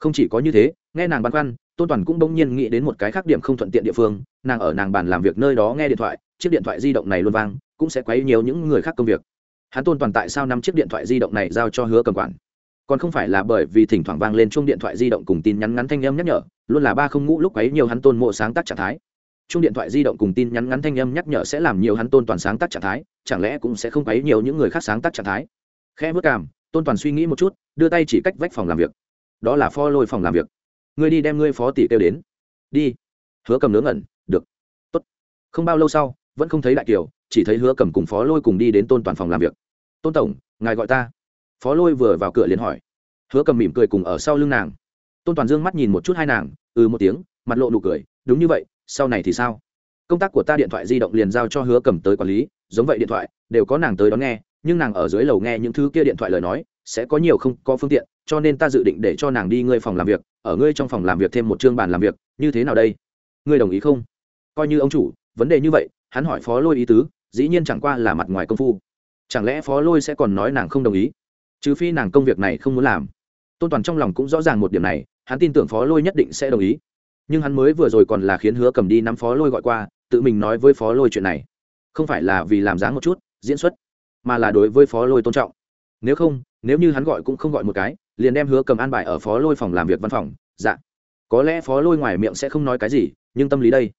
không chỉ có như thế, nghe nàng băn khoăn, tôn toàn cũng bỗng nhiên nghĩ đến một cái khác điểm không thuận tiện địa phương, nàng ở nàng bàn làm việc nơi đó nghe điện thoại, chiếc điện thoại di động này luôn vang, cũng sẽ quấy nhiều những người khác công việc. Hắn tôn toàn tại sao năm chiếc điện thoại di động này giao cho hứa cầm quản? Còn không phải là bởi vì thỉnh thoảng vang lên chung điện thoại di động cùng tin nhắn ngắn thanh âm nhắc nhở, luôn là ba không ngũ lúc ấy nhiều hắn tôn mộ sáng tác trạng thái. Chung điện thoại di động cùng tin nhắn ngắn thanh âm nhắc nhở sẽ làm nhiều hắn tôn toàn sáng tác trạng thái, chẳng lẽ cũng sẽ không quấy nhiều những người khác sáng tác trạng thái? Khẽ vớt cảm tôn toàn suy nghĩ một chút, đưa tay chỉ cách vách phòng làm việc đó là pho lôi phòng làm việc. Ngươi đi đem ngươi phó tỷ kêu đến. Đi. Hứa cầm nướng ẩn được. Tốt. Không bao lâu sau, vẫn không thấy đại kiều, chỉ thấy hứa cầm cùng phó lôi cùng đi đến tôn toàn phòng làm việc. Tôn tổng, ngài gọi ta. Phó lôi vừa vào cửa liền hỏi. Hứa cầm mỉm cười cùng ở sau lưng nàng. Tôn toàn dương mắt nhìn một chút hai nàng ừ một tiếng, mặt lộ nụ cười, đúng như vậy, sau này thì sao? Công tác của ta điện thoại di động liền giao cho hứa cầm tới quản lý, giống vậy điện thoại, đều có nàng tới đón nghe, nhưng nàng ở dưới lầu nghe những thứ kia điện thoại lời nói sẽ có nhiều không có phương tiện, cho nên ta dự định để cho nàng đi ngươi phòng làm việc, ở ngươi trong phòng làm việc thêm một chương bàn làm việc, như thế nào đây? Ngươi đồng ý không? Coi như ông chủ, vấn đề như vậy, hắn hỏi phó lôi ý tứ, dĩ nhiên chẳng qua là mặt ngoài công phu. Chẳng lẽ phó lôi sẽ còn nói nàng không đồng ý? Trừ phi nàng công việc này không muốn làm. Tôn toàn trong lòng cũng rõ ràng một điểm này, hắn tin tưởng phó lôi nhất định sẽ đồng ý. Nhưng hắn mới vừa rồi còn là khiến hứa cầm đi nắm phó lôi gọi qua, tự mình nói với phó lôi chuyện này. Không phải là vì làm dáng một chút, diễn xuất, mà là đối với phó lôi tôn trọng. Nếu không nếu như hắn gọi cũng không gọi một cái, liền đem hứa cầm an bài ở phó lôi phòng làm việc văn phòng. Dạ. Có lẽ phó lôi ngoài miệng sẽ không nói cái gì, nhưng tâm lý đây.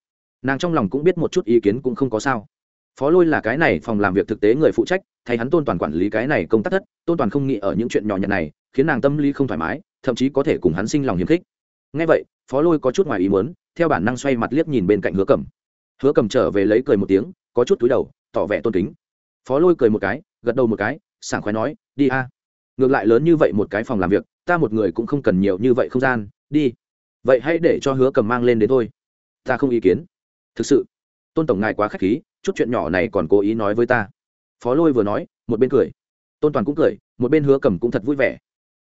Nàng trong lòng cũng biết một chút ý kiến cũng không có sao. Phó lôi là cái này phòng làm việc thực tế người phụ trách, thay hắn tôn toàn quản lý cái này công tác thất, tôn toàn không nghĩ ở những chuyện nhỏ nhặt này, khiến nàng tâm lý không thoải mái, thậm chí có thể cùng hắn sinh lòng hiềm khích. Ngay vậy, phó lôi có chút ngoài ý muốn, theo bản năng xoay mặt liếc nhìn bên cạnh hứa cầm. Hứa cầm trở về lấy cười một tiếng, có chút túi đầu, tỏ vẻ tôn kính. Phó lôi cười một cái, gật đầu một cái, sảng khoái nói, đi a ngược lại lớn như vậy một cái phòng làm việc, ta một người cũng không cần nhiều như vậy không gian, đi. Vậy hãy để cho hứa cầm mang lên đến thôi. Ta không ý kiến. Thực sự, tôn tổng ngài quá k h á c h khí, chút chuyện nhỏ này còn cố ý nói với ta. Phó lôi vừa nói, một bên cười. Tôn toàn cũng cười, một bên hứa cầm cũng thật vui vẻ.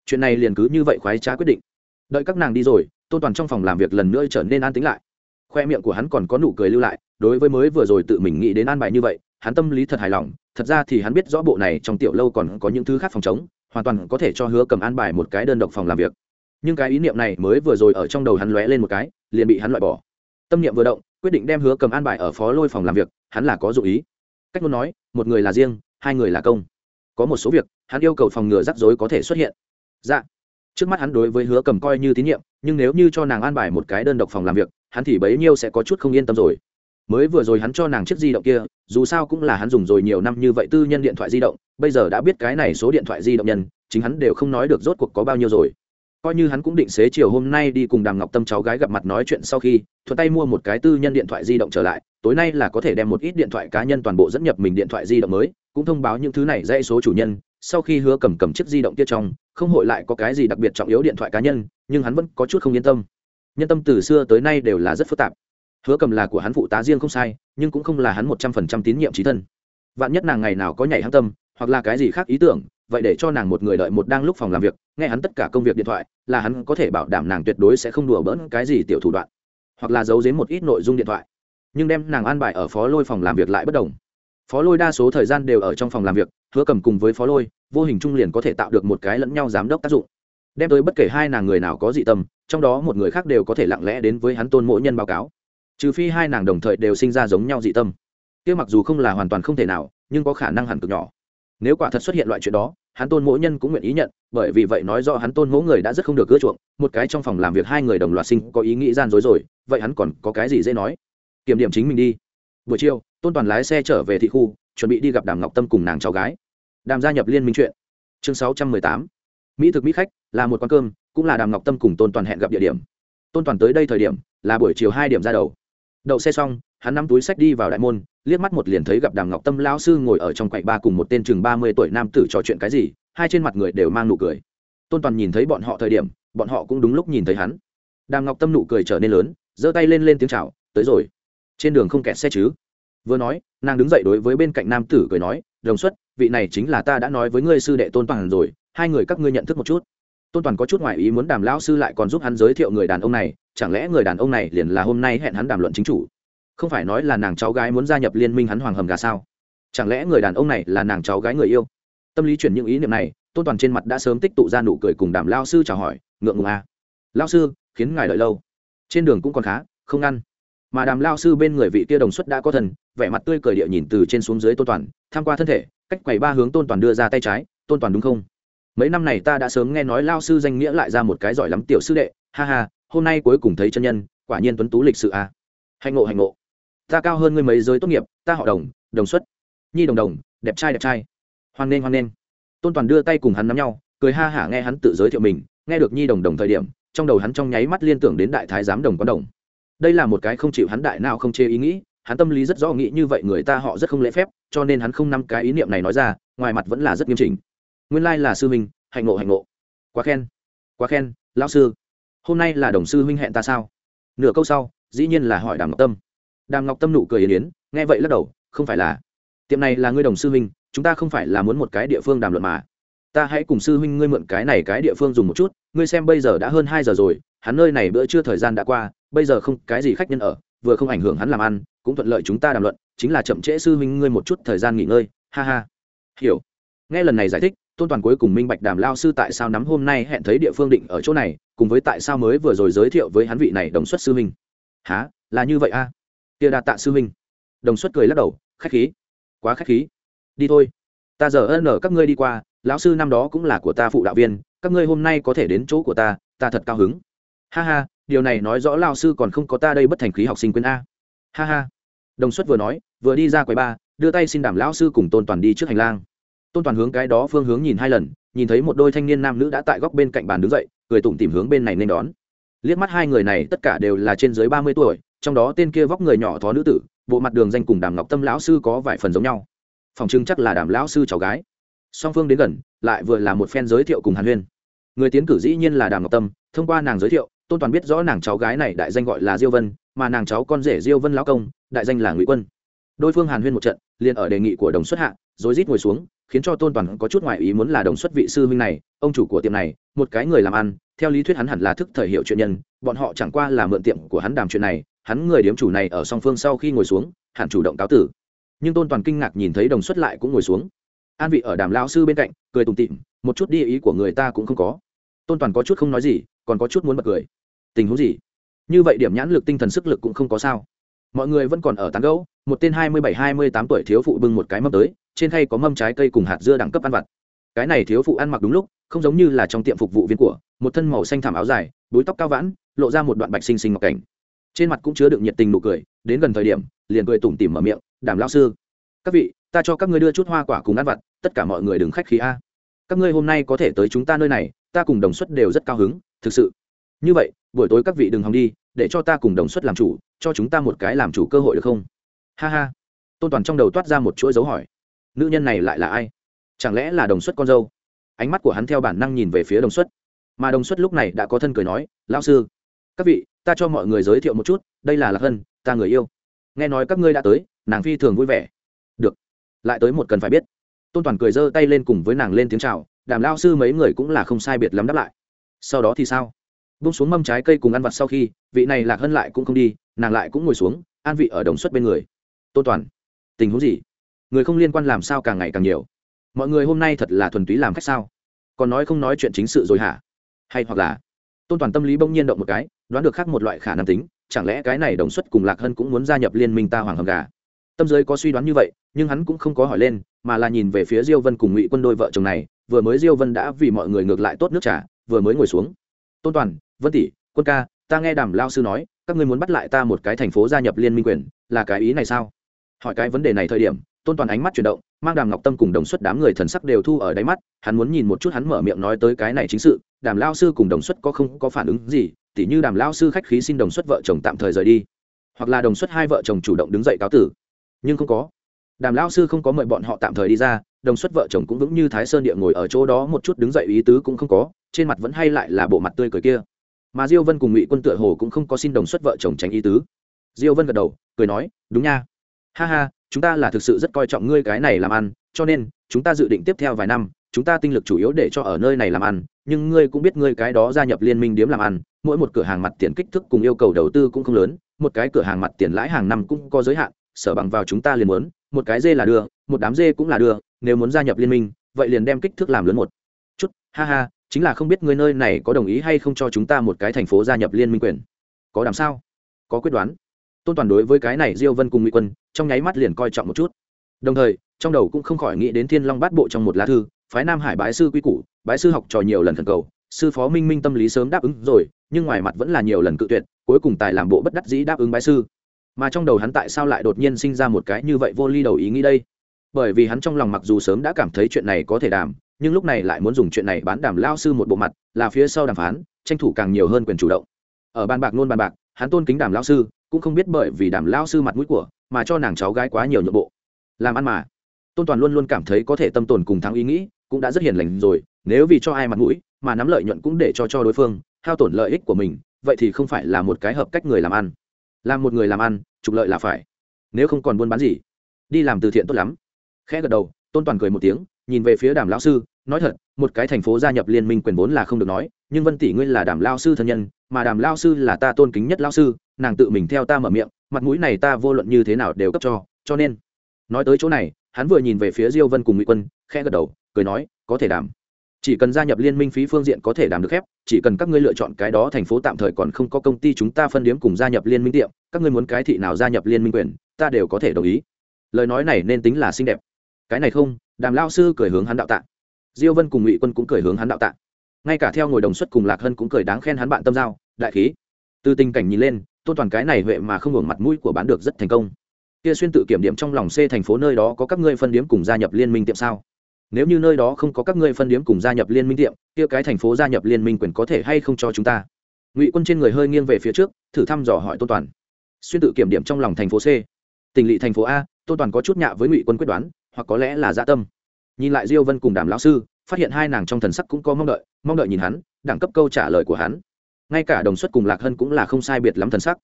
Chuyện này liền cứ như vậy khoái trá quyết định. Đợi các nàng đi rồi, tôn toàn trong phòng làm việc lần nữa trở nên an tính lại. Khoe miệng của hắn còn có nụ cười lưu lại, đối với mới vừa rồi tự mình nghĩ đến an bài như vậy, hắn tâm lý thật hài lòng, thật ra thì hắn biết rõ bộ này trong tiểu lâu còn có những thứ khác phòng chống hoàn toàn có thể cho hứa cầm an bài một cái đơn độc phòng làm việc. Nhưng cái ý niệm này mới vừa rồi ở trong đầu hắn lóe lên một cái, liền bị hắn loại bỏ. Tâm niệm vừa động, quyết định đem hứa cầm an bài ở phó lôi phòng làm việc, hắn là có dụ ý. Cách muốn nói, một người là riêng, hai người là công. Có một số việc, hắn yêu cầu phòng ngừa rắc rối có thể xuất hiện. Dạ. Trước mắt hắn đối với hứa cầm coi như tín nhiệm, nhưng nếu như cho nàng an bài một cái đơn độc phòng làm việc, hắn thì bấy nhiêu sẽ có chút không yên tâm rồi mới vừa rồi hắn cho nàng chiếc di động kia, dù sao cũng là hắn dùng rồi nhiều năm như vậy tư nhân điện thoại di động, bây giờ đã biết cái này số điện thoại di động nhân, chính hắn đều không nói được rốt cuộc có bao nhiêu rồi. Coi như hắn cũng định xế chiều hôm nay đi cùng đàm ngọc tâm cháu gái gặp mặt nói chuyện sau khi, thuận tay mua một cái tư nhân điện thoại di động trở lại, tối nay là có thể đem một ít điện thoại cá nhân toàn bộ dẫn nhập mình điện thoại di động mới, cũng thông báo những thứ này dãy số chủ nhân, sau khi hứa cầm cầm chiếc di động kia trong, không hội lại có cái gì đặc biệt trọng yếu điện thoại cá nhân, nhưng hắn vẫn có chút không yên tâm. Nhân tâm từ xưa tới nay đều là rất phức tạp hứa cầm là của hắn phụ tá riêng không sai, nhưng cũng không là hắn một trăm phần trăm tín nhiệm trí thân. Vạn nhất nàng ngày nào có nhảy hăng tâm, hoặc là cái gì khác ý tưởng, vậy để cho nàng một người đợi một đang lúc phòng làm việc, nghe hắn tất cả công việc điện thoại, là hắn có thể bảo đảm nàng tuyệt đối sẽ không đùa bỡn cái gì tiểu thủ đoạn, hoặc là giấu giếm một ít nội dung điện thoại. Nhưng đem nàng an bài ở phó lôi phòng làm việc lại bất đồng. Phó lôi đa số thời gian đều ở trong phòng làm việc, hứa cầm cùng với phó lôi, vô hình trung liền có thể tạo được một cái lẫn nhau giám đốc tác dụng. Đem tới bất kể hai nàng người nào có dị tâm, trong đó một người khác đều có thể lặng lẽ đến với hắn tôn mỗi nhân báo cáo trừ phi hai nàng đồng thời đều sinh ra giống nhau dị tâm. Kia mặc dù không là hoàn toàn không thể nào, nhưng có khả năng hẳn cực nhỏ. Nếu quả thật xuất hiện loại chuyện đó, hắn tôn mỗi nhân cũng nguyện ý nhận, bởi vì vậy nói do hắn tôn mỗi người đã rất không được ưa chuộng, một cái trong phòng làm việc hai người đồng loạt sinh có ý nghĩ gian dối rồi, vậy hắn còn có cái gì dễ nói? Kiểm điểm chính mình đi. Buổi chiều, tôn toàn lái xe trở về thị khu, chuẩn bị đi gặp đàm ngọc tâm cùng nàng cháu gái. Đàm gia nhập liên minh chuyện. Chương sáu trăm mười tám. Mỹ thực mỹ khách, là một quán cơm, cũng là đàm ngọc tâm cùng tôn toàn hẹn gặp địa điểm. Tôn toàn tới đây thời điểm, là buổi chiều hai điểm ra đầu đậu xe xong, hắn nắm túi sách đi vào đại môn, liếc mắt một liền thấy gặp đàm ngọc tâm lão sư ngồi ở trong quầy ba cùng một tên chừng ba mươi tuổi nam tử trò chuyện cái gì, hai trên mặt người đều mang nụ cười. Tôn toàn nhìn thấy bọn họ thời điểm, bọn họ cũng đúng lúc nhìn thấy hắn. Đàm ngọc tâm nụ cười trở nên lớn, giơ tay lên lên tiếng chào, tới rồi. Trên đường không kẹt xe chứ? Vừa nói, nàng đứng dậy đối với bên cạnh nam tử cười nói, đồng xuất, vị này chính là ta đã nói với ngươi sư đệ tôn toàn rồi, hai người các ngươi nhận thức một chút tôn toàn có chút ngoại ý muốn đàm lão sư lại còn giúp hắn giới thiệu người đàn ông này, chẳng lẽ người đàn ông này liền là hôm nay hẹn hắn đàm luận chính chủ? Không phải nói là nàng cháu gái muốn gia nhập liên minh hắn hoàng hầm gà sao? Chẳng lẽ người đàn ông này là nàng cháu gái người yêu? Tâm lý chuyển những ý niệm này, tôn toàn trên mặt đã sớm tích tụ ra nụ cười cùng đàm lao sư chào hỏi, ngượng ngùng à. lao sư, khiến ngài đợi lâu. Trên đường cũng còn khá, không ngăn mà đàm lao sư bên người vị kia đồng xuất đã có thần, vẻ mặt tươi cười địa nhìn từ trên xuống dưới tôn toàn, tham qua thân thể, cách quầy ba hướng tôn toàn đưa ra tay trái, tôn toàn đúng không? Mấy năm này ta đã sớm nghe nói lao sư danh nghĩa lại ra một cái giỏi lắm tiểu sư đệ. Ha ha, hôm nay cuối cùng thấy chân nhân, quả nhiên tuấn tú lịch sự à. hạnh ngộ hạnh ngộ. Ta cao hơn ngươi mấy giới tốt nghiệp, ta họ đồng đồng xuất. Nhi đồng đồng, đẹp trai đẹp trai. Hoan nghênh hoan nghênh. Tôn toàn đưa tay cùng hắn nắm nhau, cười ha hả nghe hắn tự giới thiệu mình, nghe được nhi đồng đồng thời điểm, trong đầu hắn trong nháy mắt liên tưởng đến đại thái giám đồng quán đồng. Đây là một cái không chịu hắn đại nào không chê ý nghĩ, hắn tâm lý rất rõ nghĩ như vậy người ta họ rất không lễ phép, cho nên hắn không nắm cái ý niệm này nói ra, ngoài mặt vẫn là rất nghiêm chỉnh nguyên lai là sư huynh, hạnh ngộ hạnh ngộ. Quá khen quá khen, lão sư. Hôm nay là đồng sư huynh hẹn ta sao? Nửa câu sau, dĩ nhiên là hỏi đàm ngọc tâm. Đàm ngọc tâm nụ cười yến yến, nghe vậy lắc đầu, không phải là. Tiệm này là ngươi đồng sư huynh, chúng ta không phải là muốn một cái địa phương đàm luận mà. Ta hãy cùng sư huynh ngươi mượn cái này cái địa phương dùng một chút, ngươi xem bây giờ đã hơn hai giờ rồi, hắn nơi này bữa trưa thời gian đã qua, bây giờ không cái gì khách nhân ở, vừa không ảnh hưởng hắn làm ăn, cũng thuận lợi chúng ta đàm luận, chính là chậm trễ sư huynh ngươi một chút thời gian nghỉ ngơi, ha ha. Hiểu. Nghe lần này giải thích tôn toàn cuối cùng minh bạch đàm lao sư tại sao nắm hôm nay hẹn thấy địa phương định ở chỗ này, cùng với tại sao mới vừa rồi giới thiệu với hắn vị này đồng xuất sư minh. Há là như vậy a à? kia đạt tạ sư minh. Đồng xuất cười lắc đầu, khách khí. Quá khách khí. Đi thôi. Ta giờ ân ở các ngươi đi qua, lão sư năm đó cũng là của ta phụ đạo viên, các ngươi hôm nay có thể đến chỗ của ta ta thật cao hứng. Ha ha, điều này nói rõ lao sư còn không có ta đây bất thành khí học sinh quên a. Ha ha. Đồng xuất vừa nói, vừa đi ra quầy ba, đưa tay xin đảm lão sư cùng tôn toàn đi trước hành lang tôn toàn hướng cái đó phương hướng nhìn hai lần, nhìn thấy một đôi thanh niên nam nữ đã tại góc bên cạnh bàn đứng dậy, cười tủm tìm hướng bên này nên đón. Liếc mắt hai người này, tất cả đều là trên dưới ba mươi tuổi, trong đó tên kia vóc người nhỏ thó nữ tử, bộ mặt đường danh cùng đàm ngọc tâm lão sư có vài phần giống nhau. Phòng trưng chắc là đàm lão sư cháu gái. Song phương đến gần, lại vừa là một phen giới thiệu cùng hàn huyên. Người tiến cử dĩ nhiên là đàm ngọc tâm, thông qua nàng giới thiệu, tôn toàn biết rõ nàng cháu gái này đại danh gọi là diêu vân, mà nàng cháu con rể diêu vân lão công, đại danh là ngụy quân. Đôi phương hàn huyên một trận, liền ở đề nghị của đồng xuất hạ rồi rít ngồi xuống khiến cho tôn toàn có chút ngoại ý muốn là đồng xuất vị sư huynh này, ông chủ của tiệm này, một cái người làm ăn, theo lý thuyết hắn hẳn là thức thời hiệu chuyện nhân, bọn họ chẳng qua là mượn tiệm của hắn đàm chuyện này, hắn người điếm chủ này ở song phương sau khi ngồi xuống, hẳn chủ động cáo tử. Nhưng tôn toàn kinh ngạc nhìn thấy đồng xuất lại cũng ngồi xuống. An vị ở đàm lao sư bên cạnh, cười tùng tịm một chút đi ý của người ta cũng không có. Tôn toàn có chút không nói gì, còn có chút muốn bật cười. Tình huống gì? Như vậy điểm nhãn lực tinh thần sức lực cũng không có sao. Mọi người vẫn còn ở tán gấu một tên hai mươi bảy hai mươi tám tuổi thiếu phụ bưng một cái mâm tới trên khay có mâm trái cây cùng hạt dưa đẳng cấp ăn vặt. Cái này thiếu phụ ăn mặc đúng lúc, không giống như là trong tiệm phục vụ viên của, một thân màu xanh thảm áo dài, búi tóc cao vãn, lộ ra một đoạn bạch xinh xinh ngọc cảnh. Trên mặt cũng chứa đựng nhiệt tình nụ cười, đến gần thời điểm, liền cười tủm tỉm mở miệng, đàm lao sư, các vị, ta cho các ngươi đưa chút hoa quả cùng ăn vặt, tất cả mọi người đừng khách khí a. Các ngươi hôm nay có thể tới chúng ta nơi này, ta cùng đồng xuất đều rất cao hứng, thực sự. Như vậy, buổi tối các vị đừng hòng đi, để cho ta cùng đồng xuất làm chủ, cho chúng ta một cái làm chủ cơ hội được không? Ha ha. Tôn toàn trong đầu toát ra một chuỗi dấu hỏi nữ nhân này lại là ai? Chẳng lẽ là đồng xuất con dâu? Ánh mắt của hắn theo bản năng nhìn về phía đồng xuất. Mà đồng xuất lúc này đã có thân cười nói, lão sư, các vị, ta cho mọi người giới thiệu một chút, đây là lạc hân, ta người yêu. Nghe nói các ngươi đã tới, nàng phi thường vui vẻ. Được, lại tới một cần phải biết. Tôn toàn cười giơ tay lên cùng với nàng lên tiếng c h à o đàm lao sư mấy người cũng là không sai biệt lắm đáp lại. Sau đó thì sao? Bung xuống mâm trái cây cùng ăn vặt sau khi, vị này lạc hân lại cũng không đi, nàng lại cũng ngồi xuống, an vị ở đồng xuất bên người. Tôn toàn, tình huống gì? Người không liên quan làm sao càng ngày càng nhiều. Mọi người hôm nay thật là thuần túy làm khách sao? Còn nói không nói chuyện chính sự rồi hả? Hay hoặc là tôn toàn tâm lý bỗng nhiên động một cái, đoán được khác một loại khả năng tính, chẳng lẽ cái này đồng xuất cùng lạc hân cũng muốn gia nhập liên minh ta hoàng hầm gà? Tâm giới có suy đoán như vậy, nhưng hắn cũng không có hỏi lên, mà là nhìn về phía diêu vân cùng ngụy quân đôi vợ chồng này, vừa mới diêu vân đã vì mọi người ngược lại tốt nước trà, vừa mới ngồi xuống. Tôn toàn, vân tỷ, quân ca, ta nghe đàm lao sư nói, các ngươi muốn bắt lại ta một cái thành phố gia nhập liên minh quyền, là cái ý này sao? Hỏi cái vấn đề này thời điểm tôn toàn ánh mắt chuyển động, mang đàm ngọc tâm cùng đồng xuất đám người thần sắc đều thu ở đáy mắt, hắn muốn nhìn một chút hắn mở miệng nói tới cái này chính sự, đàm lao sư cùng đồng xuất có không có phản ứng gì, tỉ như đàm lao sư khách khí xin đồng xuất vợ chồng tạm thời rời đi, hoặc là đồng xuất hai vợ chồng chủ động đứng dậy cáo tử. Nhưng không có. Đàm lao sư không có mời bọn họ tạm thời đi ra, đồng xuất vợ chồng cũng vững như thái sơn địa ngồi ở chỗ đó một chút đứng dậy ý tứ cũng không có, trên mặt vẫn hay lại là bộ mặt tươi cười kia. Mà diêu vân cùng ngụy quân tựa hồ cũng không có xin đồng xuất vợ chồng tránh ý tứ. Diêu vân gật đầu, cười nói, đúng nha. Ha ha chúng ta là thực sự rất coi trọng ngươi cái này làm ăn, cho nên, chúng ta dự định tiếp theo vài năm, chúng ta tinh lực chủ yếu để cho ở nơi này làm ăn, nhưng ngươi cũng biết ngươi cái đó gia nhập liên minh điếm làm ăn, mỗi một cửa hàng mặt tiền kích thước cùng yêu cầu đầu tư cũng không lớn, một cái cửa hàng mặt tiền lãi hàng năm cũng có giới hạn, sở bằng vào chúng ta liền muốn, một cái dê là đưa, một đám dê cũng là đưa, nếu muốn gia nhập liên minh, vậy liền đem kích thước làm lớn một chút, ha ha, chính là không biết người nơi này có đồng ý hay không cho chúng ta một cái thành phố gia nhập liên minh quyền. Có đảm sao? Có quyết đoán tôn toàn đối với cái này diêu vân cùng Ngụy quân trong nháy mắt liền coi trọng một chút đồng thời trong đầu cũng không khỏi nghĩ đến thiên long bát bộ trong một lá thư phái nam hải bái sư quy củ bái sư học trò nhiều lần thần cầu sư phó minh minh tâm lý sớm đáp ứng rồi nhưng ngoài mặt vẫn là nhiều lần cự tuyệt cuối cùng tài làm bộ bất đắc dĩ đáp ứng bái sư mà trong đầu hắn tại sao lại đột nhiên sinh ra một cái như vậy vô ly đầu ý nghĩ đây bởi vì hắn trong lòng mặc dù sớm đã cảm thấy chuyện này có thể đàm nhưng lúc này lại muốn dùng chuyện này bán đàm lao sư một bộ mặt là phía sau đàm phán tranh thủ càng nhiều hơn quyền chủ động ở bàn bạc nôn bàn bạc hắn tôn kính đàm lao sư cũng không biết bởi vì đàm lao sư mặt mũi của, mà cho nàng cháu gái quá nhiều nhượng bộ. Làm ăn mà. Tôn toàn luôn luôn cảm thấy có thể tâm tồn cùng thắng ý nghĩ, cũng đã rất hiền lành rồi, nếu vì cho ai mặt mũi, mà nắm lợi nhuận cũng để cho cho đối phương, hao tổn lợi ích của mình, vậy thì không phải là một cái hợp cách người làm ăn. Làm một người làm ăn, trục lợi là phải. Nếu không còn buôn bán gì, đi làm từ thiện tốt lắm. Khẽ gật đầu, tôn toàn cười một tiếng, nhìn về phía đàm lão sư, nói thật, một cái thành phố gia nhập liên minh quyền vốn là không được nói, nhưng vân tỷ ngươi là đàm lao sư thân nhân, mà đàm lao sư là ta tôn kính nhất lao sư nàng tự mình theo ta mở miệng, mặt mũi này ta vô luận như thế nào đều cấp cho cho nên, nói tới chỗ này, hắn vừa nhìn về phía diêu vân cùng ngụy quân, khẽ gật đầu, cười nói, có thể đàm chỉ cần gia nhập liên minh phí phương diện có thể đàm được phép, chỉ cần các ngươi lựa chọn cái đó thành phố tạm thời còn không có công ty chúng ta phân điếm cùng gia nhập liên minh tiệm, các ngươi muốn cái thị nào gia nhập liên minh quyền, ta đều có thể đồng ý. Lời nói này nên tính là xinh đẹp. Cái này không, đàm lao sư cười hướng hắn đạo tạ. Diêu vân cùng ngụy quân cũng cười hướng hắn đạo tạ. Ngay cả theo ngồi đồng xuất cùng lạc hân cũng cười đáng khen hắn bạn tâm giao, đại khí từ tình cảnh nhìn lên tôn toàn cái này huệ mà không hưởng mặt mũi của bán được rất thành công. Kia xuyên tự kiểm điểm trong lòng c thành phố nơi đó có các ngươi phân điếm cùng gia nhập liên minh tiệm sao? Nếu như nơi đó không có các ngươi phân điếm cùng gia nhập liên minh tiệm, kia cái thành phố gia nhập liên minh quyền có thể hay không cho chúng ta? Ngụy quân trên người hơi nghiêng về phía trước, thử thăm dò hỏi tôn toàn. Xuyên tự kiểm điểm trong lòng thành phố c. Tỉnh lỵ thành phố a tôn toàn có chút nhạ với ngụy quân quyết đoán, hoặc có lẽ là dạ tâm. Nhìn lại diêu vân cùng đàm lão sư, phát hiện hai nàng trong thần sắc cũng có mong đợi mong đợi nhìn hắn, đẳng cấp câu trả lời của hắn ngay cả đồng xuất cùng lạc hân cũng là không sai biệt lắm thần sắc.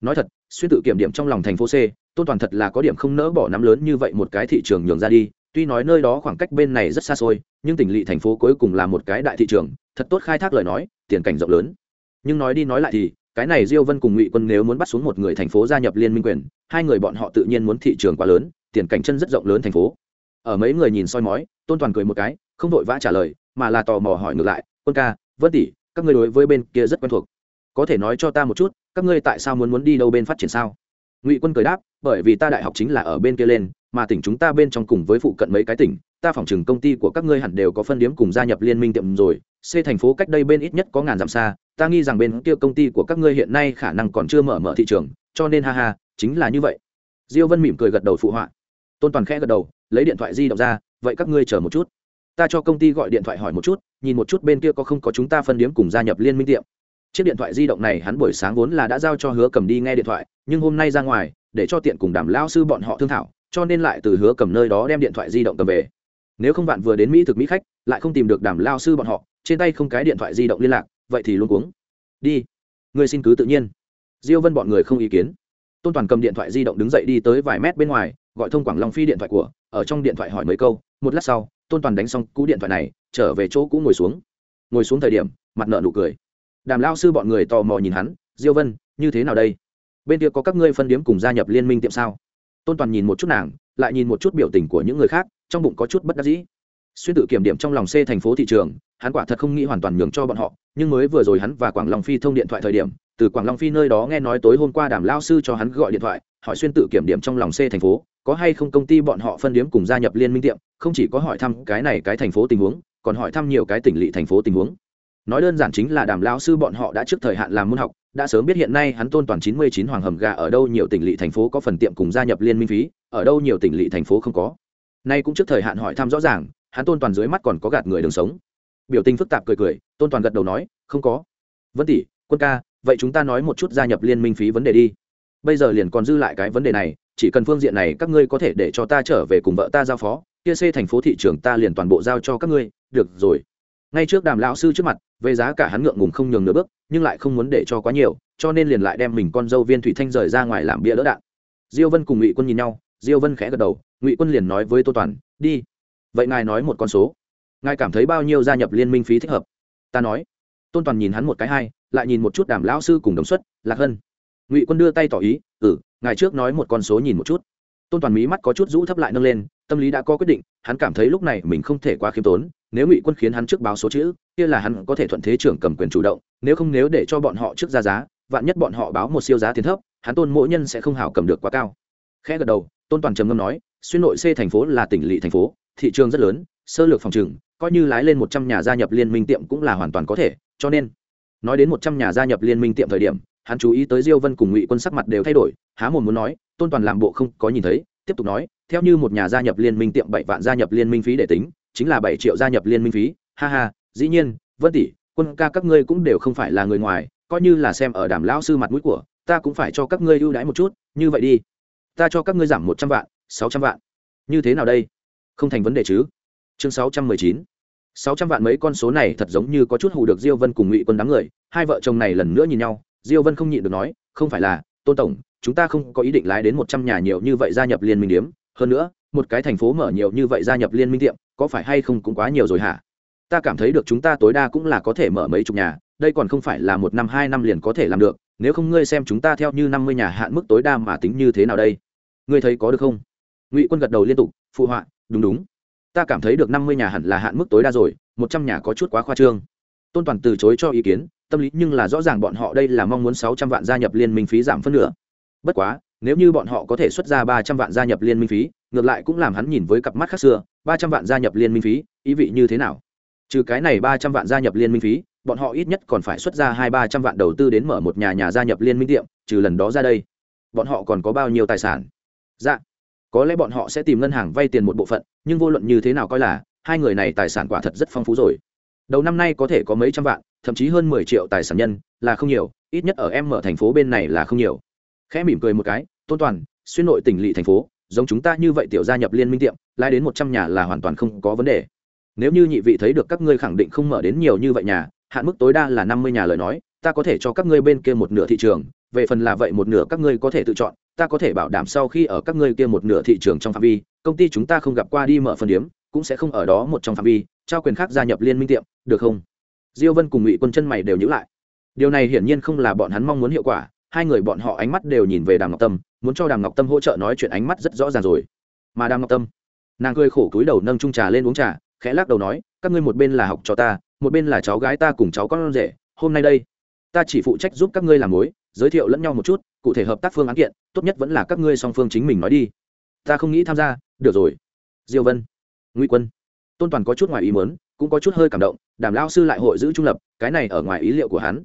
Nói thật, xuyên tự kiểm điểm trong lòng thành phố c, tôn toàn thật là có điểm không nỡ bỏ nắm lớn như vậy một cái thị trường nhường ra đi. Tuy nói nơi đó khoảng cách bên này rất xa xôi, nhưng tỉnh lỵ thành phố cuối cùng là một cái đại thị trường, thật tốt khai thác lời nói, tiền cảnh rộng lớn. Nhưng nói đi nói lại thì, cái này diêu vân cùng ngụy quân nếu muốn bắt xuống một người thành phố gia nhập liên minh quyền, hai người bọn họ tự nhiên muốn thị trường quá lớn, tiền cảnh chân rất rộng lớn thành phố. Ở mấy người nhìn soi mói, tôn toàn cười một cái, không vội vã trả lời, mà là tò mò hỏi ngược lại, quân ca, vân tỷ các ngươi đối với bên kia rất quen thuộc. Có thể nói cho ta một chút, các ngươi tại sao muốn muốn đi đâu bên phát triển sao? Ngụy quân cười đáp, bởi vì ta đại học chính là ở bên kia lên, mà tỉnh chúng ta bên trong cùng với phụ cận mấy cái tỉnh, ta phỏng chừng công ty của các ngươi hẳn đều có phân điếm cùng gia nhập liên minh tiệm rồi, c thành phố cách đây bên ít nhất có ngàn dặm xa, ta nghi rằng bên kia công ty của các ngươi hiện nay khả năng còn chưa mở mở thị trường, cho nên ha ha, chính là như vậy. Diêu vân mỉm cười gật đầu phụ họa. Tôn toàn khẽ gật đầu, lấy điện thoại di động ra, vậy các ngươi chờ một chút ta cho công ty gọi điện thoại hỏi một chút, nhìn một chút bên kia có không có chúng ta phân điếm cùng gia nhập liên minh tiệm. Chiếc điện thoại di động này hắn buổi sáng vốn là đã giao cho hứa cầm đi nghe điện thoại, nhưng hôm nay ra ngoài, để cho tiện cùng đảm lao sư bọn họ thương thảo, cho nên lại từ hứa cầm nơi đó đem điện thoại di động cầm về. Nếu không bạn vừa đến mỹ thực mỹ khách, lại không tìm được đảm lao sư bọn họ, trên tay không cái điện thoại di động liên lạc, vậy thì luôn cuống. Đi. Người xin cứ tự nhiên. Diêu vân bọn người không ý kiến. Tôn toàn cầm điện thoại di động đứng dậy đi tới vài mét bên ngoài, gọi thông quảng long phi điện thoại của, ở trong điện thoại hỏi mấy câu, một lát sau tôn toàn đánh xong cú điện thoại này, trở về chỗ cũ ngồi xuống. Ngồi xuống thời điểm, mặt nợ nụ cười. Đàm lao sư bọn người tò mò nhìn hắn, diêu vân, như thế nào đây? Bên kia có các ngươi phân điếm cùng gia nhập liên minh tiệm sao? Tôn toàn nhìn một chút nàng, lại nhìn một chút biểu tình của những người khác, trong bụng có chút bất đắc dĩ. Xuyên tự kiểm điểm trong lòng c thành phố thị trường, hắn quả thật không nghĩ hoàn toàn nhường cho bọn họ, nhưng mới vừa rồi hắn và quảng long phi thông điện thoại thời điểm, từ quảng long phi nơi đó nghe nói tối hôm qua đàm lao sư cho hắn gọi điện thoại hỏi xuyên tự kiểm điểm trong lòng c thành phố, có hay không công ty bọn họ phân điếm cùng gia nhập liên minh tiệm, không chỉ có hỏi thăm cái này cái thành phố tình huống, còn hỏi thăm nhiều cái tỉnh lỵ thành phố tình huống. Nói đơn giản chính là đàm lão sư bọn họ đã trước thời hạn làm môn học, đã sớm biết hiện nay hắn tôn toàn chín mươi chín hoàng hầm gà ở đâu nhiều tỉnh lỵ thành phố có phần tiệm cùng gia nhập liên minh phí, ở đâu nhiều tỉnh lỵ thành phố không có. Nay cũng trước thời hạn hỏi thăm rõ ràng, hắn tôn toàn dưới mắt còn có gạt người đường sống. Biểu tình phức tạp cười cười, tôn toàn gật đầu nói, không có. Vân tỷ, quân ca, vậy chúng ta nói một chút gia nhập liên minh phí vấn đề đi bây giờ liền còn dư lại cái vấn đề này, chỉ cần phương diện này các ngươi có thể để cho ta trở về cùng vợ ta giao phó, kia xê thành phố thị trường ta liền toàn bộ giao cho các ngươi, được rồi. Ngay trước đàm lão sư trước mặt, về giá cả hắn ngượng ngùng không nhường nửa bước, nhưng lại không muốn để cho quá nhiều, cho nên liền lại đem mình con dâu viên thủy thanh rời ra ngoài làm bia đỡ đạn. Diêu vân cùng ngụy quân nhìn nhau, diêu vân khẽ gật đầu, ngụy quân liền nói với tô toàn, đi. Vậy ngài nói một con số. Ngài cảm thấy bao nhiêu gia nhập liên minh phí thích hợp? Ta nói. Tôn toàn nhìn hắn một cái hai, lại nhìn một chút đàm lão sư cùng đồng xuất, lạc hân ngụy quân đưa tay tỏ ý ừ ngài trước nói một con số nhìn một chút. Tôn toàn mí mắt có chút rũ thấp lại nâng lên, tâm lý đã có quyết định, hắn cảm thấy lúc này mình không thể quá khiêm tốn, nếu ngụy quân khiến hắn trước báo số chữ, kia là hắn có thể thuận thế trưởng cầm quyền chủ động, nếu không nếu để cho bọn họ trước ra giá, vạn nhất bọn họ báo một siêu giá tiền thấp, hắn tôn mỗi nhân sẽ không hảo cầm được quá cao. Khẽ gật đầu, tôn toàn trầm ngâm nói, xuyên nội c thành phố là tỉnh lỵ thành phố, thị trường rất lớn, sơ lược phòng trừng coi như lái lên một trăm nhà gia nhập liên minh tiệm cũng là hoàn toàn có thể, cho nên, nói đến một trăm nhà gia nhập liên minh tiệm thời điểm hắn chú ý tới diêu vân cùng ngụy quân sắc mặt đều thay đổi, há mồm muốn nói, tôn toàn làm bộ không có nhìn thấy, tiếp tục nói, theo như một nhà gia nhập liên minh tiệm bảy vạn gia nhập liên minh phí để tính, chính là bảy triệu gia nhập liên minh phí, ha ha, dĩ nhiên, vân tỷ, quân ca các ngươi cũng đều không phải là người ngoài, coi như là xem ở đàm lão sư mặt mũi của, ta cũng phải cho các ngươi ưu đãi một chút, như vậy đi, ta cho các ngươi giảm một trăm vạn, sáu trăm vạn. Như thế nào đây? Không thành vấn đề chứ. Chương sáu trăm mười chín. Sáu trăm vạn mấy con số này thật giống như có chút hù được diêu vân cùng ngụy quân đám người, hai vợ chồng này lần nữa nhìn nhau diêu vân không nhịn được nói, không phải là, tôn tổng, chúng ta không có ý định lái đến một trăm nhà nhiều như vậy gia nhập liên minh điếm. Hơn nữa, một cái thành phố mở nhiều như vậy gia nhập liên minh tiệm, có phải hay không cũng quá nhiều rồi hả? Ta cảm thấy được chúng ta tối đa cũng là có thể mở mấy chục nhà, đây còn không phải là một năm, hai năm liền có thể làm được. Nếu không ngươi xem chúng ta theo như năm mươi nhà hạn mức tối đa mà tính như thế nào đây? Ngươi thấy có được không? Ngụy quân gật đầu liên tục, phụ họa, đúng đúng. Ta cảm thấy được năm mươi nhà hẳn là hạn mức tối đa rồi, một trăm nhà có chút quá khoa trương. Tôn toàn từ chối cho ý kiến tâm lý nhưng là rõ ràng bọn họ đây là mong muốn sáu trăm vạn gia nhập liên minh phí giảm phân nửa. Bất quá, nếu như bọn họ có thể xuất ra ba trăm vạn gia nhập liên minh phí, ngược lại cũng làm hắn nhìn với cặp mắt khác xưa, ba trăm vạn gia nhập liên minh phí, ý vị như thế nào? Trừ cái này ba trăm vạn gia nhập liên minh phí, bọn họ ít nhất còn phải xuất ra hai ba trăm vạn đầu tư đến mở một nhà nhà gia nhập liên minh tiệm, trừ lần đó ra đây, bọn họ còn có bao nhiêu tài sản? Dạ có lẽ bọn họ sẽ tìm ngân hàng vay tiền một bộ phận, nhưng vô luận như thế nào coi là, hai người này tài sản quả thật rất phong phú rồi đầu năm nay có thể có mấy trăm vạn, thậm chí hơn mười triệu tài sản nhân là không nhiều, ít nhất ở em mở thành phố bên này là không nhiều. Khẽ mỉm cười một cái, tôn toàn, xuyên nội tỉnh lỵ thành phố, giống chúng ta như vậy tiểu gia nhập liên minh tiệm lai đến một trăm nhà là hoàn toàn không có vấn đề. Nếu như nhị vị thấy được các ngươi khẳng định không mở đến nhiều như vậy nhà, hạn mức tối đa là năm mươi nhà lời nói, ta có thể cho các ngươi bên kia một nửa thị trường, về phần là vậy một nửa các ngươi có thể tự chọn, ta có thể bảo đảm sau khi ở các ngươi kia một nửa thị trường trong phạm vi, công ty chúng ta không gặp qua đi mở phần điếm cũng sẽ không ở đó một trong phạm vi, trao quyền khác gia nhập liên minh tiệm, được không? Diêu vân cùng ngụy quân chân mày đều nhữ lại. Điều này hiển nhiên không là bọn hắn mong muốn hiệu quả, hai người bọn họ ánh mắt đều nhìn về đàm ngọc tâm, muốn cho đàm ngọc tâm hỗ trợ nói chuyện ánh mắt rất rõ ràng rồi. Mà đàm ngọc tâm, nàng cười khổ cúi đầu nâng trung trà lên uống trà, khẽ lắc đầu nói, các ngươi một bên là học cho ta, một bên là cháu gái ta cùng cháu con rể, hôm nay đây, ta chỉ phụ trách giúp các ngươi làm mối, giới thiệu lẫn nhau một chút, cụ thể hợp tác phương án kiện, tốt nhất vẫn là các ngươi song phương chính mình nói đi. Ta không nghĩ tham gia, được rồi. Diêu vân nguy quân. Tôn toàn có chút ngoài ý mớn cũng có chút hơi cảm động, đàm lao sư lại hội giữ trung lập, cái này ở ngoài ý liệu của hắn.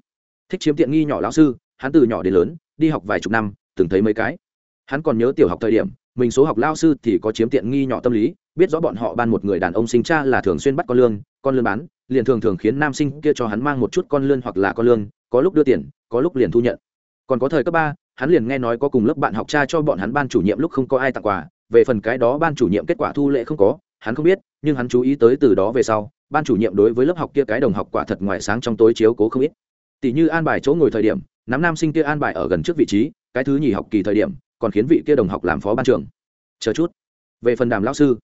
Thích chiếm tiện nghi nhỏ lao sư, hắn từ nhỏ đến lớn, đi học vài chục năm, từng thấy mấy cái. Hắn còn nhớ tiểu học thời điểm, mình số học lao sư thì có chiếm tiện nghi nhỏ tâm lý, biết rõ bọn họ ban một người đàn ông sinh cha là thường xuyên bắt con lương con lương bán, liền thường thường khiến nam sinh kia cho hắn mang một chút con lương hoặc là con lương có lúc đưa tiền, có lúc liền thu nhận. Còn có thời cấp ba, hắn liền nghe nói có cùng lớp bạn học cha cho bọn hắn ban chủ nhiệm lúc không có ai tặng quà, về phần cái đó ban chủ nhiệm kết quả thu lệ không có hắn không biết, nhưng hắn chú ý tới từ đó về sau, ban chủ nhiệm đối với lớp học kia cái đồng học quả thật ngoài sáng trong tối chiếu cố không ít. Tỷ như an bài chỗ ngồi thời điểm, nắm nam sinh kia an bài ở gần trước vị trí, cái thứ nhì học kỳ thời điểm, còn khiến vị kia đồng học làm phó ban trưởng. Chờ chút. Về phần đàm lao sư,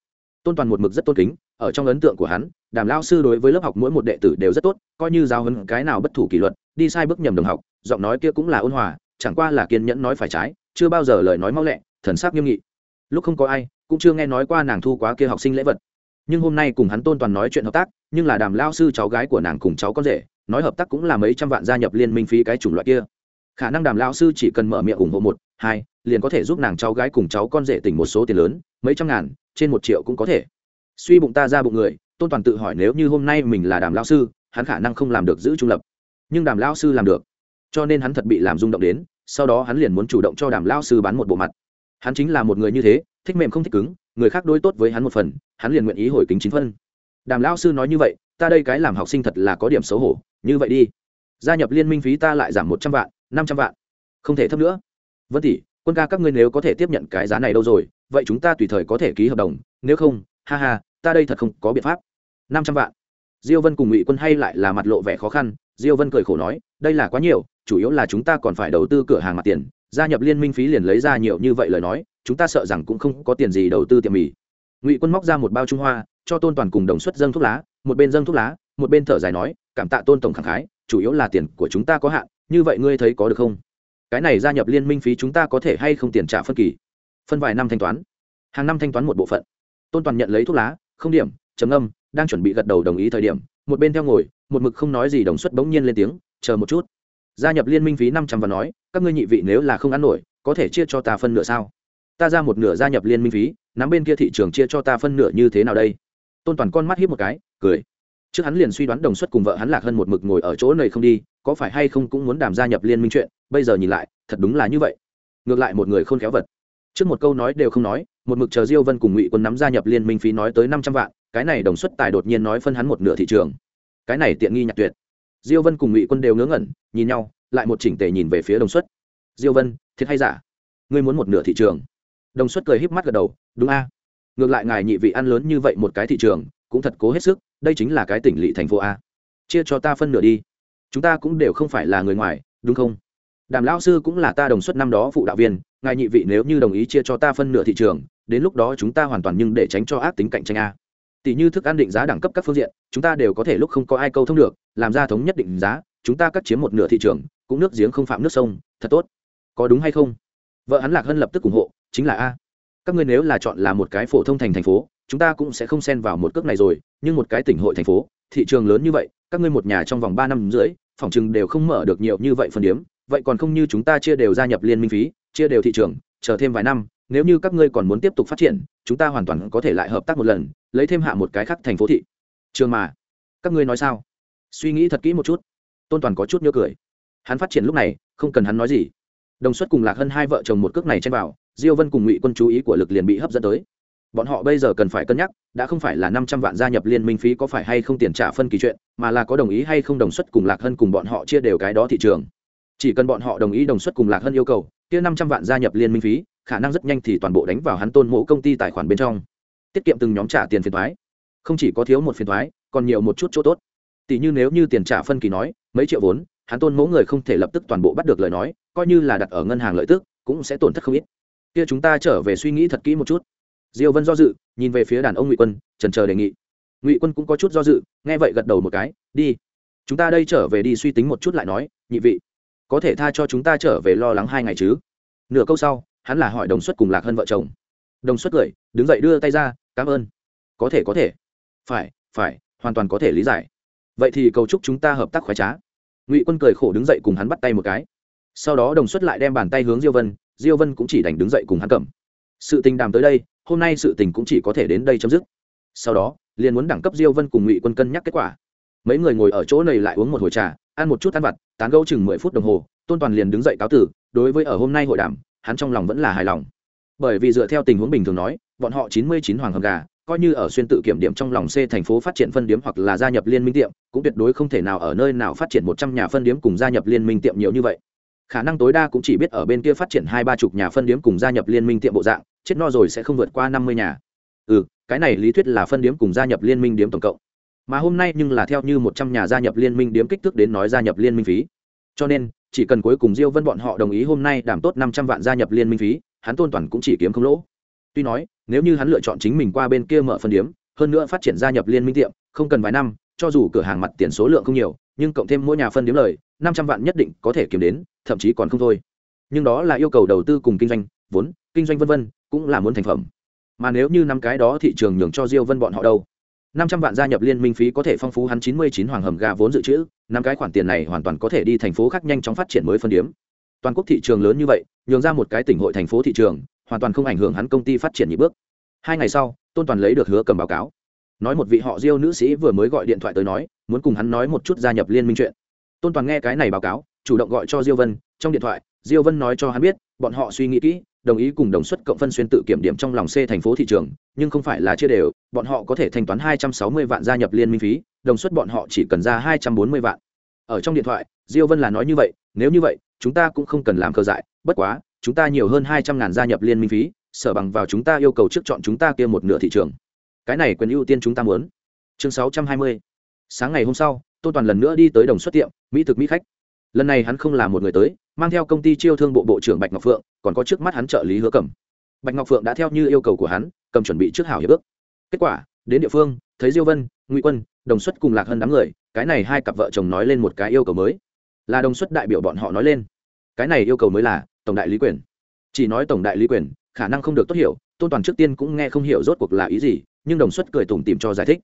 tôn toàn một mực rất tôn kính, ở trong ấn tượng của hắn, đàm lao sư đối với lớp học mỗi một đệ tử đều rất tốt, coi như giáo hấn cái nào bất thủ kỷ luật, đi sai bước nhầm đồng học, giọng nói kia cũng là ôn hòa, chẳng qua là kiên nhẫn nói phải trái, chưa bao giờ lời nói mau lẹ, thần sắc nghiêm nghị lúc không có ai, cũng chưa nghe nói qua nàng thu quá kia học sinh lễ vật. Nhưng hôm nay cùng hắn tôn toàn nói chuyện hợp tác, nhưng là đàm lao sư cháu gái của nàng cùng cháu con rể, nói hợp tác cũng là mấy trăm vạn gia nhập liên minh phí cái chủng loại kia. Khả năng đàm lao sư chỉ cần mở miệng ủng hộ một, hai, liền có thể giúp nàng cháu gái cùng cháu con rể tỉnh một số tiền lớn, mấy trăm ngàn, trên một triệu cũng có thể. Suy bụng ta ra bụng người, tôn toàn tự hỏi nếu như hôm nay mình là đàm lao sư, hắn khả năng không làm được giữ trung lập. Nhưng đàm lao sư làm được. Cho nên hắn thật bị làm rung động đến, sau đó hắn liền muốn chủ động cho đàm lao sư bán một bộ mặt hắn chính là một người như thế, thích mềm không thích cứng, người khác đối tốt với hắn một phần, hắn liền nguyện ý hồi kính chín phân. Đàm lao sư nói như vậy, ta đây cái làm học sinh thật là có điểm xấu hổ, như vậy đi. Gia nhập liên minh phí ta lại giảm một trăm vạn, năm trăm vạn. Không thể thấp nữa. Vân tỷ, quân ca các ngươi nếu có thể tiếp nhận cái giá này đâu rồi, vậy chúng ta tùy thời có thể ký hợp đồng, nếu không, ha ha, ta đây thật không có biện pháp. Năm trăm vạn. Diêu vân cùng ngụy quân hay lại là mặt lộ vẻ khó khăn, diêu vân cười khổ nói, đây là quá nhiều, chủ yếu là chúng ta còn phải đầu tư cửa hàng mặt tiền gia nhập liên minh phí liền lấy ra nhiều như vậy lời nói, chúng ta sợ rằng cũng không có tiền gì đầu tư tiệm mì. Ngụy quân móc ra một bao trung hoa, cho tôn toàn cùng đồng xuất dâng thuốc lá, một bên dâng thuốc lá, một bên thở dài nói, cảm tạ tôn tổng khẳng khái, chủ yếu là tiền của chúng ta có hạn, như vậy ngươi thấy có được không? Cái này gia nhập liên minh phí chúng ta có thể hay không tiền trả phân kỳ? Phân vài năm thanh toán. Hàng năm thanh toán một bộ phận. Tôn toàn nhận lấy thuốc lá, không điểm chấm âm đang chuẩn bị gật đầu đồng ý thời điểm, một bên theo ngồi, một mực không nói gì đồng xuất bỗng nhiên lên tiếng, chờ một chút. Gia nhập liên minh phí năm trăm và nói các ngươi nhị vị nếu là không ăn nổi, có thể chia cho ta phân nửa sao? Ta ra một nửa gia nhập liên minh phí, nắm bên kia thị trường chia cho ta phân nửa như thế nào đây? Tôn toàn con mắt hiếp một cái, cười. Trước hắn liền suy đoán đồng xuất cùng vợ hắn lạc hơn một mực ngồi ở chỗ này không đi, có phải hay không cũng muốn đàm gia nhập liên minh chuyện, bây giờ nhìn lại, thật đúng là như vậy. Ngược lại một người không khéo vật. Trước một câu nói đều không nói, một mực chờ diêu vân cùng ngụy quân nắm gia nhập liên minh phí nói tới năm trăm vạn, cái này đồng xuất tài đột nhiên nói phân hắn một nửa thị trường. Cái này tiện nghi nhạc tuyệt. Diêu vân cùng ngụy quân đều ngớ ngẩn, nhìn nhau lại một chỉnh tề nhìn về phía đồng xuất. Diêu vân, thiệt hay giả? Ngươi muốn một nửa thị trường. Đồng xuất cười híp mắt gật đầu, đúng a. Ngược lại ngài nhị vị ăn lớn như vậy một cái thị trường, cũng thật cố hết sức, đây chính là cái tỉnh lỵ thành phố a. Chia cho ta phân nửa đi. Chúng ta cũng đều không phải là người ngoài, đúng không? Đàm lão sư cũng là ta đồng xuất năm đó phụ đạo viên, ngài nhị vị nếu như đồng ý chia cho ta phân nửa thị trường, đến lúc đó chúng ta hoàn toàn nhưng để tránh cho ác tính cạnh tranh a. Tỷ như thức ăn định giá đẳng cấp các phương diện, chúng ta đều có thể lúc không có ai câu thông được, làm ra thống nhất định giá, chúng ta cắt chiếm một nửa thị trường cũng nước giếng không phạm nước sông, thật tốt. Có đúng hay không? Vợ hắn lạc hân lập tức ủng hộ, chính là a. Các ngươi nếu là chọn là một cái phổ thông thành thành phố, chúng ta cũng sẽ không xen vào một cước này rồi, nhưng một cái tỉnh hội thành phố, thị trường lớn như vậy, các ngươi một nhà trong vòng ba năm rưỡi, phòng chừng đều không mở được nhiều như vậy phần điếm vậy còn không như chúng ta chia đều gia nhập liên minh phí, chia đều thị trường, chờ thêm vài năm, nếu như các ngươi còn muốn tiếp tục phát triển, chúng ta hoàn toàn có thể lại hợp tác một lần, lấy thêm hạ một cái khác thành phố thị. Trường mà, các ngươi nói sao? Suy nghĩ thật kỹ một chút. Tôn toàn có chút nhớ cười hắn phát triển lúc này, không cần hắn nói gì. Đồng xuất cùng lạc hơn hai vợ chồng một cước này chen vào, diêu vân cùng ngụy quân chú ý của lực liền bị hấp dẫn tới. Bọn họ bây giờ cần phải cân nhắc, đã không phải là năm trăm vạn gia nhập liên minh phí có phải hay không tiền trả phân kỳ chuyện, mà là có đồng ý hay không đồng xuất cùng lạc hơn cùng bọn họ chia đều cái đó thị trường. Chỉ cần bọn họ đồng ý đồng xuất cùng lạc hơn yêu cầu, kia năm trăm vạn gia nhập liên minh phí, khả năng rất nhanh thì toàn bộ đánh vào hắn tôn mộ công ty tài khoản bên trong. Tiết kiệm từng nhóm trả tiền phiền thoái không chỉ có thiếu một phiền thoái còn nhiều một chút chỗ tốt. Tỷ như nếu như tiền trả phân kỳ nói, mấy triệu vốn hắn tôn mẫu người không thể lập tức toàn bộ bắt được lời nói, coi như là đặt ở ngân hàng lợi tức, cũng sẽ tổn thất không ít. Kia chúng ta trở về suy nghĩ thật kỹ một chút. Diêu vân do dự, nhìn về phía đàn ông ngụy quân trần chờ đề nghị. Ngụy quân cũng có chút do dự, nghe vậy gật đầu một cái, đi, chúng ta đây trở về đi suy tính một chút lại nói, nhị vị, có thể tha cho chúng ta trở về lo lắng hai ngày chứ? Nửa câu sau, hắn là hỏi đồng xuất cùng lạc hơn vợ chồng. Đồng xuất cười, đứng dậy đưa tay ra, cảm ơn. Có thể có thể. Phải phải, hoàn toàn có thể lý giải. Vậy thì cầu chúc chúng ta hợp tác khoái trá ngụy quân cười khổ đứng dậy cùng hắn bắt tay một cái sau đó đồng xuất lại đem bàn tay hướng diêu vân diêu vân cũng chỉ đành đứng dậy cùng hắn cầm sự tình đàm tới đây hôm nay sự tình cũng chỉ có thể đến đây chấm dứt sau đó liền muốn đẳng cấp diêu vân cùng ngụy quân cân nhắc kết quả mấy người ngồi ở chỗ này lại uống một hồi trà ăn một chút ăn vặt tán gẫu chừng mười phút đồng hồ tôn toàn liền đứng dậy cáo tử đối với ở hôm nay hội đàm hắn trong lòng vẫn là hài lòng bởi vì dựa theo tình huống bình thường nói bọn họ chín mươi chín hoàng hầm gà coi như ở xuyên tự kiểm điểm trong lòng C thành phố phát triển phân điếm hoặc là gia nhập liên minh tiệm, cũng tuyệt đối không thể nào ở nơi nào phát triển một trăm nhà phân điếm cùng gia nhập liên minh tiệm nhiều như vậy. Khả năng tối đa cũng chỉ biết ở bên kia phát triển hai ba chục nhà phân điếm cùng gia nhập liên minh tiệm bộ dạng, chết no rồi sẽ không vượt qua năm mươi nhà. Ừ, cái này lý thuyết là phân điếm cùng gia nhập liên minh điếm tổng cộng. Mà hôm nay nhưng là theo như một trăm nhà gia nhập liên minh điếm kích thước đến nói gia nhập liên minh phí. Cho nên, chỉ cần cuối cùng Diêu Vân bọn họ đồng ý hôm nay đảm tốt năm trăm vạn gia nhập liên minh phí, hắn Tôn Toàn cũng chỉ kiếm không lỗ. Tuy nói, nếu như hắn lựa chọn chính mình qua bên kia mở phân điếm, hơn nữa phát triển gia nhập liên minh tiệm, không cần vài năm, cho dù cửa hàng mặt tiền số lượng không nhiều, nhưng cộng thêm mỗi nhà phân điếm lời, năm trăm vạn nhất định có thể kiếm đến, thậm chí còn không thôi. Nhưng đó là yêu cầu đầu tư cùng kinh doanh, vốn, kinh doanh vân vân, cũng là muốn thành phẩm. Mà nếu như năm cái đó thị trường nhường cho Diêu Vân bọn họ đâu? năm trăm vạn gia nhập liên minh phí có thể phong phú hắn chín mươi chín hoàng hầm gà vốn dự trữ, năm cái khoản tiền này hoàn toàn có thể đi thành phố khác nhanh chóng phát triển mới phân điếm. Toàn quốc thị trường lớn như vậy, nhường ra một cái tỉnh hội thành phố thị trường, hoàn toàn không ảnh hưởng hắn công ty phát triển nhị bước. Hai ngày sau tôn toàn lấy được hứa cầm báo cáo. Nói một vị họ diêu nữ sĩ vừa mới gọi điện thoại tới nói muốn cùng hắn nói một chút gia nhập liên minh chuyện. Tôn toàn nghe cái này báo cáo chủ động gọi cho diêu vân. Trong điện thoại diêu vân nói cho hắn biết bọn họ suy nghĩ kỹ đồng ý cùng đồng suất cộng phân xuyên tự kiểm điểm trong lòng C thành phố thị trường, nhưng không phải là chia đều, bọn họ có thể thanh toán 260 vạn gia nhập liên minh phí, đồng suất bọn họ chỉ cần ra 240 vạn. Ở trong điện thoại, Diêu Vân là nói như vậy, nếu như vậy, chúng ta cũng không cần làm cơ dại, bất quá, chúng ta nhiều hơn 200 ngàn gia nhập liên minh phí, sở bằng vào chúng ta yêu cầu trước chọn chúng ta kia một nửa thị trường. Cái này quyền ưu tiên chúng ta muốn. Chương 620. sáng ngày hôm sau tôn toàn lần nữa đi tới đồng xuất tiệm mỹ thực mỹ khách. Lần này hắn không là một người tới mang theo công ty chiêu thương bộ bộ trưởng bạch ngọc phượng còn có trước mắt hắn trợ lý hứa cẩm. Bạch ngọc phượng đã theo như yêu cầu của hắn cầm chuẩn bị trước hảo hiệp ước. Kết quả đến địa phương thấy diêu vân ngụy quân đồng xuất cùng lạc hơn đám người cái này hai cặp vợ chồng nói lên một cái yêu cầu mới. Là đồng xuất đại biểu bọn họ nói lên. Cái này yêu cầu mới là tổng đại lý quyền. Chỉ nói tổng đại lý quyền khả năng không được tốt hiểu tôn toàn trước tiên cũng nghe không hiểu rốt cuộc là ý gì nhưng đồng xuất cười tủm tìm cho giải thích.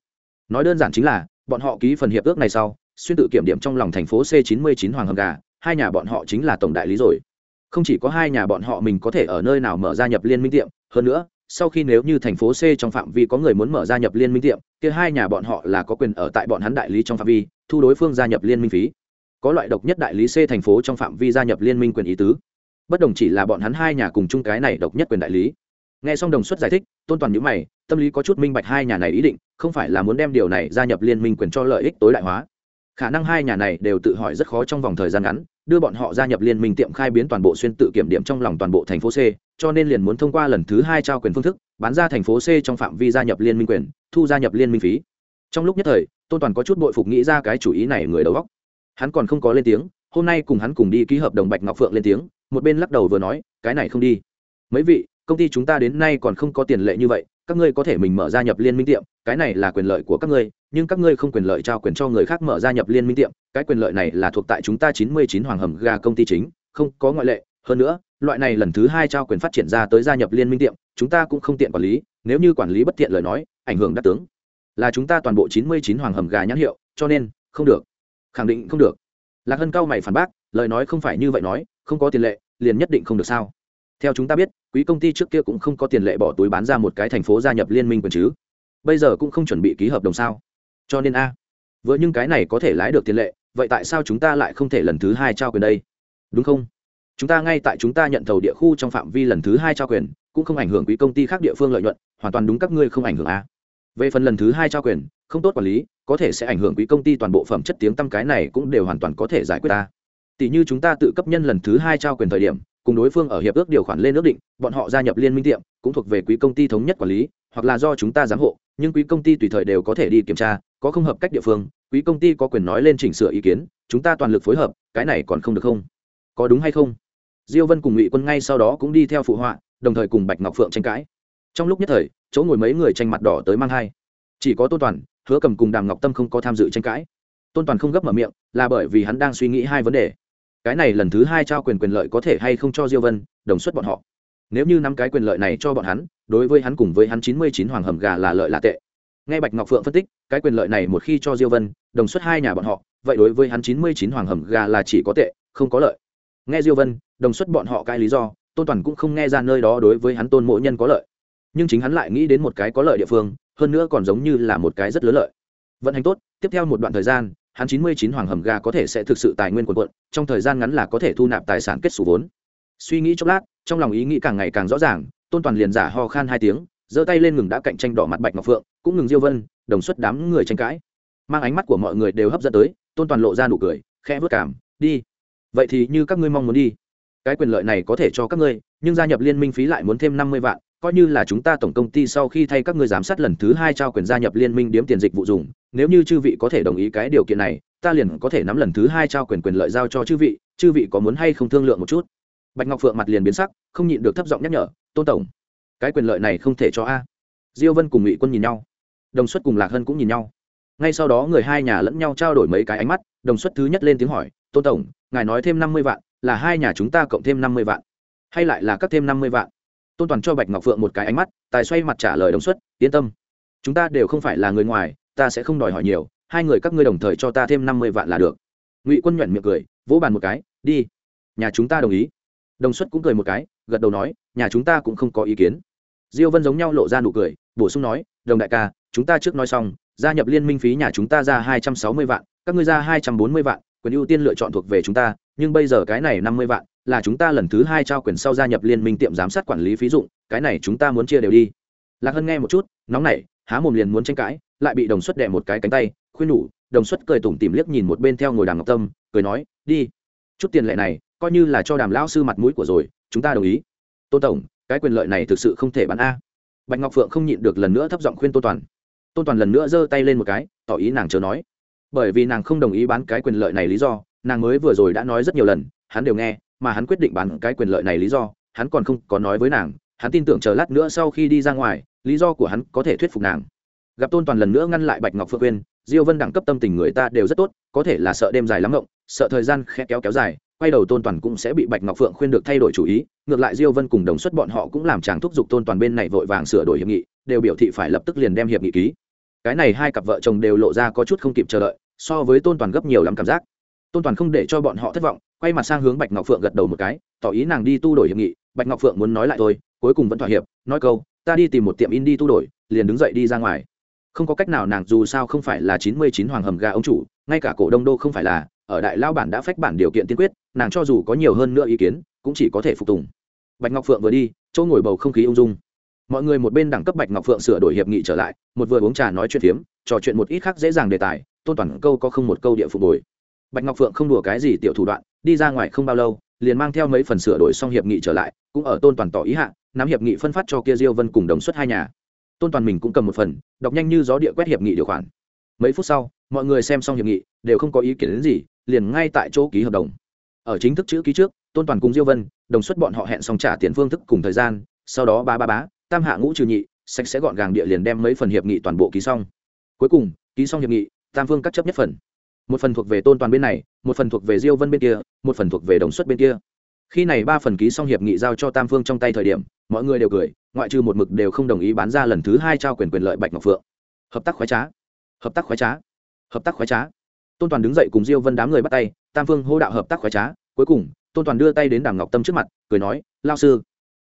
Nói đơn giản chính là bọn họ ký phần hiệp ước này sau xuyên tự kiểm điểm trong lòng thành phố c 99 hoàng hầm gà hai nhà bọn họ chính là tổng đại lý rồi. Không chỉ có hai nhà bọn họ mình có thể ở nơi nào mở gia nhập liên minh tiệm hơn nữa sau khi nếu như thành phố C trong phạm vi có người muốn mở gia nhập liên minh tiệm, kia hai nhà bọn họ là có quyền ở tại bọn hắn đại lý trong phạm vi, thu đối phương gia nhập liên minh phí. Có loại độc nhất đại lý C thành phố trong phạm vi gia nhập liên minh quyền ý tứ bất đồng chỉ là bọn hắn hai nhà cùng chung cái này độc nhất quyền đại lý. Nghe xong đồng xuất giải thích, tôn toàn nhữ mày, tâm lý có chút minh bạch hai nhà này ý định, không phải là muốn đem điều này gia nhập liên minh quyền cho lợi ích tối đại hóa. Khả năng hai nhà này đều tự hỏi rất khó trong vòng thời gian ngắn, đưa bọn họ gia nhập liên minh tiệm khai biến toàn bộ xuyên tự kiểm điểm trong lòng toàn bộ thành phố c, cho nên liền muốn thông qua lần thứ hai trao quyền phương thức, bán ra thành phố c trong phạm vi gia nhập liên minh quyền, thu gia nhập liên minh phí. Trong lúc nhất thời, tôn toàn có chút bội phục nghĩ ra cái chủ ý này người đầu góc hắn còn không có lên tiếng, hôm nay cùng hắn cùng đi ký hợp đồng bạch ngọc phượng lên tiếng một bên lắc đầu vừa nói, cái này không đi. Mấy vị, công ty chúng ta đến nay còn không có tiền lệ như vậy, các ngươi có thể mình mở gia nhập liên minh tiệm, cái này là quyền lợi của các ngươi, nhưng các ngươi không quyền lợi trao quyền cho người khác mở gia nhập liên minh tiệm, cái quyền lợi này là thuộc tại chúng ta chín mươi chín hoàng hầm ga công ty chính, không có ngoại lệ. Hơn nữa, loại này lần thứ hai trao quyền phát triển ra tới gia nhập liên minh tiệm, chúng ta cũng không tiện quản lý, nếu như quản lý bất tiện lời nói, ảnh hưởng đắc tướng. Là chúng ta toàn bộ chín mươi chín hoàng hầm gà nhãn hiệu, cho nên không được. Khẳng định không được. Lạc hân cao mày phản bác, lời nói không phải như vậy nói không có tiền lệ, liền nhất định không được sao? Theo chúng ta biết, quý công ty trước kia cũng không có tiền lệ bỏ túi bán ra một cái thành phố gia nhập liên minh quần chứ. Bây giờ cũng không chuẩn bị ký hợp đồng sao? Cho nên a với nhưng cái này có thể lái được tiền lệ, vậy tại sao chúng ta lại không thể lần thứ hai trao quyền đây? Đúng không? Chúng ta ngay tại chúng ta nhận thầu địa khu trong phạm vi lần thứ hai trao quyền, cũng không ảnh hưởng quý công ty khác địa phương lợi nhuận, hoàn toàn đúng các ngươi không ảnh hưởng a. Về phần lần thứ hai trao quyền, không tốt quản lý, có thể sẽ ảnh hưởng quý công ty toàn bộ phẩm chất tiếng tăm cái này cũng đều hoàn toàn có thể giải quyết ta tỷ như chúng ta tự cấp nhân lần thứ hai trao quyền thời điểm, cùng đối phương ở hiệp ước điều khoản lên ước định, bọn họ gia nhập liên minh tiệm, cũng thuộc về quý công ty thống nhất quản lý, hoặc là do chúng ta giám hộ, nhưng quý công ty tùy thời đều có thể đi kiểm tra, có không hợp cách địa phương, quý công ty có quyền nói lên chỉnh sửa ý kiến, chúng ta toàn lực phối hợp, cái này còn không được không? Có đúng hay không? Diêu vân cùng ngụy quân ngay sau đó cũng đi theo phụ họa, đồng thời cùng bạch ngọc phượng tranh cãi. Trong lúc nhất thời, chỗ ngồi mấy người tranh mặt đỏ tới mang hai. Chỉ có tôn toàn, hứa cầm cùng đàm ngọc tâm không có tham dự tranh cãi. Tôn toàn không gấp mở miệng, là bởi vì hắn đang suy nghĩ hai vấn đề cái này lần thứ hai trao quyền quyền lợi có thể hay không cho diêu vân, đồng xuất bọn họ. Nếu như năm cái quyền lợi này cho bọn hắn, đối với hắn cùng với hắn chín mươi chín hoàng hầm gà là lợi là tệ. Nghe bạch ngọc phượng phân tích, cái quyền lợi này một khi cho diêu vân, đồng xuất hai nhà bọn họ, vậy đối với hắn chín mươi chín hoàng hầm gà là chỉ có tệ, không có lợi. Nghe diêu vân, đồng xuất bọn họ cái lý do, tôn toàn cũng không nghe ra nơi đó đối với hắn tôn mỗi nhân có lợi. Nhưng chính hắn lại nghĩ đến một cái có lợi địa phương, hơn nữa còn giống như là một cái rất lớn lợi. Vận hành tốt, tiếp theo một đoạn thời gian hắn chín mươi chín hoàng hầm gà có thể sẽ thực sự tài nguyên quần quận trong thời gian ngắn là có thể thu nạp tài sản kết xù vốn. Suy nghĩ chốc lát, trong lòng ý nghĩ càng ngày càng rõ ràng, tôn toàn liền giả ho khan hai tiếng, giơ tay lên ngừng đã cạnh tranh đỏ mặt bạch ngọc phượng, cũng ngừng diêu vân, đồng xuất đám người tranh cãi. Mang ánh mắt của mọi người đều hấp dẫn tới, tôn toàn lộ ra nụ cười, khẽ vớt cảm, đi. Vậy thì như các ngươi mong muốn đi. Cái quyền lợi này có thể cho các ngươi, nhưng gia nhập liên minh phí lại muốn thêm năm mươi vạn coi như là chúng ta tổng công ty sau khi thay các ngươi giám sát lần thứ hai trao quyền gia nhập liên minh điếm tiền dịch vụ dùng, nếu như chư vị có thể đồng ý cái điều kiện này, ta liền có thể nắm lần thứ hai trao quyền quyền lợi giao cho chư vị chư vị có muốn hay không thương lượng một chút? Bạch ngọc phượng mặt liền biến sắc, không nhịn được thấp giọng nhắc nhở, tôn tổng, cái quyền lợi này không thể cho a. Diêu vân cùng ngụy quân nhìn nhau. Đồng xuất cùng lạc hân cũng nhìn nhau. Ngay sau đó người hai nhà lẫn nhau trao đổi mấy cái ánh mắt, đồng xuất thứ nhất lên tiếng hỏi, tôn tổng, ngài nói thêm năm mươi vạn, là hai nhà chúng ta cộng thêm năm mươi vạn, hay lại là cắt thêm năm mươi vạn? Tôn toàn cho bạch ngọc phượng một cái ánh mắt, tài xoay mặt trả lời đồng xuất, yên tâm, chúng ta đều không phải là người ngoài, ta sẽ không đòi hỏi nhiều, hai người các ngươi đồng thời cho ta thêm năm mươi vạn là được. Ngụy quân nhuận miệng cười, vỗ bàn một cái, đi, nhà chúng ta đồng ý. Đồng xuất cũng cười một cái, gật đầu nói, nhà chúng ta cũng không có ý kiến. Diêu vân giống nhau lộ ra nụ cười, bổ sung nói, đồng đại ca, chúng ta trước nói xong, gia nhập liên minh phí nhà chúng ta ra hai trăm sáu mươi vạn, các ngươi ra hai trăm bốn mươi vạn, quyền ưu tiên lựa chọn thuộc về chúng ta, nhưng bây giờ cái này năm mươi vạn là chúng ta lần thứ hai trao quyền sau gia nhập liên minh tiệm giám sát quản lý phí dụng, cái này chúng ta muốn chia đều đi. Lạc hân nghe một chút, nóng nảy, há mồm liền muốn tranh cãi, lại bị đồng xuất đẻ một cái cánh tay, khuyên nhủ, đồng xuất cười tủm tìm liếc nhìn một bên theo ngồi đàm ngọc tâm, cười nói, đi, chút tiền lệ này, coi như là cho đàm lão sư mặt mũi của rồi, chúng ta đồng ý. Tôn tổng, cái quyền lợi này thực sự không thể bán a. Bạch ngọc phượng không nhịn được lần nữa thấp giọng khuyên tôn toàn. Tôn toàn lần nữa giơ tay lên một cái, tỏ ý nàng chờ nói. Bởi vì nàng không đồng ý bán cái quyền lợi này lý do, nàng mới vừa rồi đã nói rất nhiều lần, hắn đều nghe mà hắn quyết định bán cái quyền lợi này lý do, hắn còn không có nói với nàng, hắn tin tưởng chờ lát nữa sau khi đi ra ngoài, lý do của hắn có thể thuyết phục nàng. Gặp tôn toàn lần nữa ngăn lại bạch ngọc phượng quyên diêu vân đẳng cấp tâm tình người ta đều rất tốt, có thể là sợ đêm dài lắm ngộng, sợ thời gian khẽ kéo kéo dài, quay đầu tôn toàn cũng sẽ bị bạch ngọc phượng khuyên được thay đổi chủ ý, ngược lại diêu vân cùng đồng xuất bọn họ cũng làm chàng thúc giục tôn toàn bên này vội vàng sửa đổi hiệp nghị, đều biểu thị phải lập tức liền đem hiệp nghị ký. Cái này hai cặp vợ chồng đều lộ ra có chút không kịp chờ đợi, so với tôn toàn gấp nhiều lắm cảm giác tôn toàn không để cho bọn họ thất vọng, quay mặt sang hướng bạch ngọc phượng gật đầu một cái, tỏ ý nàng đi tu đổi hiệp nghị. Bạch ngọc phượng muốn nói lại thôi, cuối cùng vẫn thỏa hiệp, nói câu, ta đi tìm một tiệm in đi tu đổi, liền đứng dậy đi ra ngoài. Không có cách nào nàng dù sao không phải là chín mươi chín hoàng hầm gà ông chủ, ngay cả cổ đông đô không phải là, ở đại lao bản đã phách bản điều kiện tiên quyết, nàng cho dù có nhiều hơn nữa ý kiến, cũng chỉ có thể phục tùng. Bạch ngọc phượng vừa đi, chỗ ngồi bầu không khí ung dung. Mọi người một bên đẳng cấp bạch ngọc phượng sửa đổi hiệp nghị trở lại, một vừa uống trà nói chuyện phiếm, trò chuyện một ít khác dễ dàng đề tài, tôn toàn câu có không một câu địa phục bồi bạch ngọc phượng không đùa cái gì tiểu thủ đoạn, đi ra ngoài không bao lâu, liền mang theo mấy phần sửa đổi xong hiệp nghị trở lại, cũng ở tôn toàn tỏ ý hạ, nắm hiệp nghị phân phát cho kia diêu vân cùng đồng xuất hai nhà. Tôn toàn mình cũng cầm một phần, đọc nhanh như gió địa quét hiệp nghị điều khoản. Mấy phút sau, mọi người xem xong hiệp nghị, đều không có ý kiến đến gì, liền ngay tại chỗ ký hợp đồng. Ở chính thức chữ ký trước, tôn toàn cùng diêu vân, đồng xuất bọn họ hẹn xong trả tiền phương thức cùng thời gian, sau đó ba ba bá tam hạ ngũ trừ nhị, sạch sẽ gọn gàng địa liền đem mấy phần hiệp nghị toàn bộ ký xong. Cuối cùng, ký xong hiệp nghị, tam phương cắt chấp nhất phần một phần thuộc về tôn toàn bên này, một phần thuộc về diêu vân bên kia, một phần thuộc về đồng xuất bên kia. Khi này ba phần ký xong hiệp nghị giao cho tam phương trong tay thời điểm, mọi người đều cười, ngoại trừ một mực đều không đồng ý bán ra lần thứ hai trao quyền quyền lợi bạch ngọc phượng. Hợp tác khoái trá. Hợp tác khoái trá. Hợp tác khoái trá. Tôn toàn đứng dậy cùng diêu vân đám người bắt tay, tam phương hô đạo hợp tác khoái trá. Cuối cùng, tôn toàn đưa tay đến đàm ngọc tâm trước mặt, cười nói, lao sư,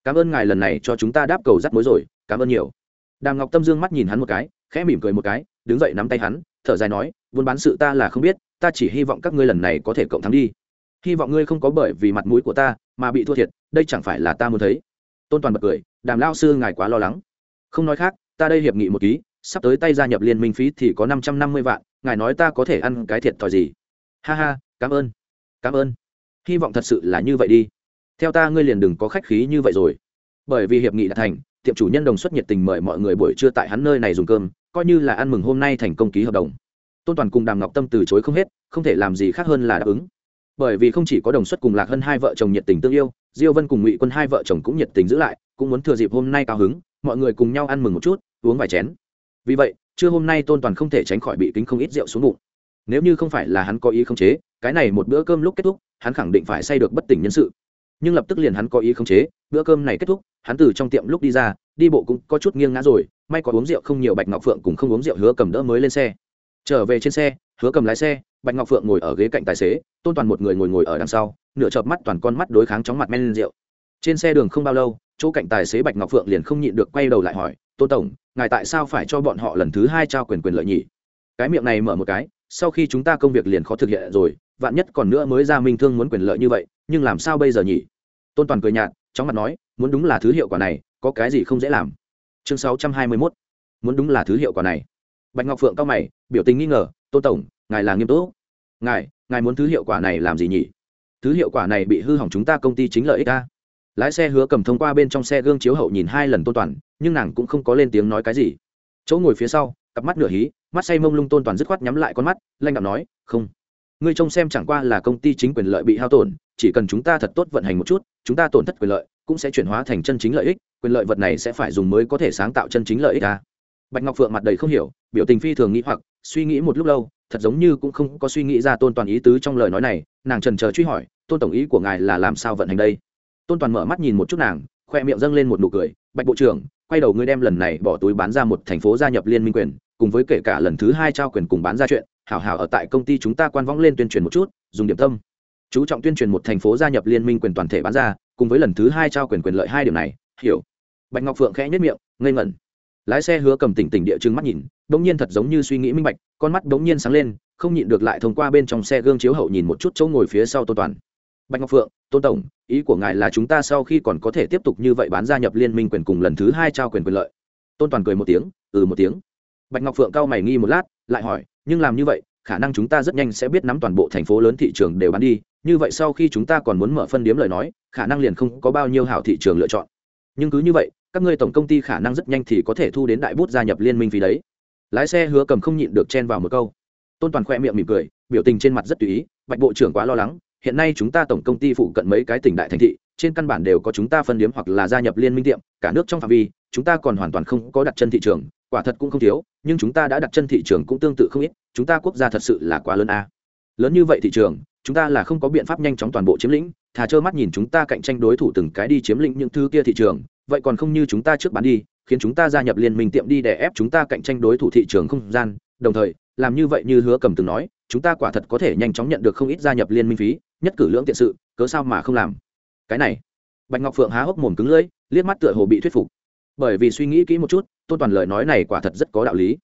cảm ơn ngài lần này cho chúng ta đáp cầu rắt mối rồi, cảm ơn nhiều. Đàm ngọc tâm dương mắt nhìn hắn một cái, khẽ mỉm cười một cái, đứng dậy nắm tay hắn, thở dài nói buôn bán sự ta là không biết, ta chỉ hy vọng các ngươi lần này có thể cộng thắng đi. Hy vọng ngươi không có bởi vì mặt mũi của ta mà bị thua thiệt, đây chẳng phải là ta muốn thấy. Tôn toàn bật cười, đàm lao sư ngài quá lo lắng. Không nói khác, ta đây hiệp nghị một ký, sắp tới tay gia nhập liên minh phí thì có năm trăm năm mươi vạn, ngài nói ta có thể ăn cái thiệt thòi gì? Ha ha, cảm ơn cảm ơn. Hy vọng thật sự là như vậy đi. Theo ta ngươi liền đừng có khách khí như vậy rồi. Bởi vì hiệp nghị đã thành, tiệm chủ nhân đồng xuất nhiệt tình mời mọi người buổi trưa tại hắn nơi này dùng cơm, coi như là ăn mừng hôm nay thành công ký hợp đồng tôn toàn cùng đàm ngọc tâm từ chối không hết, không thể làm gì khác hơn là đáp ứng. Bởi vì không chỉ có đồng xuất cùng lạc hơn hai vợ chồng nhiệt tình tương yêu, diêu vân cùng ngụy quân hai vợ chồng cũng nhiệt tình giữ lại, cũng muốn thừa dịp hôm nay cao hứng, mọi người cùng nhau ăn mừng một chút, uống vài chén. Vì vậy, trưa hôm nay tôn toàn không thể tránh khỏi bị kính không ít rượu xuống bụng. Nếu như không phải là hắn có ý không chế, cái này một bữa cơm lúc kết thúc, hắn khẳng định phải say được bất tỉnh nhân sự. Nhưng lập tức liền hắn có ý không chế, bữa cơm này kết thúc, hắn từ trong tiệm lúc đi ra, đi bộ cũng có chút nghiêng ngã rồi, may có uống rượu không nhiều bạch ngọc phượng cũng không uống rượu hứa cầm đỡ mới lên xe trở về trên xe, hứa cầm lái xe, bạch ngọc phượng ngồi ở ghế cạnh tài xế, tôn toàn một người ngồi ngồi ở đằng sau, nửa chợp mắt toàn con mắt đối kháng chóng mặt men lên rượu. Trên xe đường không bao lâu, chỗ cạnh tài xế bạch ngọc phượng liền không nhịn được quay đầu lại hỏi, tôn tổng, ngài tại sao phải cho bọn họ lần thứ hai trao quyền quyền lợi nhỉ? Cái miệng này mở một cái, sau khi chúng ta công việc liền khó thực hiện rồi, vạn nhất còn nữa mới ra minh thương muốn quyền lợi như vậy, nhưng làm sao bây giờ nhỉ? Tôn toàn cười nhạt, chóng mặt nói, muốn đúng là thứ hiệu quả này, có cái gì không dễ làm? Chương sáu trăm hai mươi 621 muốn đúng là thứ hiệu quả này bạch ngọc phượng cao mày, biểu tình nghi ngờ tôn tổng, ngài là nghiêm túc. Ngài ngài muốn thứ hiệu quả này làm gì nhỉ? Thứ hiệu quả này bị hư hỏng chúng ta công ty chính lợi ích ta. Lái xe hứa cầm thông qua bên trong xe gương chiếu hậu nhìn hai lần tôn toàn, nhưng nàng cũng không có lên tiếng nói cái gì. Chỗ ngồi phía sau, cặp mắt nửa hí, mắt say mông lung tôn toàn dứt khoát nhắm lại con mắt lanh đạo nói, không. Ngươi trông xem chẳng qua là công ty chính quyền lợi bị hao tổn, chỉ cần chúng ta thật tốt vận hành một chút, chúng ta tổn thất quyền lợi cũng sẽ chuyển hóa thành chân chính lợi ích, quyền lợi vật này sẽ phải dùng mới có thể sáng tạo chân chính lợi ích ta bạch ngọc phượng mặt đầy không hiểu, biểu tình phi thường nghĩ hoặc, suy nghĩ một lúc lâu, thật giống như cũng không có suy nghĩ ra tôn toàn ý tứ trong lời nói này, nàng trần chờ truy hỏi, tôn tổng ý của ngài là làm sao vận hành đây? Tôn toàn mở mắt nhìn một chút nàng, khoe miệng dâng lên một nụ cười, bạch bộ trưởng, quay đầu ngươi đem lần này bỏ túi bán ra một thành phố gia nhập liên minh quyền, cùng với kể cả lần thứ hai trao quyền cùng bán ra chuyện, hảo hảo ở tại công ty chúng ta quan võng lên tuyên truyền một chút, dùng điểm tâm. Chú trọng tuyên truyền một thành phố gia nhập liên minh quyền toàn thể bán ra, cùng với lần thứ hai trao quyền quyền lợi hai điểm này, hiểu. Bạch ngọc phượng khẽ nhất miệng, ngây ngẩn lái xe hứa cầm tỉnh tỉnh địa chừng mắt nhìn đ ỗ n g nhiên thật giống như suy nghĩ minh bạch, con mắt đ ỗ n g nhiên sáng lên, không nhịn được lại thông qua bên trong xe gương chiếu hậu nhìn một chút chỗ ngồi phía sau tôn toàn. Bạch ngọc phượng, tôn tổng, ý của ngài là chúng ta sau khi còn có thể tiếp tục như vậy bán gia nhập liên minh quyền cùng lần thứ hai trao quyền quyền lợi? Tôn toàn cười một tiếng ừ một tiếng. Bạch ngọc phượng cao mày nghi một lát, lại hỏi, nhưng làm như vậy, khả năng chúng ta rất nhanh sẽ biết nắm toàn bộ thành phố lớn thị trường đều bán đi, như vậy sau khi chúng ta còn muốn mở phân điếm lời nói, khả năng liền không có bao nhiêu hảo thị trường lựa chọn. Nhưng cứ như vậy các ngươi tổng công ty khả năng rất nhanh thì có thể thu đến đại bút gia nhập liên minh phí đấy. Lái xe hứa cầm không nhịn được chen vào một câu. Tôn toàn khoe miệng mỉm cười, biểu tình trên mặt rất tùy ý, bạch bộ trưởng quá lo lắng, hiện nay chúng ta tổng công ty phụ cận mấy cái tỉnh đại thành thị, trên căn bản đều có chúng ta phân điếm hoặc là gia nhập liên minh tiệm, cả nước trong phạm vi, chúng ta còn hoàn toàn không có đặt chân thị trường, quả thật cũng không thiếu, nhưng chúng ta đã đặt chân thị trường cũng tương tự không ít, chúng ta quốc gia thật sự là quá lớn a. Lớn như vậy thị trường, chúng ta là không có biện pháp nhanh chóng toàn bộ chiếm lĩnh, thà trơ mắt nhìn chúng ta cạnh tranh đối thủ từng cái đi chiếm lĩnh những thứ kia thị trường vậy còn không như chúng ta trước bán đi, khiến chúng ta gia nhập liên minh tiệm đi để ép chúng ta cạnh tranh đối thủ thị trường không gian. Đồng thời, làm như vậy như hứa cầm từng nói, chúng ta quả thật có thể nhanh chóng nhận được không ít gia nhập liên minh phí, nhất cử lưỡng tiện sự, cớ sao mà không làm? Cái này, bạch ngọc phượng há hốc mồm cứng lưỡi, liếc mắt tựa hồ bị thuyết phục. Bởi vì suy nghĩ kỹ một chút, tôn toàn lời nói này quả thật rất có đạo lý.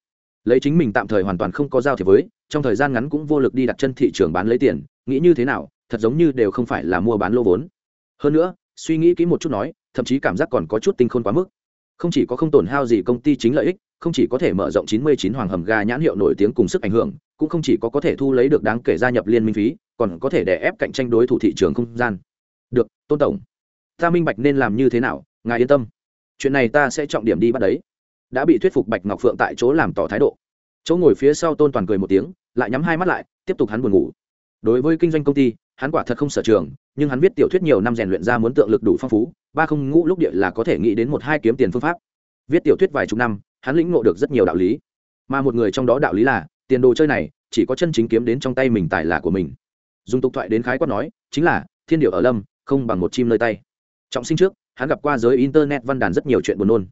Lấy chính mình tạm thời hoàn toàn không có giao thiệp với, trong thời gian ngắn cũng vô lực đi đặt chân thị trường bán lấy tiền, nghĩ như thế nào, thật giống như đều không phải là mua bán lô vốn. Hơn nữa, suy nghĩ kỹ một chút nói thậm chí cảm giác còn có chút tinh khôn quá mức. Không chỉ có không tổn hao gì công ty chính lợi ích, không chỉ có thể mở rộng 99 hoàng hầm ga nhãn hiệu nổi tiếng cùng sức ảnh hưởng, cũng không chỉ có có thể thu lấy được đáng kể gia nhập liên minh phí, còn có thể đè ép cạnh tranh đối thủ thị trường không gian. Được, tôn tổng. Ta minh bạch nên làm như thế nào, ngài yên tâm. Chuyện này ta sẽ trọng điểm đi bắt đấy. Đã bị thuyết phục bạch ngọc phượng tại chỗ làm tỏ thái độ. Chỗ ngồi phía sau tôn toàn cười một tiếng, lại nhắm hai mắt lại, tiếp tục hắn buồn ngủ. Đối với kinh doanh công ty hắn quả thật không sở trường, nhưng hắn viết tiểu thuyết nhiều năm rèn luyện ra muốn tượng lực đủ phong phú, ba không ngũ lúc địa là có thể nghĩ đến một hai kiếm tiền phương pháp. Viết tiểu thuyết vài chục năm, hắn lĩnh ngộ được rất nhiều đạo lý. Mà một người trong đó đạo lý là, tiền đồ chơi này, chỉ có chân chính kiếm đến trong tay mình tài là của mình. Dùng tục thoại đến khái quát nói, chính là, thiên điệu ở lâm, không bằng một chim nơi tay. Trọng sinh trước, hắn gặp qua giới internet văn đàn rất nhiều chuyện buồn nôn.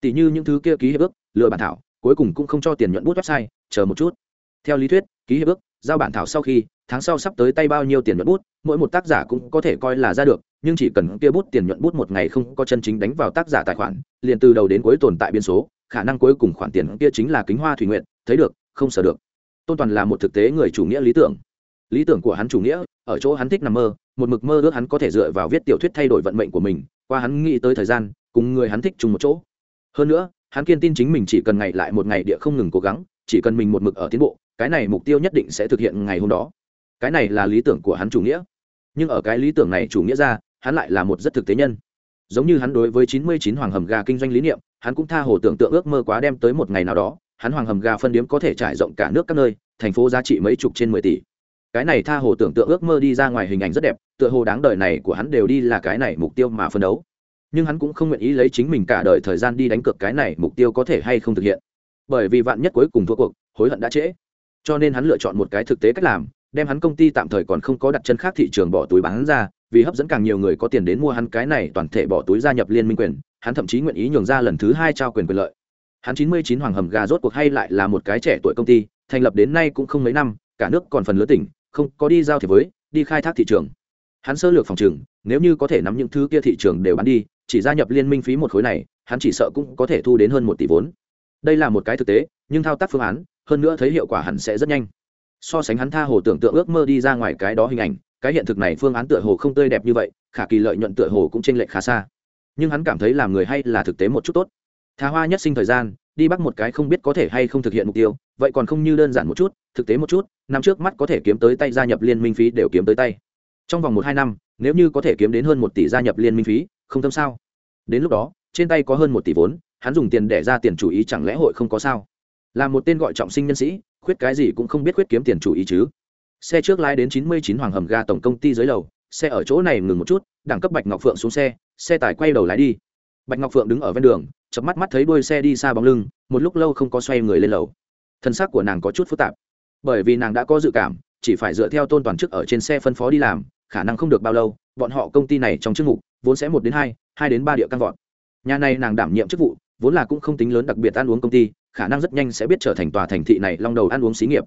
Tỷ như những thứ kia ký hiệp ước, lừa bản thảo, cuối cùng cũng không cho tiền nhuận bút website, chờ một chút. Theo lý thuyết, ký hiệp ước, giao bản thảo sau khi tháng sau sắp tới tay bao nhiêu tiền nhuận bút, mỗi một tác giả cũng có thể coi là ra được, nhưng chỉ cần kia bút tiền nhuận bút một ngày không có chân chính đánh vào tác giả tài khoản, liền từ đầu đến cuối tồn tại biên số, khả năng cuối cùng khoản tiền kia chính là kính hoa thủy nguyện, thấy được, không sợ được. Tôn toàn là một thực tế người chủ nghĩa lý tưởng. Lý tưởng của hắn chủ nghĩa, ở chỗ hắn thích nằm mơ, một mực mơ ước hắn có thể dựa vào viết tiểu thuyết thay đổi vận mệnh của mình, qua hắn nghĩ tới thời gian, cùng người hắn thích chung một chỗ. Hơn nữa, hắn kiên tin chính mình chỉ cần ngày lại một ngày địa không ngừng cố gắng, chỉ cần mình một mực ở tiến bộ, cái này mục tiêu nhất định sẽ thực hiện ngày hôm đó cái này là lý tưởng của hắn chủ nghĩa. Nhưng ở cái lý tưởng này chủ nghĩa ra, hắn lại là một rất thực tế nhân. Giống như hắn đối với chín mươi chín hoàng hầm gà kinh doanh lý niệm, hắn cũng tha hồ tưởng tượng ước mơ quá đem tới một ngày nào đó, hắn hoàng hầm gà phân điếm có thể trải rộng cả nước các nơi, thành phố giá trị mấy chục trên mười tỷ. Cái này tha hồ tưởng tượng ước mơ đi ra ngoài hình ảnh rất đẹp, tựa hồ đáng đời này của hắn đều đi là cái này mục tiêu mà phân đấu. Nhưng hắn cũng không nguyện ý lấy chính mình cả đời thời gian đi đánh cược cái này mục tiêu có thể hay không thực hiện. Bởi vì vạn nhất cuối cùng thua cuộc, hối hận đã trễ. Cho nên hắn lựa chọn một cái thực tế cách làm đem hắn công ty tạm thời còn không có đặt chân khác thị trường bỏ túi bán ra, vì hấp dẫn càng nhiều người có tiền đến mua hắn cái này toàn thể bỏ túi gia nhập liên minh quyền, hắn thậm chí nguyện ý nhường ra lần thứ hai trao quyền quyền lợi. Hắn chín mươi chín hoàng hầm gà rốt cuộc hay lại là một cái trẻ tuổi công ty, thành lập đến nay cũng không mấy năm, cả nước còn phần lứa tỉnh, không có đi giao thiệp với, đi khai thác thị trường. Hắn sơ lược phòng trừng nếu như có thể nắm những thứ kia thị trường đều bán đi, chỉ gia nhập liên minh phí một khối này, hắn chỉ sợ cũng có thể thu đến hơn một tỷ vốn. Đây là một cái thực tế, nhưng thao tác phương án, hơn nữa thấy hiệu quả hẳn sẽ rất nhanh so sánh hắn tha hồ tưởng tượng ước mơ đi ra ngoài cái đó hình ảnh, cái hiện thực này phương án tựa hồ không tươi đẹp như vậy, khả kỳ lợi nhuận tựa hồ cũng chênh lệch khá xa. Nhưng hắn cảm thấy làm người hay là thực tế một chút tốt. Tha hoa nhất sinh thời gian, đi bắt một cái không biết có thể hay không thực hiện mục tiêu, vậy còn không như đơn giản một chút, thực tế một chút, năm trước mắt có thể kiếm tới tay gia nhập liên minh phí đều kiếm tới tay. Trong vòng một hai năm, nếu như có thể kiếm đến hơn một tỷ gia nhập liên minh phí, không tâm sao? Đến lúc đó, trên tay có hơn một tỷ vốn, hắn dùng tiền để ra tiền chủ ý chẳng lẽ hội không có sao? Là một tên gọi trọng sinh nhân sĩ khuyết cái gì cũng không biết khuyết kiếm tiền chủ ý chứ. Xe trước lái đến chín mươi chín hoàng hầm ga tổng công ty dưới lầu, xe ở chỗ này ngừng một chút, đẳng cấp bạch ngọc phượng xuống xe xe tải quay đầu lái đi. Bạch ngọc phượng đứng ở ven đường chập mắt mắt thấy đuôi xe đi xa bóng lưng, một lúc lâu không có xoay người lên lầu. Thân xác của nàng có chút phức tạp. Bởi vì nàng đã có dự cảm, chỉ phải dựa theo tôn toàn chức ở trên xe phân phó đi làm, khả năng không được bao lâu, bọn họ công ty này trong chức vụ vốn sẽ một đến hai hai đến ba địa căn vọt. Nhà này nàng đảm nhiệm chức vụ, vốn là cũng không tính lớn đặc biệt ăn uống công ty khả năng rất nhanh sẽ biết trở thành tòa thành thị này long đầu ăn uống xí nghiệp.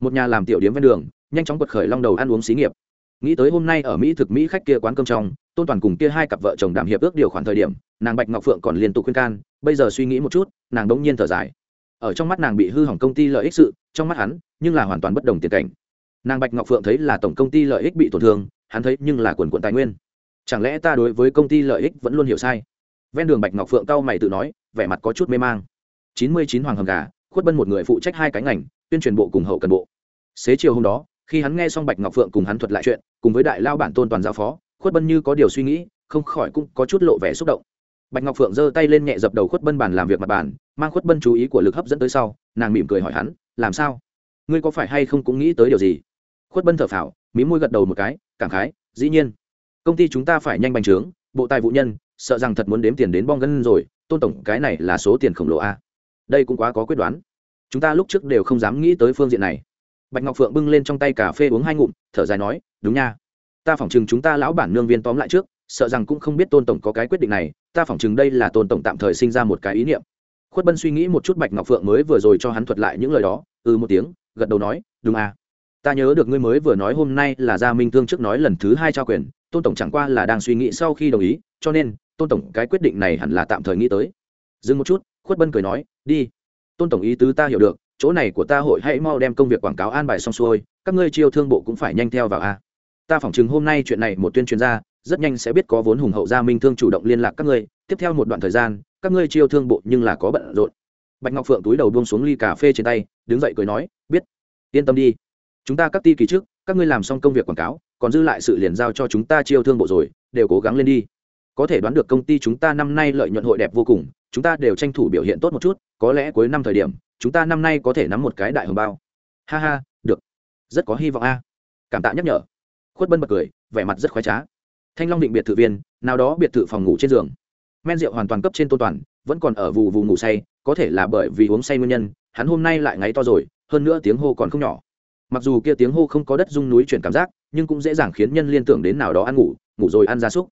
Một nhà làm tiểu điếm ven đường, nhanh chóng quật khởi long đầu ăn uống xí nghiệp. Nghĩ tới hôm nay ở mỹ thực mỹ khách kia quán cơm trong, tôn toàn cùng kia hai cặp vợ chồng đảm hiệp ước điều khoản thời điểm, nàng bạch ngọc phượng còn liên tục khuyên can, bây giờ suy nghĩ một chút, nàng đống nhiên thở dài. Ở trong mắt nàng bị hư hỏng công ty lợi ích sự, trong mắt hắn, nhưng là hoàn toàn bất đồng tiền cảnh. Nàng bạch ngọc phượng thấy là tổng công ty lợi ích bị tổn thương, hắn thấy nhưng là quần quận tài nguyên. Chẳng lẽ ta đối với công ty lợi ích vẫn luôn hiểu sai? Ven đường bạch ngọc phượng cau mày tự nói, vẻ mặt có chút mê mang chín mươi chín hoàng hầm gà, khuất bân một người phụ trách hai cánh ngành, tuyên truyền bộ cùng hậu cần bộ. Xế chiều hôm đó, khi hắn nghe xong bạch ngọc phượng cùng hắn thuật lại chuyện, cùng với đại lao bản tôn toàn giao phó, khuất bân như có điều suy nghĩ, không khỏi cũng có chút lộ vẻ xúc động. Bạch ngọc phượng giơ tay lên nhẹ dập đầu khuất bân bàn làm việc mặt bàn, mang khuất bân chú ý của lực hấp dẫn tới sau, nàng mỉm cười hỏi hắn, làm sao? Ngươi có phải hay không cũng nghĩ tới điều gì? Khuất bân thở phào, mí môi gật đầu một cái, cảm khái, dĩ nhiên. Công ty chúng ta phải nhanh bành trướng, bộ tài vụ nhân, sợ rằng thật muốn đếm tiền đến bong gân rồi, tôn tổng, cái này là số tiền khổng lồ a đây cũng quá có quyết đoán. Chúng ta lúc trước đều không dám nghĩ tới phương diện này. Bạch ngọc phượng bưng lên trong tay cà phê uống hai ngụm, thở dài nói, đúng nha. Ta phỏng chừng chúng ta lão bản nương viên tóm lại trước, sợ rằng cũng không biết tôn tổng có cái quyết định này, ta phỏng chừng đây là tôn tổng tạm thời sinh ra một cái ý niệm. Khuất bân suy nghĩ một chút bạch ngọc phượng mới vừa rồi cho hắn thuật lại những lời đó ừ một tiếng, gật đầu nói, đúng à. Ta nhớ được ngươi mới vừa nói hôm nay là gia minh thương trước nói lần thứ hai trao quyền, tôn tổng chẳng qua là đang suy nghĩ sau khi đồng ý, cho nên, tôn tổng cái quyết định này hẳn là tạm thời nghĩ tới. Dừng một chút khuất bân cười nói, đi, tôn tổng ý tứ ta hiểu được, chỗ này của ta hội hãy mau đem công việc quảng cáo an bài xong xuôi, các ngươi chiêu thương bộ cũng phải nhanh theo vào a. Ta phỏng chừng hôm nay chuyện này một tuyên truyền ra, rất nhanh sẽ biết có vốn hùng hậu gia minh thương chủ động liên lạc các ngươi, tiếp theo một đoạn thời gian, các ngươi chiêu thương bộ nhưng là có bận rộn. Bạch ngọc phượng túi đầu buông xuống ly cà phê trên tay, đứng dậy cười nói, biết, yên tâm đi, chúng ta các ti kỳ trước, các ngươi làm xong công việc quảng cáo, còn dư lại sự liền giao cho chúng ta chiêu thương bộ rồi, đều cố gắng lên đi. Có thể đoán được công ty chúng ta năm nay lợi nhuận hội đẹp vô cùng chúng ta đều tranh thủ biểu hiện tốt một chút, có lẽ cuối năm thời điểm, chúng ta năm nay có thể nắm một cái đại hồng bao. Ha ha, được. Rất có hy vọng a. Cảm tạ nhắc nhở. Khuất bân bật cười, vẻ mặt rất khoái trá. Thanh long định biệt thự viên, nào đó biệt thự phòng ngủ trên giường. Men rượu hoàn toàn cấp trên tôn toàn, vẫn còn ở vụ vụ ngủ say, có thể là bởi vì uống say nguyên nhân, hắn hôm nay lại ngáy to rồi, hơn nữa tiếng hô còn không nhỏ. Mặc dù kia tiếng hô không có đất rung núi chuyển cảm giác, nhưng cũng dễ dàng khiến nhân liên tưởng đến nào đó ăn ngủ ngủ rồi ăn gia súc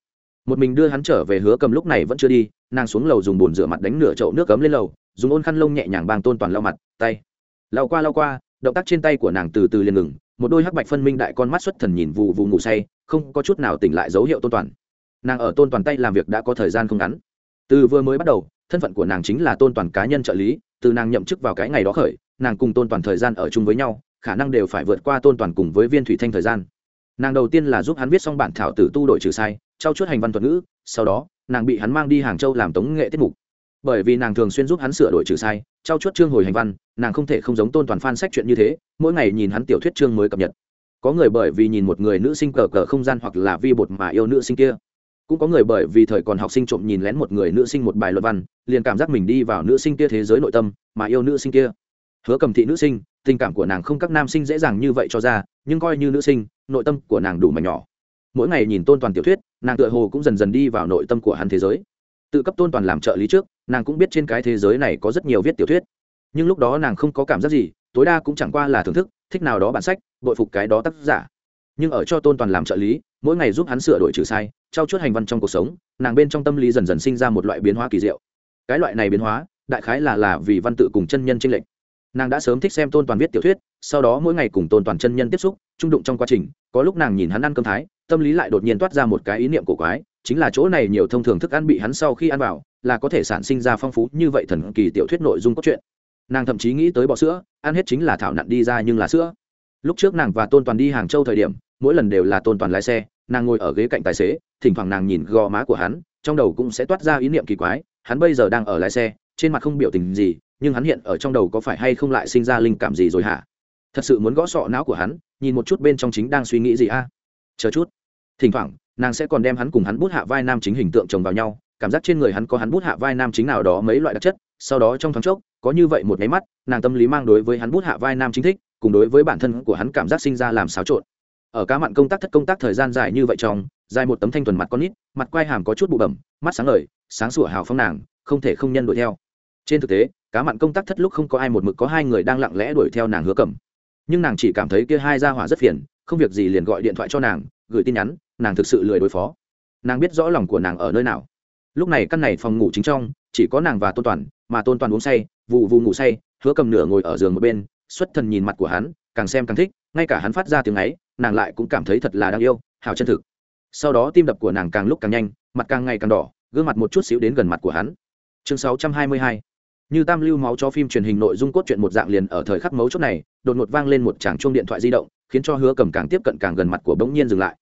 một mình đưa hắn trở về hứa cầm lúc này vẫn chưa đi, nàng xuống lầu dùng bồn rửa mặt đánh nửa chậu nước cấm lên lầu, dùng ôn khăn lông nhẹ nhàng bang tôn toàn lau mặt, tay. Lau qua lau qua, động tác trên tay của nàng từ từ liền ngừng, một đôi hắc bạch phân minh đại con mắt xuất thần nhìn vụ vụ ngủ say, không có chút nào tỉnh lại dấu hiệu tôn toàn. Nàng ở tôn toàn tay làm việc đã có thời gian không ngắn. Từ vừa mới bắt đầu, thân phận của nàng chính là tôn toàn cá nhân trợ lý, từ nàng nhậm chức vào cái ngày đó khởi, nàng cùng tôn toàn thời gian ở chung với nhau, khả năng đều phải vượt qua tôn toàn cùng với viên thủy thanh thời gian. Nàng đầu tiên là giúp hắn viết xong bản thảo tử tu đội trừ sai trao chuốt hành văn thuật ngữ, sau đó, nàng bị hắn mang đi hàng châu làm tống nghệ tiết mục. Bởi vì nàng thường xuyên giúp hắn sửa đổi trừ sai, trao chuốt chương hồi hành văn, nàng không thể không giống tôn toàn phan sách chuyện như thế, mỗi ngày nhìn hắn tiểu thuyết chương mới cập nhật. Có người bởi vì nhìn một người nữ sinh cờ cờ không gian hoặc là vi bột mà yêu nữ sinh kia. Cũng có người bởi vì thời còn học sinh trộm nhìn lén một người nữ sinh một bài luận văn, liền cảm giác mình đi vào nữ sinh kia thế giới nội tâm, mà yêu nữ sinh kia. Hứa cầm thị nữ sinh, tình cảm của nàng không các nam sinh dễ dàng như vậy cho ra, nhưng coi như nữ sinh, nội tâm của nàng đủ mà nhỏ. Mỗi ngày nhìn tôn toàn tiểu thuyết nàng tựa hồ cũng dần dần đi vào nội tâm của hắn thế giới. Tự cấp tôn toàn làm trợ lý trước, nàng cũng biết trên cái thế giới này có rất nhiều viết tiểu thuyết. Nhưng lúc đó nàng không có cảm giác gì, tối đa cũng chẳng qua là thưởng thức, thích nào đó bản sách, bội phục cái đó tác giả. Nhưng ở cho tôn toàn làm trợ lý, mỗi ngày giúp hắn sửa đổi trừ sai trao chuốt hành văn trong cuộc sống, nàng bên trong tâm lý dần dần sinh ra một loại biến hóa kỳ diệu. Cái loại này biến hóa, đại khái là là vì văn tự cùng chân nhân tranh lệch nàng đã sớm thích xem tôn toàn viết tiểu thuyết, sau đó mỗi ngày cùng tôn toàn chân nhân tiếp xúc, trung đụng trong quá trình, có lúc nàng nhìn hắn ăn cơm thái, tâm lý lại đột nhiên toát ra một cái ý niệm cổ quái, chính là chỗ này nhiều thông thường thức ăn bị hắn sau khi ăn vào, là có thể sản sinh ra phong phú như vậy thần kỳ tiểu thuyết nội dung cốt truyện. Nàng thậm chí nghĩ tới bọ sữa, ăn hết chính là thảo nặn đi ra nhưng là sữa. Lúc trước nàng và tôn toàn đi hàng châu thời điểm, mỗi lần đều là tôn toàn lái xe, nàng ngồi ở ghế cạnh tài xế, thỉnh thoảng nàng nhìn gò má của hắn, trong đầu cũng sẽ toát ra ý niệm kỳ quái, hắn bây giờ đang ở lái xe, trên mặt không biểu tình gì nhưng hắn hiện ở trong đầu có phải hay không lại sinh ra linh cảm gì rồi hả? Thật sự muốn gõ sọ não của hắn, nhìn một chút bên trong chính đang suy nghĩ gì a? Chờ chút. Thỉnh thoảng, nàng sẽ còn đem hắn cùng hắn bút hạ vai nam chính hình tượng chồng vào nhau, cảm giác trên người hắn có hắn bút hạ vai nam chính nào đó mấy loại đặc chất, sau đó trong thoáng chốc, có như vậy một máy mắt, nàng tâm lý mang đối với hắn bút hạ vai nam chính thích, cùng đối với bản thân của hắn cảm giác sinh ra làm xáo trộn. Ở cá mặn công tác thất công tác thời gian dài như vậy trong, dài một tấm thanh thuần mặt con nít, mặt quai hàm có chút bụ bẩm, mắt sáng ngời, sáng sủa hào phong nàng, không thể không nhân đuổi theo. Trên thực tế cá mặn công tác thất lúc không có ai một mực có hai người đang lặng lẽ đuổi theo nàng hứa cẩm nhưng nàng chỉ cảm thấy kia hai gia hỏa rất phiền, không việc gì liền gọi điện thoại cho nàng, gửi tin nhắn, nàng thực sự lười đối phó. Nàng biết rõ lòng của nàng ở nơi nào. Lúc này căn này phòng ngủ chính trong, chỉ có nàng và tôn toàn, mà tôn toàn uống say vụ vụ ngủ say, hứa cầm nửa ngồi ở giường một bên, xuất thần nhìn mặt của hắn, càng xem càng thích, ngay cả hắn phát ra tiếng ấy, nàng lại cũng cảm thấy thật là đáng yêu hào chân thực. Sau đó tim đập của nàng càng lúc càng nhanh, mặt càng ngày càng đỏ, gương mặt một chút xíu đến gần mặt của hắn. Chương 622 như tam lưu máu cho phim truyền hình nội dung cốt truyện một dạng liền ở thời khắc mấu chốt này, đột ngột vang lên một tràng chuông điện thoại di động, khiến cho hứa cầm càng tiếp cận càng gần mặt của bỗng nhiên dừng lại.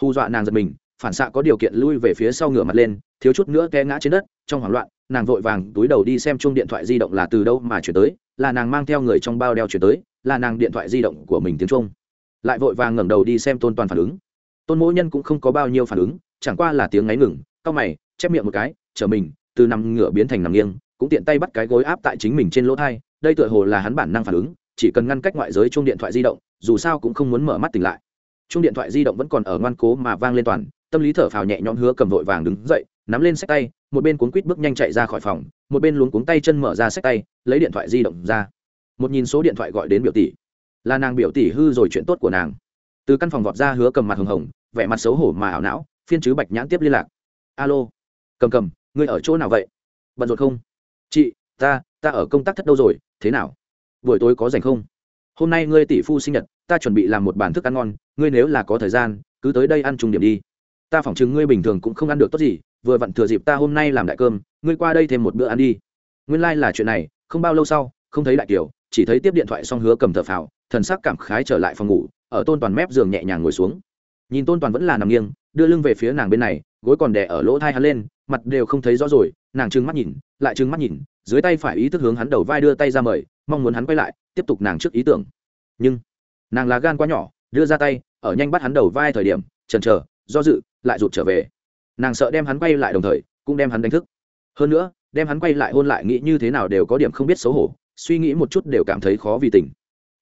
Hù dọa nàng giật mình, phản xạ có điều kiện lui về phía sau ngửa mặt lên, thiếu chút nữa té ngã trên đất, trong hoảng loạn, nàng vội vàng túi đầu đi xem chuông điện thoại di động là từ đâu mà chuyển tới, là nàng mang theo người trong bao đeo chuyển tới, là nàng điện thoại di động của mình tiếng trung lại vội vàng ngẩng đầu đi xem tôn toàn phản ứng. Tôn mỗi nhân cũng không có bao nhiêu phản ứng, chẳng qua là tiếng ngáy ngừng, cau mày, chép miệng một cái trở mình, từ nằm ngửa biến thành nằm nghiêng cũng tiện tay bắt cái gối áp tại chính mình trên lỗ thai, đây tựa hồ là hắn bản năng phản ứng, chỉ cần ngăn cách ngoại giới chung điện thoại di động, dù sao cũng không muốn mở mắt tỉnh lại. Chung điện thoại di động vẫn còn ở ngoan cố mà vang lên toàn, tâm lý thở phào nhẹ nhõm hứa cầm vội vàng đứng dậy, nắm lên sách tay, một bên cuốn quýt bước nhanh chạy ra khỏi phòng, một bên luống cuống tay chân mở ra sách tay, lấy điện thoại di động ra. Một nhìn số điện thoại gọi đến biểu tỷ. Là nàng biểu tỷ hư rồi chuyện tốt của nàng. Từ căn phòng vọt ra hứa cầm mặt hồng hồng, vẻ mặt xấu hổ mà ảo não, phiên chứ bạch nhãn tiếp liên lạc. Alo. Cầm cầm, ngươi ở chỗ nào vậy? Bận rộn không? Chị, ta ta ở công tác thất đâu rồi, thế nào? Buổi tối có rảnh không? Hôm nay ngươi tỷ phu sinh nhật, ta chuẩn bị làm một bàn thức ăn ngon, ngươi nếu là có thời gian, cứ tới đây ăn chung điểm đi. Ta phỏng chừng ngươi bình thường cũng không ăn được tốt gì, vừa vặn thừa dịp ta hôm nay làm đại cơm, ngươi qua đây thêm một bữa ăn đi. Nguyên lai、like、là chuyện này, không bao lâu sau, không thấy đại kiều chỉ thấy tiếp điện thoại xong hứa cầm thợ phào, thần sắc cảm khái trở lại phòng ngủ, ở tôn toàn mép giường nhẹ nhàng ngồi xuống. Nhìn tôn toàn vẫn là nằm nghiêng, đưa lưng về phía nàng bên này, gối còn đè ở lỗ thai hắn lên mặt đều không thấy rõ rồi, nàng trừng mắt nhìn, lại trừng mắt nhìn, dưới tay phải ý thức hướng hắn đầu vai đưa tay ra mời, mong muốn hắn quay lại, tiếp tục nàng trước ý tưởng. Nhưng, nàng là gan quá nhỏ, đưa ra tay, ở nhanh bắt hắn đầu vai thời điểm, chần chờ, do dự, lại rụt trở về. Nàng sợ đem hắn quay lại đồng thời, cũng đem hắn đánh thức. Hơn nữa, đem hắn quay lại hôn lại nghĩ như thế nào đều có điểm không biết xấu hổ, suy nghĩ một chút đều cảm thấy khó vì tình.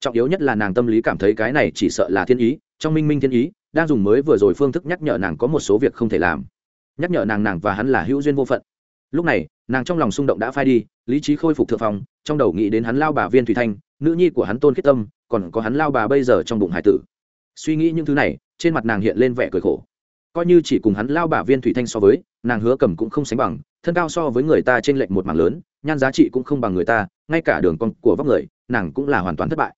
Trọng yếu nhất là nàng tâm lý cảm thấy cái này chỉ sợ là thiên ý, trong minh minh thiên ý, đang dùng mới vừa rồi phương thức nhắc nhở nàng có một số việc không thể làm nhắc nhở nàng nàng và hắn là hữu duyên vô phận. Lúc này, nàng trong lòng xung động đã phai đi, lý trí khôi phục thượng phòng trong đầu nghĩ đến hắn lao bà viên thủy thanh, nữ nhi của hắn tôn khiết tâm, còn có hắn lao bà bây giờ trong bụng hải tử. Suy nghĩ những thứ này, trên mặt nàng hiện lên vẻ cười khổ. Coi như chỉ cùng hắn lao bà viên thủy thanh so với, nàng hứa cầm cũng không sánh bằng, thân cao so với người ta trên lệnh một mảng lớn, nhan giá trị cũng không bằng người ta, ngay cả đường con của vóc người, nàng cũng là hoàn toàn thất bại.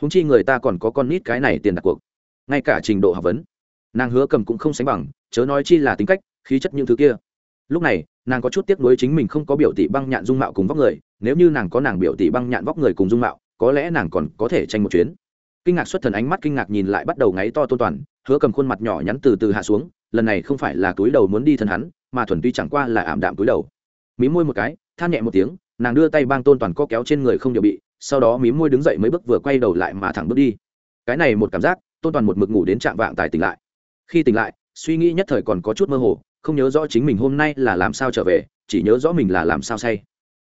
Húng chi người ta còn có con nít cái này tiền đặt cuộc. Ngay cả trình độ học vấn, nàng hứa cầm cũng không sánh bằng, chớ nói chi là tính cách khí chất những thứ kia. Lúc này, nàng có chút tiếc nuối chính mình không có biểu tỷ băng nhạn dung mạo cùng vóc người, nếu như nàng có nàng biểu tỷ băng nhạn vóc người cùng dung mạo, có lẽ nàng còn có thể tranh một chuyến. Kinh ngạc xuất thần ánh mắt kinh ngạc nhìn lại bắt đầu ngáy to tôn toàn, hứa cầm khuôn mặt nhỏ nhắn từ từ hạ xuống, lần này không phải là túi đầu muốn đi thân hắn, mà thuần tuy chẳng qua là ảm đạm túi đầu. Mí môi một cái, than nhẹ một tiếng, nàng đưa tay bang tôn toàn co kéo trên người không điều bị, sau đó mí môi đứng dậy mấy bước vừa quay đầu lại mà thẳng bước đi. Cái này một cảm giác, tôn toàn một mực ngủ đến trạm vạng tài tỉnh lại. Khi tỉnh lại, suy nghĩ nhất thời còn có chút mơ hồ không nhớ rõ chính mình hôm nay là làm sao trở về, chỉ nhớ rõ mình là làm sao say.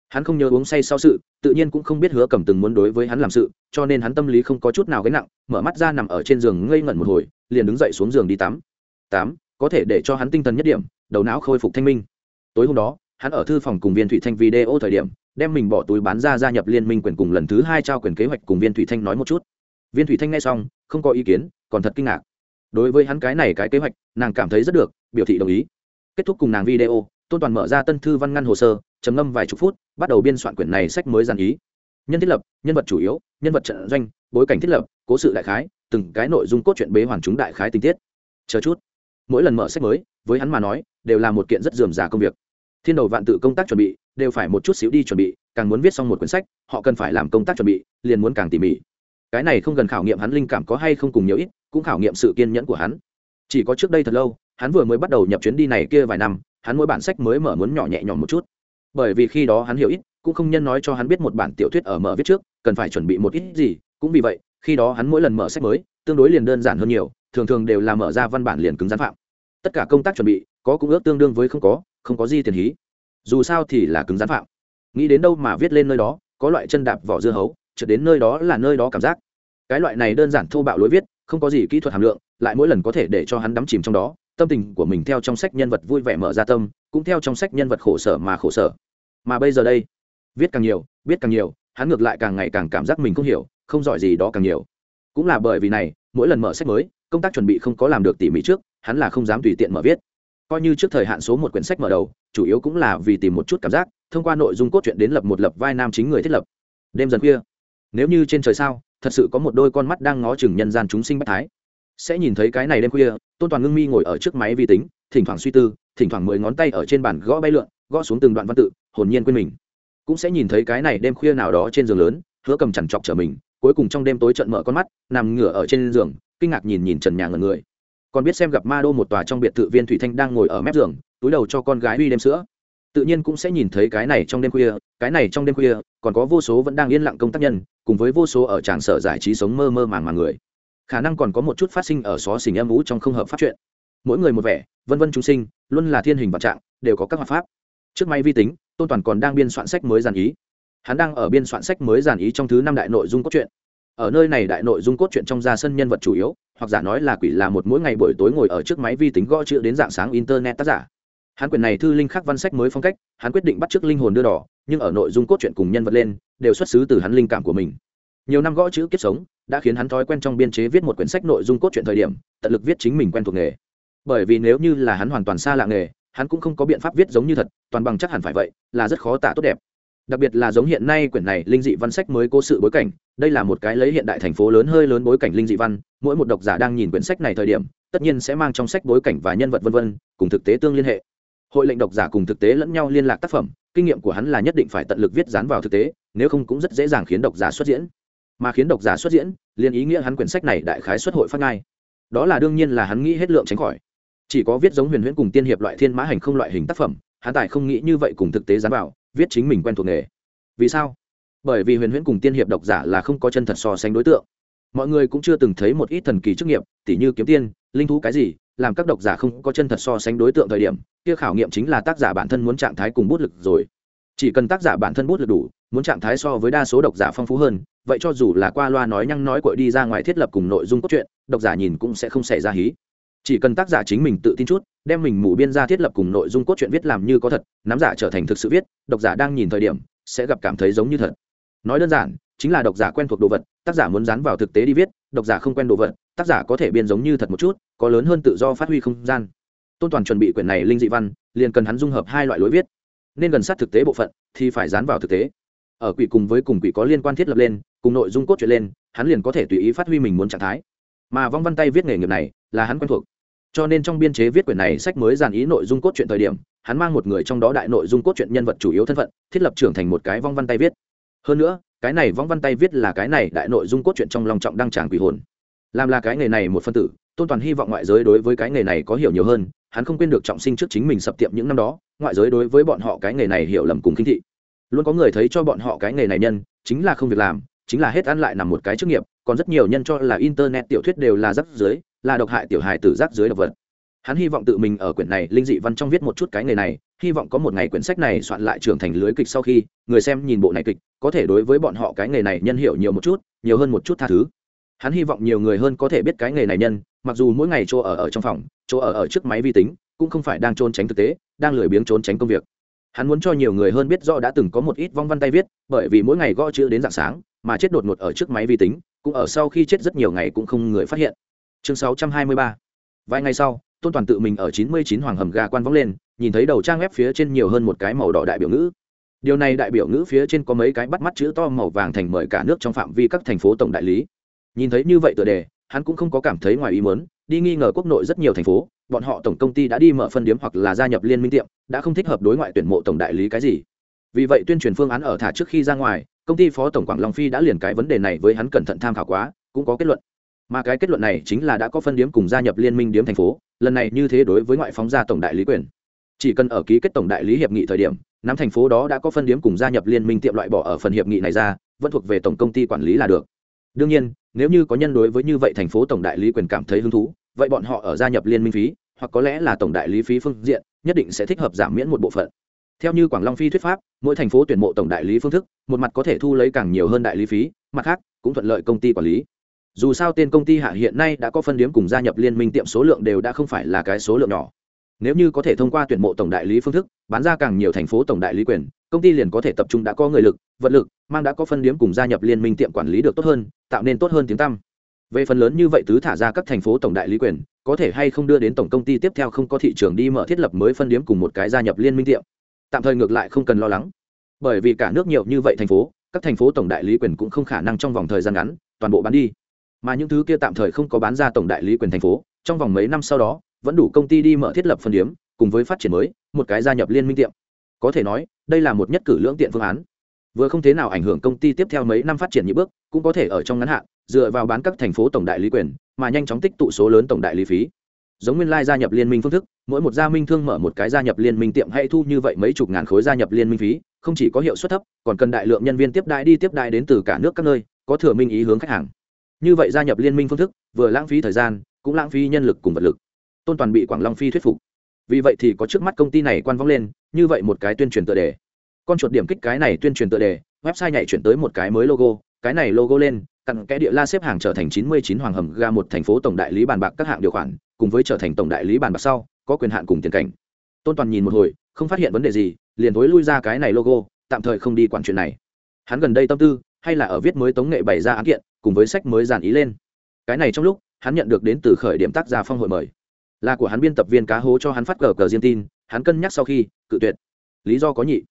Hắn không nhớ uống say sau sự, tự nhiên cũng không biết hứa cầm từng muốn đối với hắn làm sự, cho nên hắn tâm lý không có chút nào gánh nặng, mở mắt ra nằm ở trên giường ngây ngẩn một hồi, liền đứng dậy xuống giường đi tắm. Tám có thể để cho hắn tinh thần nhất điểm, đầu não khôi phục thanh minh. Tối hôm đó, hắn ở thư phòng cùng viên thủy thanh video thời điểm, đem mình bỏ túi bán ra gia nhập liên minh quyền cùng lần thứ hai trao quyền kế hoạch cùng viên thủy thanh nói một chút. Viên thủy thanh nghe xong, không có ý kiến, còn thật kinh ngạc. Đối với hắn cái này cái kế hoạch, nàng cảm thấy rất được, biểu thị đồng ý kết thúc cùng nàng video, tôn toàn mở ra tân thư văn ngăn hồ sơ chấm ngâm vài chục phút, bắt đầu biên soạn quyển này sách mới dàn ý. Nhân thiết lập, nhân vật chủ yếu, nhân vật trận doanh, bối cảnh thiết lập, cố sự đại khái, từng cái nội dung cốt truyện bế hoàn chúng đại khái tình tiết. Chờ chút. Mỗi lần mở sách mới, với hắn mà nói, đều là một kiện rất dườm già công việc. Thiên đầu vạn tự công tác chuẩn bị, đều phải một chút xíu đi chuẩn bị, càng muốn viết xong một quyển sách, họ cần phải làm công tác chuẩn bị, liền muốn càng tỉ mỉ. Cái này không cần khảo nghiệm hắn linh cảm có hay không cùng nhiều ít, cũng khảo nghiệm sự kiên nhẫn của hắn. Chỉ có trước đây thật lâu hắn vừa mới bắt đầu nhập chuyến đi này kia vài năm, hắn mỗi bản sách mới mở muốn nhỏ nhẹ nhõm một chút. Bởi vì khi đó hắn hiểu ít, cũng không nhân nói cho hắn biết một bản tiểu thuyết ở mở viết trước, cần phải chuẩn bị một ít gì, cũng vì vậy, khi đó hắn mỗi lần mở sách mới, tương đối liền đơn giản hơn nhiều, thường thường đều là mở ra văn bản liền cứng gián phạm. Tất cả công tác chuẩn bị, có cũng ước tương đương với không có không có gì tiền hí. Dù sao thì là cứng gián phạm. Nghĩ đến đâu mà viết lên nơi đó, có loại chân đạp vỏ dưa hấu, trượt đến nơi đó là nơi đó cảm giác. Cái loại này đơn giản thô bạo lối viết, không có gì kỹ thuật hàm lượng, lại mỗi lần có thể để cho hắn đắm chìm trong đó tâm tình của mình theo trong sách nhân vật vui vẻ mở ra tâm, cũng theo trong sách nhân vật khổ sở mà khổ sở. Mà bây giờ đây, viết càng nhiều biết càng nhiều, hắn ngược lại càng ngày càng cảm giác mình không hiểu, không giỏi gì đó càng nhiều. Cũng là bởi vì này, mỗi lần mở sách mới, công tác chuẩn bị không có làm được tỉ mỉ trước, hắn là không dám tùy tiện mở viết. Coi như trước thời hạn số một quyển sách mở đầu, chủ yếu cũng là vì tìm một chút cảm giác, thông qua nội dung cốt truyện đến lập một lập vai nam chính người thiết lập. Đêm dần khuya, nếu như trên trời sao, thật sự có một đôi con mắt đang ngó chừng nhân gian chúng sinh bất thái sẽ nhìn thấy cái này đêm khuya, tôn toàn ngưng mi ngồi ở trước máy vi tính, thỉnh thoảng suy tư, thỉnh thoảng mười ngón tay ở trên bàn gõ bay lượn, gõ xuống từng đoạn văn tự, hồn nhiên quên mình. Cũng sẽ nhìn thấy cái này đêm khuya nào đó trên giường lớn, hứa cầm chằn chọc trở mình, cuối cùng trong đêm tối trận mở con mắt, nằm ngửa ở trên giường, kinh ngạc nhìn nhìn trần nhà ngần người. Còn biết xem gặp ma đô một tòa trong biệt thự viên thủy thanh đang ngồi ở mép giường, túi đầu cho con gái uy đêm sữa. Tự nhiên cũng sẽ nhìn thấy cái này trong đêm khuya, cái này trong đêm khuya, còn có vô số vẫn đang yên lặng công tác nhân, cùng với vô số ở tràng sở giải trí sống mơ mơ màng màng người khả năng còn có một chút phát sinh ở xó xỉnh âm ú trong không hợp pháp chuyện. Mỗi người một vẻ, vân vân chúng sinh, luôn là thiên hình vạn trạng, đều có các hoạt pháp. Trước máy vi tính, tôn toàn còn đang biên soạn sách mới giàn ý. Hắn đang ở biên soạn sách mới giàn ý trong thứ năm đại nội dung cốt truyện. Ở nơi này đại nội dung cốt truyện trong ra sân nhân vật chủ yếu, hoặc giả nói là quỷ là một mỗi ngày buổi tối ngồi ở trước máy vi tính gõ chữ đến dạng sáng internet tác giả. Hắn quyền này thư linh khắc văn sách mới phong cách, hắn quyết định bắt chước linh hồn đưa đỏ, nhưng ở nội dung cốt truyện cùng nhân vật lên, đều xuất xứ từ hắn linh cảm của mình. Nhiều năm gõ chữ kiếp sống đã khiến hắn thói quen trong biên chế viết một quyển sách nội dung cốt truyện thời điểm, tận lực viết chính mình quen thuộc nghề. Bởi vì nếu như là hắn hoàn toàn xa lạ nghề, hắn cũng không có biện pháp viết giống như thật, toàn bằng chắc hẳn phải vậy, là rất khó tả tốt đẹp. Đặc biệt là giống hiện nay quyển này linh dị văn sách mới cố sự bối cảnh, đây là một cái lấy hiện đại thành phố lớn hơi lớn bối cảnh linh dị văn, mỗi một độc giả đang nhìn quyển sách này thời điểm, tất nhiên sẽ mang trong sách bối cảnh và nhân vật vân vân, cùng thực tế tương liên hệ. Hội lệnh độc giả cùng thực tế lẫn nhau liên lạc tác phẩm, kinh nghiệm của hắn là nhất định phải tận lực viết dán vào thực tế, nếu không cũng rất dễ dàng khiến độc giả xuất diễn mà khiến độc giả xuất diễn, liền ý nghĩa hắn quyển sách này đại khái xuất hội phát ngay. Đó là đương nhiên là hắn nghĩ hết lượng tránh khỏi. Chỉ có viết giống huyền huyễn cùng tiên hiệp loại thiên mã hành không loại hình tác phẩm, hắn tài không nghĩ như vậy cùng thực tế dán vào, viết chính mình quen thuộc nghề. Vì sao? Bởi vì huyền huyễn cùng tiên hiệp độc giả là không có chân thật so sánh đối tượng. Mọi người cũng chưa từng thấy một ít thần kỳ chức nghiệp, tỉ như kiếm tiên, linh thú cái gì, làm các độc giả không có chân thật so sánh đối tượng thời điểm, kia khảo nghiệm chính là tác giả bản thân muốn trạng thái cùng bút lực rồi chỉ cần tác giả bản thân bút lực đủ, muốn trạng thái so với đa số độc giả phong phú hơn, vậy cho dù là qua loa nói nhăng nói cội đi ra ngoài thiết lập cùng nội dung cốt truyện, độc giả nhìn cũng sẽ không xảy ra hí. Chỉ cần tác giả chính mình tự tin chút, đem mình mù biên ra thiết lập cùng nội dung cốt truyện viết làm như có thật, nắm giả trở thành thực sự viết, độc giả đang nhìn thời điểm, sẽ gặp cảm thấy giống như thật. Nói đơn giản, chính là độc giả quen thuộc đồ vật, tác giả muốn dán vào thực tế đi viết, độc giả không quen đồ vật, tác giả có thể biên giống như thật một chút, có lớn hơn tự do phát huy không gian. Tôn toàn chuẩn bị quyển này linh dị văn, liền cần hắn dung hợp hai loại lối viết nên gần sát thực tế bộ phận, thì phải dán vào thực tế. Ở quỷ cùng với cùng quỷ có liên quan thiết lập lên, cùng nội dung cốt truyện lên, hắn liền có thể tùy ý phát huy mình muốn trạng thái. Mà vong văn tay viết nghề nghiệp này, là hắn quen thuộc. Cho nên trong biên chế viết quyển này sách mới dàn ý nội dung cốt truyện thời điểm, hắn mang một người trong đó đại nội dung cốt truyện nhân vật chủ yếu thân phận, thiết lập trưởng thành một cái vong văn tay viết. Hơn nữa, cái này vong văn tay viết là cái này đại nội dung cốt truyện trong lòng trọng đăng tràng quỷ hồn. Làm là cái nghề này một phân tử, tôn toàn hy vọng ngoại giới đối với cái nghề này có hiểu nhiều hơn hắn không quên được trọng sinh trước chính mình sập tiệm những năm đó, ngoại giới đối với bọn họ cái nghề này hiểu lầm cùng khinh thị. Luôn có người thấy cho bọn họ cái nghề này nhân, chính là không việc làm, chính là hết ăn lại nằm một cái chức nghiệp, còn rất nhiều nhân cho là internet tiểu thuyết đều là rắc dưới là độc hại tiểu hài tử rác dưới độc vật. Hắn hy vọng tự mình ở quyển này linh dị văn trong viết một chút cái nghề này, hy vọng có một ngày quyển sách này soạn lại trưởng thành lưới kịch sau khi, người xem nhìn bộ này kịch, có thể đối với bọn họ cái nghề này nhân hiểu nhiều một chút, nhiều hơn một chút tha thứ hắn hy vọng nhiều người hơn có thể biết cái nghề này nhân, mặc dù mỗi ngày chỗ ở ở trong phòng, chỗ ở ở trước máy vi tính, cũng không phải đang trốn tránh thực tế, đang lười biếng trốn tránh công việc. Hắn muốn cho nhiều người hơn biết do đã từng có một ít vong văn tay viết, bởi vì mỗi ngày gõ chữ đến dạng sáng, mà chết đột ngột ở trước máy vi tính, cũng ở sau khi chết rất nhiều ngày cũng không người phát hiện. Chương 623 vài ngày sau, tôn toàn tự mình ở 99 hoàng hầm gà quan vóng lên, nhìn thấy đầu trang web phía trên nhiều hơn một cái màu đỏ đại biểu ngữ. Điều này đại biểu ngữ phía trên có mấy cái bắt mắt chữ to màu vàng thành mời cả nước trong phạm vi các thành phố tổng đại lý nhìn thấy như vậy tựa đề, hắn cũng không có cảm thấy ngoài ý muốn, đi nghi ngờ quốc nội rất nhiều thành phố, bọn họ tổng công ty đã đi mở phân điếm hoặc là gia nhập liên minh tiệm, đã không thích hợp đối ngoại tuyển mộ tổng đại lý cái gì. Vì vậy tuyên truyền phương án ở thả trước khi ra ngoài, công ty phó tổng quảng long phi đã liền cái vấn đề này với hắn cẩn thận tham khảo quá, cũng có kết luận. Mà cái kết luận này chính là đã có phân điếm cùng gia nhập liên minh điếm thành phố, lần này như thế đối với ngoại phóng gia tổng đại lý quyền. Chỉ cần ở ký kết tổng đại lý hiệp nghị thời điểm năm thành phố đó đã có phân điếm cùng gia nhập liên minh tiệm loại bỏ ở phần hiệp nghị này ra, vẫn thuộc về tổng công ty quản lý là được đương nhiên, nếu như có nhân đối với như vậy thành phố tổng đại lý quyền cảm thấy hứng thú, vậy bọn họ ở gia nhập liên minh phí, hoặc có lẽ là tổng đại lý phí phương diện, nhất định sẽ thích hợp giảm miễn một bộ phận. Theo như quảng long phi thuyết pháp, mỗi thành phố tuyển mộ tổng đại lý phương thức, một mặt có thể thu lấy càng nhiều hơn đại lý phí, mặt khác, cũng thuận lợi công ty quản lý. Dù sao tên công ty hạ hiện nay đã có phân điếm cùng gia nhập liên minh tiệm số lượng đều đã không phải là cái số lượng nhỏ nếu như có thể thông qua tuyển mộ tổng đại lý phương thức, bán ra càng nhiều thành phố tổng đại lý quyền, công ty liền có thể tập trung đã có người lực, vật lực, mang đã có phân điếm cùng gia nhập liên minh tiệm quản lý được tốt hơn, tạo nên tốt hơn tiếng tăm. Về phần lớn như vậy tứ thả ra các thành phố tổng đại lý quyền, có thể hay không đưa đến tổng công ty tiếp theo không có thị trường đi mở thiết lập mới phân điếm cùng một cái gia nhập liên minh tiệm. Tạm thời ngược lại không cần lo lắng. Bởi vì cả nước nhiều như vậy thành phố, các thành phố tổng đại lý quyền cũng không khả năng trong vòng thời gian ngắn toàn bộ bán đi. Mà những thứ kia tạm thời không có bán ra tổng đại lý quyền thành phố, trong vòng mấy năm sau đó vẫn đủ công ty đi mở thiết lập phân điếm, cùng với phát triển mới, một cái gia nhập liên minh tiệm. Có thể nói, đây là một nhất cử lưỡng tiện phương án. Vừa không thế nào ảnh hưởng công ty tiếp theo mấy năm phát triển những bước, cũng có thể ở trong ngắn hạn, dựa vào bán các thành phố tổng đại lý quyền, mà nhanh chóng tích tụ số lớn tổng đại lý phí. Giống nguyên lai gia nhập liên minh phương thức, mỗi một gia minh thương mở một cái gia nhập liên minh tiệm hay thu như vậy mấy chục ngàn khối gia nhập liên minh phí, không chỉ có hiệu suất thấp, còn cần đại lượng nhân viên tiếp đại đi tiếp đại đến từ cả nước các nơi, có thừa minh ý hướng khách hàng. Như vậy gia nhập liên minh phương thức, vừa lãng phí thời gian, cũng lãng phí nhân lực cùng vật lực tôn toàn bị quảng long phi thuyết phục vì vậy thì có trước mắt công ty này quan vong lên như vậy một cái tuyên truyền tựa đề con chuột điểm kích cái này tuyên truyền tựa đề website nhảy chuyển tới một cái mới logo cái này logo lên cặn kẽ địa la xếp hàng trở thành 99 hoàng hầm ga một thành phố tổng đại lý bàn bạc các hạng điều khoản cùng với trở thành tổng đại lý bàn bạc sau có quyền hạn cùng tiền cảnh tôn toàn nhìn một hồi không phát hiện vấn đề gì liền thối lui ra cái này logo tạm thời không đi quản chuyện này hắn gần đây tâm tư hay là ở viết mới tống nghệ bày ra án kiện cùng với sách mới giản ý lên cái này trong lúc hắn nhận được đến từ khởi điểm tác gia phong hội mời là của hắn biên tập viên cá hố cho hắn phát cờ cờ riêng tin, hắn cân nhắc sau khi, cự tuyệt. Lý do có nhị.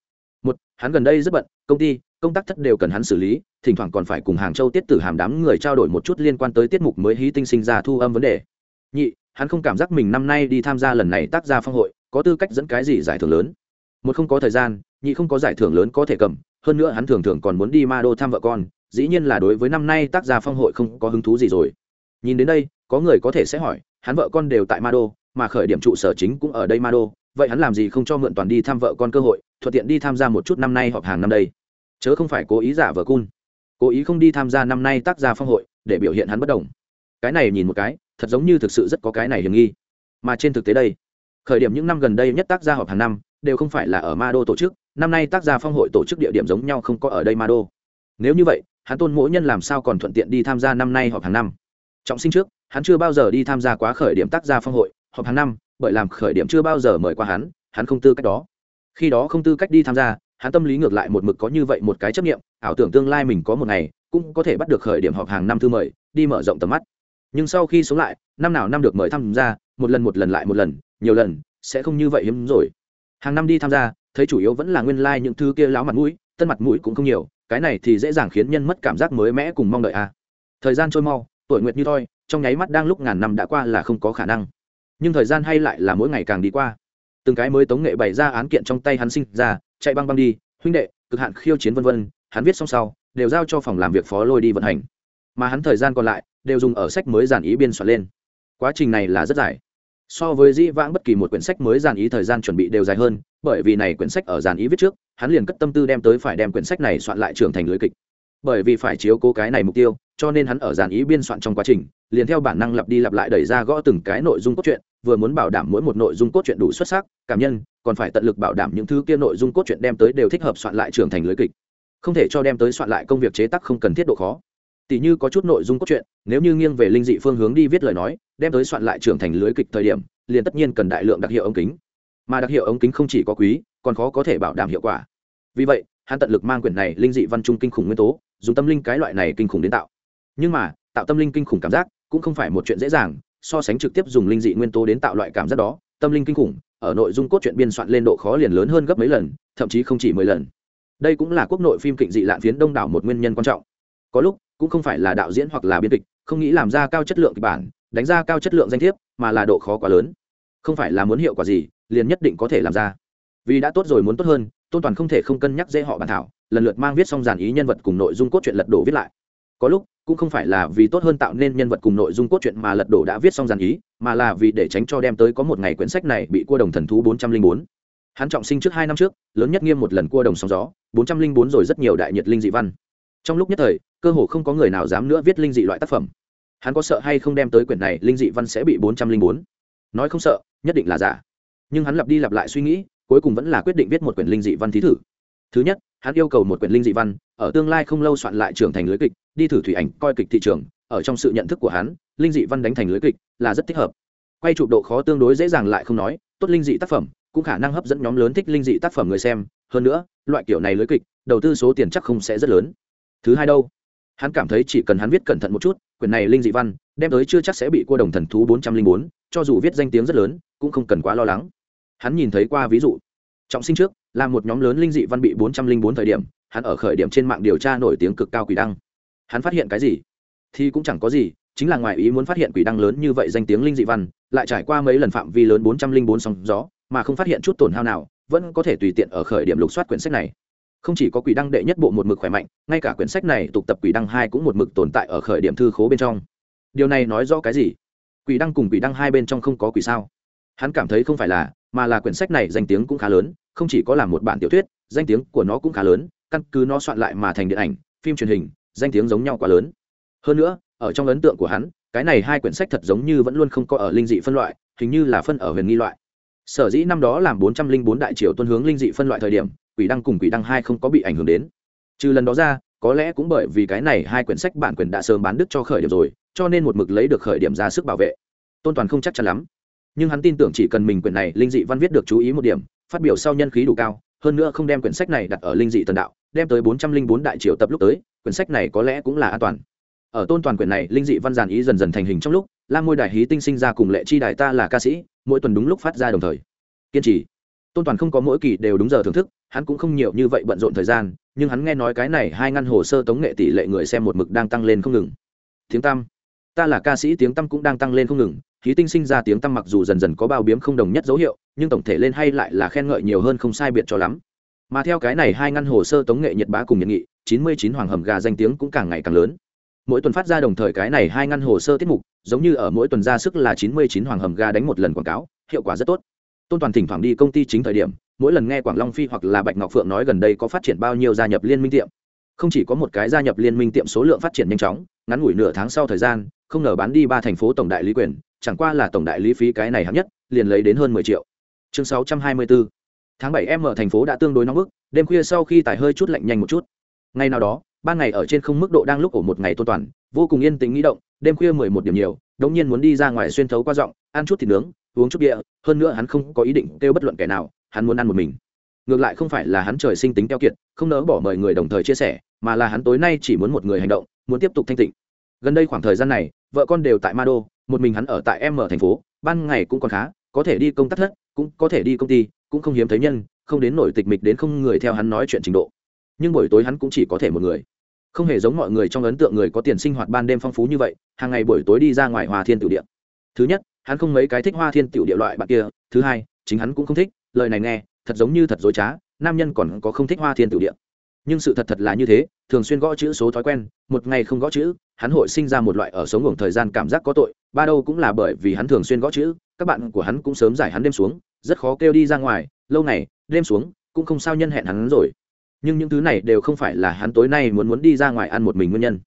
Một, hắn gần đây rất bận, công ty, công tác thất đều cần hắn xử lý, thỉnh thoảng còn phải cùng hàng châu tiết tử hàm đám người trao đổi một chút liên quan tới tiết mục mới hí tinh sinh ra thu âm vấn đề. Nhị, hắn không cảm giác mình năm nay đi tham gia lần này tác gia phong hội, có tư cách dẫn cái gì giải thưởng lớn. Một không có thời gian, nhị không có giải thưởng lớn có thể cầm, hơn nữa hắn thường thường còn muốn đi ma đô thăm vợ con, dĩ nhiên là đối với năm nay tác gia phong hội không có hứng thú gì rồi. Nhìn đến đây, có người có thể sẽ hỏi hắn vợ con đều tại ma đô mà khởi điểm trụ sở chính cũng ở đây ma đô vậy hắn làm gì không cho mượn toàn đi thăm vợ con cơ hội, thuận tiện đi tham gia một chút năm nay họp hàng năm đây. Chớ không phải cố ý giả vợ cun. Cố ý không đi tham gia năm nay tác gia phong hội, để biểu hiện hắn bất đồng. Cái này nhìn một cái, thật giống như thực sự rất có cái này hiểm nghi. Mà trên thực tế đây, khởi điểm những năm gần đây nhất tác gia họp hàng năm, đều không phải là ở ma đô tổ chức, năm nay tác gia phong hội tổ chức địa điểm giống nhau không có ở đây ma đô nếu như vậy, hắn tôn mỗi nhân làm sao còn thuận tiện đi tham gia năm nay họp hàng năm? Trọng sinh trước, hắn chưa bao giờ đi tham gia quá khởi điểm tác gia phong hội, họp hàng năm, bởi làm khởi điểm chưa bao giờ mời qua hắn hắn không tư cách đó. Khi đó không tư cách đi tham gia, hắn tâm lý ngược lại một mực có như vậy một cái chấp nghiệm ảo tưởng tương lai mình có một ngày, cũng có thể bắt được khởi điểm họp hàng năm thư mời, đi mở rộng tầm mắt. Nhưng sau khi sống lại, năm nào năm được mời tham gia, một lần một lần lại một lần, nhiều lần, sẽ không như vậy hiếm rồi. Hàng năm đi tham gia, thấy chủ yếu vẫn là nguyên lai、like、những thứ kia láo mặt mũi, tân mặt mũi cũng không nhiều, cái này thì dễ dàng khiến nhân mất cảm giác mới mẻ cùng mong đợi a à. thời gian trôi mau tuổi nguyệt như thoi, trong nháy mắt đang lúc ngàn năm đã qua là không có khả năng. Nhưng thời gian hay lại là mỗi ngày càng đi qua. Từng cái mới tống nghệ bày ra án kiện trong tay hắn sinh ra, chạy băng băng đi, huynh đệ, cực hạn khiêu chiến vân vân, hắn viết xong sau, đều giao cho phòng làm việc phó lôi đi vận hành. Mà hắn thời gian còn lại, đều dùng ở sách mới giản ý biên soạn lên. Quá trình này là rất dài. So với dĩ vãng bất kỳ một quyển sách mới giản ý thời gian chuẩn bị đều dài hơn, bởi vì này quyển sách ở giản ý viết trước, hắn liền cất tâm tư đem tới phải đem quyển sách này soạn lại trưởng thành lưới kịch. Bởi vì phải chiếu cố cái này mục tiêu cho nên hắn ở dàn ý biên soạn trong quá trình, liền theo bản năng lặp đi lặp lại đẩy ra gõ từng cái nội dung cốt truyện, vừa muốn bảo đảm mỗi một nội dung cốt truyện đủ xuất sắc, cảm nhân, còn phải tận lực bảo đảm những thứ kia nội dung cốt truyện đem tới đều thích hợp soạn lại trưởng thành lưới kịch. Không thể cho đem tới soạn lại công việc chế tác không cần thiết độ khó. Tỷ như có chút nội dung cốt truyện, nếu như nghiêng về linh dị phương hướng đi viết lời nói, đem tới soạn lại trưởng thành lưới kịch thời điểm, liền tất nhiên cần đại lượng đặc hiệu ống kính. Mà đặc hiệu ống kính không chỉ có quý, còn khó có thể bảo đảm hiệu quả. Vì vậy, hắn tận lực mang quyển này linh dị văn trung kinh khủng nguyên tố, dùng tâm linh cái loại này kinh khủng đến tạo nhưng mà, tạo tâm linh kinh khủng cảm giác cũng không phải một chuyện dễ dàng, so sánh trực tiếp dùng linh dị nguyên tố đến tạo loại cảm giác đó, tâm linh kinh khủng, ở nội dung cốt truyện biên soạn lên độ khó liền lớn hơn gấp mấy lần, thậm chí không chỉ mười lần. Đây cũng là quốc nội phim kịch dị lạn phiến đông đảo một nguyên nhân quan trọng. Có lúc, cũng không phải là đạo diễn hoặc là biên kịch, không nghĩ làm ra cao chất lượng kịch bản, đánh ra cao chất lượng danh thiếp, mà là độ khó quá lớn. Không phải là muốn hiệu quả gì, liền nhất định có thể làm ra. Vì đã tốt rồi muốn tốt hơn, tôn toàn không thể không cân nhắc dễ họ bàn thảo, lần lượt mang viết xong dàn ý nhân vật cùng nội dung cốt truyện lật đổ viết lại có lúc, cũng không phải là vì tốt hơn tạo nên nhân vật cùng nội dung cốt truyện mà lật đổ đã viết xong dàn ý, mà là vì để tránh cho đem tới có một ngày quyển sách này bị cua đồng thần thú bốn trăm linh bốn. Hắn trọng sinh trước hai năm trước, lớn nhất nghiêm một lần cua đồng sóng gió, bốn trăm linh bốn rồi rất nhiều đại nhiệt linh dị văn. Trong lúc nhất thời, cơ hồ không có người nào dám nữa viết linh dị loại tác phẩm. Hắn có sợ hay không đem tới quyển này linh dị văn sẽ bị bốn trăm linh bốn? Nói không sợ, nhất định là giả. Nhưng hắn lặp đi lặp lại suy nghĩ, cuối cùng vẫn là quyết định viết một quyển linh dị văn thí thử. Thứ nhất, hắn yêu cầu một quyển linh dị văn, ở tương lai không lâu soạn lại trưởng thành lưới kịch đi thử thủy ảnh, coi kịch thị trường, ở trong sự nhận thức của hắn, linh dị văn đánh thành lưới kịch là rất thích hợp. Quay chụp độ khó tương đối dễ dàng lại không nói, tốt linh dị tác phẩm, cũng khả năng hấp dẫn nhóm lớn thích linh dị tác phẩm người xem. Hơn nữa, loại kiểu này lưới kịch, đầu tư số tiền chắc không sẽ rất lớn. Thứ hai đâu? Hắn cảm thấy chỉ cần hắn viết cẩn thận một chút, quyển này linh dị văn, đem tới chưa chắc sẽ bị cua đồng thần thú bốn trăm linh bốn, cho dù viết danh tiếng rất lớn, cũng không cần quá lo lắng. Hắn nhìn thấy qua ví dụ. Trọng sinh trước, là một nhóm lớn linh dị văn bị bốn trăm linh bốn thời điểm, hắn ở khởi điểm trên mạng điều tra nổi tiếng cực cao quỷ đăng hắn phát hiện cái gì? Thì cũng chẳng có gì, chính là ngoài ý muốn phát hiện quỷ đăng lớn như vậy danh tiếng linh dị văn, lại trải qua mấy lần phạm vi lớn bốn trăm linh bốn sóng gió, mà không phát hiện chút tổn hao nào, vẫn có thể tùy tiện ở khởi điểm lục soát quyển sách này. Không chỉ có quỷ đăng đệ nhất bộ một mực khỏe mạnh, ngay cả quyển sách này tục tập quỷ đăng hai cũng một mực tồn tại ở khởi điểm thư khố bên trong. Điều này nói rõ cái gì? Quỷ đăng cùng quỷ đăng hai bên trong không có quỷ sao? Hắn cảm thấy không phải là, mà là quyển sách này danh tiếng cũng khá lớn, không chỉ có là một bản tiểu thuyết, danh tiếng của nó cũng khá lớn, căn cứ nó soạn lại mà thành điện ảnh, phim truyền hình danh tiếng giống nhau quá lớn. Hơn nữa, ở trong ấn tượng của hắn, cái này hai quyển sách thật giống như vẫn luôn không có ở linh dị phân loại, hình như là phân ở huyền nghi loại. Sở dĩ năm đó làm bốn trăm linh bốn đại triều tuân hướng linh dị phân loại thời điểm, quỷ đăng cùng quỷ đăng hai không có bị ảnh hưởng đến. Trừ lần đó ra, có lẽ cũng bởi vì cái này hai quyển sách bản quyền đã sớm bán đứt cho khởi điểm rồi, cho nên một mực lấy được khởi điểm ra sức bảo vệ. Tôn toàn không chắc chắn lắm. Nhưng hắn tin tưởng chỉ cần mình quyển này linh dị văn viết được chú ý một điểm, phát biểu sau nhân khí đủ cao, hơn nữa không đem quyển sách này đặt ở linh dị tần đạo đem tới bốn trăm linh bốn đại triều tập lúc tới, quyển sách này có lẽ cũng là an toàn. Ở tôn toàn quyển này, linh dị văn giàn ý dần dần thành hình trong lúc, lam môi đại hí tinh sinh ra cùng lệ chi đại ta là ca sĩ, mỗi tuần đúng lúc phát ra đồng thời. Kiên trì. Tôn toàn không có mỗi kỳ đều đúng giờ thưởng thức, hắn cũng không nhiều như vậy bận rộn thời gian, nhưng hắn nghe nói cái này hai ngăn hồ sơ tống nghệ tỷ lệ người xem một mực đang tăng lên không ngừng. Tiếng tăm. Ta là ca sĩ, tiếng tăm cũng đang tăng lên không ngừng. Khí tinh sinh ra tiếng tăm mặc dù dần dần có bao biếm không đồng nhất dấu hiệu, nhưng tổng thể lên hay lại là khen ngợi nhiều hơn không sai biệt cho lắm mà theo cái này hai ngăn hồ sơ tống nghệ nhật bá cùng nhật nghị, chín mươi chín hoàng hầm gà danh tiếng cũng càng ngày càng lớn. Mỗi tuần phát ra đồng thời cái này hai ngăn hồ sơ tiết mục, giống như ở mỗi tuần ra sức là chín mươi chín hoàng hầm gà đánh một lần quảng cáo, hiệu quả rất tốt. Tôn toàn thỉnh thoảng đi công ty chính thời điểm, mỗi lần nghe quảng long phi hoặc là bạch ngọc phượng nói gần đây có phát triển bao nhiêu gia nhập liên minh tiệm. Không chỉ có một cái gia nhập liên minh tiệm số lượng phát triển nhanh chóng, ngắn ngủi nửa tháng sau thời gian, không ngờ bán đi ba thành phố tổng đại lý quyền, chẳng qua là tổng đại lý phí cái này hạng nhất, liền lấy đến hơn mười triệu. Chương sáu trăm hai mươi bốn tháng bảy em ở thành phố đã tương đối nóng bức, đêm khuya sau khi tải hơi chút lạnh nhanh một chút. Ngày nào đó, ban ngày ở trên không mức độ đang lúc ổ một ngày tôn toàn, vô cùng yên tĩnh nghĩ động, đêm khuya mười một điểm nhiều, đống nhiên muốn đi ra ngoài xuyên thấu qua giọng, ăn chút thịt nướng, uống chút địa hơn nữa hắn không có ý định kêu bất luận kẻ nào, hắn muốn ăn một mình. Ngược lại không phải là hắn trời sinh tính keo kiệt, không nỡ bỏ mời người đồng thời chia sẻ, mà là hắn tối nay chỉ muốn một người hành động, muốn tiếp tục thanh tịnh. Gần đây khoảng thời gian này, vợ con đều tại ma đô một mình hắn ở tại m thành phố, ban ngày cũng còn khá, có thể đi công tác thất, cũng có thể đi công ty cũng không hiếm thấy nhân, không đến nổi tịch mịch đến không người theo hắn nói chuyện trình độ. Nhưng buổi tối hắn cũng chỉ có thể một người. Không hề giống mọi người trong ấn tượng người có tiền sinh hoạt ban đêm phong phú như vậy, hàng ngày buổi tối đi ra ngoài hoa thiên tiểu địa. Thứ nhất, hắn không mấy cái thích hoa thiên tiểu địa loại bạn kia. Thứ hai, chính hắn cũng không thích, lời này nghe, thật giống như thật dối trá, nam nhân còn có không thích hoa thiên tiểu địa. Nhưng sự thật thật là như thế, thường xuyên gõ chữ số thói quen, một ngày không gõ chữ, hắn hội sinh ra một loại ở sống ngủ thời gian cảm giác có tội, ba đâu cũng là bởi vì hắn thường xuyên gõ chữ, các bạn của hắn cũng sớm giải hắn đêm xuống rất khó kêu đi ra ngoài, lâu này đêm xuống, cũng không sao nhân hẹn hắn rồi. Nhưng những thứ này đều không phải là hắn tối nay muốn muốn đi ra ngoài ăn một mình nguyên nhân.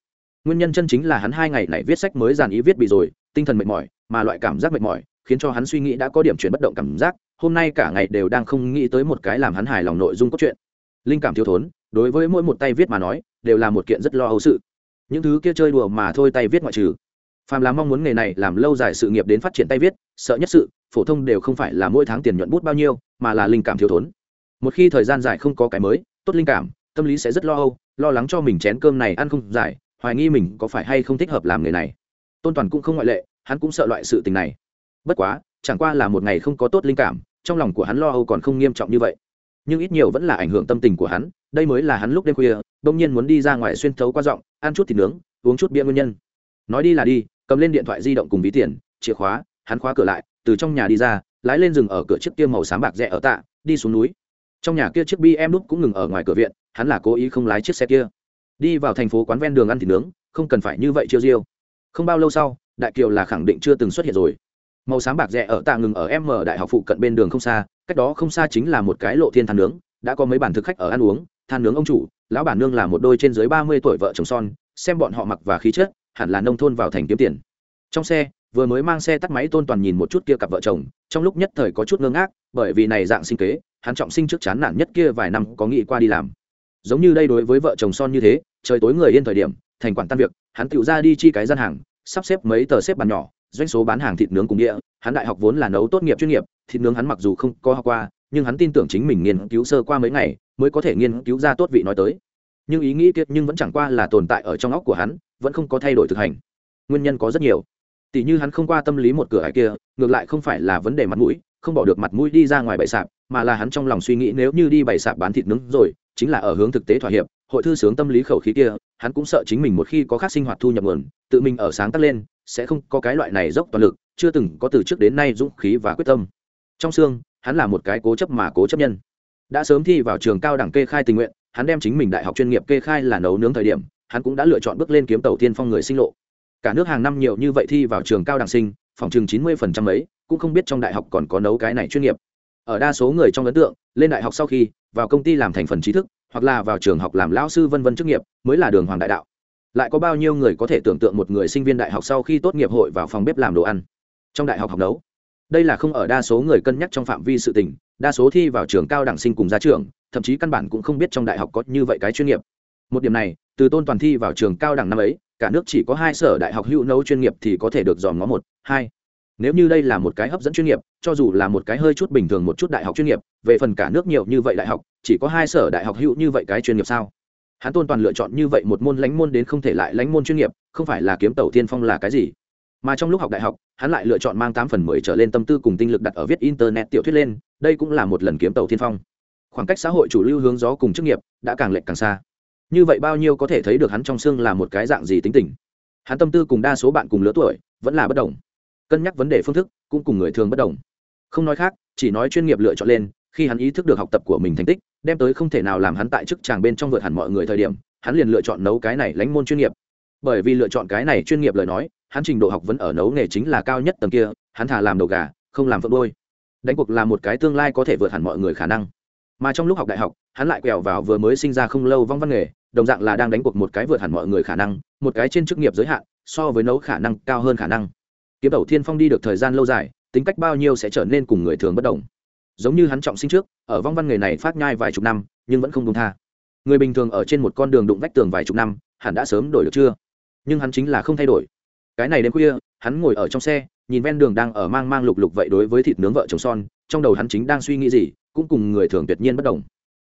Nguyên nhân chân chính là hắn hai ngày này viết sách mới dàn ý viết bị rồi, tinh thần mệt mỏi, mà loại cảm giác mệt mỏi, khiến cho hắn suy nghĩ đã có điểm chuyển bất động cảm giác, hôm nay cả ngày đều đang không nghĩ tới một cái làm hắn hài lòng nội dung cốt truyện. Linh cảm thiếu thốn, đối với mỗi một tay viết mà nói, đều là một kiện rất lo âu sự. Những thứ kia chơi đùa mà thôi tay viết ngoại trừ. Phàm là mong muốn nghề này làm lâu dài sự nghiệp đến phát triển tay viết, sợ nhất sự phổ thông đều không phải là mỗi tháng tiền nhuận bút bao nhiêu, mà là linh cảm thiếu thốn. Một khi thời gian dài không có cái mới, tốt linh cảm, tâm lý sẽ rất lo âu, lo lắng cho mình chén cơm này ăn không dài hoài nghi mình có phải hay không thích hợp làm nghề này. Tôn toàn cũng không ngoại lệ, hắn cũng sợ loại sự tình này. Bất quá, chẳng qua là một ngày không có tốt linh cảm, trong lòng của hắn lo âu còn không nghiêm trọng như vậy. Nhưng ít nhiều vẫn là ảnh hưởng tâm tình của hắn, đây mới là hắn lúc đêm khuya, bỗng nhiên muốn đi ra ngoài xuyên thấu qua giọng, ăn chút thịt nướng, uống chút bia nguyên nhân. Nói đi là đi, cầm lên điện thoại di động cùng ví tiền, chìa khóa, hắn khóa cửa lại từ trong nhà đi ra, lái lên rừng ở cửa chiếc kia màu xám bạc rẽ ở tạ, đi xuống núi. Trong nhà kia chiếc bi em đúc cũng ngừng ở ngoài cửa viện, hắn là cố ý không lái chiếc xe kia. Đi vào thành phố quán ven đường ăn thịt nướng, không cần phải như vậy chiêu diêu. Không bao lâu sau, đại kiều là khẳng định chưa từng xuất hiện rồi. Màu xám bạc rẽ ở tạ ngừng ở m đại học phụ cận bên đường không xa, cách đó không xa chính là một cái lộ thiên than nướng, đã có mấy bản thực khách ở ăn uống, than nướng ông chủ, lão bản nương là một đôi trên dưới ba mươi tuổi vợ chồng son, xem bọn họ mặc và khí chất, hẳn là nông thôn vào thành kiếm tiền. Trong xe vừa mới mang xe tắt máy tôn toàn nhìn một chút kia cặp vợ chồng, trong lúc nhất thời có chút ngơ ngác, bởi vì này dạng sinh kế, hắn trọng sinh trước chán nản nhất kia vài năm có nghĩ qua đi làm. Giống như đây đối với vợ chồng son như thế, trời tối người yên thời điểm, thành quản tan việc, hắn tự ra đi chi cái gian hàng, sắp xếp mấy tờ xếp bàn nhỏ, doanh số bán hàng thịt nướng cùng địa, hắn đại học vốn là nấu tốt nghiệp chuyên nghiệp, thịt nướng hắn mặc dù không có học qua, nhưng hắn tin tưởng chính mình nghiên cứu sơ qua mấy ngày, mới có thể nghiên cứu ra tốt vị nói tới. Nhưng ý nghĩ kiệt nhưng vẫn chẳng qua là tồn tại ở trong óc của hắn, vẫn không có thay đổi thực hành. Nguyên nhân có rất nhiều tỷ như hắn không qua tâm lý một cửa hải kia, ngược lại không phải là vấn đề mặt mũi, không bỏ được mặt mũi đi ra ngoài bậy sạp, mà là hắn trong lòng suy nghĩ nếu như đi bày sạp bán thịt nướng rồi, chính là ở hướng thực tế thỏa hiệp, hội thư sướng tâm lý khẩu khí kia, hắn cũng sợ chính mình một khi có khác sinh hoạt thu nhập nguồn, tự mình ở sáng tác lên, sẽ không có cái loại này dốc toàn lực, chưa từng có từ trước đến nay dũng khí và quyết tâm. Trong xương, hắn là một cái cố chấp mà cố chấp nhân. Đã sớm thi vào trường cao đẳng kê khai tình nguyện, hắn đem chính mình đại học chuyên nghiệp kê khai là nấu nướng thời điểm, hắn cũng đã lựa chọn bước lên kiếm tàu tiên phong người sinh lộ cả nước hàng năm nhiều như vậy thi vào trường cao đẳng sinh, phòng chừng chín mươi phần trăm ấy cũng không biết trong đại học còn có nấu cái này chuyên nghiệp. Ở đa số người trong ấn tượng, lên đại học sau khi, vào công ty làm thành phần trí thức, hoặc là vào trường học làm lão sư vân vân chức nghiệp, mới là đường hoàng đại đạo. Lại có bao nhiêu người có thể tưởng tượng một người sinh viên đại học sau khi tốt nghiệp hội vào phòng bếp làm đồ ăn? Trong đại học học nấu. Đây là không ở đa số người cân nhắc trong phạm vi sự tình, đa số thi vào trường cao đẳng sinh cùng ra trường, thậm chí căn bản cũng không biết trong đại học có như vậy cái chuyên nghiệp. Một điểm này, từ tôn toàn thi vào trường cao đẳng năm ấy cả nước chỉ có hai sở đại học hữu nấu chuyên nghiệp thì có thể được dòm ngó một, hai. Nếu như đây là một cái hấp dẫn chuyên nghiệp, cho dù là một cái hơi chút bình thường một chút đại học chuyên nghiệp, về phần cả nước nhiều như vậy đại học, chỉ có hai sở đại học hữu như vậy cái chuyên nghiệp sao? Hắn tôn toàn lựa chọn như vậy một môn lánh môn đến không thể lại lánh môn chuyên nghiệp, không phải là kiếm tàu tiên phong là cái gì? Mà trong lúc học đại học, hắn lại lựa chọn mang tám phần mười trở lên tâm tư cùng tinh lực đặt ở viết internet tiểu thuyết lên, đây cũng là một lần kiếm tàu tiên phong. Khoảng cách xã hội chủ lưu hướng gió cùng chức nghiệp đã càng lệch càng xa như vậy bao nhiêu có thể thấy được hắn trong xương là một cái dạng gì tính tình? Hắn tâm tư cùng đa số bạn cùng lứa tuổi, vẫn là bất đồng. Cân nhắc vấn đề phương thức, cũng cùng người thường bất đồng. Không nói khác, chỉ nói chuyên nghiệp lựa chọn lên, khi hắn ý thức được học tập của mình thành tích, đem tới không thể nào làm hắn tại chức tràng bên trong vượt hẳn mọi người thời điểm, hắn liền lựa chọn nấu cái này lánh môn chuyên nghiệp. Bởi vì lựa chọn cái này chuyên nghiệp lời nói, hắn trình độ học vẫn ở nấu nghề chính là cao nhất tầng kia, hắn thà làm đầu gà, không làm phượng đôi đánh cuộc là một cái tương lai có thể vượt hẳn mọi người khả năng. Mà trong lúc học đại học, hắn lại quẹo vào vừa mới sinh ra không lâu vong văn nghề đồng dạng là đang đánh cuộc một cái vượt hẳn mọi người khả năng, một cái trên chức nghiệp giới hạn, so với nấu khả năng cao hơn khả năng. Kiếm đầu thiên phong đi được thời gian lâu dài, tính cách bao nhiêu sẽ trở nên cùng người thường bất đồng. Giống như hắn trọng sinh trước, ở vong văn nghề này phát nhai vài chục năm, nhưng vẫn không đúng tha. Người bình thường ở trên một con đường đụng vách tường vài chục năm, hẳn đã sớm đổi được chưa? Nhưng hắn chính là không thay đổi. Cái này đêm khuya, hắn ngồi ở trong xe, nhìn ven đường đang ở mang mang lục lục vậy đối với thịt nướng vợ chồng son, trong đầu hắn chính đang suy nghĩ gì, cũng cùng người thường tuyệt nhiên bất đồng.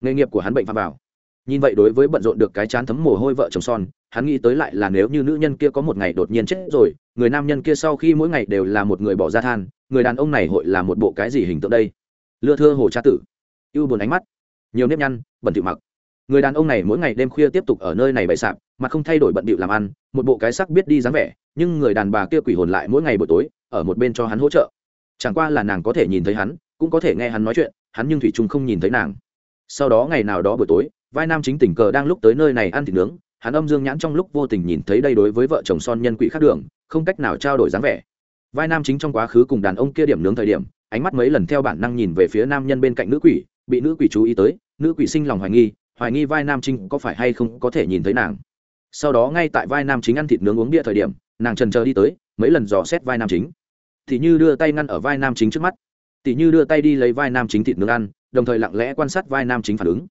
Nghề nghiệp của hắn bệnh phạm vào nhìn vậy đối với bận rộn được cái chán thấm mồ hôi vợ chồng son, hắn nghĩ tới lại là nếu như nữ nhân kia có một ngày đột nhiên chết rồi, người nam nhân kia sau khi mỗi ngày đều là một người bỏ ra than, người đàn ông này hội là một bộ cái gì hình tượng đây? Lưa thưa hồ cha tử. Ưu buồn ánh mắt. Nhiều nếp nhăn, bẩn thỉu mặc. Người đàn ông này mỗi ngày đêm khuya tiếp tục ở nơi này bày sạp, mà không thay đổi bận bịu làm ăn, một bộ cái sắc biết đi dáng vẻ, nhưng người đàn bà kia quỷ hồn lại mỗi ngày buổi tối, ở một bên cho hắn hỗ trợ. Chẳng qua là nàng có thể nhìn thấy hắn, cũng có thể nghe hắn nói chuyện, hắn nhưng thủy trung không nhìn thấy nàng. Sau đó ngày nào đó buổi tối vai nam chính tình cờ đang lúc tới nơi này ăn thịt nướng, hắn âm dương nhãn trong lúc vô tình nhìn thấy đây đối với vợ chồng son nhân quỷ khác đường, không cách nào trao đổi dáng vẻ. Vai nam chính trong quá khứ cùng đàn ông kia điểm nướng thời điểm, ánh mắt mấy lần theo bản năng nhìn về phía nam nhân bên cạnh nữ quỷ, bị nữ quỷ chú ý tới, nữ quỷ sinh lòng hoài nghi hoài nghi vai nam chính có phải hay không có thể nhìn thấy nàng. Sau đó ngay tại vai nam chính ăn thịt nướng uống bia thời điểm, nàng trần chờ đi tới, mấy lần dò xét vai nam chính. Thì như đưa tay ngăn ở vai nam chính trước mắt. Tỷ như đưa tay đi lấy vai nam chính thịt nướng ăn, đồng thời lặng lẽ quan sát vai nam chính phản ứng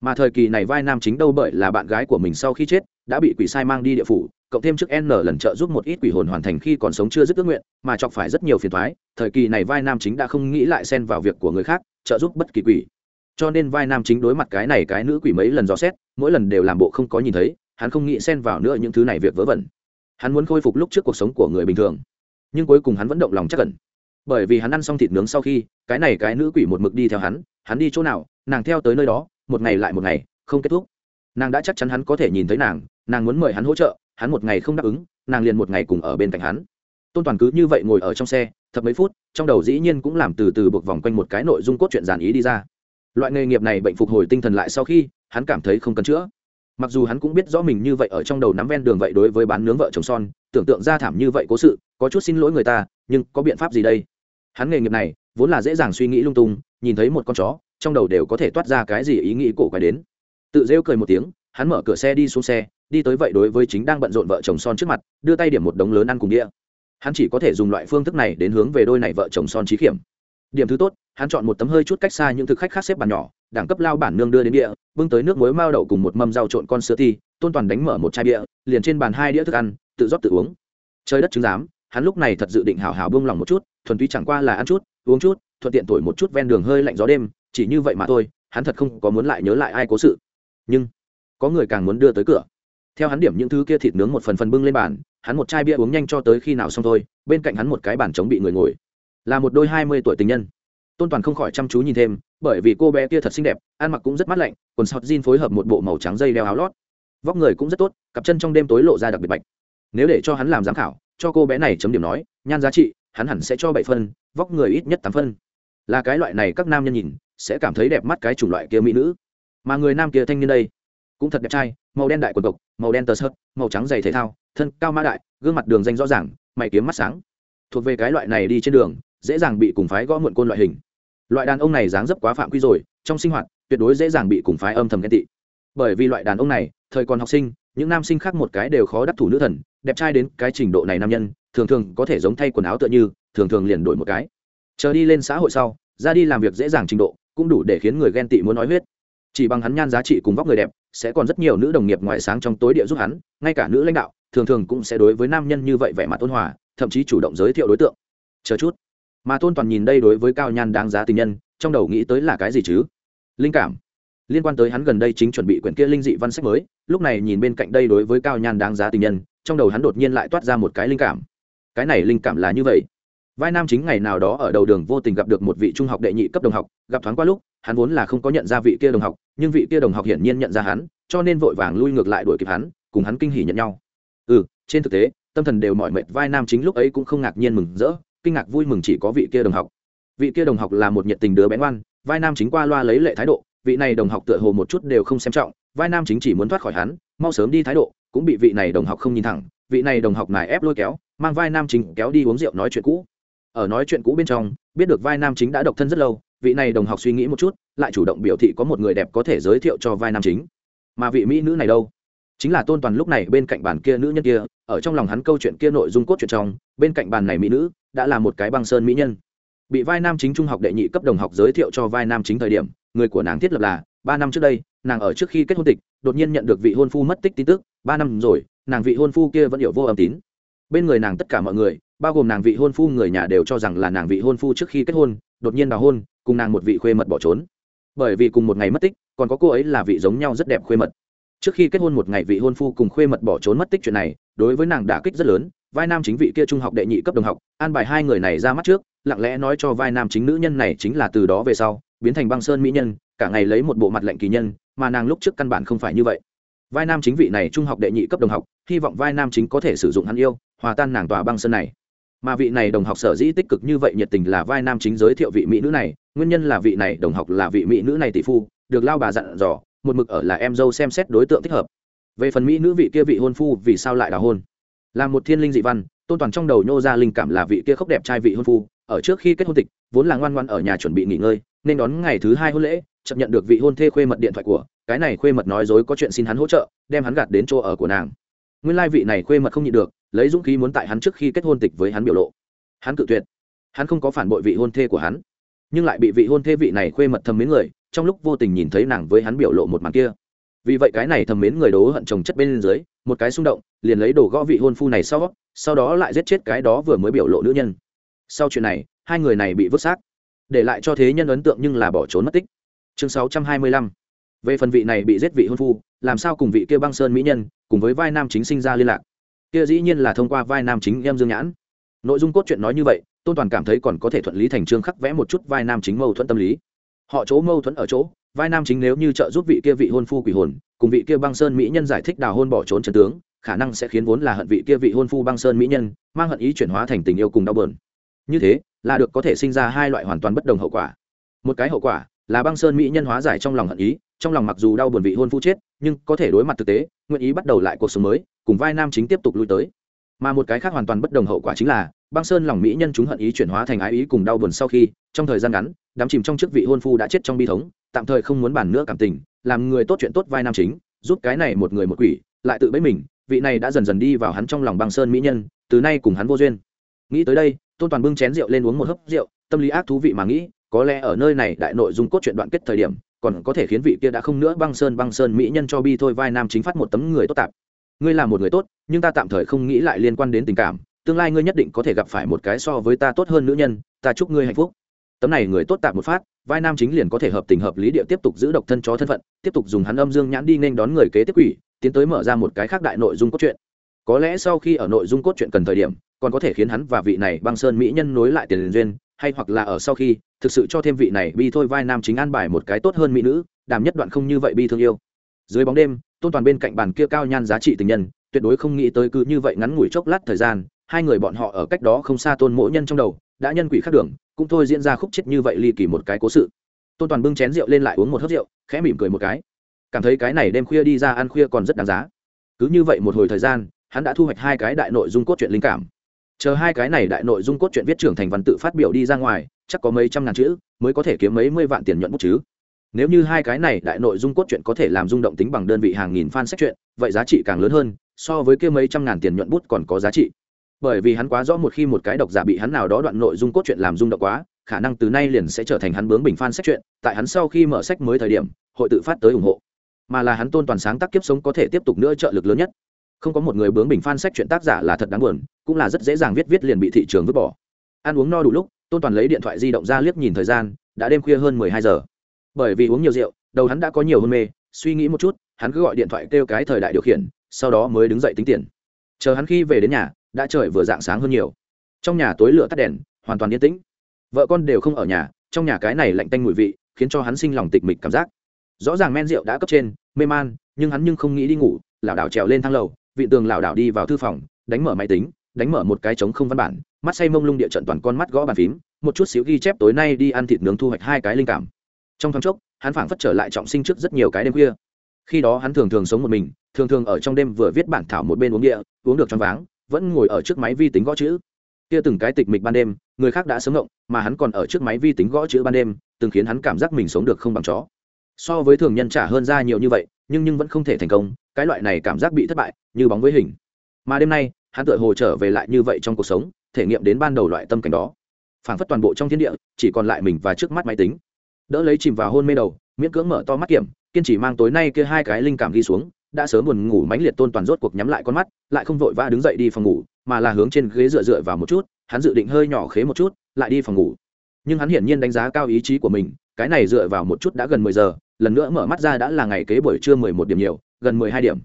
mà thời kỳ này vai nam chính đâu bởi là bạn gái của mình sau khi chết, đã bị quỷ sai mang đi địa phủ, cộng thêm trước n lần trợ giúp một ít quỷ hồn hoàn thành khi còn sống chưa dứt ước nguyện, mà chọc phải rất nhiều phiền thoái thời kỳ này vai nam chính đã không nghĩ lại xen vào việc của người khác, trợ giúp bất kỳ quỷ. Cho nên vai nam chính đối mặt cái này cái nữ quỷ mấy lần dò xét, mỗi lần đều làm bộ không có nhìn thấy, hắn không nghĩ xen vào nữa những thứ này việc vớ vẩn. Hắn muốn khôi phục lúc trước cuộc sống của người bình thường, nhưng cuối cùng hắn vẫn động lòng chắc cẩn bởi vì hắn ăn xong thịt nướng sau khi, cái này cái nữ quỷ một mực đi theo hắn hắn đi chỗ nào, nàng theo tới nơi đó một ngày lại một ngày, không kết thúc. Nàng đã chắc chắn hắn có thể nhìn thấy nàng nàng muốn mời hắn hỗ trợ, hắn một ngày không đáp ứng, nàng liền một ngày cùng ở bên cạnh hắn. Tôn toàn cứ như vậy ngồi ở trong xe, thập mấy phút, trong đầu dĩ nhiên cũng làm từ từ buộc vòng quanh một cái nội dung cốt truyện giản ý đi ra. Loại nghề nghiệp này bệnh phục hồi tinh thần lại sau khi, hắn cảm thấy không cần chữa. Mặc dù hắn cũng biết rõ mình như vậy ở trong đầu nắm ven đường vậy đối với bán nướng vợ chồng son, tưởng tượng ra thảm như vậy cố sự, có chút xin lỗi người ta, nhưng có biện pháp gì đây? Hắn nghề nghiệp này, vốn là dễ dàng suy nghĩ lung tung, nhìn thấy một con chó trong đầu đều có thể toát ra cái gì ý nghĩ cổ quái đến. Tự rêu cười một tiếng, hắn mở cửa xe đi xuống xe, đi tới vậy đối với chính đang bận rộn vợ chồng son trước mặt, đưa tay điểm một đống lớn ăn cùng đĩa. Hắn chỉ có thể dùng loại phương thức này đến hướng về đôi này vợ chồng son trí khiểm. Điểm thứ tốt, hắn chọn một tấm hơi chút cách xa những thực khách khác xếp bàn nhỏ, đẳng cấp lao bản nương đưa đến địa bưng tới nước muối mao đậu cùng một mâm rau trộn con sữa thì tôn toàn đánh mở một chai bia, liền trên bàn hai đĩa thức ăn, tự rót tự uống. Trời đất chứng giám, hắn lúc này thật dự định hào hào bông lòng một chút, thuần túy chẳng qua là ăn chút, uống chút, thuận tiện tuổi một chút ven đường hơi lạnh gió đêm chỉ như vậy mà thôi, hắn thật không có muốn lại nhớ lại ai cố sự. Nhưng, có người càng muốn đưa tới cửa. Theo hắn điểm những thứ kia thịt nướng một phần phần bưng lên bàn, hắn một chai bia uống nhanh cho tới khi nào xong thôi, bên cạnh hắn một cái bàn trống bị người ngồi. Là một đôi hai mươi tuổi tình nhân. Tôn toàn không khỏi chăm chú nhìn thêm, bởi vì cô bé kia thật xinh đẹp, ăn mặc cũng rất mát lạnh, quần sọt jean phối hợp một bộ màu trắng dây đeo áo lót. Vóc người cũng rất tốt, cặp chân trong đêm tối lộ ra đặc biệt bạch. Nếu để cho hắn làm giám khảo, cho cô bé này chấm điểm nói, nhan giá trị, hắn hẳn sẽ cho bảy phân, vóc người ít nhất tám phân. Là cái loại này các nam nhân nhìn sẽ cảm thấy đẹp mắt cái chủng loại kia mỹ nữ. Mà người nam kia thanh niên đây, cũng thật đẹp trai, màu đen đại quần cộc, màu đen tờ sợt, màu trắng giày thể thao, thân cao mã đại, gương mặt đường danh rõ ràng, mày kiếm mắt sáng. Thuộc về cái loại này đi trên đường, dễ dàng bị cùng phái gõ muộn côn loại hình. Loại đàn ông này dáng dấp quá phạm quy rồi, trong sinh hoạt, tuyệt đối dễ dàng bị cùng phái âm thầm ghen tị. Bởi vì loại đàn ông này, thời còn học sinh, những nam sinh khác một cái đều khó đắc thủ nữ thần, đẹp trai đến cái trình độ này nam nhân, thường thường có thể giống thay quần áo tựa như, thường thường liền đổi một cái. Chờ đi lên xã hội sau, ra đi làm việc dễ dàng trình độ cũng đủ để khiến người ghen tị muốn nói huyết. Chỉ bằng hắn nhan giá trị cùng vóc người đẹp, sẽ còn rất nhiều nữ đồng nghiệp ngoại sáng trong tối địa giúp hắn, ngay cả nữ lãnh đạo, thường thường cũng sẽ đối với nam nhân như vậy vẻ mặt ôn hòa, thậm chí chủ động giới thiệu đối tượng. Chờ chút. Mà tôn toàn nhìn đây đối với cao nhan đáng giá tình nhân, trong đầu nghĩ tới là cái gì chứ? Linh cảm. Liên quan tới hắn gần đây chính chuẩn bị quyển kia linh dị văn sách mới, lúc này nhìn bên cạnh đây đối với cao nhan đáng giá tình nhân, trong đầu hắn đột nhiên lại toát ra một cái linh cảm. Cái này linh cảm là như vậy vai nam chính ngày nào đó ở đầu đường vô tình gặp được một vị trung học đệ nhị cấp đồng học, gặp thoáng qua lúc, hắn vốn là không có nhận ra vị kia đồng học, nhưng vị kia đồng học hiển nhiên nhận ra hắn, cho nên vội vàng lui ngược lại đuổi kịp hắn, cùng hắn kinh hỉ nhận nhau. Ừ trên thực tế, tâm thần đều mỏi mệt, vai nam chính lúc ấy cũng không ngạc nhiên mừng rỡ, kinh ngạc vui mừng chỉ có vị kia đồng học. Vị kia đồng học là một nhiệt tình đứa bé ngoan, vai nam chính qua loa lấy lệ thái độ, vị này đồng học tựa hồ một chút đều không xem trọng, vai nam chính chỉ muốn thoát khỏi hắn, mau sớm đi thái độ, cũng bị vị này đồng học không nhìn thẳng, vị này đồng học này ép lôi kéo, mang vai nam chính kéo đi uống rượu nói chuyện cũ ở nói chuyện cũ bên trong, biết được vai nam chính đã độc thân rất lâu, vị này đồng học suy nghĩ một chút, lại chủ động biểu thị có một người đẹp có thể giới thiệu cho vai nam chính. Mà vị mỹ nữ này đâu? Chính là tôn toàn lúc này bên cạnh bàn kia nữ nhân kia, ở trong lòng hắn câu chuyện kia nội dung cốt truyện trong, bên cạnh bàn này mỹ nữ, đã là một cái băng sơn mỹ nhân. Bị vai nam chính trung học đệ nhị cấp đồng học giới thiệu cho vai nam chính thời điểm, người của nàng thiết lập là, ba năm trước đây, nàng ở trước khi kết hôn tịch, đột nhiên nhận được vị hôn phu mất tích tin tức, ba năm rồi, nàng vị hôn phu kia vẫn hiểu vô âm tín. Bên người nàng tất cả mọi người bao gồm nàng vị hôn phu người nhà đều cho rằng là nàng vị hôn phu trước khi kết hôn, đột nhiên đào hôn, cùng nàng một vị khuê mật bỏ trốn. Bởi vì cùng một ngày mất tích, còn có cô ấy là vị giống nhau rất đẹp khuê mật. Trước khi kết hôn một ngày vị hôn phu cùng khuê mật bỏ trốn mất tích chuyện này, đối với nàng đả kích rất lớn, vai nam chính vị kia trung học đệ nhị cấp đồng học, an bài hai người này ra mắt trước, lặng lẽ nói cho vai nam chính nữ nhân này chính là từ đó về sau, biến thành băng sơn mỹ nhân, cả ngày lấy một bộ mặt lệnh kỳ nhân, mà nàng lúc trước căn bản không phải như vậy. Vai nam chính vị này trung học đệ nhị cấp đồng học, hy vọng vai nam chính có thể sử dụng hắn yêu, hòa tan nàng tòa băng sơn này mà vị này đồng học sở dĩ tích cực như vậy nhiệt tình là vai nam chính giới thiệu vị mỹ nữ này, nguyên nhân là vị này đồng học là vị mỹ nữ này tỷ phu, được lao bà dặn dò, một mực ở là em dâu xem xét đối tượng thích hợp. Về phần mỹ nữ vị kia vị hôn phu, vì sao lại đào hôn? Là một thiên linh dị văn, tôn toàn trong đầu nhô ra linh cảm là vị kia khóc đẹp trai vị hôn phu, ở trước khi kết hôn tịch, vốn là ngoan ngoan ở nhà chuẩn bị nghỉ ngơi, nên đón ngày thứ hai hôn lễ chấp nhận được vị hôn thê khuê mật điện thoại của, cái này khuê mật nói dối có chuyện xin hắn hỗ trợ, đem hắn gạt đến chỗ ở của nàng. Nguyên lai vị này khuê mật không nhịn được lấy dũng khí muốn tại hắn trước khi kết hôn tịch với hắn biểu lộ. Hắn cự tuyệt. Hắn không có phản bội vị hôn thê của hắn, nhưng lại bị vị hôn thê vị này khuê mật thầm mến người, trong lúc vô tình nhìn thấy nàng với hắn biểu lộ một màn kia. Vì vậy cái này thầm mến người đố hận chồng chất bên dưới, một cái xung động, liền lấy đồ gõ vị hôn phu này sau sau đó lại giết chết cái đó vừa mới biểu lộ nữ nhân. Sau chuyện này, hai người này bị vứt xác, để lại cho thế nhân ấn tượng nhưng là bỏ trốn mất tích. Chương sáu trăm hai mươi lăm. Về phần vị này bị giết vị hôn phu, làm sao cùng vị kia băng sơn mỹ nhân, cùng với vai nam chính sinh ra liên lạc? Kia dĩ nhiên là thông qua vai nam chính em dương nhãn. Nội dung cốt truyện nói như vậy, tôn toàn cảm thấy còn có thể thuận lý thành trương khắc vẽ một chút vai nam chính mâu thuẫn tâm lý. Họ chỗ mâu thuẫn ở chỗ, vai nam chính nếu như trợ giúp vị kia vị hôn phu quỷ hồn, cùng vị kia băng sơn mỹ nhân giải thích đào hôn bỏ trốn trần tướng, khả năng sẽ khiến vốn là hận vị kia vị hôn phu băng sơn mỹ nhân, mang hận ý chuyển hóa thành tình yêu cùng đau bờn như thế, là được có thể sinh ra hai loại hoàn toàn bất đồng hậu quả. Một cái hậu quả là băng sơn mỹ nhân hóa giải trong lòng hận ý, trong lòng mặc dù đau buồn vị hôn phu chết, nhưng có thể đối mặt thực tế, nguyện ý bắt đầu lại cuộc sống mới, cùng vai nam chính tiếp tục lui tới. Mà một cái khác hoàn toàn bất đồng hậu quả chính là, băng sơn lòng mỹ nhân chúng hận ý chuyển hóa thành ái ý cùng đau buồn sau khi, trong thời gian ngắn, đám chìm trong chức vị hôn phu đã chết trong bi thống, tạm thời không muốn bàn nữa cảm tình, làm người tốt chuyện tốt vai nam chính, giúp cái này một người một quỷ, lại tự bẫy mình, vị này đã dần dần đi vào hắn trong lòng băng sơn mỹ nhân, từ nay cùng hắn vô duyên. Nghĩ tới đây, tôn toàn bưng chén rượu lên uống một hớp rượu, tâm lý ác thú vị mà nghĩ có lẽ ở nơi này đại nội dung cốt truyện đoạn kết thời điểm, còn có thể khiến vị kia đã không nữa băng sơn băng sơn mỹ nhân cho bi thôi vai nam chính phát một tấm người tốt tạp. Ngươi là một người tốt, nhưng ta tạm thời không nghĩ lại liên quan đến tình cảm, tương lai ngươi nhất định có thể gặp phải một cái so với ta tốt hơn nữ nhân, ta chúc ngươi hạnh phúc. Tấm này người tốt tạp một phát, vai nam chính liền có thể hợp tình hợp lý địa tiếp tục giữ độc thân chó thân phận, tiếp tục dùng hắn âm dương nhãn đi nên đón người kế tiếp quỷ, tiến tới mở ra một cái khác đại nội dung cốt truyện. Có lẽ sau khi ở nội dung cốt truyện cần thời điểm, còn có thể khiến hắn và vị này băng sơn mỹ nhân nối lại tiền duyên, hay hoặc là ở sau khi thực sự cho thêm vị này bi thôi vai nam chính an bài một cái tốt hơn mỹ nữ, đàm nhất đoạn không như vậy bi thương yêu. Dưới bóng đêm, tôn toàn bên cạnh bàn kia cao nhan giá trị tình nhân, tuyệt đối không nghĩ tới cứ như vậy ngắn ngủi chốc lát thời gian, hai người bọn họ ở cách đó không xa tôn mỗi nhân trong đầu, đã nhân quỷ khác đường, cũng thôi diễn ra khúc chết như vậy ly kỳ một cái cố sự. Tôn toàn bưng chén rượu lên lại uống một hớp rượu, khẽ mỉm cười một cái. Cảm thấy cái này đêm khuya đi ra ăn khuya còn rất đáng giá. Cứ như vậy một hồi thời gian, hắn đã thu hoạch hai cái đại nội dung cốt truyện linh cảm. Chờ hai cái này đại nội dung cốt truyện viết trưởng thành văn tự phát biểu đi ra ngoài chắc có mấy trăm ngàn chữ, mới có thể kiếm mấy mươi vạn tiền nhuận bút chứ. Nếu như hai cái này đại nội dung cốt truyện có thể làm rung động tính bằng đơn vị hàng nghìn fan sách truyện, vậy giá trị càng lớn hơn, so với kia mấy trăm ngàn tiền nhuận bút còn có giá trị. Bởi vì hắn quá rõ một khi một cái độc giả bị hắn nào đó đoạn nội dung cốt truyện làm rung động quá, khả năng từ nay liền sẽ trở thành hắn bướng bình fan sách truyện, tại hắn sau khi mở sách mới thời điểm, hội tự phát tới ủng hộ. Mà là hắn tôn toàn sáng tác kiếp sống có thể tiếp tục nữa trợ lực lớn nhất. Không có một người bướng bình fan sách truyện tác giả là thật đáng buồn, cũng là rất dễ dàng viết viết liền bị thị trường vứt bỏ. Ăn uống no đủ lúc tôn toàn lấy điện thoại di động ra liếc nhìn thời gian, đã đêm khuya hơn mười hai giờ. Bởi vì uống nhiều rượu, đầu hắn đã có nhiều hôn mê, suy nghĩ một chút, hắn cứ gọi điện thoại kêu cái thời đại điều khiển, sau đó mới đứng dậy tính tiền. Chờ hắn khi về đến nhà, đã trời vừa dạng sáng hơn nhiều. Trong nhà tối lửa tắt đèn, hoàn toàn yên tĩnh. Vợ con đều không ở nhà, trong nhà cái này lạnh tanh mùi vị, khiến cho hắn sinh lòng tịch mịch cảm giác. Rõ ràng men rượu đã cấp trên, mê man, nhưng hắn nhưng không nghĩ đi ngủ, lảo đảo trèo lên thang lầu, vị tường lảo đảo đi vào thư phòng, đánh mở máy tính, đánh mở một cái trống không văn bản mắt say mông lung địa trận toàn con mắt gõ bàn phím, một chút xíu ghi chép tối nay đi ăn thịt nướng thu hoạch hai cái linh cảm. Trong tháng chốc, hắn phảng phất trở lại trọng sinh trước rất nhiều cái đêm khuya. Khi đó hắn thường thường sống một mình, thường thường ở trong đêm vừa viết bản thảo một bên uống địa, uống được trong váng, vẫn ngồi ở trước máy vi tính gõ chữ. Kia từng cái tịch mịch ban đêm, người khác đã sớm ngộng, mà hắn còn ở trước máy vi tính gõ chữ ban đêm, từng khiến hắn cảm giác mình sống được không bằng chó. So với thường nhân trả hơn ra nhiều như vậy, nhưng nhưng vẫn không thể thành công, cái loại này cảm giác bị thất bại, như bóng với hình. Mà đêm nay, hắn tựa hồ trở về lại như vậy trong cuộc sống thể nghiệm đến ban đầu loại tâm cảnh đó. Phảng phất toàn bộ trong thiên địa chỉ còn lại mình và trước mắt máy tính. Đỡ lấy chìm vào hôn mê đầu miễn cưỡng mở to mắt kiểm kiên trì mang tối nay kia hai cái linh cảm ghi xuống đã sớm buồn ngủ mãnh liệt tôn toàn rốt cuộc nhắm lại con mắt lại không vội vã đứng dậy đi phòng ngủ mà là hướng trên ghế dựa dựa vào một chút hắn dự định hơi nhỏ khế một chút lại đi phòng ngủ. Nhưng hắn hiển nhiên đánh giá cao ý chí của mình cái này dựa vào một chút đã gần mười giờ lần nữa mở mắt ra đã là ngày kế buổi trưa mười một điểm nhiều gần mười hai điểm.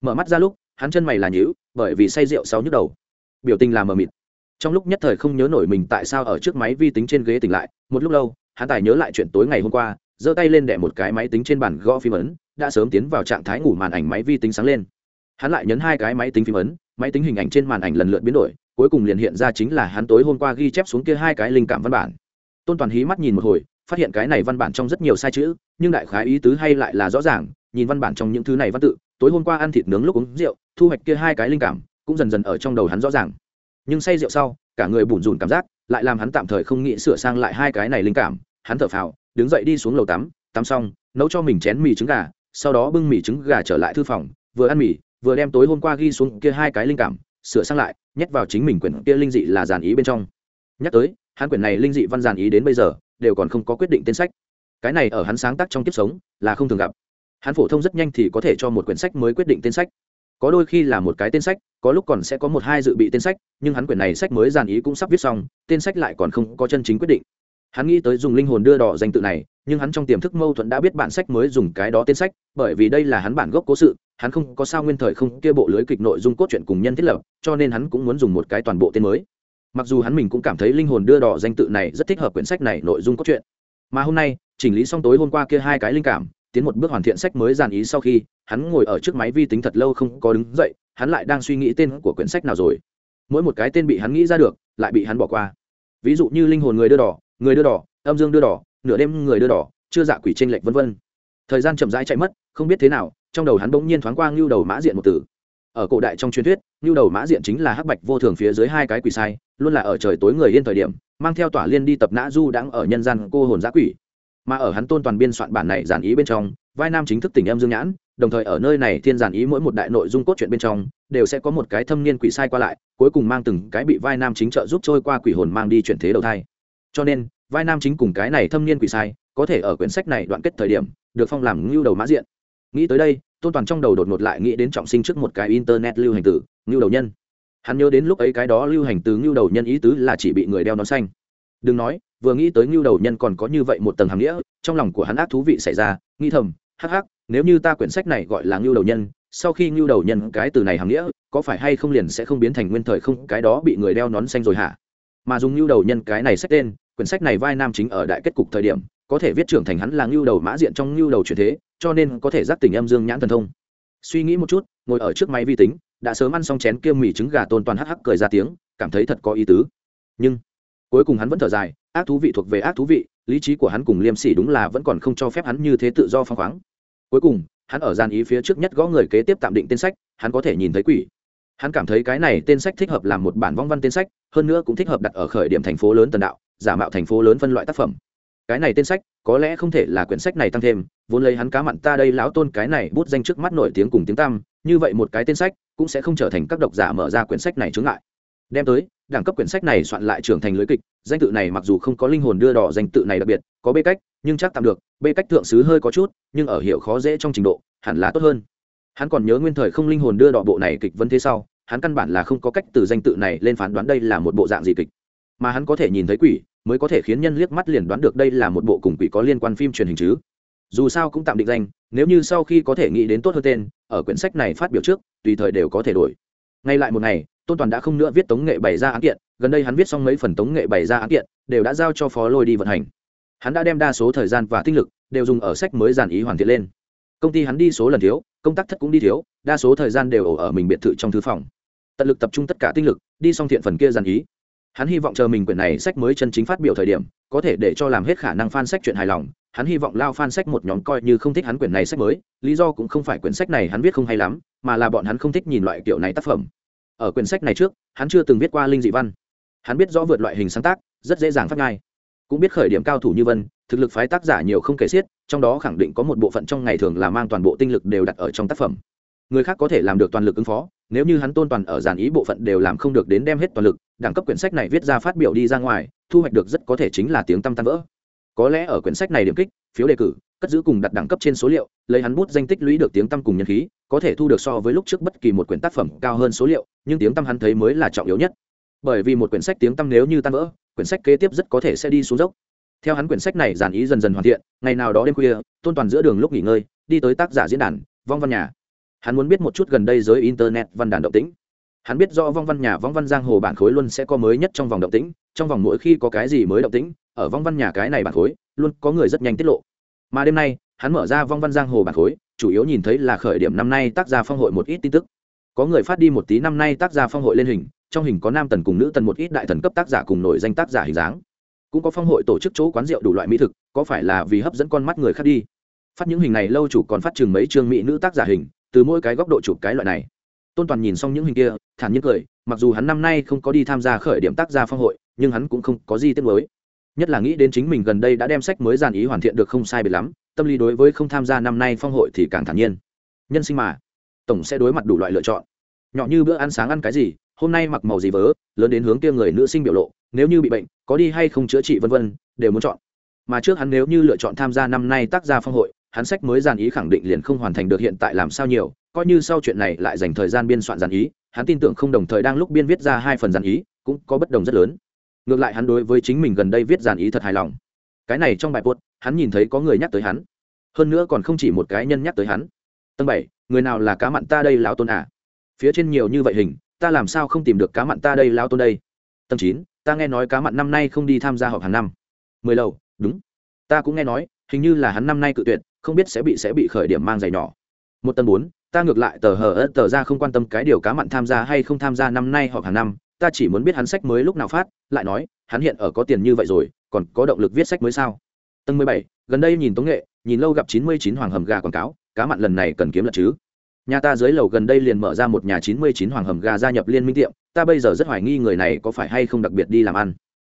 Mở mắt ra lúc hắn chân mày là nhíu, bởi vì say rượu sau nhức đầu. Biểu tình là mờ mịt trong lúc nhất thời không nhớ nổi mình tại sao ở trước máy vi tính trên ghế tỉnh lại, một lúc lâu, hắn tài nhớ lại chuyện tối ngày hôm qua, giơ tay lên đẻ một cái máy tính trên bàn gõ phim ấn, đã sớm tiến vào trạng thái ngủ màn ảnh máy vi tính sáng lên. Hắn lại nhấn hai cái máy tính phim ấn, máy tính hình ảnh trên màn ảnh lần lượt biến đổi, cuối cùng liền hiện ra chính là hắn tối hôm qua ghi chép xuống kia hai cái linh cảm văn bản. Tôn toàn hí mắt nhìn một hồi, phát hiện cái này văn bản trong rất nhiều sai chữ, nhưng đại khái ý tứ hay lại là rõ ràng, nhìn văn bản trong những thứ này văn tự, tối hôm qua ăn thịt nướng lúc uống rượu, thu hoạch kia hai cái linh cảm, cũng dần dần ở trong đầu hắn rõ ràng nhưng say rượu sau, cả người bủn rủn cảm giác, lại làm hắn tạm thời không nghĩ sửa sang lại hai cái này linh cảm. Hắn thở phào, đứng dậy đi xuống lầu tắm tắm xong, nấu cho mình chén mì trứng gà, sau đó bưng mì trứng gà trở lại thư phòng, vừa ăn mì, vừa đem tối hôm qua ghi xuống kia hai cái linh cảm, sửa sang lại, nhét vào chính mình quyển kia linh dị là giàn ý bên trong. Nhắc tới, hắn quyển này linh dị văn giàn ý đến bây giờ, đều còn không có quyết định tên sách. Cái này ở hắn sáng tác trong kiếp sống là không thường gặp. Hắn phổ thông rất nhanh thì có thể cho một quyển sách mới quyết định tên sách có đôi khi là một cái tên sách, có lúc còn sẽ có một hai dự bị tên sách, nhưng hắn quyển này sách mới giàn ý cũng sắp viết xong, tên sách lại còn không có chân chính quyết định. Hắn nghĩ tới dùng linh hồn đưa đỏ danh tự này, nhưng hắn trong tiềm thức mâu thuẫn đã biết bản sách mới dùng cái đó tên sách, bởi vì đây là hắn bản gốc cố sự, hắn không có sao nguyên thời không kia bộ lưới kịch nội dung cốt truyện cùng nhân thiết lập, cho nên hắn cũng muốn dùng một cái toàn bộ tên mới. Mặc dù hắn mình cũng cảm thấy linh hồn đưa đỏ danh tự này rất thích hợp quyển sách này nội dung cốt truyện. Mà hôm nay, chỉnh lý xong tối hôm qua kia hai cái linh cảm tiến một bước hoàn thiện sách mới dàn ý sau khi, hắn ngồi ở trước máy vi tính thật lâu không có đứng dậy, hắn lại đang suy nghĩ tên của quyển sách nào rồi. Mỗi một cái tên bị hắn nghĩ ra được, lại bị hắn bỏ qua. Ví dụ như linh hồn người đưa đỏ, người đưa đỏ, âm dương đưa đỏ, nửa đêm người đưa đỏ, chưa dạ quỷ tranh lệch vân vân. Thời gian chậm rãi chạy mất, không biết thế nào, trong đầu hắn bỗng nhiên thoáng qua ngưu đầu mã diện một từ. Ở cổ đại trong truyền thuyết, ngưu đầu mã diện chính là hắc bạch vô thường phía dưới hai cái quỷ sai, luôn là ở trời tối người yên thời điểm, mang theo tỏa liên đi tập nã du đang ở nhân gian cô hồn giã quỷ mà ở hắn tôn toàn biên soạn bản này giản ý bên trong, vai nam chính thức tỉnh em dương nhãn, đồng thời ở nơi này thiên giản ý mỗi một đại nội dung cốt truyện bên trong, đều sẽ có một cái thâm niên quỷ sai qua lại, cuối cùng mang từng cái bị vai nam chính trợ giúp trôi qua quỷ hồn mang đi chuyển thế đầu thai. Cho nên, vai nam chính cùng cái này thâm niên quỷ sai, có thể ở quyển sách này đoạn kết thời điểm, được phong làm ngưu đầu mã diện. Nghĩ tới đây, tôn toàn trong đầu đột ngột lại nghĩ đến trọng sinh trước một cái internet lưu hành tử, ngưu đầu nhân. Hắn nhớ đến lúc ấy cái đó lưu hành từ ngưu đầu nhân ý tứ là chỉ bị người đeo nón xanh đừng nói, vừa nghĩ tới ngưu đầu nhân còn có như vậy một tầng hàm nghĩa, trong lòng của hắn ác thú vị xảy ra nghi thầm, hắc hắc, nếu như ta quyển sách này gọi là ngưu đầu nhân, sau khi ngưu đầu nhân cái từ này hàm nghĩa, có phải hay không liền sẽ không biến thành nguyên thời không, cái đó bị người đeo nón xanh rồi hả? Mà dùng ngưu đầu nhân cái này sách tên, quyển sách này vai nam chính ở đại kết cục thời điểm, có thể viết trưởng thành hắn là ngưu đầu mã diện trong ngưu đầu truyền thế, cho nên có thể giác tình âm dương nhãn thần thông. Suy nghĩ một chút, ngồi ở trước máy vi tính, đã sớm ăn xong chén kia mì trứng gà tôn toàn hắc hắc cười ra tiếng, cảm thấy thật có ý tứ. Nhưng cuối cùng hắn vẫn thở dài, ác thú vị thuộc về ác thú vị, lý trí của hắn cùng liêm sỉ đúng là vẫn còn không cho phép hắn như thế tự do phăng khoáng. Cuối cùng, hắn ở gian ý phía trước nhất gõ người kế tiếp tạm định tên sách, hắn có thể nhìn thấy quỷ. Hắn cảm thấy cái này tên sách thích hợp làm một bản vong văn tên sách, hơn nữa cũng thích hợp đặt ở khởi điểm thành phố lớn tần đạo, giả mạo thành phố lớn phân loại tác phẩm. Cái này tên sách, có lẽ không thể là quyển sách này tăng thêm, vốn lấy hắn cá mặn ta đây lão tôn cái này bút danh trước mắt nổi tiếng cùng tiếng tăm, như vậy một cái tên sách cũng sẽ không trở thành các độc giả mở ra quyển sách này chướng lại đem tới đẳng cấp quyển sách này soạn lại trưởng thành lưới kịch, danh tự này mặc dù không có linh hồn đưa đỏ danh tự này đặc biệt, có bê cách, nhưng chắc tạm được, bê cách thượng sứ hơi có chút, nhưng ở hiểu khó dễ trong trình độ, hẳn là tốt hơn. Hắn còn nhớ nguyên thời không linh hồn đưa đỏ bộ này kịch vẫn thế sau, hắn căn bản là không có cách từ danh tự này lên phán đoán đây là một bộ dạng gì kịch. Mà hắn có thể nhìn thấy quỷ, mới có thể khiến nhân liếc mắt liền đoán được đây là một bộ cùng quỷ có liên quan phim truyền hình chứ. Dù sao cũng tạm định danh, nếu như sau khi có thể nghĩ đến tốt hơn tên, ở quyển sách này phát biểu trước, tùy thời đều có thể đổi. Ngay lại một ngày tôn toàn đã không nữa viết tống nghệ bày ra án kiện gần đây hắn viết xong mấy phần tống nghệ bày ra án kiện đều đã giao cho phó lôi đi vận hành hắn đã đem đa số thời gian và tinh lực đều dùng ở sách mới giản ý hoàn thiện lên công ty hắn đi số lần thiếu công tác thất cũng đi thiếu đa số thời gian đều ở, ở mình biệt thự trong thư phòng tận lực tập trung tất cả tinh lực đi xong thiện phần kia giản ý hắn hy vọng chờ mình quyển này sách mới chân chính phát biểu thời điểm có thể để cho làm hết khả năng fan sách chuyện hài lòng hắn hy vọng lao fan sách một nhóm coi như không thích hắn quyển này sách mới lý do cũng không phải quyển sách này hắn viết không hay lắm mà là bọn hắn không thích nhìn loại kiểu này tác phẩm ở quyển sách này trước, hắn chưa từng viết qua linh dị văn. Hắn biết rõ vượt loại hình sáng tác, rất dễ dàng phát ngay cũng biết khởi điểm cao thủ như vân, thực lực phái tác giả nhiều không kể xiết, trong đó khẳng định có một bộ phận trong ngày thường là mang toàn bộ tinh lực đều đặt ở trong tác phẩm. Người khác có thể làm được toàn lực ứng phó, nếu như hắn tôn toàn ở giàn ý bộ phận đều làm không được đến đem hết toàn lực, đẳng cấp quyển sách này viết ra phát biểu đi ra ngoài, thu hoạch được rất có thể chính là tiếng tăm tan vỡ. Có lẽ ở quyển sách này điểm kích, phiếu đề cử cất giữ cùng đặt đẳng cấp trên số liệu, lấy hắn bút danh tích lũy được tiếng tăm cùng nhân khí, có thể thu được so với lúc trước bất kỳ một quyển tác phẩm cao hơn số liệu, nhưng tiếng tăm hắn thấy mới là trọng yếu nhất. Bởi vì một quyển sách tiếng tăm nếu như tan vỡ, quyển sách kế tiếp rất có thể sẽ đi xuống dốc. Theo hắn quyển sách này giản ý dần dần hoàn thiện, ngày nào đó đêm khuya, tôn toàn giữa đường lúc nghỉ ngơi, đi tới tác giả diễn đàn, vong văn nhà. Hắn muốn biết một chút gần đây giới internet văn đàn động tĩnh. Hắn biết do vong văn nhà, vong văn giang hồ bản khối luôn sẽ có mới nhất trong vòng động tĩnh, trong vòng mỗi khi có cái gì mới động tĩnh, ở vong văn nhà cái này bản khối, luôn có người rất nhanh tiết lộ mà đêm nay, hắn mở ra vong văn giang hồ bản khối, chủ yếu nhìn thấy là khởi điểm năm nay tác gia phong hội một ít tin tức. Có người phát đi một tí năm nay tác gia phong hội lên hình, trong hình có nam tần cùng nữ tần một ít đại thần cấp tác giả cùng nổi danh tác giả hình dáng. Cũng có phong hội tổ chức chỗ quán rượu đủ loại mỹ thực, có phải là vì hấp dẫn con mắt người khác đi? Phát những hình này lâu chủ còn phát chừng mấy chương mỹ nữ tác giả hình, từ mỗi cái góc độ chụp cái loại này. Tôn toàn nhìn xong những hình kia, thản nhiên cười, mặc dù hắn năm nay không có đi tham gia khởi điểm tác gia phong hội, nhưng hắn cũng không có gì tiếc mới nhất là nghĩ đến chính mình gần đây đã đem sách mới giàn ý hoàn thiện được không sai biệt lắm, tâm lý đối với không tham gia năm nay phong hội thì càng thản nhiên. Nhân sinh mà, tổng sẽ đối mặt đủ loại lựa chọn. Nhỏ như bữa ăn sáng ăn cái gì, hôm nay mặc màu gì vớ, lớn đến hướng kia người nữ sinh biểu lộ, nếu như bị bệnh, có đi hay không chữa trị vân vân, đều muốn chọn. Mà trước hắn nếu như lựa chọn tham gia năm nay tác gia phong hội, hắn sách mới giàn ý khẳng định liền không hoàn thành được hiện tại làm sao nhiều, coi như sau chuyện này lại dành thời gian biên soạn giàn ý, hắn tin tưởng không đồng thời đang lúc biên viết ra hai phần giàn ý, cũng có bất đồng rất lớn ngược lại hắn đối với chính mình gần đây viết giản ý thật hài lòng. Cái này trong bài post, hắn nhìn thấy có người nhắc tới hắn. Hơn nữa còn không chỉ một cái nhân nhắc tới hắn. Tầng bảy, người nào là cá mặn ta đây lão tôn à? Phía trên nhiều như vậy hình, ta làm sao không tìm được cá mặn ta đây lão tôn đây? Tầng chín, ta nghe nói cá mặn năm nay không đi tham gia họp hàng năm. Mười lầu, đúng. Ta cũng nghe nói, hình như là hắn năm nay cự tuyệt, không biết sẽ bị sẽ bị khởi điểm mang giày nhỏ. Một tầng bốn, ta ngược lại tờ hờ ớt tờ ra không quan tâm cái điều cá mặn tham gia hay không tham gia năm nay họp hàng năm ta chỉ muốn biết hắn sách mới lúc nào phát, lại nói, hắn hiện ở có tiền như vậy rồi, còn có động lực viết sách mới sao? Tầng mười bảy, gần đây nhìn tống nghệ, nhìn lâu gặp chín mươi chín hoàng hầm gà quảng cáo, cá mặn lần này cần kiếm lật chứ? Nhà ta dưới lầu gần đây liền mở ra một nhà chín mươi chín hoàng hầm gà gia nhập liên minh tiệm, ta bây giờ rất hoài nghi người này có phải hay không đặc biệt đi làm ăn.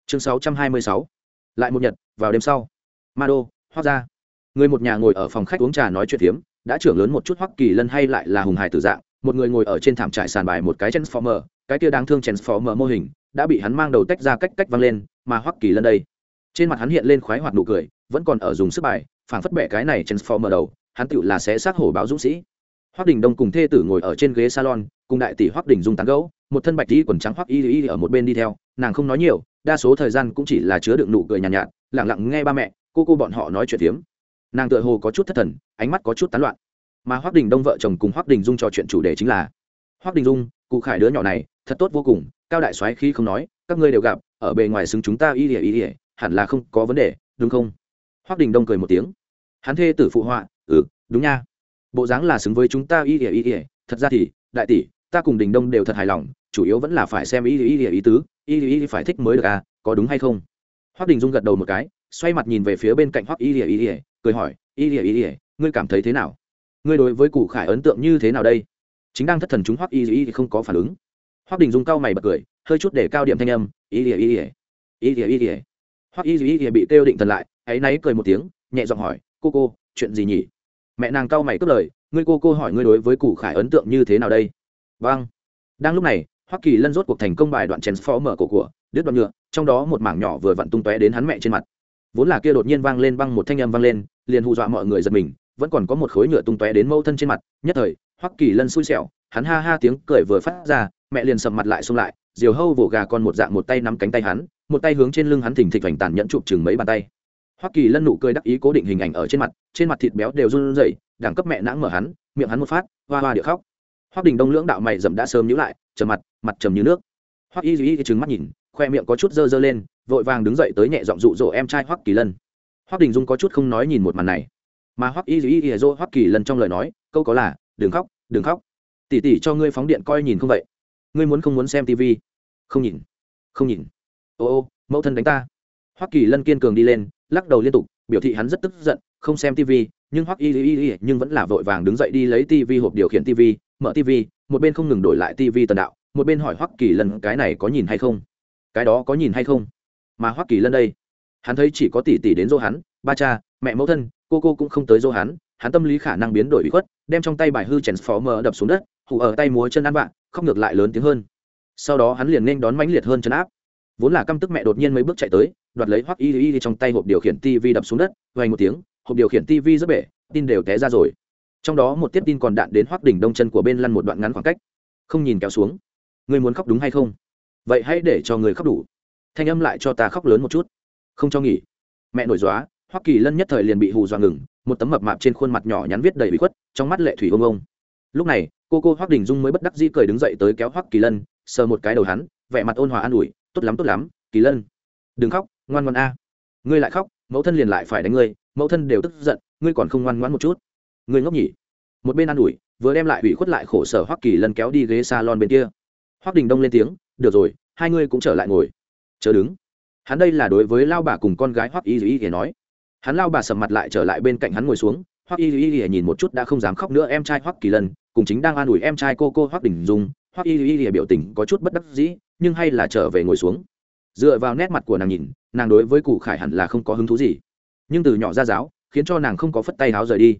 Chương sáu trăm hai mươi sáu. Lại một nhật, vào đêm sau. Ma đô hoác ra người một nhà ngồi ở phòng khách uống trà nói chuyện phiếm, đã trưởng lớn một chút hoắc kỳ lân hay lại là hùng hải tử dạng, một người ngồi ở trên thảm trải sàn bài một cái transformer cái kia đáng thương transformer mô hình đã bị hắn mang đầu tách ra cách cách văng lên mà hoắc kỳ lân đây. Trên mặt hắn hiện lên khoái hoạt nụ cười vẫn còn ở dùng sức bài phản phất bẻ cái này transformer đầu hắn tựu là sẽ xác hổ báo dũng sĩ. Hoắc đình đông cùng thê tử ngồi ở trên ghế salon cùng đại tỷ hoắc đình dung tán gẫu một thân bạch y quần trắng hoắc y y ở một bên đi theo nàng không nói nhiều đa số thời gian cũng chỉ là chứa đựng nụ cười nhàn nhạt, nhạt lặng lặng nghe ba mẹ cô cô bọn họ nói chuyện phiếm. Nàng tựa hồ có chút thất thần ánh mắt có chút tán loạn. Mà hoắc đình đông vợ chồng cùng hoắc đình dung trò chuyện chủ đề chính là hoắc đình dung cụ khải đứa nhỏ này, thật tốt vô cùng, cao đại soái khi không nói, các ngươi đều gặp, ở bề ngoài xứng chúng ta y ỉa y ỉa hẳn là không có vấn đề, đúng không? Hoắc đình đông cười một tiếng. Hắn thê tử phụ họa ừ đúng nha. Bộ dáng là xứng với chúng ta y ỉa y ỉa thật ra thì, đại tỷ, ta cùng đình đông đều thật hài lòng, chủ yếu vẫn là phải xem y y ỉa ý tứ, y y phải thích mới được à có đúng hay không? Hoắc đình dung gật đầu một cái, xoay mặt nhìn về phía bên cạnh hoắc y y ỉa cười hỏi, y y ỉa ngươi cảm thấy thế nào? Ngươi đối với cụ khải ấn tượng như thế nào đây? Chính đang thất thần chúng hoắc y y không có phản ứng. Hoắc đình dung cao mày bật cười, hơi chút để cao điểm thanh âm, y y y y y y hoắc y y bị kêu định thần lại, ấy náy cười một tiếng, nhẹ giọng hỏi, cô cô, chuyện gì nhỉ? Mẹ nàng cao mày cất lời, ngươi cô cô hỏi ngươi đối với cụ khải ấn tượng như thế nào đây? Vâng. Đang lúc này, hoắc kỳ lân rốt cuộc thành công bài đoạn chèn phó mở cổ của, đứt đoạn nhựa, trong đó một mảng nhỏ vừa vặn tung tóe đến hắn mẹ trên mặt. Vốn là kia đột nhiên vang lên băng một thanh âm vang lên, liền hù dọa mọi người giật mình, vẫn còn có một khối nhựa tung tóe đến mâu thân trên mặt, nhất thời hoắc kỳ lân xui xẻo, hắn ha ha tiếng cười vừa phát ra, mẹ liền sầm mặt lại xông lại, diều hâu vỗ gà con một dạng một tay nắm cánh tay hắn, một tay hướng trên lưng hắn thình thịch hoành tàn nhẫn chụp chừng mấy bàn tay. Hoắc kỳ lân nụ cười đắc ý cố định hình ảnh ở trên mặt trên mặt thịt béo đều run rẩy, đẳng cấp mẹ nãng mở hắn, miệng hắn một phát, hoa hoa địa khóc. Hoắc đình đông lưỡng đạo mày dầm đã sớm nhíu lại, trầm mặt mặt trầm như nước. Hoắc y duy trừng mắt nhìn, khoe miệng có chút dơ dơ lên, vội vàng đứng dậy tới nhẹ giọng dụ dỗ em trai hoắc kỳ lân. Hoắc đình dung có chút không nói nhìn một màn này. Mà hoắc y duy y dỗ hoắc kỳ lân trong lời nói, câu có là đừng khóc đừng khóc. Tỉ tỉ cho ngươi phóng điện coi nhìn không vậy? Ngươi muốn không muốn xem tv không nhìn không nhìn. Ô ô, mẫu thân đánh ta. Hoắc kỳ lân kiên cường đi lên, lắc đầu liên tục, biểu thị hắn rất tức giận, không xem tv nhưng hoắc y y y nhưng vẫn là vội vàng đứng dậy đi lấy tv hộp điều khiển tv mở tv một bên không ngừng đổi lại tv tần đạo, một bên hỏi hoắc kỳ lân cái này có nhìn hay không? Cái đó có nhìn hay không? Mà hoắc kỳ lân đây, hắn thấy chỉ có tỷ tỷ đến dô hắn ba cha, mẹ mẫu thân, cô cô cũng không tới dô hắn hắn tâm lý khả năng biến đổi bị khuất, đem trong tay bài hư chèn phó mờ đập xuống đất hụ ở tay múa chân ăn vạ, khóc ngược lại lớn tiếng hơn. Sau đó hắn liền nên đón mãnh liệt hơn chân áp. Vốn là căm tức mẹ đột nhiên mấy bước chạy tới, đoạt lấy hoắc y y trong tay hộp điều khiển tv đập xuống đất vay một tiếng, hộp điều khiển tv rất bể, tin đều té ra rồi. Trong đó một tiếp tin còn đạn đến hoắc đỉnh đông chân của bên lăn một đoạn ngắn khoảng cách. Không nhìn kéo xuống. Người muốn khóc đúng hay không? Vậy hãy để cho người khóc đủ. Thanh âm lại cho ta khóc lớn một chút. Không cho nghỉ. Mẹ nổi dóa hoắc kỳ lân nhất thời liền bị hù dọa ngừng một tấm mập mạp trên khuôn mặt nhỏ nhắn viết đầy bị khuất, trong mắt lệ thủy ông ông. Lúc này, cô cô hoắc đình dung mới bất đắc dĩ cười đứng dậy tới kéo hoắc kỳ lân, sờ một cái đầu hắn, vẻ mặt ôn hòa an ủi, tốt lắm tốt lắm, kỳ lân. Đừng khóc, ngoan ngoan a. Ngươi lại khóc, mẫu thân liền lại phải đánh ngươi, mẫu thân đều tức giận, ngươi còn không ngoan ngoãn một chút. Ngươi ngốc nhỉ. Một bên an ủi, vừa đem lại ủy khuất lại khổ sở hoắc kỳ lân kéo đi ghế salon bên kia. Hoắc đình đông lên tiếng, được rồi, hai ngươi cũng trở lại ngồi. Chờ đứng. Hắn đây là đối với lao bà cùng con gái hoắc y dĩ y nói hắn lao bà sầm mặt lại trở lại bên cạnh hắn ngồi xuống hoắc y y y nhìn một chút đã không dám khóc nữa em trai hoắc kỳ lân cùng chính đang an ủi em trai cô cô hoắc đình dung hoắc y y y biểu tình có chút bất đắc dĩ nhưng hay là trở về ngồi xuống. Dựa vào nét mặt của nàng nhìn nàng đối với cụ khải hẳn là không có hứng thú gì. Nhưng từ nhỏ ra giáo khiến cho nàng không có phất tay háo rời đi.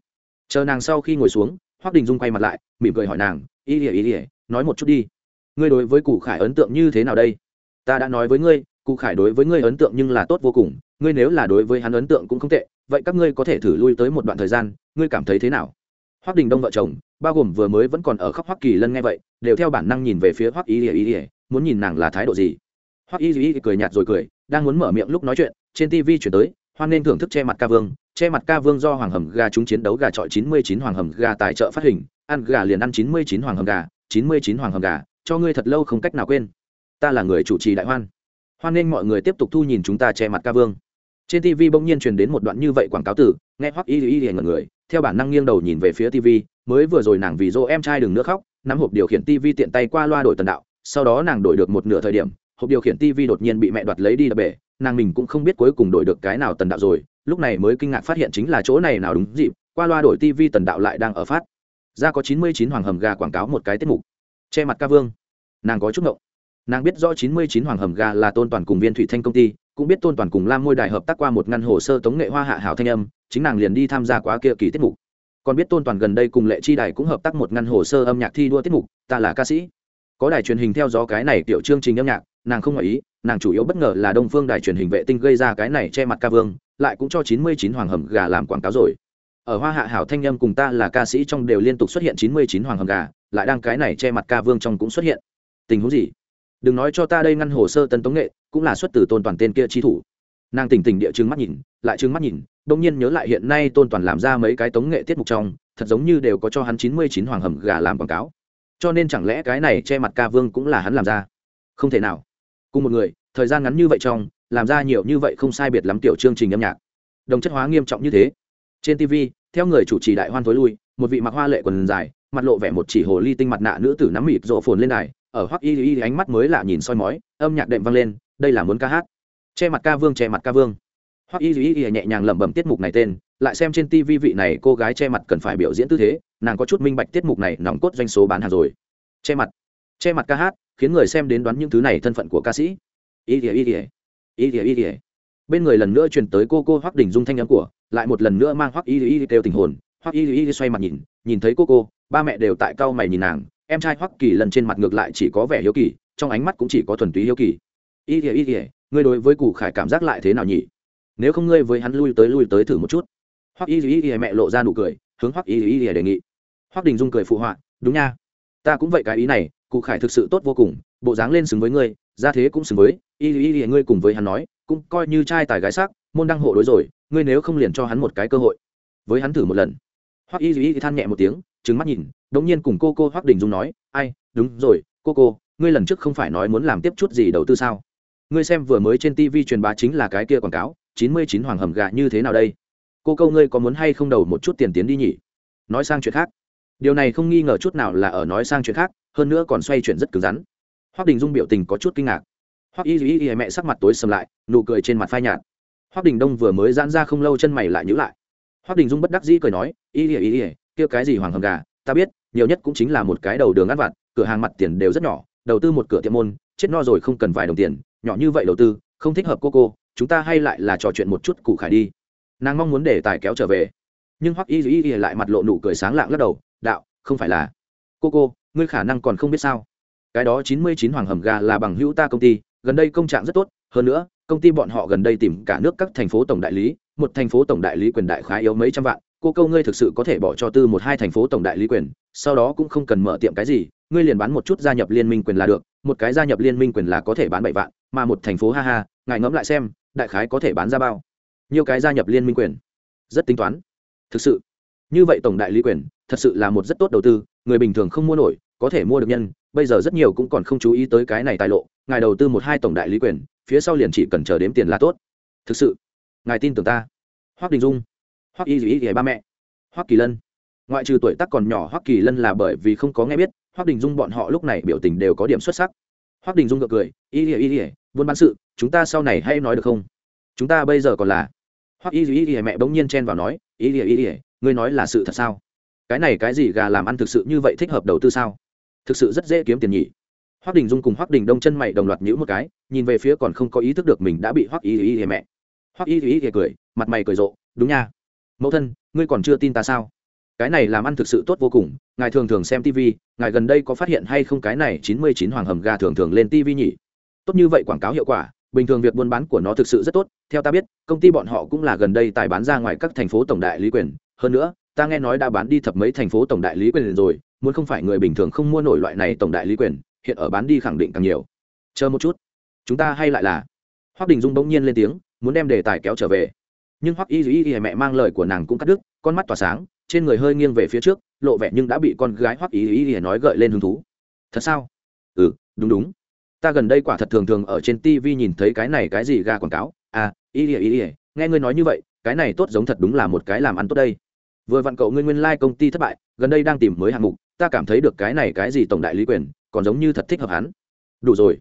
Chờ nàng sau khi ngồi xuống hoắc đình dung quay mặt lại mỉm cười hỏi nàng y Y y Y, nói một chút đi. Ngươi đối với cụ khải ấn tượng như thế nào đây? Ta đã nói với ngươi cụ khải đối với ngươi ấn tượng nhưng là tốt vô cùng ngươi nếu là đối với hắn ấn tượng cũng không tệ, vậy các ngươi có thể thử lui tới một đoạn thời gian, ngươi cảm thấy thế nào? Hoắc đình đông vợ chồng, bao gồm vừa mới vẫn còn ở khóc hoắc kỳ lân nghe vậy, đều theo bản năng nhìn về phía hoắc y ỉa y ỉa muốn nhìn nàng là thái độ gì. Hoắc y ỉa cười nhạt rồi cười, đang muốn mở miệng lúc nói chuyện, trên tv chuyển tới, hoan nên thưởng thức che mặt ca vương, che mặt ca vương do hoàng hầm gà chúng chiến đấu gà trọi chín mươi chín hoàng hầm gà tài trợ phát hình, ăn gà liền ăn chín mươi chín hoàng hầm gà, chín mươi chín hoàng hầm gà, cho ngươi thật lâu không cách nào quên. Ta là người chủ trì đại hoan. Hoan nên mọi người tiếp tục thu nhìn chúng ta che mặt ca vương trên tv bỗng nhiên truyền đến một đoạn như vậy quảng cáo tử nghe hoắc y y y ngẩn người, theo bản năng nghiêng đầu nhìn về phía tv mới vừa rồi nàng vì dô em trai đừng nữa khóc, nắm hộp điều khiển tv tiện tay qua loa đổi tần đạo, sau đó nàng đổi được một nửa thời điểm, hộp điều khiển tv đột nhiên bị mẹ đoạt lấy đi đập bể, nàng mình cũng không biết cuối cùng đổi được cái nào tần đạo rồi, lúc này mới kinh ngạc phát hiện chính là chỗ này nào đúng dịp, qua loa đổi tv tần đạo lại đang ở phát. Ra có chín mươi chín hoàng hầm gà quảng cáo một cái tiết mục. Che mặt ca vương. Nàng có chút ngộng. Nàng biết rõ chín mươi chín hoàng hầm gà là tôn toàn cùng viên thủy thanh công ty cũng biết tôn toàn cùng lam môi đài hợp tác qua một ngăn hồ sơ tống nghệ hoa hạ hảo thanh âm, chính nàng liền đi tham gia quá kia kỳ tiết mục. Còn biết tôn toàn gần đây cùng lệ chi đài cũng hợp tác một ngăn hồ sơ âm nhạc thi đua tiết mục, ta là ca sĩ. Có đài truyền hình theo dõi cái này tiểu chương trình âm nhạc, nàng không ngại ý, nàng chủ yếu bất ngờ là đông phương đài truyền hình vệ tinh gây ra cái này che mặt ca vương, lại cũng cho chín mươi chín hoàng hầm gà làm quảng cáo rồi. Ở hoa hạ hảo thanh âm cùng ta là ca sĩ trong đều liên tục xuất hiện chín mươi chín hoàng hầm gà, lại đang cái này che mặt ca vương trong cũng xuất hiện. Tình huống gì? Đừng nói cho ta đây ngăn hồ sơ tân tống nghệ, cũng là xuất từ tôn toàn tên kia chi thủ. Nàng tỉnh tỉnh địa chứng mắt nhìn, lại chứng mắt nhìn đông nhiên nhớ lại hiện nay tôn toàn làm ra mấy cái tống nghệ tiết mục trong, thật giống như đều có cho hắn chín mươi chín hoàng hầm gà làm quảng cáo. Cho nên chẳng lẽ cái này che mặt ca vương cũng là hắn làm ra? Không thể nào. Cùng một người, thời gian ngắn như vậy trong, làm ra nhiều như vậy không sai biệt lắm tiểu chương trình âm nhạc. Đồng chất hóa nghiêm trọng như thế. Trên tv theo người chủ trì đại hoan thối lui, một vị mặc hoa lệ quần dài, mặt lộ vẻ một chỉ hồ ly tinh mặt nạ nữ tử nắm mịt rộ phồn lên đài ở hoắc y y ánh mắt mới lạ nhìn soi mói âm nhạc đệm vang lên đây là muốn ca hát che mặt ca vương che mặt ca vương hoắc y y nhẹ nhàng lẩm bẩm tiết mục này tên lại xem trên tv vị này cô gái che mặt cần phải biểu diễn tư thế nàng có chút minh bạch tiết mục này nòng cốt doanh số bán hàng rồi che mặt che mặt ca hát khiến người xem đến đoán những thứ này thân phận của ca sĩ y y y y y ỉa y bên người lần nữa truyền tới cô cô hoắc đình dung thanh nhắn của lại một lần nữa mang hoắc y y kêu tình hồn hoắc y y xoay mặt nhìn nhìn thấy cô cô ba mẹ đều tại cau mày nhìn nàng em trai hoắc kỳ lần trên mặt ngược lại chỉ có vẻ hiếu kỳ, trong ánh mắt cũng chỉ có thuần túy hiếu kỳ. Y ỉa y ỉa ngươi đối với cụ khải cảm giác lại thế nào nhỉ? Nếu không ngươi với hắn lui tới lui tới thử một chút. Hoắc y y y mẹ lộ ra nụ cười, hướng hoắc y y y đề nghị. Hoắc đình dung cười phụ họa, đúng nha, ta cũng vậy cái ý này, cụ khải thực sự tốt vô cùng, bộ dáng lên xứng với ngươi ra thế cũng xứng với, y y y ngươi cùng với hắn nói, cũng coi như trai tài gái sắc, môn đăng hộ đối rồi, ngươi nếu không liền cho hắn một cái cơ hội, với hắn thử một lần. Hoắc y y than nhẹ một tiếng trừng mắt nhìn đống nhiên cùng cô cô hoắc đình dung nói, ai, đúng rồi, cô cô, ngươi lần trước không phải nói muốn làm tiếp chút gì đầu tư sao? Ngươi xem vừa mới trên tv truyền bá chính là cái kia quảng cáo, chín mươi chín hoàng hầm gà như thế nào đây? Cô câu ngươi có muốn hay không đầu một chút tiền tiến đi nhỉ? Nói sang chuyện khác. Điều này không nghi ngờ chút nào là ở nói sang chuyện khác, hơn nữa còn xoay chuyển rất cứng rắn. Hoác đình dung biểu tình có chút kinh ngạc. Hoác y y y mẹ sắc mặt tối sầm lại, nụ cười trên mặt phai nhạt. Hoác đình đông vừa mới giãn ra không lâu chân mày lại nhữ lại. Hoác đình dung bất đắc dĩ cười nói y y y kia cái gì hoàng hầm gà, ta biết, nhiều nhất cũng chính là một cái đầu đường ăn vặt, cửa hàng mặt tiền đều rất nhỏ, đầu tư một cửa tiệm môn, chết no rồi không cần vài đồng tiền, nhỏ như vậy đầu tư, không thích hợp cô cô, chúng ta hay lại là trò chuyện một chút cụ khải đi. Nàng mong muốn để tài kéo trở về. Nhưng hoắc y y y lại mặt lộ nụ cười sáng lạng lắc đầu, đạo, không phải là. Cô cô, ngươi khả năng còn không biết sao. Cái đó chín mươi chín hoàng hầm gà là bằng hữu ta công ty, gần đây công trạng rất tốt, hơn nữa, công ty bọn họ gần đây tìm cả nước các thành phố tổng đại lý, một thành phố tổng đại lý quyền đại khái yếu mấy trăm vạn cô câu ngươi thực sự có thể bỏ cho tư một hai thành phố tổng đại lý quyền, sau đó cũng không cần mở tiệm cái gì, ngươi liền bán một chút gia nhập liên minh quyền là được, một cái gia nhập liên minh quyền là có thể bán bảy vạn, mà một thành phố ha ha, ngài ngẫm lại xem, đại khái có thể bán ra bao? Nhiều cái gia nhập liên minh quyền. Rất tính toán. Thực sự. Như vậy tổng đại lý quyền, thật sự là một rất tốt đầu tư, người bình thường không mua nổi, có thể mua được nhân, bây giờ rất nhiều cũng còn không chú ý tới cái này tài lộ, ngài đầu tư một hai tổng đại lý quyền, phía sau liền chỉ cần chờ đếm tiền là tốt. Thực sự. Ngài tin tưởng ta. Hoác đình dung. Hoắc y dĩ ý ba mẹ. Hoắc kỳ lân. Ngoại trừ tuổi tác còn nhỏ, Hoắc kỳ lân là bởi vì không có nghe biết, Hoắc đình dung bọn họ lúc này biểu tình đều có điểm xuất sắc. Hoắc đình dung gật cười, y ỉa y ỉa buôn bán sự, chúng ta sau này hay nói được không? Chúng ta bây giờ còn là. Hoắc y y y mẹ bỗng nhiên chen vào nói, y y y ngươi nói là sự thật sao? Cái này cái gì gà làm ăn thực sự như vậy thích hợp đầu tư sao? Thực sự rất dễ kiếm tiền nhỉ? Hoắc đình dung cùng hoắc đình đông chân mày đồng loạt nhữ một cái, nhìn về phía còn không có ý thức được mình đã bị hoắc y y y mẹ. Hoắc y y y cười, mặt mày cười rộ, đúng nha mẫu thân, ngươi còn chưa tin ta sao? Cái này làm ăn thực sự tốt vô cùng, ngài thường thường xem tv ngài gần đây có phát hiện hay không cái này chín mươi chín hoàng hầm gà thường thường lên tv nhỉ? Tốt như vậy quảng cáo hiệu quả, bình thường việc buôn bán của nó thực sự rất tốt, theo ta biết, công ty bọn họ cũng là gần đây tài bán ra ngoài các thành phố tổng đại lý quyền. Hơn nữa, ta nghe nói đã bán đi thập mấy thành phố tổng đại lý quyền rồi, muốn không phải người bình thường không mua nổi loại này tổng đại lý quyền, hiện ở bán đi khẳng định càng nhiều. Chờ một chút. Chúng ta hay lại là. Hoác đình dung bỗng nhiên lên tiếng, muốn đem đề tài kéo trở về nhưng hoắc y duy y mẹ mang lời của nàng cũng cắt đứt, con mắt tỏa sáng, trên người hơi nghiêng về phía trước, lộ vẻ nhưng đã bị con gái hoắc y duy y nói gợi lên hứng thú. Thật sao? Ừ đúng đúng. Ta gần đây quả thật thường thường ở trên tv nhìn thấy cái này cái gì gà quảng cáo. À y y y nghe ngươi nói như vậy, cái này tốt giống thật đúng là một cái làm ăn tốt đây. Vừa vặn cậu ngươi nguyên lai、like、công ty thất bại, gần đây đang tìm mới hạng mục, ta cảm thấy được cái này cái gì tổng đại lý quyền, còn giống như thật thích hợp hắn. Đủ rồi.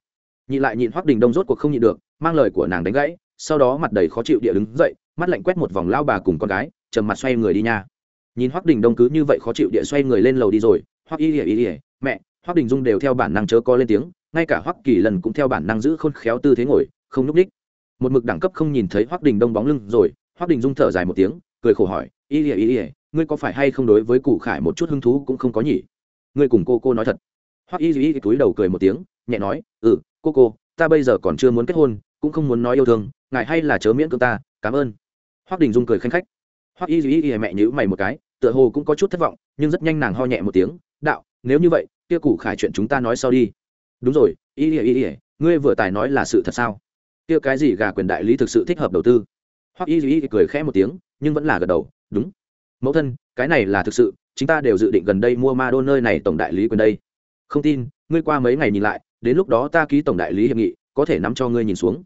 Nhị lại nhịn hoắc đình đông rốt cuộc không nhịn được, mang lời của nàng đánh gãy sau đó mặt đầy khó chịu địa đứng dậy, mắt lạnh quét một vòng lao bà cùng con gái, trầm mặt xoay người đi nha. Nhìn hoác đình đông cứ như vậy khó chịu địa xoay người lên lầu đi rồi hoác y ỉa y ỉa mẹ hoác đình dung đều theo bản năng chớ co lên tiếng, ngay cả hoắc kỳ lần cũng theo bản năng giữ khôn khéo tư thế ngồi, không núp ních. Một mực đẳng cấp không nhìn thấy hoắc đình đông bóng lưng rồi, hoắc đình dung thở dài một tiếng, cười khổ hỏi, y ỉa y ỉa ngươi có phải hay không đối với cụ khải một chút hứng thú cũng không có nhỉ? Ngươi cùng cô cô nói thật. Hoắc y y túi đầu cười một tiếng, nhẹ nói ừ cô cô, ta bây giờ còn chưa muốn kết hôn, cũng không muốn nói yêu thương ngài hay là chớ miễn cưỡng ta, cảm ơn. Hoắc đình dung cười khanh khách. Hoắc y y y mẹ nhữ mày một cái, tựa hồ cũng có chút thất vọng, nhưng rất nhanh nàng ho nhẹ một tiếng, đạo, nếu như vậy, kia cụ khải chuyện chúng ta nói sau đi. Đúng rồi, y y y ỉa ngươi vừa tài nói là sự thật sao? Kia cái gì gà quyền đại lý thực sự thích hợp đầu tư? Hoặc y y cười khẽ một tiếng, nhưng vẫn là gật đầu, đúng. Mẫu thân, cái này là thực sự, chúng ta đều dự định gần đây mua ma đô nơi này tổng đại lý quyền đây. Không tin, ngươi qua mấy ngày nhìn lại, đến lúc đó ta ký tổng đại lý hiệp nghị, có thể nắm cho ngươi nhìn xuống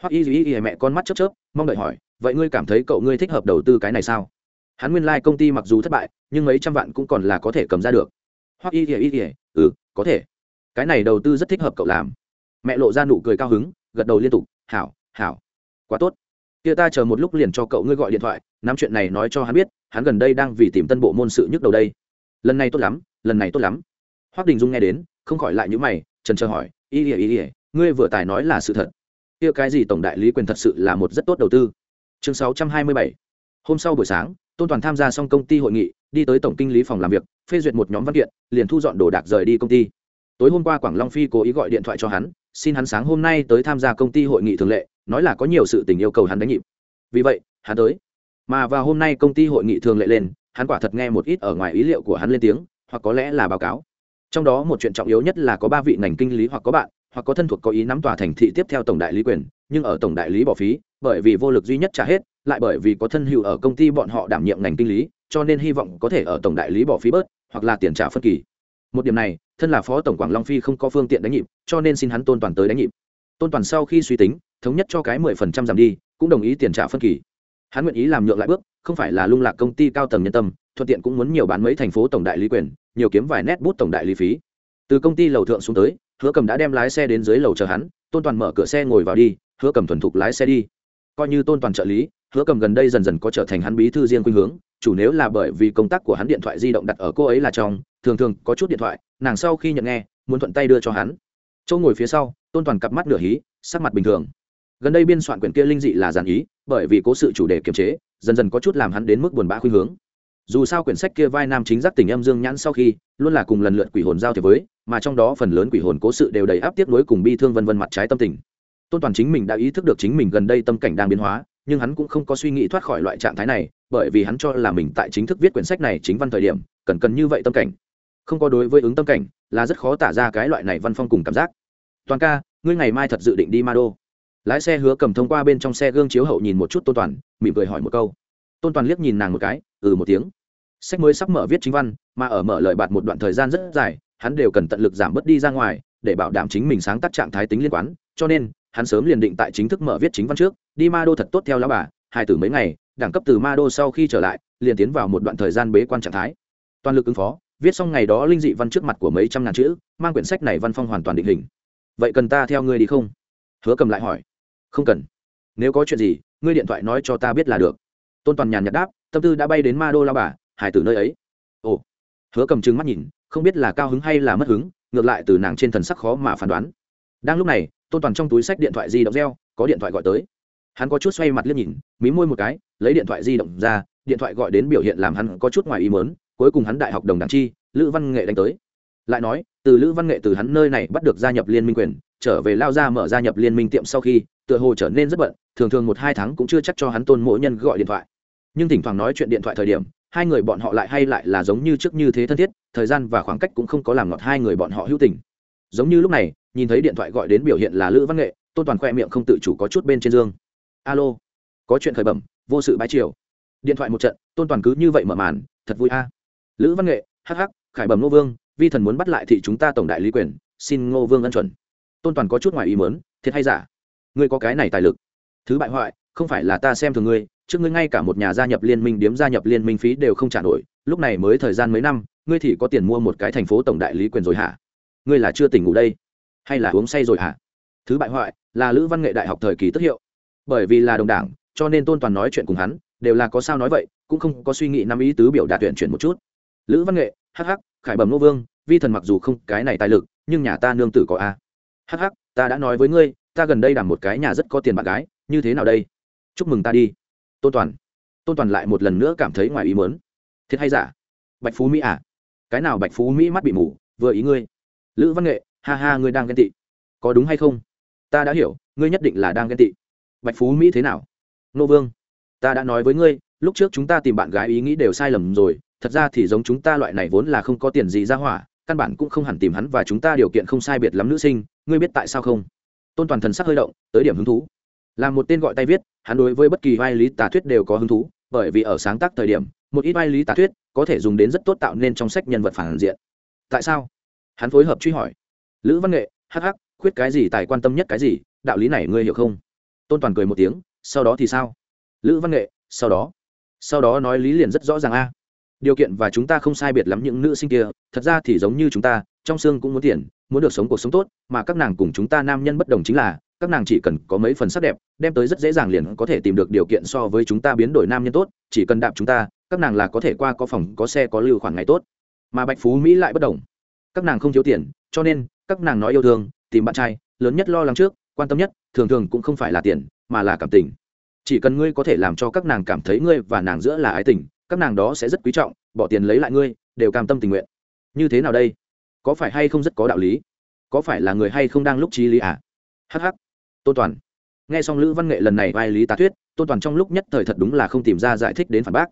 hoặc y y y mẹ con mắt chớp chớp, mong đợi hỏi, vậy ngươi cảm thấy cậu ngươi thích hợp đầu tư cái này sao? Hắn nguyên lai、like、công ty mặc dù thất bại, nhưng mấy trăm vạn cũng còn là có thể cầm ra được. Hoặc y y y ừ có thể. Cái này đầu tư rất thích hợp cậu làm. Mẹ lộ ra nụ cười cao hứng, gật đầu liên tục, hảo hảo. Quá tốt. Kia ta chờ một lúc liền cho cậu ngươi gọi điện thoại, nắm chuyện này nói cho hắn biết, hắn gần đây đang vì tìm tân bộ môn sự nhức đầu đây. Lần này tốt lắm, lần này tốt lắm. Hoác đình dung nghe đến, không khỏi lại những mày, trần chờ hỏi, y ỉa y ỉa ngươi vừa tài nói là sự thật kia cái gì tổng đại lý quyền thật sự là một rất tốt đầu tư. Chương sáu trăm hai mươi bảy. Hôm sau buổi sáng, tôn toàn tham gia xong công ty hội nghị, đi tới tổng kinh lý phòng làm việc, phê duyệt một nhóm văn kiện, liền thu dọn đồ đạc rời đi công ty. Tối hôm qua quảng long phi cố ý gọi điện thoại cho hắn, xin hắn sáng hôm nay tới tham gia công ty hội nghị thường lệ, nói là có nhiều sự tình yêu cầu hắn đánh nhịp. Vì vậy, hắn tới. Mà vào hôm nay công ty hội nghị thường lệ lên, hắn quả thật nghe một ít ở ngoài ý liệu của hắn lên tiếng, hoặc có lẽ là báo cáo. Trong đó một chuyện trọng yếu nhất là có ba vị ngành kinh lý hoặc có bạn hoặc có thân thuộc có ý nắm tòa thành thị tiếp theo tổng đại lý quyền, nhưng ở tổng đại lý bỏ phí, bởi vì vô lực duy nhất trả hết, lại bởi vì có thân hữu ở công ty bọn họ đảm nhiệm ngành kinh lý, cho nên hy vọng có thể ở tổng đại lý bỏ phí bớt, hoặc là tiền trả phân kỳ. Một điểm này, thân là phó tổng quảng long phi không có phương tiện đánh nhịp, cho nên xin hắn tôn toàn tới đánh nhịp. Tôn toàn sau khi suy tính, thống nhất cho cái mười phần trăm giảm đi, cũng đồng ý tiền trả phân kỳ. Hắn nguyện ý làm nhượng lại bước, không phải là lung lạc công ty cao tầng nhân tâm, thuận tiện cũng muốn nhiều bán mấy thành phố tổng đại lý quyền, nhiều kiếm vài nét bút tổng đại lý phí. Từ công ty lầu thượng xuống tới hứa cầm đã đem lái xe đến dưới lầu chờ hắn, tôn toàn mở cửa xe ngồi vào đi, hứa cầm thuần thục lái xe đi. Coi như tôn toàn trợ lý, hứa cầm gần đây dần dần có trở thành hắn bí thư riêng khuynh hướng, chủ nếu là bởi vì công tác của hắn điện thoại di động đặt ở cô ấy là trong, thường thường có chút điện thoại, nàng sau khi nhận nghe, muốn thuận tay đưa cho hắn. Châu ngồi phía sau, tôn toàn cặp mắt nửa hí, sắc mặt bình thường. Gần đây biên soạn quyển kia linh dị là giản ý, bởi vì cố sự chủ đề kiềm chế, dần dần có chút làm hắn đến mức buồn bã khuynh hướng dù sao quyển sách kia vai nam chính giác tình âm dương nhãn sau khi, luôn là cùng lần lượt quỷ hồn giao thiệp với, mà trong đó phần lớn quỷ hồn cố sự đều đầy áp tiếp nối cùng bi thương vân vân mặt trái tâm tình. Tôn toàn chính mình đã ý thức được chính mình gần đây tâm cảnh đang biến hóa, nhưng hắn cũng không có suy nghĩ thoát khỏi loại trạng thái này, bởi vì hắn cho là mình tại chính thức viết quyển sách này chính văn thời điểm, cần cần như vậy tâm cảnh. Không có đối với ứng tâm cảnh, là rất khó tả ra cái loại này văn phong cùng cảm giác. Toàn ca, ngươi ngày mai thật dự định đi ma đô lái xe hứa cầm thông qua bên trong xe gương chiếu hậu nhìn một chút tôn toàn, mỉm cười hỏi một câu. Tôn toàn liếc nhìn nàng một cái ừ một tiếng sách mới sắp mở viết chính văn, mà ở mở lời bạt một đoạn thời gian rất dài, hắn đều cần tận lực giảm bớt đi ra ngoài, để bảo đảm chính mình sáng tác trạng thái tính liên quan. Cho nên, hắn sớm liền định tại chính thức mở viết chính văn trước, đi ma đô thật tốt theo lão bà, hai từ mấy ngày, đẳng cấp từ ma đô sau khi trở lại, liền tiến vào một đoạn thời gian bế quan trạng thái. Toàn lực ứng phó, viết xong ngày đó linh dị văn trước mặt của mấy trăm ngàn chữ, mang quyển sách này văn phong hoàn toàn định hình. Vậy cần ta theo ngươi đi không? Hứa cầm lại hỏi. Không cần. Nếu có chuyện gì, ngươi điện thoại nói cho ta biết là được. Tôn toàn nhàn nhạt đáp, tâm tư đã bay đến ma đô lao bà hài tử nơi ấy. Ồ. Hứa cầm trừng mắt nhìn, không biết là cao hứng hay là mất hứng, ngược lại từ nàng trên thần sắc khó mà phán đoán. Đang lúc này, tôn toàn trong túi sách điện thoại di động reo, có điện thoại gọi tới. Hắn có chút xoay mặt liếc nhìn, mí môi một cái, lấy điện thoại di động ra, điện thoại gọi đến biểu hiện làm hắn có chút ngoài ý mớn cuối cùng hắn đại học đồng đảng chi, lữ văn nghệ đánh tới. Lại nói, từ lữ văn nghệ từ hắn nơi này bắt được gia nhập liên minh quyền, trở về lao ra mở gia nhập liên minh tiệm sau khi, tựa hồ trở nên rất bận, thường thường một hai tháng cũng chưa chắc cho hắn tôn mỗi nhân gọi điện thoại. Nhưng thỉnh thoảng nói chuyện điện thoại thời điểm hai người bọn họ lại hay lại là giống như trước như thế thân thiết, thời gian và khoảng cách cũng không có làm ngọt hai người bọn họ hữu tình. Giống như lúc này, nhìn thấy điện thoại gọi đến biểu hiện là lữ văn nghệ, tôn toàn khoe miệng không tự chủ có chút bên trên dương. Alo, có chuyện khởi bẩm, vô sự bái triều. Điện thoại một trận, tôn toàn cứ như vậy mở màn, thật vui a. À. Lữ văn nghệ hh khải bẩm ngô vương, vi thần muốn bắt lại thị chúng ta tổng đại lý quyền, xin ngô vương ân chuẩn. Tôn toàn có chút ngoài ý mớn thiệt hay giả? Ngươi có cái này tài lực. Thứ bại hoại, không phải là ta xem thường ngươi trước ngươi ngay cả một nhà gia nhập liên minh điếm gia nhập liên minh phí đều không trả nổi, lúc này mới thời gian mấy năm, ngươi thì có tiền mua một cái thành phố tổng đại lý quyền rồi hả? Ngươi là chưa tỉnh ngủ đây? Hay là uống say rồi hả? Thứ bại hoại là lữ văn nghệ đại học thời kỳ tức hiệu. Bởi vì là đồng đảng, cho nên tôn toàn nói chuyện cùng hắn, đều là có sao nói vậy, cũng không có suy nghĩ năm ý tứ biểu đạt tuyển chuyển một chút. Lữ văn nghệ hh khải bẩm nô vương, vi thần mặc dù không cái này tài lực, nhưng nhà ta nương tử có a. Hh ta đã nói với ngươi, ta gần đây đảm một cái nhà rất có tiền bạn gái, như thế nào đây? Chúc mừng ta đi tôn toàn tôn toàn lại một lần nữa cảm thấy ngoài ý mớn thiệt hay giả? Bạch phú mỹ à? Cái nào bạch phú mỹ mắt bị mù, vừa ý ngươi? Lữ văn nghệ, ha ha, ngươi đang ghen tị. Có đúng hay không? Ta đã hiểu, ngươi nhất định là đang ghen tị. Bạch phú mỹ thế nào? Nô vương, ta đã nói với ngươi, lúc trước chúng ta tìm bạn gái ý nghĩ đều sai lầm rồi, thật ra thì giống chúng ta loại này vốn là không có tiền gì ra hỏa, căn bản cũng không hẳn tìm hắn và chúng ta điều kiện không sai biệt lắm nữ sinh, ngươi biết tại sao không? Tôn toàn thần sắc hơi động, tới điểm hứng thú là một tên gọi tay viết, hắn đối với bất kỳ vai lý tà thuyết đều có hứng thú, bởi vì ở sáng tác thời điểm, một ít vai lý tà thuyết có thể dùng đến rất tốt tạo nên trong sách nhân vật phản diện. Tại sao? Hắn phối hợp truy hỏi. Lữ văn nghệ hh khuyết cái gì tài quan tâm nhất cái gì, đạo lý này ngươi hiểu không? Tôn toàn cười một tiếng, sau đó thì sao? Lữ văn nghệ, sau đó? Sau đó nói lý liền rất rõ ràng a. Điều kiện và chúng ta không sai biệt lắm những nữ sinh kia, thật ra thì giống như chúng ta, trong xương cũng muốn tiền, muốn được sống cuộc sống tốt, mà các nàng cùng chúng ta nam nhân bất đồng chính là các nàng chỉ cần có mấy phần sắc đẹp, đem tới rất dễ dàng liền có thể tìm được điều kiện so với chúng ta biến đổi nam nhân tốt, chỉ cần đạp chúng ta, các nàng là có thể qua có phòng, có xe, có lưu khoản ngày tốt. Mà bạch phú mỹ lại bất đồng. Các nàng không thiếu tiền, cho nên, các nàng nói yêu thương, tìm bạn trai, lớn nhất lo lắng trước, quan tâm nhất, thường thường cũng không phải là tiền, mà là cảm tình. Chỉ cần ngươi có thể làm cho các nàng cảm thấy ngươi và nàng giữa là ái tình, các nàng đó sẽ rất quý trọng, bỏ tiền lấy lại ngươi, đều cam tâm tình nguyện. Như thế nào đây? Có phải hay không rất có đạo lý? Có phải là người hay không đang lúc trí lý à? Hh tôn toàn. Nghe xong lữ văn nghệ lần này vai lý tá thuyết, tôn toàn trong lúc nhất thời thật đúng là không tìm ra giải thích đến phản bác.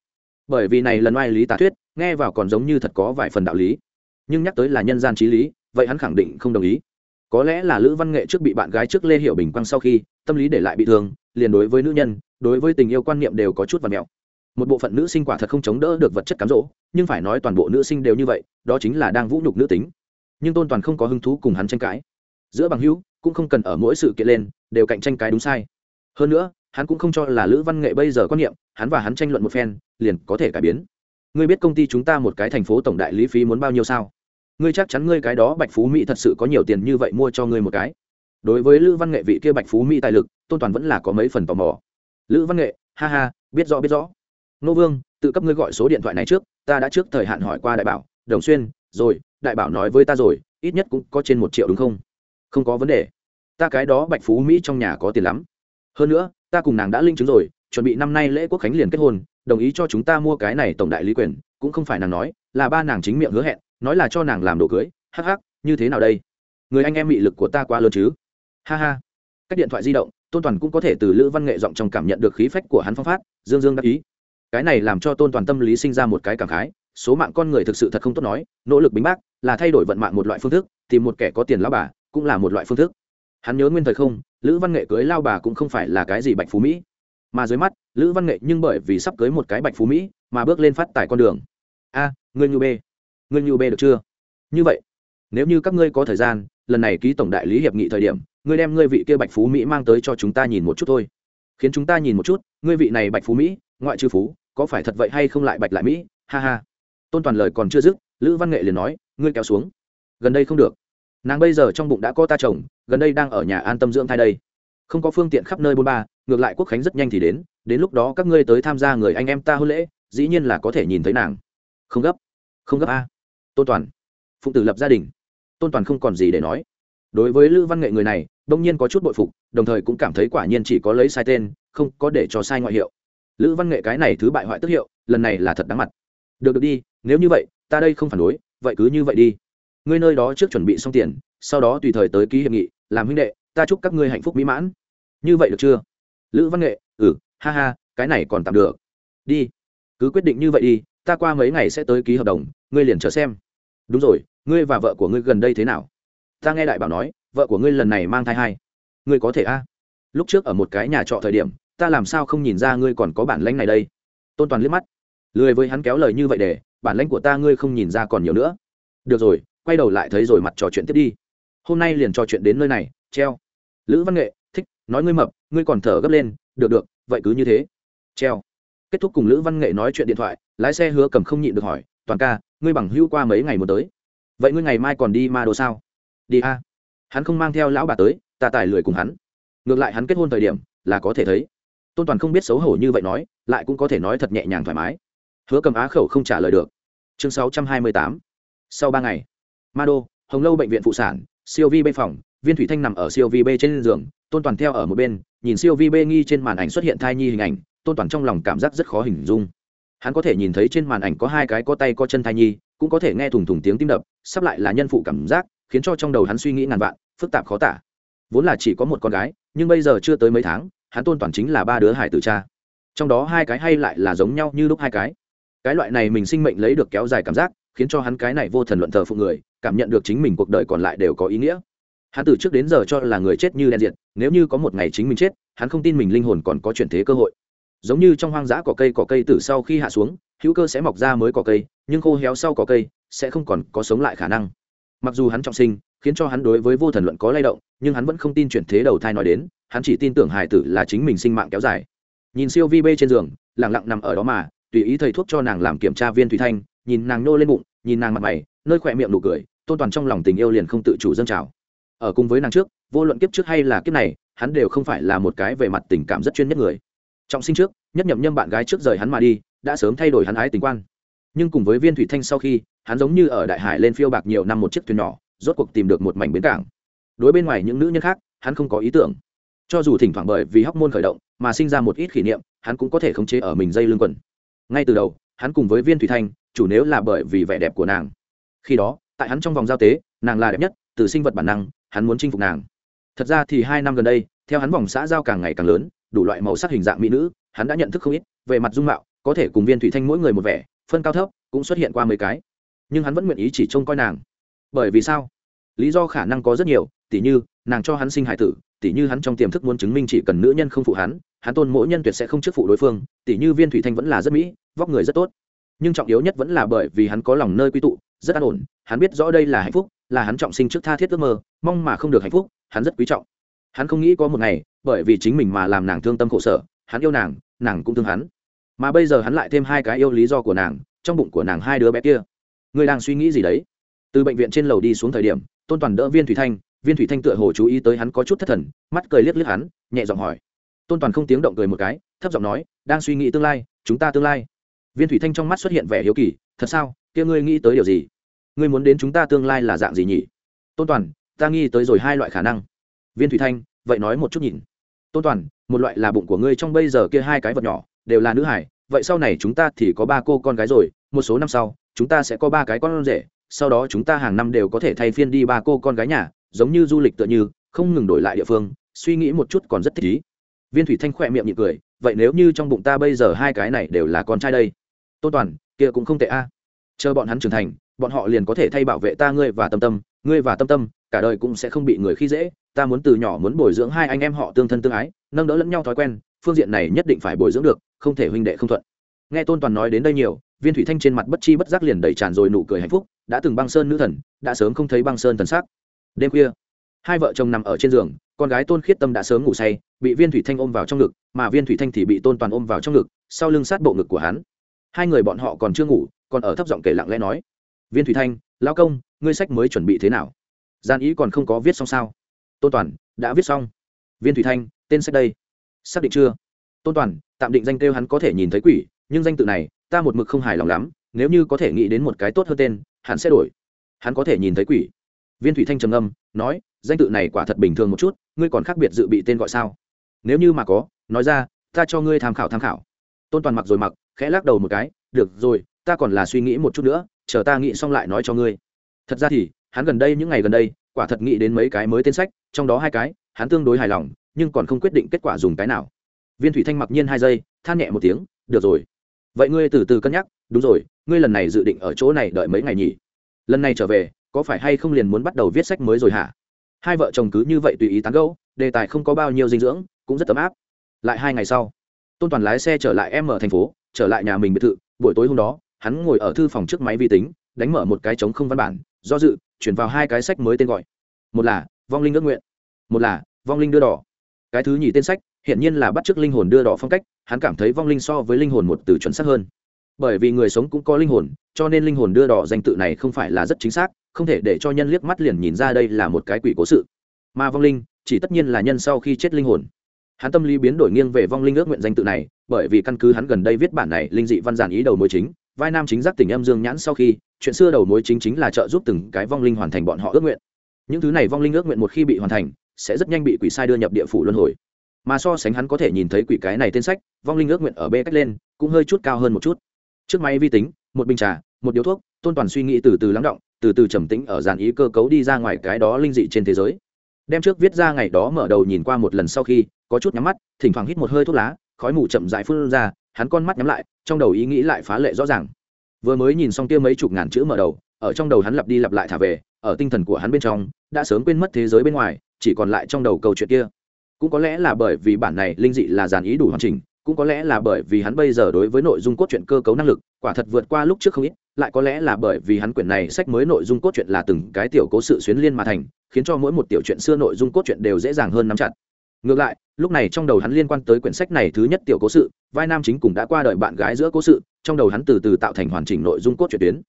Bởi vì này lần vai lý tá thuyết, nghe vào còn giống như thật có vài phần đạo lý. Nhưng nhắc tới là nhân gian trí lý, vậy hắn khẳng định không đồng ý. Có lẽ là lữ văn nghệ trước bị bạn gái trước lê Hiểu bình quang sau khi, tâm lý để lại bị thương, liền đối với nữ nhân, đối với tình yêu quan niệm đều có chút và mẹo. Một bộ phận nữ sinh quả thật không chống đỡ được vật chất cám dỗ, nhưng phải nói toàn bộ nữ sinh đều như vậy, đó chính là đang vũ nhục nữ tính. Nhưng tôn toàn không có hứng thú cùng hắn tranh cãi. Giữa bằng hữu, cũng không cần ở mỗi sự kiện lên đều cạnh tranh cái đúng sai. Hơn nữa, hắn cũng không cho là lữ văn nghệ bây giờ quan niệm, hắn và hắn tranh luận một phen, liền có thể cải biến. Ngươi biết công ty chúng ta một cái thành phố tổng đại lý phí muốn bao nhiêu sao? Ngươi chắc chắn ngươi cái đó bạch phú mỹ thật sự có nhiều tiền như vậy mua cho ngươi một cái. Đối với lữ văn nghệ vị kia bạch phú mỹ tài lực, tôn toàn vẫn là có mấy phần tò mò. Lữ văn nghệ, ha ha, biết rõ biết rõ. Nô vương, tự cấp ngươi gọi số điện thoại này trước, ta đã trước thời hạn hỏi qua đại bảo, đồng xuyên, rồi, đại bảo nói với ta rồi, ít nhất cũng có trên một triệu đúng không? Không có vấn đề ta cái đó bạch phú mỹ trong nhà có tiền lắm. Hơn nữa, ta cùng nàng đã linh chứng rồi, chuẩn bị năm nay lễ quốc khánh liền kết hôn, đồng ý cho chúng ta mua cái này tổng đại lý quyền, cũng không phải nàng nói, là ba nàng chính miệng hứa hẹn, nói là cho nàng làm đồ cưới, hắc hắc, như thế nào đây? Người anh em mị lực của ta quá lớn chứ? Ha ha. Cách điện thoại di động, tôn toàn cũng có thể từ lữ văn nghệ giọng trong cảm nhận được khí phách của hắn phong phát, dương dương đắc ý. Cái này làm cho tôn toàn tâm lý sinh ra một cái cảm khái, số mạng con người thực sự thật không tốt nói, nỗ lực bính bác, là thay đổi vận mạng một loại phương thức, tìm một kẻ có tiền lao bà, cũng là một loại phương thức hắn nhớ nguyên thời không lữ văn nghệ cưới lao bà cũng không phải là cái gì bạch phú mỹ. Mà dưới mắt lữ văn nghệ nhưng bởi vì sắp cưới một cái bạch phú mỹ mà bước lên phát tài con đường. A à, ngươi như b ngươi như b được chưa? Như vậy nếu như các ngươi có thời gian lần này ký tổng đại lý hiệp nghị thời điểm ngươi đem ngươi vị kia bạch phú mỹ mang tới cho chúng ta nhìn một chút thôi. Khiến chúng ta nhìn một chút ngươi vị này bạch phú mỹ ngoại trừ phú có phải thật vậy hay không lại bạch lại mỹ? Ha ha. Tôn toàn lời còn chưa dứt lữ văn nghệ liền nói ngươi kéo xuống. Gần đây không được. Nàng bây giờ trong bụng đã có ta chồng gần đây đang ở nhà an tâm dưỡng thai đây. Không có phương tiện khắp nơi bôn ba, ngược lại quốc khánh rất nhanh thì đến đến lúc đó các ngươi tới tham gia người anh em ta hôn lễ, dĩ nhiên là có thể nhìn thấy nàng. Không gấp không gấp a. Tôn toàn, phụng tử lập gia đình. Tôn toàn không còn gì để nói. Đối với lữ văn nghệ người này, đông nhiên có chút bội phục, đồng thời cũng cảm thấy quả nhiên chỉ có lấy sai tên, không có để cho sai ngoại hiệu. Lữ văn nghệ cái này thứ bại hoại tức hiệu, lần này là thật đáng mặt. Được được đi, nếu như vậy, ta đây không phản đối, vậy cứ như vậy đi. Ngươi nơi đó trước chuẩn bị xong tiền, sau đó tùy thời tới ký hiệp nghị làm huynh đệ, ta chúc các ngươi hạnh phúc mỹ mãn. Như vậy được chưa? Lữ văn nghệ ừ ha ha, cái này còn tạm được. Đi, cứ quyết định như vậy đi, ta qua mấy ngày sẽ tới ký hợp đồng, ngươi liền chờ xem. Đúng rồi, ngươi và vợ của ngươi gần đây thế nào? Ta nghe đại bảo nói, vợ của ngươi lần này mang thai hai. Ngươi có thể a? Lúc trước ở một cái nhà trọ thời điểm, ta làm sao không nhìn ra ngươi còn có bản lãnh này đây? Tôn toàn liếc mắt. Lười với hắn kéo lời như vậy để, bản lãnh của ta ngươi không nhìn ra còn nhiều nữa. Được rồi, quay đầu lại thấy rồi mặt trò chuyện tiếp đi hôm nay liền trò chuyện đến nơi này, treo. Lữ văn nghệ, thích, nói ngươi mập, ngươi còn thở gấp lên, được được, vậy cứ như thế. Treo. Kết thúc cùng lữ văn nghệ nói chuyện điện thoại, lái xe hứa cầm không nhịn được hỏi, toàn ca, ngươi bằng hữu qua mấy ngày một tới? Vậy ngươi ngày mai còn đi ma đồ sao? Đi a. Hắn không mang theo lão bà tới, ta tài lười cùng hắn. Ngược lại hắn kết hôn thời điểm, là có thể thấy. Tôn toàn không biết xấu hổ như vậy nói, lại cũng có thể nói thật nhẹ nhàng thoải mái. Hứa cầm á khẩu không trả lời được. Chương sáu trăm hai mươi tám. Sau ba ngày, ma đô, hồng lâu bệnh viện phụ sản siêu vi bê phòng, viên thủy thanh nằm ở siêu vi bê trên giường, tôn toàn theo ở một bên, nhìn siêu vi bê nghi trên màn ảnh xuất hiện thai nhi hình ảnh, tôn toàn trong lòng cảm giác rất khó hình dung. Hắn có thể nhìn thấy trên màn ảnh có hai cái có tay có chân thai nhi, cũng có thể nghe thùng thùng tiếng tim đập, sắp lại là nhân phụ cảm giác, khiến cho trong đầu hắn suy nghĩ ngàn vạn, phức tạp khó tả. Vốn là chỉ có một con gái, nhưng bây giờ chưa tới mấy tháng, hắn tôn toàn chính là ba đứa hải tử cha. Trong đó hai cái hay lại là giống nhau như lúc hai cái. Cái loại này mình sinh mệnh lấy được kéo dài cảm giác khiến cho hắn cái này vô thần luận thờ phụ người, cảm nhận được chính mình cuộc đời còn lại đều có ý nghĩa. Hắn từ trước đến giờ cho là người chết như đen diện nếu như có một ngày chính mình chết, hắn không tin mình linh hồn còn có chuyển thế cơ hội. Giống như trong hoang dã cỏ cây cỏ cây từ sau khi hạ xuống, hữu cơ sẽ mọc ra mới cỏ cây, nhưng khô héo sau cỏ cây sẽ không còn có sống lại khả năng. Mặc dù hắn trọng sinh, khiến cho hắn đối với vô thần luận có lay động, nhưng hắn vẫn không tin chuyển thế đầu thai nói đến, hắn chỉ tin tưởng hải tử là chính mình sinh mạng kéo dài. Nhìn siêu vi bê trên giường lẳng lặng nằm ở đó mà, tùy ý thầy thuốc cho nàng làm kiểm tra viên thủy thanh, nhìn nàng nô lên bụng nhìn nàng mặt mày, nơi khỏe miệng nụ cười, tôn toàn trong lòng tình yêu liền không tự chủ dâng trào. Ở cùng với nàng trước, vô luận kiếp trước hay là kiếp này, hắn đều không phải là một cái về mặt tình cảm rất chuyên nhất người. Trọng sinh trước, nhất nhậm nhâm bạn gái trước rời hắn mà đi, đã sớm thay đổi hắn ái tình quan. Nhưng cùng với viên thủy thanh sau khi, hắn giống như ở đại hải lên phiêu bạc nhiều năm một chiếc thuyền nhỏ, rốt cuộc tìm được một mảnh bến cảng. Đối bên ngoài những nữ nhân khác, hắn không có ý tưởng. Cho dù thỉnh thoảng bởi vì hóc môn khởi động, mà sinh ra một ít kỷ niệm, hắn cũng có thể khống chế ở mình dây lưng quần. Ngay từ đầu hắn cùng với viên thủy thanh, chủ nếu là bởi vì vẻ đẹp của nàng. Khi đó, tại hắn trong vòng giao tế, nàng là đẹp nhất, từ sinh vật bản năng, hắn muốn chinh phục nàng. Thật ra thì hai năm gần đây, theo hắn vòng xã giao càng ngày càng lớn, đủ loại màu sắc hình dạng mỹ nữ, hắn đã nhận thức không ít, về mặt dung mạo, có thể cùng viên thủy thanh mỗi người một vẻ, phân cao thấp, cũng xuất hiện qua mấy cái. Nhưng hắn vẫn nguyện ý chỉ trông coi nàng. Bởi vì sao? Lý do khả năng có rất nhiều, tỉ như, nàng cho hắn sinh hải tử, tỉ như hắn trong tiềm thức muốn chứng minh chỉ cần nữ nhân không phụ hắn hắn tôn mỗi nhân tuyệt sẽ không chức phụ đối phương, tỉ như viên thủy thanh vẫn là rất mỹ vóc người rất tốt. Nhưng trọng yếu nhất vẫn là bởi vì hắn có lòng nơi quy tụ, rất an ổn, hắn biết rõ đây là hạnh phúc, là hắn trọng sinh trước tha thiết ước mơ, mong mà không được hạnh phúc, hắn rất quý trọng. Hắn không nghĩ có một ngày, bởi vì chính mình mà làm nàng thương tâm khổ sở, hắn yêu nàng nàng cũng thương hắn. Mà bây giờ hắn lại thêm hai cái yêu lý do của nàng, trong bụng của nàng hai đứa bé kia. Ngươi đang suy nghĩ gì đấy? Từ bệnh viện trên lầu đi xuống thời điểm, tôn toàn đỡ viên thủy thanh, viên thủy thanh tựa hồ chú ý tới hắn có chút thất thần, mắt cười liếc liếc hắn, nhẹ giọng hỏi. Tôn toàn không tiếng động cười một cái, thấp giọng nói, đang suy nghĩ tương lai, chúng ta tương lai viên thủy thanh trong mắt xuất hiện vẻ hiếu kỳ, thật sao? Kia ngươi nghĩ tới điều gì? Ngươi muốn đến chúng ta tương lai là dạng gì nhỉ? Tôn toàn, ta nghi tới rồi hai loại khả năng. Viên thủy thanh, vậy nói một chút nhìn. Tôn toàn, một loại là bụng của ngươi trong bây giờ kia hai cái vật nhỏ, đều là nữ hải, vậy sau này chúng ta thì có ba cô con gái rồi, một số năm sau, chúng ta sẽ có ba cái con rể, sau đó chúng ta hàng năm đều có thể thay phiên đi ba cô con gái nhà, giống như du lịch tựa như, không ngừng đổi lại địa phương, suy nghĩ một chút còn rất thích ý viên thủy thanh khỏe miệng nhị cười vậy nếu như trong bụng ta bây giờ hai cái này đều là con trai đây? Tôn toàn, kia cũng không tệ a. À. Chờ bọn hắn trưởng thành, bọn họ liền có thể thay bảo vệ ta ngươi và tâm tâm, ngươi và tâm tâm, cả đời cũng sẽ không bị người khi dễ. Ta muốn từ nhỏ muốn bồi dưỡng hai anh em họ tương thân tương ái, nâng đỡ lẫn nhau thói quen, phương diện này nhất định phải bồi dưỡng được, không thể huynh đệ không thuận. Nghe tôn toàn nói đến đây nhiều, viên thủy thanh trên mặt bất chi bất giác liền đầy tràn rồi nụ cười hạnh phúc, đã từng băng sơn nữ thần, đã sớm không thấy băng sơn thần sắc. Đêm khuya, hai vợ chồng nằm ở trên giường, con gái tôn khiết tâm đã sớm ngủ say bị viên thủy thanh ôm vào trong ngực, mà viên thủy thanh thì bị tôn toàn ôm vào trong ngực, sau lưng sát bộ ngực của hắn. Hai người bọn họ còn chưa ngủ, còn ở thấp giọng kể lặng lẽ nói, viên thủy thanh lao công, ngươi sách mới chuẩn bị thế nào? Gian ý còn không có viết xong sao? Tôn toàn, đã viết xong. Viên thủy thanh, tên sách đây. Xác định chưa? Tôn toàn, tạm định danh kêu hắn có thể nhìn thấy quỷ, nhưng danh tự này, ta một mực không hài lòng lắm, nếu như có thể nghĩ đến một cái tốt hơn tên, hắn sẽ đổi. Hắn có thể nhìn thấy quỷ. Viên thủy thanh trầm âm nói, danh tự này quả thật bình thường một chút, ngươi còn khác biệt dự bị tên gọi sao? Nếu như mà có, nói ra, ta cho ngươi tham khảo tham khảo. Tôn toàn mặc rồi mặc, khẽ lắc đầu một cái, được rồi, ta còn là suy nghĩ một chút nữa, chờ ta nghĩ xong lại nói cho ngươi. Thật ra thì, hắn gần đây, những ngày gần đây, quả thật nghĩ đến mấy cái mới tên sách, trong đó hai cái, hắn tương đối hài lòng, nhưng còn không quyết định kết quả dùng cái nào. Viên thủy thanh mặc nhiên hai giây, than nhẹ một tiếng, được rồi. Vậy ngươi từ từ cân nhắc, đúng rồi, ngươi lần này dự định ở chỗ này đợi mấy ngày nhỉ? Lần này trở về, có phải hay không liền muốn bắt đầu viết sách mới rồi hả? Hai vợ chồng cứ như vậy tùy ý tán gẫu, đề tài không có bao nhiêu dinh dưỡng cũng rất ấm áp. Lại hai ngày sau, tôn toàn lái xe trở lại em ở thành phố, trở lại nhà mình biệt thự. Buổi tối hôm đó, hắn ngồi ở thư phòng trước máy vi tính, đánh mở một cái trống không văn bản, do dự, chuyển vào hai cái sách mới tên gọi. Một là vong linh ước nguyện, một là vong linh đưa đỏ. Cái thứ nhì tên sách hiện nhiên là bắt chước linh hồn đưa đỏ phong cách, hắn cảm thấy vong linh so với linh hồn một từ chuẩn xác hơn. Bởi vì người sống cũng có linh hồn, cho nên linh hồn đưa đỏ danh tự này không phải là rất chính xác, không thể để cho nhân liếc mắt liền nhìn ra đây là một cái quỷ cố sự. Mà vong linh, chỉ tất nhiên là nhân sau khi chết linh hồn hắn tâm lý biến đổi nghiêng về vong linh ước nguyện danh tự này, bởi vì căn cứ hắn gần đây viết bản này linh dị văn giản ý đầu mối chính, vai nam chính giác tỉnh âm dương nhãn sau khi, chuyện xưa đầu mối chính chính là trợ giúp từng cái vong linh hoàn thành bọn họ ước nguyện. Những thứ này vong linh ước nguyện một khi bị hoàn thành, sẽ rất nhanh bị quỷ sai đưa nhập địa phủ luân hồi. Mà so sánh hắn có thể nhìn thấy quỷ cái này tên sách, vong linh ước nguyện ở b cách lên, cũng hơi chút cao hơn một chút. Trước máy vi tính, một bình trà, một điếu thuốc, tôn toàn suy nghĩ từ từ lắng động, từ từ trầm tĩnh ở dàn ý cơ cấu đi ra ngoài cái đó linh dị trên thế giới. Đem trước viết ra ngày đó mở đầu nhìn qua một lần sau khi có chút nhắm mắt, thỉnh thoảng hít một hơi thuốc lá, khói mù chậm dại phun ra, hắn con mắt nhắm lại, trong đầu ý nghĩ lại phá lệ rõ ràng. Vừa mới nhìn xong kia mấy chục ngàn chữ mở đầu, ở trong đầu hắn lặp đi lặp lại thả về, ở tinh thần của hắn bên trong, đã sớm quên mất thế giới bên ngoài, chỉ còn lại trong đầu câu chuyện kia. Cũng có lẽ là bởi vì bản này linh dị là dàn ý đủ hoàn chỉnh, cũng có lẽ là bởi vì hắn bây giờ đối với nội dung cốt truyện cơ cấu năng lực, quả thật vượt qua lúc trước không ít, lại có lẽ là bởi vì hắn quyển này sách mới nội dung cốt truyện là từng cái tiểu cố sự xuyến liên mà thành, khiến cho mỗi một tiểu truyện xưa nội dung cốt truyện đều dễ dàng hơn nắm chặt ngược lại, lúc này trong đầu hắn liên quan tới quyển sách này thứ nhất tiểu cố sự, vai nam chính cùng đã qua đời bạn gái giữa cố sự, trong đầu hắn từ từ tạo thành hoàn chỉnh nội dung cốt truyện tuyến.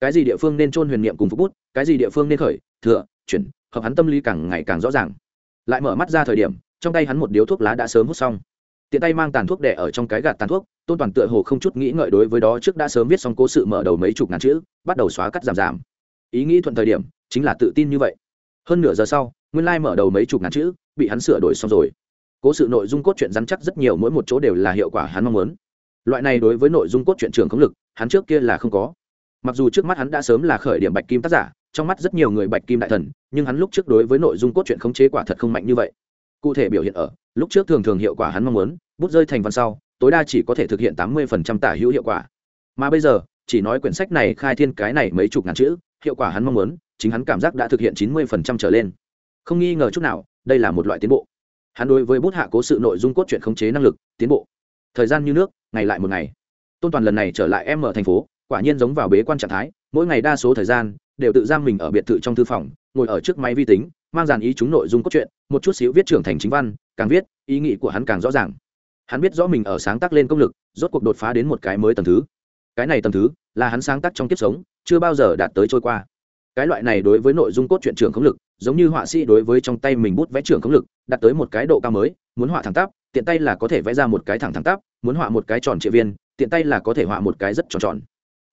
Cái gì địa phương nên trôn huyền niệm cùng phúc bút, cái gì địa phương nên khởi, thừa, chuyển, hợp hắn tâm lý càng ngày càng rõ ràng. Lại mở mắt ra thời điểm, trong tay hắn một điếu thuốc lá đã sớm hút xong. Tiện tay mang tàn thuốc đẻ ở trong cái gạt tàn thuốc, tôn toàn tựa hồ không chút nghĩ ngợi đối với đó trước đã sớm viết xong cố sự mở đầu mấy chục ngàn chữ, bắt đầu xóa cắt giảm giảm. Ý nghĩ thuận thời điểm, chính là tự tin như vậy. Hơn nửa giờ sau, nguyên lai、like、mở đầu mấy chục ngàn chữ bị hắn sửa đổi xong rồi. Cố sự nội dung cốt truyện rắn chắc rất nhiều, mỗi một chỗ đều là hiệu quả hắn mong muốn. Loại này đối với nội dung cốt truyện trường không lực, hắn trước kia là không có. Mặc dù trước mắt hắn đã sớm là khởi điểm bạch kim tác giả, trong mắt rất nhiều người bạch kim đại thần, nhưng hắn lúc trước đối với nội dung cốt truyện khống chế quả thật không mạnh như vậy. Cụ thể biểu hiện ở, lúc trước thường thường hiệu quả hắn mong muốn, bút rơi thành văn sau, tối đa chỉ có thể thực hiện tám mươi tả hữu hiệu quả. Mà bây giờ, chỉ nói quyển sách này khai thiên cái này mấy chục ngàn chữ, hiệu quả hắn mong muốn, chính hắn cảm giác đã thực hiện chín mươi trở lên không nghi ngờ chút nào, đây là một loại tiến bộ. Hắn đối với bút hạ cố sự nội dung cốt truyện khống chế năng lực, tiến bộ. Thời gian như nước, ngày lại một ngày. Tôn toàn lần này trở lại em ở thành phố, quả nhiên giống vào bế quan trạng thái, mỗi ngày đa số thời gian đều tự giam mình ở biệt thự trong thư phòng, ngồi ở trước máy vi tính, mang dàn ý chúng nội dung cốt truyện, một chút xíu viết trưởng thành chính văn, càng viết, ý nghĩ của hắn càng rõ ràng. Hắn biết rõ mình ở sáng tác lên công lực, rốt cuộc đột phá đến một cái mới tầm thứ. Cái này tầm thứ là hắn sáng tác trong kiếp sống, chưa bao giờ đạt tới trôi qua. Cái loại này đối với nội dung cốt truyện trưởng không lực giống như họa sĩ đối với trong tay mình bút vẽ trưởng công lực đặt tới một cái độ cao mới, muốn họa thẳng tắp, tiện tay là có thể vẽ ra một cái thẳng thẳng tắp, muốn họa một cái tròn trịa viên, tiện tay là có thể họa một cái rất tròn tròn.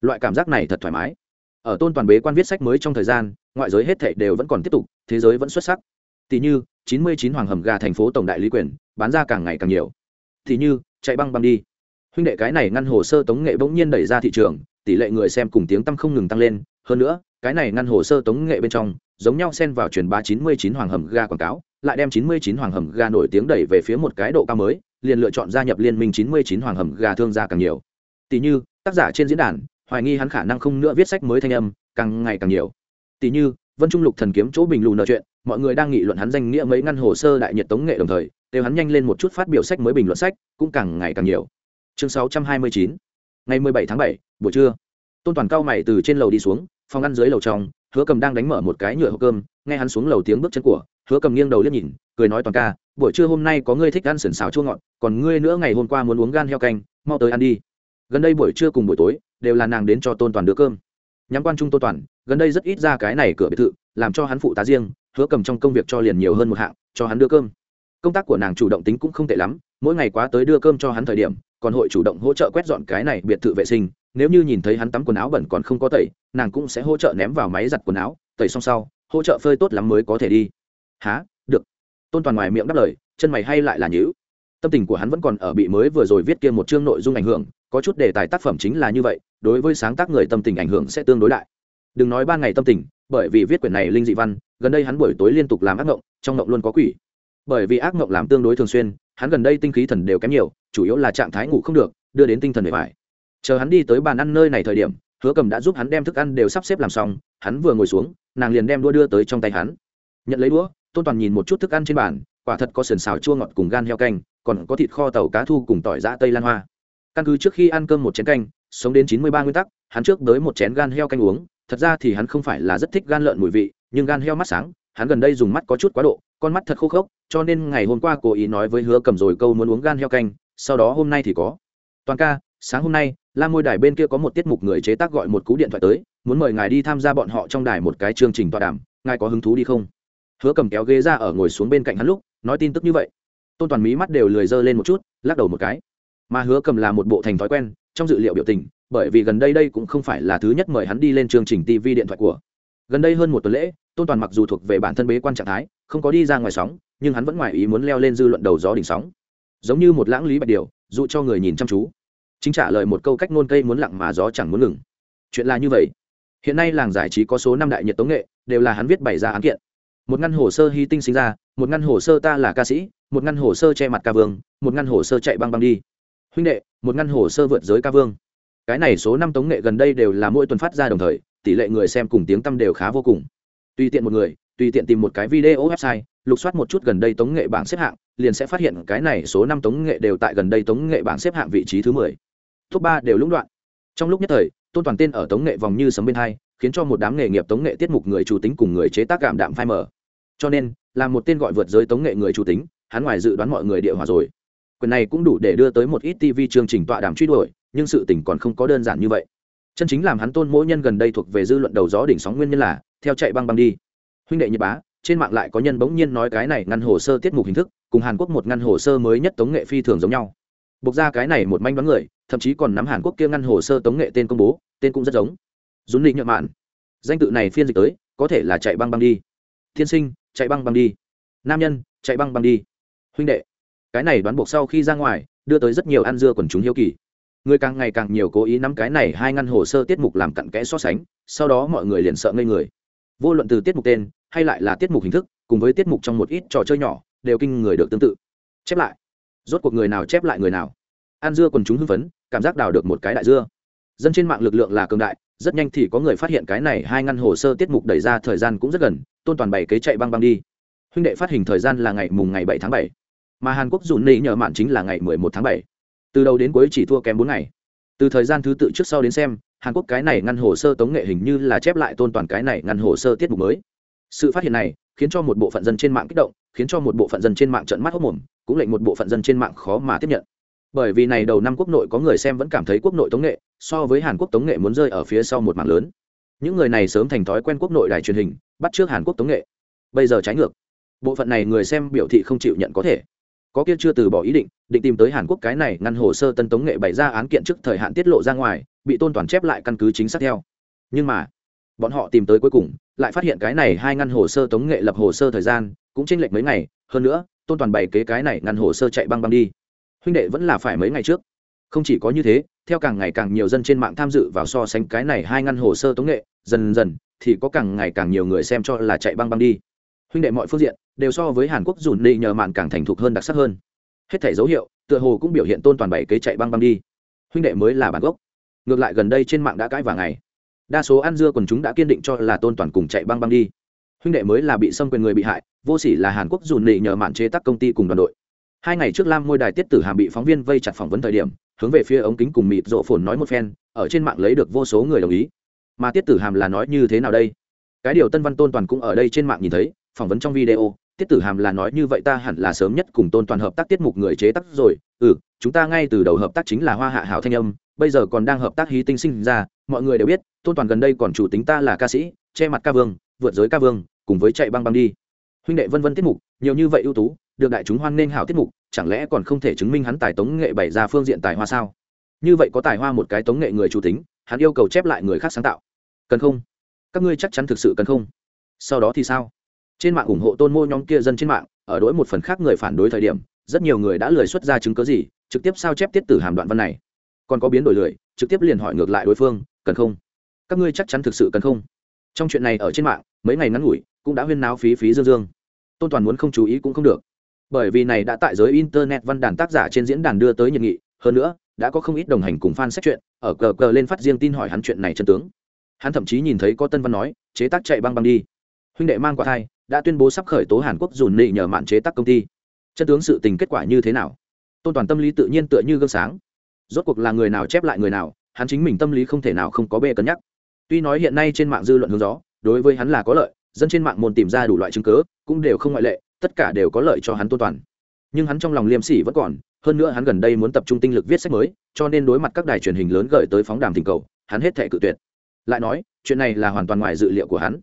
Loại cảm giác này thật thoải mái. Ở tôn toàn bế quan viết sách mới trong thời gian, ngoại giới hết thảy đều vẫn còn tiếp tục, thế giới vẫn xuất sắc. Tỷ như, chín mươi chín hoàng hầm gà thành phố tổng đại lý quyền, bán ra càng ngày càng nhiều. Tỷ như, chạy băng băng đi. Huynh đệ cái này ngăn hồ sơ tống nghệ bỗng nhiên đẩy ra thị trường, tỷ lệ người xem cùng tiếng tăm không ngừng tăng lên. Hơn nữa cái này ngăn hồ sơ tống nghệ bên trong giống nhau xen vào truyền bá 99 hoàng hầm ga quảng cáo lại đem 99 hoàng hầm ga nổi tiếng đẩy về phía một cái độ cao mới liền lựa chọn gia nhập liên minh 99 hoàng hầm ga thương gia càng nhiều. Tỷ như tác giả trên diễn đàn hoài nghi hắn khả năng không nữa viết sách mới thanh âm càng ngày càng nhiều. Tỷ như vân trung lục thần kiếm chỗ bình lù nợ chuyện mọi người đang nghị luận hắn danh nghĩa mấy ngăn hồ sơ đại nhiệt tống nghệ đồng thời đều hắn nhanh lên một chút phát biểu sách mới bình luận sách cũng càng ngày càng nhiều. Chương 629 ngày 17 tháng 7, buổi trưa. Tôn toàn cao mày từ trên lầu đi xuống phòng ăn dưới lầu trong, hứa cầm đang đánh mở một cái nhựa hộp cơm, nghe hắn xuống lầu tiếng bước chân của, hứa cầm nghiêng đầu liếc nhìn, cười nói toàn ca, buổi trưa hôm nay có ngươi thích ăn sườn xào chua ngọt, còn ngươi nữa ngày hôm qua muốn uống gan heo canh, mau tới ăn đi. Gần đây buổi trưa cùng buổi tối, đều là nàng đến cho tôn toàn đưa cơm. Nhắm quan trung tôn toàn, gần đây rất ít ra cái này cửa biệt thự, làm cho hắn phụ tá riêng, hứa cầm trong công việc cho liền nhiều hơn một hạng, cho hắn đưa cơm. Công tác của nàng chủ động tính cũng không tệ lắm, mỗi ngày quá tới đưa cơm cho hắn thời điểm, còn hội chủ động hỗ trợ quét dọn cái này biệt thự vệ sinh nếu như nhìn thấy hắn tắm quần áo bẩn còn không có tẩy, nàng cũng sẽ hỗ trợ ném vào máy giặt quần áo, tẩy xong sau, hỗ trợ phơi tốt lắm mới có thể đi. Há được. Tôn toàn ngoài miệng đáp lời, chân mày hay lại là nhữ tâm tình của hắn vẫn còn ở bị mới vừa rồi viết kia một chương nội dung ảnh hưởng, có chút đề tài tác phẩm chính là như vậy, đối với sáng tác người tâm tình ảnh hưởng sẽ tương đối đại. Đừng nói ban ngày tâm tình, bởi vì viết quyển này linh dị văn, gần đây hắn buổi tối liên tục làm ác ngộng, trong ngộng luôn có quỷ. Bởi vì ác ngộng làm tương đối thường xuyên, hắn gần đây tinh khí thần đều kém nhiều, chủ yếu là trạng thái ngủ không được, đưa đến tinh thần bề phải chờ hắn đi tới bàn ăn nơi này thời điểm, hứa cầm đã giúp hắn đem thức ăn đều sắp xếp làm xong, hắn vừa ngồi xuống, nàng liền đem đũa đưa tới trong tay hắn. Nhận lấy đũa, tôn toàn nhìn một chút thức ăn trên bàn, quả thật có sườn xào chua ngọt cùng gan heo canh, còn có thịt kho tàu cá thu cùng tỏi giã tây lan hoa. Căn cứ trước khi ăn cơm một chén canh, sống đến chín mươi ba nguyên tắc, hắn trước tới một chén gan heo canh uống. Thật ra thì hắn không phải là rất thích gan lợn mùi vị, nhưng gan heo mắt sáng, hắn gần đây dùng mắt có chút quá độ, con mắt thật khô khốc, cho nên ngày hôm qua cố ý nói với hứa cầm rồi câu muốn uống gan heo canh, sau đó hôm nay thì có. Toàn ca, sáng hôm nay la ngôi đài bên kia có một tiết mục người chế tác gọi một cú điện thoại tới, muốn mời ngài đi tham gia bọn họ trong đài một cái chương trình tọa đàm, ngài có hứng thú đi không? Hứa cầm kéo ghế ra ở ngồi xuống bên cạnh hắn lúc, nói tin tức như vậy. Tôn toàn mí mắt đều lười dơ lên một chút, lắc đầu một cái. Mà hứa cầm là một bộ thành thói quen, trong dự liệu biểu tình, bởi vì gần đây đây cũng không phải là thứ nhất mời hắn đi lên chương trình tv điện thoại của. Gần đây hơn một tuần lễ, tôn toàn mặc dù thuộc về bản thân bế quan trạng thái, không có đi ra ngoài sóng, nhưng hắn vẫn ngoài ý muốn leo lên dư luận đầu gió đỉnh sóng. Giống như một lãng lý bạch điều dụ cho người nhìn chăm chú chính trả lời một câu cách ngôn cây muốn lặng mà gió chẳng muốn ngừng. Chuyện là như vậy. Hiện nay làng giải trí có số năm đại nhiệt tống nghệ, đều là hắn viết bày ra án kiện. Một ngăn hồ sơ hy tinh sinh ra, một ngăn hồ sơ ta là ca sĩ, một ngăn hồ sơ che mặt ca vương, một ngăn hồ sơ chạy băng băng đi. Huynh đệ, một ngăn hồ sơ vượt giới ca vương. Cái này số năm tống nghệ gần đây đều là mỗi tuần phát ra đồng thời, tỷ lệ người xem cùng tiếng tăm đều khá vô cùng. Tùy tiện một người, tùy tiện tìm một cái video website, lục soát một chút gần đây tống nghệ bảng xếp hạng, liền sẽ phát hiện cái này số năm tống nghệ đều tại gần đây tống nghệ bảng xếp hạng vị trí thứ mười top ba đều lũng đoạn. Trong lúc nhất thời, tôn toàn tên ở tống nghệ vòng như sấm bên hai, khiến cho một đám nghề nghiệp tống nghệ tiết mục người chủ tính cùng người chế tác cảm đạm phai mở cho nên, là một tên gọi vượt giới tống nghệ người chủ tính, hắn ngoài dự đoán mọi người địa hòa rồi. Quyền này cũng đủ để đưa tới một ít tv chương trình tọa đàm truy đuổi, nhưng sự tình còn không có đơn giản như vậy. Chân chính làm hắn tôn mỗi nhân gần đây thuộc về dư luận đầu gió đỉnh sóng nguyên nhân là, theo chạy băng băng đi. Huynh đệ nhật bá, trên mạng lại có nhân bỗng nhiên nói cái này ngăn hồ sơ tiết mục hình thức, cùng hàn quốc một ngăn hồ sơ mới nhất tống nghệ phi thường giống nhau. Buộc ra cái này một manh đoán người thậm chí còn nắm hàn quốc kia ngăn hồ sơ tống nghệ tên công bố, tên cũng rất giống. Dún định nhậm mạn. Danh tự này phiên dịch tới, có thể là chạy băng băng đi. Thiên sinh, chạy băng băng đi. Nam nhân, chạy băng băng đi. Huynh đệ. Cái này đoán buộc sau khi ra ngoài, đưa tới rất nhiều ăn dưa quần chúng hiếu kỳ. Người càng ngày càng nhiều cố ý nắm cái này hai ngăn hồ sơ tiết mục làm cặn kẽ so sánh, sau đó mọi người liền sợ ngây người. Vô luận từ tiết mục tên, hay lại là tiết mục hình thức, cùng với tiết mục trong một ít trò chơi nhỏ, đều kinh người được tương tự. Chép lại. Rốt cuộc người nào chép lại người nào? Ăn dưa quần chúng hưng phấn, cảm giác đào được một cái đại dưa. Dân trên mạng lực lượng là cường đại, rất nhanh thì có người phát hiện cái này hai ngăn hồ sơ tiết mục đẩy ra thời gian cũng rất gần, tôn toàn bày kế chạy băng băng đi. Huynh đệ phát hình thời gian là ngày mùng ngày bảy tháng bảy. Mà hàn quốc dùn nị nhờ mạn chính là ngày mười một tháng bảy. Từ đầu đến cuối chỉ thua kém bốn ngày. Từ thời gian thứ tự trước sau đến xem, hàn quốc cái này ngăn hồ sơ tống nghệ hình như là chép lại tôn toàn cái này ngăn hồ sơ tiết mục mới. Sự phát hiện này, khiến cho một bộ phận dân trên mạng kích động, khiến cho một bộ phận dân trên mạng trận mắt hốc mồm, cũng lệnh một bộ phận dân trên mạng khó mà tiếp nhận bởi vì này đầu năm quốc nội có người xem vẫn cảm thấy quốc nội tống nghệ, so với hàn quốc tống nghệ muốn rơi ở phía sau một mạng lớn. Những người này sớm thành thói quen quốc nội đài truyền hình, bắt trước hàn quốc tống nghệ. Bây giờ trái ngược. Bộ phận này người xem biểu thị không chịu nhận có thể. Có kia chưa từ bỏ ý định định tìm tới hàn quốc cái này ngăn hồ sơ tân tống nghệ bày ra án kiện trước thời hạn tiết lộ ra ngoài, bị tôn toàn chép lại căn cứ chính xác theo. Nhưng mà, bọn họ tìm tới cuối cùng, lại phát hiện cái này hai ngăn hồ sơ tống nghệ lập hồ sơ thời gian, cũng chênh lệch mấy ngày, hơn nữa, tôn toàn bày kế cái này ngăn hồ sơ chạy băng băng đi huynh đệ vẫn là phải mấy ngày trước. Không chỉ có như thế, theo càng ngày càng nhiều dân trên mạng tham dự vào so sánh cái này hai ngăn hồ sơ tống nghệ, dần dần thì có càng ngày càng nhiều người xem cho là chạy băng băng đi. Huynh đệ mọi phương diện đều so với hàn quốc dùn nị nhờ mạn càng thành thục hơn đặc sắc hơn. Hết thể dấu hiệu, tựa hồ cũng biểu hiện tôn toàn bảy kế chạy băng băng đi. Huynh đệ mới là bản gốc. Ngược lại gần đây trên mạng đã cãi vàng ngày. Đa số ăn dưa quần chúng đã kiên định cho là tôn toàn cùng chạy băng băng đi. Huynh đệ mới là bị xâm quyền người bị hại, vô sỉ là hàn quốc dùn nị nhờ mạn chế tác công ty cùng đoàn đội hai ngày trước lam môi đài tiết tử hàm bị phóng viên vây chặt phỏng vấn thời điểm, hướng về phía ống kính cùng mịt rộ phồn nói một phen, ở trên mạng lấy được vô số người đồng ý. Mà tiết tử hàm là nói như thế nào đây? Cái điều tân văn tôn toàn cũng ở đây trên mạng nhìn thấy, phỏng vấn trong video, tiết tử hàm là nói như vậy ta hẳn là sớm nhất cùng tôn toàn hợp tác tiết mục người chế tác rồi. Ừ chúng ta ngay từ đầu hợp tác chính là hoa hạ hảo thanh âm, bây giờ còn đang hợp tác hí tinh sinh ra, mọi người đều biết, tôn toàn gần đây còn chủ tính ta là ca sĩ, che mặt ca vương, vượt giới ca vương, cùng với chạy băng băng đi. Huynh đệ vân vân tiết mục, nhiều như vậy ưu tú được đại chúng hoan nghênh hảo tiết mục, chẳng lẽ còn không thể chứng minh hắn tài tống nghệ bày ra phương diện tài hoa sao? Như vậy có tài hoa một cái tống nghệ người chủ tính, hắn yêu cầu chép lại người khác sáng tạo. Cần không? Các ngươi chắc chắn thực sự cần không? Sau đó thì sao? Trên mạng ủng hộ tôn mô nhóm kia dân trên mạng, ở đối một phần khác người phản đối thời điểm, rất nhiều người đã lười xuất ra chứng cớ gì, trực tiếp sao chép tiết tử hàm đoạn văn này. Còn có biến đổi lười, trực tiếp liền hỏi ngược lại đối phương, cần không? Các ngươi chắc chắn thực sự cần không? Trong chuyện này ở trên mạng, mấy ngày ngắn ngủi, cũng đã huyên náo phí phí dương dương. Tôn toàn muốn không chú ý cũng không được bởi vì này đã tại giới internet văn đàn tác giả trên diễn đàn đưa tới nhiệt nghị. Hơn nữa, đã có không ít đồng hành cùng fan xét chuyện, ở cờ cờ lên phát riêng tin hỏi hắn chuyện này chân tướng. Hắn thậm chí nhìn thấy có tân văn nói, chế tác chạy băng băng đi. Huynh đệ mang quả thai, đã tuyên bố sắp khởi tố hàn quốc dùn nị nhờ mạn chế tác công ty. Chân tướng sự tình kết quả như thế nào? Tôn toàn tâm lý tự nhiên tựa như gương sáng. Rốt cuộc là người nào chép lại người nào, hắn chính mình tâm lý không thể nào không có bê cân nhắc. Tuy nói hiện nay trên mạng dư luận hướng gió, đối với hắn là có lợi, dân trên mạng môn tìm ra đủ loại chứng cớ cũng đều không ngoại lệ tất cả đều có lợi cho hắn tôn toàn. Nhưng hắn trong lòng liêm sỉ vẫn còn, hơn nữa hắn gần đây muốn tập trung tinh lực viết sách mới, cho nên đối mặt các đài truyền hình lớn gửi tới phóng đàm tình cầu, hắn hết thể cự tuyệt. Lại nói, chuyện này là hoàn toàn ngoài dự liệu của hắn.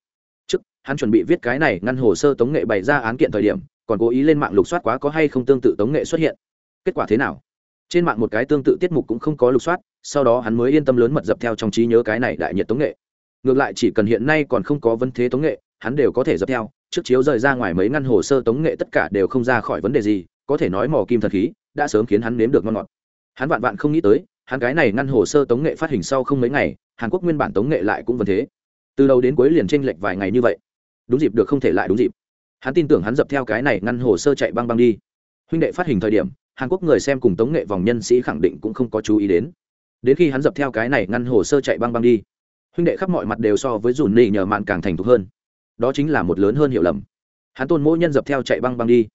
Trước, hắn chuẩn bị viết cái này ngăn hồ sơ tống nghệ bày ra án kiện thời điểm, còn cố ý lên mạng lục soát quá có hay không tương tự tống nghệ xuất hiện. Kết quả thế nào? Trên mạng một cái tương tự tiết mục cũng không có lục soát, sau đó hắn mới yên tâm lớn mật dập theo trong trí nhớ cái này đại nhiệt tống nghệ. Ngược lại chỉ cần hiện nay còn không có vấn thế tống nghệ, hắn đều có thể dập theo trước chiếu rời ra ngoài mấy ngăn hồ sơ tống nghệ tất cả đều không ra khỏi vấn đề gì, có thể nói mò kim thật khí đã sớm khiến hắn nếm được ngon ngọt. Hắn vạn vạn không nghĩ tới, hắn cái này ngăn hồ sơ tống nghệ phát hình sau không mấy ngày, hàn quốc nguyên bản tống nghệ lại cũng vẫn thế. Từ đầu đến cuối liền tranh lệch vài ngày như vậy. Đúng dịp được không thể lại đúng dịp. Hắn tin tưởng hắn dập theo cái này ngăn hồ sơ chạy băng băng đi. Huynh đệ phát hình thời điểm, hàn quốc người xem cùng tống nghệ vòng nhân sĩ khẳng định cũng không có chú ý đến. Đến khi hắn dập theo cái này ngăn hồ sơ chạy băng băng đi, huynh đệ khắp mọi mặt đều so với dùn nỉ nhờ mạn càng thành thục hơn đó chính là một lớn hơn hiểu lầm. Hắn tôn mỗi nhân dập theo chạy băng băng đi.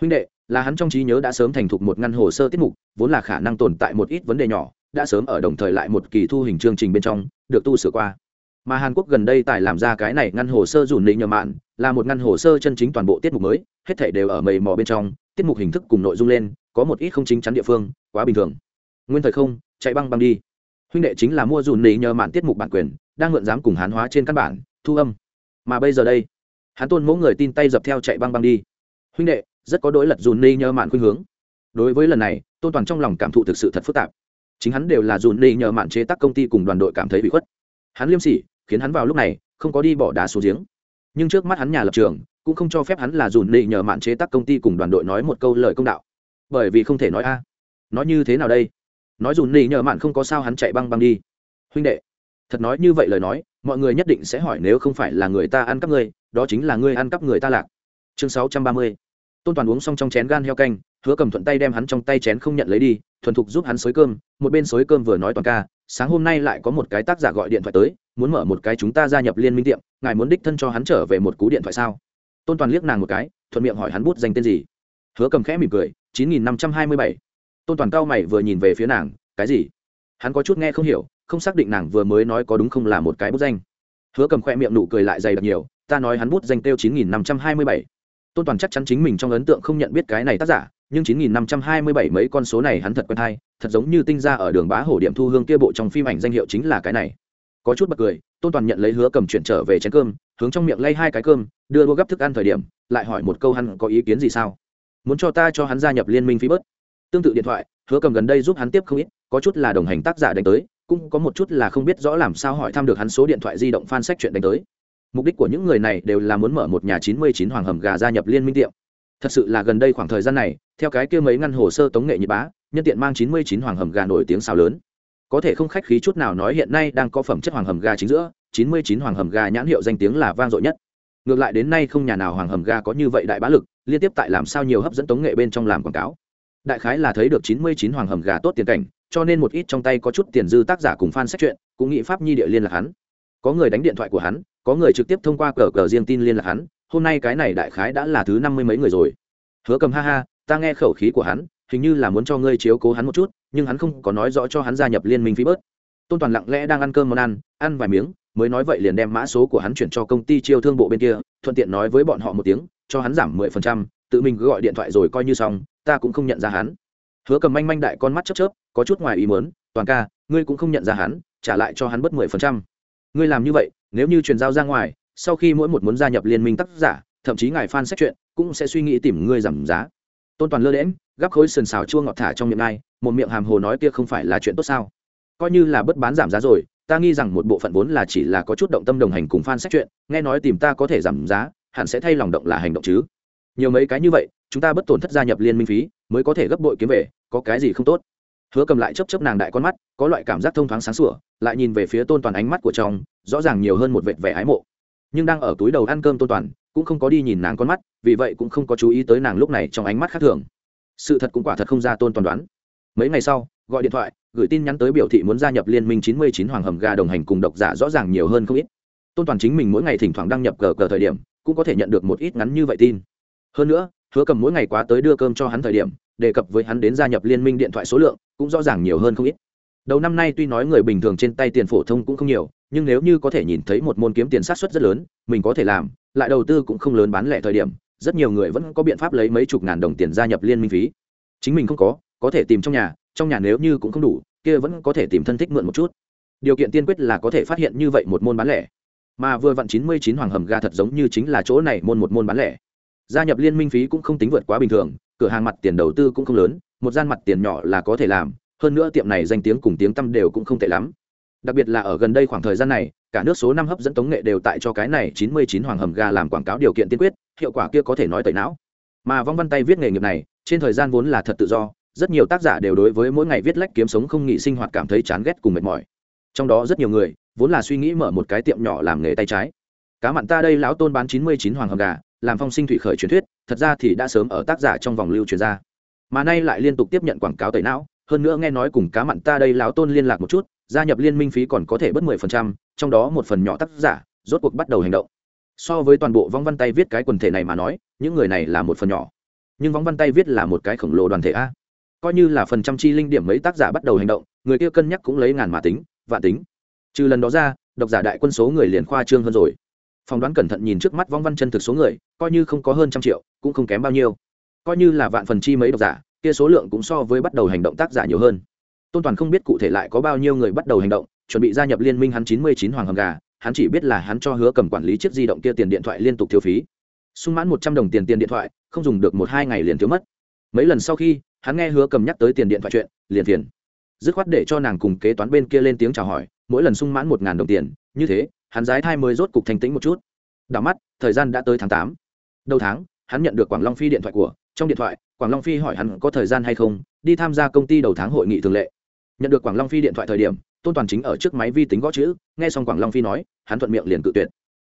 Huynh đệ, là hắn trong trí nhớ đã sớm thành thục một ngăn hồ sơ tiết mục, vốn là khả năng tồn tại một ít vấn đề nhỏ, đã sớm ở đồng thời lại một kỳ thu hình chương trình bên trong, được tu sửa qua. Mà hàn quốc gần đây tài làm ra cái này ngăn hồ sơ dùn nị nhờ mạn, là một ngăn hồ sơ chân chính toàn bộ tiết mục mới, hết thể đều ở mầy mò bên trong, tiết mục hình thức cùng nội dung lên, có một ít không chính chắn địa phương, quá bình thường. Nguyên thời không, chạy băng băng đi. Huynh đệ chính là mua dùn nị nhờ mạn tiết mục bản quyền, đang mượn dám cùng hán hóa trên căn bản, thu âm mà bây giờ đây, hắn tôn mẫu người tin tay dập theo chạy băng băng đi. Huynh đệ, rất có đối lật dùn ni nhờ mạn khuynh hướng. Đối với lần này, tôn toàn trong lòng cảm thụ thực sự thật phức tạp. Chính hắn đều là dùn ni nhờ mạn chế tác công ty cùng đoàn đội cảm thấy bị khuất. Hắn liêm sỉ, khiến hắn vào lúc này, không có đi bỏ đá xuống giếng. Nhưng trước mắt hắn nhà lập trường, cũng không cho phép hắn là dùn ni nhờ mạn chế tác công ty cùng đoàn đội nói một câu lời công đạo. Bởi vì không thể nói a. Nói như thế nào đây? Nói dùn ni nhờ mạn không có sao hắn chạy băng băng đi. Huynh đệ, thật nói như vậy lời nói mọi người nhất định sẽ hỏi nếu không phải là người ta ăn cắp ngươi, đó chính là ngươi ăn cắp người ta lạc. Chương sáu trăm ba mươi. Tôn toàn uống xong trong chén gan heo canh, hứa cầm thuận tay đem hắn trong tay chén không nhận lấy đi, thuần thục giúp hắn xới cơm, một bên xới cơm vừa nói toàn ca, sáng hôm nay lại có một cái tác giả gọi điện thoại tới, muốn mở một cái chúng ta gia nhập liên minh tiệm, ngài muốn đích thân cho hắn trở về một cú điện thoại sao? Tôn toàn liếc nàng một cái, thuận miệng hỏi hắn bút danh tên gì. Hứa cầm khẽ mỉm cười, chín nghìn năm trăm hai mươi bảy. Tôn toàn cao mày vừa nhìn về phía nàng, cái gì? Hắn có chút nghe không hiểu không xác định nàng vừa mới nói có đúng không là một cái bút danh. Hứa cầm khoe miệng nụ cười lại dày đặc nhiều, ta nói hắn bút danh tiêu chín nghìn năm trăm hai mươi bảy. Tôn toàn chắc chắn chính mình trong ấn tượng không nhận biết cái này tác giả, nhưng chín nghìn năm trăm hai mươi bảy mấy con số này hắn thật quen thai thật giống như tinh ra ở đường bá hổ điểm thu hương kia bộ trong phim ảnh danh hiệu chính là cái này. Có chút bật cười, tôn toàn nhận lấy hứa cầm chuyển trở về chén cơm, hướng trong miệng lay hai cái cơm, đưa đua gấp thức ăn thời điểm, lại hỏi một câu hắn có ý kiến gì sao? Muốn cho ta cho hắn gia nhập liên minh phí bớt? Tương tự điện thoại, hứa cầm gần đây giúp hắn tiếp không ít, có chút là đồng hành tác giả đánh tới cũng có một chút là không biết rõ làm sao hỏi thăm được hắn số điện thoại di động fan sách chuyện đánh tới. Mục đích của những người này đều là muốn mở một nhà chín mươi chín hoàng hầm gà gia nhập liên minh tiệm. Thật sự là gần đây khoảng thời gian này, theo cái kia mấy ngăn hồ sơ tống nghệ nhị bá, nhân tiện mang chín mươi chín hoàng hầm gà nổi tiếng sao lớn. Có thể không khách khí chút nào nói hiện nay đang có phẩm chất hoàng hầm gà chính giữa, chín mươi chín hoàng hầm gà nhãn hiệu danh tiếng là vang dội nhất. Ngược lại đến nay không nhà nào hoàng hầm ga có như vậy đại bá lực, liên tiếp tại làm sao nhiều hấp dẫn tống nghệ bên trong làm quảng cáo. Đại khái là thấy được chín mươi chín hoàng hầm gà tốt tiền cảnh cho nên một ít trong tay có chút tiền dư tác giả cùng fan sách chuyện, cũng nghĩ pháp nhi địa liên lạc hắn. Có người đánh điện thoại của hắn, có người trực tiếp thông qua cờ cờ riêng tin liên lạc hắn, hôm nay cái này đại khái đã là thứ năm mươi mấy người rồi. Hứa cầm ha ha, ta nghe khẩu khí của hắn, hình như là muốn cho ngươi chiếu cố hắn một chút, nhưng hắn không có nói rõ cho hắn gia nhập liên minh phí bớt. Tôn toàn lặng lẽ đang ăn cơm món ăn ăn vài miếng, mới nói vậy liền đem mã số của hắn chuyển cho công ty chiêu thương bộ bên kia, thuận tiện nói với bọn họ một tiếng, cho hắn giảm mười phần trăm, tự mình cứ gọi điện thoại rồi coi như xong, ta cũng không nhận ra hắn hứa cầm manh manh đại con mắt chớp chớp, có chút ngoài ý mớn toàn ca, ngươi cũng không nhận ra hắn, trả lại cho hắn bất mười phần trăm. Ngươi làm như vậy, nếu như truyền giao ra ngoài, sau khi mỗi một muốn gia nhập liên minh tác giả, thậm chí ngài fan xét chuyện, cũng sẽ suy nghĩ tìm ngươi giảm giá. Tôn toàn lơ đễm gắp khối sườn xào chua ngọt thả trong miệng ngay, một miệng hàm hồ nói kia không phải là chuyện tốt sao? Coi như là bất bán giảm giá rồi, ta nghi rằng một bộ phận vốn là chỉ là có chút động tâm đồng hành cùng fan xét chuyện, nghe nói tìm ta có thể giảm giá, hẳn sẽ thay lòng động là hành động chứ nhiều mấy cái như vậy chúng ta bất tổn thất gia nhập liên minh phí mới có thể gấp bội kiếm về có cái gì không tốt? Hứa cầm lại chấp chấp nàng đại con mắt có loại cảm giác thông thoáng sáng sủa lại nhìn về phía tôn toàn ánh mắt của chồng, rõ ràng nhiều hơn một vệt vẻ ái mộ. Nhưng đang ở túi đầu ăn cơm tôn toàn cũng không có đi nhìn nàng con mắt vì vậy cũng không có chú ý tới nàng lúc này trong ánh mắt khác thường. Sự thật cũng quả thật không ra tôn toàn đoán. Mấy ngày sau gọi điện thoại gửi tin nhắn tới biểu thị muốn gia nhập liên minh 99 hoàng hầm gà đồng hành cùng độc giả rõ ràng nhiều hơn không ít. Tôn toàn chính mình mỗi ngày thỉnh thoảng đăng nhập cờ cờ thời điểm cũng có thể nhận được một ít ngắn như vậy tin hơn nữa, hứa cầm mỗi ngày quá tới đưa cơm cho hắn thời điểm, đề cập với hắn đến gia nhập liên minh điện thoại số lượng cũng rõ ràng nhiều hơn không ít. Đầu năm nay tuy nói người bình thường trên tay tiền phổ thông cũng không nhiều, nhưng nếu như có thể nhìn thấy một môn kiếm tiền sát xuất rất lớn, mình có thể làm, lại đầu tư cũng không lớn bán lẻ thời điểm, rất nhiều người vẫn có biện pháp lấy mấy chục ngàn đồng tiền gia nhập liên minh phí. Chính mình không có có thể tìm trong nhà trong nhà nếu như cũng không đủ, kia vẫn có thể tìm thân thích mượn một chút. Điều kiện tiên quyết là có thể phát hiện như vậy một môn bán lẻ. Mà vừa vặn chín mươi chín hoàng hầm ga thật giống như chính là chỗ này môn một môn bán lẻ gia nhập liên minh phí cũng không tính vượt quá bình thường, cửa hàng mặt tiền đầu tư cũng không lớn, một gian mặt tiền nhỏ là có thể làm, hơn nữa tiệm này danh tiếng cùng tiếng tăm đều cũng không tệ lắm. Đặc biệt là ở gần đây khoảng thời gian này, cả nước số năm hấp dẫn tống nghệ đều tại cho cái này chín mươi chín hoàng hầm ga làm quảng cáo điều kiện tiên quyết, hiệu quả kia có thể nói tẩy não. Mà vong văn tay viết nghề nghiệp này, trên thời gian vốn là thật tự do, rất nhiều tác giả đều đối với mỗi ngày viết lách kiếm sống không nghị sinh hoạt cảm thấy chán ghét cùng mệt mỏi. Trong đó rất nhiều người, vốn là suy nghĩ mở một cái tiệm nhỏ làm nghề tay trái. Cá mặn ta đây, lão tôn bán chín mươi chín hoàng hầm gà làm phong sinh thủy khởi truyền thuyết, thật ra thì đã sớm ở tác giả trong vòng lưu truyền ra. Mà nay lại liên tục tiếp nhận quảng cáo tẩy não, hơn nữa nghe nói cùng cá mặn ta đây lão tôn liên lạc một chút, gia nhập liên minh phí còn có thể bớt mười phần trăm, trong đó một phần nhỏ tác giả, rốt cuộc bắt đầu hành động. So với toàn bộ vong văn tay viết cái quần thể này mà nói, những người này là một phần nhỏ. Nhưng vong văn tay viết là một cái khổng lồ đoàn thể a. Coi như là phần trăm chi linh điểm mấy tác giả bắt đầu hành động, người kia cân nhắc cũng lấy ngàn mà tính, vạn tính. Trừ lần đó ra, độc giả đại quân số người liền khoa trương hơn rồi phỏng đoán cẩn thận nhìn trước mắt vong văn chân thực số người, coi như không có hơn trăm triệu, cũng không kém bao nhiêu. Coi như là vạn phần chi mấy độc giả, kia số lượng cũng so với bắt đầu hành động tác giả nhiều hơn. Tôn toàn không biết cụ thể lại có bao nhiêu người bắt đầu hành động, chuẩn bị gia nhập liên minh hắn chín mươi chín hoàng hầm gà, hắn chỉ biết là hắn cho hứa cầm quản lý chiếc di động kia tiền điện thoại liên tục thiếu phí. Sung mãn một trăm đồng tiền tiền điện thoại, không dùng được một hai ngày liền thiếu mất. Mấy lần sau khi, hắn nghe hứa cầm nhắc tới tiền điện thoại chuyện, liền phiền. Dứt khoát để cho nàng cùng kế toán bên kia lên tiếng chào hỏi, mỗi lần sung mãn một ngàn đồng tiền, như thế hắn giái thai mới rốt cục thành tĩnh một chút. Đảo mắt, thời gian đã tới tháng tám. Đầu tháng, hắn nhận được quảng long phi điện thoại của, trong điện thoại, quảng long phi hỏi hắn có thời gian hay không, đi tham gia công ty đầu tháng hội nghị thường lệ. Nhận được quảng long phi điện thoại thời điểm, tôn toàn chính ở trước máy vi tính gõ chữ, nghe xong quảng long phi nói, hắn thuận miệng liền cự tuyệt.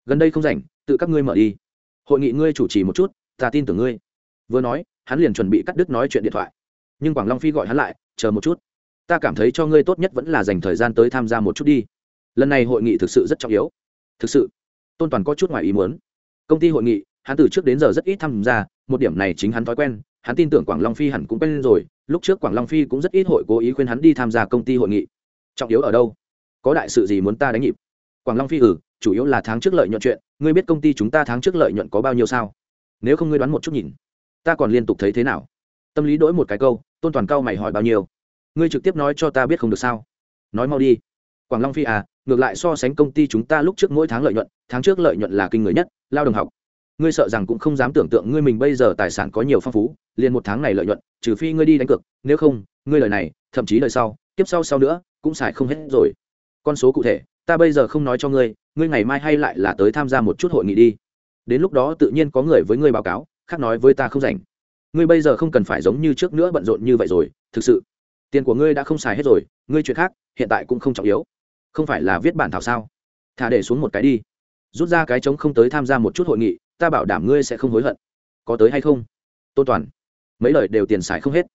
Gần đây không rảnh, tự các ngươi mở đi. Hội nghị ngươi chủ trì một chút, ta tin tưởng ngươi. Vừa nói, hắn liền chuẩn bị cắt đứt nói chuyện điện thoại. Nhưng quảng long phi gọi hắn lại, chờ một chút. Ta cảm thấy cho ngươi tốt nhất vẫn là dành thời gian tới tham gia một chút đi lần này hội nghị thực sự rất trọng yếu. Thực sự, tôn toàn có chút ngoài ý muốn. Công ty hội nghị, hắn từ trước đến giờ rất ít tham gia, một điểm này chính hắn thói quen. Hắn tin tưởng quảng long phi hẳn cũng quen rồi, lúc trước quảng long phi cũng rất ít hội cố ý khuyên hắn đi tham gia công ty hội nghị. Trọng yếu ở đâu? Có đại sự gì muốn ta đánh nhịp? Quảng long phi ừ chủ yếu là tháng trước lợi nhuận chuyện, ngươi biết công ty chúng ta tháng trước lợi nhuận có bao nhiêu sao? Nếu không ngươi đoán một chút nhìn. Ta còn liên tục thấy thế nào? Tâm lý đổi một cái câu, tôn toàn cao mày hỏi bao nhiêu? Ngươi trực tiếp nói cho ta biết không được sao? Nói mau đi. Quảng long phi à ngược lại so sánh công ty chúng ta lúc trước mỗi tháng lợi nhuận, tháng trước lợi nhuận là kinh người nhất, lao động học. Ngươi sợ rằng cũng không dám tưởng tượng ngươi mình bây giờ tài sản có nhiều phong phú, liền một tháng này lợi nhuận, trừ phi ngươi đi đánh cược, nếu không, ngươi lời này, thậm chí lời sau, tiếp sau sau nữa, cũng xài không hết rồi. Con số cụ thể, ta bây giờ không nói cho ngươi ngươi ngày mai hay lại là tới tham gia một chút hội nghị đi. Đến lúc đó tự nhiên có người với ngươi báo cáo, khác nói với ta không rảnh. Ngươi bây giờ không cần phải giống như trước nữa bận rộn như vậy rồi, thực sự. Tiền của ngươi đã không xài hết rồi, ngươi chuyện khác, hiện tại cũng không trọng yếu không phải là viết bản thảo sao? Thả để xuống một cái đi. Rút ra cái trống không tới tham gia một chút hội nghị, ta bảo đảm ngươi sẽ không hối hận. Có tới hay không? Tôn toàn, mấy lời đều tiền xài không hết.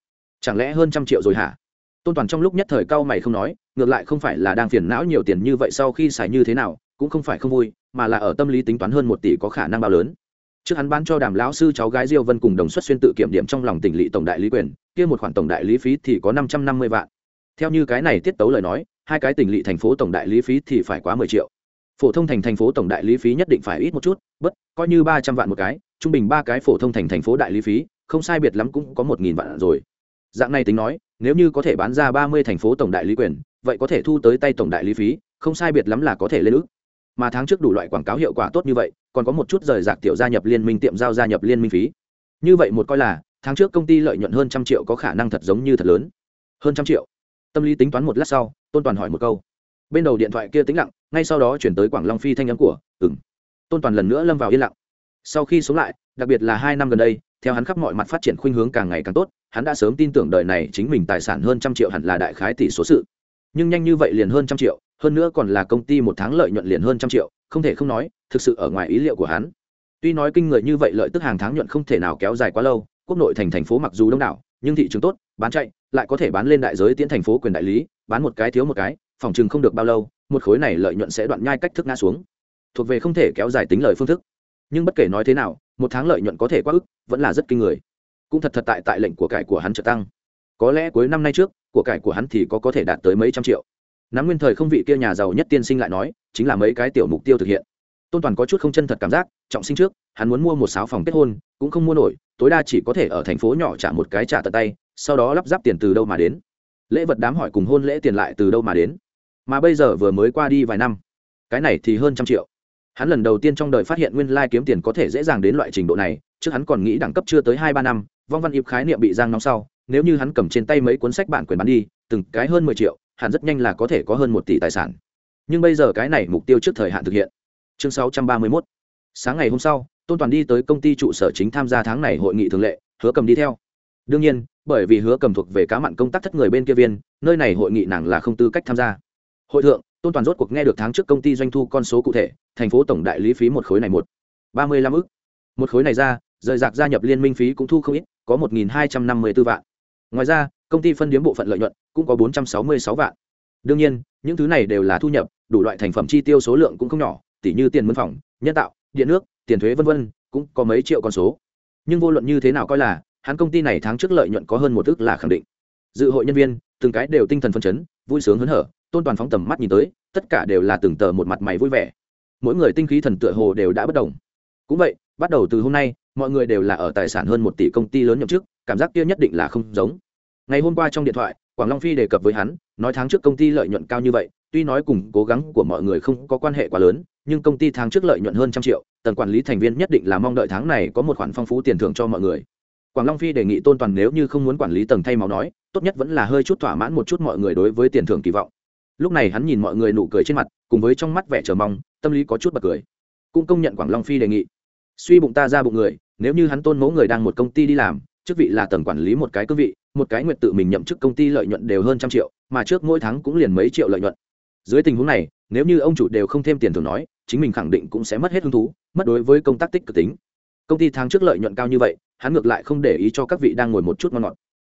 Chẳng lẽ hơn trăm triệu rồi hả? Tôn toàn trong lúc nhất thời cao mày không nói, ngược lại không phải là đang phiền não nhiều tiền như vậy sau khi xài như thế nào, cũng không phải không vui, mà là ở tâm lý tính toán hơn một tỷ có khả năng bao lớn. Trước hắn bán cho đàm lão sư cháu gái diêu vân cùng đồng xuất xuyên tự kiểm điểm trong lòng tỉnh lỵ tổng đại lý quyền, kia một khoản tổng đại lý phí thì có năm trăm năm mươi vạn. Theo như cái này tiết tấu lời nói hai cái tỉnh lỵ thành phố tổng đại lý phí thì phải quá mười triệu. Phổ thông thành thành phố tổng đại lý phí nhất định phải ít một chút, bất, coi như ba trăm vạn một cái, trung bình ba cái phổ thông thành thành phố đại lý phí, không sai biệt lắm cũng có một nghìn vạn rồi. Dạng này tính nói, nếu như có thể bán ra ba mươi thành phố tổng đại lý quyền, vậy có thể thu tới tay tổng đại lý phí, không sai biệt lắm là có thể lên ước. Mà tháng trước đủ loại quảng cáo hiệu quả tốt như vậy, còn có một chút rời rạc tiểu gia nhập liên minh tiệm giao gia nhập liên minh phí. Như vậy một coi là, tháng trước công ty lợi nhuận hơn trăm triệu có khả năng thật giống như thật lớn. Hơn trăm triệu tâm lý tính toán một lát sau, tôn toàn hỏi một câu. Bên đầu điện thoại kia tính lặng, ngay sau đó chuyển tới quảng long phi thanh nhắn của ừng tôn toàn lần nữa lâm vào yên lặng. Sau khi sống lại, đặc biệt là hai năm gần đây, theo hắn khắp mọi mặt phát triển khuynh hướng càng ngày càng tốt, hắn đã sớm tin tưởng đời này chính mình tài sản hơn trăm triệu hẳn là đại khái tỷ số sự. Nhưng nhanh như vậy liền hơn trăm triệu, hơn nữa còn là công ty một tháng lợi nhuận liền hơn trăm triệu, không thể không nói, thực sự ở ngoài ý liệu của hắn. Tuy nói kinh người như vậy lợi tức hàng tháng nhuận không thể nào kéo dài quá lâu, quốc nội thành thành phố mặc dù đông đảo, nhưng thị trường tốt, bán chạy lại có thể bán lên đại giới tiến thành phố quyền đại lý, bán một cái thiếu một cái, phòng chừng không được bao lâu, một khối này lợi nhuận sẽ đoạn nhai cách thức ngã xuống. Thuộc về không thể kéo dài tính lời phương thức. Nhưng bất kể nói thế nào, một tháng lợi nhuận có thể quá ức, vẫn là rất kinh người. Cũng thật thật tại tại lệnh của cải của hắn trợ tăng. Có lẽ cuối năm nay trước, của cải của hắn thì có có thể đạt tới mấy trăm triệu. Nắm nguyên thời không vị kia nhà giàu nhất tiên sinh lại nói, chính là mấy cái tiểu mục tiêu thực hiện. Tôn toàn có chút không chân thật cảm giác, trọng sinh trước, hắn muốn mua một sáu phòng kết hôn, cũng không mua nổi, tối đa chỉ có thể ở thành phố nhỏ trả một cái trả tận tay sau đó lắp ráp tiền từ đâu mà đến? Lễ vật đám hỏi cùng hôn lễ tiền lại từ đâu mà đến? Mà bây giờ vừa mới qua đi vài năm, cái này thì hơn trăm triệu. Hắn lần đầu tiên trong đời phát hiện nguyên lai kiếm tiền có thể dễ dàng đến loại trình độ này, trước hắn còn nghĩ đẳng cấp chưa tới hai ba năm, vong văn ịp khái niệm bị giang nóng sau, nếu như hắn cầm trên tay mấy cuốn sách bản quyền bán đi, từng cái hơn mười triệu, hắn rất nhanh là có thể có hơn một tỷ tài sản. Nhưng bây giờ cái này mục tiêu trước thời hạn thực hiện. Chương sáu trăm ba mươi mốt. Sáng ngày hôm sau, tôn toàn đi tới công ty trụ sở chính tham gia tháng này hội nghị thường lệ, hứa cầm đi theo. Đương nhiên bởi vì hứa cầm thuộc về cá mặn công tác thất người bên kia viên, nơi này hội nghị nàng là không tư cách tham gia. Hội thượng, tôn toàn rốt cuộc nghe được tháng trước công ty doanh thu con số cụ thể, thành phố tổng đại lý phí một khối này một. Ba mươi lăm ức. Một khối này ra, rời rạc gia nhập liên minh phí cũng thu không ít, có một nghìn hai trăm năm mươi b ố vạn. Ngoài ra, công ty phân điếm bộ phận lợi nhuận cũng có bốn trăm sáu mươi sáu vạn. Đương nhiên, những thứ này đều là thu nhập, đủ loại thành phẩm chi tiêu số lượng cũng không nhỏ, tỉ như tiền mân phòng, nhân tạo, điện nước, tiền thuế v v cũng có mấy triệu con số. Nhưng vô luận như thế nào coi là hắn công ty này tháng trước lợi nhuận có hơn một ước là khẳng định. Dự hội nhân viên, từng cái đều tinh thần phân chấn, vui sướng hớn hở, tôn toàn phóng tầm mắt nhìn tới, tất cả đều là từng tờ một mặt mày vui vẻ. Mỗi người tinh khí thần tựa hồ đều đã bất đồng. Cũng vậy, bắt đầu từ hôm nay, mọi người đều là ở tài sản hơn một tỷ công ty lớn nhậm chức, cảm giác kia nhất định là không giống. Ngày hôm qua trong điện thoại, quảng long phi đề cập với hắn, nói tháng trước công ty lợi nhuận cao như vậy, tuy nói cùng cố gắng của mọi người không có quan hệ quá lớn, nhưng công ty tháng trước lợi nhuận hơn trăm triệu, tầng quản lý thành viên nhất định là mong đợi tháng này có một khoản phong phú tiền thưởng cho mọi người quảng long phi đề nghị tôn toàn nếu như không muốn quản lý tầng thay máu nói, tốt nhất vẫn là hơi chút thỏa mãn một chút mọi người đối với tiền thưởng kỳ vọng. Lúc này hắn nhìn mọi người nụ cười trên mặt, cùng với trong mắt vẻ chờ mong, tâm lý có chút bật cười. Cũng công nhận quảng long phi đề nghị. Suy bụng ta ra bụng người, nếu như hắn tôn mẫu người đang một công ty đi làm, chức vị là tầng quản lý một cái cương vị, một cái nguyện tự mình nhậm chức công ty lợi nhuận đều hơn trăm triệu, mà trước mỗi tháng cũng liền mấy triệu lợi nhuận. Dưới tình huống này, nếu như ông chủ đều không thêm tiền thưởng nói, chính mình khẳng định cũng sẽ mất hết hứng thú, mất đối với công tác tích cực tính. Công ty tháng trước lợi nhuận cao như vậy hắn ngược lại không để ý cho các vị đang ngồi một chút ngon ngọt.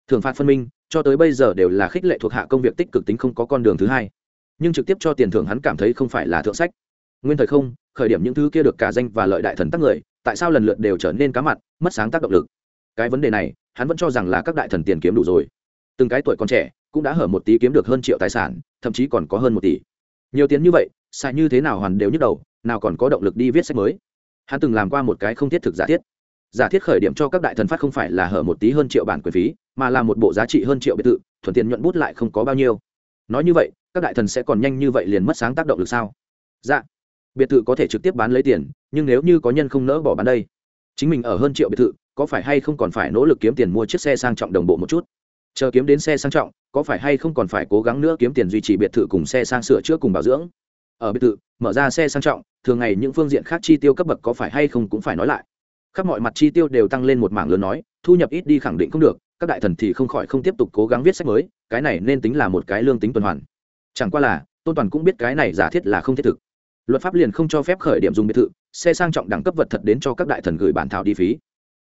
Thưởng phạt phân minh, cho tới bây giờ đều là khích lệ thuộc hạ công việc tích cực tính không có con đường thứ hai. Nhưng trực tiếp cho tiền thưởng hắn cảm thấy không phải là thượng sách. Nguyên thời không, khởi điểm những thứ kia được cả danh và lợi đại thần tác người, tại sao lần lượt đều trở nên cá mặt mất sáng tác động lực? Cái vấn đề này, hắn vẫn cho rằng là các đại thần tiền kiếm đủ rồi. Từng cái tuổi còn trẻ, cũng đã hở một tí kiếm được hơn triệu tài sản, thậm chí còn có hơn một tỷ. Nhiều tiền như vậy sai như thế nào hoàn đều nhức đầu, nào còn có động lực đi viết sách mới. Hắn từng làm qua một cái không thiết thực giả thiết giả thiết khởi điểm cho các đại thần phát không phải là hở một tí hơn triệu bản quyền phí, mà là một bộ giá trị hơn triệu biệt thự thuận tiền nhuận bút lại không có bao nhiêu. Nói như vậy, các đại thần sẽ còn nhanh như vậy liền mất sáng tác động được sao? Dạ. Biệt thự có thể trực tiếp bán lấy tiền, nhưng nếu như có nhân không nỡ bỏ bán đây, chính mình ở hơn triệu biệt thự, có phải hay không còn phải nỗ lực kiếm tiền mua chiếc xe sang trọng đồng bộ một chút? Chờ kiếm đến xe sang trọng, có phải hay không còn phải cố gắng nữa kiếm tiền duy trì biệt thự cùng xe sang sửa chữa cùng bảo dưỡng? Ở biệt thự, mở ra xe sang trọng, thường ngày những phương diện khác chi tiêu cấp bậc có phải hay không cũng phải nói lại khắp mọi mặt chi tiêu đều tăng lên một mảng lớn nói, thu nhập ít đi khẳng định không được, các đại thần thì không khỏi không tiếp tục cố gắng viết sách mới, cái này nên tính là một cái lương tính tuần hoàn. Chẳng qua là, tôn toàn cũng biết cái này giả thiết là không thiết thực. Luật pháp liền không cho phép khởi điểm dùng biệt thự, xe sang trọng đẳng cấp vật thật đến cho các đại thần gửi bản thảo đi phí.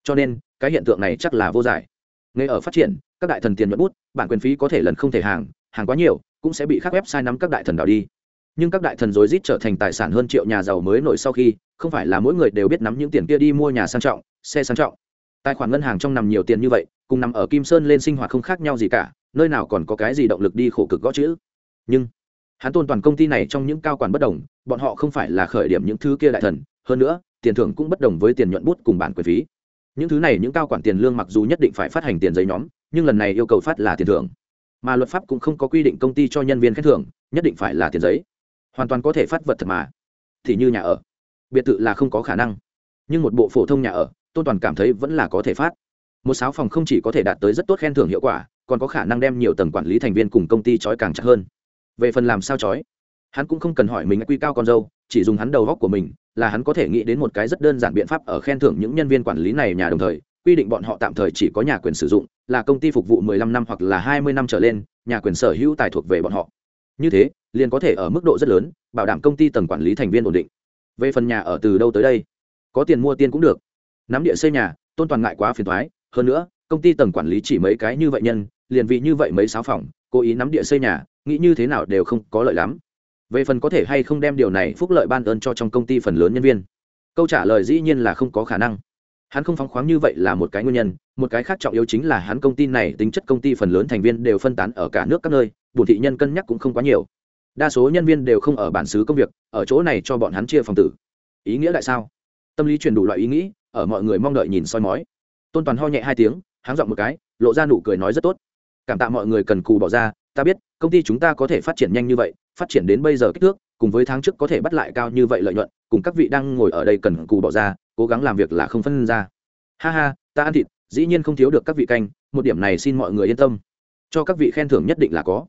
Cho nên, cái hiện tượng này chắc là vô giải. Ngay ở phát triển, các đại thần tiền nhuận bút, bản quyền phí có thể lần không thể hàng hàng quá nhiều, cũng sẽ bị các website nắm các đại thần đảo đi nhưng các đại thần rối rít trở thành tài sản hơn triệu nhà giàu mới nổi sau khi, không phải là mỗi người đều biết nắm những tiền kia đi mua nhà sang trọng, xe sang trọng. Tài khoản ngân hàng trong nằm nhiều tiền như vậy, cùng nằm ở kim sơn lên sinh hoạt không khác nhau gì cả, nơi nào còn có cái gì động lực đi khổ cực gõ chữ. Nhưng, hắn tôn toàn công ty này trong những cao quản bất đồng, bọn họ không phải là khởi điểm những thứ kia đại thần, hơn nữa, tiền thưởng cũng bất đồng với tiền nhuận bút cùng bản quyền phí. Những thứ này những cao quản tiền lương mặc dù nhất định phải phát hành tiền giấy nhóm, nhưng lần này yêu cầu phát là tiền thưởng. Mà luật pháp cũng không có quy định công ty cho nhân viên khen thưởng, nhất định phải là tiền giấy hoàn toàn có thể phát vật thật mà. Thì như nhà ở, biệt thự là không có khả năng. Nhưng một bộ phổ thông nhà ở, tôn toàn cảm thấy vẫn là có thể phát. Một sáu phòng không chỉ có thể đạt tới rất tốt khen thưởng hiệu quả, còn có khả năng đem nhiều tầng quản lý thành viên cùng công ty trói càng chặt hơn. Về phần làm sao trói, hắn cũng không cần hỏi mình quy cao con dâu, chỉ dùng hắn đầu góc của mình, là hắn có thể nghĩ đến một cái rất đơn giản biện pháp ở khen thưởng những nhân viên quản lý này nhà đồng thời, quy định bọn họ tạm thời chỉ có nhà quyền sử dụng, là công ty phục vụ 15 năm hoặc là 20 năm trở lên, nhà quyền sở hữu tài thuộc về bọn họ. Như thế liền có thể ở mức độ rất lớn, bảo đảm công ty tầng quản lý thành viên ổn định. Về phần nhà ở từ đâu tới đây, có tiền mua tiền cũng được. Nắm địa xây nhà, tôn toàn ngại quá phiền thoái hơn nữa, công ty tầng quản lý chỉ mấy cái như vậy nhân, liền vì như vậy mấy sáu phòng, cố ý nắm địa xây nhà, nghĩ như thế nào đều không có lợi lắm. Về phần có thể hay không đem điều này phúc lợi ban ơn cho trong công ty phần lớn nhân viên. Câu trả lời dĩ nhiên là không có khả năng. Hắn không phóng khoáng như vậy là một cái nguyên nhân, một cái khác trọng yếu chính là hắn công ty này tính chất công ty phần lớn thành viên đều phân tán ở cả nước các nơi bùn thị nhân cân nhắc cũng không quá nhiều đa số nhân viên đều không ở bản xứ công việc, ở chỗ này cho bọn hắn chia phòng tử. Ý nghĩa tại sao? Tâm lý truyền đủ loại ý nghĩ, ở mọi người mong đợi nhìn soi mói. Tôn toàn ho nhẹ hai tiếng, háng giọng một cái, lộ ra nụ cười nói rất tốt. Cảm tạ mọi người cần cù bỏ ra, ta biết, công ty chúng ta có thể phát triển nhanh như vậy, phát triển đến bây giờ kích thước, cùng với tháng trước có thể bắt lại cao như vậy lợi nhuận, cùng các vị đang ngồi ở đây cần cù bỏ ra, cố gắng làm việc là không phân ra. Ha ha, ta ăn thịt, dĩ nhiên không thiếu được các vị canh, một điểm này xin mọi người yên tâm. Cho các vị khen thưởng nhất định là có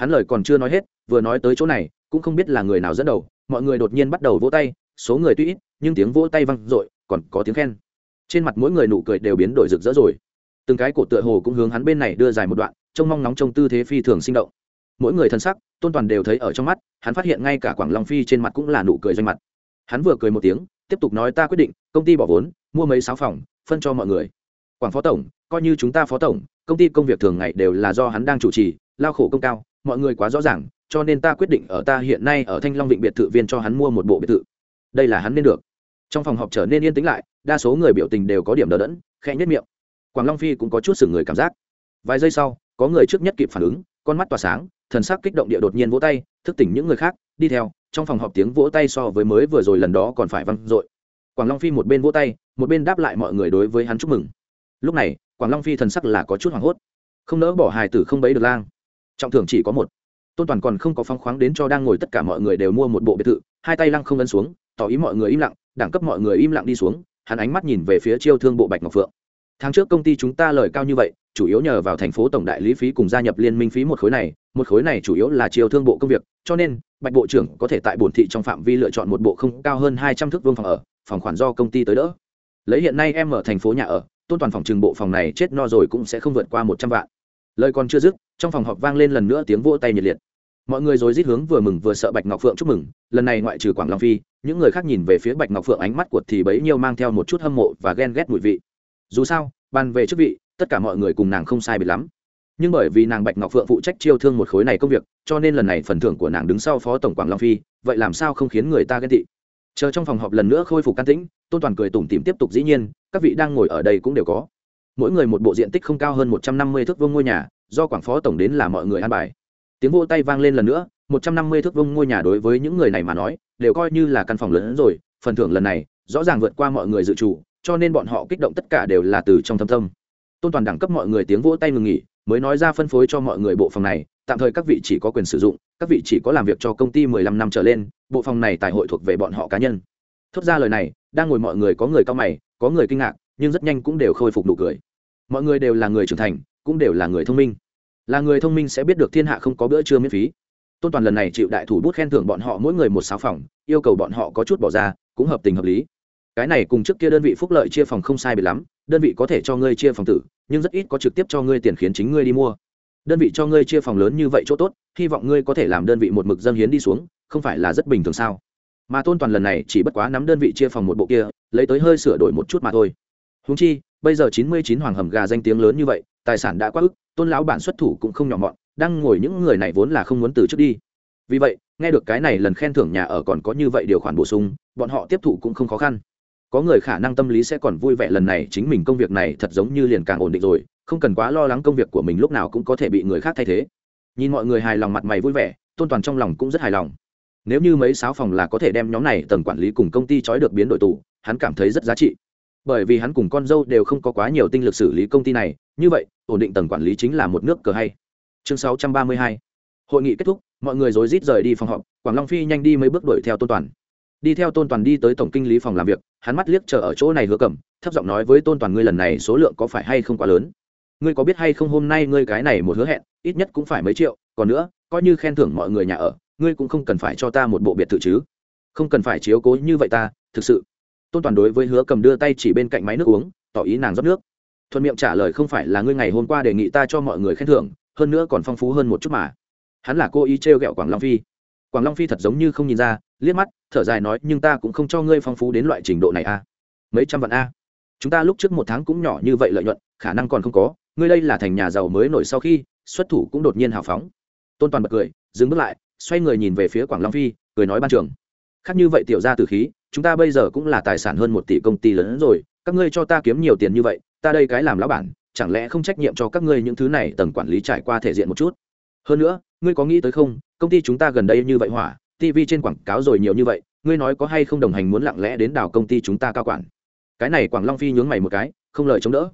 hắn lời còn chưa nói hết, vừa nói tới chỗ này, cũng không biết là người nào dẫn đầu, mọi người đột nhiên bắt đầu vỗ tay, số người tuy ít, nhưng tiếng vỗ tay văng r còn có tiếng khen. Trên mặt mỗi người nụ cười đều biến đổi rực rỡ rồi. Từng cái cổ tựa hồ cũng hướng hắn bên này đưa dài một đoạn, trông mong nóng trong tư thế phi thường sinh động. Mỗi người thân sắc, tôn toàn đều thấy ở trong mắt, hắn phát hiện ngay cả quảng long phi trên mặt cũng là nụ cười doanh mặt. Hắn vừa cười một tiếng, tiếp tục nói ta quyết định, công ty bỏ vốn, mua mấy sáu phòng, phân cho mọi người. Quảng phó tổng, coi như chúng ta phó tổng, công ty công việc thường ngày đều là do hắn đang chủ trì, lao khổ công cao mọi người quá rõ ràng, cho nên ta quyết định ở ta hiện nay ở thanh long vịnh biệt thự viên cho hắn mua một bộ biệt thự. Đây là hắn nên được. Trong phòng họp trở nên yên tĩnh lại, đa số người biểu tình đều có điểm đờ đẫn, khẽ nhất miệng. Quảng long phi cũng có chút sừng người cảm giác. Vài giây sau, có người trước nhất kịp phản ứng, con mắt tỏa sáng, thần sắc kích động địa đột nhiên vỗ tay, thức tỉnh những người khác, đi theo, trong phòng họp tiếng vỗ tay so với mới vừa rồi lần đó còn phải văng dội. Quảng long phi một bên vỗ tay, một bên đáp lại mọi người đối với hắn chúc mừng. Lúc này, quảng long phi thần sắc là có chút hoảng hốt. Không nỡ bỏ hài tử không bấy được lang trọng thưởng chỉ có một. Tôn toàn còn không có phong khoáng đến cho đang ngồi tất cả mọi người đều mua một bộ biệt thự, hai tay lăng không ấn xuống, tỏ ý mọi người im lặng, đẳng cấp mọi người im lặng đi xuống, hắn ánh mắt nhìn về phía chiêu thương bộ bạch ngọc phượng. Tháng trước công ty chúng ta lời cao như vậy, chủ yếu nhờ vào thành phố tổng đại lý phí cùng gia nhập liên minh phí một khối này, một khối này chủ yếu là chiêu thương bộ công việc, cho nên, bạch bộ trưởng có thể tại bổn thị trong phạm vi lựa chọn một bộ không cao hơn hai trăm thước vương phòng ở, phòng khoản do công ty tới đỡ. Lấy hiện nay em ở thành phố nhà ở, tôn toàn phòng trừng bộ phòng này chết no rồi cũng sẽ không vượt qua một trăm vạn lời còn chưa dứt, trong phòng họp vang lên lần nữa tiếng vỗ tay nhiệt liệt. Mọi người rối rít hướng vừa mừng vừa sợ bạch ngọc phượng chúc mừng. Lần này ngoại trừ quảng long phi, những người khác nhìn về phía bạch ngọc phượng ánh mắt của thì bấy nhiêu mang theo một chút hâm mộ và ghen ghét mùi vị. Dù sao, bàn về chức vị, tất cả mọi người cùng nàng không sai biệt lắm. Nhưng bởi vì nàng bạch ngọc phượng phụ trách chiêu thương một khối này công việc, cho nên lần này phần thưởng của nàng đứng sau phó tổng quảng long phi, vậy làm sao không khiến người ta ghen tị? Chờ trong phòng họp lần nữa khôi phục can tĩnh, tôn toàn cười tủm tìm tiếp tục dĩ nhiên, các vị đang ngồi ở đây cũng đều có mỗi người một bộ diện tích không cao hơn một trăm năm mươi thước vương ngôi nhà, do quảng phó tổng đến là mọi người an bài. Tiếng vô tay vang lên lần nữa, một trăm năm mươi thước vương ngôi nhà đối với những người này mà nói, đều coi như là căn phòng lớn hơn rồi, phần thưởng lần này, rõ ràng vượt qua mọi người dự trù, cho nên bọn họ kích động tất cả đều là từ trong thâm tâm. tôn toàn đẳng cấp mọi người tiếng vỗ tay ngừng nghỉ, mới nói ra phân phối cho mọi người bộ phòng này, tạm thời các vị chỉ có quyền sử dụng, các vị chỉ có làm việc cho công ty mười lăm năm trở lên, bộ phòng này tài hội thuộc về bọn họ cá nhân. Thốt ra lời này, đang ngồi mọi người có người cao mày, có người kinh ngạc, nhưng rất nhanh cũng đều khôi phục nụ cười mọi người đều là người trưởng thành, cũng đều là người thông minh. Là người thông minh sẽ biết được thiên hạ không có bữa trưa miễn phí. Tôn toàn lần này chịu đại thủ bút khen thưởng bọn họ mỗi người một sáu phòng, yêu cầu bọn họ có chút bỏ ra, cũng hợp tình hợp lý. Cái này cùng trước kia đơn vị phúc lợi chia phòng không sai biệt lắm, đơn vị có thể cho ngươi chia phòng tử, nhưng rất ít có trực tiếp cho ngươi tiền khiến chính ngươi đi mua. Đơn vị cho ngươi chia phòng lớn như vậy chỗ tốt, hy vọng ngươi có thể làm đơn vị một mực dân hiến đi xuống, không phải là rất bình thường sao? Mà tôn toàn lần này chỉ bất quá nắm đơn vị chia phòng một bộ kia, lấy tới hơi sửa đổi một chút mà thôi. Húng chi bây giờ chín mươi chín hoàng hầm gà danh tiếng lớn như vậy, tài sản đã quá ức, tôn lão bản xuất thủ cũng không nhỏ mọn, đang ngồi những người này vốn là không muốn từ trước đi. Vì vậy, nghe được cái này lần khen thưởng nhà ở còn có như vậy điều khoản bổ sung, bọn họ tiếp thụ cũng không khó khăn. Có người khả năng tâm lý sẽ còn vui vẻ lần này chính mình công việc này thật giống như liền càng ổn định rồi, không cần quá lo lắng công việc của mình lúc nào cũng có thể bị người khác thay thế. Nhìn mọi người hài lòng mặt mày vui vẻ, tôn toàn trong lòng cũng rất hài lòng. Nếu như mấy sáu phòng là có thể đem nhóm này tầng quản lý cùng công ty trói được biến đổi tù, hắn cảm thấy rất giá trị bởi vì hắn cùng con dâu đều không có quá nhiều tinh lực xử lý công ty này, như vậy, ổn định tầng quản lý chính là một nước cờ hay. Chương 632 hội nghị kết thúc, mọi người rối rít rời đi phòng họp, quảng long phi nhanh đi mấy bước đuổi theo tôn toàn. Đi theo tôn toàn đi tới tổng kinh lý phòng làm việc, hắn mắt liếc chờ ở chỗ này hứa cầm, thấp giọng nói với tôn toàn ngươi lần này số lượng có phải hay không quá lớn? Ngươi có biết hay không hôm nay ngươi cái này một hứa hẹn, ít nhất cũng phải mấy triệu, còn nữa, coi như khen thưởng mọi người nhà ở, ngươi cũng không cần phải cho ta một bộ biệt thự chứ. Không cần phải chiếu cố như vậy ta, thực sự tôn toàn đối với hứa cầm đưa tay chỉ bên cạnh máy nước uống, tỏ ý nàng rót nước. Thuận miệng trả lời không phải là ngươi ngày hôm qua đề nghị ta cho mọi người khen thưởng, hơn nữa còn phong phú hơn một chút mà. Hắn là cô ý t r e o g ẹ o quảng long phi. Quảng long phi thật giống như không nhìn ra, liếc mắt, thở dài nói, nhưng ta cũng không cho ngươi phong phú đến loại trình độ này a mấy trăm vạn a. Chúng ta lúc trước một tháng cũng nhỏ như vậy lợi nhuận, khả năng còn không có. Ngươi đây là thành nhà giàu mới nổi sau khi, xuất thủ cũng đột nhiên hào phóng. Tôn toàn bật cười, dừng bước lại, xoay người nhìn về phía quảng long phi, cười nói ban trưởng khác như vậy tiểu ra từ khí, chúng ta bây giờ cũng là tài sản hơn một tỷ công ty lớn hơn rồi, các ngươi cho ta kiếm nhiều tiền như vậy, ta đây cái làm lão bản, chẳng lẽ không trách nhiệm cho các ngươi những thứ này tầng quản lý trải qua thể diện một chút? Hơn nữa, ngươi có nghĩ tới không, công ty chúng ta gần đây như vậy hỏa tv trên quảng cáo rồi nhiều như vậy, ngươi nói có hay không đồng hành muốn lặng lẽ đến đào công ty chúng ta cao quản? Cái này quảng long phi nhướng mày một cái, không lời chống đỡ.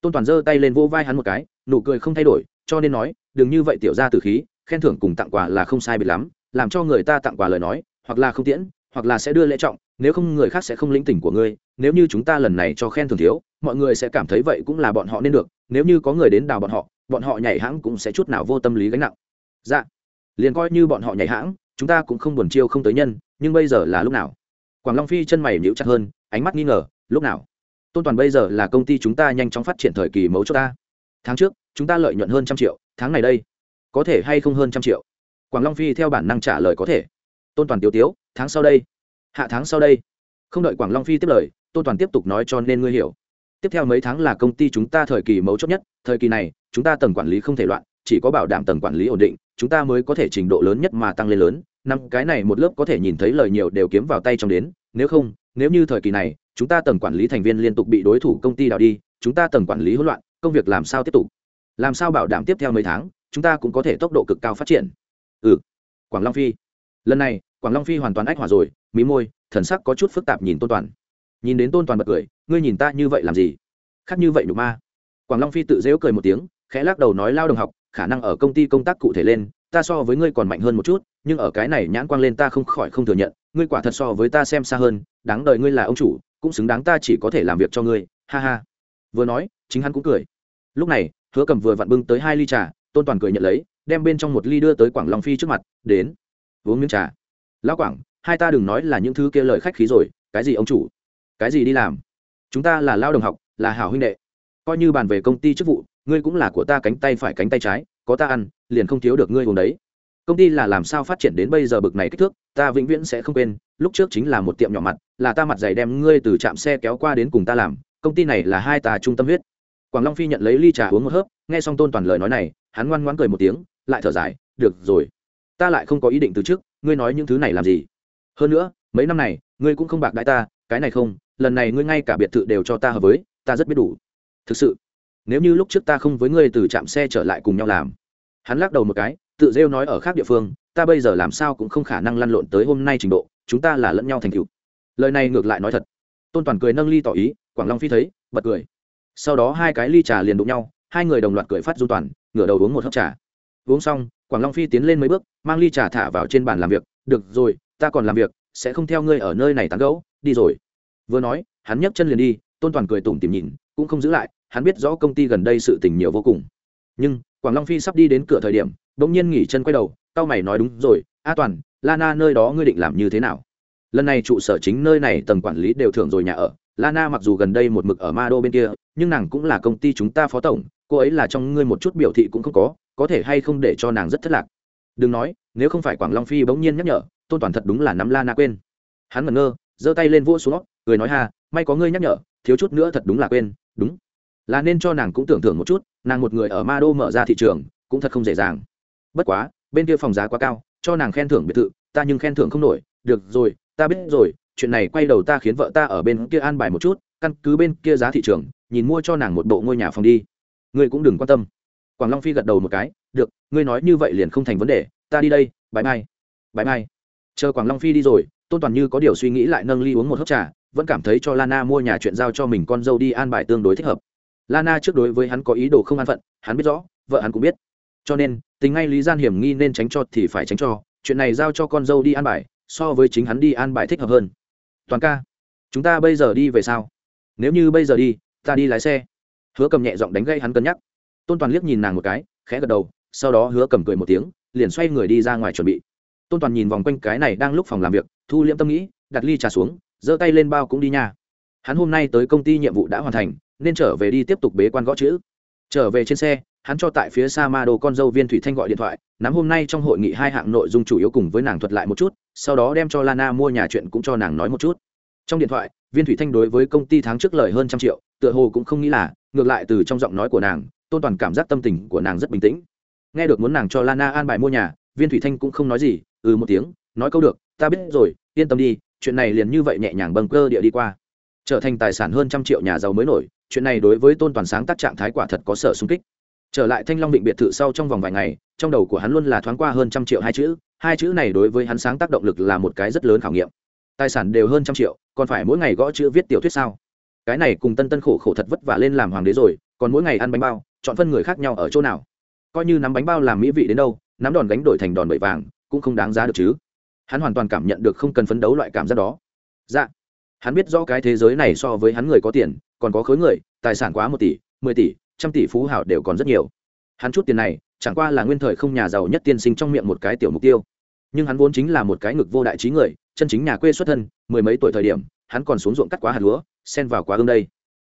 Tôn toàn giơ tay lên vỗ vai hắn một cái, nụ cười không thay đổi, cho nên nói, đừng như vậy tiểu ra từ khí, khen thưởng cùng tặng quà là không sai biệt lắm, làm cho người ta tặng quà lời nói hoặc là không tiễn, hoặc là sẽ đưa lễ trọng, nếu không người khác sẽ không lĩnh tỉnh của ngươi, nếu như chúng ta lần này cho khen thường thiếu, mọi người sẽ cảm thấy vậy cũng là bọn họ nên được, nếu như có người đến đào bọn họ bọn họ nhảy hãng cũng sẽ chút nào vô tâm lý gánh nặng. Dạ. Liền coi như bọn họ nhảy hãng, chúng ta cũng không buồn chiêu không tới nhân, nhưng bây giờ là lúc nào? Quảng long phi chân mày nhíu chặt hơn, ánh mắt nghi ngờ, lúc nào? Tôn toàn bây giờ là công ty chúng ta nhanh chóng phát triển thời kỳ mấu chốt ta. Tháng trước, chúng ta lợi nhuận hơn trăm triệu, tháng này đây, có thể hay không hơn trăm triệu? Quảng long phi theo bản năng trả lời có thể tôn toàn tiêu tiếu, tháng sau đây. Hạ tháng sau đây. Không đợi quảng long phi tiếp lời, tôn toàn tiếp tục nói cho nên ngươi hiểu. Tiếp theo mấy tháng là công ty chúng ta thời kỳ mấu chốt nhất, thời kỳ này, chúng ta tầng quản lý không thể loạn, chỉ có bảo đảm tầng quản lý ổn định, chúng ta mới có thể trình độ lớn nhất mà tăng lên lớn. Năm cái này một lớp có thể nhìn thấy lời nhiều đều kiếm vào tay trong đến, nếu không, nếu như thời kỳ này, chúng ta tầng quản lý thành viên liên tục bị đối thủ công ty đào đi, chúng ta tầng quản lý hỗn loạn, công việc làm sao tiếp tục? Làm sao bảo đảm tiếp theo mấy tháng, chúng ta cũng có thể tốc độ cực cao phát triển? Ừ. Quảng long phi lần này, quảng long phi hoàn toàn ách hỏa rồi, mí môi, thần sắc có chút phức tạp nhìn tôn toàn. Nhìn đến tôn toàn bật cười, ngươi nhìn ta như vậy làm gì? Khác như vậy nhục ma. Quảng long phi tự dễu cười một tiếng, khẽ lắc đầu nói, lao đồng học, khả năng ở công ty công tác cụ thể lên, ta so với ngươi còn mạnh hơn một chút, nhưng ở cái này nhãn quang lên ta không khỏi không thừa nhận, ngươi quả thật so với ta xem xa hơn, đáng đời ngươi là ông chủ, cũng xứng đáng ta chỉ có thể làm việc cho ngươi. Ha ha. Vừa nói, chính hắn cũng cười. Lúc này, hứa cầm vừa vặn bưng tới hai ly trà, tôn toàn cười nhận lấy, đem bên trong một ly đưa tới quảng long phi trước mặt, đến uống miếng trà. Lão quảng, hai ta đừng nói là những thứ kia lời khách khí rồi, cái gì ông chủ? Cái gì đi làm? Chúng ta là lao đồng học, là hảo huynh đệ. Coi như bàn về công ty chức vụ, ngươi cũng là của ta cánh tay phải cánh tay trái, có ta ăn, liền không thiếu được ngươi uống đấy. Công ty là làm sao phát triển đến bây giờ bực này kích thước, ta vĩnh viễn sẽ không quên, lúc trước chính là một tiệm nhỏ mặt, là ta mặt dày đem ngươi từ trạm xe kéo qua đến cùng ta làm, công ty này là hai ta trung tâm huyết. Quảng long phi nhận lấy ly trà uống một hớp, nghe xong tôn toàn lời nói này, hắn ngoan ngoãn cười một tiếng, lại thở dài, được rồi ta lại không có ý định từ trước ngươi nói những thứ này làm gì? Hơn nữa, mấy năm này, ngươi cũng không bạc đãi ta, cái này không, lần này ngươi ngay cả biệt thự đều cho ta hợp với, ta rất biết đủ. Thực sự, nếu như lúc trước ta không với ngươi từ trạm xe trở lại cùng nhau làm, hắn lắc đầu một cái, tự rêu nói ở khác địa phương, ta bây giờ làm sao cũng không khả năng lăn lộn tới hôm nay trình độ, chúng ta là lẫn nhau thành cựu lời này ngược lại nói thật. Tôn toàn cười nâng ly tỏ ý, quảng long phi thấy, bật cười. Sau đó hai cái ly trà liền đụng nhau, hai người đồng loạt cười phát du toàn, ngửa đầu uống một hớp trà. Uống xong quảng long phi tiến lên mấy bước, mang ly trà thả vào trên bàn làm việc, được rồi, ta còn làm việc, sẽ không theo ngươi ở nơi này tán gẫu, đi rồi. Vừa nói, hắn nhấc chân liền đi, tôn toàn cười tủm tìm nhìn, cũng không giữ lại, hắn biết rõ công ty gần đây sự tình nhiều vô cùng. Nhưng, quảng long phi sắp đi đến cửa thời điểm đ ỗ n g nhiên nghỉ chân quay đầu tao mày nói, đúng rồi, a toàn, lana nơi đó ngươi định làm như thế nào? Lần này trụ sở chính nơi này tầng quản lý đều thưởng rồi nhà ở, lana mặc dù gần đây một mực ở ma đô bên kia, nhưng nàng cũng là công ty chúng ta phó tổng cô ấy là trong ngươi một chút biểu thị cũng không có có thể hay không để cho nàng rất thất lạc? Đừng nói, nếu không phải quảng long phi bỗng nhiên nhắc nhở, tôn toàn thật đúng là nắm la na quên. Hắn ngẩn ngơ, giơ tay lên vỗ xuống cười nói ha, may có ngươi nhắc nhở, thiếu chút nữa thật đúng là quên, đúng. Là nên cho nàng cũng tưởng thưởng một chút, nàng một người ở ma đô mở ra thị trường, cũng thật không dễ dàng. Bất quá, bên kia phòng giá quá cao, cho nàng khen thưởng biệt thự, ta nhưng khen thưởng không nổi. Được rồi, ta biết rồi, chuyện này quay đầu ta khiến vợ ta ở bên kia an bài một chút, căn cứ bên kia giá thị trường, nhìn mua cho nàng một bộ ngôi nhà phòng đi ngươi cũng đừng quan tâm. Quảng long phi gật đầu một cái, được, ngươi nói như vậy liền không thành vấn đề, ta đi đây bãi mai bãi mai. Chờ quảng long phi đi rồi, tôn toàn như có điều suy nghĩ lại nâng ly uống một hớp trà, vẫn cảm thấy cho lana mua nhà chuyện giao cho mình con dâu đi an bài tương đối thích hợp. Lana trước đối với hắn có ý đồ không an phận, hắn biết rõ, vợ hắn cũng biết. Cho nên tình ngay lý gian hiểm nghi nên tránh cho thì phải tránh cho, chuyện này giao cho con dâu đi an bài, so với chính hắn đi an bài thích hợp hơn. Toàn ca, chúng ta bây giờ đi về sao? Nếu như bây giờ đi, ta đi lái xe hứa cầm nhẹ giọng đánh gây hắn cân nhắc. Tôn toàn liếc nhìn nàng một cái, khẽ gật đầu, sau đó hứa cầm cười một tiếng, liền xoay người đi ra ngoài chuẩn bị. Tôn toàn nhìn vòng quanh cái này đang lúc phòng làm việc, thu liễm tâm nghĩ, đặt ly trà xuống, giơ tay lên bao cũng đi nha. Hắn hôm nay tới công ty nhiệm vụ đã hoàn thành, nên trở về đi tiếp tục bế quan gõ chữ. Trở về trên xe, hắn cho tại phía xa ma đồ con dâu viên thủy thanh gọi điện thoại, nắm hôm nay trong hội nghị hai hạng nội dung chủ yếu cùng với nàng thuật lại một chút, sau đó đem cho lana mua nhà chuyện cũng cho nàng nói một chút. Trong điện thoại viên thủy thanh đối với công ty tháng trước lời hơn trăm triệu, tựa hồ cũng không nghĩ là, ngược lại từ trong giọng nói của nàng, tôn toàn cảm giác tâm tình của nàng rất bình tĩnh. Nghe được muốn nàng cho lana an bài mua nhà, viên thủy thanh cũng không nói gì ừ một tiếng, nói câu được, ta biết rồi, yên tâm đi, chuyện này liền như vậy nhẹ nhàng bâng cơ địa đi qua. Trở thành tài sản hơn trăm triệu nhà giàu mới nổi, chuyện này đối với tôn toàn sáng tác trạng thái quả thật có sở sung kích. Trở lại thanh long định biệt thự sau trong vòng vài ngày, trong đầu của hắn luôn là thoáng qua hơn trăm triệu hai chữ hai chữ này đối với hắn sáng tác động lực là một cái rất lớn khảo nghiệm tài sản đều hơn trăm triệu, còn phải mỗi ngày gõ chữ viết tiểu thuyết sao? Cái này cùng tân tân khổ khổ thật vất vả lên làm hoàng đế rồi, còn mỗi ngày ăn bánh bao, chọn phân người khác nhau ở chỗ nào? Coi như nắm bánh bao làm mỹ vị đến đâu, nắm đòn gánh đổi thành đòn bậy vàng, cũng không đáng giá được chứ. Hắn hoàn toàn cảm nhận được không cần phấn đấu loại cảm giác đó. Dạ. Hắn biết rõ cái thế giới này so với hắn người có tiền, còn có khối người, tài sản quá một tỷ, mười tỷ, trăm tỷ phú hảo đều còn rất nhiều. Hắn chút tiền này, chẳng qua là nguyên thời không nhà giàu nhất tiên sinh trong miệng một cái tiểu mục tiêu. Nhưng hắn vốn chính là một cái ngực vô đại trí người chân chính nhà quê xuất thân, mười mấy tuổi thời điểm, hắn còn xuống ruộng cắt quá hạt lúa, xen vào quá ương đây.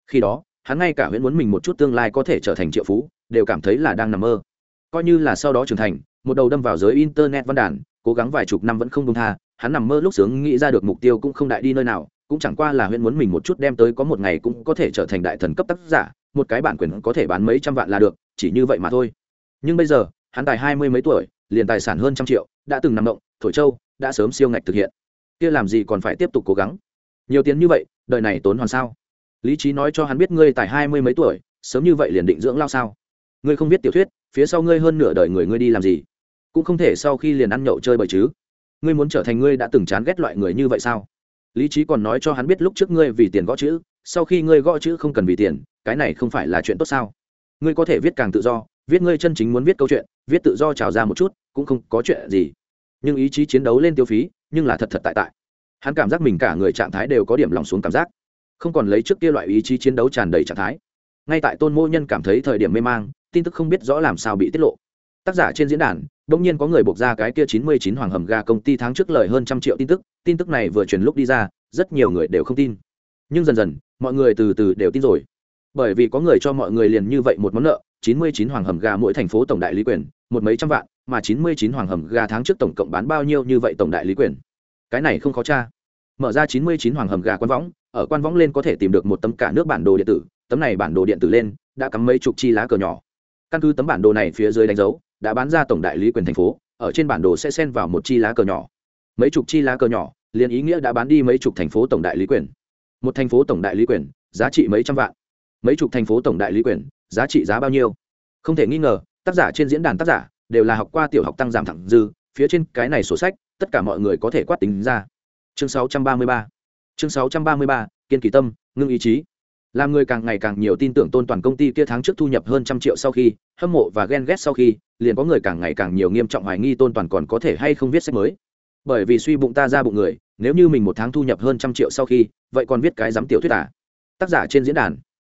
Khi đó, hắn ngay cả huyễn muốn mình một chút tương lai có thể trở thành triệu phú, đều cảm thấy là đang nằm mơ. Coi như là sau đó trưởng thành, một đầu đâm vào giới internet văn đàn, cố gắng vài chục năm vẫn không đông tha, hắn nằm mơ lúc sướng nghĩ ra được mục tiêu cũng không đại đi nơi nào, cũng chẳng qua là huyễn muốn mình một chút đem tới có một ngày cũng có thể trở thành đại thần cấp tác giả, một cái bản quyền có thể bán mấy trăm vạn là được, chỉ như vậy mà thôi. Nhưng bây giờ, hắn tài hai mươi mấy tuổi, liền tài sản hơn trăm triệu, đã từng nằm động, thổi châu đã sớm siêu ngạch thực hiện kia làm gì còn phải tiếp tục cố gắng? Nhiều tiền như vậy, đời này tốn hoàn sao? Lý trí nói cho hắn biết ngươi tài hai mươi mấy tuổi, sớm như vậy liền định dưỡng lao sao? Ngươi không biết tiểu thuyết, phía sau ngươi hơn nửa đời người ngươi đi làm gì? Cũng không thể sau khi liền ăn nhậu chơi bời chứ. Ngươi muốn trở thành ngươi đã từng chán ghét loại người như vậy sao? Lý trí còn nói cho hắn biết lúc trước ngươi vì tiền gõ chữ, sau khi ngươi gõ chữ không cần vì tiền, cái này không phải là chuyện tốt sao? Ngươi có thể viết càng tự do, viết ngươi chân chính muốn viết câu chuyện, viết tự do trào ra một chút, cũng không có chuyện gì. Nhưng ý chí chiến đấu lên tiêu phí nhưng là thật thật tại tại. Hắn cảm giác mình cả người trạng thái đều có điểm lòng xuống cảm giác. Không còn lấy trước kia loại ý chí chiến đấu tràn đầy trạng thái. Ngay tại tôn mô nhân cảm thấy thời điểm mê mang, tin tức không biết rõ làm sao bị tiết lộ. Tác giả trên diễn đàn đông nhiên có người buộc ra cái kia chín mươi chín hoàng hầm ga công ty tháng trước lời hơn trăm triệu tin tức tin tức này vừa truyền lúc đi ra, rất nhiều người đều không tin. Nhưng dần dần, mọi người từ từ đều tin rồi. Bởi vì có người cho mọi người liền như vậy một món nợ chín mươi chín hoàng hầm gà mỗi thành phố tổng đại lý quyền, một mấy trăm vạn, mà chín mươi chín hoàng hầm gà tháng trước tổng cộng bán bao nhiêu như vậy tổng đại lý quyền? Cái này không khó tra. Mở ra chín mươi chín hoàng hầm gà quan võng, ở quan võng lên có thể tìm được một tấm cả nước bản đồ điện tử, tấm này bản đồ điện tử lên, đã cắm mấy chục chi lá cờ nhỏ. Căn cứ tấm bản đồ này phía dưới đánh dấu, đã bán ra tổng đại lý quyền thành phố, ở trên bản đồ sẽ xen vào một chi lá cờ nhỏ. Mấy chục chi lá cờ nhỏ, liền ý nghĩa đã bán đi mấy chục thành phố tổng đại lý quyền. Một thành phố tổng đại lý quyền, giá trị mấy trăm vạn. Mấy chục thành phố tổng đại lý quyền giá trị giá bao nhiêu. Không thể nghi ngờ, tác giả trên diễn đàn tác giả đều là học qua tiểu học tăng giảm thẳng dư, phía trên cái này sổ sách, tất cả mọi người có thể quát tính ra. Chương 633 chương 633 kiên kỳ tâm, ngưng ý chí. Làm người càng ngày càng nhiều tin tưởng tôn toàn công ty kia tháng trước thu nhập hơn trăm triệu sau khi, hâm mộ và ghen ghét sau khi, liền có người càng ngày càng nhiều nghiêm trọng hoài nghi tôn toàn còn có thể hay không viết sách mới. Bởi vì suy bụng ta ra bụng người, nếu như mình một tháng thu nhập hơn trăm triệu sau khi, vậy còn viết cái giám tiểu thuyết à? Tác giả trên diễn đàn.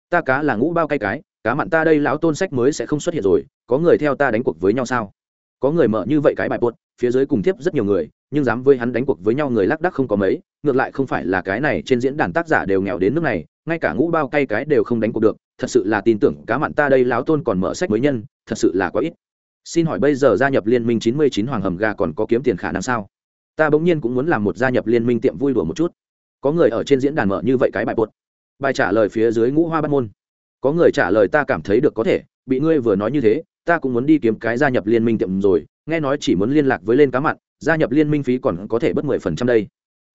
Ta cá là ngũ bao cay cái cá mặn ta đây lão tôn sách mới sẽ không xuất hiện rồi, có người theo ta đánh cuộc với nhau sao? Có người mở như vậy cái bài buốt, phía dưới cùng tiếp rất nhiều người, nhưng dám với hắn đánh cuộc với nhau người lác đắc không có mấy, ngược lại không phải là cái này trên diễn đàn tác giả đều nghèo đến nước này, ngay cả ngũ bao cay cái đều không đánh cuộc được, thật sự là tin tưởng cá mặn ta đây lão tôn còn mở sách mới nhân, thật sự là quá ít. Xin hỏi bây giờ gia nhập liên minh chín mươi chín hoàng hầm gà còn có kiếm tiền khả năng sao? Ta bỗng nhiên cũng muốn làm một gia nhập liên minh tiệm vui đùa một chút. Có người ở trên diễn đàn mở như vậy cái bài bột bài trả lời phía dưới ngũ hoa bắt môn có người trả lời ta cảm thấy được có thể, bị ngươi vừa nói như thế, ta cũng muốn đi kiếm cái gia nhập liên minh tiệm rồi, nghe nói chỉ muốn liên lạc với lên cá mặn, gia nhập liên minh phí còn có thể bất mười phần trăm đây.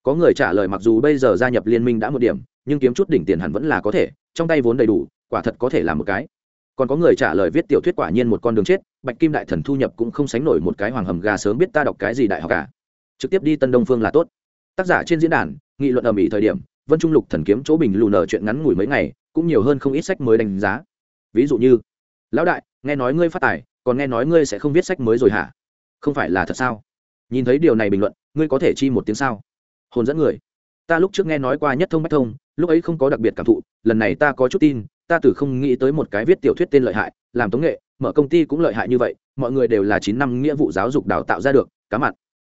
Có người trả lời mặc dù bây giờ gia nhập liên minh đã một điểm, nhưng kiếm chút đỉnh tiền hẳn vẫn là có thể, trong tay vốn đầy đủ, quả thật có thể làm một cái. Còn có người trả lời viết tiểu thuyết quả nhiên một con đường chết, bạch kim đại thần thu nhập cũng không sánh nổi một cái hoàng hầm gà sớm biết ta đọc cái gì đại học cả. Trực tiếp đi tân đông phương là tốt. Tác giả trên diễn đàn, nghị luận ở mỹ thời điểm, vân trung lục thần kiếm chỗ bình lù nở chuyện ngắn ngủi mấy ngày cũng nhiều hơn không ít sách mới đánh giá. Ví dụ như, lão đại, nghe nói ngươi phát tài, còn nghe nói ngươi sẽ không viết sách mới rồi hả? Không phải là thật sao? Nhìn thấy điều này bình luận, ngươi có thể chi một tiếng sao? Hồn dẫn người. Ta lúc trước nghe nói qua nhất thông bách thông, lúc ấy không có đặc biệt cảm thụ, lần này ta có chút tin, ta từ không nghĩ tới một cái viết tiểu thuyết tên lợi hại, làm tống nghệ, mở công ty cũng lợi hại như vậy, mọi người đều là chín năm nghĩa vụ giáo dục đào tạo ra được, cá mặn.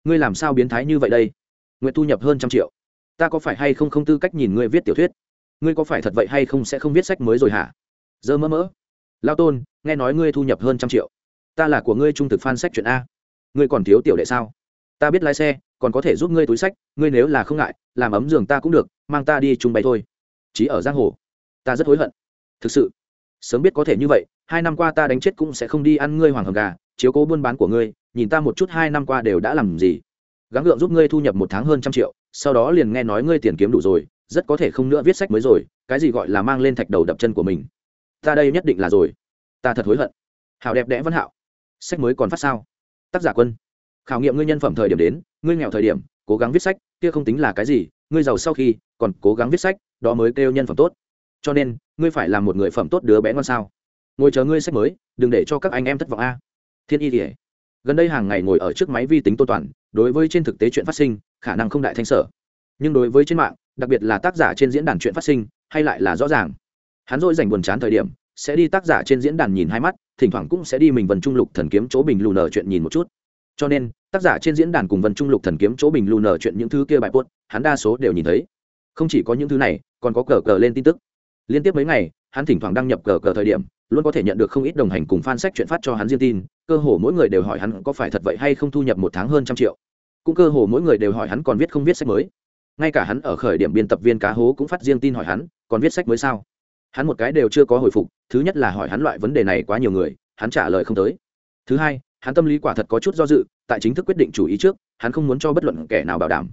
Ngươi làm sao biến thái như vậy đây? Nguyện thu nhập hơn trăm triệu. Ta có phải hay không không tư cách nhìn ngươi viết tiểu thuyết? Ngươi có phải thật vậy hay không sẽ không viết sách mới rồi hả? Dơ mỡ mỡ. Lao tôn, nghe nói ngươi thu nhập hơn trăm triệu. Ta là của ngươi trung thực fan sách chuyện a. Ngươi còn thiếu tiểu đệ sao? Ta biết lái xe, còn có thể giúp ngươi túi sách, ngươi nếu là không ngại, làm ấm giường ta cũng được, mang ta đi chung bay thôi. Chí ở giang hồ. Ta rất hối hận. Thực sự, sớm biết có thể như vậy, hai năm qua ta đánh chết cũng sẽ không đi ăn ngươi hoàng hầm gà, chiếu cố buôn bán của ngươi, nhìn ta một chút hai năm qua đều đã làm gì. Gắng gượng giúp ngươi thu nhập một tháng hơn trăm triệu, sau đó liền nghe nói ngươi tiền kiếm đủ rồi rất có thể không nữa viết sách mới rồi, cái gì gọi là mang lên thạch đầu đập chân của mình. Ta đây nhất định là rồi. Ta thật hối hận. Hảo đẹp đẽ văn hạo. Sách mới còn phát sao? Tác giả quân. Khảo nghiệm ngươi nhân phẩm thời điểm đến, ngươi nghèo thời điểm, cố gắng viết sách, kia không tính là cái gì, ngươi giàu sau khi, còn cố gắng viết sách, đó mới kêu nhân phẩm tốt. Cho nên, ngươi phải làm một người phẩm tốt đứa bé ngon sao. Ngồi chờ ngươi sách mới, đừng để cho các anh em thất vọng a. Thiên y thì gần đây hàng ngày ngồi ở trước máy vi tính tô toàn, đối với trên thực tế chuyện phát sinh, khả năng không đại thanh sở. Nhưng đối với trên mạng đặc biệt là tác giả trên diễn đàn chuyện phát sinh, hay lại là rõ ràng. Hắn dỗi dành buồn chán thời điểm, sẽ đi tác giả trên diễn đàn nhìn hai mắt, thỉnh thoảng cũng sẽ đi mình vần trung lục thần kiếm chỗ bình lù nở chuyện nhìn một chút. Cho nên, tác giả trên diễn đàn cùng vần trung lục thần kiếm chỗ bình lù nở chuyện những thứ kia bài post, hắn đa số đều nhìn thấy. Không chỉ có những thứ này, còn có cờ cờ lên tin tức. Liên tiếp mấy ngày, hắn thỉnh thoảng đăng nhập cờ cờ thời điểm, luôn có thể nhận được không ít đồng hành cùng fan sách chuyện phát cho hắn riêng tin, cơ hồ mỗi người đều hỏi hắn có phải thật vậy hay không thu nhập một tháng hơn trăm triệu. Cũng cơ hồ mỗi người đều hỏi hắn còn viết không viết sách mới ngay cả hắn ở khởi điểm biên tập viên cá hố cũng phát riêng tin hỏi hắn, còn viết sách mới sao? Hắn một cái đều chưa có hồi phục, thứ nhất là hỏi hắn loại vấn đề này quá nhiều người, hắn trả lời không tới. Thứ hai, hắn tâm lý quả thật có chút do dự, tại chính thức quyết định chủ ý trước, hắn không muốn cho bất luận kẻ nào bảo đảm.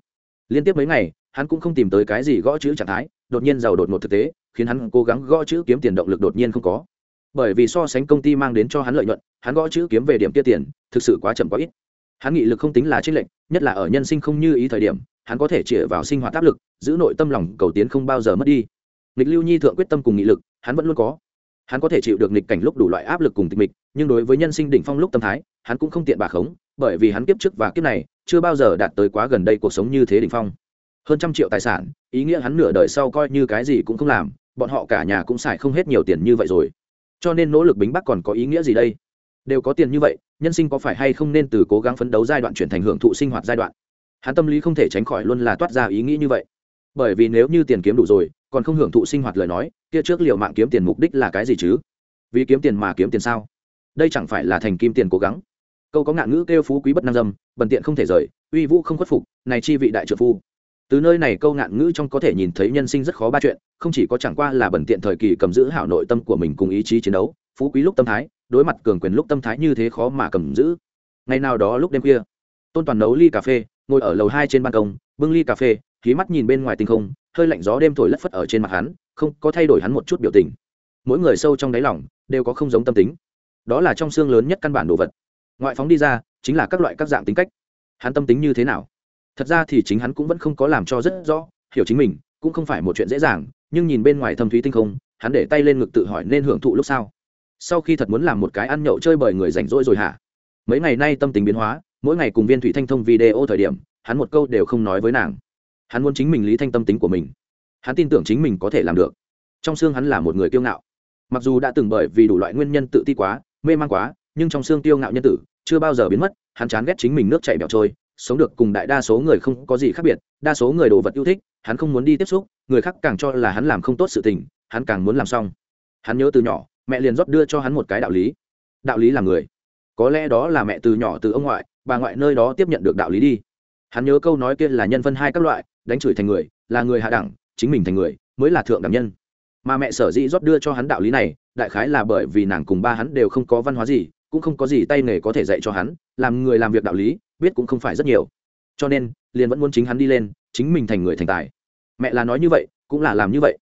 Liên tiếp mấy ngày, hắn cũng không tìm tới cái gì gõ chữ trạng thái, đột nhiên giàu đột ngột thực tế, khiến hắn cố gắng gõ chữ kiếm tiền động lực đột nhiên không có. Bởi vì so sánh công ty mang đến cho hắn lợi nhuận, hắn gõ chữ kiếm về điểm kia tiền, thực sự quá chậm quá ít hắn nghị lực không tính là trích lệnh nhất là ở nhân sinh không như ý thời điểm, hắn có thể chĩa vào sinh hoạt áp lực, giữ nội tâm lòng cầu tiến không bao giờ mất đi. Nghịch lưu nhi thượng quyết tâm cùng nghị lực, hắn vẫn luôn có. Hắn có thể chịu được nghịch cảnh lúc đủ loại áp lực cùng tịch mịch, nhưng đối với nhân sinh đỉnh phong lúc tâm thái, hắn cũng không tiện bà khống, bởi vì hắn kiếp trước và kiếp này, chưa bao giờ đạt tới quá gần đây cuộc sống như thế đỉnh phong. Hơn trăm triệu tài sản, ý nghĩa hắn nửa đời sau coi như cái gì cũng không làm, bọn họ cả nhà cũng xài không hết nhiều tiền như vậy rồi. Cho nên nỗ lực bính bắc còn có ý nghĩa gì đây? Đều có tiền như vậy nhân sinh có phải hay không nên từ cố gắng phấn đấu giai đoạn chuyển thành hưởng thụ sinh hoạt giai đoạn? Hắn tâm lý không thể tránh khỏi luôn là toát ra ý nghĩ như vậy. Bởi vì nếu như tiền kiếm đủ rồi, còn không hưởng thụ sinh hoạt lời nói, kia trước liệu mạng kiếm tiền mục đích là cái gì chứ? Vì kiếm tiền mà kiếm tiền sao? Đây chẳng phải là thành kim tiền cố gắng? Câu có ngạn ngữ kêu phú quý bất nam dâm, bần tiện không thể rời, uy vũ không khuất phục, này chi vị đại trợ phu. Từ nơi này câu ngạn ngữ trong có thể nhìn thấy nhân sinh rất khó ba chuyện, không chỉ có chẳng qua là bẩn tiện thời kỳ cầm giữ hảo nội tâm của mình cùng ý chí chiến đấu, phú quý lúc tâm thái đối mặt cường quyền lúc tâm thái như thế khó mà cầm giữ. Ngày nào đó lúc đêm khuya, tôn toàn nấu ly cà phê, ngồi ở lầu hai trên ban công, bưng ly cà phê khí mắt nhìn bên ngoài tinh không, hơi lạnh gió đêm thổi lất phất ở trên mặt hắn, không có thay đổi hắn một chút biểu tình. Mỗi người sâu trong đáy lòng đều có không giống tâm tính. Đó là trong xương lớn nhất căn bản đồ vật. Ngoại phóng đi ra, chính là các loại các dạng tính cách. Hắn tâm tính như thế nào? Thật ra thì chính hắn cũng vẫn không có làm cho rất rõ, hiểu chính mình, cũng không phải một chuyện dễ dàng, nhưng nhìn bên ngoài thâm thúy tinh không, hắn để tay lên ngực tự hỏi nên hưởng thụ lúc sau sau khi thật muốn làm một cái ăn nhậu chơi bời người rảnh rỗi rồi hả? Mấy ngày nay tâm tình biến hóa, mỗi ngày cùng viên thủy thanh thông video thời điểm, hắn một câu đều không nói với nàng. Hắn muốn chính mình lý thanh tâm tính của mình. Hắn tin tưởng chính mình có thể làm được. Trong xương hắn là một người kiêu ngạo. Mặc dù đã từng bởi vì đủ loại nguyên nhân tự ti quá, mê man quá, nhưng trong xương kiêu ngạo nhân tử, chưa bao giờ biến mất, hắn chán ghét chính mình nước chảy bẹo trôi, sống được cùng đại đa số người không có gì khác biệt, đa số người đồ vật yêu thích, hắn không muốn đi tiếp xúc, người khác càng cho là hắn làm không tốt sự tình, hắn càng muốn làm xong. Hắn nhớ từ nhỏ mẹ liền rót đưa cho hắn một cái đạo lý. Đạo lý là người. Có lẽ đó là mẹ từ nhỏ từ ông ngoại, bà ngoại nơi đó tiếp nhận được đạo lý đi. Hắn nhớ câu nói kia là nhân phân hai các loại, đánh chửi thành người, là người hạ đẳng, chính mình thành người, mới là thượng đẳng nhân. Mà mẹ sở dĩ rót đưa cho hắn đạo lý này, đại khái là bởi vì nàng cùng ba hắn đều không có văn hóa gì, cũng không có gì tay nghề có thể dạy cho hắn, làm người làm việc đạo lý, biết cũng không phải rất nhiều. Cho nên, liền vẫn muốn chính hắn đi lên, chính mình thành người thành tài. Mẹ là nói như vậy, cũng là làm như vậy.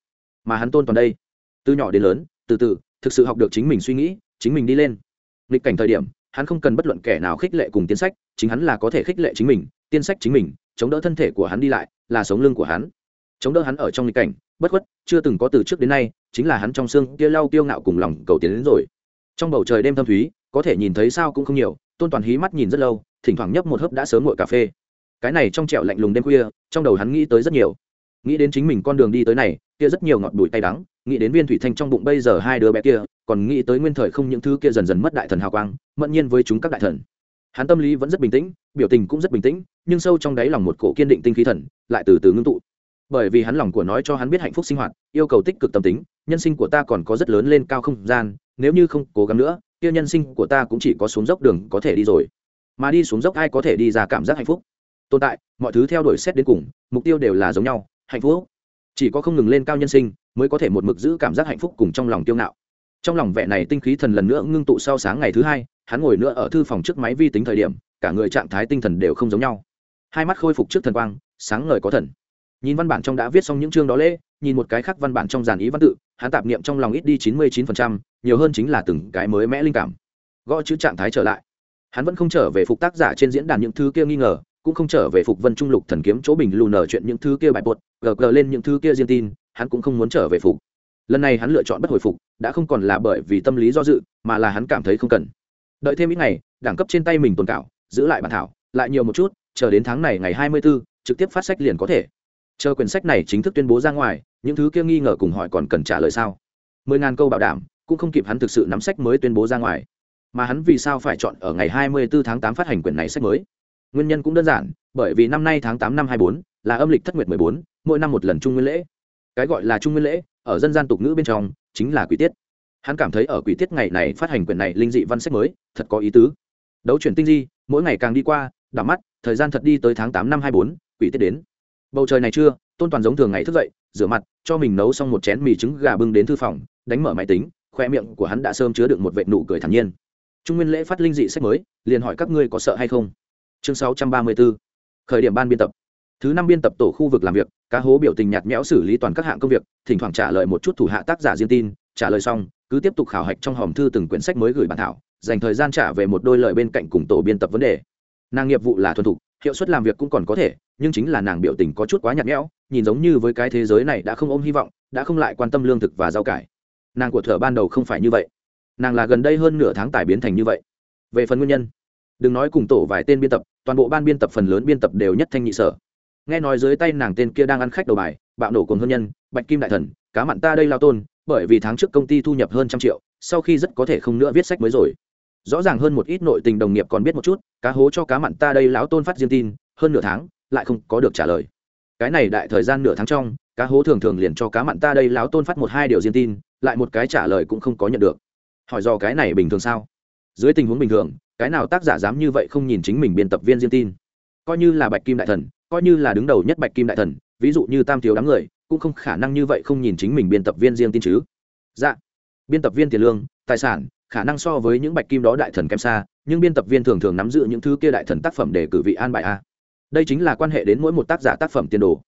Mà hắn tôn toàn đây. Từ nhỏ đến lớn, từ từ thực sự học được chính mình suy nghĩ, chính mình đi lên. Nghịch cảnh thời điểm, hắn không cần bất luận kẻ nào khích lệ cùng tiến sách, chính hắn là có thể khích lệ chính mình, tiên sách chính mình, chống đỡ thân thể của hắn đi lại, là sống lưng của hắn. Chống đỡ hắn ở trong nghịch cảnh, bất khuất, chưa từng có từ trước đến nay, chính là hắn trong xương kia lau tiêu ngạo cùng lòng cầu tiến đến rồi. Trong bầu trời đêm thâm thúy, có thể nhìn thấy sao cũng không nhiều, tôn toàn hí mắt nhìn rất lâu, thỉnh thoảng nhấp một hớp đã sớm ngồi cà phê. Cái này trong trẹo lạnh lùng đêm khuya, trong đầu hắn nghĩ tới rất nhiều. Nghĩ đến chính mình con đường đi tới này, kia rất nhiều ngọt bụi tay đắng nghĩ đến viên thủy thanh trong bụng bây giờ hai đứa bé kia, còn nghĩ tới nguyên thời không những thứ kia dần dần mất đại thần hào quang, mẫn nhiên với chúng các đại thần. Hắn tâm lý vẫn rất bình tĩnh, biểu tình cũng rất bình tĩnh, nhưng sâu trong đáy lòng một cổ kiên định tinh khí thần lại từ từ ngưng tụ. Bởi vì hắn lòng của nói cho hắn biết hạnh phúc sinh hoạt, yêu cầu tích cực tâm tính, nhân sinh của ta còn có rất lớn lên cao không gian, nếu như không cố gắng nữa, kia nhân sinh của ta cũng chỉ có xuống dốc đường có thể đi rồi. Mà đi xuống dốc ai có thể đi ra cảm giác hạnh phúc? Tồn tại, mọi thứ theo đuổi xét đến cùng, mục tiêu đều là giống nhau, hạnh phúc. Chỉ có không ngừng lên cao nhân sinh mới có thể một mực giữ cảm giác hạnh phúc cùng trong lòng tiêu ngạo. Trong lòng vẻ này tinh khí thần lần nữa ngưng tụ sau sáng ngày thứ hai, hắn ngồi nữa ở thư phòng trước máy vi tính thời điểm, cả người trạng thái tinh thần đều không giống nhau. Hai mắt khôi phục trước thần quang, sáng ngời có thần. Nhìn văn bản trong đã viết xong những chương đó lễ, nhìn một cái khác văn bản trong giàn ý văn tự, hắn tạp niệm trong lòng ít đi chín mươi chín phần trăm, nhiều hơn chính là từng cái mới mẽ linh cảm. Gõ chữ trạng thái trở lại. Hắn vẫn không trở về phục tác giả trên diễn đàn những thứ kia nghi ngờ, cũng không trở về phục vân trung lục thần kiếm chỗ bình lù nở chuyện những thứ kia bài bột, gờ gờ lên những thứ kia riêng tin hắn cũng không muốn trở về phục. Lần này hắn lựa chọn bất hồi phục đã không còn là bởi vì tâm lý do dự mà là hắn cảm thấy không cần. Đợi thêm ít ngày đẳng cấp trên tay mình tồn cảo giữ lại bản thảo lại nhiều một chút chờ đến tháng này ngày hai mươi 24, trực tiếp phát sách liền có thể. Chờ quyển sách này chính thức tuyên bố ra ngoài những thứ kia nghi ngờ cùng hỏi còn cần trả lời sao? Mười ngàn câu bảo đảm cũng không kịp hắn thực sự nắm sách mới tuyên bố ra ngoài. Mà hắn vì sao phải chọn ở ngày hai mươi 24 tháng tám phát hành quyển này sách mới? Nguyên nhân cũng đơn giản bởi vì năm nay tháng tám năm hai bốn là âm lịch thất nguyệt mười bốn mỗi năm một lần trung nguyên lễ cái gọi là trung nguyên lễ, ở dân gian tục ngữ bên trong, chính là quỷ tiết. Hắn cảm thấy ở quỷ tiết ngày này phát hành quyển này linh dị văn sách mới, thật có ý tứ. Đấu chuyển tinh di, mỗi ngày càng đi qua, đảo mắt, thời gian thật đi tới tháng tám năm hai bốn, quỷ tiết đến. Bầu trời này chưa, tôn toàn giống thường ngày thức dậy, rửa mặt, cho mình nấu xong một chén mì trứng gà bưng đến thư phòng, đánh mở máy tính, khoe miệng của hắn đã sơm chứa đựng một vệ nụ cười thản nhiên. Trung nguyên lễ phát linh dị sách mới, liền hỏi các ngươi có sợ hay không? Chương sáu trăm ba mươi 634. khởi điểm ban biên tập. Thứ năm biên tập tổ khu vực làm việc cá hố biểu tình nhạt nhẽo xử lý toàn các hạng công việc, thỉnh thoảng trả lời một chút thủ hạ tác giả riêng tin, trả lời xong, cứ tiếp tục khảo hạch trong hòm thư từng quyển sách mới gửi bản thảo, dành thời gian trả về một đôi lời bên cạnh cùng tổ biên tập vấn đề. Nàng nghiệp vụ là thuần thục, hiệu suất làm việc cũng còn có thể, nhưng chính là nàng biểu tình có chút quá nhạt nhẽo, nhìn giống như với cái thế giới này đã không ôm hy vọng, đã không lại quan tâm lương thực và rau cải. Nàng của thợ ban đầu không phải như vậy. Nàng là gần đây hơn nửa tháng tài biến thành như vậy. Về phần nguyên nhân, đừng nói cùng tổ vài tên biên tập, toàn bộ ban biên tập phần lớn biên tập đều nhất thanh nhị sở nghe nói dưới tay nàng tên kia đang ăn khách đầu bài, bạo nổ cùng hơn nhân, bạch kim đại thần, cá mặn ta đây lao tôn, bởi vì tháng trước công ty thu nhập hơn trăm triệu, sau khi rất có thể không nữa viết sách mới rồi. Rõ ràng hơn một ít nội tình đồng nghiệp còn biết một chút, cá hố cho cá mặn ta đây lão tôn phát riêng tin, hơn nửa tháng, lại không có được trả lời. Cái này đại thời gian nửa tháng trong, cá hố thường thường liền cho cá mặn ta đây lão tôn phát một hai điều riêng tin, lại một cái trả lời cũng không có nhận được. Hỏi do cái này bình thường sao? Dưới tình huống bình thường, cái nào tác giả dám như vậy không nhìn chính mình biên tập viên riêng tin? Coi như là bạch kim đại thần coi như là đứng đầu nhất bạch kim đại thần, ví dụ như tam thiếu đám người, cũng không khả năng như vậy không nhìn chính mình biên tập viên riêng tin chứ. Dạ. Biên tập viên tiền lương, tài sản, khả năng so với những bạch kim đó đại thần kém xa, nhưng biên tập viên thường thường nắm giữ những thứ kia đại thần tác phẩm để cử vị an bài a. Đây chính là quan hệ đến mỗi một tác giả tác phẩm tiền đồ.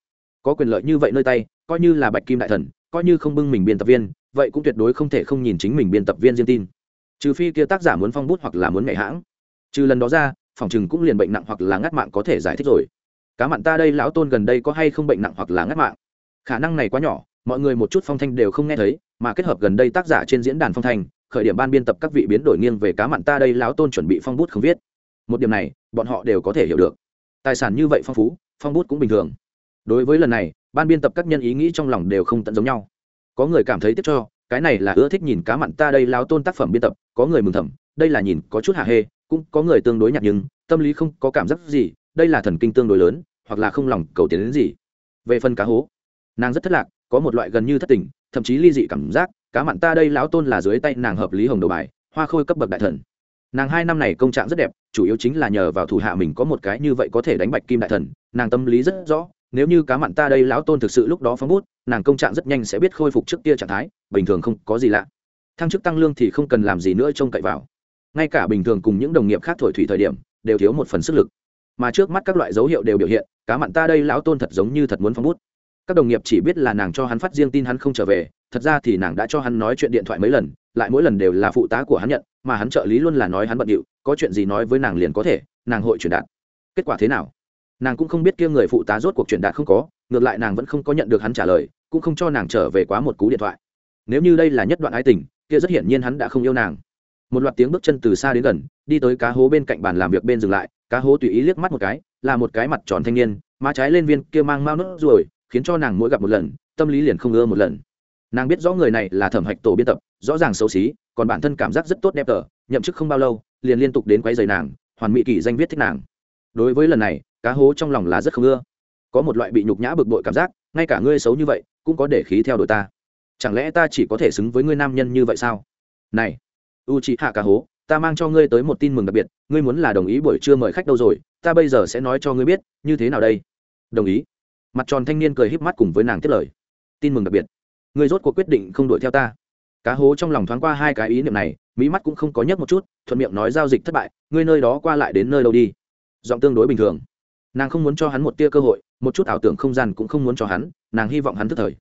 Có quyền lợi như vậy nơi tay, coi như là bạch kim đại thần, coi như không bưng mình biên tập viên, vậy cũng tuyệt đối không thể không nhìn chính mình biên tập viên riêng tin. Trừ phi kia tác giả muốn phong bút hoặc là muốn nhảy hãng. Trừ lần đó ra, phòng chừng cũng liền bệnh nặng hoặc là ngắt mạng có thể giải thích rồi cá mặn ta đây lão tôn gần đây có hay không bệnh nặng hoặc là ngắt mạng? Khả năng này quá nhỏ, mọi người một chút phong thanh đều không nghe thấy, mà kết hợp gần đây tác giả trên diễn đàn phong thanh, khởi điểm ban biên tập các vị biến đổi nghiêng về cá mặn ta đây lão tôn chuẩn bị phong bút không viết. Một điểm này, bọn họ đều có thể hiểu được. Tài sản như vậy phong phú, phong bút cũng bình thường. Đối với lần này, ban biên tập các nhân ý nghĩ trong lòng đều không tận giống nhau. Có người cảm thấy tiếc cho, cái này là ưa thích nhìn cá mặn ta đây lão tôn tác phẩm biên tập, có người mừng thầm, đây là nhìn có chút hạ hê, cũng có người tương đối nhạt nhưng, tâm lý không có cảm giác gì đây là thần kinh tương đối lớn, hoặc là không lòng cầu tiến đến gì. Về phần cá hố, nàng rất thất lạc, có một loại gần như thất tình, thậm chí ly dị cảm giác, cá mặn ta đây lão tôn là dưới tay nàng hợp lý hồng đầu bài, hoa khôi cấp bậc đại thần. Nàng hai năm này công trạng rất đẹp, chủ yếu chính là nhờ vào thủ hạ mình có một cái như vậy có thể đánh bạch kim đại thần, nàng tâm lý rất rõ, nếu như cá mặn ta đây lão tôn thực sự lúc đó phóng bút, nàng công trạng rất nhanh sẽ biết khôi phục trước kia trạng thái, bình thường không có gì lạ. Thăng chức tăng lương thì không cần làm gì nữa trông cậy vào. Ngay cả bình thường cùng những đồng nghiệp khác thổi thủy thời điểm, đều thiếu một phần sức lực mà trước mắt các loại dấu hiệu đều biểu hiện, cá mặn ta đây lão tôn thật giống như thật muốn phóng bút. Các đồng nghiệp chỉ biết là nàng cho hắn phát riêng tin hắn không trở về, thật ra thì nàng đã cho hắn nói chuyện điện thoại mấy lần, lại mỗi lần đều là phụ tá của hắn nhận, mà hắn trợ lý luôn là nói hắn bận điệu, có chuyện gì nói với nàng liền có thể, nàng hội truyền đạt. Kết quả thế nào? Nàng cũng không biết kia người phụ tá rốt cuộc truyền đạt không có, ngược lại nàng vẫn không có nhận được hắn trả lời, cũng không cho nàng trở về quá một cú điện thoại. Nếu như đây là nhất đoạn ái tình, kia rất hiển nhiên hắn đã không yêu nàng một loạt tiếng bước chân từ xa đến gần, đi tới cá hố bên cạnh bàn làm việc bên dừng lại, cá hố tùy ý liếc mắt một cái, là một cái mặt tròn thanh niên, má trái lên viên kia mang mau nốt ruồi, khiến cho nàng mỗi gặp một lần, tâm lý liền không ưa một lần. Nàng biết rõ người này là thẩm hạch tổ biên tập, rõ ràng xấu xí, còn bản thân cảm giác rất tốt đẹp tờ, nhậm chức không bao lâu, liền liên tục đến quấy giày nàng, hoàn mỹ kỷ danh viết thích nàng. Đối với lần này, cá hố trong lòng là rất không ưa. Có một loại bị nhục nhã bực bội cảm giác, ngay cả ngươi xấu như vậy, cũng có để khí theo đuổi ta. Chẳng lẽ ta chỉ có thể xứng với ngươi nam nhân như vậy sao? Này u chị hạ cá hố ta mang cho ngươi tới một tin mừng đặc biệt, ngươi muốn là đồng ý buổi trưa mời khách đâu rồi, ta bây giờ sẽ nói cho ngươi biết, như thế nào đây? Đồng ý. Mặt tròn thanh niên cười híp mắt cùng với nàng tiết lời. Tin mừng đặc biệt. Ngươi rốt cuộc quyết định không đuổi theo ta. Cá hố trong lòng thoáng qua hai cái ý niệm này, mỹ mắt cũng không có nhấc một chút, thuận miệng nói giao dịch thất bại, ngươi nơi đó qua lại đến nơi đâu đi? Giọng tương đối bình thường. Nàng không muốn cho hắn một tia cơ hội, một chút ảo tưởng không gian cũng không muốn cho hắn, nàng hy vọng hắn thức thời.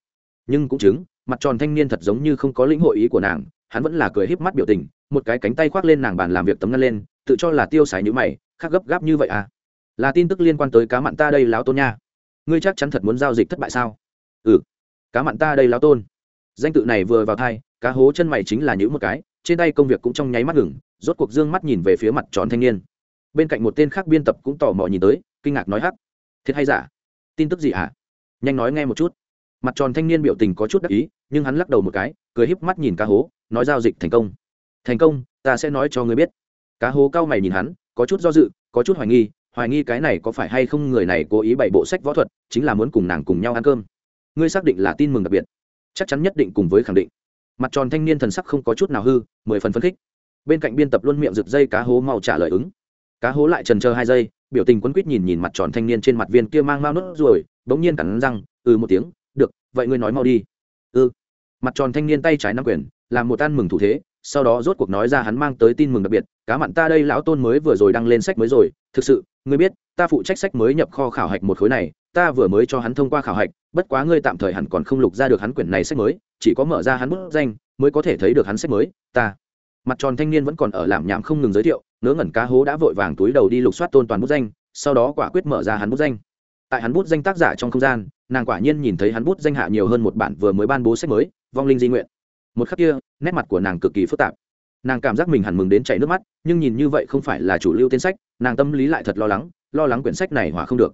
Nhưng cũng chứng, mặt tròn thanh niên thật giống như không có lĩnh hội ý của nàng hắn vẫn là cười híp mắt biểu tình, một cái cánh tay khoác lên nàng bàn làm việc tấm ngăn lên, tự cho là tiêu xài như mày, khác gấp gáp như vậy à? Là tin tức liên quan tới cá mặn ta đây láo tôn nha. Ngươi chắc chắn thật muốn giao dịch thất bại sao? Ừ. Cá mặn ta đây láo tôn. Danh tự này vừa vào thai, cá hố chân mày chính là những một cái, trên tay công việc cũng trong nháy mắt ngừng, rốt cuộc dương mắt nhìn về phía mặt tròn thanh niên. Bên cạnh một tên khác biên tập cũng tò mò nhìn tới, kinh ngạc nói hắc. Thiệt hay giả? Tin tức gì hả? Nhanh nói nghe một chút. Mặt tròn thanh niên biểu tình có chút đắc ý, nhưng hắn lắc đầu một cái, cười híp mắt nhìn cá hố nói giao dịch thành công. Thành công, ta sẽ nói cho ngươi biết. Cá hố cao mày nhìn hắn, có chút do dự, có chút hoài nghi hoài nghi cái này có phải hay không người này cố ý bày bộ sách võ thuật, chính là muốn cùng nàng cùng nhau ăn cơm. Ngươi xác định là tin mừng đặc biệt. Chắc chắn nhất định cùng với khẳng định. Mặt tròn thanh niên thần sắc không có chút nào hư, mười phần phấn khích. Bên cạnh biên tập luôn miệng rực dây cá hố mau trả lời ứng. Cá hố lại trần chờ hai giây, biểu tình quấn quýt nhìn nhìn mặt tròn thanh niên trên mặt viên kia mang mau nốt ruồi, bỗng nhiên cắn răng ừ một tiếng, được, vậy ngươi nói mau đi. Ừ. mặt tròn thanh niên tay trái nắm quyền làm một ăn mừng thủ thế, sau đó rốt cuộc nói ra hắn mang tới tin mừng đặc biệt, cá mặn ta đây lão tôn mới vừa rồi đăng lên sách mới rồi, thực sự, ngươi biết, ta phụ trách sách mới nhập kho khảo hạch một khối này, ta vừa mới cho hắn thông qua khảo hạch, bất quá ngươi tạm thời hẳn còn không lục ra được hắn quyển này sách mới, chỉ có mở ra hắn bút danh, mới có thể thấy được hắn sách mới, ta. Mặt tròn thanh niên vẫn còn ở làm nhảm không ngừng giới thiệu nớ ngẩn cá hố đã vội vàng túi đầu đi lục soát tôn toàn bút danh, sau đó quả quyết mở ra hắn bút danh. Tại hắn bút danh tác giả trong không gian, nàng quả nhiên nhìn thấy hắn bút danh hạ nhiều hơn một bản vừa mới ban bố sách mới, vong linh di nguyện một khắc kia, nét mặt của nàng cực kỳ phức tạp. Nàng cảm giác mình hẳn mừng đến chảy nước mắt, nhưng nhìn như vậy không phải là chủ lưu tên sách, nàng tâm lý lại thật lo lắng lo lắng quyển sách này hỏa không được.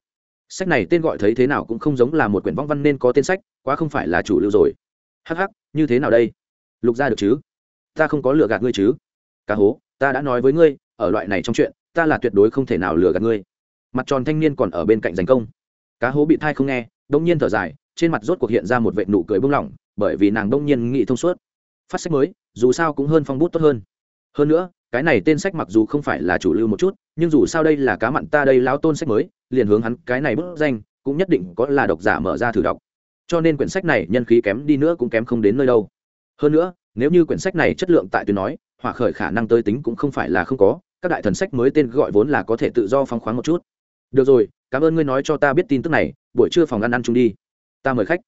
Sách này tên gọi thấy thế nào cũng không giống là một quyển vong văn nên có tên sách, quá không phải là chủ lưu rồi. Hắc hắc, như thế nào đây? Lục ra được chứ? Ta không có lừa gạt ngươi chứ. Cá hố, ta đã nói với ngươi, ở loại này trong chuyện, ta là tuyệt đối không thể nào lừa gạt ngươi. Mặt tròn thanh niên còn ở bên cạnh giành công. Cá hố bị thai không nghe đông nhiên thở dài, trên mặt rốt cuộc hiện ra một vệ nụ cười bưng lỏng, bởi vì nàng đông nhiên nghĩ thông suốt phát sách mới, dù sao cũng hơn phong bút tốt hơn. Hơn nữa, cái này tên sách mặc dù không phải là chủ lưu một chút, nhưng dù sao đây là cá mặn ta đây lao tôn sách mới, liền hướng hắn cái này bức danh, cũng nhất định có là độc giả mở ra thử đọc. Cho nên quyển sách này nhân khí kém đi nữa cũng kém không đến nơi đâu. Hơn nữa, nếu như quyển sách này chất lượng tại tuyến nói, hỏa khởi khả năng tới tính cũng không phải là không có, các đại thần sách mới tên gọi vốn là có thể tự do phóng khoáng một chút. Được rồi, cảm ơn ngươi nói cho ta biết tin tức này, buổi trưa phòng ăn ăn chung đi. Ta mời khách.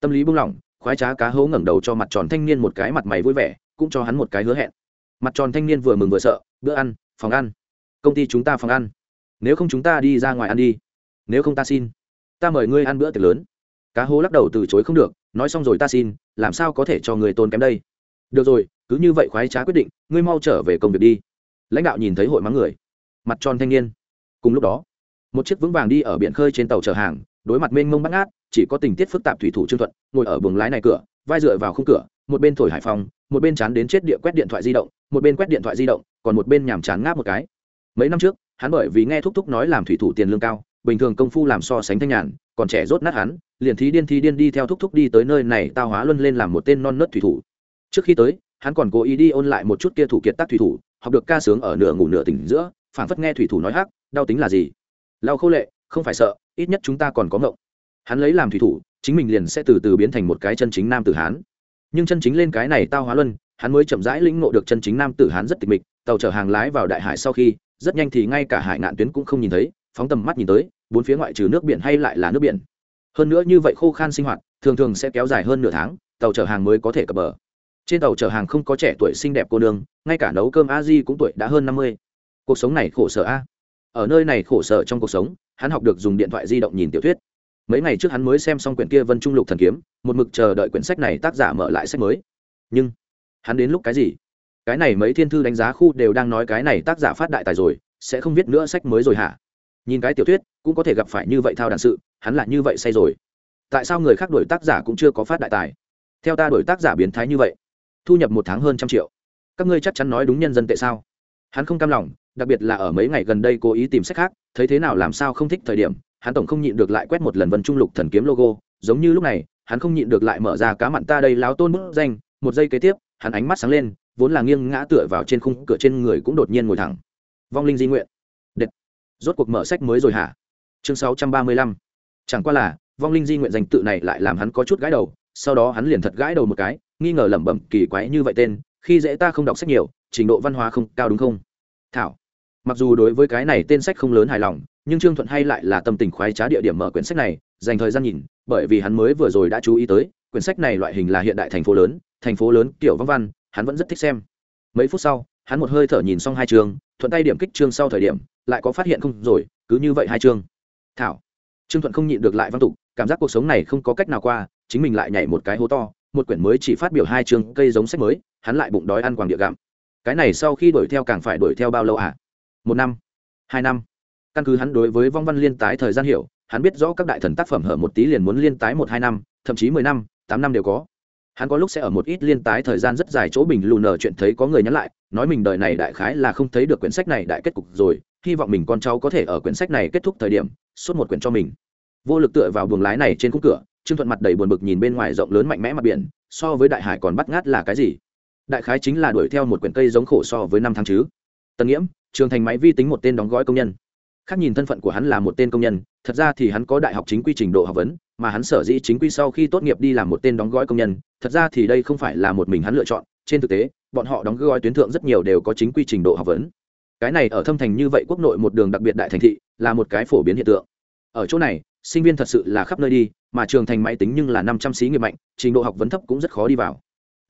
Tâm lý buông lỏng khoái trá cá hố ngẩng đầu cho mặt tròn thanh niên một cái mặt mày vui vẻ, cũng cho hắn một cái hứa hẹn. Mặt tròn thanh niên vừa mừng vừa sợ, bữa ăn, phòng ăn. Công ty chúng ta phòng ăn. Nếu không chúng ta đi ra ngoài ăn đi. Nếu không ta xin. Ta mời ngươi ăn bữa tiệc lớn. Cá hố lắc đầu từ chối không được, nói xong rồi ta xin, làm sao có thể cho người tôn kém đây? Được rồi, cứ như vậy khoái trá quyết định, ngươi mau trở về công việc đi. Lãnh đạo nhìn thấy hội mắng người. Mặt tròn thanh niên. Cùng lúc đó, một chiếc vững vàng đi ở biển khơi trên tàu chở hàng đối mặt mênh mông bắt ngát, chỉ có tình tiết phức tạp thủy thủ trương thuận, ngồi ở buồng lái này cửa, vai dựa vào khung cửa, một bên thổi hải phòng, một bên chán đến chết địa quét điện thoại di động, một bên quét điện thoại di động, còn một bên nhàm chán ngáp một cái. Mấy năm trước, hắn bởi vì nghe thúc thúc nói làm thủy thủ tiền lương cao, bình thường công phu làm so sánh thanh nhàn, còn trẻ rốt nát hắn, liền thí điên thi điên đi theo thúc thúc đi tới nơi này tao hóa luân lên làm một tên non nớt thủy thủ. Trước khi tới, hắn còn cố ý đi ôn lại một chút kia thủ kiệt tác thủy thủ, học được ca sướng ở nửa ngủ nửa tỉnh giữa, phảng phất nghe thủy thủ nói hắc, đau tính là gì? Lau khô lệ, không phải sợ ít nhất chúng ta còn có ngộng. Hắn lấy làm thủy thủ, chính mình liền sẽ từ từ biến thành một cái chân chính nam tử hán. Nhưng chân chính lên cái này tao hóa luân, hắn mới chậm rãi lĩnh ngộ được chân chính nam tử hán rất tịch mịch, tàu chở hàng lái vào đại hải sau khi, rất nhanh thì ngay cả hải ngạn tuyến cũng không nhìn thấy, phóng tầm mắt nhìn tới, bốn phía ngoại trừ nước biển hay lại là nước biển. Hơn nữa như vậy khô khan sinh hoạt, thường thường sẽ kéo dài hơn nửa tháng, tàu chở hàng mới có thể cập bờ. Trên tàu chở hàng không có trẻ tuổi xinh đẹp cô nương, ngay cả nấu cơm a di cũng tuổi đã hơn năm mươi. Cuộc sống này khổ sở a ở nơi này khổ sở trong cuộc sống, hắn học được dùng điện thoại di động nhìn tiểu thuyết. Mấy ngày trước hắn mới xem xong quyển kia vân trung lục thần kiếm, một mực chờ đợi quyển sách này tác giả mở lại sách mới. Nhưng, hắn đến lúc cái gì? Cái này mấy thiên thư đánh giá khu đều đang nói cái này tác giả phát đại tài rồi, sẽ không viết nữa sách mới rồi hả? Nhìn cái tiểu thuyết, cũng có thể gặp phải như vậy thao đàn sự, hắn là như vậy say rồi. Tại sao người khác đổi tác giả cũng chưa có phát đại tài? Theo ta đổi tác giả biến thái như vậy, thu nhập một tháng hơn trăm triệu. Các ngươi chắc chắn nói đúng nhân dân tệ sao? Hắn không cam lòng đặc biệt là ở mấy ngày gần đây cố ý tìm sách khác, thấy thế nào làm sao không thích thời điểm, hắn tổng không nhịn được lại quét một lần vân trung lục thần kiếm logo, giống như lúc này, hắn không nhịn được lại mở ra cá mặn ta đây láo tôn bức danh, một giây kế tiếp, hắn ánh mắt sáng lên, vốn là nghiêng ngã tựa vào trên khung cửa trên người cũng đột nhiên ngồi thẳng. Vong linh di nguyện. Đệt. Rốt cuộc mở sách mới rồi hả? Chương sáu trăm ba mươi lăm. Chẳng qua là, vong linh di nguyện danh tự này lại làm hắn có chút gãi đầu, sau đó hắn liền thật gãi đầu một cái, nghi ngờ lẩm bẩm kỳ quái như vậy tên, khi dễ ta không đọc sách nhiều, trình độ văn hóa không cao đúng không? Thảo mặc dù đối với cái này tên sách không lớn hài lòng, nhưng trương thuận hay lại là tâm tình khoái trá địa điểm mở quyển sách này, dành thời gian nhìn, bởi vì hắn mới vừa rồi đã chú ý tới, quyển sách này loại hình là hiện đại thành phố lớn, thành phố lớn kiểu văn văn, hắn vẫn rất thích xem. Mấy phút sau, hắn một hơi thở nhìn xong hai chương, thuận tay điểm kích chương sau thời điểm, lại có phát hiện không rồi, cứ như vậy hai chương. Thảo. Trương thuận không nhịn được lại văn tục, cảm giác cuộc sống này không có cách nào qua, chính mình lại nhảy một cái hố to, một quyển mới chỉ phát biểu hai chương cây giống sách mới, hắn lại bụng đói ăn quàng địa gặm. Cái này sau khi đuổi theo càng phải đuổi theo bao lâu à? Một năm, hai năm. Căn cứ hắn đối với vong văn liên tái thời gian hiểu, hắn biết rõ các đại thần tác phẩm hở một tí liền muốn liên tái một hai năm, thậm chí mười năm, tám năm đều có. Hắn có lúc sẽ ở một ít liên tái thời gian rất dài chỗ bình lù nở chuyện thấy có người nhắn lại, nói mình đời này đại khái là không thấy được quyển sách này đại kết cục rồi, hy vọng mình con cháu có thể ở quyển sách này kết thúc thời điểm, suốt một quyển cho mình. Vô lực tựa vào buồng lái này trên khung cửa, trương thuận mặt đầy buồn bực nhìn bên ngoài rộng lớn mạnh mẽ mặt biển, so với đại hải còn bắt ngát là cái gì? Đại khái chính là đuổi theo một quyển cây giống khổ so với năm tháng chứ. Tân nghiễm trường thành máy vi tính một tên đóng gói công nhân. Khác nhìn thân phận của hắn là một tên công nhân, thật ra thì hắn có đại học chính quy trình độ học vấn, mà hắn sở dĩ chính quy sau khi tốt nghiệp đi làm một tên đóng gói công nhân, thật ra thì đây không phải là một mình hắn lựa chọn. Trên thực tế, bọn họ đóng gói tuyến thượng rất nhiều đều có chính quy trình độ học vấn. Cái này ở thâm thành như vậy quốc nội một đường đặc biệt đại thành thị, là một cái phổ biến hiện tượng. Ở chỗ này, sinh viên thật sự là khắp nơi đi, mà trường thành máy tính nhưng là năm trăm xí nghiệp mạnh, trình độ học vấn thấp cũng rất khó đi vào.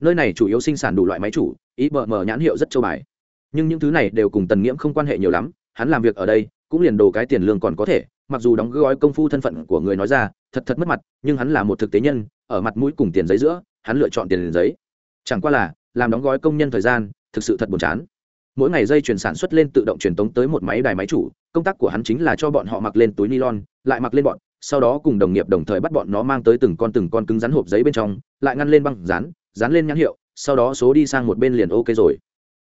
Nơi này chủ yếu sinh sản đủ loại máy chủ, ý bờ mờ nhãn hiệu rất châu bài nhưng những thứ này đều cùng tần nghiễm không quan hệ nhiều lắm, hắn làm việc ở đây, cũng liền đồ cái tiền lương còn có thể, mặc dù đóng gói công phu thân phận của người nói ra, thật thật mất mặt, nhưng hắn là một thực tế nhân, ở mặt mũi cùng tiền giấy giữa, hắn lựa chọn tiền giấy. Chẳng qua là, làm đóng gói công nhân thời gian, thực sự thật buồn chán. Mỗi ngày dây chuyển sản xuất lên tự động truyền tống tới một máy đài máy chủ, công tác của hắn chính là cho bọn họ mặc lên túi nylon, lại mặc lên bọn, sau đó cùng đồng nghiệp đồng thời bắt bọn nó mang tới từng con từng con cứng rắn hộp giấy bên trong, lại ngăn lên băng dán dán lên nhãn hiệu, sau đó số đi sang một bên liền ok rồi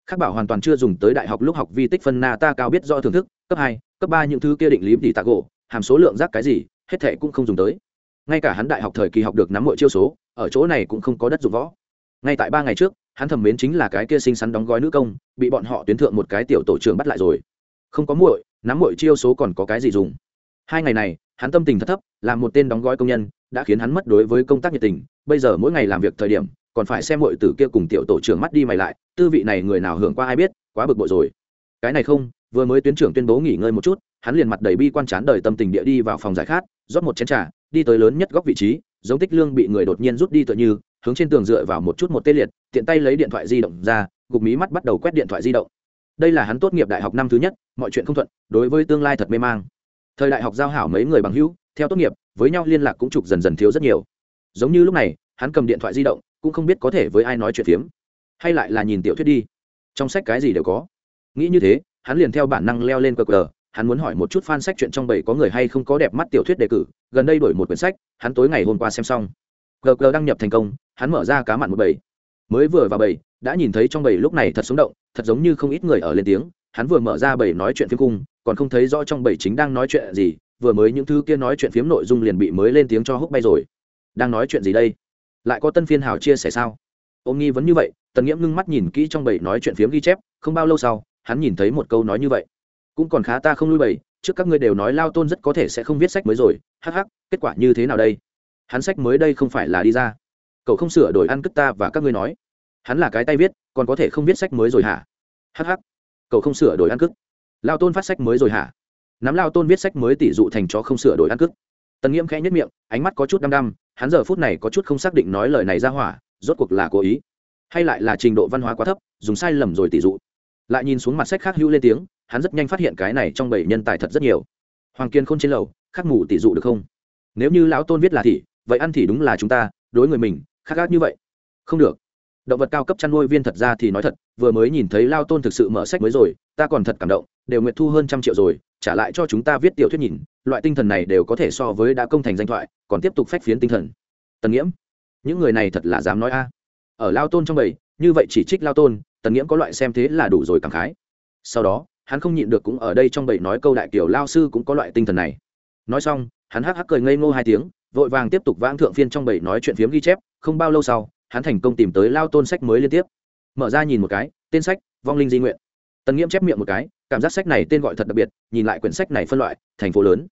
khắc bảo hoàn toàn chưa dùng tới đại học lúc học vi tích phân na ta cao biết do thưởng thức, cấp hai, cấp ba những thứ kia định lý tỷ tạ gỗ, hàm số lượng rác cái gì, hết thệ cũng không dùng tới. Ngay cả hắn đại học thời kỳ học được nắm mọi chiêu số, ở chỗ này cũng không có đất dụng võ. Ngay tại ba ngày trước, hắn thẩm mến chính là cái kia xinh xắn đóng gói nữ công, bị bọn họ tuyến thượng một cái tiểu tổ trưởng bắt lại rồi. Không có muội, nắm muội chiêu số còn có cái gì dùng? Hai ngày này, hắn tâm tình thất thấp làm một tên đóng gói công nhân, đã khiến hắn mất đối với công tác nhiệt tình, bây giờ mỗi ngày làm việc thời điểm còn phải xem mọi tử kia cùng tiểu tổ trưởng mắt đi mày lại, tư vị này người nào hưởng qua ai biết, quá bực bội rồi. Cái này không, vừa mới tuyến trưởng tuyên bố nghỉ ngơi một chút, hắn liền mặt đầy bi quan chán đời tâm tình địa đi vào phòng giải khát, rót một chén trà, đi tới lớn nhất góc vị trí, giống tích lương bị người đột nhiên rút đi tựa như, hướng trên tường dựa vào một chút một tê liệt, tiện tay lấy điện thoại di động ra, gục mí mắt bắt đầu quét điện thoại di động. Đây là hắn tốt nghiệp đại học năm thứ nhất, mọi chuyện không thuận, đối với tương lai thật mê mang. Thời đại học giao hảo mấy người bằng hữu, theo tốt nghiệp, với nhau liên lạc cũng trục dần dần thiếu rất nhiều. Giống như lúc này, hắn cầm điện thoại di động cũng không biết có thể với ai nói chuyện phiếm hay lại là nhìn tiểu thuyết đi. Trong sách cái gì đều có. Nghĩ như thế hắn liền theo bản năng leo lên cờ cờ hắn muốn hỏi một chút fan sách chuyện trong bảy có người hay không có đẹp mắt tiểu thuyết đề cử gần đây đổi một quyển sách hắn tối ngày hôm qua xem xong. Cờ cờ đăng nhập thành công hắn mở ra cá mặn một bảy, mới vừa vào bảy, đã nhìn thấy trong bảy lúc này thật sống động thật giống như không ít người ở lên tiếng. Hắn vừa mở ra bảy nói chuyện phiếm cung còn không thấy rõ trong bảy chính đang nói chuyện gì vừa mới những thứ kia nói chuyện phiếm nội dung liền bị mới lên tiếng cho húc bay rồi. Đang nói chuyện gì đây? Lại có tân phiên hào chia sẻ sao? Ôm nghi vấn như vậy tần nghiễm ngưng mắt nhìn kỹ trong bầy nói chuyện phiếm ghi chép không bao lâu sau hắn nhìn thấy một câu nói như vậy. Cũng còn khá ta không lui bầy, trước các ngươi đều nói lao tôn rất có thể sẽ không viết sách mới rồi hắc hắc kết quả như thế nào đây? Hắn sách mới đây không phải là đi ra. Cậu không sửa đổi ăn cất ta và các ngươi nói. Hắn là cái tay viết còn có thể không viết sách mới rồi hả? Hắc hắc, cậu không sửa đổi ăn cức lao tôn phát sách mới rồi hả? Nắm lao tôn viết sách mới tỷ dụ thành chó không sửa đổi ăn cức tần nghiễm khẽ nhất miệng, ánh mắt có chút đăm đăm, hắn giờ phút này có chút không xác định nói lời này ra hỏa, rốt cuộc là cố ý, hay lại là trình độ văn hóa quá thấp, dùng sai lầm rồi tỷ dụ. Lại nhìn xuống mặt sách khác hữu lên tiếng, hắn rất nhanh phát hiện cái này trong bảy nhân tài thật rất nhiều. Hoàng kiên không trên lầu, khắc mù tỷ dụ được không? Nếu như lão tôn viết là thị vậy ăn thì đúng là chúng ta, đối người mình khác ác như vậy. Không được. Động vật cao cấp chăn nuôi viên thật ra thì nói thật, vừa mới nhìn thấy lao tôn thực sự mở sách mới rồi, ta còn thật cảm động, đều nguyện thu hơn trăm triệu rồi trả lại cho chúng ta viết tiểu thuyết nhìn, loại tinh thần này đều có thể so với đã công thành danh thoại, còn tiếp tục phách phiến tinh thần. Tần nghiễm, những người này thật là dám nói a. Ở lao tôn trong bầy, như vậy chỉ trích lao tôn, tần nghiễm có loại xem thế là đủ rồi cảm khái. Sau đó, hắn không nhịn được cũng ở đây trong bầy nói câu đại kiểu lao sư cũng có loại tinh thần này. Nói xong, hắn hắc hắc cười ngây ngô hai tiếng, vội vàng tiếp tục vãng thượng phiên trong bầy nói chuyện phiếm ghi chép, không bao lâu sau, hắn thành công tìm tới lao tôn sách mới liên tiếp. Mở ra nhìn một cái, tên sách, vong linh di nguyện tần nghiễm chép miệng một cái, cảm giác sách này tên gọi thật đặc biệt, nhìn lại quyển sách này phân loại, thành phố lớn.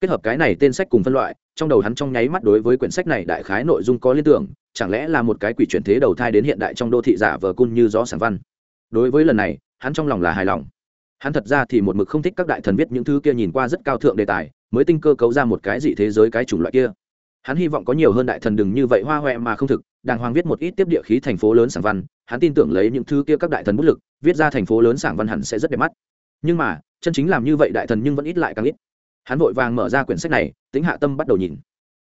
Kết hợp cái này tên sách cùng phân loại, trong đầu hắn trong nháy mắt đối với quyển sách này đại khái nội dung có liên tưởng, chẳng lẽ là một cái quỷ chuyển thế đầu thai đến hiện đại trong đô thị giả vờ cun như gió sản văn. Đối với lần này, hắn trong lòng là hài lòng. Hắn thật ra thì một mực không thích các đại thần viết những thứ kia nhìn qua rất cao thượng đề tài, mới tinh cơ cấu ra một cái dị thế giới cái chủng loại kia hắn hy vọng có nhiều hơn đại thần đừng như vậy hoa huệ mà không thực, đàng hoàng viết một ít tiếp địa khí thành phố lớn sảng văn, hắn tin tưởng lấy những thứ kia các đại thần bút lực, viết ra thành phố lớn sảng văn hẳn sẽ rất đẹp mắt. Nhưng mà, chân chính làm như vậy đại thần nhưng vẫn ít lại càng ít. Hắn vội vàng mở ra quyển sách này, tính hạ tâm bắt đầu nhìn.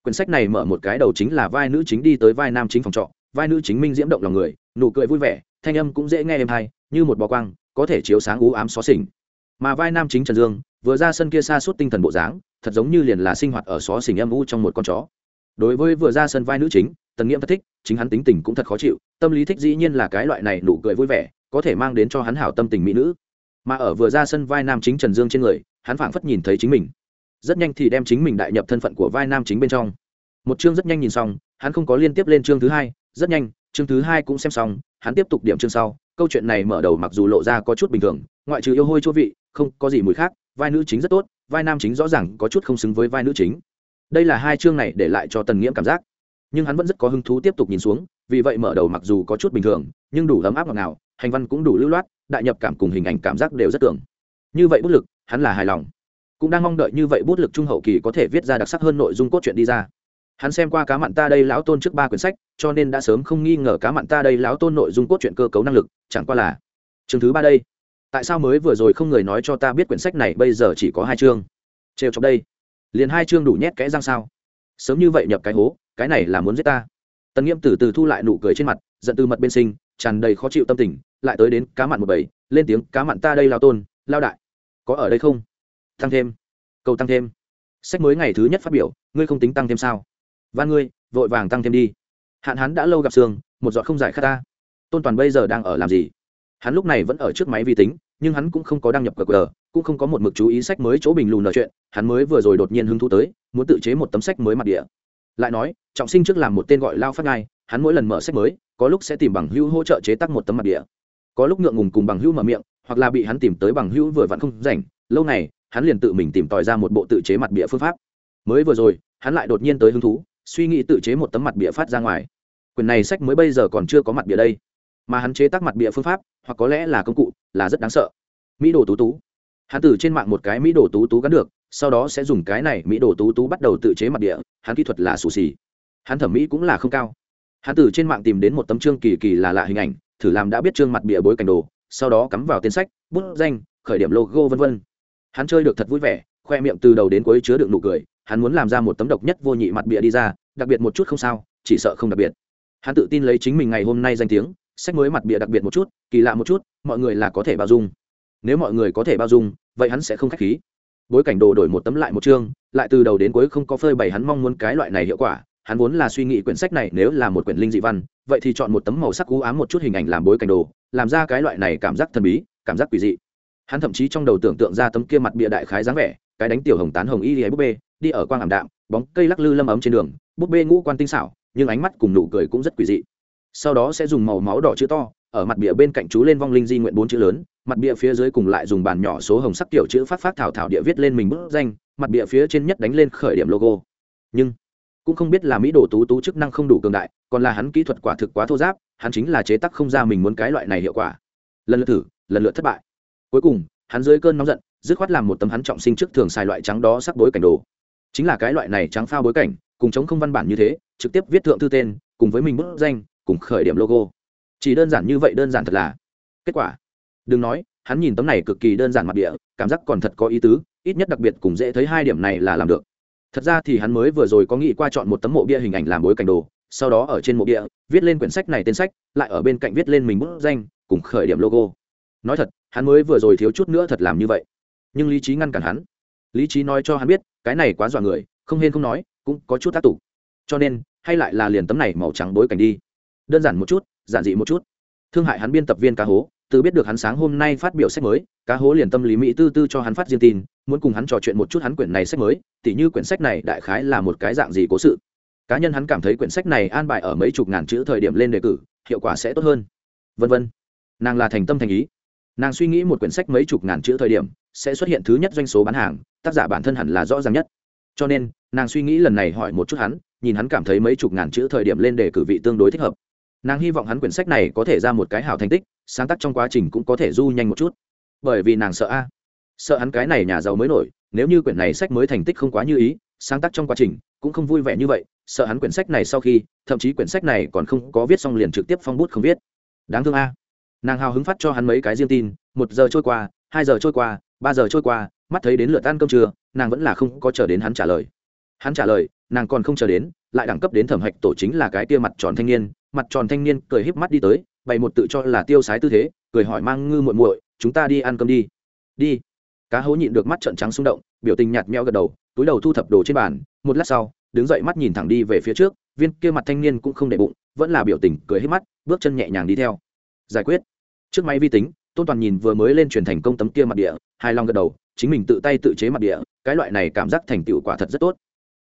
Quyển sách này mở một cái đầu chính là vai nữ chính đi tới vai nam chính phòng trọ, vai nữ chính minh diễm động lòng người, nụ cười vui vẻ, thanh âm cũng dễ nghe êm hay như một bó quang, có thể chiếu sáng ú ám xó xỉnh. Mà vai nam chính trần dương, vừa ra sân kia xa suốt tinh thần bộ dáng, thật giống như liền là sinh hoạt ở xó xỉnh âm u trong một con chó đối với vừa ra sân vai nữ chính, tần nghiễm thật thích, chính hắn tính tình cũng thật khó chịu, tâm lý thích dĩ nhiên là cái loại này nụ cười vui vẻ, có thể mang đến cho hắn hảo tâm tình mỹ nữ. Mà ở vừa ra sân vai nam chính trần dương trên người, hắn phảng phất nhìn thấy chính mình. Rất nhanh thì đem chính mình đại nhập thân phận của vai nam chính bên trong. Một chương rất nhanh nhìn xong, hắn không có liên tiếp lên chương thứ hai, rất nhanh, chương thứ hai cũng xem xong, hắn tiếp tục điểm chương sau. Câu chuyện này mở đầu mặc dù lộ ra có chút bình thường, ngoại trừ yêu hôi chỗ vị, không có gì mùi khác, vai nữ chính rất tốt, vai nam chính rõ ràng có chút không xứng với vai nữ chính đây là hai chương này để lại cho tần nghiễm cảm giác. Nhưng hắn vẫn rất có hứng thú tiếp tục nhìn xuống, vì vậy mở đầu mặc dù có chút bình thường, nhưng đủ ấm áp ngọt ngào, hành văn cũng đủ lưu loát, đại nhập cảm cùng hình ảnh cảm giác đều rất tưởng. Như vậy bút lực, hắn là hài lòng. Cũng đang mong đợi như vậy bút lực trung hậu kỳ có thể viết ra đặc sắc hơn nội dung cốt truyện đi ra. Hắn xem qua cá mặn ta đây lão tôn trước ba quyển sách, cho nên đã sớm không nghi ngờ cá mặn ta đây lão tôn nội dung cốt truyện cơ cấu năng lực, chẳng qua là chương thứ ba đây. Tại sao mới vừa rồi không người nói cho ta biết quyển sách này bây giờ chỉ có hai chương? Trêu trong đây liền hai chương đủ nhét kẽ răng sao? Sớm như vậy nhập cái hố, cái này là muốn giết ta. Tần nghiêm từ từ thu lại nụ cười trên mặt, giận từ mật bên sinh, tràn đầy khó chịu tâm tình, lại tới đến cá mặn một bảy lên tiếng, cá mặn ta đây lao tôn, lao đại, có ở đây không? Tăng thêm, cầu tăng thêm. Sách mới ngày thứ nhất phát biểu, ngươi không tính tăng thêm sao? Van ngươi, vội vàng tăng thêm đi. Hạn hắn đã lâu gặp sương, một giọt không giải khát ta. Tôn toàn bây giờ đang ở làm gì? Hắn lúc này vẫn ở trước máy vi tính, nhưng hắn cũng không có đăng nhập cờ cũng không có một mực chú ý sách mới chỗ bình lùn nợ chuyện, hắn mới vừa rồi đột nhiên hứng thú tới, muốn tự chế một tấm sách mới mặt địa. Lại nói, trọng sinh trước làm một tên gọi lao phát ngai, hắn mỗi lần mở sách mới, có lúc sẽ tìm bằng hữu hỗ trợ chế tác một tấm mặt địa. Có lúc ngượng ngùng cùng bằng hữu mở miệng, hoặc là bị hắn tìm tới bằng hữu vừa vặn không rảnh, lâu này hắn liền tự mình tìm tòi ra một bộ tự chế mặt bìa phương pháp. Mới vừa rồi, hắn lại đột nhiên tới hứng thú, suy nghĩ tự chế một tấm mặt bìa phát ra ngoài. Quyền này sách mới bây giờ còn chưa có mặt bìa đây mà hắn chế tác mặt bìa phương pháp, hoặc có lẽ là công cụ, là rất đáng sợ. Mỹ đồ tú tú. Hắn từ trên mạng một cái mỹ đồ tú tú gắn được, sau đó sẽ dùng cái này mỹ đồ tú tú bắt đầu tự chế mặt địa hắn kỹ thuật là xù xì. Hắn thẩm mỹ cũng là không cao. Hắn từ trên mạng tìm đến một tấm chương kỳ kỳ là lạ hình ảnh, thử làm đã biết chương mặt bìa bối cảnh đồ, sau đó cắm vào tên sách, bút danh, khởi điểm logo v v hắn chơi được thật vui vẻ, khoe miệng từ đầu đến cuối chứa đựng nụ cười, hắn muốn làm ra một tấm độc nhất vô nhị mặt bìa đi ra, đặc biệt một chút không sao, chỉ sợ không đặc biệt. Hắn tự tin lấy chính mình ngày hôm nay danh tiếng sách mới mặt bìa đặc biệt một chút, kỳ lạ một chút, mọi người là có thể bao dung. Nếu mọi người có thể bao dung, vậy hắn sẽ không k h á c h khí. Bối cảnh đồ đổi một tấm lại một chương, lại từ đầu đến cuối không có phơi bày hắn mong muốn cái loại này hiệu quả, hắn vốn là suy nghĩ quyển sách này nếu là một quyển linh dị văn, vậy thì chọn một tấm màu sắc cú ám một chút hình ảnh làm bối cảnh đồ, làm ra cái loại này cảm giác thần bí, cảm giác quỷ dị. Hắn thậm chí trong đầu tưởng tượng ra tấm kia mặt bịa đại khái dáng vẻ, cái đánh tiểu hồng tán hồng y hay búp bê, đi ở quang ảm đạm, bóng cây lắc lư lâm ấm trên đường, búp bê ngũ quan tinh xảo, nhưng ánh mắt cùng nụ cười cũng rất quỷ dị sau đó sẽ dùng màu máu đỏ chữ to, ở mặt bìa bên cạnh chú lên vong linh di nguyện bốn chữ lớn, mặt bìa phía dưới cùng lại dùng bàn nhỏ số hồng sắc kiểu chữ phát phát thảo thảo địa viết lên mình bức danh, mặt bìa phía trên nhất đánh lên khởi điểm logo. Nhưng, cũng không biết là mỹ đồ tú tú chức năng không đủ cường đại, còn là hắn kỹ thuật quả thực quá thô giáp, hắn chính là chế tác không ra mình muốn cái loại này hiệu quả. Lần lượt thử, lần lượt thất bại. Cuối cùng, hắn dưới cơn nóng giận, dứt khoát làm một tấm hắn trọng sinh trước thường xài loại trắng đó sắc bối cảnh đồ. Chính là cái loại này trắng phao bối cảnh, cùng chống không văn bản như thế, trực tiếp viết thượng thư tên, cùng với mình bức danh cùng khởi điểm logo. Chỉ đơn giản như vậy đơn giản thật là. Kết quả, đừng nói, hắn nhìn tấm này cực kỳ đơn giản mặt địa, cảm giác còn thật có ý tứ, ít nhất đặc biệt cũng dễ thấy hai điểm này là làm được. Thật ra thì hắn mới vừa rồi có nghĩ qua chọn một tấm mộ bia hình ảnh làm bối cảnh đồ, sau đó ở trên mộ bia, viết lên quyển sách này tên sách, lại ở bên cạnh viết lên mình bức danh, cùng khởi điểm logo. Nói thật, hắn mới vừa rồi thiếu chút nữa thật làm như vậy. Nhưng lý trí ngăn cản hắn. Lý trí nói cho hắn biết, cái này quá dọa người, không hên không nói, cũng có chút tác tục cho nên, hay lại là liền tấm này màu trắng bối cảnh đi đơn giản một chút, giản dị một chút. Thương hại hắn biên tập viên cá hố, từ biết được hắn sáng hôm nay phát biểu sách mới, cá hố liền tâm lý mỹ tư tư cho hắn phát riêng tin, muốn cùng hắn trò chuyện một chút hắn quyển này sách mới, tỉ như quyển sách này đại khái là một cái dạng gì cố sự. Cá nhân hắn cảm thấy quyển sách này an bài ở mấy chục ngàn chữ thời điểm lên đề cử, hiệu quả sẽ tốt hơn. Vân vân. Nàng là thành tâm thành ý. Nàng suy nghĩ một quyển sách mấy chục ngàn chữ thời điểm, sẽ xuất hiện thứ nhất doanh số bán hàng, tác giả bản thân hẳn là rõ ràng nhất. Cho nên, nàng suy nghĩ lần này hỏi một chút hắn, nhìn hắn cảm thấy mấy chục ngàn chữ thời điểm lên đề cử vị tương đối thích hợp nàng hy vọng hắn quyển sách này có thể ra một cái hảo thành tích, sáng tác trong quá trình cũng có thể du nhanh một chút. Bởi vì nàng sợ a. Sợ hắn cái này nhà giàu mới nổi, nếu như quyển này sách mới thành tích không quá như ý, sáng tác trong quá trình cũng không vui vẻ như vậy, sợ hắn quyển sách này sau khi, thậm chí quyển sách này còn không có viết xong liền trực tiếp phong bút không viết. Đáng thương a. Nàng hào hứng phát cho hắn mấy cái riêng tin, một giờ trôi qua, hai giờ trôi qua, ba giờ trôi qua, mắt thấy đến lượt ăn cơm trưa, nàng vẫn là không có chờ đến hắn trả lời. Hắn trả lời, nàng còn không chờ đến, lại đẳng cấp đến thẩm hạch tổ chính là cái tia mặt tròn thanh niên mặt tròn thanh niên cười híp mắt đi tới, bày một tự cho là tiêu sái tư thế, cười hỏi mang ngư muội muội, chúng ta đi ăn cơm đi. Đi. Cá hố nhịn được mắt trợn trắng xung động, biểu tình nhạt meo gật đầu, túi đầu thu thập đồ trên bàn, một lát sau, đứng dậy mắt nhìn thẳng đi về phía trước, viên kia mặt thanh niên cũng không để bụng, vẫn là biểu tình cười hết mắt, bước chân nhẹ nhàng đi theo. Giải quyết. Trước máy vi tính, tôn toàn nhìn vừa mới lên truyền thành công tấm kia mặt địa, hài lòng gật đầu, chính mình tự tay tự chế mặt địa, cái loại này cảm giác thành tựu quả thật rất tốt.